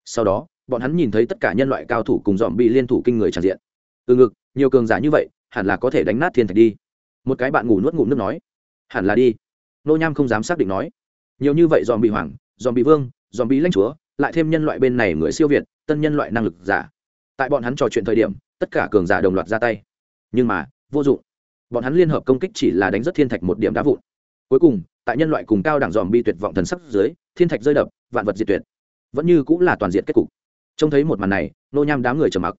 Sau đó, bọn hắn nhìn thấy tất cả nhân loại cao thủ cùng dòm bị liên thủ kinh người tràn diện. Từ ngực, nhiều cường giả như vậy, hẳn là có thể đánh nát thiên thạch đi. Một cái bạn ngủ nuốt ngủ nước nói. Hẳn là đi. Nô nham không dám xác định nói nhiều như vậy dòm bị hoàng dòm bị vương dòm bị lãnh chúa, lại thêm nhân loại bên này người siêu việt, tân nhân loại năng lực giả. Tại bọn hắn trò chuyện thời điểm, tất cả cường giả đồng loạt ra tay. Nhưng mà, vô dụng. Bọn hắn liên hợp công kích chỉ là đánh rất thiên thạch một điểm đá vụn. Cuối cùng, tại nhân loại cùng cao đẳng dòm bi tuyệt vọng thần sắc dưới, thiên thạch rơi đập, vạn vật diệt tuyệt. Vẫn như cũng là toàn diện kết cục. Trông thấy một màn này, nô nham đám người trầm mặc.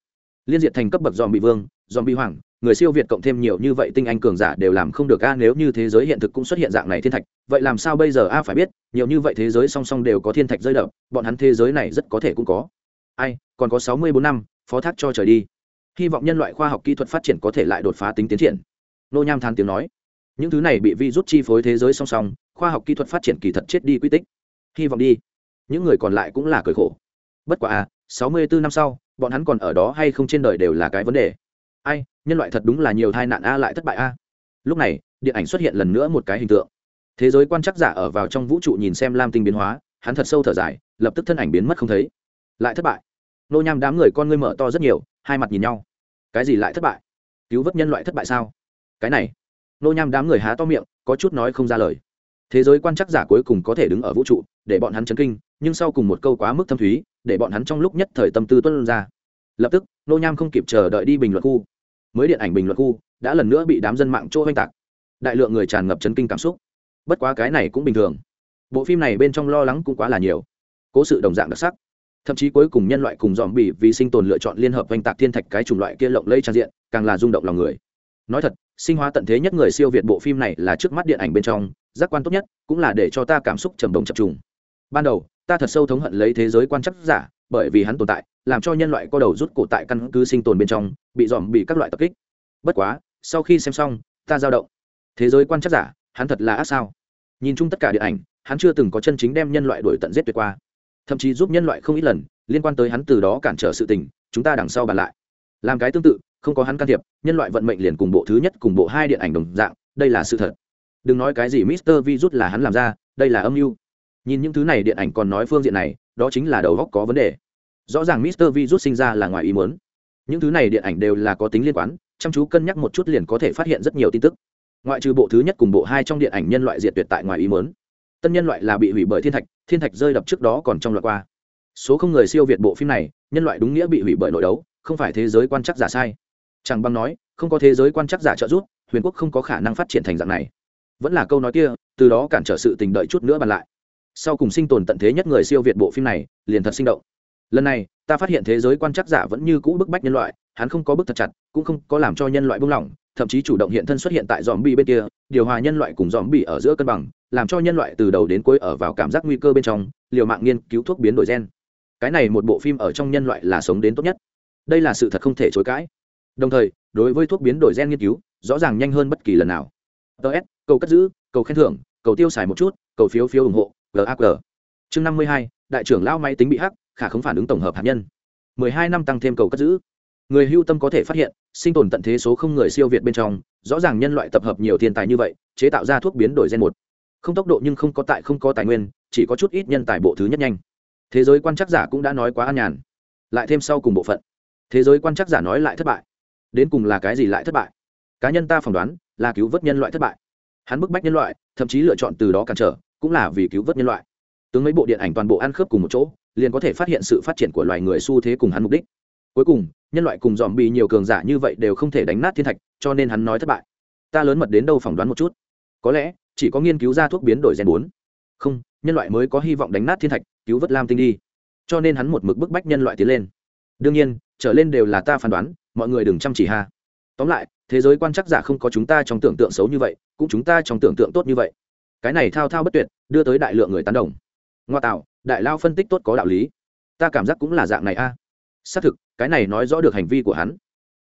Liên diệt thành cấp bậc dòm bị vương dòm bị hoàng người siêu việt cộng thêm nhiều như vậy tinh anh cường giả đều làm không được a, nếu như thế giới hiện thực cũng xuất hiện dạng này thiên thạch, vậy làm sao bây giờ a, phải biết, nhiều như vậy thế giới song song đều có thiên thạch rơi đập, bọn hắn thế giới này rất có thể cũng có. Ai, còn có sáu mươi bốn năm, phó thác cho trời đi. Hy vọng nhân loại khoa học kỹ thuật phát triển có thể lại đột phá tính tiến triển. Nô nham than tiếng nói. Những thứ này bị vi rút chi phối thế giới song song, khoa học kỹ thuật phát triển kỳ thật chết đi quy tích. Hy vọng đi. Những người còn lại cũng là cởi khổ. Bất quá à sáu mươi bốn năm sau, bọn hắn còn ở đó hay không trên đời đều là cái vấn đề ai, nhân loại thật đúng là nhiều tai nạn a lại thất bại a. Lúc này, điện ảnh xuất hiện lần nữa một cái hình tượng. Thế giới quan chắc giả ở vào trong vũ trụ nhìn xem lam tinh biến hóa, hắn thật sâu thở dài, lập tức thân ảnh biến mất không thấy. Lại thất bại. Nô nham đám người con ngươi mở to rất nhiều, hai mặt nhìn nhau. Cái gì lại thất bại? Cứu vớt nhân loại thất bại sao? Cái này. Nô nham đám người há to miệng, có chút nói không ra lời. Thế giới quan chắc giả cuối cùng có thể đứng ở vũ trụ, để bọn hắn chấn kinh, nhưng sau cùng một câu quá mức thâm thúy, để bọn hắn trong lúc nhất thời tâm tư tuân ra. Lập tức, nô nham không kịp chờ đợi đi bình luận khu mới điện ảnh bình luận khu, đã lần nữa bị đám dân mạng chỗ oanh tạc. Đại lượng người tràn ngập chấn kinh cảm xúc. Bất quá cái này cũng bình thường. Bộ phim này bên trong lo lắng cũng quá là nhiều. Cố sự đồng dạng đặc sắc. Thậm chí cuối cùng nhân loại cùng dòm bỉ vì sinh tồn lựa chọn liên hợp oanh tạc thiên thạch cái chủng loại kia lộng lây trang diện, càng là rung động lòng người. Nói thật, sinh hóa tận thế nhất người siêu việt bộ phim này là trước mắt điện ảnh bên trong, giác quan tốt nhất, cũng là để cho ta cảm xúc trầm đồng chập trùng ban đầu, ta thật sâu thống hận lấy thế giới quan chắc giả, bởi vì hắn tồn tại, làm cho nhân loại có đầu rút cổ tại căn cứ sinh tồn bên trong, bị dòm bị các loại tập kích. Bất quá, sau khi xem xong, ta giao động. Thế giới quan chắc giả, hắn thật là ác sao? Nhìn chung tất cả điện ảnh, hắn chưa từng có chân chính đem nhân loại đuổi tận giết tuyệt qua. Thậm chí giúp nhân loại không ít lần, liên quan tới hắn từ đó cản trở sự tình, chúng ta đằng sau bàn lại. Làm cái tương tự, không có hắn can thiệp, nhân loại vận mệnh liền cùng bộ thứ nhất cùng bộ hai điện ảnh đồng dạng, đây là sự thật. Đừng nói cái gì mister virus là hắn làm ra, đây là âm mưu nhìn những thứ này điện ảnh còn nói phương diện này, đó chính là đầu góc có vấn đề. Rõ ràng mister virus sinh ra là ngoài ý muốn. Những thứ này điện ảnh đều là có tính liên quan, chăm chú cân nhắc một chút liền có thể phát hiện rất nhiều tin tức. Ngoại trừ bộ thứ nhất cùng bộ hai trong điện ảnh nhân loại diệt tuyệt tại ngoài ý muốn. Tân nhân loại là bị hủy bởi thiên thạch thiên thạch rơi đập trước đó còn trong loại qua. Số không người siêu việt bộ phim này, nhân loại đúng nghĩa bị hủy bởi nội đấu, không phải thế giới quan chắc giả sai. Chẳng băng nói, không có thế giới quan chắc giả trợ giúp, huyền quốc không có khả năng phát triển thành dạng này. Vẫn là câu nói kia, từ đó cản trở sự tình đợi chút nữa bàn lại sau cùng sinh tồn tận thế nhất người siêu việt bộ phim này, liền thật sinh động. Lần này, ta phát hiện thế giới quan chắc giả vẫn như cũ bức bách nhân loại, hắn không có bức thật chặt, cũng không có làm cho nhân loại buông lỏng, thậm chí chủ động hiện thân xuất hiện tại dòm bi bên kia, điều hòa nhân loại cùng dòm bi ở giữa cân bằng, làm cho nhân loại từ đầu đến cuối ở vào cảm giác nguy cơ bên trong, liều mạng nghiên cứu thuốc biến đổi gen. Cái này một bộ phim ở trong nhân loại là sống đến tốt nhất. Đây là sự thật không thể chối cãi. Đồng thời, đối với thuốc biến đổi gen nghiên cứu, rõ ràng nhanh hơn bất kỳ lần nào. Ts cầu cất giữ, cầu khen thưởng, cầu tiêu xài một chút, cầu phiếu phiếu ủng hộ gaq chương năm mươi hai, đại trưởng lao máy tính bị hắc, khả không phản ứng tổng hợp hạt nhân. mười hai năm tăng thêm cầu cất giữ. Người hưu tâm có thể phát hiện, sinh tồn tận thế số không người siêu việt bên trong, rõ ràng nhân loại tập hợp nhiều thiên tài như vậy, chế tạo ra thuốc biến đổi gen một. Không tốc độ nhưng không có tại không có tài nguyên, chỉ có chút ít nhân tài bộ thứ nhất nhanh. Thế giới quan chắc giả cũng đã nói quá an nhàn. Lại thêm sau cùng bộ phận. Thế giới quan chắc giả nói lại thất bại. Đến cùng là cái gì lại thất bại? Cá nhân ta phỏng đoán là cứu vớt nhân loại thất bại. Hắn bức bách nhân loại, thậm chí lựa chọn từ đó cản trở cũng là vì cứu vớt nhân loại. Tướng mấy bộ điện ảnh toàn bộ ăn khớp cùng một chỗ, liền có thể phát hiện sự phát triển của loài người xu thế cùng hắn mục đích. Cuối cùng, nhân loại cùng dòm bị nhiều cường giả như vậy đều không thể đánh nát thiên thạch, cho nên hắn nói thất bại. Ta lớn mật đến đâu phỏng đoán một chút. Có lẽ, chỉ có nghiên cứu ra thuốc biến đổi gen bốn. Không, nhân loại mới có hy vọng đánh nát thiên thạch, cứu vớt lam tinh đi. Cho nên hắn một mực bức bách nhân loại tiến lên. Đương nhiên, trở lên đều là ta phán đoán, mọi người đừng chăm chỉ ha. Tóm lại, thế giới quan chắc giả không có chúng ta trong tưởng tượng xấu như vậy, cũng chúng ta trong tưởng tượng tốt như vậy cái này thao thao bất tuyệt, đưa tới đại lượng người tán đồng. Ngoa tạo, đại lao phân tích tốt có đạo lý. Ta cảm giác cũng là dạng này a. Xác thực, cái này nói rõ được hành vi của hắn.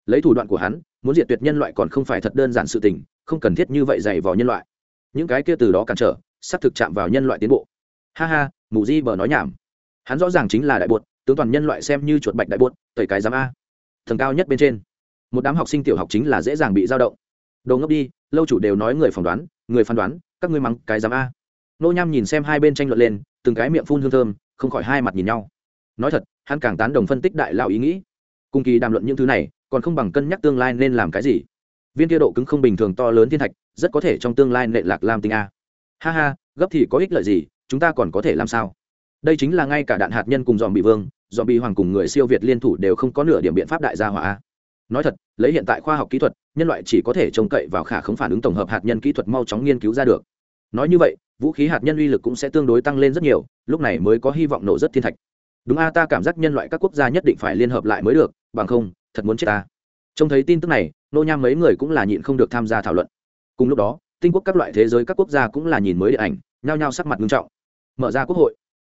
Lấy thủ đoạn của hắn, muốn diệt tuyệt nhân loại còn không phải thật đơn giản sự tình, không cần thiết như vậy dày vào nhân loại. Những cái kia từ đó cản trở, xác thực chạm vào nhân loại tiến bộ. Ha ha, mù di bờ nói nhảm. Hắn rõ ràng chính là đại bột, tướng toàn nhân loại xem như chuột bạch đại bột, tẩy cái giám a. Thần cao nhất bên trên, một đám học sinh tiểu học chính là dễ dàng bị dao động. Đồ ngốc đi, lâu chủ đều nói người phỏng đoán người phán đoán, các ngươi mắng cái dám a. Nô nham nhìn xem hai bên tranh luận lên, từng cái miệng phun hương thơm, không khỏi hai mặt nhìn nhau. Nói thật, hắn càng tán đồng phân tích đại lao ý nghĩ. Cùng kỳ đàm luận những thứ này, còn không bằng cân nhắc tương lai nên làm cái gì. Viên kia độ cứng không bình thường to lớn thiên thạch, rất có thể trong tương lai nệ lạc lam tinh a. Ha ha, gấp thì có ích lợi gì, chúng ta còn có thể làm sao? Đây chính là ngay cả đạn hạt nhân cùng dòm bị vương dòm bị hoàng cùng người siêu việt liên thủ đều không có nửa điểm biện pháp đại gia hỏa a nói thật, lấy hiện tại khoa học kỹ thuật, nhân loại chỉ có thể trông cậy vào khả không phản ứng tổng hợp hạt nhân kỹ thuật mau chóng nghiên cứu ra được. Nói như vậy, vũ khí hạt nhân uy lực cũng sẽ tương đối tăng lên rất nhiều, lúc này mới có hy vọng nổ rất thiên thạch. Đúng a, ta cảm giác nhân loại các quốc gia nhất định phải liên hợp lại mới được, bằng không, thật muốn chết ta. Trông thấy tin tức này, nô nham mấy người cũng là nhịn không được tham gia thảo luận. Cùng lúc đó, tinh quốc các loại thế giới các quốc gia cũng là nhìn mới điện ảnh, nhao nhao sắc mặt nghiêm trọng. Mở ra quốc hội.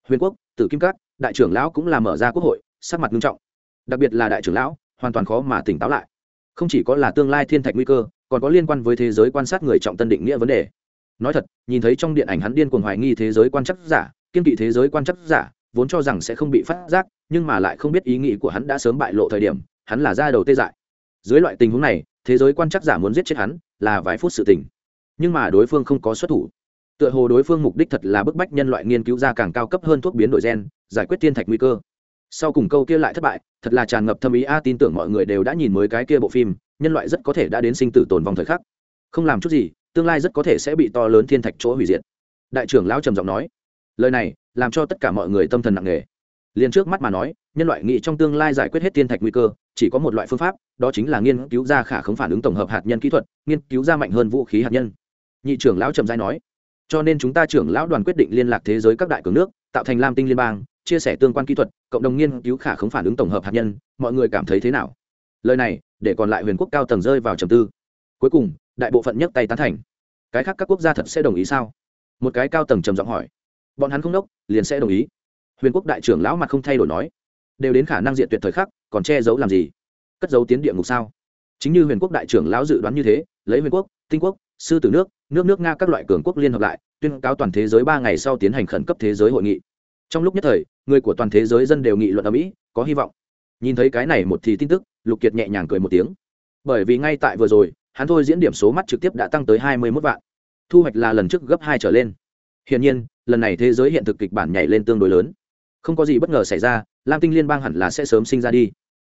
Huyền quốc, tử kim cát đại trưởng lão cũng là mở ra quốc hội, sắc mặt nghiêm trọng. Đặc biệt là đại trưởng lão hoàn toàn khó mà tỉnh táo lại. Không chỉ có là tương lai thiên thạch nguy cơ, còn có liên quan với thế giới quan sát người trọng tân định nghĩa vấn đề. Nói thật, nhìn thấy trong điện ảnh hắn điên cuồng hoài nghi thế giới quan chắc giả, kiên kỵ thế giới quan chắc giả, vốn cho rằng sẽ không bị phát giác, nhưng mà lại không biết ý nghĩ của hắn đã sớm bại lộ thời điểm, hắn là ra đầu tê dại. Dưới loại tình huống này, thế giới quan chắc giả muốn giết chết hắn, là vài phút sự tình. Nhưng mà đối phương không có xuất thủ. Tựa hồ đối phương mục đích thật là bức bách nhân loại nghiên cứu ra càng cao cấp hơn thuốc biến đổi gen, giải quyết thiên thạch nguy cơ sau cùng câu kia lại thất bại, thật là tràn ngập thâm ý. A, tin tưởng mọi người đều đã nhìn mới cái kia bộ phim, nhân loại rất có thể đã đến sinh tử tồn vong thời khắc. Không làm chút gì, tương lai rất có thể sẽ bị to lớn thiên thạch chỗ hủy diệt. Đại trưởng lão trầm giọng nói, lời này làm cho tất cả mọi người tâm thần nặng nề. Liền trước mắt mà nói, nhân loại nghĩ trong tương lai giải quyết hết thiên thạch nguy cơ, chỉ có một loại phương pháp, đó chính là nghiên cứu ra khả không phản ứng tổng hợp hạt nhân kỹ thuật, nghiên cứu ra mạnh hơn vũ khí hạt nhân. Nhị trưởng lão trầm giai nói, cho nên chúng ta trưởng lão đoàn quyết định liên lạc thế giới các đại cường nước, tạo thành lam tinh liên bang chia sẻ tương quan kỹ thuật, cộng đồng nghiên cứu khả không phản ứng tổng hợp hạt nhân, mọi người cảm thấy thế nào? Lời này, để còn lại huyền quốc cao tầng rơi vào trầm tư. Cuối cùng, đại bộ phận nhấc tay tán thành. Cái khác các quốc gia thật sẽ đồng ý sao? Một cái cao tầng trầm giọng hỏi. Bọn hắn không đốc, liền sẽ đồng ý. Huyền quốc đại trưởng lão mặt không thay đổi nói. Đều đến khả năng diện tuyệt thời khắc, còn che giấu làm gì? Cất giấu tiến địa ngục sao? Chính như huyền quốc đại trưởng lão dự đoán như thế, lấy huyền quốc, tinh quốc, sư tử nước nước nước nga các loại cường quốc liên hợp lại, tuyên cáo toàn thế giới ba ngày sau tiến hành khẩn cấp thế giới hội nghị trong lúc nhất thời, người của toàn thế giới dân đều nghị luận ở mỹ, có hy vọng. Nhìn thấy cái này một thì tin tức, lục kiệt nhẹ nhàng cười một tiếng. Bởi vì ngay tại vừa rồi, hắn thôi diễn điểm số mắt trực tiếp đã tăng tới hai mươi mốt vạn. Thu hoạch là lần trước gấp hai trở lên. Hiển nhiên, lần này thế giới hiện thực kịch bản nhảy lên tương đối lớn. Không có gì bất ngờ xảy ra, lam tinh liên bang hẳn là sẽ sớm sinh ra đi.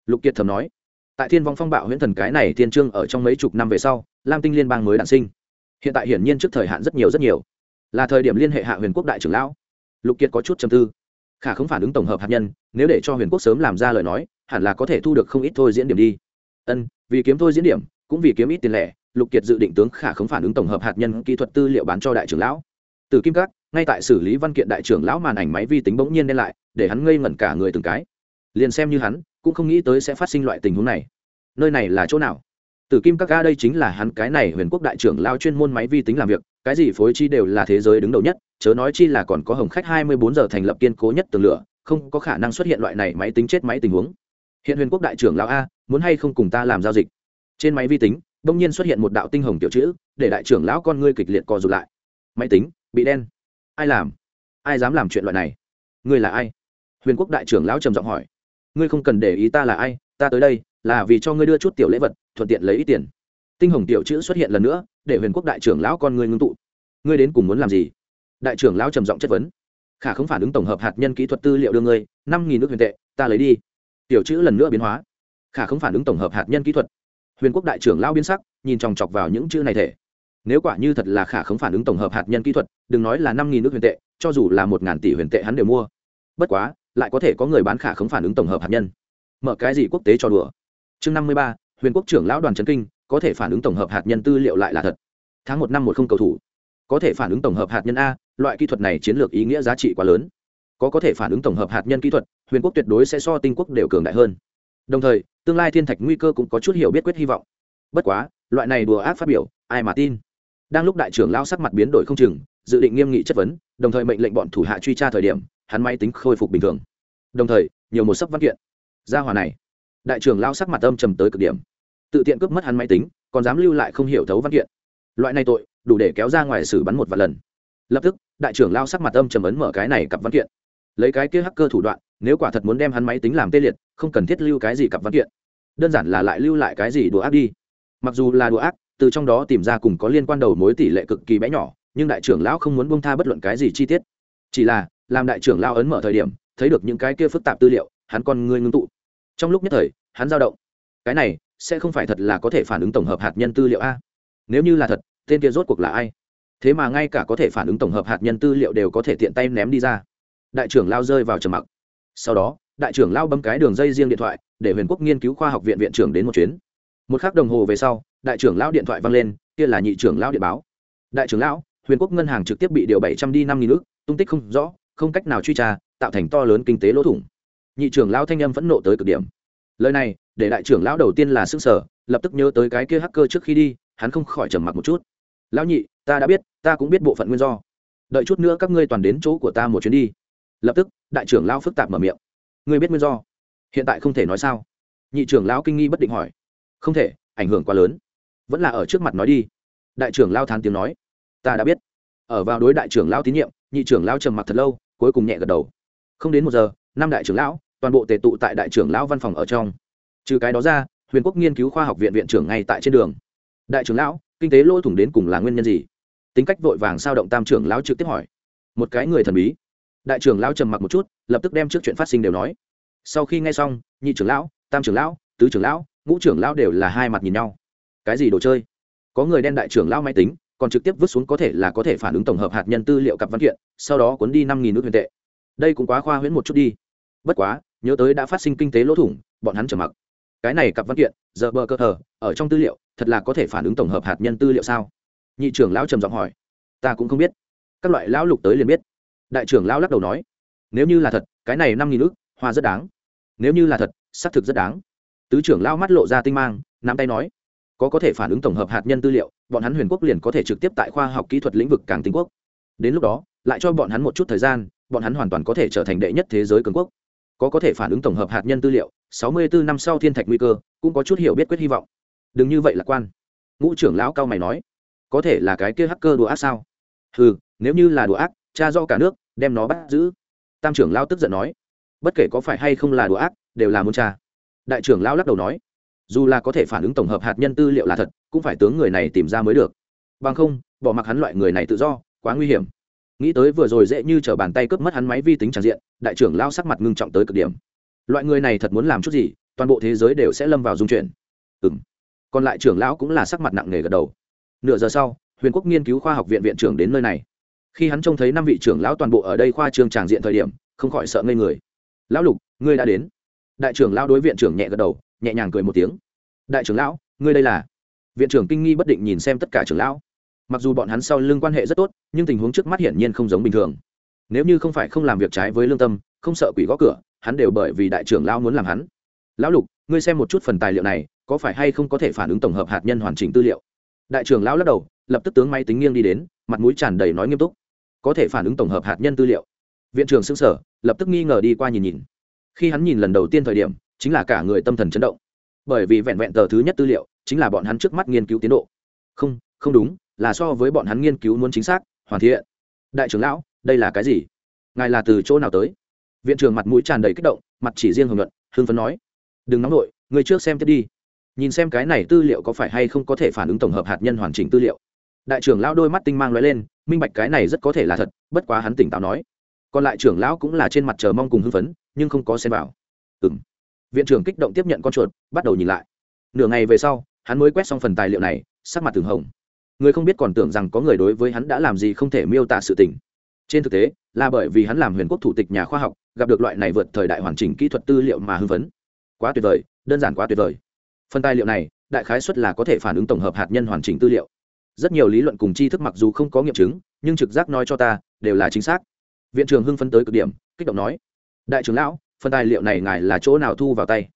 Lục kiệt thầm nói. Tại thiên vong phong bạo huyễn thần cái này thiên trương ở trong mấy chục năm về sau, lam tinh liên bang mới đản sinh. Hiện tại hiển nhiên trước thời hạn rất nhiều rất nhiều. Là thời điểm liên hệ hạ huyền quốc đại trưởng lão lục kiệt có chút chầm tư. Khả không phản ứng tổng hợp hạt nhân nếu để cho huyền quốc sớm làm ra lời nói hẳn là có thể thu được không ít thôi diễn điểm đi. Ân vì kiếm thôi diễn điểm cũng vì kiếm ít tiền lẻ lục kiệt dự định tướng khả không phản ứng tổng hợp hạt nhân kỹ thuật tư liệu bán cho đại trưởng lão. Từ kim các ngay tại xử lý văn kiện đại trưởng lão màn ảnh máy vi tính bỗng nhiên đen lại để hắn ngây ngẩn cả người từng cái. Liền xem như hắn cũng không nghĩ tới sẽ phát sinh loại tình huống này. Nơi này là chỗ nào? Tử Kim Các ga đây chính là hắn cái này Huyền Quốc đại trưởng lao chuyên môn máy vi tính làm việc, cái gì phối chi đều là thế giới đứng đầu nhất, chớ nói chi là còn có Hồng Khách 24 giờ thành lập kiên cố nhất tường lửa, không có khả năng xuất hiện loại này máy tính chết máy tình huống. Hiện Huyền Quốc đại trưởng lão a, muốn hay không cùng ta làm giao dịch? Trên máy vi tính, đột nhiên xuất hiện một đạo tinh hồng tiểu chữ, để đại trưởng lão con ngươi kịch liệt co rụt lại. Máy tính bị đen. Ai làm? Ai dám làm chuyện loại này? Ngươi là ai? Huyền Quốc đại trưởng lão trầm giọng hỏi. Ngươi không cần để ý ta là ai, ta tới đây là vì cho ngươi đưa chút tiểu lễ vật thuận tiện lấy ít tiền tinh hồng tiểu chữ xuất hiện lần nữa để huyền quốc đại trưởng lão con ngươi ngưng tụ ngươi đến cùng muốn làm gì đại trưởng lão trầm giọng chất vấn. Khả không phản ứng tổng hợp hạt nhân kỹ thuật tư liệu đưa ngươi, năm nghìn nước huyền tệ, ta lấy đi. Tiểu chữ lần nữa biến hóa. Khả không phản ứng tổng hợp hạt nhân kỹ thuật. Huyền quốc đại trưởng lão biến sắc, nhìn chòng chọc vào những chữ này thể. Nếu quả như thật là khả không phản ứng tổng hợp hạt nhân kỹ thuật, đừng nói là năm nghìn nước huyền tệ, cho dù là một ngàn tỷ huyền tệ hắn đều mua. Bất quá, lại có thể có người bán khả không phản ứng tổng hợp hạt nhân. Mở cái gì quốc tế cho đùa. Chương năm mươi ba, huyền quốc trưởng lão đoàn trấn kinh, có thể phản ứng tổng hợp hạt nhân tư liệu lại là thật. Tháng một năm một không cầu thủ. Có thể phản ứng tổng hợp hạt nhân a loại kỹ thuật này chiến lược ý nghĩa giá trị quá lớn. Có có thể phản ứng tổng hợp hạt nhân kỹ thuật, huyền quốc tuyệt đối sẽ so tinh quốc đều cường đại hơn. Đồng thời, tương lai thiên thạch nguy cơ cũng có chút hiểu biết quyết hy vọng. Bất quá, loại này đùa ác phát biểu, ai mà tin? Đang lúc đại trưởng lao sắc mặt biến đổi không chừng, dự định nghiêm nghị chất vấn, đồng thời mệnh lệnh bọn thủ hạ truy tra thời điểm, hắn máy tính khôi phục bình thường. Đồng thời, nhiều một sấp văn kiện. Gia hòa này. Đại trưởng lao sắc mặt âm trầm tới cực điểm. Tự tiện cướp mất hắn máy tính, còn dám lưu lại không hiểu thấu văn kiện. Loại này tội, đủ để kéo ra ngoài xử bắn một vài lần. Lập tức đại trưởng lao sắc mặt âm trầm ấn mở cái này cặp văn kiện. Lấy cái kia hacker thủ đoạn, nếu quả thật muốn đem hắn máy tính làm tê liệt, không cần thiết lưu cái gì cặp văn kiện. Đơn giản là lại lưu lại cái gì đùa ác đi. Mặc dù là đùa ác, từ trong đó tìm ra cùng có liên quan đầu mối tỷ lệ cực kỳ bé nhỏ, nhưng đại trưởng lão không muốn buông tha bất luận cái gì chi tiết. Chỉ là, làm đại trưởng lao ấn mở thời điểm, thấy được những cái kia phức tạp tư liệu, hắn còn ngươi ngưng tụ. Trong lúc nhất thời, hắn dao động. Cái này, sẽ không phải thật là có thể phản ứng tổng hợp hạt nhân tư liệu a. Nếu như là thật, tên kia rốt cuộc là ai? Thế mà ngay cả có thể phản ứng tổng hợp hạt nhân tư liệu đều có thể tiện tay ném đi ra. Đại trưởng lao rơi vào trầm mặc. Sau đó, đại trưởng lao bấm cái đường dây riêng điện thoại, để huyền quốc nghiên cứu khoa học viện viện trưởng đến một chuyến. Một k h ắ c đồng hồ về sau, đại trưởng lão điện thoại văng lên, kia là nhị trưởng lão điện báo. Đại trưởng lão, huyền quốc ngân hàng trực tiếp bị điều bảy trăm đi năm nghìn ước tung tích không rõ, không cách nào truy tra, tạo thành to lớn kinh tế lỗ thủng. Nhị trưởng lão thanh âm phẫn nộ tới cực điểm. Lời này, để đại trưởng lão đầu tiên là xương sở lập tức nhớ tới cái kia hacker trước khi đi, hắn không khỏi trầm mặc một chút lão nhị, ta đã biết, ta cũng biết bộ phận nguyên do. Đợi chút nữa các ngươi toàn đến chỗ của ta một chuyến đi. Lập tức, đại trưởng lão phức tạp mở miệng. Ngươi biết nguyên do? Hiện tại không thể nói sao? Nhị trưởng lão kinh nghi bất định hỏi. Không thể, ảnh hưởng quá lớn. Vẫn là ở trước mặt nói đi. Đại trưởng lao thán tiếng nói. Ta đã biết. Ở vào đối đại trưởng lao tín nhiệm, nhị trưởng lao trầm mặc thật lâu, cuối cùng nhẹ gật đầu. Không đến một giờ, năm đại trưởng lão, toàn bộ tề tụ tại đại trưởng lão văn phòng ở trong. Trừ cái đó ra, huyền quốc nghiên cứu khoa học viện viện trưởng ngay tại trên đường. Đại trưởng lão kinh tế lỗ thủng đến cùng là nguyên nhân gì? Tính cách vội vàng sao động tam trưởng lão trực tiếp hỏi. Một cái người thần bí. Đại trưởng lão trầm mặc một chút, lập tức đem trước chuyện phát sinh đều nói. Sau khi nghe xong, nhị trưởng lão, tam trưởng lão, tứ trưởng lão, ngũ trưởng lão đều là hai mặt nhìn nhau. Cái gì đồ chơi? Có người đen đại trưởng lão máy tính, còn trực tiếp vứt xuống có thể là có thể phản ứng tổng hợp hạt nhân tư liệu cặp văn kiện, sau đó cuốn đi năm nghìn nước huyền tệ. Đây cũng quá khoa huyễn một chút đi. Bất quá, nhớ tới đã phát sinh kinh tế lỗ thủng, bọn hắn trầm mặc cái này cặp văn kiện, giờ bờ cơ hờ ở trong tư liệu, thật là có thể phản ứng tổng hợp hạt nhân tư liệu sao? Nhị trưởng lão trầm giọng hỏi. Ta cũng không biết. Các loại lão lục tới liền biết. Đại trưởng lão lắc đầu nói. Nếu như là thật, cái này năm nghìn ước hoa rất đáng. Nếu như là thật, xác thực rất đáng. Tứ trưởng lão mắt lộ ra tinh mang, nắm tay nói. Có có thể phản ứng tổng hợp hạt nhân tư liệu, bọn hắn huyền quốc liền có thể trực tiếp tại khoa học kỹ thuật lĩnh vực càng tinh quốc. Đến lúc đó, lại cho bọn hắn một chút thời gian, bọn hắn hoàn toàn có thể trở thành đệ nhất thế giới cường quốc có có thể phản ứng tổng hợp hạt nhân tư liệu, sáu mươi bốn năm sau thiên thạch nguy cơ, cũng có chút hiểu biết quyết hy vọng. Đừng như vậy lạc quan. Ngũ trưởng lão cao mày nói, có thể là cái kia hacker đùa ác sao? Ừ nếu như là đùa ác, cha do cả nước, đem nó bắt giữ. Tam trưởng lão tức giận nói, bất kể có phải hay không là đùa ác, đều là muốn cha. Đại trưởng lão lắc đầu nói, dù là có thể phản ứng tổng hợp hạt nhân tư liệu là thật, cũng phải tướng người này tìm ra mới được. Bằng không, bỏ mặc hắn loại người này tự do, quá nguy hiểm nghĩ tới vừa rồi dễ như t r ở bàn tay cướp mất hắn máy vi tính tràn diện, đại trưởng lao sắc mặt ngưng trọng tới cực điểm. Loại người này thật muốn làm chút gì, toàn bộ thế giới đều sẽ lâm vào dung chuyển. Ừ m còn lại trưởng lão cũng là sắc mặt nặng nề gật đầu. Nửa giờ sau, huyền quốc nghiên cứu khoa học viện viện trưởng đến nơi này. Khi hắn trông thấy năm vị trưởng lão toàn bộ ở đây khoa trương tràng diện thời điểm, không khỏi sợ ngây người. Lão lục, ngươi đã đến. Đại trưởng lão đối viện trưởng nhẹ gật đầu, nhẹ nhàng cười một tiếng. Đại trưởng lão, ngươi đây là? Viện trưởng kinh nghi bất định nhìn xem tất cả trưởng lão mặc dù bọn hắn sau lưng quan hệ rất tốt, nhưng tình huống trước mắt hiển nhiên không giống bình thường. Nếu như không phải không làm việc trái với lương tâm, không sợ quỷ gõ cửa, hắn đều bởi vì đại trưởng lão muốn làm hắn. Lão lục, ngươi xem một chút phần tài liệu này, có phải hay không có thể phản ứng tổng hợp hạt nhân hoàn chỉnh tư liệu? Đại trưởng lão lắc đầu, lập tức tướng máy tính nghiêng đi đến, mặt mũi tràn đầy nói nghiêm túc. Có thể phản ứng tổng hợp hạt nhân tư liệu. Viện trưởng xưng sở lập tức nghi ngờ đi qua nhìn nhìn. Khi hắn nhìn lần đầu tiên thời điểm, chính là cả người tâm thần chấn động. Bởi vì vẹn vẹn tờ thứ nhất tư liệu, chính là bọn hắn trước mắt nghiên cứu tiến độ. Không không đúng là so với bọn hắn nghiên cứu muốn chính xác, hoàn thiện. Đại trưởng lão, đây là cái gì? Ngài là từ chỗ nào tới? Viện trưởng mặt mũi tràn đầy kích động, mặt chỉ riêng hồng luận hương phấn nói. Đừng nóng nổi người trước xem tiếp đi. Nhìn xem cái này tư liệu có phải hay không có thể phản ứng tổng hợp hạt nhân hoàn chỉnh tư liệu. Đại trưởng lão đôi mắt tinh mang lóe lên, minh bạch cái này rất có thể là thật, bất quá hắn tỉnh táo nói. Còn lại trưởng lão cũng là trên mặt chờ mong cùng hưng phấn, nhưng không có xem vào. Ừng viện trưởng kích động tiếp nhận con chuột, bắt đầu nhìn lại. Nửa ngày về sau, hắn mới quét xong phần tài liệu này, sắc mặt từng hồng người không biết còn tưởng rằng có người đối với hắn đã làm gì không thể miêu tả sự tình. Trên thực tế, là bởi vì hắn làm huyền quốc thủ tịch nhà khoa học, gặp được loại này vượt thời đại hoàn chỉnh kỹ thuật tư liệu mà hưng phấn. Quá tuyệt vời, đơn giản quá tuyệt vời. Phần tài liệu này, đại khái xuất là có thể phản ứng tổng hợp hạt nhân hoàn chỉnh tư liệu. Rất nhiều lý luận cùng tri thức mặc dù không có nghiệm chứng, nhưng trực giác nói cho ta, đều là chính xác. Viện trưởng hưng phấn tới cực điểm, kích động nói, đại trưởng lão, phần tài liệu này ngài là chỗ nào thu vào tay?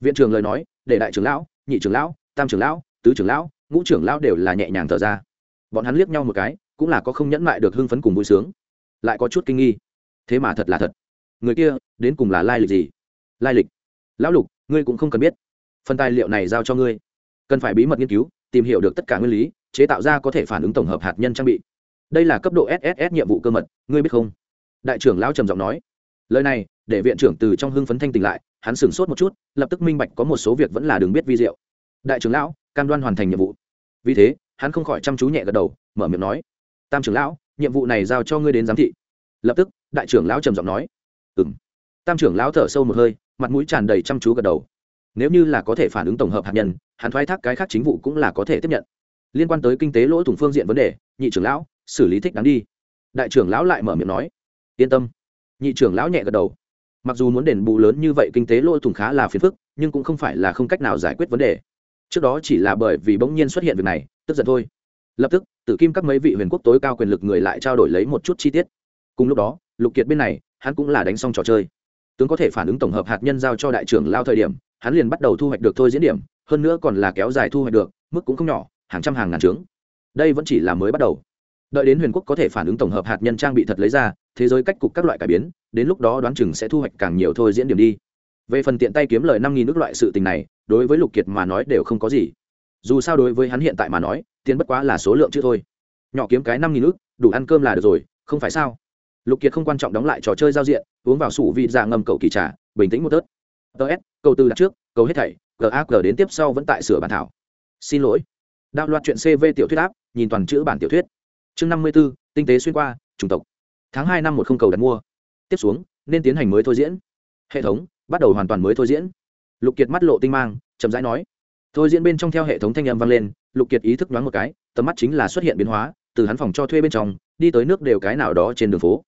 Viện trưởng lời nói, để đại trưởng lão, nhị trưởng lão, tam trưởng lão, tứ trưởng lão ngũ trưởng lão đều là nhẹ nhàng thở ra. Bọn hắn liếc nhau một cái, cũng là có không nhẫn mại được hưng phấn cùng vui sướng. Lại có chút kinh nghi. Thế mà thật là thật. Người kia, đến cùng là lai lịch gì? Lai lịch? Lão lục, ngươi cũng không cần biết. Phần tài liệu này giao cho ngươi. Cần phải bí mật nghiên cứu, tìm hiểu được tất cả nguyên lý, chế tạo ra có thể phản ứng tổng hợp hạt nhân trang bị. Đây là cấp độ sss nhiệm vụ cơ mật, ngươi biết không? Đại trưởng lão trầm giọng nói. Lời này, để viện trưởng từ trong hưng phấn thanh tỉnh lại, hắn sửng sốt một chút, lập tức minh bạch có một số việc vẫn là đường biết vi diệu. Đại trưởng lão, cam đoan hoàn thành nhiệm vụ vì thế, hắn không khỏi chăm chú nhẹ gật đầu, mở miệng nói, tam trưởng lão, nhiệm vụ này giao cho ngươi đến giám thị. Lập tức, đại trưởng lão trầm giọng nói ừ m tam trưởng lão thở sâu một hơi, mặt mũi tràn đầy chăm chú gật đầu. Nếu như là có thể phản ứng tổng hợp hạt nhân, hắn thoái thác cái khác chính vụ cũng là có thể tiếp nhận. Liên quan tới kinh tế lỗ thủng phương diện vấn đề, nhị trưởng lão, xử lý thích đáng đi. Đại trưởng lão lại mở miệng nói, yên tâm. Nhị trưởng lão nhẹ gật đầu. Mặc dù muốn đền bù lớn như vậy, kinh tế lỗ thủng khá là phiền phức, nhưng cũng không phải là không cách nào giải quyết vấn đề trước đó chỉ là bởi vì bỗng nhiên xuất hiện việc này, tức giận thôi. Lập tức, tử kim các mấy vị huyền quốc tối cao quyền lực người lại trao đổi lấy một chút chi tiết. Cùng lúc đó, lục kiệt bên này, hắn cũng là đánh xong trò chơi. Tướng có thể phản ứng tổng hợp hạt nhân giao cho đại trưởng lao thời điểm, hắn liền bắt đầu thu hoạch được thôi diễn điểm, hơn nữa còn là kéo dài thu hoạch được, mức cũng không nhỏ, hàng trăm hàng ngàn trướng. Đây vẫn chỉ là mới bắt đầu. Đợi đến huyền quốc có thể phản ứng tổng hợp hạt nhân trang bị thật lấy ra, thế giới cách cục các loại cải biến, đến lúc đó đoán chừng sẽ thu hoạch càng nhiều thôi diễn điểm đi. Về phần tiện tay kiếm lời năm nghìn nước loại sự tình này đối với lục kiệt mà nói đều không có gì. Dù sao đối với hắn hiện tại mà nói tiền bất quá là số lượng chứ thôi. Nhỏ kiếm cái năm nghìn ước đủ ăn cơm là được rồi không phải sao? Lục kiệt không quan trọng đóng lại trò chơi giao diện uống vào sủ vị dạ ngầm cầu kỳ trà bình tĩnh một tớt. Tớ s, câu tư đặt trước câu hết thảy gag đến tiếp sau vẫn tại sửa bản thảo. Xin lỗi. Đạo loạt chuyện cv tiểu thuyết áp nhìn toàn chữ bản tiểu thuyết. Chương năm mươi b ố tinh tế xuyên qua chủng tộc. Tháng hai năm một không cầu đặt mua. Tiếp xuống nên tiến hành mới thôi diễn. Hệ thống bắt đầu hoàn toàn mới thôi diễn lục kiệt mắt lộ tinh mang, chậm rãi nói. Thôi diễn bên trong theo hệ thống thanh âm vang lên, lục kiệt ý thức đoán một cái, tầm mắt chính là xuất hiện biến hóa, từ hắn phòng cho thuê bên trong, đi tới nước đều cái nào đó trên đường phố.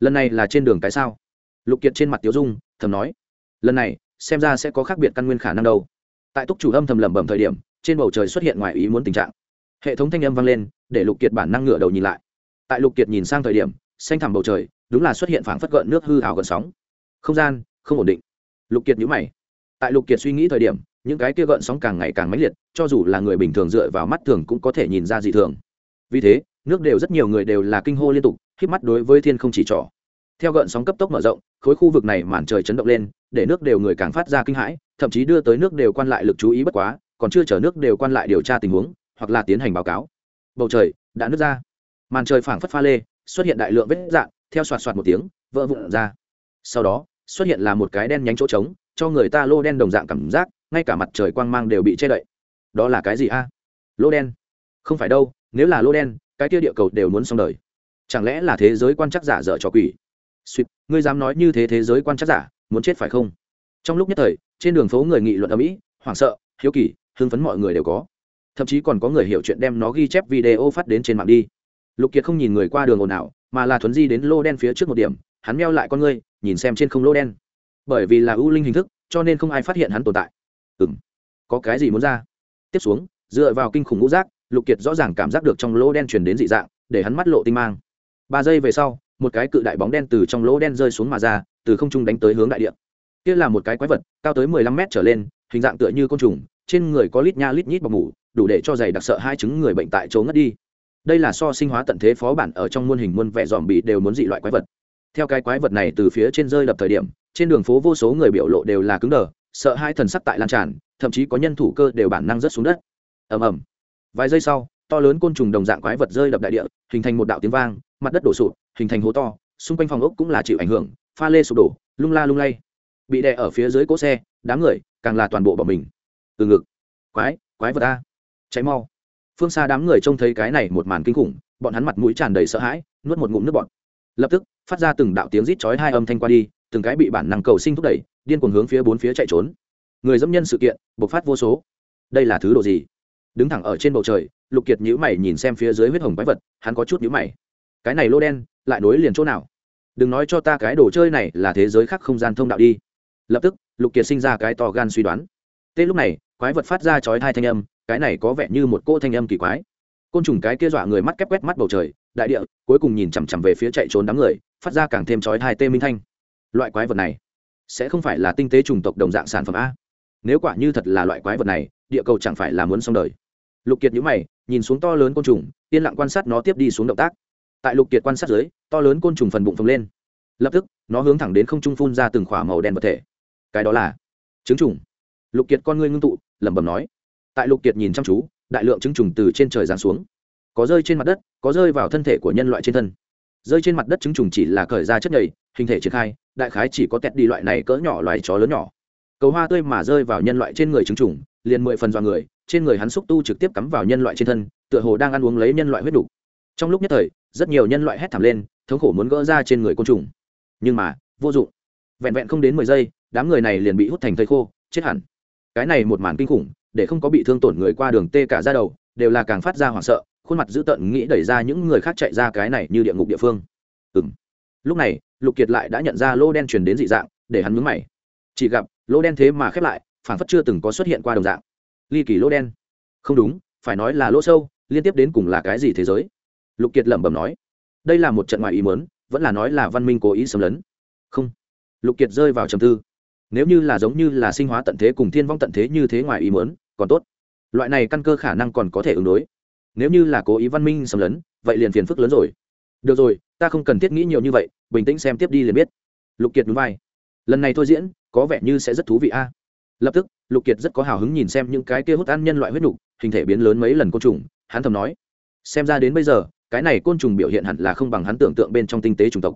Lần này là trên đường cái sao? Lục kiệt trên mặt tiếu dung, thầm nói. Lần này, xem ra sẽ có khác biệt căn nguyên khả năng đâu. Tại túc chủ âm thầm lẩm bẩm thời điểm, trên bầu trời xuất hiện ngoài ý muốn tình trạng. Hệ thống thanh âm vang lên, để lục kiệt bản năng ngựa đầu nhìn lại. Tại lục kiệt nhìn sang thời điểm, xanh thẳm bầu trời, đúng là xuất hiện phảng phất gợn nước hư hào gần sóng. Không gian, không ổn định. Lục kiệt nhũ mày tại lục kiệt suy nghĩ thời điểm, những cái kia gợn sóng càng ngày càng mãnh liệt, cho dù là người bình thường dựa vào mắt thường cũng có thể nhìn ra dị thường. Vì thế, nước đều rất nhiều người đều là kinh hô liên tục, khiếp mắt đối với thiên không chỉ trỏ. Theo gợn sóng cấp tốc mở rộng, khối khu vực này màn trời chấn động lên, để nước đều người càng phát ra kinh hãi, thậm chí đưa tới nước đều quan lại lực chú ý bất quá, còn chưa chở nước đều quan lại điều tra tình huống, hoặc là tiến hành báo cáo. Bầu trời đã nứt ra. Màn trời phảng phất pha lê, xuất hiện đại lượng vết dạn theo soạt soạt một tiếng, vỡ vụn ra. Sau đó, xuất hiện là một cái đen nhánh chỗ trống cho người ta lô đen đồng dạng cảm giác, ngay cả mặt trời quang mang đều bị che đậy. Đó là cái gì a? Lô đen? Không phải đâu, nếu là lô đen, cái kia địa cầu đều muốn xong đời. Chẳng lẽ là thế giới quan chắc giả dở cho quỷ? Suýt, ngươi dám nói như thế thế giới quan chắc giả, muốn chết phải không? Trong lúc nhất thời, trên đường phố người nghị luận ở mỹ hoảng sợ, hiếu kỳ, hưng phấn mọi người đều có. Thậm chí còn có người hiểu chuyện đem nó ghi chép video phát đến trên mạng đi. Lục kiệt không nhìn người qua đường ồn ào, mà là thuấn di đến lô đen phía trước một điểm, hắn meo lại con ngươi, nhìn xem trên không lô đen bởi vì là ưu linh hình thức, cho nên không ai phát hiện hắn tồn tại. Ừ m có cái gì muốn ra? Tiếp xuống, dựa vào kinh khủng ngũ rác lục kiệt rõ ràng cảm giác được trong lỗ đen chuyển đến dị dạng, để hắn mắt lộ tinh mang. Ba giây về sau, một cái cự đại bóng đen từ trong lỗ đen rơi xuống mà ra, từ không trung đánh tới hướng đại địa. Kia là một cái quái vật, cao tới mười lăm mét trở lên, hình dạng tựa như côn trùng, trên người có lít nha lít nhít bọc mủ, đủ để cho giày đặc sợ hai chứng người bệnh tại chỗ ngất đi. Đây là so sinh hóa tận thế phó bản ở trong muôn hình muôn vẻ dòm bị đều muốn dị loại quái vật. Theo cái quái vật này từ phía trên rơi đập thời điểm trên đường phố vô số người biểu lộ đều là cứng đờ sợ hai thần sắc tại lan tràn thậm chí có nhân thủ cơ đều bản năng rớt xuống đất. Ầm ầm. Vài giây sau to lớn côn trùng đồng dạng quái vật rơi đập đại địa hình thành một đạo tiếng vang mặt đất đổ sụp hình thành hố to xung quanh phòng ốc cũng là chịu ảnh hưởng pha lê sụp đổ lung la lung lay. Bị đè ở phía dưới cỗ xe đám người càng là toàn bộ bỏ mình. Từ ngực. Quái quái vật ta, cháy mau. Phương xa đám người trông thấy cái này một màn kinh khủng bọn hắn mặt mũi tràn đầy sợ hãi nuốt một ngụm nước bọt, lập tức phát ra từng đạo tiếng rít chói hai âm thanh qua đi từng cái bị bản năng cầu sinh thúc đẩy, điên cuồng hướng phía bốn phía chạy trốn. Người dẫm nhân sự kiện, bộc phát vô số. Đây là thứ đồ gì? Đứng thẳng ở trên bầu trời, lục kiệt nhữ mày nhìn xem phía dưới huyết hồng quái vật, hắn có chút nhữ mày. Cái này lô đen, lại nối liền chỗ nào? Đừng nói cho ta cái đồ chơi này là thế giới khác không gian thông đạo đi. Lập tức, lục kiệt sinh ra cái to gan suy đoán. Tê lúc này, quái vật phát ra chói hai thanh âm, cái này có vẻ như một cô thanh âm kỳ quái. Côn trùng cái kia dọa người mắt kép quét mắt bầu trời, đại địa, cuối cùng nhìn chằm chằm về phía chạy trốn đám người, phát ra càng thêm chói hai tê minh thanh loại quái vật này sẽ không phải là tinh tế trùng tộc đồng dạng sản phẩm a. Nếu quả như thật là loại quái vật này, địa cầu chẳng phải là muốn xong đời. Lục kiệt nhữ mày, nhìn xuống to lớn côn trùng, yên lặng quan sát nó tiếp đi xuống động tác. Tại lục kiệt quan sát dưới, to lớn côn trùng phần bụng phồng lên. Lập tức, nó hướng thẳng đến không trung phun ra từng khỏa màu đen vật thể. Cái đó là trứng trùng. Lục kiệt con ngươi ngưng tụ, lẩm bẩm nói. Tại lục kiệt nhìn chăm chú, đại lượng trứng trùng từ trên trời giáng xuống. Có rơi trên mặt đất, có rơi vào thân thể của nhân loại trên thân. Rơi trên mặt đất trứng trùng chỉ là cởi ra chất nhầy, hình thể triển khai đại khái chỉ có tẹt đi loại này cỡ nhỏ loài chó lớn nhỏ. Cầu hoa tươi mà rơi vào nhân loại trên người trứng trùng, liền mười phần dọa người, trên người hắn xúc tu trực tiếp cắm vào nhân loại trên thân, tựa hồ đang ăn uống lấy nhân loại huyết đủ trong lúc nhất thời, rất nhiều nhân loại hét thảm lên, thống khổ muốn gỡ ra trên người côn trùng. Nhưng mà, vô dụng. Vẹn vẹn không đến mười giây, đám người này liền bị hút thành thây khô, chết hẳn. Cái này một màn kinh khủng, để không có bị thương tổn người qua đường tê cả ra đầu, đều là càng phát ra hoảng sợ, khuôn mặt dữ tợn nghĩ đẩy ra những người khác chạy ra cái này như địa ngục địa phương. Ừ m lúc này, lục kiệt lại đã nhận ra lô đen truyền đến dị dạng, để hắn mướn mày. Chỉ gặp, lô đen thế mà khép lại phản phất chưa từng có xuất hiện qua đồng dạng. Ly kỳ lô đen. Không đúng, phải nói là lỗ sâu, liên tiếp đến cùng là cái gì thế giới? Lục kiệt lẩm bẩm nói. Đây là một trận ngoài ý mớn vẫn là nói là văn minh cố ý xâm lấn. Không. Lục kiệt rơi vào trầm tư. Nếu như là giống như là sinh hóa tận thế cùng thiên vong tận thế như thế ngoài ý mớn còn tốt. Loại này căn cơ khả năng còn có thể ứng đối. Nếu như là cố ý văn minh xâm lấn, vậy liền phiền phức lớn rồi. Được rồi, ta không cần thiết nghĩ nhiều như vậy bình tĩnh xem tiếp đi liền biết. Lục kiệt núi vai. Lần này thôi diễn, có vẻ như sẽ rất thú vị a. Lập tức, lục kiệt rất có hào hứng nhìn xem những cái kia hút ăn nhân loại huyết nhục hình thể biến lớn mấy lần côn trùng, hắn thầm nói. Xem ra đến bây giờ, cái này côn trùng biểu hiện hẳn là không bằng hắn tưởng tượng bên trong tinh tế chủng tộc.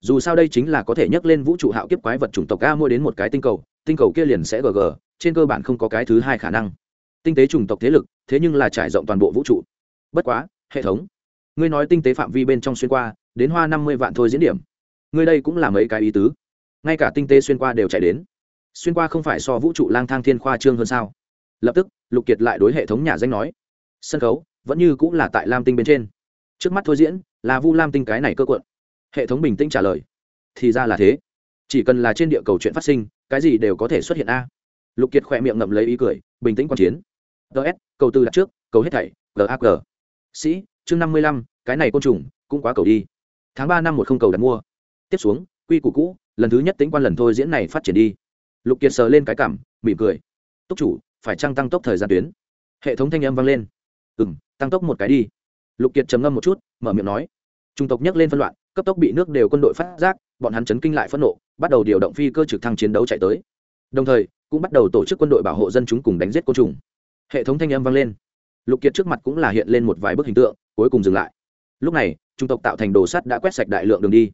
Dù sao đây chính là có thể nhắc lên vũ trụ hạo kiếp quái vật chủng tộc a mua đến một cái tinh cầu tinh cầu kia liền sẽ gg trên cơ bản không có cái thứ hai khả năng. Tinh tế chủng tộc thế lực, thế nhưng là trải rộng toàn bộ vũ trụ. Bất quá, hệ thống. Ngươi nói tinh tế phạm vi bên trong xuyên qua, đến hoa năm mươi vạn thôi diễn điểm ngươi đây cũng là mấy cái ý tứ. Ngay cả tinh tế xuyên qua đều chạy đến. Xuyên qua không phải so vũ trụ lang thang thiên khoa trương hơn sao? Lập tức, lục kiệt lại đối hệ thống nhà danh nói, sân khấu, vẫn như cũng là tại lam tinh bên trên. Trước mắt thôi diễn, là vu lam tinh cái này cơ cuộn. Hệ thống bình tĩnh trả lời, thì ra là thế. Chỉ cần là trên địa cầu chuyện phát sinh, cái gì đều có thể xuất hiện a. Lục kiệt khỏe miệng ngậm lấy ý cười, bình tĩnh quan chiến. Ts cầu tư đặt trước, cầu hết thảy gag sĩ, chương năm mươi lăm, cái này côn trùng, cũng quá cầu đi. Tháng ba năm một không cầu đặt mua tiếp xuống, quy củ cũ, lần thứ nhất tính quan lần thôi diễn này phát triển đi. Lục kiệt sờ lên cái cảm, mỉm cười. Túc chủ, phải trăng tăng tốc thời gian tuyến? Hệ thống thanh âm vang lên. Ừ m tăng tốc một cái đi. Lục kiệt trầm ngâm một chút, mở miệng nói. Trung tộc nhắc lên phân loạn, cấp tốc bị nước đều quân đội phát giác, bọn hắn chấn kinh lại phẫn nộ, bắt đầu điều động phi cơ trực thăng chiến đấu chạy tới. Đồng thời, cũng bắt đầu tổ chức quân đội bảo hộ dân chúng cùng đánh giết côn trùng. Hệ thống thanh âm vang lên. Lục kiệt trước mặt cũng là hiện lên một vài bức hình tượng, cuối cùng dừng lại. Lúc này, trung tộc tạo thành đồ sắt đã quét sạch đại lượng đường đi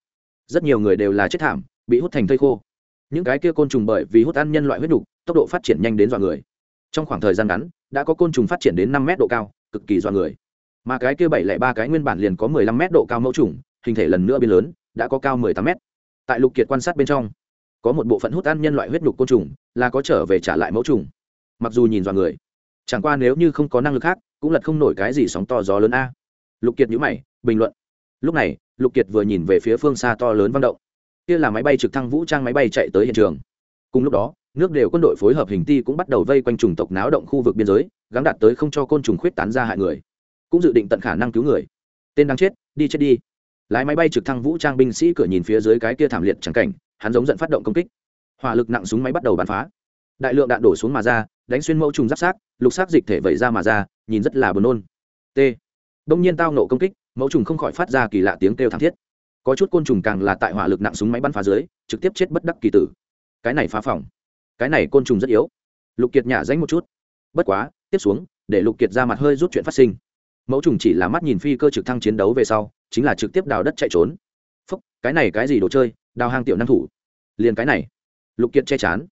rất nhiều người đều là chết thảm, bị hút thành thây khô. Những cái kia côn trùng bởi vì hút ăn nhân loại huyết đục, tốc độ phát triển nhanh đến dọa người. Trong khoảng thời gian ngắn, đã có côn trùng phát triển đến năm mét độ cao, cực kỳ dọa người. Mà cái kia bảy lẻ ba cái nguyên bản liền có mười lăm mét độ cao mẫu trùng, hình thể lần nữa biến lớn, đã có cao mười tám mét. Tại lục kiệt quan sát bên trong, có một bộ phận hút ăn nhân loại huyết nhục côn trùng, là có trở về trả lại mẫu trùng. Mặc dù nhìn dọa người, chẳng qua nếu như không có năng lực khác, cũng lật không nổi cái gì sóng to gió lớn a. Lục kiệt nhữ mày, bình luận. Lúc này lục kiệt vừa nhìn về phía phương xa to lớn vang động. Kia là máy bay trực thăng vũ trang máy bay chạy tới hiện trường. Cùng lúc đó, nước đều quân đội phối hợp hình ti cũng bắt đầu vây quanh chủng tộc náo động khu vực biên giới gắn đạt tới không cho côn trùng khuyết tán ra hại người. Cũng dự định tận khả năng cứu người. Tên đang chết, đi chết đi. Lái máy bay trực thăng vũ trang binh sĩ cửa nhìn phía dưới cái kia thảm liệt chẳng cảnh, hắn giống giận phát động công kích. Hỏa lực nặng súng máy bắt đầu bắn phá. Đại lượng đạn đổ xuống mà ra, đánh xuyên mẫu trùng giáp sát lục xác dịch thể vẩy ra mà ra, nhìn rất là buồn nôn. T. Đông nhiên tao nộ công kích mẫu trùng không khỏi phát ra kỳ lạ tiếng kêu thảm thiết. Có chút côn trùng càng là tại hỏa lực nặng súng máy bắn phá dưới, trực tiếp chết bất đắc kỳ tử. Cái này phá phòng. Cái này côn trùng rất yếu. Lục kiệt nhả danh một chút. Bất quá, tiếp xuống, để lục kiệt ra mặt hơi rút chuyện phát sinh. Mẫu trùng chỉ là mắt nhìn phi cơ trực thăng chiến đấu về sau, chính là trực tiếp đào đất chạy trốn. Phúc, cái này cái gì đồ chơi? Đào hang tiểu năng thủ. Liền cái này. Lục kiệt che chán.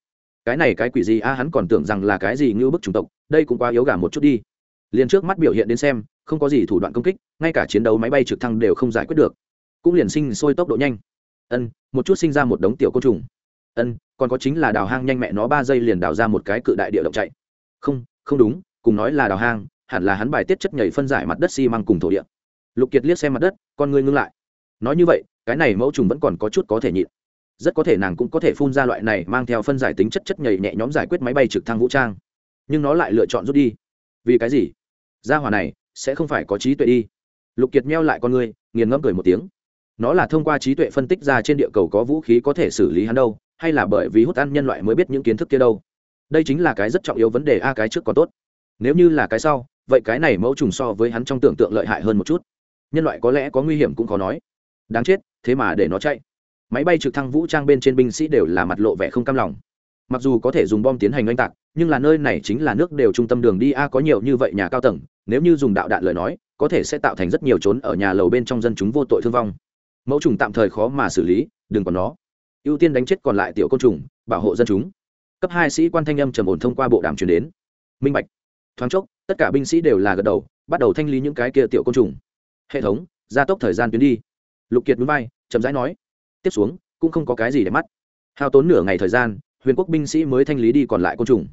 Cái này cái quỷ gì? A, hắn còn tưởng rằng là cái gì ngưu bức chủng tộc. Đây cũng quá yếu gà một chút đi. Liền trước mắt biểu hiện đến xem không có gì thủ đoạn công kích, ngay cả chiến đấu máy bay trực thăng đều không giải quyết được. Cũng liền sinh sôi tốc độ nhanh. Ân, một chút sinh ra một đống tiểu côn trùng. Ân, còn có chính là đào hang nhanh mẹ nó ba giây liền đào ra một cái cự đại địa động chạy. Không không đúng, cùng nói là đào hang, hẳn là hắn bài tiết chất nhảy phân giải mặt đất xi măng cùng thổ địa. Lục kiệt liếc xem mặt đất, con người ngưng lại. Nói như vậy, cái này mẫu trùng vẫn còn có chút có thể nhịn. Rất có thể nàng cũng có thể phun ra loại này mang theo phân giải tính chất chất nhảy nhẹ nhóm giải quyết máy bay trực thăng vũ trang. Nhưng nó lại lựa chọn rút đi. Vì cái gì? Ra hỏa này sẽ không phải có trí tuệ đi. Lục kiệt meo lại con người nghiền ngẫm cười một tiếng. Nó là thông qua trí tuệ phân tích ra trên địa cầu có vũ khí có thể xử lý hắn đâu, hay là bởi vì hút ăn nhân loại mới biết những kiến thức kia đâu? Đây chính là cái rất trọng yếu vấn đề, a, cái trước còn tốt. Nếu như là cái sau, vậy cái này mẫu trùng so với hắn trong tưởng tượng lợi hại hơn một chút. Nhân loại có lẽ có nguy hiểm cũng khó nói. Đáng chết, thế mà để nó chạy. Máy bay trực thăng vũ trang bên trên binh sĩ đều là mặt lộ vẻ không cam lòng mặc dù có thể dùng bom tiến hành oanh tạc, nhưng là nơi này chính là nước đều trung tâm đường đi a, có nhiều như vậy nhà cao tầng, nếu như dùng đạo đạn lời nói, có thể sẽ tạo thành rất nhiều trốn ở nhà lầu bên trong dân chúng vô tội thương vong. Mẫu trùng tạm thời khó mà xử lý, đừng còn nó. Ưu tiên đánh chết còn lại tiểu côn trùng, bảo hộ dân chúng. Cấp hai sĩ quan thanh âm trầm ổn thông qua bộ đàm truyền đến. Minh bạch. Thoáng chốc, tất cả binh sĩ đều là gật đầu, bắt đầu thanh lý những cái kia tiểu côn trùng. Hệ thống, gia tốc thời gian tuyến đi. Lục kiệt núi vai, chậm rãi nói. Tiếp xuống, cũng không có cái gì để mắt. Hao tốn nửa ngày thời gian huyền quốc binh sĩ mới thanh lý đi còn lại côn trùng.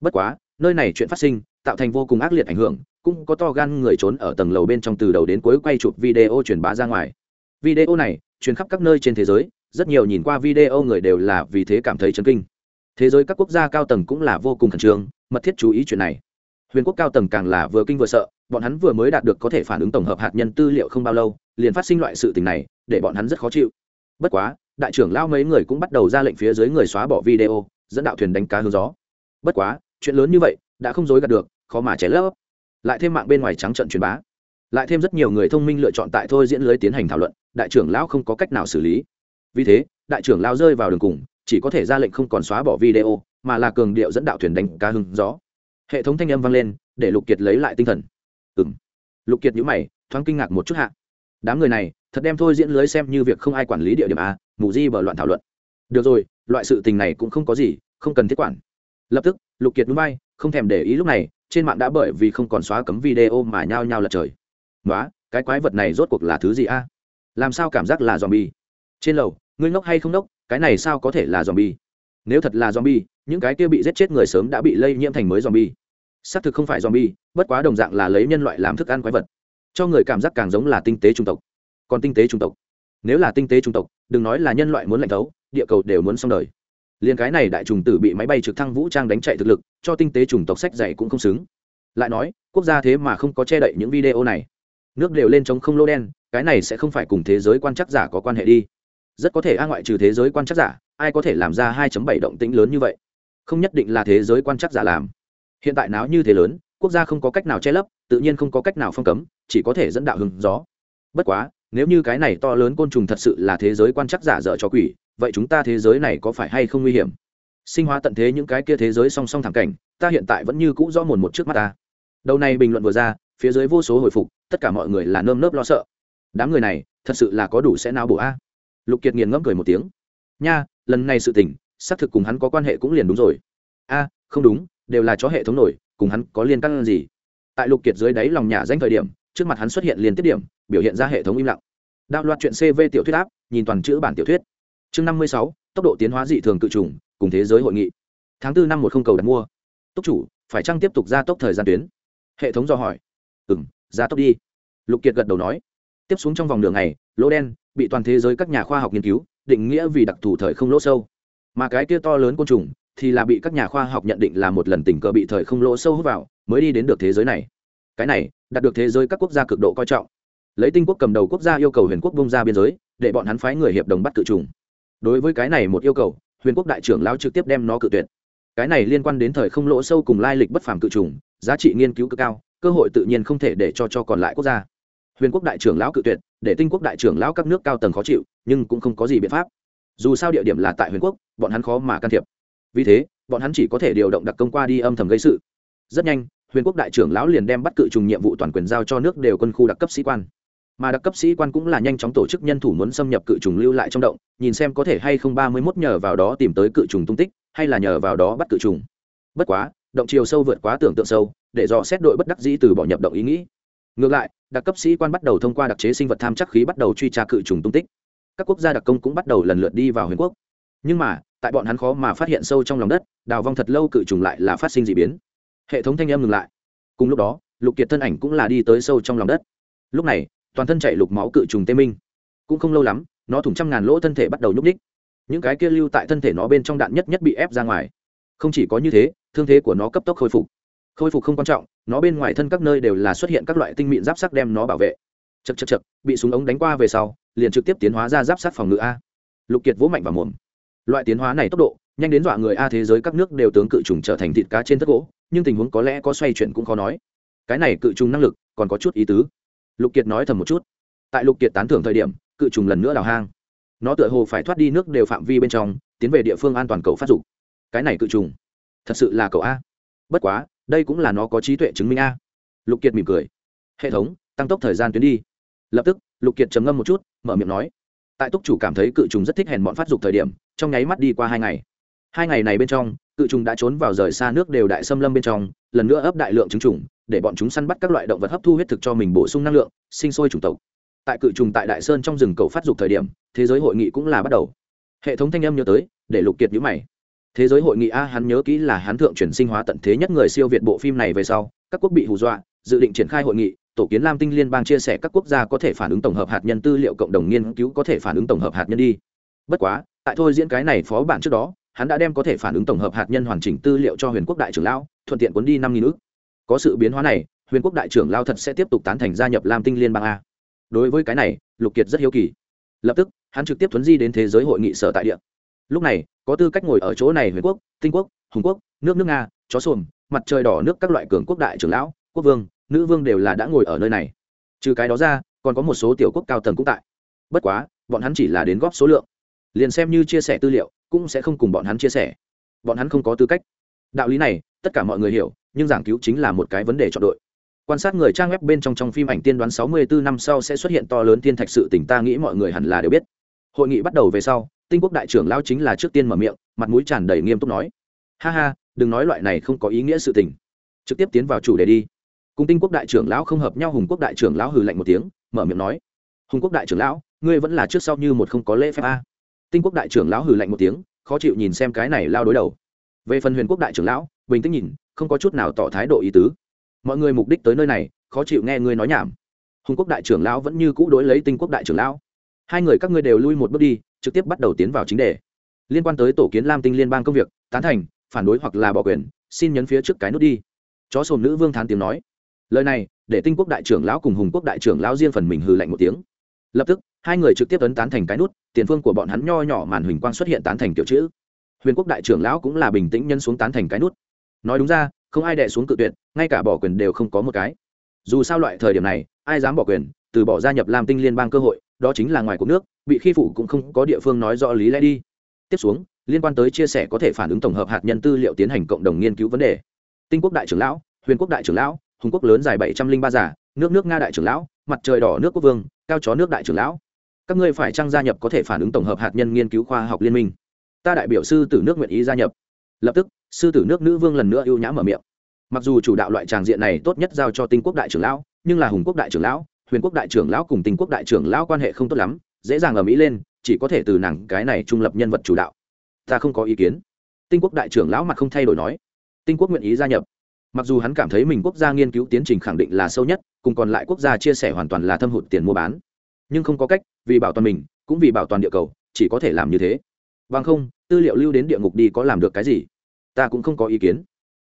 Bất quá, nơi này chuyện phát sinh, tạo thành vô cùng ác liệt ảnh hưởng, cũng có to gan người trốn ở tầng lầu bên trong từ đầu đến cuối quay chụp video truyền bá ra ngoài. Video này truyền khắp các nơi trên thế giới, rất nhiều nhìn qua video người đều là vì thế cảm thấy chấn kinh. Thế giới các quốc gia cao tầng cũng là vô cùng khẩn trương, mật thiết chú ý chuyện này. Huyền quốc cao tầng càng là vừa kinh vừa sợ, bọn hắn vừa mới đạt được có thể phản ứng tổng hợp hạt nhân tư liệu không bao lâu, liền phát sinh loại sự tình này, để bọn hắn rất khó chịu. Bất quá đại trưởng lao mấy người cũng bắt đầu ra lệnh phía dưới người xóa bỏ video, dẫn đạo thuyền đánh cá hướng gió. Bất quá, chuyện lớn như vậy đã không dối gạt được, khó mà cháy lấp. Lại thêm mạng bên ngoài trắng trận truyền bá. Lại thêm rất nhiều người thông minh lựa chọn tại thôi diễn lưới tiến hành thảo luận, đại trưởng lão không có cách nào xử lý. Vì thế, đại trưởng lão rơi vào đường cùng, chỉ có thể ra lệnh không còn xóa bỏ video, mà là cường điệu dẫn đạo thuyền đánh cá hưng gió. Hệ thống thanh âm vang lên, để lục kiệt lấy lại tinh thần. Ừ m lục kiệt nhữ mày, thoáng kinh ngạc một chút hạ. Đám người này thật đem thôi diễn lưới xem như việc không ai quản lý địa điểm a, mù di bờ loạn thảo luận. Được rồi, loại sự tình này cũng không có gì, không cần thiết quản. Lập tức, lục kiệt núi bay, không thèm để ý lúc này, trên mạng đã bởi vì không còn xóa cấm video mà nhao nhao lật trời. Nói cái quái vật này rốt cuộc là thứ gì a? Làm sao cảm giác là dòm bi trên lầu, ngươi ngốc hay không ngốc, cái này sao có thể là dòm bi nếu thật là dòm bi những cái kia bị giết chết người sớm đã bị lây nhiễm thành mới dòm bi xác thực không phải dòm bi bất quá đồng dạng là lấy nhân loại làm thức ăn quái vật. Cho người cảm giác càng giống là tinh tế trung tộc còn tinh tế trung tộc. Nếu là tinh tế trung tộc, đừng nói là nhân loại muốn lạnh thấu, địa cầu đều muốn xong đời. Liền cái này đại trùng tử bị máy bay trực thăng vũ trang đánh chạy thực lực, cho tinh tế chủng tộc sách dạy cũng không xứng. Lại nói, quốc gia thế mà không có che đậy những video này. Nước đều lên chống không lô đen, cái này sẽ không phải cùng thế giới quan chắc giả có quan hệ đi. Rất có thể a ngoại trừ thế giới quan chắc giả, ai có thể làm ra 2.7 động tĩnh lớn như vậy? Không nhất định là thế giới quan chắc giả làm. Hiện tại náo như thế lớn, quốc gia không có cách nào che lấp, tự nhiên không có cách nào phong cấm, chỉ có thể dẫn đạo hứng gió. Bất quá nếu như cái này to lớn côn trùng thật sự là thế giới quan chắc giả dở cho quỷ, vậy chúng ta thế giới này có phải hay không nguy hiểm? Sinh hóa tận thế những cái kia thế giới song song thẳng cảnh, ta hiện tại vẫn như cũ rõ mồn một trước mắt ta. Đầu này bình luận vừa ra, phía dưới vô số hồi phục, tất cả mọi người là nơm nớp lo sợ. Đám người này, thật sự là có đủ sẽ nao bổ a. Lục kiệt nghiền ngẫm cười một tiếng. Nha, lần này sự tình, xác thực cùng hắn có quan hệ cũng liền đúng rồi. A, không đúng, đều là chó hệ thống nổi, cùng hắn có liên căn gì? Tại lục kiệt dưới đáy lòng nhà danh thời điểm trước mặt hắn xuất hiện liên tiếp điểm, biểu hiện ra hệ thống im lặng. Đạo loạt chuyện cv tiểu thuyết áp, nhìn toàn chữ bản tiểu thuyết. Chương năm mươi sáu, tốc độ tiến hóa dị thường cự trùng, cùng thế giới hội nghị. Tháng bốn năm một không cầu đặt mua. Túc chủ, phải chăng tiếp tục gia tốc thời gian tuyến? Hệ thống do hỏi. Ừ m gia tốc đi. Lục kiệt gật đầu nói. Tiếp xuống trong vòng nửa ngày, lỗ đen, bị toàn thế giới các nhà khoa học nghiên cứu, định nghĩa vì đặc thù thời không lỗ sâu. Mà cái kia to lớn côn trùng, thì là bị các nhà khoa học nhận định là một lần tình cờ bị thời không lỗ sâu hút vào, mới đi đến được thế giới này. Cái này đạt được thế giới các quốc gia cực độ coi trọng. Lấy tinh quốc cầm đầu quốc gia yêu cầu huyền quốc bông ra biên giới, để bọn hắn phái người hiệp đồng bắt cự trùng. Đối với cái này một yêu cầu, huyền quốc đại trưởng lao trực tiếp đem nó cự tuyệt. Cái này liên quan đến thời không lỗ sâu cùng lai lịch bất phàm cự trùng, giá trị nghiên cứu cực cao, cơ hội tự nhiên không thể để cho cho còn lại quốc gia. Huyền quốc đại trưởng lão cự tuyệt, để tinh quốc đại trưởng lão các nước cao tầng khó chịu, nhưng cũng không có gì biện pháp. Dù sao địa điểm là tại huyền quốc, bọn hắn khó mà can thiệp. Vì thế, bọn hắn chỉ có thể điều động đặc công qua đi âm thầm gây sự. Rất nhanh huyền quốc đại trưởng lão liền đem bắt cự trùng nhiệm vụ toàn quyền giao cho nước đều quân khu đặc cấp sĩ quan. Mà đặc cấp sĩ quan cũng là nhanh chóng tổ chức nhân thủ muốn xâm nhập cự trùng lưu lại trong động, nhìn xem có thể hay không ba mươi mốt nhờ vào đó tìm tới cự trùng tung tích, hay là nhờ vào đó bắt cự trùng. Bất quá, động chiều sâu vượt quá tưởng tượng sâu, để dò xét đội bất đắc dĩ từ bỏ nhập động ý nghĩ. Ngược lại, đặc cấp sĩ quan bắt đầu thông qua đặc chế sinh vật tham chắc khí bắt đầu truy tra cự trùng tung tích. Các quốc gia đặc công cũng bắt đầu lần lượt đi vào huyền quốc. Nhưng mà, tại bọn hắn khó mà phát hiện sâu trong lòng đất, đào vong thật lâu cự trùng lại là phát sinh d ị biến hệ thống thanh âm ngừng lại. Cùng lúc đó, lục kiệt thân ảnh cũng là đi tới sâu trong lòng đất. Lúc này, toàn thân chạy lục máu cự trùng tê minh. Cũng không lâu lắm, nó thủng trăm ngàn lỗ thân thể bắt đầu nhúc ních những cái kia lưu tại thân thể nó bên trong đạn nhất nhất bị ép ra ngoài. Không chỉ có như thế, thương thế của nó cấp tốc khôi phục. Khôi phục không quan trọng, nó bên ngoài thân các nơi đều là xuất hiện các loại tinh mịn giáp sắc đem nó bảo vệ. Chật chật chật bị súng ống đánh qua về sau, liền trực tiếp tiến hóa ra giáp sát phòng ngự a. Lục kiệt vỗ mạnh vào mồm. Loại tiến hóa này tốc độ nhanh đến dọa người a thế giới các nước đều tướng cự trùng trở thành thịt cá trên tất gỗ, nhưng tình huống có lẽ có xoay chuyển cũng khó nói. Cái này cự trùng năng lực còn có chút ý tứ. Lục kiệt nói thầm một chút. Tại lục kiệt tán thưởng thời điểm, cự trùng lần nữa đào hang. Nó tựa hồ phải thoát đi nước đều phạm vi bên trong, tiến về địa phương an toàn cầu phát dục. Cái này cự trùng, thật sự là cậu a. Bất quá, đây cũng là nó có trí tuệ chứng minh a. Lục kiệt mỉm cười. Hệ thống, tăng tốc thời gian tuyến đi. Lập tức, lục kiệt trầm ngâm một chút, mở miệng nói. Tại túc chủ cảm thấy cự trùng rất thích hèn bọn phát dục thời điểm, trong nháy mắt đi qua hai ngày hai ngày này bên trong, cự trùng đã trốn vào rời xa nước đều đại xâm lâm bên trong, lần nữa ấp đại lượng trứng trùng, để bọn chúng săn bắt các loại động vật hấp thu huyết thực cho mình bổ sung năng lượng, sinh sôi chủng tộc. Tại cự trùng tại đại sơn trong rừng cầu phát dục thời điểm, thế giới hội nghị cũng là bắt đầu. Hệ thống thanh âm nhớ tới, để lục kiệt nhữ mày. Thế giới hội nghị a, hắn nhớ kỹ là hắn thượng chuyển sinh hóa tận thế nhất người siêu việt bộ phim này về sau, các quốc bị hù dọa, dự định triển khai hội nghị, tổ kiến lam tinh liên bang chia sẻ các quốc gia có thể phản ứng tổng hợp hạt nhân tư liệu cộng đồng nghiên cứu có thể phản ứng tổng hợp hạt nhân đi. Bất quá, tại thôi diễn cái này phó bản trước đó hắn đã đem có thể phản ứng tổng hợp hạt nhân hoàn chỉnh tư liệu cho huyền quốc đại trưởng lão, thuận tiện cuốn đi năm nghìn ước. Có sự biến hóa này, huyền quốc đại trưởng lao thật sẽ tiếp tục tán thành gia nhập lam tinh liên bang a. Đối với cái này, lục kiệt rất hiếu kỳ. Lập tức, hắn trực tiếp thuấn di đến thế giới hội nghị sở tại địa. Lúc này, có tư cách ngồi ở chỗ này huyền quốc, tinh quốc, hùng quốc, nước nước nga, chó xuồng, mặt trời đỏ nước các loại cường quốc đại trưởng lão, quốc vương, nữ vương đều là đã ngồi ở nơi này. Trừ cái đó ra, còn có một số tiểu quốc cao tầng cũng tại. Bất quá, bọn hắn chỉ là đến góp số lượng. Liền xem như chia sẻ tư liệu cũng sẽ không cùng bọn hắn chia sẻ. Bọn hắn không có tư cách. Đạo lý này, tất cả mọi người hiểu, nhưng giảng cứu chính là một cái vấn đề chọn đội. Quan sát người trang web bên trong trong phim ảnh tiên đoán 64 năm sau sẽ xuất hiện to lớn thiên thạch sự tình, ta nghĩ mọi người hẳn là đều biết. Hội nghị bắt đầu về sau, tinh quốc đại trưởng lao chính là trước tiên mở miệng, mặt mũi tràn đầy nghiêm túc nói. Ha ha, đừng nói loại này không có ý nghĩa sự tình. Trực tiếp tiến vào chủ đề đi. Cùng tinh quốc đại trưởng lão không hợp nhau, hùng quốc đại trưởng lão hừ lạnh một tiếng, mở miệng nói. Hùng quốc đại trưởng lão, ngươi vẫn là trước sau như một không có lễ phép a tinh quốc đại trưởng lão hừ lạnh một tiếng, khó chịu nhìn xem cái này lao đối đầu. Về phần huyền quốc đại trưởng lão, bình tĩnh nhìn, không có chút nào tỏ thái độ ý tứ. Mọi người mục đích tới nơi này, khó chịu nghe ngươi nói nhảm. Hùng quốc đại trưởng lão vẫn như cũ đối lấy tinh quốc đại trưởng lão. Hai người các ngươi đều lui một bước đi, trực tiếp bắt đầu tiến vào chính đề. Liên quan tới tổ kiến lam tinh liên bang công việc, tán thành, phản đối hoặc là bỏ quyền, xin nhấn phía trước cái nút đi. Chó sồn nữ vương thán tiếng nói. Lời này, để tinh quốc đại trưởng lão cùng hùng quốc đại trưởng lão riêng phần mình hừ lạnh một tiếng. Lập tức hai người trực tiếp ấn tán thành cái nút, tiền phương của bọn hắn nho nhỏ màn huỳnh quang xuất hiện tán thành kiểu chữ. Huyền quốc đại trưởng lão cũng là bình tĩnh nhân xuống tán thành cái nút. Nói đúng ra, không ai đệ xuống cự tuyệt, ngay cả bỏ quyền đều không có một cái. Dù sao loại thời điểm này, ai dám bỏ quyền, từ bỏ gia nhập làm tinh liên bang cơ hội, đó chính là ngoài cuộc nước, bị khi phụ cũng không có địa phương nói rõ lý lẽ đi. Tiếp xuống, liên quan tới chia sẻ có thể phản ứng tổng hợp hạt nhân tư liệu tiến hành cộng đồng nghiên cứu vấn đề. Tinh quốc đại trưởng lão, huyền quốc đại trưởng lão, hùng quốc lớn dài bảy trăm linh ba giả, nước nước nga đại trưởng lão, mặt trời đỏ nước quốc vương, cao chó nước đại trưởng lão các ngươi phải trang gia nhập có thể phản ứng tổng hợp hạt nhân nghiên cứu khoa học liên minh? Ta đại biểu sư tử nước nguyện ý gia nhập. Lập tức, sư tử nước nữ vương lần nữa ưu nhã mở miệng. Mặc dù chủ đạo loại tràng diện này tốt nhất giao cho tinh quốc đại trưởng lão, nhưng là hùng quốc đại trưởng lão, huyền quốc đại trưởng lão cùng tinh quốc đại trưởng lão quan hệ không tốt lắm, dễ dàng ở mỹ lên, chỉ có thể từ nàng cái này trung lập nhân vật chủ đạo. Ta không có ý kiến. Tinh quốc đại trưởng lão mặt không thay đổi nói. Tinh quốc nguyện ý gia nhập. Mặc dù hắn cảm thấy mình quốc gia nghiên cứu tiến trình khẳng định là sâu nhất, cùng còn lại quốc gia chia sẻ hoàn toàn là thâm hụt tiền mua bán. Nhưng không có cách vì bảo toàn mình, cũng vì bảo toàn địa cầu, chỉ có thể làm như thế. Bằng không, tư liệu lưu đến địa ngục đi có làm được cái gì? Ta cũng không có ý kiến.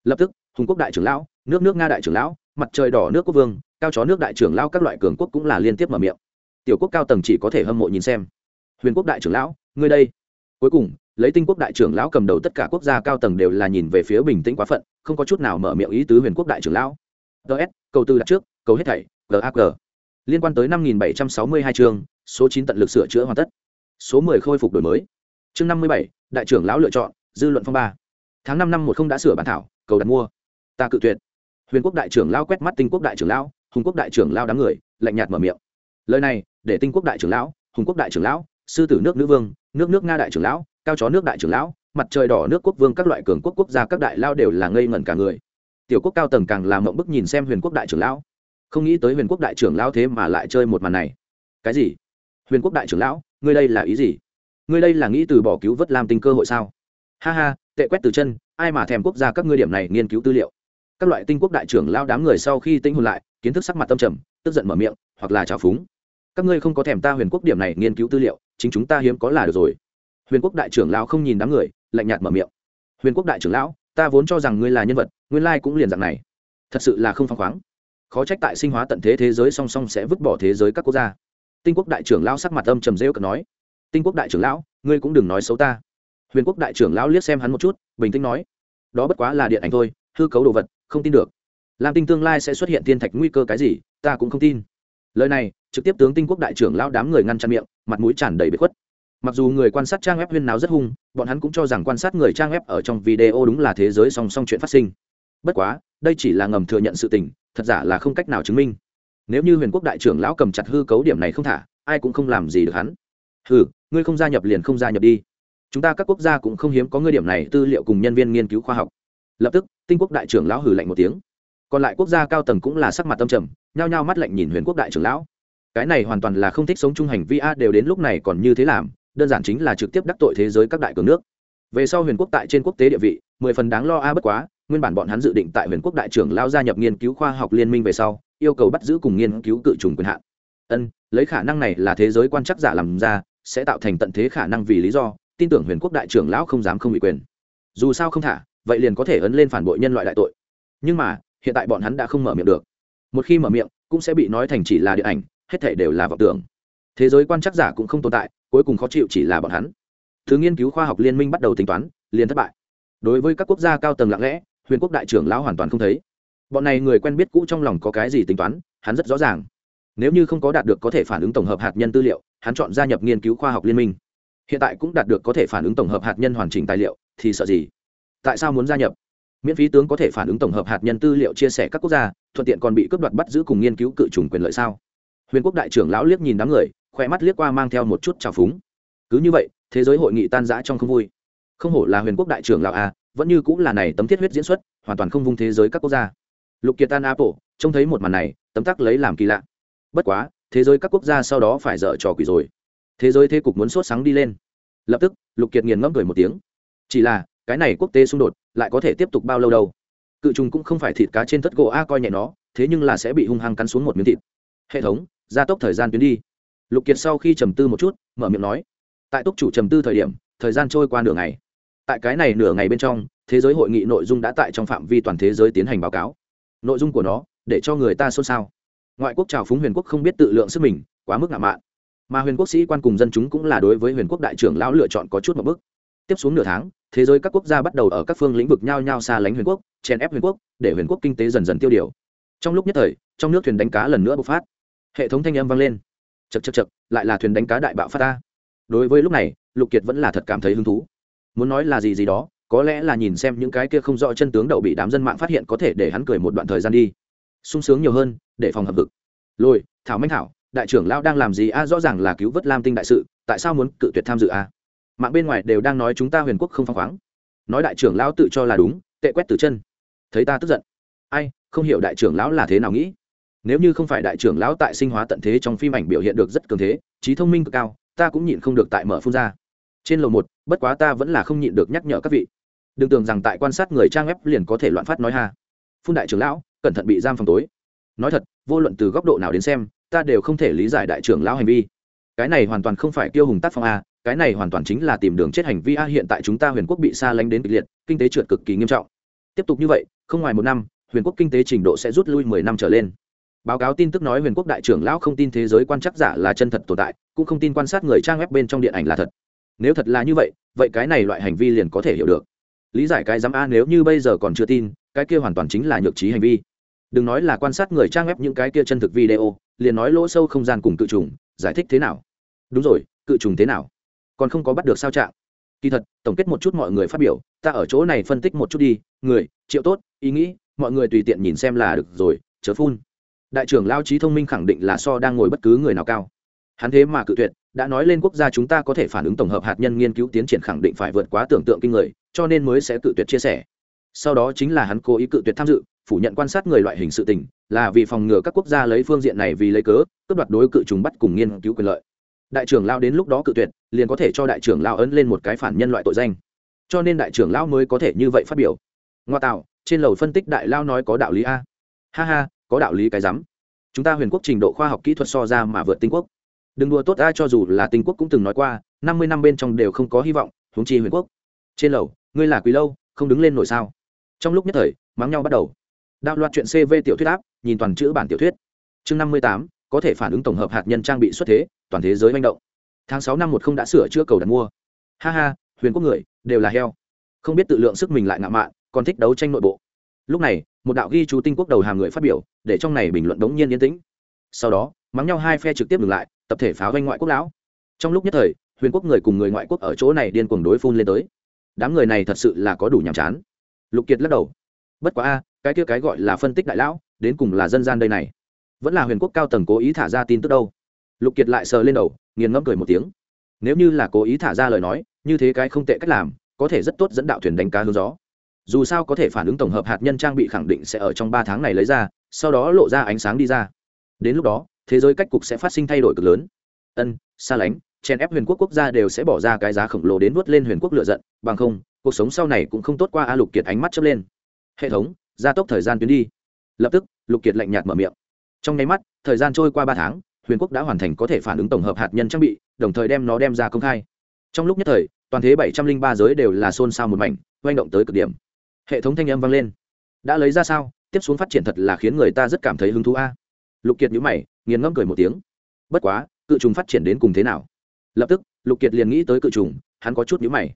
Lập tức, hùng quốc đại trưởng lão, nước nước nga đại trưởng lão, mặt trời đỏ nước quốc vương, cao chó nước đại trưởng lão các loại cường quốc cũng là liên tiếp mở miệng. Tiểu quốc cao tầng chỉ có thể hâm mộ nhìn xem. Huyền quốc đại trưởng lão, ngươi đây. Cuối cùng, lấy tinh quốc đại trưởng lão cầm đầu tất cả quốc gia cao tầng đều là nhìn về phía bình tĩnh quá phận, không có chút nào mở miệng ý tứ huyền quốc đại trưởng lão. Ts cầu tư đặt trước, cầu hết thảy gag liên quan tới năm nghìn bảy trăm sáu mươi hai chương số chín tận lực sửa chữa hoàn tất số mười khôi phục đổi mới chương năm mươi bảy đại trưởng lão lựa chọn dư luận phong ba tháng năm năm một không đã sửa bản thảo cầu đặt mua ta cự tuyệt huyền quốc đại trưởng lão quét mắt tinh quốc đại trưởng lão hùng quốc đại trưởng lão đám người lạnh nhạt mở miệng lời này để tinh quốc đại trưởng lão hùng quốc đại trưởng lão sư tử nước nữ vương nước nước nga đại trưởng lão cao chó nước đại trưởng lão mặt trời đỏ nước quốc vương các loại cường quốc quốc gia các đại lao đều là ngây ngẩn cả người tiểu quốc cao tầng càng làm mộng bức nhìn xem huyền quốc đại trưởng lão không nghĩ tới huyền quốc đại trưởng lão thế mà lại chơi một màn này cái gì huyền quốc đại trưởng lão, ngươi đây là ý gì? Ngươi đây là nghĩ từ bỏ cứu vớt làm tinh cơ hội sao? Ha ha, tệ quét từ chân, ai mà thèm quốc gia các ngươi điểm này nghiên cứu tư liệu? Các loại tinh quốc đại trưởng lao đám người sau khi tinh hồn lại, kiến thức sắc mặt tâm trầm, tức giận mở miệng, hoặc là trào phúng. Các ngươi không có thèm ta huyền quốc điểm này nghiên cứu tư liệu, chính chúng ta hiếm có là được rồi. Huyền quốc đại trưởng lão không nhìn đám người, lạnh nhạt mở miệng. Huyền quốc đại trưởng lão, ta vốn cho rằng ngươi là nhân vật, nguyên lai cũng liền dạng này. Thật sự là không phăng khoáng. Khó trách tại sinh hóa tận thế thế giới song song sẽ vứt bỏ thế giới các quốc gia tinh quốc đại trưởng lão sắc mặt âm trầm rêu cợt nói, tinh quốc đại trưởng lão, ngươi cũng đừng nói xấu ta. Huyền quốc đại trưởng lão liếc xem hắn một chút, bình tĩnh nói, đó bất quá là điện ảnh thôi, hư cấu đồ vật, không tin được. Làm tinh tương lai sẽ xuất hiện thiên thạch nguy cơ cái gì, ta cũng không tin. Lời này, trực tiếp tướng tinh quốc đại trưởng lão đám người ngăn chặn miệng, mặt mũi tràn đầy bếp khuất. Mặc dù người quan sát trang web huyên náo rất hung, bọn hắn cũng cho rằng quan sát người trang web ở trong video đúng là thế giới song song chuyện phát sinh. Bất quá, đây chỉ là ngầm thừa nhận sự tình, thật giả là không cách nào chứng minh nếu như huyền quốc đại trưởng lão cầm chặt hư cấu điểm này không thả, ai cũng không làm gì được hắn. Hừ, ngươi không gia nhập liền không gia nhập đi. Chúng ta các quốc gia cũng không hiếm có ngươi điểm này tư liệu cùng nhân viên nghiên cứu khoa học. Lập tức, tinh quốc đại trưởng lão hừ lạnh một tiếng. Còn lại quốc gia cao tầng cũng là sắc mặt tâm trầm, nhao nhao mắt lạnh nhìn huyền quốc đại trưởng lão. Cái này hoàn toàn là không thích sống chung hành vi a, đều đến lúc này còn như thế làm, đơn giản chính là trực tiếp đắc tội thế giới các đại cường nước. Về sau huyền quốc tại trên quốc tế địa vị, mười phần đáng lo a, bất quá, nguyên bản bọn hắn dự định tại huyền quốc đại trưởng lao gia nhập nghiên cứu khoa học liên minh về sau yêu cầu bắt giữ cùng nghiên cứu cự trùng quyền hạn. Ân, lấy khả năng này là thế giới quan chắc giả làm ra, sẽ tạo thành tận thế khả năng vì lý do, tin tưởng huyền quốc đại trưởng lão không dám không bị quyền. Dù sao không thả, vậy liền có thể ấn lên phản bội nhân loại đại tội. Nhưng mà, hiện tại bọn hắn đã không mở miệng được. Một khi mở miệng, cũng sẽ bị nói thành chỉ là điện ảnh, hết thể đều là vọng tưởng. Thế giới quan chắc giả cũng không tồn tại, cuối cùng khó chịu chỉ là bọn hắn. Thứ nghiên cứu khoa học liên minh bắt đầu tính toán, liền thất bại. Đối với các quốc gia cao tầng lặng lẽ, huyền quốc đại trưởng lão hoàn toàn không thấy bọn này người quen biết cũ trong lòng có cái gì tính toán, hắn rất rõ ràng. Nếu như không có đạt được có thể phản ứng tổng hợp hạt nhân tư liệu, hắn chọn gia nhập nghiên cứu khoa học liên minh. Hiện tại cũng đạt được có thể phản ứng tổng hợp hạt nhân hoàn chỉnh tài liệu, thì sợ gì? Tại sao muốn gia nhập? Miễn phí tướng có thể phản ứng tổng hợp hạt nhân tư liệu chia sẻ các quốc gia, thuận tiện còn bị cướp đoạt bắt giữ cùng nghiên cứu cự trùng quyền lợi sao? Huyền quốc đại trưởng lão liếc nhìn đám người, khoe mắt liếc qua mang theo một chút trào phúng. Cứ như vậy, thế giới hội nghị tan rã trong không vui. Không hổ là huyền quốc đại trưởng lão a, vẫn như cũng là này tấm thiết huyết diễn xuất, hoàn toàn không vung thế giới các quốc gia lục kiệt tan apple, trông thấy một màn này, tấm tắc lấy làm kỳ lạ. Bất quá, thế giới các quốc gia sau đó phải dở trò quỷ rồi. Thế giới thế cục muốn sốt sáng đi lên. Lập tức, lục kiệt nghiền ngẫm cười một tiếng. Chỉ là, cái này quốc tế xung đột, lại có thể tiếp tục bao lâu đâu? Cự trùng cũng không phải thịt cá trên tất gỗ a, coi nhẹ nó, thế nhưng là sẽ bị hung hăng cắn xuống một miếng thịt. Hệ thống, gia tốc thời gian tuyến đi. Lục kiệt sau khi trầm tư một chút, mở miệng nói. Tại túc chủ trầm tư thời điểm, thời gian trôi qua nửa ngày. Tại cái này nửa ngày bên trong, thế giới hội nghị nội dung đã tại trong phạm vi toàn thế giới tiến hành báo cáo nội dung của nó, để cho người ta xôn xao. Ngoại quốc trào phúng huyền quốc không biết tự lượng sức mình, quá mức ngạo mạn. Mà huyền quốc sĩ quan cùng dân chúng cũng là đối với huyền quốc đại trưởng lão lựa chọn có chút một bước. Tiếp xuống nửa tháng, thế giới các quốc gia bắt đầu ở các phương lĩnh vực nhao nhao xa lánh huyền quốc, chèn ép huyền quốc, để huyền quốc kinh tế dần dần tiêu điều. Trong lúc nhất thời, trong nước thuyền đánh cá lần nữa bộc phát. Hệ thống thanh âm vang lên. Chật chật chật lại là thuyền đánh cá đại bạo phát ta đối với lúc này, lục kiệt vẫn là thật cảm thấy hứng thú. Muốn nói là gì gì đó có lẽ là nhìn xem những cái kia không rõ chân tướng đậu bị đám dân mạng phát hiện có thể để hắn cười một đoạn thời gian đi. Sung sướng nhiều hơn, để phòng hợp vực lôi, thảo minh thảo, đại trưởng lão đang làm gì a? Rõ ràng là cứu vớt lam tinh đại sự, tại sao muốn cự tuyệt tham dự a? Mạng bên ngoài đều đang nói chúng ta huyền quốc không phăng khoáng. Nói đại trưởng lão tự cho là đúng, tệ quét từ chân. Thấy ta tức giận. Ai, không hiểu đại trưởng lão là thế nào nghĩ. Nếu như không phải đại trưởng lão tại sinh hóa tận thế trong phim ảnh biểu hiện được rất cường thế, trí thông minh cực cao, ta cũng nhịn không được tại mở phun ra. Trên lầu một, bất quá ta vẫn là không nhịn được nhắc nhở các vị đừng tưởng rằng tại quan sát người trang web liền có thể loạn phát nói ha. Phun đại trưởng lão, cẩn thận bị giam phòng tối. Nói thật, vô luận từ góc độ nào đến xem, ta đều không thể lý giải đại trưởng lão hành vi. Cái này hoàn toàn không phải kiêu hùng tác phong a, cái này hoàn toàn chính là tìm đường chết hành vi a, hiện tại chúng ta huyền quốc bị xa lánh đến kịch liệt, kinh tế trượt cực kỳ nghiêm trọng. Tiếp tục như vậy, không ngoài một năm, huyền quốc kinh tế trình độ sẽ rút lui mười năm trở lên. Báo cáo tin tức nói huyền quốc đại trưởng lão không tin thế giới quan chắc giả là chân thật tồn tại, cũng không tin quan sát người trang web bên trong điện ảnh là thật. Nếu thật là như vậy vậy cái này loại hành vi liền có thể hiểu được lý giải cái dám a nếu như bây giờ còn chưa tin, cái kia hoàn toàn chính là nhược trí hành vi. Đừng nói là quan sát người trang web những cái kia chân thực video, liền nói lỗ sâu không gian cùng cự trùng, giải thích thế nào? Đúng rồi, cự trùng thế nào? Còn không có bắt được sao trạng kỳ thật, tổng kết một chút mọi người phát biểu, ta ở chỗ này phân tích một chút đi, người, triệu tốt, ý nghĩ, mọi người tùy tiện nhìn xem là được rồi, chớ phun. Đại trưởng lao trí thông minh khẳng định là so đang ngồi bất cứ người nào cao. Hắn thế mà cự tuyệt đã nói lên quốc gia chúng ta có thể phản ứng tổng hợp hạt nhân nghiên cứu tiến triển khẳng định phải vượt quá tưởng tượng kinh người, cho nên mới sẽ cự tuyệt chia sẻ. Sau đó chính là hắn cố ý cự tuyệt tham dự, phủ nhận quan sát người loại hình sự tình, là vì phòng ngừa các quốc gia lấy phương diện này vì lấy cớ, cướp đoạt đối cự chúng bắt cùng nghiên cứu quyền lợi. Đại trưởng lao đến lúc đó cự tuyệt, liền có thể cho đại trưởng lao ấn lên một cái phản nhân loại tội danh. Cho nên đại trưởng lao mới có thể như vậy phát biểu. Ngoa tạo, trên lầu phân tích đại lao nói có đạo lý a. Ha ha, có đạo lý cái rắm. Chúng ta huyền quốc trình độ khoa học kỹ thuật so ra mà vượt tinh quốc đừng đùa tốt ai cho dù là tinh quốc cũng từng nói qua, năm mươi năm bên trong đều không có hy vọng, huống chi huyền quốc. Trên lầu, ngươi là quý lâu, không đứng lên nổi sao? Trong lúc nhất thời, mắng nhau bắt đầu. Đạo loạt chuyện cv tiểu thuyết áp, nhìn toàn chữ bản tiểu thuyết. Chương năm mươi tám, có thể phản ứng tổng hợp hạt nhân trang bị xuất thế, toàn thế giới manh động. Tháng sáu năm một không đã sửa chữa cầu đặt mua. Ha ha, huyền quốc người, đều là heo. Không biết tự lượng sức mình lại ngạo mạn, còn thích đấu tranh nội bộ. Lúc này, một đạo ghi chú tinh quốc đầu hàm người phát biểu, để trong này bình luận đống nhiên yên tĩnh. Sau đó, mắng nhau hai phe trực tiếp ngừng lại tập thể pháo doanh ngoại quốc lão. Trong lúc nhất thời, huyền quốc người cùng người ngoại quốc ở chỗ này điên cuồng đối phun lên tới. Đám người này thật sự là có đủ nhàm chán. Lục kiệt lắc đầu. Bất quá a, cái kia cái gọi là phân tích đại lão, đến cùng là dân gian đây này. Vẫn là huyền quốc cao tầng cố ý thả ra tin tức đâu. Lục kiệt lại sờ lên đầu, nghiền ngẫm cười một tiếng. Nếu như là cố ý thả ra lời nói, như thế cái không tệ cách làm, có thể rất tốt dẫn đạo thuyền đánh cá hướng gió. Dù sao có thể phản ứng tổng hợp hạt nhân trang bị khẳng định sẽ ở trong ba tháng này lấy ra, sau đó lộ ra ánh sáng đi ra. Đến lúc đó thế giới cách cục sẽ phát sinh thay đổi cực lớn. Ân, xa lánh, chèn ép huyền quốc quốc gia đều sẽ bỏ ra cái giá khổng lồ đến vớt lên huyền quốc lựa giận, bằng không, cuộc sống sau này cũng không tốt qua a lục kiệt ánh mắt chớp lên. Hệ thống, gia tốc thời gian tuyến đi. Lập tức, lục kiệt lạnh nhạt mở miệng. Trong nháy mắt, thời gian trôi qua ba tháng, huyền quốc đã hoàn thành có thể phản ứng tổng hợp hạt nhân trang bị, đồng thời đem nó đem ra công khai. Trong lúc nhất thời, toàn thế bảy trăm linh ba giới đều là xôn xao một mảnh oanh động tới cực điểm. Hệ thống thanh âm vang lên. Đã lấy ra sao? Tiếp xuống phát triển thật là khiến người ta rất cảm thấy hứng thú a. Lục kiệt nhữ mày nghiền ngẫm cười một tiếng. Bất quá, cự trùng phát triển đến cùng thế nào? Lập tức, lục kiệt liền nghĩ tới cự trùng, hắn có chút nhữ mày.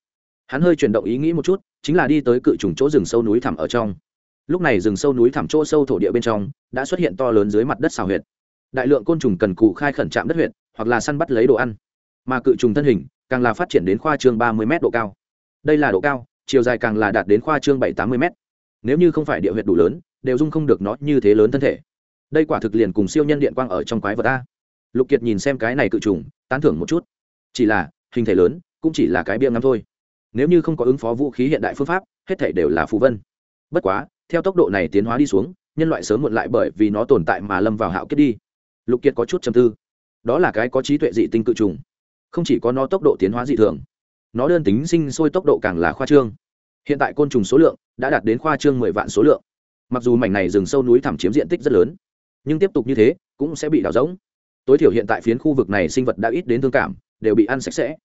Hắn hơi chuyển động ý nghĩ một chút, chính là đi tới cự trùng chỗ rừng sâu núi thẳm ở trong. Lúc này rừng sâu núi thẳm chỗ sâu thổ địa bên trong, đã xuất hiện to lớn dưới mặt đất xào huyệt. Đại lượng côn trùng cần cụ khai khẩn trạm đất huyệt, hoặc là săn bắt lấy đồ ăn. Mà cự trùng thân hình, càng là phát triển đến khoa trương ba mươi m độ cao. Đây là độ cao, chiều dài càng là đạt đến khoa trương bảy tám mươi m nếu như không phải địa huyệt đủ lớn, đều dung không được nó như thế lớn thân thể đây quả thực liền cùng siêu nhân điện quang ở trong quái vật ta. Lục kiệt nhìn xem cái này cự trùng, tán thưởng một chút. Chỉ là, hình thể lớn, cũng chỉ là cái bia ngắm thôi. Nếu như không có ứng phó vũ khí hiện đại phương pháp, hết thể đều là phù vân. Bất quá, theo tốc độ này tiến hóa đi xuống, nhân loại sớm muộn lại bởi vì nó tồn tại mà lâm vào hạo kết đi. Lục kiệt có chút chầm tư. Đó là cái có trí tuệ dị tinh cự trùng. Không chỉ có nó tốc độ tiến hóa dị thường, nó đơn tính sinh sôi tốc độ càng là khoa trương. Hiện tại côn trùng số lượng đã đạt đến khoa trương mười vạn số lượng. Mặc dù mảnh này rừng sâu núi thẳm chiếm diện tích rất lớn nhưng tiếp tục như thế, cũng sẽ bị đảo rỗng. Tối thiểu hiện tại phiến khu vực này sinh vật đã ít đến thương cảm, đều bị ăn sạch sẽ.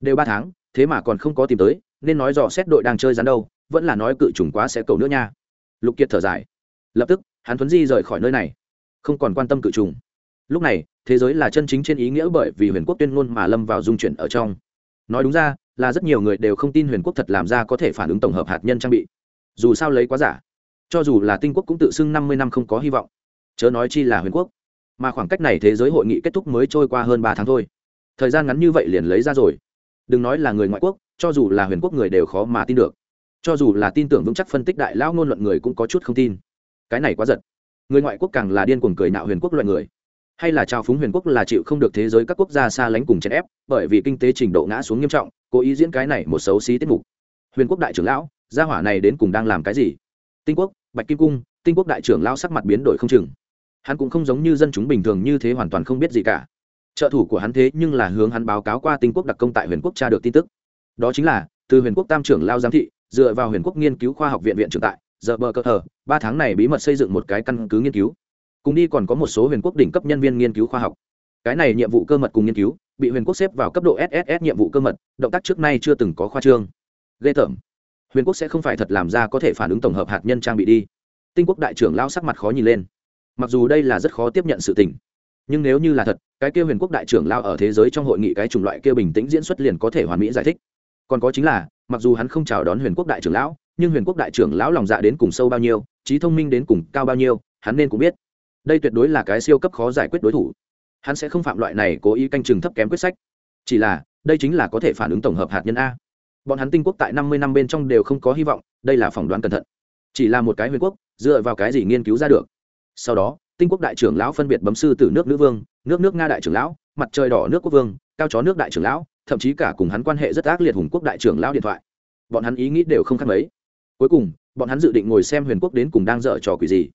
Đều ba tháng, thế mà còn không có tìm tới, nên nói dò xét đội đang chơi rắn đâu, vẫn là nói cự trùng quá sẽ cầu nữa nha. Lục kiệt thở dài. Lập tức, hắn thuấn di rời khỏi nơi này. Không còn quan tâm cự trùng. Lúc này, thế giới là chân chính trên ý nghĩa bởi vì huyền quốc tuyên ngôn mà lâm vào dung chuyển ở trong. Nói đúng ra, là rất nhiều người đều không tin huyền quốc thật làm ra có thể phản ứng tổng hợp hạt nhân trang bị. Dù sao lấy quá giả. Cho dù là tinh quốc cũng tự xưng năm mươi năm không có hy vọng chớ nói chi là huyền quốc, mà khoảng cách này thế giới hội nghị kết thúc mới trôi qua hơn ba tháng thôi. Thời gian ngắn như vậy liền lấy ra rồi. Đừng nói là người ngoại quốc, cho dù là huyền quốc người đều khó mà tin được. Cho dù là tin tưởng vững chắc phân tích đại lão ngôn luận người cũng có chút không tin. Cái này quá giật. Người ngoại quốc càng là điên cuồng cười nạo huyền quốc loại người. Hay là trao phúng huyền quốc là chịu không được thế giới các quốc gia xa lánh cùng chèn ép, bởi vì kinh tế trình độ ngã xuống nghiêm trọng, cố ý diễn cái này một xấu xí tiết mục. Huyền quốc đại trưởng lão, gia hỏa này đến cùng đang làm cái gì? Tinh quốc, bạch kim cung, tinh quốc đại trưởng lão sắc mặt biến đổi không chừng hắn cũng không giống như dân chúng bình thường như thế hoàn toàn không biết gì cả. Trợ thủ của hắn thế nhưng là hướng hắn báo cáo qua tinh quốc đặc công tại huyền quốc tra được tin tức. Đó chính là, từ huyền quốc tam trưởng lao giám thị, dựa vào huyền quốc nghiên cứu khoa học viện viện trưởng tại, giờ bờ cơ thờ, ba tháng này bí mật xây dựng một cái căn cứ nghiên cứu. Cùng đi còn có một số huyền quốc đỉnh cấp nhân viên nghiên cứu khoa học. Cái này nhiệm vụ cơ mật cùng nghiên cứu, bị huyền quốc xếp vào cấp độ sss nhiệm vụ cơ mật, động tác trước nay chưa từng có khoa trương. Ghê tởm. Huyền quốc sẽ không phải thật làm ra có thể phản ứng tổng hợp hạt nhân trang bị đi. Tinh quốc đại trưởng lao sắc mặt khó nhìn lên mặc dù đây là rất khó tiếp nhận sự tình, nhưng nếu như là thật, cái kia huyền quốc đại trưởng lao ở thế giới trong hội nghị cái chủng loại kia bình tĩnh diễn xuất liền có thể hoàn mỹ giải thích. Còn có chính là, mặc dù hắn không chào đón huyền quốc đại trưởng lão, nhưng huyền quốc đại trưởng lão lòng dạ đến cùng sâu bao nhiêu, trí thông minh đến cùng cao bao nhiêu, hắn nên cũng biết. Đây tuyệt đối là cái siêu cấp khó giải quyết đối thủ. Hắn sẽ không phạm loại này cố ý canh chừng thấp kém quyết sách. Chỉ là, đây chính là có thể phản ứng tổng hợp hạt nhân a. Bọn hắn tinh quốc tại năm mươi năm bên trong đều không có hy vọng, đây là phỏng đoán cẩn thận. Chỉ là một cái huyền quốc, dựa vào cái gì nghiên cứu ra được? Sau đó, tinh quốc đại trưởng lão phân biệt bấm sư tử nước nữ vương, nước nước nga đại trưởng lão, mặt trời đỏ nước quốc vương, cao chó nước đại trưởng lão, thậm chí cả cùng hắn quan hệ rất ác liệt hùng quốc đại trưởng lão điện thoại. Bọn hắn ý nghĩ đều không khác mấy. Cuối cùng, bọn hắn dự định ngồi xem huyền quốc đến cùng đang dở trò quỷ gì.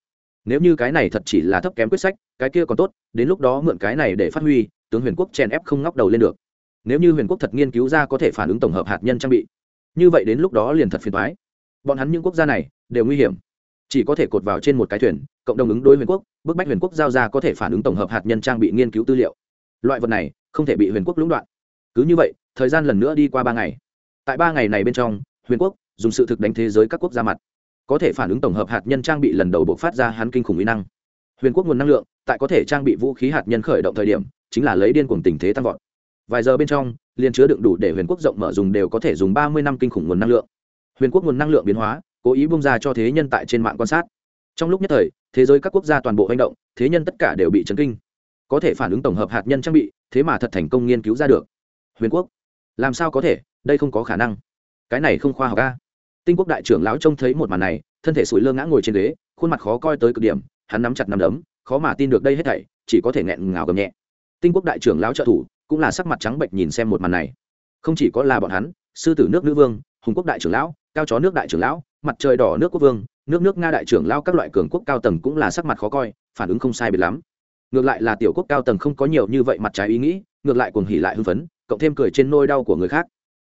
Nếu như cái này thật chỉ là thấp kém quyết sách, cái kia còn tốt, đến lúc đó mượn cái này để phát huy, tướng huyền quốc chèn ép không ngóc đầu lên được. Nếu như huyền quốc thật nghiên cứu ra có thể phản ứng tổng hợp hạt nhân trang bị, như vậy đến lúc đó liền thật phiền thoái bọn hắn những quốc gia này đều nguy hiểm chỉ có thể cột vào trên một cái thuyền, cộng đồng ứng đối huyền quốc, bức bách huyền quốc giao ra có thể phản ứng tổng hợp hạt nhân trang bị nghiên cứu tư liệu. Loại vật này không thể bị huyền quốc lũng đoạn. Cứ như vậy, thời gian lần nữa đi qua ba ngày. Tại ba ngày này bên trong, huyền quốc dùng sự thực đánh thế giới các quốc gia mặt. Có thể phản ứng tổng hợp hạt nhân trang bị lần đầu buộc phát ra hắn kinh khủng mỹ năng. Huyền quốc nguồn năng lượng tại có thể trang bị vũ khí hạt nhân khởi động thời điểm, chính là lấy điên cuồng tình thế tăng vọt. Vài giờ bên trong liên chứa đựng đủ để huyền quốc rộng mở dùng đều có thể dùng ba mươi năm kinh khủng nguồn năng lượng. Huyền quốc nguồn năng lượng biến hóa cố ý bung ra cho thế nhân tại trên mạng quan sát. Trong lúc nhất thời, thế giới các quốc gia toàn bộ hành động, thế nhân tất cả đều bị chấn kinh. Có thể phản ứng tổng hợp hạt nhân trang bị, thế mà thật thành công nghiên cứu ra được. Huyền quốc, làm sao có thể? Đây không có khả năng. Cái này không khoa học ca tinh quốc đại trưởng lão trông thấy một màn này, thân thể sủi lơ ngã ngồi trên ghế, khuôn mặt khó coi tới cực điểm, hắn nắm chặt nắm đấm, khó mà tin được đây hết thảy, chỉ có thể nghẹn ngào gầm nhẹ. Tinh quốc đại trưởng lão trợ thủ, cũng là sắc mặt trắng bệnh nhìn xem một màn này. Không chỉ có là bọn hắn, sư tử nước nữ vương, hùng quốc đại trưởng lão, cao chó nước đại trưởng lão mặt trời đỏ nước quốc vương, nước nước nga đại trưởng lao các loại cường quốc cao tầng cũng là sắc mặt khó coi, phản ứng không sai biệt lắm. Ngược lại là tiểu quốc cao tầng không có nhiều như vậy mặt trái ý nghĩ, ngược lại cuồng hỉ lại hưng phấn, cộng thêm cười trên nôi đau của người khác.